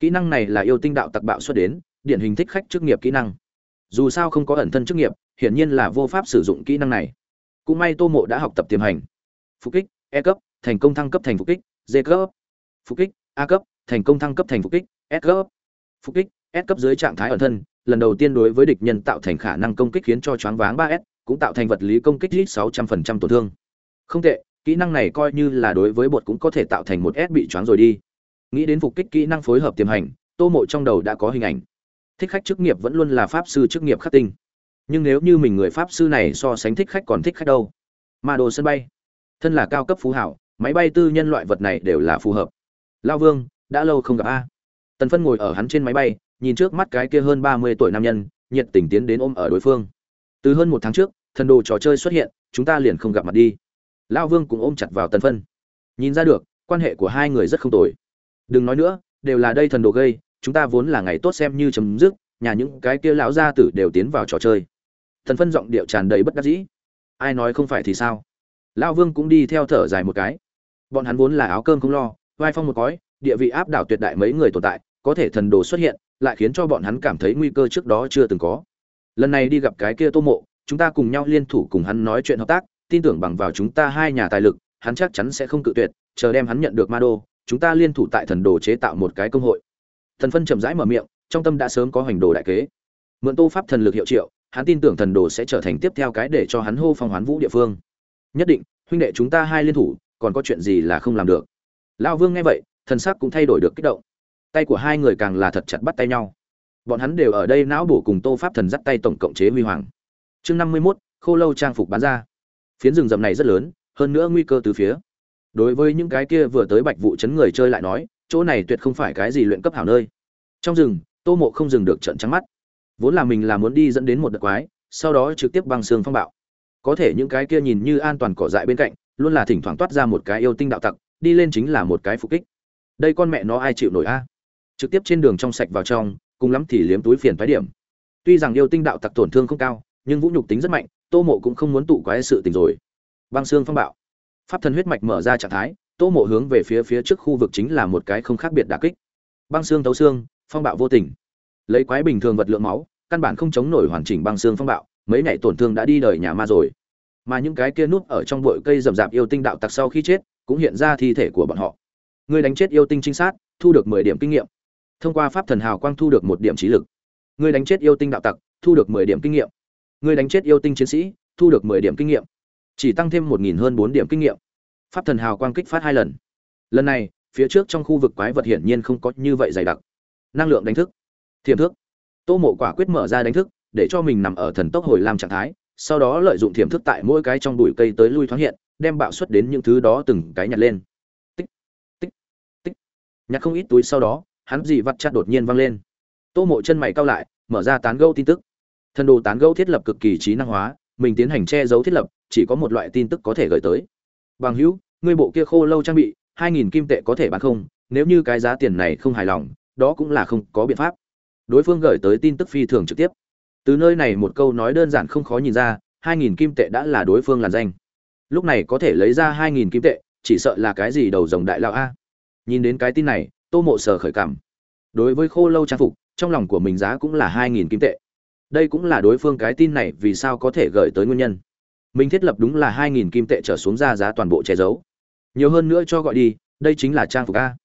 Kỹ năng này là yêu tinh đạo tặc bạo xuất đến, điển hình thích khách chức nghiệp kỹ năng. Dù sao không có ẩn thân chức nghiệp, hiển nhiên là vô pháp sử dụng kỹ năng này. Cũng may tô mộ đã học tập tiềm hành. Phục kích e cấp, thành công thăng cấp thành phục kích d cấp, phục kích, a cấp, thành công thăng cấp thành phục kích, s cấp. Phục kích, s cấp dưới trạng thái ẩn thân, lần đầu tiên đối với địch nhân tạo thành khả năng công kích khiến cho choáng váng ba s, cũng tạo thành vật lý công kích ít sáu trăm phần trăm tổn thương. Không tệ, kỹ năng này coi như là đối với bột cũng có thể tạo thành một s bị choáng rồi đi. Nghĩ đến phục kích kỹ năng phối hợp tiềm hành, tô mộ trong đầu đã có hình ảnh. Thích khách chức nghiệp vẫn luôn là pháp sư chức nghiệp khắc tinh. Nhưng nếu như mình người pháp sư này so sánh thích khách còn thích khách đâu? Mà đồ sân bay, thân là cao cấp phú hảo máy bay tư nhân loại vật này đều là phù hợp. Lao vương, đã lâu không gặp a. Tần phân ngồi ở hắn trên máy bay, nhìn trước mắt cái kia hơn ba mươi tuổi nam nhân, nhiệt tình tiến đến ôm ở đối phương. Từ hơn một tháng trước, thần đồ trò chơi xuất hiện, chúng ta liền không gặp mặt đi. Lao vương cũng ôm chặt vào tần phân. Nhìn ra được, quan hệ của hai người rất không tồi. Đừng nói nữa, đều là đây thần đồ gây, chúng ta vốn là ngày tốt xem như chấm dứt, nhà những cái kia lão gia tử đều tiến vào trò chơi. Thần phân giọng điệu tràn đầy bất đắc dĩ. Ai nói không phải thì sao? Lao vương cũng đi theo thở dài một cái bọn hắn vốn là áo cơm không lo, vai phong một cõi, địa vị áp đảo tuyệt đại mấy người tồn tại, có thể thần đồ xuất hiện, lại khiến cho bọn hắn cảm thấy nguy cơ trước đó chưa từng có. Lần này đi gặp cái kia tô mộ, chúng ta cùng nhau liên thủ cùng hắn nói chuyện hợp tác, tin tưởng bằng vào chúng ta hai nhà tài lực, hắn chắc chắn sẽ không cự tuyệt, chờ đem hắn nhận được ma đô, chúng ta liên thủ tại thần đồ chế tạo một cái công hội. Thần phân chậm rãi mở miệng, trong tâm đã sớm có hành đồ đại kế. Mượn tô pháp thần lực hiệu triệu, hắn tin tưởng thần đồ sẽ trở thành tiếp theo cái để cho hắn hô phong hoán vũ địa phương. Nhất định, huynh đệ chúng ta hai liên thủ còn có chuyện gì là không làm được? Lão vương nghe vậy, thần sắc cũng thay đổi được kích động. Tay của hai người càng là thật chặt bắt tay nhau. Bọn hắn đều ở đây não bổ cùng tô pháp thần dắt tay tổng cộng chế huy hoàng. Chương năm mươi mốt, khô lâu trang phục bán ra. Phiến rừng rậm này rất lớn, hơn nữa nguy cơ từ phía. Đối với những cái kia vừa tới bạch vụ chấn người chơi lại nói, chỗ này tuyệt không phải cái gì luyện cấp hảo nơi. Trong rừng, tô mộ không dừng được trận trắng mắt. Vốn là mình là muốn đi dẫn đến một đợt quái, sau đó trực tiếp băng xương phong bạo. Có thể những cái kia nhìn như an toàn cỏ dại bên cạnh luôn là thỉnh thoảng toát ra một cái yêu tinh đạo tặc, đi lên chính là một cái phục kích. Đây con mẹ nó ai chịu nổi a? Trực tiếp trên đường trong sạch vào trong, cùng lắm thì liếm túi phiền phái điểm. Tuy rằng yêu tinh đạo tặc tổn thương không cao, nhưng vũ nhục tính rất mạnh, tô mộ cũng không muốn tụ quái sự tình rồi. Băng xương phong bạo. Pháp thần huyết mạch mở ra trạng thái, tô mộ hướng về phía phía trước khu vực chính là một cái không khác biệt đà kích. Băng xương tấu xương, phong bạo vô tình. Lấy quái bình thường vật lượng máu, căn bản không chống nổi hoàn chỉnh băng xương phong bạo, mấy ngày tổn thương đã đi đời nhà ma rồi mà những cái kia núp ở trong bụi cây rậm rạp yêu tinh đạo tặc sau khi chết, cũng hiện ra thi thể của bọn họ. Người đánh chết yêu tinh trinh sát, thu được mười điểm kinh nghiệm. Thông qua pháp thần hào quang thu được một điểm trí lực. Người đánh chết yêu tinh đạo tặc, thu được mười điểm kinh nghiệm. Người đánh chết yêu tinh chiến sĩ, thu được mười điểm kinh nghiệm. Chỉ tăng thêm một nghìn hơn bốn điểm kinh nghiệm. Pháp thần hào quang kích phát hai lần. Lần này, phía trước trong khu vực quái vật hiển nhiên không có như vậy dày đặc. Năng lượng đánh thức. Thiềm thức. Tô mộ quả quyết mở ra đánh thức, để cho mình nằm ở thần tốc hồi làm trạng thái sau đó lợi dụng thiểm thức tại mỗi cái trong bụi cây tới lui thoáng hiện, đem bạo suất đến những thứ đó từng cái nhặt lên. Tích tích tích. Nhặt không ít túi sau đó, hắn dị vặt chặt đột nhiên vang lên. Tô mộ chân mày cao lại, mở ra tán gẫu tin tức. Thần đồ tán gẫu thiết lập cực kỳ trí năng hóa, mình tiến hành che giấu thiết lập, chỉ có một loại tin tức có thể gửi tới. Bằng hữu, ngươi bộ kia khô lâu trang bị, hai nghìn kim tệ có thể bán không, nếu như cái giá tiền này không hài lòng, đó cũng là không có biện pháp. Đối phương gửi tới tin tức phi thường trực tiếp từ nơi này một câu nói đơn giản không khó nhìn ra, hai nghìn kim tệ đã là đối phương làn danh. Lúc này có thể lấy ra hai nghìn kim tệ, chỉ sợ là cái gì đầu rồng đại lão a. Nhìn đến cái tin này, tô mộ sờ khởi cảm. Đối với khô lâu trang phục, trong lòng của mình giá cũng là hai nghìn kim tệ. Đây cũng là đối phương cái tin này vì sao có thể gửi tới nguyên nhân. Mình thiết lập đúng là hai nghìn kim tệ trở xuống ra giá toàn bộ che giấu. Nhiều hơn nữa cho gọi đi, đây chính là trang phục a.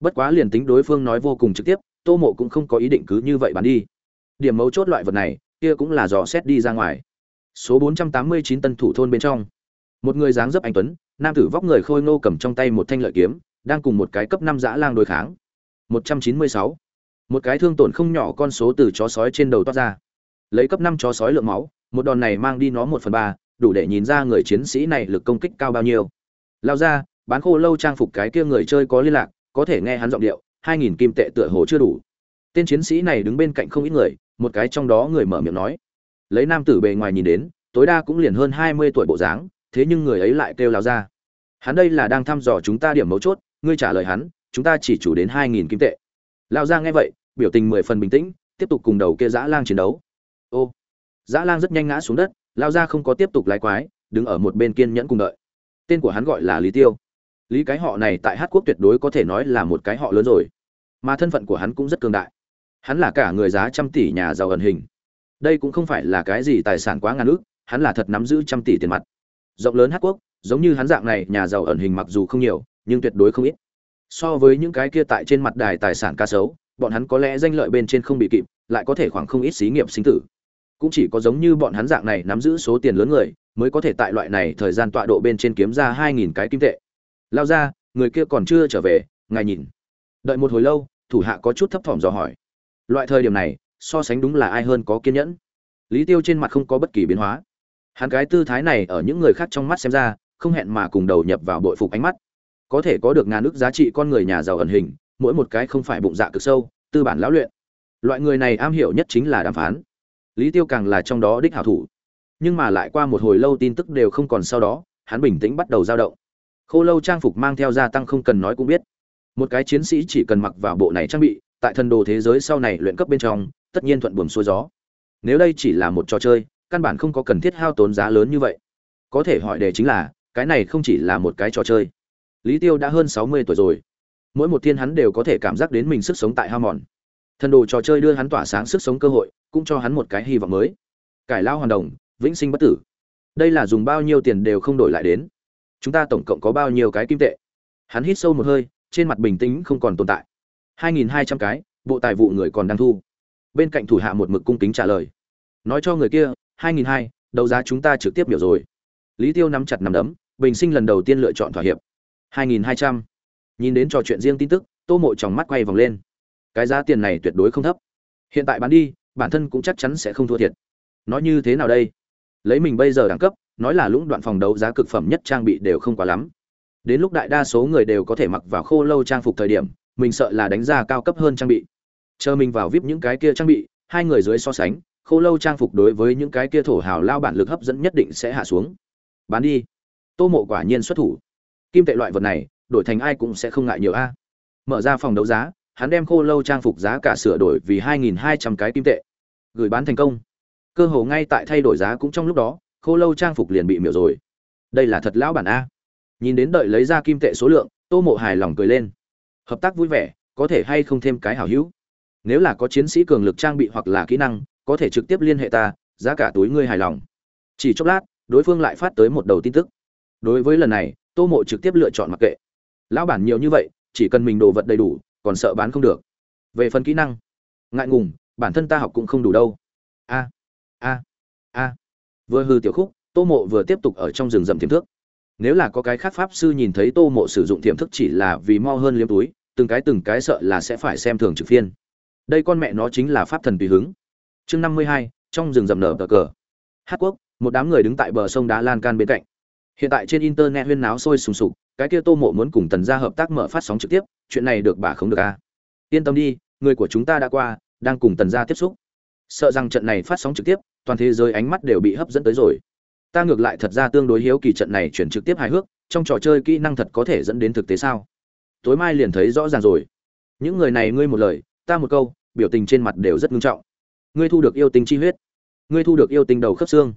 Bất quá liền tính đối phương nói vô cùng trực tiếp, tô mộ cũng không có ý định cứ như vậy bán đi. Điểm mấu chốt loại vật này kia cũng là dò xét đi ra ngoài. Số 489 tân thủ thôn bên trong. Một người dáng dấp anh tuấn, nam tử vóc người khôi ngô cầm trong tay một thanh lợi kiếm, đang cùng một cái cấp năm dã lang đối kháng. 196. một cái thương tổn không nhỏ con số từ chó sói trên đầu toát ra. Lấy cấp năm chó sói lượng máu, một đòn này mang đi nó một phần ba, đủ để nhìn ra người chiến sĩ này lực công kích cao bao nhiêu. Lao ra, bán khô lâu trang phục cái kia người chơi có liên lạc, có thể nghe hắn giọng điệu, hai nghìn kim tệ tựa hồ chưa đủ. Tên chiến sĩ này đứng bên cạnh không ít người một cái trong đó người mở miệng nói. Lấy nam tử bề ngoài nhìn đến, tối đa cũng liền hơn hai mươi tuổi bộ dáng, thế nhưng người ấy lại kêu lao ra. Hắn đây là đang thăm dò chúng ta điểm mấu chốt, ngươi trả lời hắn, chúng ta chỉ chủ đến hai nghìn kim tệ. Lao ra nghe vậy, biểu tình mười phần bình tĩnh, tiếp tục cùng đầu kia dã lang chiến đấu. Ô, dã lang rất nhanh ngã xuống đất lao ra không có tiếp tục lái quái, đứng ở một bên kiên nhẫn cùng đợi. Tên của hắn gọi là lý tiêu. Lý cái họ này tại hát quốc tuyệt đối có thể nói là một cái họ lớn rồi. Mà thân phận của hắn cũng rất cường đại hắn là cả người giá trăm tỷ nhà giàu ẩn hình. Đây cũng không phải là cái gì tài sản quá ngàn ước hắn là thật nắm giữ trăm tỷ tiền mặt. Rộng lớn hát quốc, giống như hắn dạng này, nhà giàu ẩn hình mặc dù không nhiều, nhưng tuyệt đối không ít. So với những cái kia tại trên mặt đài tài sản ca sấu, bọn hắn có lẽ danh lợi bên trên không bị kịp, lại có thể khoảng không ít xí nghiệp sinh tử. Cũng chỉ có giống như bọn hắn dạng này nắm giữ số tiền lớn người, mới có thể tại loại này thời gian tọa độ bên trên kiếm ra hai nghìn cái kim tệ. Lao ra, người kia còn chưa trở về, ngài nhìn. Đợi một hồi lâu, thủ hạ có chút thấp thỏm dò hỏi loại thời điểm này, so sánh đúng là ai hơn có kiên nhẫn. Lý tiêu trên mặt không có bất kỳ biến hóa. Hắn cái tư thái này ở những người khác trong mắt xem ra, không hẹn mà cùng đầu nhập vào bội phục ánh mắt. Có thể có được ngàn ước giá trị con người nhà giàu ẩn hình, mỗi một cái không phải bụng dạ cực sâu, tư bản lão luyện. Loại người này am hiểu nhất chính là đàm phán. Lý tiêu càng là trong đó đích hảo thủ. Nhưng mà lại qua một hồi lâu tin tức đều không còn sau đó, hắn bình tĩnh bắt đầu dao động. Khô lâu trang phục mang theo gia tăng không cần nói cũng biết. Một cái chiến sĩ chỉ cần mặc vào bộ này trang bị tại thần đồ thế giới sau này luyện cấp bên trong, tất nhiên thuận buồm xuôi gió. Nếu đây chỉ là một trò chơi, căn bản không có cần thiết hao tốn giá lớn như vậy. Có thể hỏi đề chính là, cái này không chỉ là một cái trò chơi. Lý tiêu đã hơn sáu mươi tuổi rồi. Mỗi một thiên hắn đều có thể cảm giác đến mình sức sống tại hao mòn. Thần đồ trò chơi đưa hắn tỏa sáng sức sống cơ hội, cũng cho hắn một cái hy vọng mới. Cải lao hoàn đồng, vĩnh sinh bất tử. Đây là dùng bao nhiêu tiền đều không đổi lại đến. Chúng ta tổng cộng có bao nhiêu cái kim tệ? Hắn hít sâu một hơi, trên mặt bình tĩnh không còn tồn tại hai nghìn hai trăm cái, bộ tài vụ người còn đang thu. Bên cạnh thủ hạ một mực cung kính trả lời. Nói cho người kia, hai nghìn hai, đấu giá chúng ta trực tiếp biểu rồi. Lý tiêu nắm chặt nắm đấm, bình sinh lần đầu tiên lựa chọn thỏa hiệp. Hai nghìn hai trăm. Nhìn đến trò chuyện riêng tin tức, tô mộ trong mắt quay vòng lên. Cái giá tiền này tuyệt đối không thấp. Hiện tại bán đi, bản thân cũng chắc chắn sẽ không thua thiệt. Nói như thế nào đây? Lấy mình bây giờ đẳng cấp, nói là lũng đoạn phòng đấu giá cực phẩm nhất trang bị đều không quá lắm. Đến lúc đại đa số người đều có thể mặc vào khô lâu trang phục thời điểm mình sợ là đánh giá cao cấp hơn trang bị. Chờ mình vào vip những cái kia trang bị, hai người dưới so sánh, khô lâu trang phục đối với những cái kia thổ hào lao bản lực hấp dẫn nhất định sẽ hạ xuống. Bán đi. Tô mộ quả nhiên xuất thủ. Kim tệ loại vật này, đổi thành ai cũng sẽ không ngại nhiều a. Mở ra phòng đấu giá, hắn đem khô lâu trang phục giá cả sửa đổi vì hai nghìn hai trăm cái kim tệ. Gửi bán thành công. Cơ hồ ngay tại thay đổi giá cũng trong lúc đó, khô lâu trang phục liền bị miểu rồi. Đây là thật lão bản a. Nhìn đến đợi lấy ra kim tệ số lượng, tô mộ hài lòng cười lên hợp tác vui vẻ, có thể hay không thêm cái hảo hữu. Nếu là có chiến sĩ cường lực trang bị hoặc là kỹ năng, có thể trực tiếp liên hệ ta, giá cả túi ngươi hài lòng. Chỉ chốc lát, đối phương lại phát tới một đầu tin tức. Đối với lần này, tô mộ trực tiếp lựa chọn mặc kệ. Lão bản nhiều như vậy, chỉ cần mình đồ vật đầy đủ, còn sợ bán không được. Về phần kỹ năng, ngại ngùng, bản thân ta học cũng không đủ đâu. A a a. Vừa hư tiểu khúc, tô mộ vừa tiếp tục ở trong rừng rậm tiềm thước nếu là có cái khác pháp sư nhìn thấy tô mộ sử dụng tiềm thức chỉ là vì mo hơn liếm túi, từng cái từng cái sợ là sẽ phải xem thường trực phiên. Đây con mẹ nó chính là pháp thần tùy hứng. Chương năm mươi hai, trong rừng rậm nở cờ cờ. Hát quốc, một đám người đứng tại bờ sông đá lan can bên cạnh. Hiện tại trên internet huyên náo sôi sùng sục, cái kia tô mộ muốn cùng tần gia hợp tác mở phát sóng trực tiếp, chuyện này được bà không được à. yên tâm đi, người của chúng ta đã qua, đang cùng tần gia tiếp xúc. Sợ rằng trận này phát sóng trực tiếp, toàn thế giới ánh mắt đều bị hấp dẫn tới rồi ta ngược lại thật ra tương đối hiếu kỳ trận này chuyển trực tiếp hài hước, trong trò chơi kỹ năng thật có thể dẫn đến thực tế sao? Tối mai liền thấy rõ ràng rồi. Những người này ngươi một lời, ta một câu, biểu tình trên mặt đều rất nghiêm trọng. Ngươi thu được yêu tinh chi huyết. Ngươi thu được yêu tinh đầu khớp xương.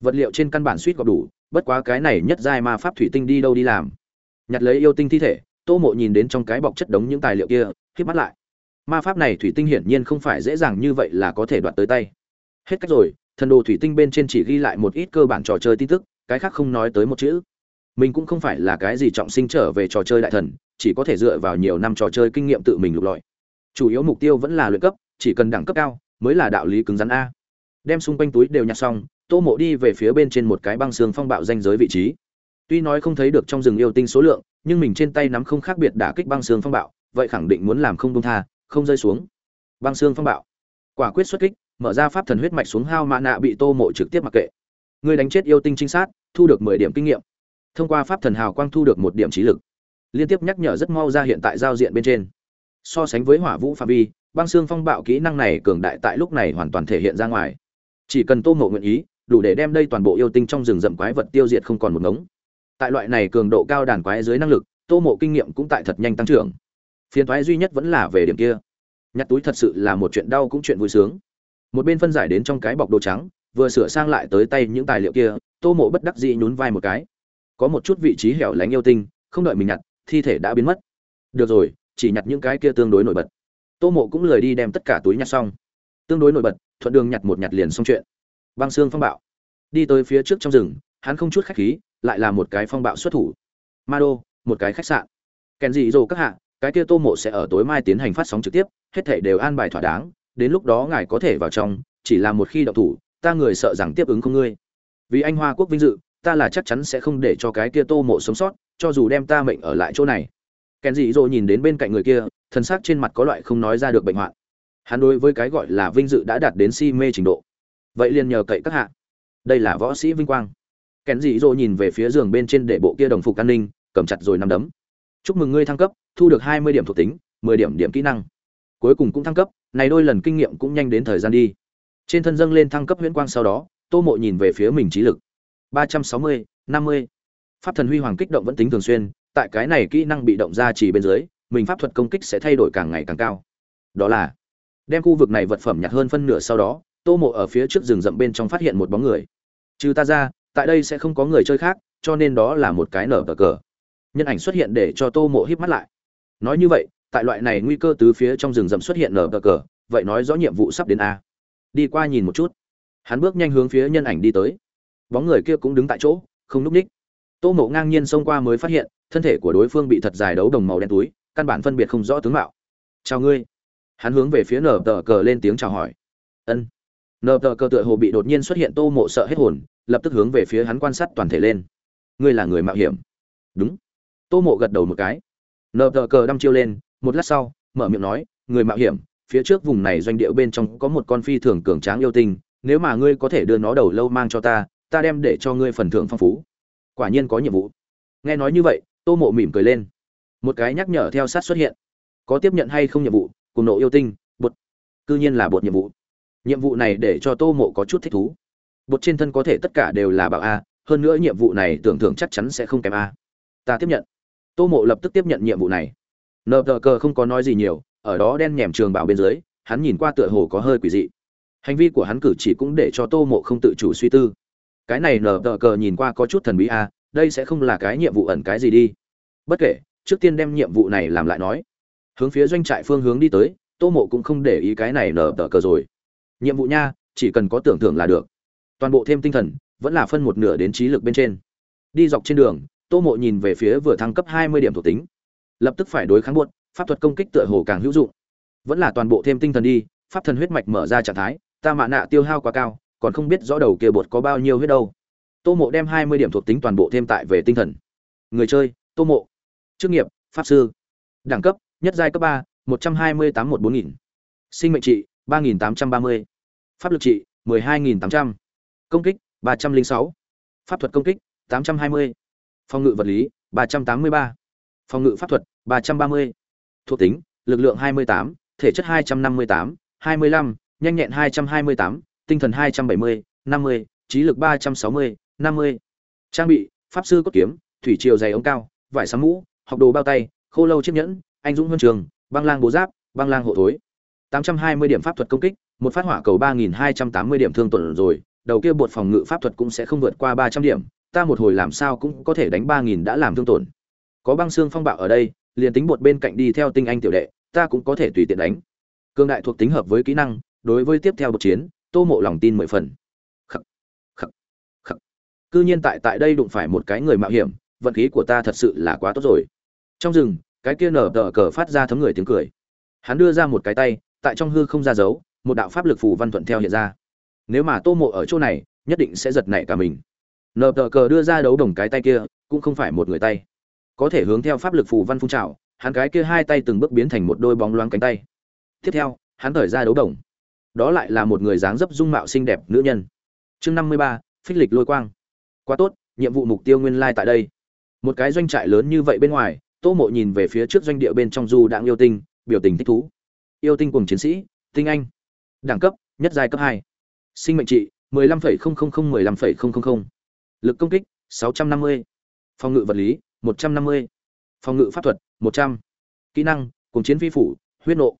Vật liệu trên căn bản suýt gọp đủ, bất quá cái này nhất giai ma pháp thủy tinh đi đâu đi làm? Nhặt lấy yêu tinh thi thể, tô mộ nhìn đến trong cái bọc chất đống những tài liệu kia khiếp mắt lại. Ma pháp này thủy tinh hiển nhiên không phải dễ dàng như vậy là có thể đoạt tới tay. Hết cách rồi thần đồ thủy tinh bên trên chỉ ghi lại một ít cơ bản trò chơi tin tức, cái khác không nói tới một chữ. Mình cũng không phải là cái gì trọng sinh trở về trò chơi đại thần, chỉ có thể dựa vào nhiều năm trò chơi kinh nghiệm tự mình lục lọi. Chủ yếu mục tiêu vẫn là luyện cấp, chỉ cần đẳng cấp cao mới là đạo lý cứng rắn a. Đem xung quanh túi đều nhặt xong, tô mộ đi về phía bên trên một cái băng xương phong bạo danh giới vị trí. Tuy nói không thấy được trong rừng yêu tinh số lượng, nhưng mình trên tay nắm không khác biệt đả kích băng xương phong bạo, vậy khẳng định muốn làm không đông tha, không rơi xuống. Băng xương phong bạo. Quả quyết xuất kích mở ra pháp thần huyết mạch xuống hao mã nạ bị tô mộ trực tiếp mặc kệ. Người đánh chết yêu tinh trinh sát, thu được mười điểm kinh nghiệm. Thông qua pháp thần hào quang thu được một điểm trí lực. Liên tiếp nhắc nhở rất mau ra hiện tại giao diện bên trên. So sánh với hỏa vũ phạm vi, băng xương phong bạo kỹ năng này cường đại tại lúc này hoàn toàn thể hiện ra ngoài. Chỉ cần tô mộ nguyện ý, đủ để đem đây toàn bộ yêu tinh trong rừng rậm quái vật tiêu diệt không còn một ngống. Tại loại này cường độ cao đàn quái dưới năng lực, tô mộ kinh nghiệm cũng tại thật nhanh tăng trưởng. Phiền thoái duy nhất vẫn là về điểm kia. Nhặt túi thật sự là một chuyện đau cũng chuyện vui sướng một bên phân giải đến trong cái bọc đồ trắng, vừa sửa sang lại tới tay những tài liệu kia, tô mộ bất đắc dĩ nhún vai một cái. Có một chút vị trí hẻo lánh yêu tinh, không đợi mình nhặt, thi thể đã biến mất. Được rồi, chỉ nhặt những cái kia tương đối nổi bật. Tô mộ cũng lười đi đem tất cả túi nhặt xong. Tương đối nổi bật, thuận đường nhặt một nhặt liền xong chuyện. Băng xương phong bạo. Đi tới phía trước trong rừng, hắn không chút khách khí, lại là một cái phong bạo xuất thủ. Ma đô một cái khách sạn. Kèn dị dồ các hạ, cái kia tô mộ sẽ ở tối mai tiến hành phát sóng trực tiếp, hết thể đều an bài thỏa đáng đến lúc đó ngài có thể vào trong, chỉ là một khi đậu thủ, ta người sợ rằng tiếp ứng không ngươi. Vì anh hoa quốc vinh dự, ta là chắc chắn sẽ không để cho cái kia tô mộ sống sót, cho dù đem ta mệnh ở lại chỗ này. Kèn dị dỗ nhìn đến bên cạnh người kia thân xác trên mặt có loại không nói ra được bệnh hoạn. Hắn đối với cái gọi là vinh dự đã đạt đến si mê trình độ. Vậy liền nhờ cậy các hạ. Đây là võ sĩ vinh quang. Kèn dị dỗ nhìn về phía giường bên trên để bộ kia đồng phục an ninh, cầm chặt rồi nằm đấm. Chúc mừng ngươi thăng cấp, thu được hai mươi điểm thuộc tính, mười điểm điểm kỹ năng. Cuối cùng cũng thăng cấp này đôi lần kinh nghiệm cũng nhanh đến thời gian đi. Trên thân dâng lên thăng cấp huyễn quang sau đó, tô mộ nhìn về phía mình trí lực. ba trăm sáu mươi, năm mươi. Pháp thần huy hoàng kích động vẫn tính thường xuyên, tại cái này kỹ năng bị động ra chỉ bên dưới, mình pháp thuật công kích sẽ thay đổi càng ngày càng cao. Đó là, đem khu vực này vật phẩm nhặt hơn phân nửa sau đó, tô mộ ở phía trước rừng rậm bên trong phát hiện một bóng người. Trừ ta ra, tại đây sẽ không có người chơi khác, cho nên đó là một cái nở cờ cờ. Nhân ảnh xuất hiện để cho tô mộ híp mắt lại. Nói như vậy tại loại này nguy cơ tứ phía trong rừng rậm xuất hiện nở cờ cờ, vậy nói rõ nhiệm vụ sắp đến a. Đi qua nhìn một chút. Hắn bước nhanh hướng phía nhân ảnh đi tới. Bóng người kia cũng đứng tại chỗ, không núp ních. Tô mộ ngang nhiên xông qua mới phát hiện, thân thể của đối phương bị thật dài đấu đồng màu đen túi, căn bản phân biệt không rõ tướng mạo. Chào ngươi. Hắn hướng về phía nở tờ cờ lên tiếng chào hỏi. Ân. Nở tờ cờ tựa hồ bị đột nhiên xuất hiện, tô mộ sợ hết hồn, lập tức hướng về phía hắn quan sát toàn thể lên. Ngươi là người mạo hiểm. Đúng. Tô mộ gật đầu một cái. Nở tờ cờ đăm chiêu lên một lát sau, mở miệng nói, người mạo hiểm, phía trước vùng này doanh địa bên trong có một con phi thường cường tráng yêu tinh, nếu mà ngươi có thể đưa nó đầu lâu mang cho ta ta đem để cho ngươi phần thưởng phong phú. Quả nhiên có nhiệm vụ. Nghe nói như vậy, tô mộ mỉm cười lên. Một cái nhắc nhở theo sát xuất hiện. Có tiếp nhận hay không nhiệm vụ, cùng nộ yêu tinh, bột. Cư nhiên là bột nhiệm vụ. Nhiệm vụ này để cho tô mộ có chút thích thú. Bột trên thân có thể tất cả đều là bảo a, hơn nữa nhiệm vụ này tưởng thưởng chắc chắn sẽ không kém a. Ta tiếp nhận. Tô mộ lập tức tiếp nhận nhiệm vụ này nợ tờ cờ không có nói gì nhiều, ở đó đen nhèm trường bảo bên dưới, hắn nhìn qua tựa hồ có hơi quỷ dị. Hành vi của hắn cử chỉ cũng để cho tô mộ không tự chủ suy tư. Cái này nở tờ cờ nhìn qua có chút thần bí a đây sẽ không là cái nhiệm vụ ẩn cái gì đi. Bất kể, trước tiên đem nhiệm vụ này làm lại nói. Hướng phía doanh trại phương hướng đi tới, tô mộ cũng không để ý cái này nở tờ cờ rồi. Nhiệm vụ nha, chỉ cần có tưởng thưởng là được. Toàn bộ thêm tinh thần, vẫn là phân một nửa đến trí lực bên trên. Đi dọc trên đường, tô mộ nhìn về phía vừa thăng cấp hai mươi điểm thuộc tính lập tức phải đối kháng buốt, pháp thuật công kích tựa hồ càng hữu dụng. Vẫn là toàn bộ thêm tinh thần đi, pháp thần huyết mạch mở ra trạng thái, ta mạ nạ tiêu hao quá cao, còn không biết rõ đầu kia bột có bao nhiêu huyết đâu. Tô mộ đem hai mươi điểm thuộc tính toàn bộ thêm tại về tinh thần. Người chơi, tô mộ. Chức nghiệp, pháp sư. Đẳng cấp, nhất giai cấp ba, một trăm hai mươi tám một bốn nghìn. Sinh mệnh trị, ba nghìn tám trăm ba mươi. Pháp lực trị, mười hai nghìn tám trăm. Công kích, ba trăm linh sáu. Pháp thuật công kích, tám trăm hai mươi. Phòng ngự vật lý, ba trăm tám mươi ba phòng ngự pháp thuật 330, thuộc tính lực lượng 28, thể chất 258, 25, nhanh nhẹn 228, tinh thần 270, 50, trí lực 360, 50. trang bị pháp sư cốt kiếm thủy triều dày ống cao vải sắm mũ học đồ bao tay khô lâu chiếc nhẫn anh dũng huân trường băng lang bố giáp băng lang hộ thối. 820 điểm pháp thuật công kích một phát hỏa cầu 3.280 điểm thương tổn rồi đầu kia bột phòng ngự pháp thuật cũng sẽ không vượt qua 300 điểm ta một hồi làm sao cũng có thể đánh 3.000 đã làm thương tổn có băng xương phong bạo ở đây, liền tính bột bên cạnh đi theo tinh anh tiểu đệ, ta cũng có thể tùy tiện đánh. Cương đại thuộc tính hợp với kỹ năng, đối với tiếp theo bột chiến, tô mộ lòng tin mười phần. Khắc khắc khắc. Cư nhiên tại tại đây đụng phải một cái người mạo hiểm, vận khí của ta thật sự là quá tốt rồi. Trong rừng, cái kia nở tờ cờ phát ra thấm người tiếng cười. Hắn đưa ra một cái tay, tại trong hư không ra dấu, một đạo pháp lực phù văn thuận theo hiện ra. Nếu mà tô mộ ở chỗ này, nhất định sẽ giật nảy cả mình. Nở tờ cờ đưa ra đấu đồng cái tay kia, cũng không phải một người tay có thể hướng theo pháp lực phù văn phun trào, hắn cái kia hai tay từng bước biến thành một đôi bóng loáng cánh tay. Tiếp theo, hắn thời ra đấu đồng. Đó lại là một người dáng dấp dung mạo xinh đẹp nữ nhân. Chương năm mươi ba, phích lịch lôi quang. Quá tốt, nhiệm vụ mục tiêu nguyên lai tại đây. Một cái doanh trại lớn như vậy bên ngoài, tô mộ nhìn về phía trước doanh địa bên trong du đãng yêu tinh, biểu tình thích thú. Yêu tinh cùng chiến sĩ, tinh anh. Đẳng cấp, nhất giai cấp hai. Sinh mệnh trị, mười lăm phẩy không không không, mười lăm phẩy không không không. Lực công kích, sáu trăm năm mươi. Phòng ngự vật lý một trăm năm mươi. Phòng ngự pháp thuật, một trăm. Kỹ năng cùng chiến phi phủ, huyết nộ.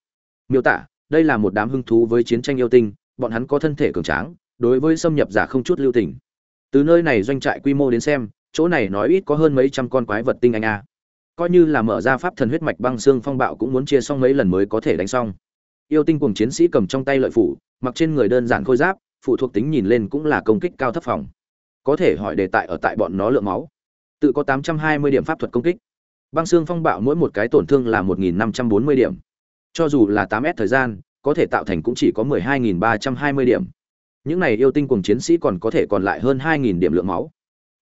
Miêu tả, đây là một đám hứng thú với chiến tranh yêu tinh, bọn hắn có thân thể cường tráng, đối với xâm nhập giả không chút lưu tình. Từ nơi này doanh trại quy mô đến xem, chỗ này nói ít có hơn mấy trăm con quái vật tinh anh a. Coi như là mở ra pháp thần huyết mạch băng xương phong bạo cũng muốn chia xong mấy lần mới có thể đánh xong. Yêu tinh cùng chiến sĩ cầm trong tay lợi phủ, mặc trên người đơn giản khôi giáp, phụ thuộc tính nhìn lên cũng là công kích cao thấp phòng. Có thể hỏi đề tại ở tại bọn nó lượng máu tự có 820 điểm pháp thuật công kích. Băng xương phong bạo mỗi một cái tổn thương là 1.540 điểm. Cho dù là 8 s thời gian, có thể tạo thành cũng chỉ có 12.320 điểm. Những này yêu tinh cùng chiến sĩ còn có thể còn lại hơn 2.000 điểm lượng máu.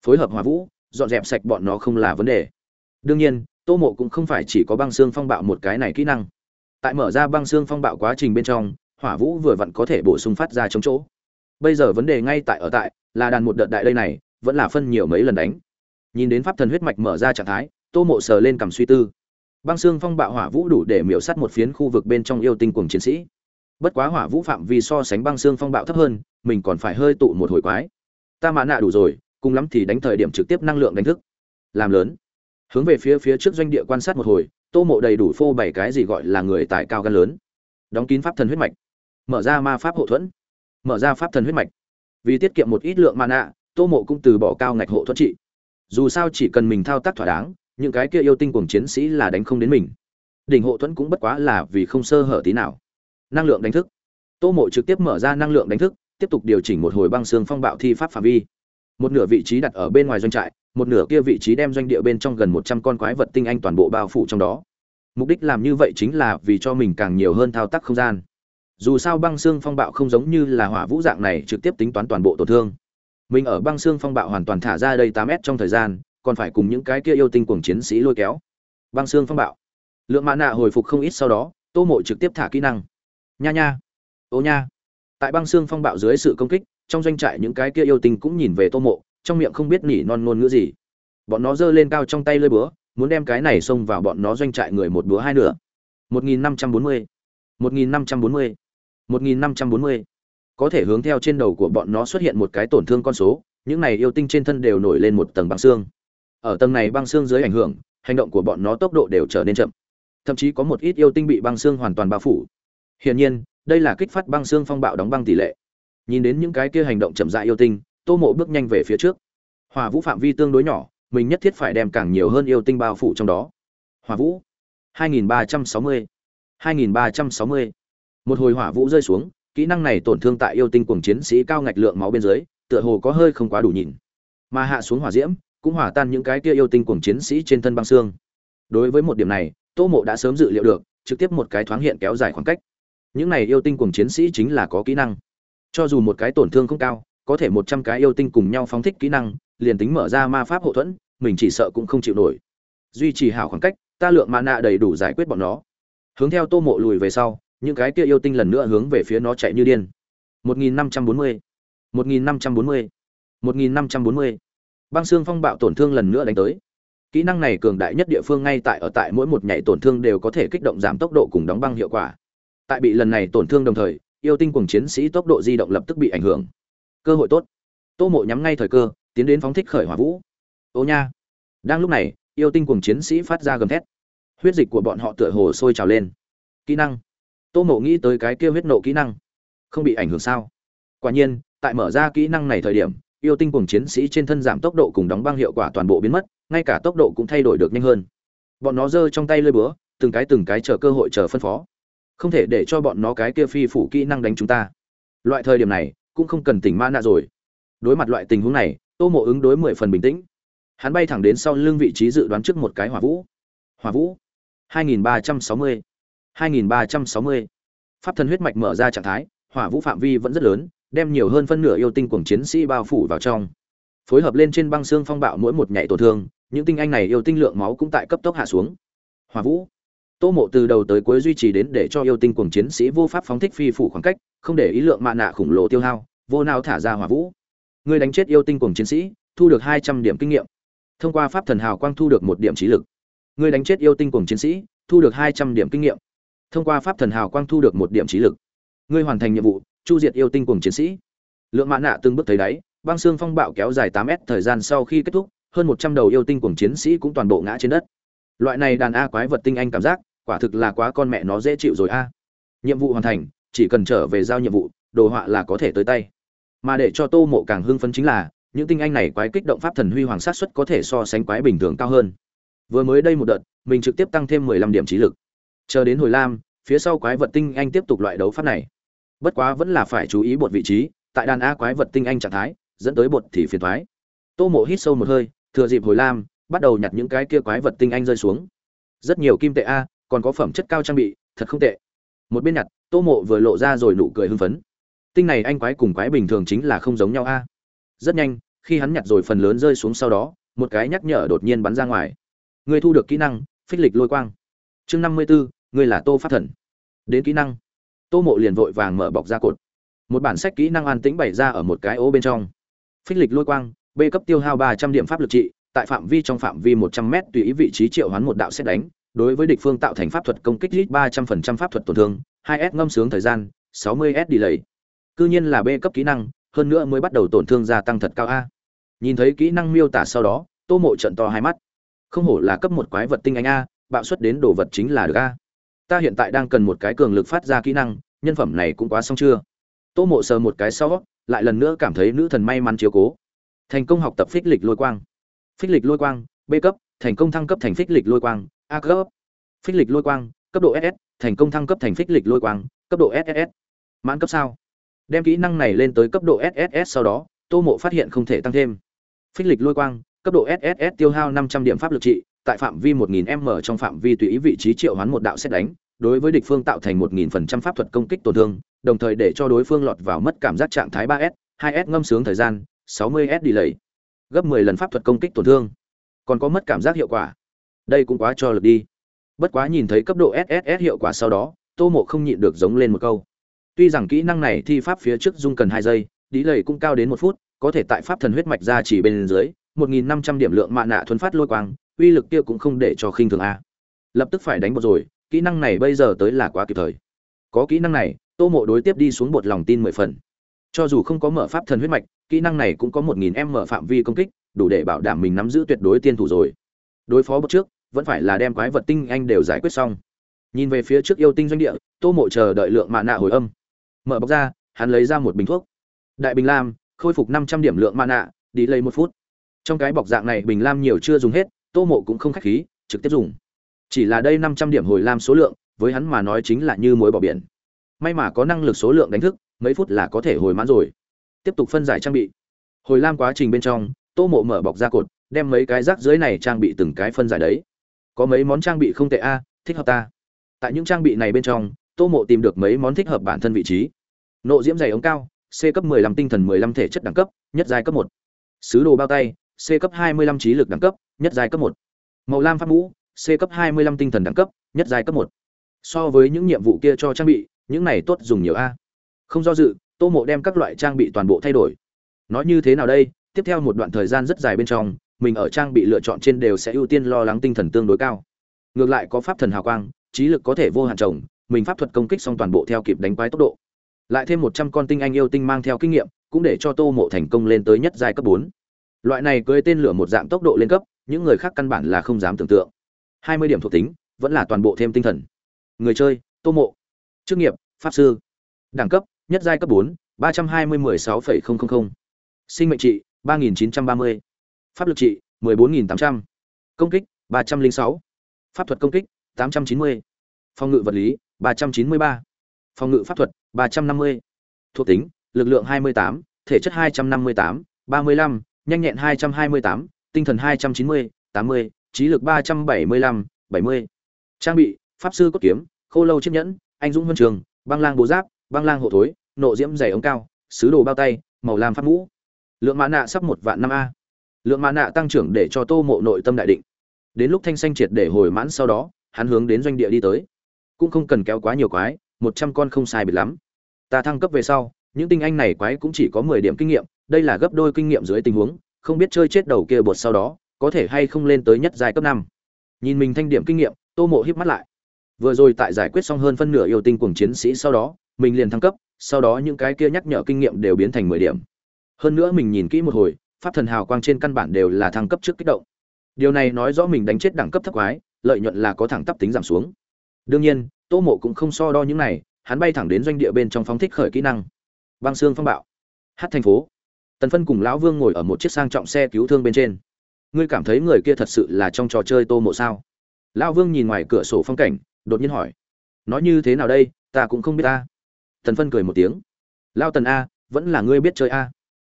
Phối hợp hòa vũ, dọn dẹp sạch bọn nó không là vấn đề. Đương nhiên, tô mộ cũng không phải chỉ có băng xương phong bạo một cái này kỹ năng. Tại mở ra băng xương phong bạo quá trình bên trong, hỏa vũ vừa vặn có thể bổ sung phát ra chống chỗ. Bây giờ vấn đề ngay tại ở tại, là đàn một đợt đại đây này, vẫn là phân nhiều mấy lần đánh nhìn đến pháp thần huyết mạch mở ra trạng thái, tô mộ sờ lên cầm suy tư. Băng xương phong bạo hỏa vũ đủ để miễu sắt một phiến khu vực bên trong yêu tinh cùng chiến sĩ. Bất quá hỏa vũ phạm vi so sánh băng xương phong bạo thấp hơn, mình còn phải hơi tụ một hồi quái. Ta mã nạ đủ rồi, cùng lắm thì đánh thời điểm trực tiếp năng lượng đánh thức. Làm lớn. Hướng về phía phía trước doanh địa quan sát một hồi, tô mộ đầy đủ phô bảy cái gì gọi là người tài cao gan lớn. Đóng kín pháp thần huyết mạch. Mở ra ma pháp hộ thuẫn. Mở ra pháp thần huyết mạch. Vì tiết kiệm một ít lượng mã nạ tô mộ cũng từ bỏ cao ngạch hộ thuẫn trị dù sao chỉ cần mình thao tác thỏa đáng, những cái kia yêu tinh cùng chiến sĩ là đánh không đến mình. Đỉnh hộ thuẫn cũng bất quá là vì không sơ hở tí nào. Năng lượng đánh thức. Tô mộ trực tiếp mở ra năng lượng đánh thức, tiếp tục điều chỉnh một hồi băng xương phong bạo thi pháp phạm vi. Một nửa vị trí đặt ở bên ngoài doanh trại, một nửa kia vị trí đem doanh địa bên trong gần một trăm con quái vật tinh anh toàn bộ bao phủ trong đó. Mục đích làm như vậy chính là vì cho mình càng nhiều hơn thao tác không gian. Dù sao băng xương phong bạo không giống như là hỏa vũ dạng này trực tiếp tính toán toàn bộ tổn thương mình ở băng xương phong bạo hoàn toàn thả ra đây tám mét trong thời gian, còn phải cùng những cái kia yêu tinh cuồng chiến sĩ lôi kéo. Băng xương phong bạo. Lượng mã nạ hồi phục không ít sau đó, tô mộ trực tiếp thả kỹ năng. Nha nha. Ô nha. Tại băng xương phong bạo dưới sự công kích, trong doanh trại những cái kia yêu tinh cũng nhìn về tô mộ, trong miệng không biết nỉ non ngôn ngữ gì. Bọn nó giơ lên cao trong tay lơi búa, muốn đem cái này xông vào bọn nó doanh trại người một búa hai nửa. 1540 1540 1540 có thể hướng theo trên đầu của bọn nó xuất hiện một cái tổn thương con số, những này yêu tinh trên thân đều nổi lên một tầng băng xương. Ở tầng này băng xương dưới ảnh hưởng, hành động của bọn nó tốc độ đều trở nên chậm. Thậm chí có một ít yêu tinh bị băng xương hoàn toàn bao phủ. Hiển nhiên, đây là kích phát băng xương phong bạo đóng băng tỷ lệ. Nhìn đến những cái kia hành động chậm rãi yêu tinh, tô mộ bước nhanh về phía trước. Hòa vũ phạm vi tương đối nhỏ, mình nhất thiết phải đem càng nhiều hơn yêu tinh bao phủ trong đó. Hòa vũ 2360 2360 một hồi hỏa vũ rơi xuống kỹ năng này tổn thương tại yêu tinh cuồng chiến sĩ cao ngạch lượng máu bên dưới, tựa hồ có hơi không quá đủ nhìn. Mà hạ xuống hỏa diễm, cũng hỏa tan những cái kia yêu tinh cuồng chiến sĩ trên thân băng xương. Đối với một điểm này, tô mộ đã sớm dự liệu được, trực tiếp một cái thoáng hiện kéo dài khoảng cách. Những này yêu tinh cuồng chiến sĩ chính là có kỹ năng. Cho dù một cái tổn thương không cao, có thể một trăm cái yêu tinh cùng nhau phóng thích kỹ năng, liền tính mở ra ma pháp hậu thuẫn, mình chỉ sợ cũng không chịu nổi. Duy trì hảo khoảng cách, ta lượng mã nạ đầy đủ giải quyết bọn nó. Hướng theo tô mộ lùi về sau những cái kia yêu tinh lần nữa hướng về phía nó chạy như điên. 1540 1540 1540 băng xương phong bạo tổn thương lần nữa đánh tới. Kỹ năng này cường đại nhất địa phương ngay tại ở tại mỗi một nhảy tổn thương đều có thể kích động giảm tốc độ cùng đóng băng hiệu quả. Tại bị lần này tổn thương đồng thời, yêu tinh cùng chiến sĩ tốc độ di động lập tức bị ảnh hưởng. Cơ hội tốt. Tô mộ nhắm ngay thời cơ, tiến đến phóng thích khởi hỏa vũ. Ô nha. Đang lúc này, yêu tinh cùng chiến sĩ phát ra gầm thét. Huyết dịch của bọn họ tựa hồ sôi trào lên. Kỹ năng tô mộ nghĩ tới cái kia huyết nộ kỹ năng. Không bị ảnh hưởng sao? Quả nhiên, tại mở ra kỹ năng này thời điểm, yêu tinh cùng chiến sĩ trên thân giảm tốc độ cùng đóng băng hiệu quả toàn bộ biến mất, ngay cả tốc độ cũng thay đổi được nhanh hơn. Bọn nó giơ trong tay lơi búa, từng cái từng cái chờ cơ hội chờ phân phó. Không thể để cho bọn nó cái kia phi phủ kỹ năng đánh chúng ta. Loại thời điểm này, cũng không cần tỉnh ma nạ rồi. Đối mặt loại tình huống này, tô mộ ứng đối mười phần bình tĩnh. Hắn bay thẳng đến sau lưng vị trí dự đoán trước một cái hỏa vũ. Hỏa vũ. 2360 2360 pháp thần huyết mạch mở ra trạng thái, hỏa vũ phạm vi vẫn rất lớn, đem nhiều hơn phân nửa yêu tinh cuồng chiến sĩ bao phủ vào trong. Phối hợp lên trên băng xương phong bạo mỗi một nhảy tổn thương, những tinh anh này yêu tinh lượng máu cũng tại cấp tốc hạ xuống. Hỏa vũ. Tô mộ từ đầu tới cuối duy trì đến để cho yêu tinh cuồng chiến sĩ vô pháp phóng thích phi phủ khoảng cách, không để ý lượng mạ nạ khủng lồ tiêu hao, vô nào thả ra hỏa vũ. Người đánh chết yêu tinh cuồng chiến sĩ, thu được hai trăm điểm kinh nghiệm. Thông qua pháp thần hào quang thu được một điểm trí lực. Người đánh chết yêu tinh cuồng chiến sĩ, thu được hai trăm điểm kinh nghiệm thông qua pháp thần hào quang thu được một điểm trí lực. Ngươi hoàn thành nhiệm vụ, chu diệt yêu tinh cuồng chiến sĩ. Lượng mã nạ từng bước thấy đáy, băng xương phong bạo kéo dài tám mét, thời gian sau khi kết thúc, hơn một trăm đầu yêu tinh cuồng chiến sĩ cũng toàn bộ ngã trên đất. Loại này đàn a quái vật tinh anh cảm giác, quả thực là quá con mẹ nó dễ chịu rồi a. Nhiệm vụ hoàn thành, chỉ cần trở về giao nhiệm vụ, đồ họa là có thể tới tay. Mà để cho tô mộ càng hưng phấn chính là, những tinh anh này quái kích động pháp thần huy hoàng sát xuất có thể so sánh quái bình thường cao hơn. Vừa mới đây một đợt, mình trực tiếp tăng thêm mười lăm điểm trí lực. Chờ đến hồi lam phía sau quái vật tinh anh tiếp tục loại đấu pháp này. Bất quá vẫn là phải chú ý bột vị trí, tại đàn a quái vật tinh anh trạng thái, dẫn tới bột thì phiền thoái tô mộ hít sâu một hơi, thừa dịp hồi lam, bắt đầu nhặt những cái kia quái vật tinh anh rơi xuống. Rất nhiều kim tệ a, còn có phẩm chất cao trang bị, thật không tệ. Một bên nhặt, tô mộ vừa lộ ra rồi nụ cười hưng phấn. Tinh này anh quái cùng quái bình thường chính là không giống nhau a. Rất nhanh, khi hắn nhặt rồi phần lớn rơi xuống sau đó, một cái nhắc nhở đột nhiên bắn ra ngoài. Người thu được kỹ năng, phích lịch lôi quang. Chương năm mươi bốn người là tô pháp thần. Đến kỹ năng. Tô mộ liền vội vàng mở bọc ra cột. Một bản sách kỹ năng an tĩnh bày ra ở một cái ố bên trong. Phích lịch lôi quang, b cấp tiêu hao ba trăm điểm pháp lực trị, tại phạm vi trong phạm vi một trăm m tùy ý vị trí triệu hoán một đạo xét đánh, đối với địch phương tạo thành pháp thuật công kích lít ba trăm phần trăm pháp thuật tổn thương, hai s ngâm sướng thời gian, sáu mươi s delay. Cư nhiên là b cấp kỹ năng, hơn nữa mới bắt đầu tổn thương gia tăng thật cao a. Nhìn thấy kỹ năng miêu tả sau đó, tô mộ trận to hai mắt. Không hổ là cấp một quái vật tinh anh a, bạo xuất đến đồ vật chính là được a ta hiện tại đang cần một cái cường lực phát ra kỹ năng, nhân phẩm này cũng quá xong chưa? Tô mộ sờ một cái sau, lại lần nữa cảm thấy nữ thần may mắn chiếu cố. Thành công học tập phích lịch lôi quang. Phích lịch lôi quang, b cấp, thành công thăng cấp thành phích lịch lôi quang, a cấp. Phích lịch lôi quang, cấp độ ss thành công thăng cấp thành phích lịch lôi quang, cấp độ ss mãn cấp sao? Đem kỹ năng này lên tới cấp độ sss sau đó, tô mộ phát hiện không thể tăng thêm. Phích lịch lôi quang, cấp độ sss tiêu hao năm trăm điểm pháp lực trị tại phạm vi 1000 m trong phạm vi tùy ý vị trí triệu hoán một đạo xét đánh, đối với địch phương tạo thành 1000% pháp thuật công kích tổn thương, đồng thời để cho đối phương lọt vào mất cảm giác trạng thái 3S 2S ngâm sướng thời gian 60S delay, gấp 10 lần pháp thuật công kích tổn thương. Còn có mất cảm giác hiệu quả. Đây cũng quá cho lực đi. Bất quá nhìn thấy cấp độ sss hiệu quả sau đó, tô mộ không nhịn được giống lên một câu. Tuy rằng kỹ năng này thi pháp phía trước dung cần hai giây, delay cũng cao đến một phút, có thể tại pháp thần huyết mạch ra chỉ bên dưới 1.500 điểm lượng mạ nạ thuấn phát lôi quang, uy lực kia cũng không để cho khinh thường a. Lập tức phải đánh bột rồi, kỹ năng này bây giờ tới là quá kịp thời. Có kỹ năng này, tô mộ đối tiếp đi xuống bột lòng tin mười phần. Cho dù không có mở pháp thần huyết mạch, kỹ năng này cũng có một nghìn m mở phạm vi công kích, đủ để bảo đảm mình nắm giữ tuyệt đối tiên thủ rồi. Đối phó bất trước, vẫn phải là đem quái vật tinh anh đều giải quyết xong. Nhìn về phía trước yêu tinh doanh địa, tô mộ chờ đợi lượng mạ nạ hồi âm. Mở bọc ra, hắn lấy ra một bình thuốc. Đại bình lam, khôi phục năm trăm điểm lượng mạ nạ, đi lấy một phút trong cái bọc dạng này bình lam nhiều chưa dùng hết, tô mộ cũng không khách khí, trực tiếp dùng. Chỉ là đây năm trăm điểm hồi lam số lượng, với hắn mà nói chính là như mối bỏ biển. May mà có năng lực số lượng đánh thức, mấy phút là có thể hồi mãn rồi. Tiếp tục phân giải trang bị. Hồi lam quá trình bên trong, tô mộ mở bọc ra cột, đem mấy cái rác dưới này trang bị từng cái phân giải đấy. Có mấy món trang bị không tệ a, thích hợp ta. Tại những trang bị này bên trong, tô mộ tìm được mấy món thích hợp bản thân vị trí. Nộ diễm dày ống cao, c cấp 15 tinh thần 15 thể chất đẳng cấp, nhất giai cấp một. Sứ đồ bao tay c cấp 25 trí lực đẳng cấp, nhất giai cấp một. Màu lam pháp mũ, c cấp 25 tinh thần đẳng cấp, nhất giai cấp một. So với những nhiệm vụ kia cho trang bị, những này tốt dùng nhiều a. Không do dự, tô mộ đem các loại trang bị toàn bộ thay đổi. Nói như thế nào đây? Tiếp theo một đoạn thời gian rất dài bên trong, mình ở trang bị lựa chọn trên đều sẽ ưu tiên lo lắng tinh thần tương đối cao. Ngược lại có pháp thần hào quang, trí lực có thể vô hạn trồng, mình pháp thuật công kích xong toàn bộ theo kịp đánh quái tốc độ. Lại thêm một trăm con tinh anh yêu tinh mang theo kinh nghiệm, cũng để cho tô mộ thành công lên tới nhất giai cấp bốn loại này cưới tên lửa một dạng tốc độ lên cấp, những người khác căn bản là không dám tưởng tượng. Hai mươi điểm thuộc tính, vẫn là toàn bộ thêm tinh thần. Người chơi, tô mộ. Chức nghiệp, pháp sư. Đẳng cấp, nhất giai cấp bốn, ba trăm hai mươi mười sáu phẩy không không không. Sinh mệnh trị, ba nghìn chín trăm ba mươi. Pháp lực trị, mười bốn nghìn tám trăm. Công kích, ba trăm linh sáu. Pháp thuật công kích, tám trăm chín mươi. Phòng ngự vật lý, ba trăm chín mươi ba. Phòng ngự pháp thuật, ba trăm năm mươi. Thuộc tính, lực lượng hai mươi tám, thể chất hai trăm năm mươi tám, ba mươi lăm nhanh nhẹn 228, tinh thần 290, 80, trí lực 375, 70. Trang bị: Pháp sư cốt kiếm, Khô lâu chiếc nhẫn, anh dũng huân trường, băng lang bố giáp, băng lang hộ thối, nộ diễm dày ống cao, sứ đồ bao tay, màu lam pháp mũ. Lượng mã nạ sắp một vạn năm a. Lượng mã nạ tăng trưởng để cho Tô Mộ nội tâm đại định. Đến lúc thanh xanh triệt để hồi mãn sau đó, hắn hướng đến doanh địa đi tới. Cũng không cần kéo quá nhiều quái, 100 con không sai biệt lắm. Ta thăng cấp về sau, những tinh anh này quái cũng chỉ có 10 điểm kinh nghiệm, đây là gấp đôi kinh nghiệm dưới tình huống, không biết chơi chết đầu kia bột sau đó, có thể hay không lên tới nhất giai cấp 5. Nhìn mình thanh điểm kinh nghiệm, Tô Mộ híp mắt lại. Vừa rồi tại giải quyết xong hơn phân nửa yêu tinh cuồng chiến sĩ sau đó, mình liền thăng cấp, sau đó những cái kia nhắc nhở kinh nghiệm đều biến thành 10 điểm. Hơn nữa mình nhìn kỹ một hồi, pháp thần hào quang trên căn bản đều là thăng cấp trước kích động. Điều này nói rõ mình đánh chết đẳng cấp thấp quái, lợi nhuận là có thẳng tắp tính giảm xuống. Đương nhiên, Tô Mộ cũng không so đo những này, hắn bay thẳng đến doanh địa bên trong phóng thích khởi kỹ năng. Băng xương phong bạo. Hát thành phố. Tần Phân cùng lão Vương ngồi ở một chiếc sang trọng xe cứu thương bên trên. Ngươi cảm thấy người kia thật sự là trong trò chơi Tô Mộ sao? Lão Vương nhìn ngoài cửa sổ phong cảnh, đột nhiên hỏi. Nói như thế nào đây, ta cũng không biết ta. Tần Phân cười một tiếng. Lão Tần a, vẫn là ngươi biết chơi a.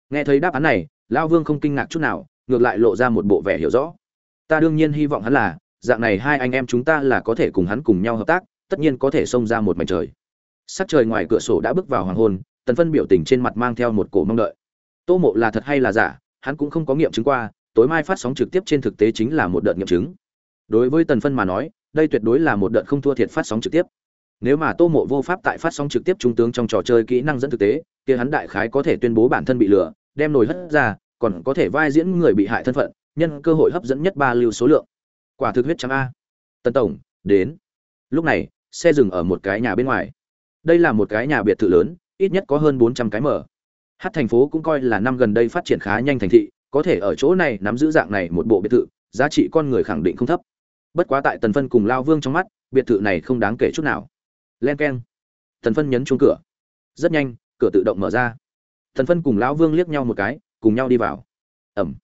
Nghe thấy đáp án này, Lão Vương không kinh ngạc chút nào, ngược lại lộ ra một bộ vẻ hiểu rõ. Ta đương nhiên hy vọng hắn là, dạng này hai anh em chúng ta là có thể cùng hắn cùng nhau hợp tác, tất nhiên có thể xông ra một mảnh trời. Sắc trời ngoài cửa sổ đã bước vào hoàng hôn, Tần Phân biểu tình trên mặt mang theo một cổ mong đợi. Tô Mộ là thật hay là giả, hắn cũng không có nghiệm chứng qua, tối mai phát sóng trực tiếp trên thực tế chính là một đợt nghiệm chứng. Đối với Tần Phân mà nói, đây tuyệt đối là một đợt không thua thiệt phát sóng trực tiếp. Nếu mà Tô Mộ vô pháp tại phát sóng trực tiếp trung tướng trong trò chơi kỹ năng dẫn thực tế, kia hắn đại khái có thể tuyên bố bản thân bị lừa, đem nồi hất ra, còn có thể vai diễn người bị hại thân phận, nhân cơ hội hấp dẫn nhất ba lưu số lượng. Quả thực huyết trắng a. Tần tổng, đến. Lúc này, xe dừng ở một cái nhà bên ngoài. Đây là một cái nhà biệt thự lớn, ít nhất có hơn 400 cái mở. Hát thành phố cũng coi là năm gần đây phát triển khá nhanh thành thị, có thể ở chỗ này nắm giữ dạng này một bộ biệt thự, giá trị con người khẳng định không thấp. Bất quá tại Tần Phân cùng Lao Vương trong mắt, biệt thự này không đáng kể chút nào. Len keng. Tần Phân nhấn chuông cửa. Rất nhanh, cửa tự động mở ra. Tần Phân cùng lão Vương liếc nhau một cái, cùng nhau đi vào. Ẩm.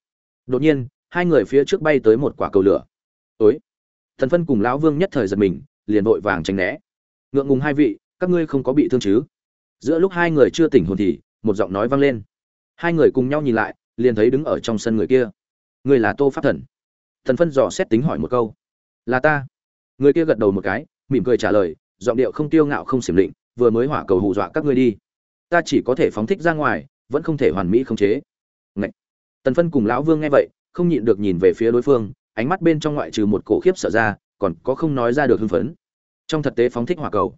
Đột nhiên, hai người phía trước bay tới một quả cầu lửa. Ối. Tần Phân cùng lão Vương nhất thời giật mình, liền vội vàng tránh né. Ngượng ngùng hai vị, các ngươi không có bị thương chứ? Giữa lúc hai người chưa tỉnh hồn thì, một giọng nói vang lên. Hai người cùng nhau nhìn lại, liền thấy đứng ở trong sân người kia. Người là tô pháp thần. Thần phân dò xét tính hỏi một câu. Là ta. Người kia gật đầu một cái, mỉm cười trả lời, giọng điệu không tiêu ngạo không xiểm định, vừa mới hỏa cầu hù dọa các ngươi đi. Ta chỉ có thể phóng thích ra ngoài, vẫn không thể hoàn mỹ khống chế. Ngậy! tần phân cùng lão vương nghe vậy, không nhịn được nhìn về phía đối phương, ánh mắt bên trong ngoại trừ một cổ khiếp sợ ra, còn có không nói ra được hưng phấn. Trong thực tế phóng thích hỏa cầu.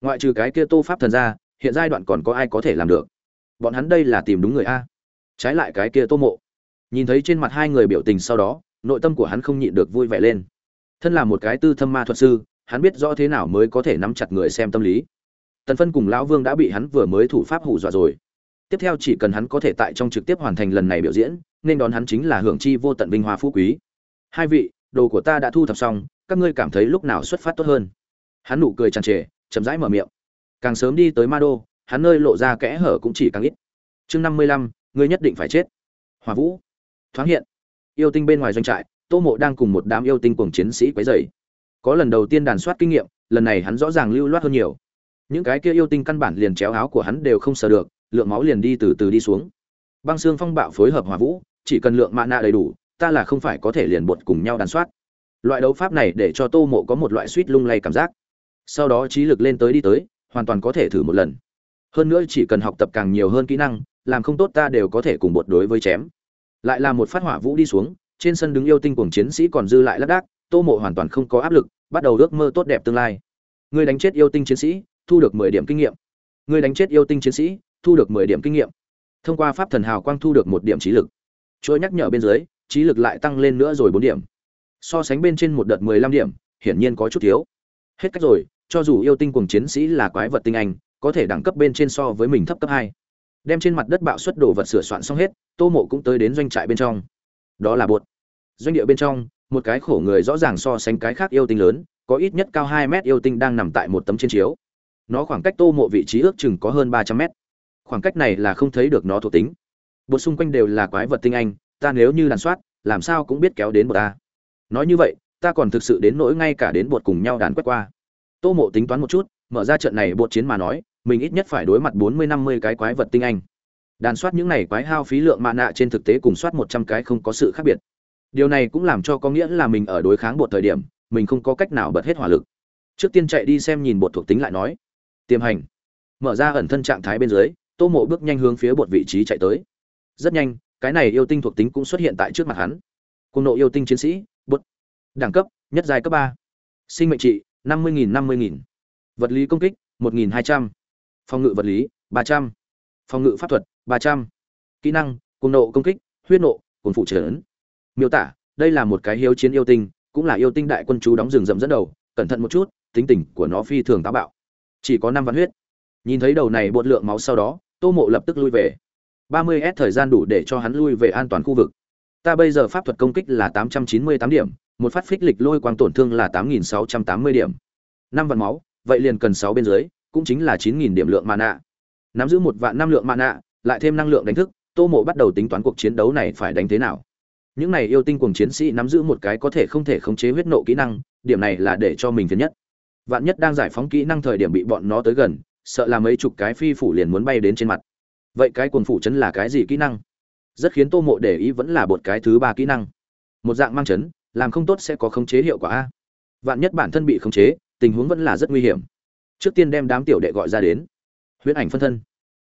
Ngoại trừ cái kia tô pháp thần ra, hiện giai đoạn còn có ai có thể làm được? Bọn hắn đây là tìm đúng người a. Trái lại cái kia tô mộ. Nhìn thấy trên mặt hai người biểu tình sau đó, nội tâm của hắn không nhịn được vui vẻ lên. Thân là một cái tư thâm ma thuật sư, hắn biết rõ thế nào mới có thể nắm chặt người xem tâm lý. Tần phân cùng lão vương đã bị hắn vừa mới thủ pháp hủ dọa rồi. Tiếp theo chỉ cần hắn có thể tại trong trực tiếp hoàn thành lần này biểu diễn, nên đón hắn chính là hưởng chi vô tận vinh hoa phú quý. Hai vị, đồ của ta đã thu thập xong, các ngươi cảm thấy lúc nào xuất phát tốt hơn? Hắn nụ cười tràn trề, chậm rãi mở miệng. Càng sớm đi tới ma đô hắn nơi lộ ra kẽ hở cũng chỉ càng ít. Chương năm mươi lăm, ngươi nhất định phải chết. Hòa vũ. Thoáng hiện, yêu tinh bên ngoài doanh trại, tô mộ đang cùng một đám yêu tinh cùng chiến sĩ quấy dày có lần đầu tiên đàn soát kinh nghiệm, lần này hắn rõ ràng lưu loát hơn nhiều. Những cái kia yêu tinh căn bản liền chéo áo của hắn đều không sờ được, lượng máu liền đi từ từ đi xuống. Băng xương phong bạo phối hợp hòa vũ, chỉ cần lượng mạ nạ đầy đủ, ta là không phải có thể liền bột cùng nhau đàn soát. Loại đấu pháp này để cho tô mộ có một loại suýt lung lay cảm giác. Sau đó trí lực lên tới đi tới, hoàn toàn có thể thử một lần hơn nữa chỉ cần học tập càng nhiều hơn kỹ năng, làm không tốt ta đều có thể cùng bột đối với chém. Lại là một phát hỏa vũ đi xuống, trên sân đứng yêu tinh cùng chiến sĩ còn dư lại lác đác, tô mộ hoàn toàn không có áp lực, bắt đầu ước mơ tốt đẹp tương lai. Người đánh chết yêu tinh chiến sĩ, thu được mười điểm kinh nghiệm. Người đánh chết yêu tinh chiến sĩ, thu được mười điểm kinh nghiệm. Thông qua pháp thần hào quang thu được một điểm trí lực. Chuỗi nhắc nhở bên dưới, trí lực lại tăng lên nữa rồi bốn điểm. So sánh bên trên một đợt mười lăm điểm, hiển nhiên có chút thiếu. Hết cách rồi, cho dù yêu tinh cùng chiến sĩ là quái vật tinh anh có thể đẳng cấp bên trên so với mình thấp cấp hai. Đem trên mặt đất bạo suất đồ vật sửa soạn xong hết, tô mộ cũng tới đến doanh trại bên trong. Đó là bột. Doanh địa bên trong, một cái khổ người rõ ràng so sánh cái khác yêu tinh lớn, có ít nhất cao hai mét yêu tinh đang nằm tại một tấm trên chiếu. Nó khoảng cách tô mộ vị trí ước chừng có hơn ba trăm mét. Khoảng cách này là không thấy được nó thuộc tính. Bột xung quanh đều là quái vật tinh anh, ta nếu như đàn soát, làm sao cũng biết kéo đến bột ta. Nói như vậy, ta còn thực sự đến nỗi ngay cả đến bột cùng nhau đàn quét qua. Tô mộ tính toán một chút, mở ra trận này bột chiến mà nói mình ít nhất phải đối mặt bốn mươi năm mươi cái quái vật tinh anh. Đàn soát những này quái hao phí lượng mạ nạ trên thực tế cùng soát một trăm cái không có sự khác biệt. Điều này cũng làm cho có nghĩa là mình ở đối kháng bột thời điểm, mình không có cách nào bật hết hỏa lực. Trước tiên chạy đi xem nhìn bột thuộc tính lại nói. Tiềm hành. Mở ra ẩn thân trạng thái bên dưới, tô mộ bước nhanh hướng phía bột vị trí chạy tới. Rất nhanh, cái này yêu tinh thuộc tính cũng xuất hiện tại trước mặt hắn. Cùng nộ yêu tinh chiến sĩ, bột. Đẳng cấp, nhất dài cấp ba. Sinh mệnh trị, năm mươi nghìn năm mươi nghìn. Vật lý công kích, một nghìn hai trăm phòng ngự vật lý, ba trăm. Phòng ngự pháp thuật, ba trăm. Kỹ năng cùng nộ công kích, huyết nộ cùng phụ trợ miêu tả, đây là một cái hiếu chiến yêu tinh, cũng là yêu tinh đại quân chú đóng rừng rậm dẫn đầu, cẩn thận một chút, tính tình của nó phi thường táo bạo. Chỉ có năm vạn huyết. Nhìn thấy đầu này bột lượng máu sau đó, tô mộ lập tức lui về. ba mươi s thời gian đủ để cho hắn lui về an toàn khu vực. Ta bây giờ pháp thuật công kích là tám trăm chín mươi tám điểm, một phát phích lịch lôi quang tổn thương là tám nghìn sáu trăm tám mươi điểm. Năm vạn máu, vậy liền cần sáu bên dưới cũng chính là chín nghìn điểm lượng mana, nạ nắm giữ một vạn năm lượng mana, nạ lại thêm năng lượng đánh thức tô mộ bắt đầu tính toán cuộc chiến đấu này phải đánh thế nào. Những này yêu tinh cùng chiến sĩ nắm giữ một cái có thể không thể khống chế huyết nộ kỹ năng điểm này là để cho mình phiền nhất. Vạn nhất đang giải phóng kỹ năng thời điểm bị bọn nó tới gần sợ là mấy chục cái phi phủ liền muốn bay đến trên mặt. Vậy cái cuồng phủ chấn là cái gì kỹ năng? Rất khiến tô mộ để ý vẫn là một cái thứ ba kỹ năng. Một dạng mang chấn làm không tốt sẽ có khống chế hiệu quả a. Vạn nhất bản thân bị khống chế tình huống vẫn là rất nguy hiểm trước tiên đem đám tiểu đệ gọi ra đến. Huyễn ảnh phân thân.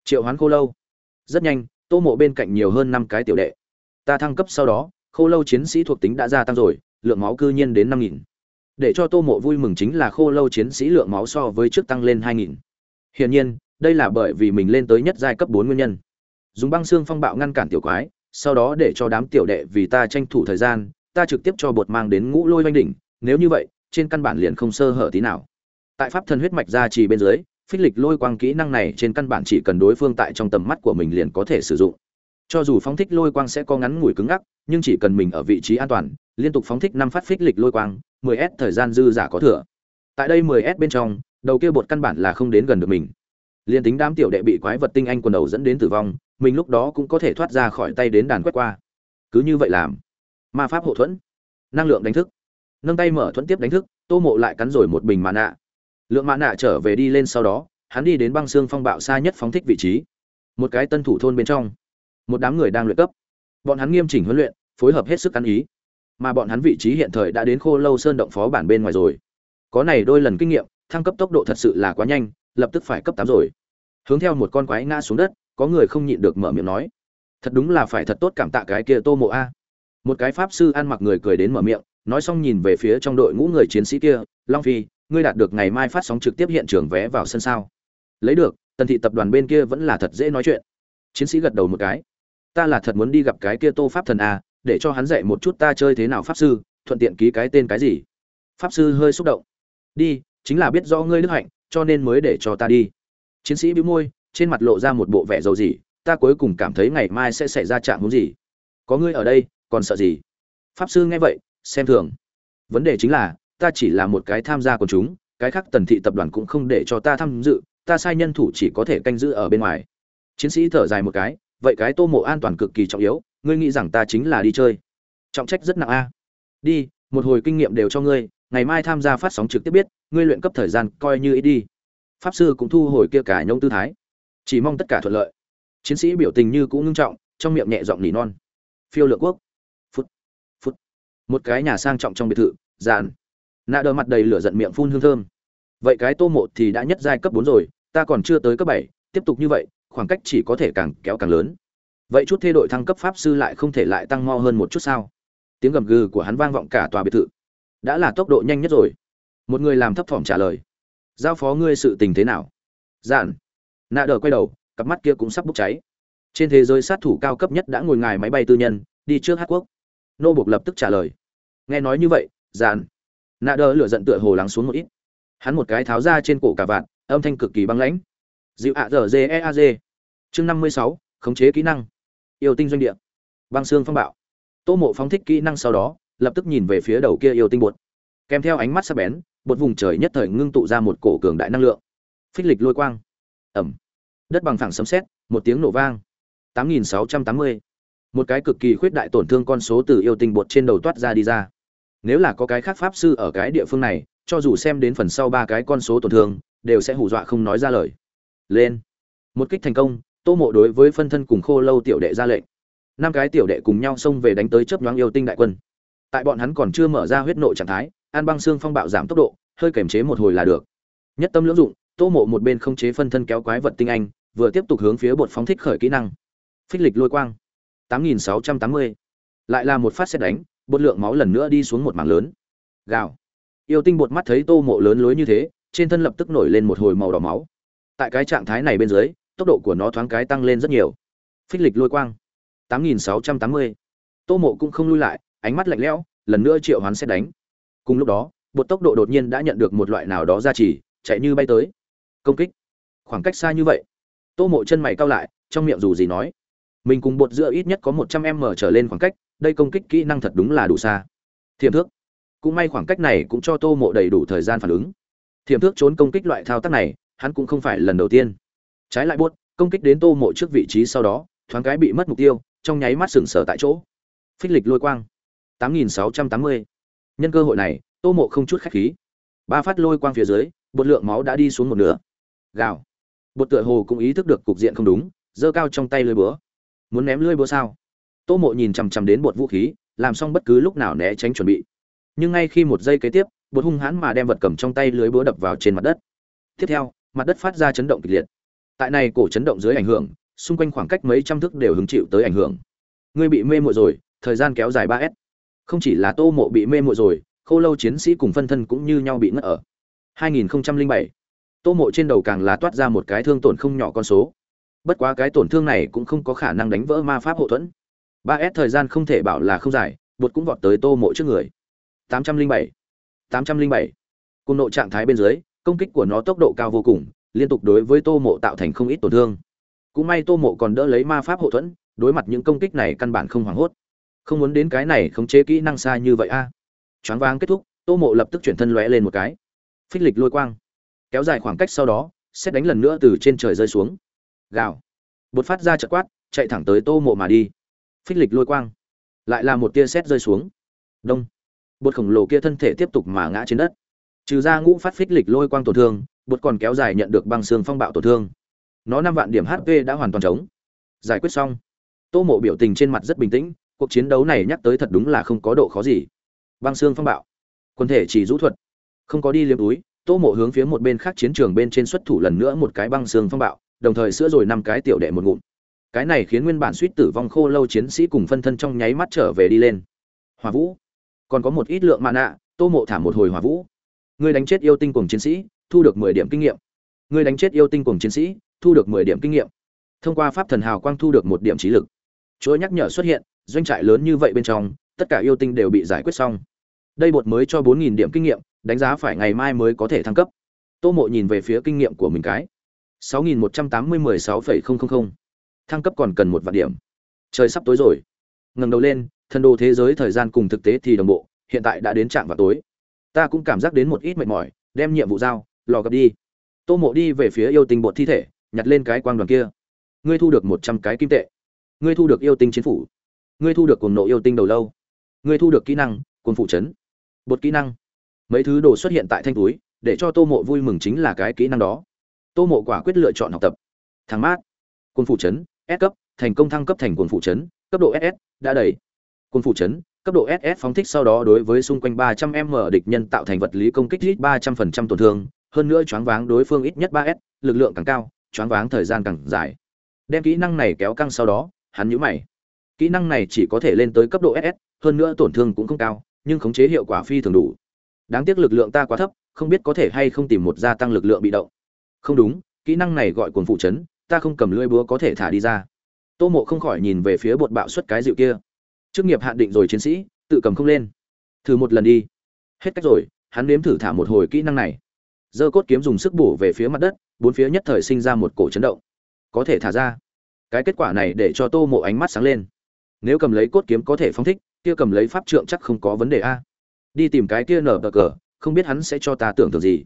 Triệu hoán khô lâu. Rất nhanh, tô mộ bên cạnh nhiều hơn năm cái tiểu đệ. Ta thăng cấp sau đó, khô lâu chiến sĩ thuộc tính đã gia tăng rồi, lượng máu cư nhiên đến năm nghìn. Để cho tô mộ vui mừng chính là khô lâu chiến sĩ lượng máu so với trước tăng lên hai nghìn. Hiển nhiên, đây là bởi vì mình lên tới nhất giai cấp bốn nguyên nhân. Dùng băng xương phong bạo ngăn cản tiểu quái, sau đó để cho đám tiểu đệ vì ta tranh thủ thời gian, ta trực tiếp cho bột mang đến ngũ lôi oanh đỉnh, nếu như vậy, trên căn bản liền không sơ hở tí nào tại pháp thần huyết mạch gia trì bên dưới, phích lịch lôi quang kỹ năng này trên căn bản chỉ cần đối phương tại trong tầm mắt của mình liền có thể sử dụng. Cho dù phóng thích lôi quang sẽ có ngắn ngủi cứng ngắc, nhưng chỉ cần mình ở vị trí an toàn, liên tục phóng thích năm phát phích lịch lôi quang 10 s thời gian dư giả có thừa. Tại đây 10 s bên trong, đầu kia bột căn bản là không đến gần được mình. Liên tính đám tiểu đệ bị quái vật tinh anh quần đầu dẫn đến tử vong, mình lúc đó cũng có thể thoát ra khỏi tay đến đàn quét qua. Cứ như vậy làm. Ma pháp hộ thuẫn. Năng lượng đánh thức. Nâng tay mở thuẫn tiếp đánh thức, tô mộ lại cắn rồi một bình mà nạ lượng mã nạ trở về đi lên sau đó, hắn đi đến băng xương phong bạo xa nhất phóng thích vị trí. Một cái tân thủ thôn bên trong, một đám người đang luyện cấp. Bọn hắn nghiêm chỉnh huấn luyện, phối hợp hết sức ăn ý. Mà bọn hắn vị trí hiện thời đã đến khô lâu sơn động phó bản bên ngoài rồi. Có này đôi lần kinh nghiệm, thăng cấp tốc độ thật sự là quá nhanh, lập tức phải cấp tám rồi. Hướng theo một con quái ngã xuống đất, có người không nhịn được mở miệng nói. Thật đúng là phải thật tốt cảm tạ cái kia tô mộ a. Một cái pháp sư ăn mặc người cười đến mở miệng, nói xong nhìn về phía trong đội ngũ người chiến sĩ kia, long phi ngươi đạt được ngày mai phát sóng trực tiếp hiện trường vé vào sân sao? Lấy được, tần thị tập đoàn bên kia vẫn là thật dễ nói chuyện. Chiến sĩ gật đầu một cái. Ta là thật muốn đi gặp cái kia tô pháp thần a, để cho hắn dạy một chút ta chơi thế nào pháp sư, thuận tiện ký cái tên cái gì. Pháp sư hơi xúc động. Đi, chính là biết do ngươi đức hạnh, cho nên mới để cho ta đi. Chiến sĩ bĩu môi, trên mặt lộ ra một bộ vẻ dầu gì ta cuối cùng cảm thấy ngày mai sẽ xảy ra trạng huống gì. Có ngươi ở đây, còn sợ gì? Pháp sư nghe vậy, xem thường. Vấn đề chính là ta chỉ là một cái tham gia của chúng, cái khác tần thị tập đoàn cũng không để cho ta tham dự, ta sai nhân thủ chỉ có thể canh giữ ở bên ngoài. Chiến sĩ thở dài một cái, vậy cái tô mộ an toàn cực kỳ trọng yếu, ngươi nghĩ rằng ta chính là đi chơi? Trọng trách rất nặng a. Đi, một hồi kinh nghiệm đều cho ngươi, ngày mai tham gia phát sóng trực tiếp biết, ngươi luyện cấp thời gian coi như ít đi. Pháp sư cũng thu hồi kia cả nhông tư thái. Chỉ mong tất cả thuận lợi. Chiến sĩ biểu tình như cũng ngưng trọng, trong miệng nhẹ giọng nỉ non. Phiêu lựa quốc. Phút phút. Một cái nhà sang trọng trong biệt thự, dàn nạ đờ mặt đầy lửa giận miệng phun hương thơm. Vậy cái tô mộ thì đã nhất giai cấp bốn rồi, ta còn chưa tới cấp bảy, tiếp tục như vậy, khoảng cách chỉ có thể càng kéo càng lớn. Vậy chút thê đội thăng cấp pháp sư lại không thể lại tăng mo hơn một chút sao? Tiếng gầm gừ của hắn vang vọng cả tòa biệt thự. Đã là tốc độ nhanh nhất rồi. Một người làm thấp thỏm trả lời. Giao phó ngươi sự tình thế nào? Dạn nạ đờ quay đầu, cặp mắt kia cũng sắp bốc cháy. Trên thế giới sát thủ cao cấp nhất đã ngồi ngài máy bay tư nhân, đi trước hát quốc. Nô buộc lập tức trả lời. Nghe nói như vậy dạn nạ đờ lửa giận tựa hồ lắng xuống một ít. Hắn một cái tháo ra trên cổ cả vạn âm thanh cực kỳ băng lãnh. Dịu ạ dở dê e a dê. Chương năm mươi sáu khống chế kỹ năng. Yêu tinh doanh địa. Băng xương phong bạo. Tô mộ phóng thích kỹ năng sau đó lập tức nhìn về phía đầu kia yêu tinh bột. Kèm theo ánh mắt sắc bén bột vùng trời nhất thời ngưng tụ ra một cổ cường đại năng lượng. Phích lịch lôi quang. Ẩm. Đất bằng phẳng sấm xét, một tiếng nổ vang. 8680. một cái cực kỳ khuyết đại tổn thương con số từ yêu tinh bột trên đầu toát ra đi ra nếu là có cái khác pháp sư ở cái địa phương này, cho dù xem đến phần sau ba cái con số tổn thương, đều sẽ hù dọa không nói ra lời. Lên. Một kích thành công, tô mộ đối với phân thân cùng khô lâu tiểu đệ ra lệnh. Năm cái tiểu đệ cùng nhau xông về đánh tới chớp nhoáng yêu tinh đại quân. Tại bọn hắn còn chưa mở ra huyết nộ trạng thái, an băng xương phong bạo giảm tốc độ, hơi kềm chế một hồi là được. Nhất tâm lưỡng dụng, tô mộ một bên không chế phân thân kéo quái vật tinh anh, vừa tiếp tục hướng phía bột phóng thích khởi kỹ năng. Phích lịch lôi quang. 8680. lại là một phát xét đánh bột lượng máu lần nữa đi xuống một mảng lớn. Gào. Yêu tinh bột mắt thấy tô mộ lớn lối như thế, trên thân lập tức nổi lên một hồi màu đỏ máu. Tại cái trạng thái này bên dưới, tốc độ của nó thoáng cái tăng lên rất nhiều. Phích lịch lôi quang. 8680. tô mộ cũng không lui lại, ánh mắt lạnh lẽo, lần nữa triệu hoán xét đánh. Cùng lúc đó, bột tốc độ đột nhiên đã nhận được một loại nào đó ra chỉ, chạy như bay tới. Công kích. Khoảng cách xa như vậy. Tô mộ chân mày cao lại, trong miệng dù gì nói mình cùng bột giữa ít nhất có một trăm m trở lên khoảng cách, đây công kích kỹ năng thật đúng là đủ xa. Thiềm thước. Cũng may khoảng cách này cũng cho tô mộ đầy đủ thời gian phản ứng. Thiềm thước trốn công kích loại thao tác này, hắn cũng không phải lần đầu tiên. Trái lại buốt công kích đến tô mộ trước vị trí sau đó, thoáng cái bị mất mục tiêu, trong nháy mắt sừng sờ tại chỗ. Phích lịch lôi quang. 8680. nhân cơ hội này, tô mộ không chút khách khí. Ba phát lôi quang phía dưới, bột lượng máu đã đi xuống một nửa. Gào. Bột tựa hồ cũng ý thức được cục diện không đúng, giơ cao trong tay lưới búa muốn ném lưới búa sao? Tô mộ nhìn chằm chằm đến bột vũ khí, làm xong bất cứ lúc nào né tránh chuẩn bị. Nhưng ngay khi một giây kế tiếp, bột hung hãn mà đem vật cầm trong tay lưới búa đập vào trên mặt đất. Tiếp theo, mặt đất phát ra chấn động kịch liệt. Tại này cổ chấn động dưới ảnh hưởng, xung quanh khoảng cách mấy trăm thước đều hứng chịu tới ảnh hưởng. Ngươi bị mê muội rồi, thời gian kéo dài ba s không chỉ là tô mộ bị mê muội rồi, khô lâu chiến sĩ cùng phân thân cũng như nhau bị ngất ở. 2007 tô mộ trên đầu càng là toát ra một cái thương tổn không nhỏ con số bất quá cái tổn thương này cũng không có khả năng đánh vỡ ma pháp hậu thuẫn. Ba s thời gian không thể bảo là không dài bột cũng vọt tới tô mộ trước người. 807 807 cùng nội trạng thái bên dưới, công kích của nó tốc độ cao vô cùng, liên tục đối với tô mộ tạo thành không ít tổn thương. Cũng may tô mộ còn đỡ lấy ma pháp hậu thuẫn, đối mặt những công kích này căn bản không hoảng hốt. Không muốn đến cái này khống chế kỹ năng xa như vậy a. À. choáng váng kết thúc, tô mộ lập tức chuyển thân lóe lên một cái. Phích lịch lôi quang. Kéo dài khoảng cách sau đó, xét đánh lần nữa từ trên trời rơi xuống gào. Bột phát ra chợt quát, chạy thẳng tới tô mộ mà đi. Phích lịch lôi quang, lại là một tia sét rơi xuống. Đông. Bột khổng lồ kia thân thể tiếp tục mà ngã trên đất. Trừ ra ngũ phát phích lịch lôi quang tổn thương, bột còn kéo dài nhận được băng xương phong bạo tổn thương. Nó năm vạn điểm hp đã hoàn toàn trống. Giải quyết xong. Tô mộ biểu tình trên mặt rất bình tĩnh, cuộc chiến đấu này nhắc tới thật đúng là không có độ khó gì. Băng xương phong bạo. Quân thể chỉ rũ thuật. Không có đi liếm túi, tô mộ hướng phía một bên khác chiến trường bên trên xuất thủ lần nữa một cái băng xương phong bạo đồng thời sữa rồi năm cái tiểu đệ một ngụm. Cái này khiến nguyên bản suýt tử vong khô lâu chiến sĩ cùng phân thân trong nháy mắt trở về đi lên. Hòa vũ, còn có một ít lượng mạ nạ tô mộ thả một hồi hòa vũ. Người đánh chết yêu tinh cùng chiến sĩ, thu được mười điểm kinh nghiệm. Người đánh chết yêu tinh cùng chiến sĩ, thu được mười điểm kinh nghiệm. Thông qua pháp thần hào quang thu được một điểm trí lực. Chuỗi nhắc nhở xuất hiện, doanh trại lớn như vậy bên trong, tất cả yêu tinh đều bị giải quyết xong. Đây bột mới cho bốn nghìn điểm kinh nghiệm, đánh giá phải ngày mai mới có thể thăng cấp. Tô mộ nhìn về phía kinh nghiệm của mình cái sáu nghìn một trăm tám mươi mười sáu phẩy không không không. Thăng cấp còn cần một vạn điểm. Trời sắp tối rồi. Ngẩng đầu lên, thần đồ thế giới thời gian cùng thực tế thì đồng bộ, hiện tại đã đến trạm vào tối. Ta cũng cảm giác đến một ít mệt mỏi, đem nhiệm vụ giao, lò gặp đi. Tô mộ đi về phía yêu tinh bột thi thể, nhặt lên cái quang đoàn kia. Ngươi thu được một trăm cái kim tệ. Ngươi thu được yêu tinh chiến phủ. Ngươi thu được cuồng nộ yêu tinh đầu lâu. Ngươi thu được kỹ năng, cuồng phụ chấn. Bột kỹ năng. Mấy thứ đồ xuất hiện tại thanh túi, để cho tô mộ vui mừng chính là cái kỹ năng đó tô mộ quả quyết lựa chọn học tập. Thắng mát. Quân phụ chấn s cấp, thành công thăng cấp thành quân phụ chấn cấp độ ss đã đầy. Quân phụ chấn cấp độ ss phóng thích sau đó đối với xung quanh 300 m địch nhân tạo thành vật lý công kích ít 300% tổn thương, hơn nữa choáng váng đối phương ít nhất 3s lực lượng càng cao, choáng váng thời gian càng dài. Đem kỹ năng này kéo căng sau đó, hắn nhũ mày. Kỹ năng này chỉ có thể lên tới cấp độ ss hơn nữa tổn thương cũng không cao, nhưng khống chế hiệu quả phi thường đủ. Đáng tiếc lực lượng ta quá thấp, không biết có thể hay không tìm một gia tăng lực lượng bị động không đúng, kỹ năng này gọi cuồng phụ chấn, ta không cầm lưỡi búa có thể thả đi ra. Tô mộ không khỏi nhìn về phía bột bạo suất cái dịu kia. Chức nghiệp hạn định rồi chiến sĩ, tự cầm không lên. Thử một lần đi. Hết cách rồi, hắn nếm thử thả một hồi kỹ năng này. Giơ cốt kiếm dùng sức bổ về phía mặt đất, bốn phía nhất thời sinh ra một cổ chấn động. Có thể thả ra. Cái kết quả này để cho tô mộ ánh mắt sáng lên. Nếu cầm lấy cốt kiếm có thể phóng thích, kia cầm lấy pháp trượng chắc không có vấn đề a. Đi tìm cái kia nở bờ cờ, không biết hắn sẽ cho ta tưởng tượng gì.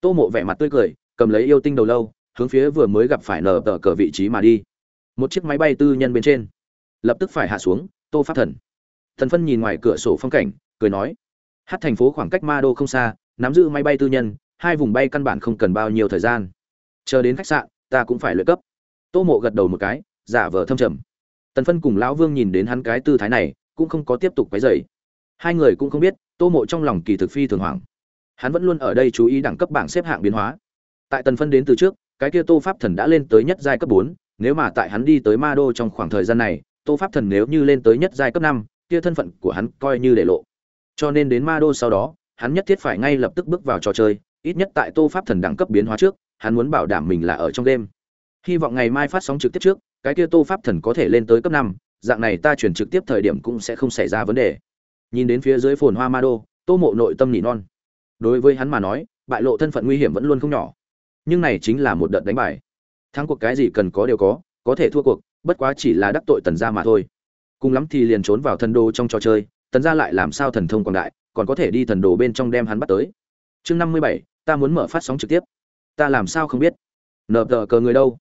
Tô mộ vẻ mặt tươi cười cầm lấy yêu tinh đầu lâu, hướng phía vừa mới gặp phải nở tờ cờ vị trí mà đi. Một chiếc máy bay tư nhân bên trên. Lập tức phải hạ xuống, tô pháp thần. Thần phân nhìn ngoài cửa sổ phong cảnh, cười nói, hát thành phố khoảng cách ma đô không xa, nắm giữ máy bay tư nhân, hai vùng bay căn bản không cần bao nhiêu thời gian. Chờ đến khách sạn, ta cũng phải lợi cấp. Tô mộ gật đầu một cái, giả vờ thâm trầm. Tần phân cùng lão vương nhìn đến hắn cái tư thái này, cũng không có tiếp tục quấy dày hai người cũng không biết, tô mộ trong lòng kỳ thực phi thường hoảng. Hắn vẫn luôn ở đây chú ý đẳng cấp bảng xếp hạng biến hóa tại tần phân đến từ trước, cái kia tô pháp thần đã lên tới nhất giai cấp bốn, nếu mà tại hắn đi tới ma đô trong khoảng thời gian này, tô pháp thần nếu như lên tới nhất giai cấp năm, kia thân phận của hắn coi như để lộ. Cho nên đến ma đô sau đó, hắn nhất thiết phải ngay lập tức bước vào trò chơi, ít nhất tại tô pháp thần đẳng cấp biến hóa trước, hắn muốn bảo đảm mình là ở trong đêm hy vọng ngày mai phát sóng trực tiếp trước, cái kia tô pháp thần có thể lên tới cấp năm, dạng này ta chuyển trực tiếp thời điểm cũng sẽ không xảy ra vấn đề. Nhìn đến phía dưới phồn hoa ma đô, tô mộ nội tâm nỉ non. Đối với hắn mà nói, bại lộ thân phận nguy hiểm vẫn luôn không nhỏ nhưng này chính là một đợt đánh bài. Thắng cuộc cái gì cần có đều có có thể thua cuộc, bất quá chỉ là đắc tội tần gia mà thôi. Cùng lắm thì liền trốn vào thần đồ trong trò chơi, tần gia lại làm sao thần thông quảng đại, còn có thể đi thần đồ bên trong đem hắn bắt tới. Chương năm mươi bảy, ta muốn mở phát sóng trực tiếp. Ta làm sao không biết? Nờ tờ cờ người đâu?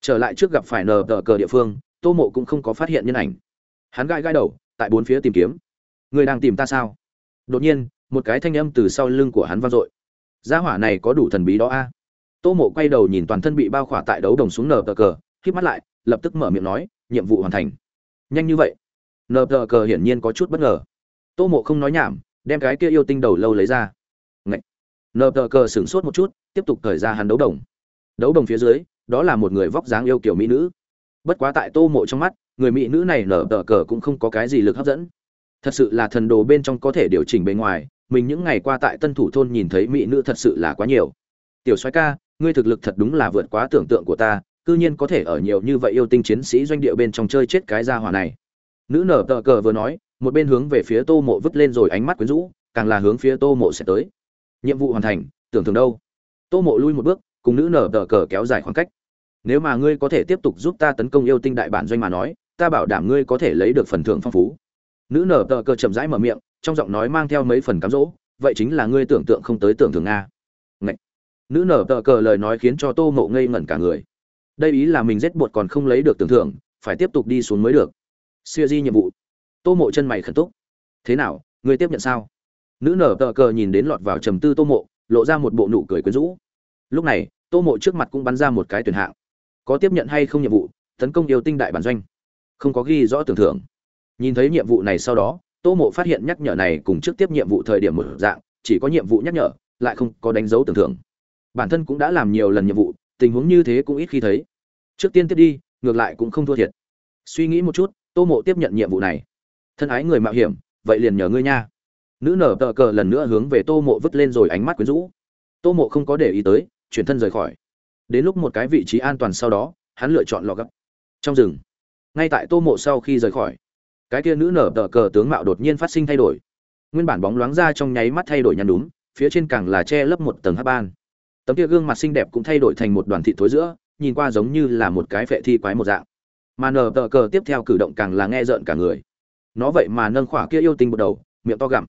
Trở lại trước gặp phải nờ tờ cờ địa phương, tô mộ cũng không có phát hiện nhân ảnh. Hắn gãi gãi đầu, tại bốn phía tìm kiếm. Người đang tìm ta sao? Đột nhiên, một cái thanh âm từ sau lưng của hắn vang dội. Gia hỏa này có đủ thần bí đó a tô mộ quay đầu nhìn toàn thân bị bao khỏa tại đấu đồng xuống nờ tờ cờ k mắt lại, lập tức mở miệng nói, nhiệm vụ hoàn thành. Nhanh như vậy? Nờ tờ cờ hiển nhiên có chút bất ngờ. Tô mộ không nói nhảm, đem cái kia yêu tinh đầu lâu lấy ra. Ngậy. nờ tờ cờ sửng sốt một chút, tiếp tục thời ra hắn đấu đồng. Đấu đồng phía dưới, đó là một người vóc dáng yêu kiểu mỹ nữ. Bất quá tại tô mộ trong mắt, người mỹ nữ này nở tờ cờ cũng không có cái gì lực hấp dẫn. Thật sự là thần đồ bên trong có thể điều chỉnh bề ngoài, mình những ngày qua tại tân thủ thôn nhìn thấy mỹ nữ thật sự là quá nhiều tiểu soái ca, ngươi thực lực thật đúng là vượt quá tưởng tượng của ta, cư nhiên có thể ở nhiều như vậy yêu tinh chiến sĩ doanh địa bên trong chơi chết cái gia hỏa này. Nữ nở tờ cờ vừa nói, một bên hướng về phía tô mộ vứt lên rồi ánh mắt quyến rũ, càng là hướng phía tô mộ sẽ tới. Nhiệm vụ hoàn thành, tưởng tượng đâu? Tô mộ lui một bước, cùng nữ nở tờ cờ kéo dài khoảng cách. Nếu mà ngươi có thể tiếp tục giúp ta tấn công yêu tinh đại bản doanh mà nói, ta bảo đảm ngươi có thể lấy được phần thưởng phong phú. Nữ nở tờ cờ chậm rãi mở miệng, trong giọng nói mang theo mấy phần cám dỗ, vậy chính là ngươi tưởng tượng không tới tưởng tượng nga nữ nở tờ cờ lời nói khiến cho tô mộ ngây ngẩn cả người. Đây ý là mình rét bột còn không lấy được tưởng thưởng, phải tiếp tục đi xuống mới được. Siêu di nhiệm vụ. Tô mộ chân mày khẩn túc. Thế nào, ngươi tiếp nhận sao? Nữ nở tờ cờ nhìn đến lọt vào trầm tư tô mộ, lộ ra một bộ nụ cười quyến rũ. Lúc này, tô mộ trước mặt cũng bắn ra một cái tuyển hạng. Có tiếp nhận hay không nhiệm vụ, tấn công yêu tinh đại bản doanh. Không có ghi rõ tưởng thưởng. Nhìn thấy nhiệm vụ này sau đó, tô mộ phát hiện nhắc nhở này cùng trước tiếp nhiệm vụ thời điểm một dạng, chỉ có nhiệm vụ nhắc nhở, lại không có đánh dấu tưởng thưởng bản thân cũng đã làm nhiều lần nhiệm vụ, tình huống như thế cũng ít khi thấy. Trước tiên tiếp đi, ngược lại cũng không thua thiệt. Suy nghĩ một chút, tô mộ tiếp nhận nhiệm vụ này. Thân ái người mạo hiểm, vậy liền nhờ ngươi nha. Nữ nở tờ cờ lần nữa hướng về tô mộ vứt lên rồi ánh mắt quyến rũ. Tô mộ không có để ý tới, chuyển thân rời khỏi. Đến lúc một cái vị trí an toàn sau đó, hắn lựa chọn lò gấp. Trong rừng, ngay tại tô mộ sau khi rời khỏi, cái kia nữ nở tờ cờ tướng mạo đột nhiên phát sinh thay đổi. Nguyên bản bóng loáng ra trong nháy mắt thay đổi nhăn đúng phía trên càng là che lấp một tầng hát ban tấm kia gương mặt xinh đẹp cũng thay đổi thành một đoàn thị thối giữa, nhìn qua giống như là một cái vệ thi quái một dạng. Mà nở tờ cờ tiếp theo cử động càng là nghe rợn cả người. Nó vậy mà nâng khỏa kia yêu tinh một đầu, miệng to gặm.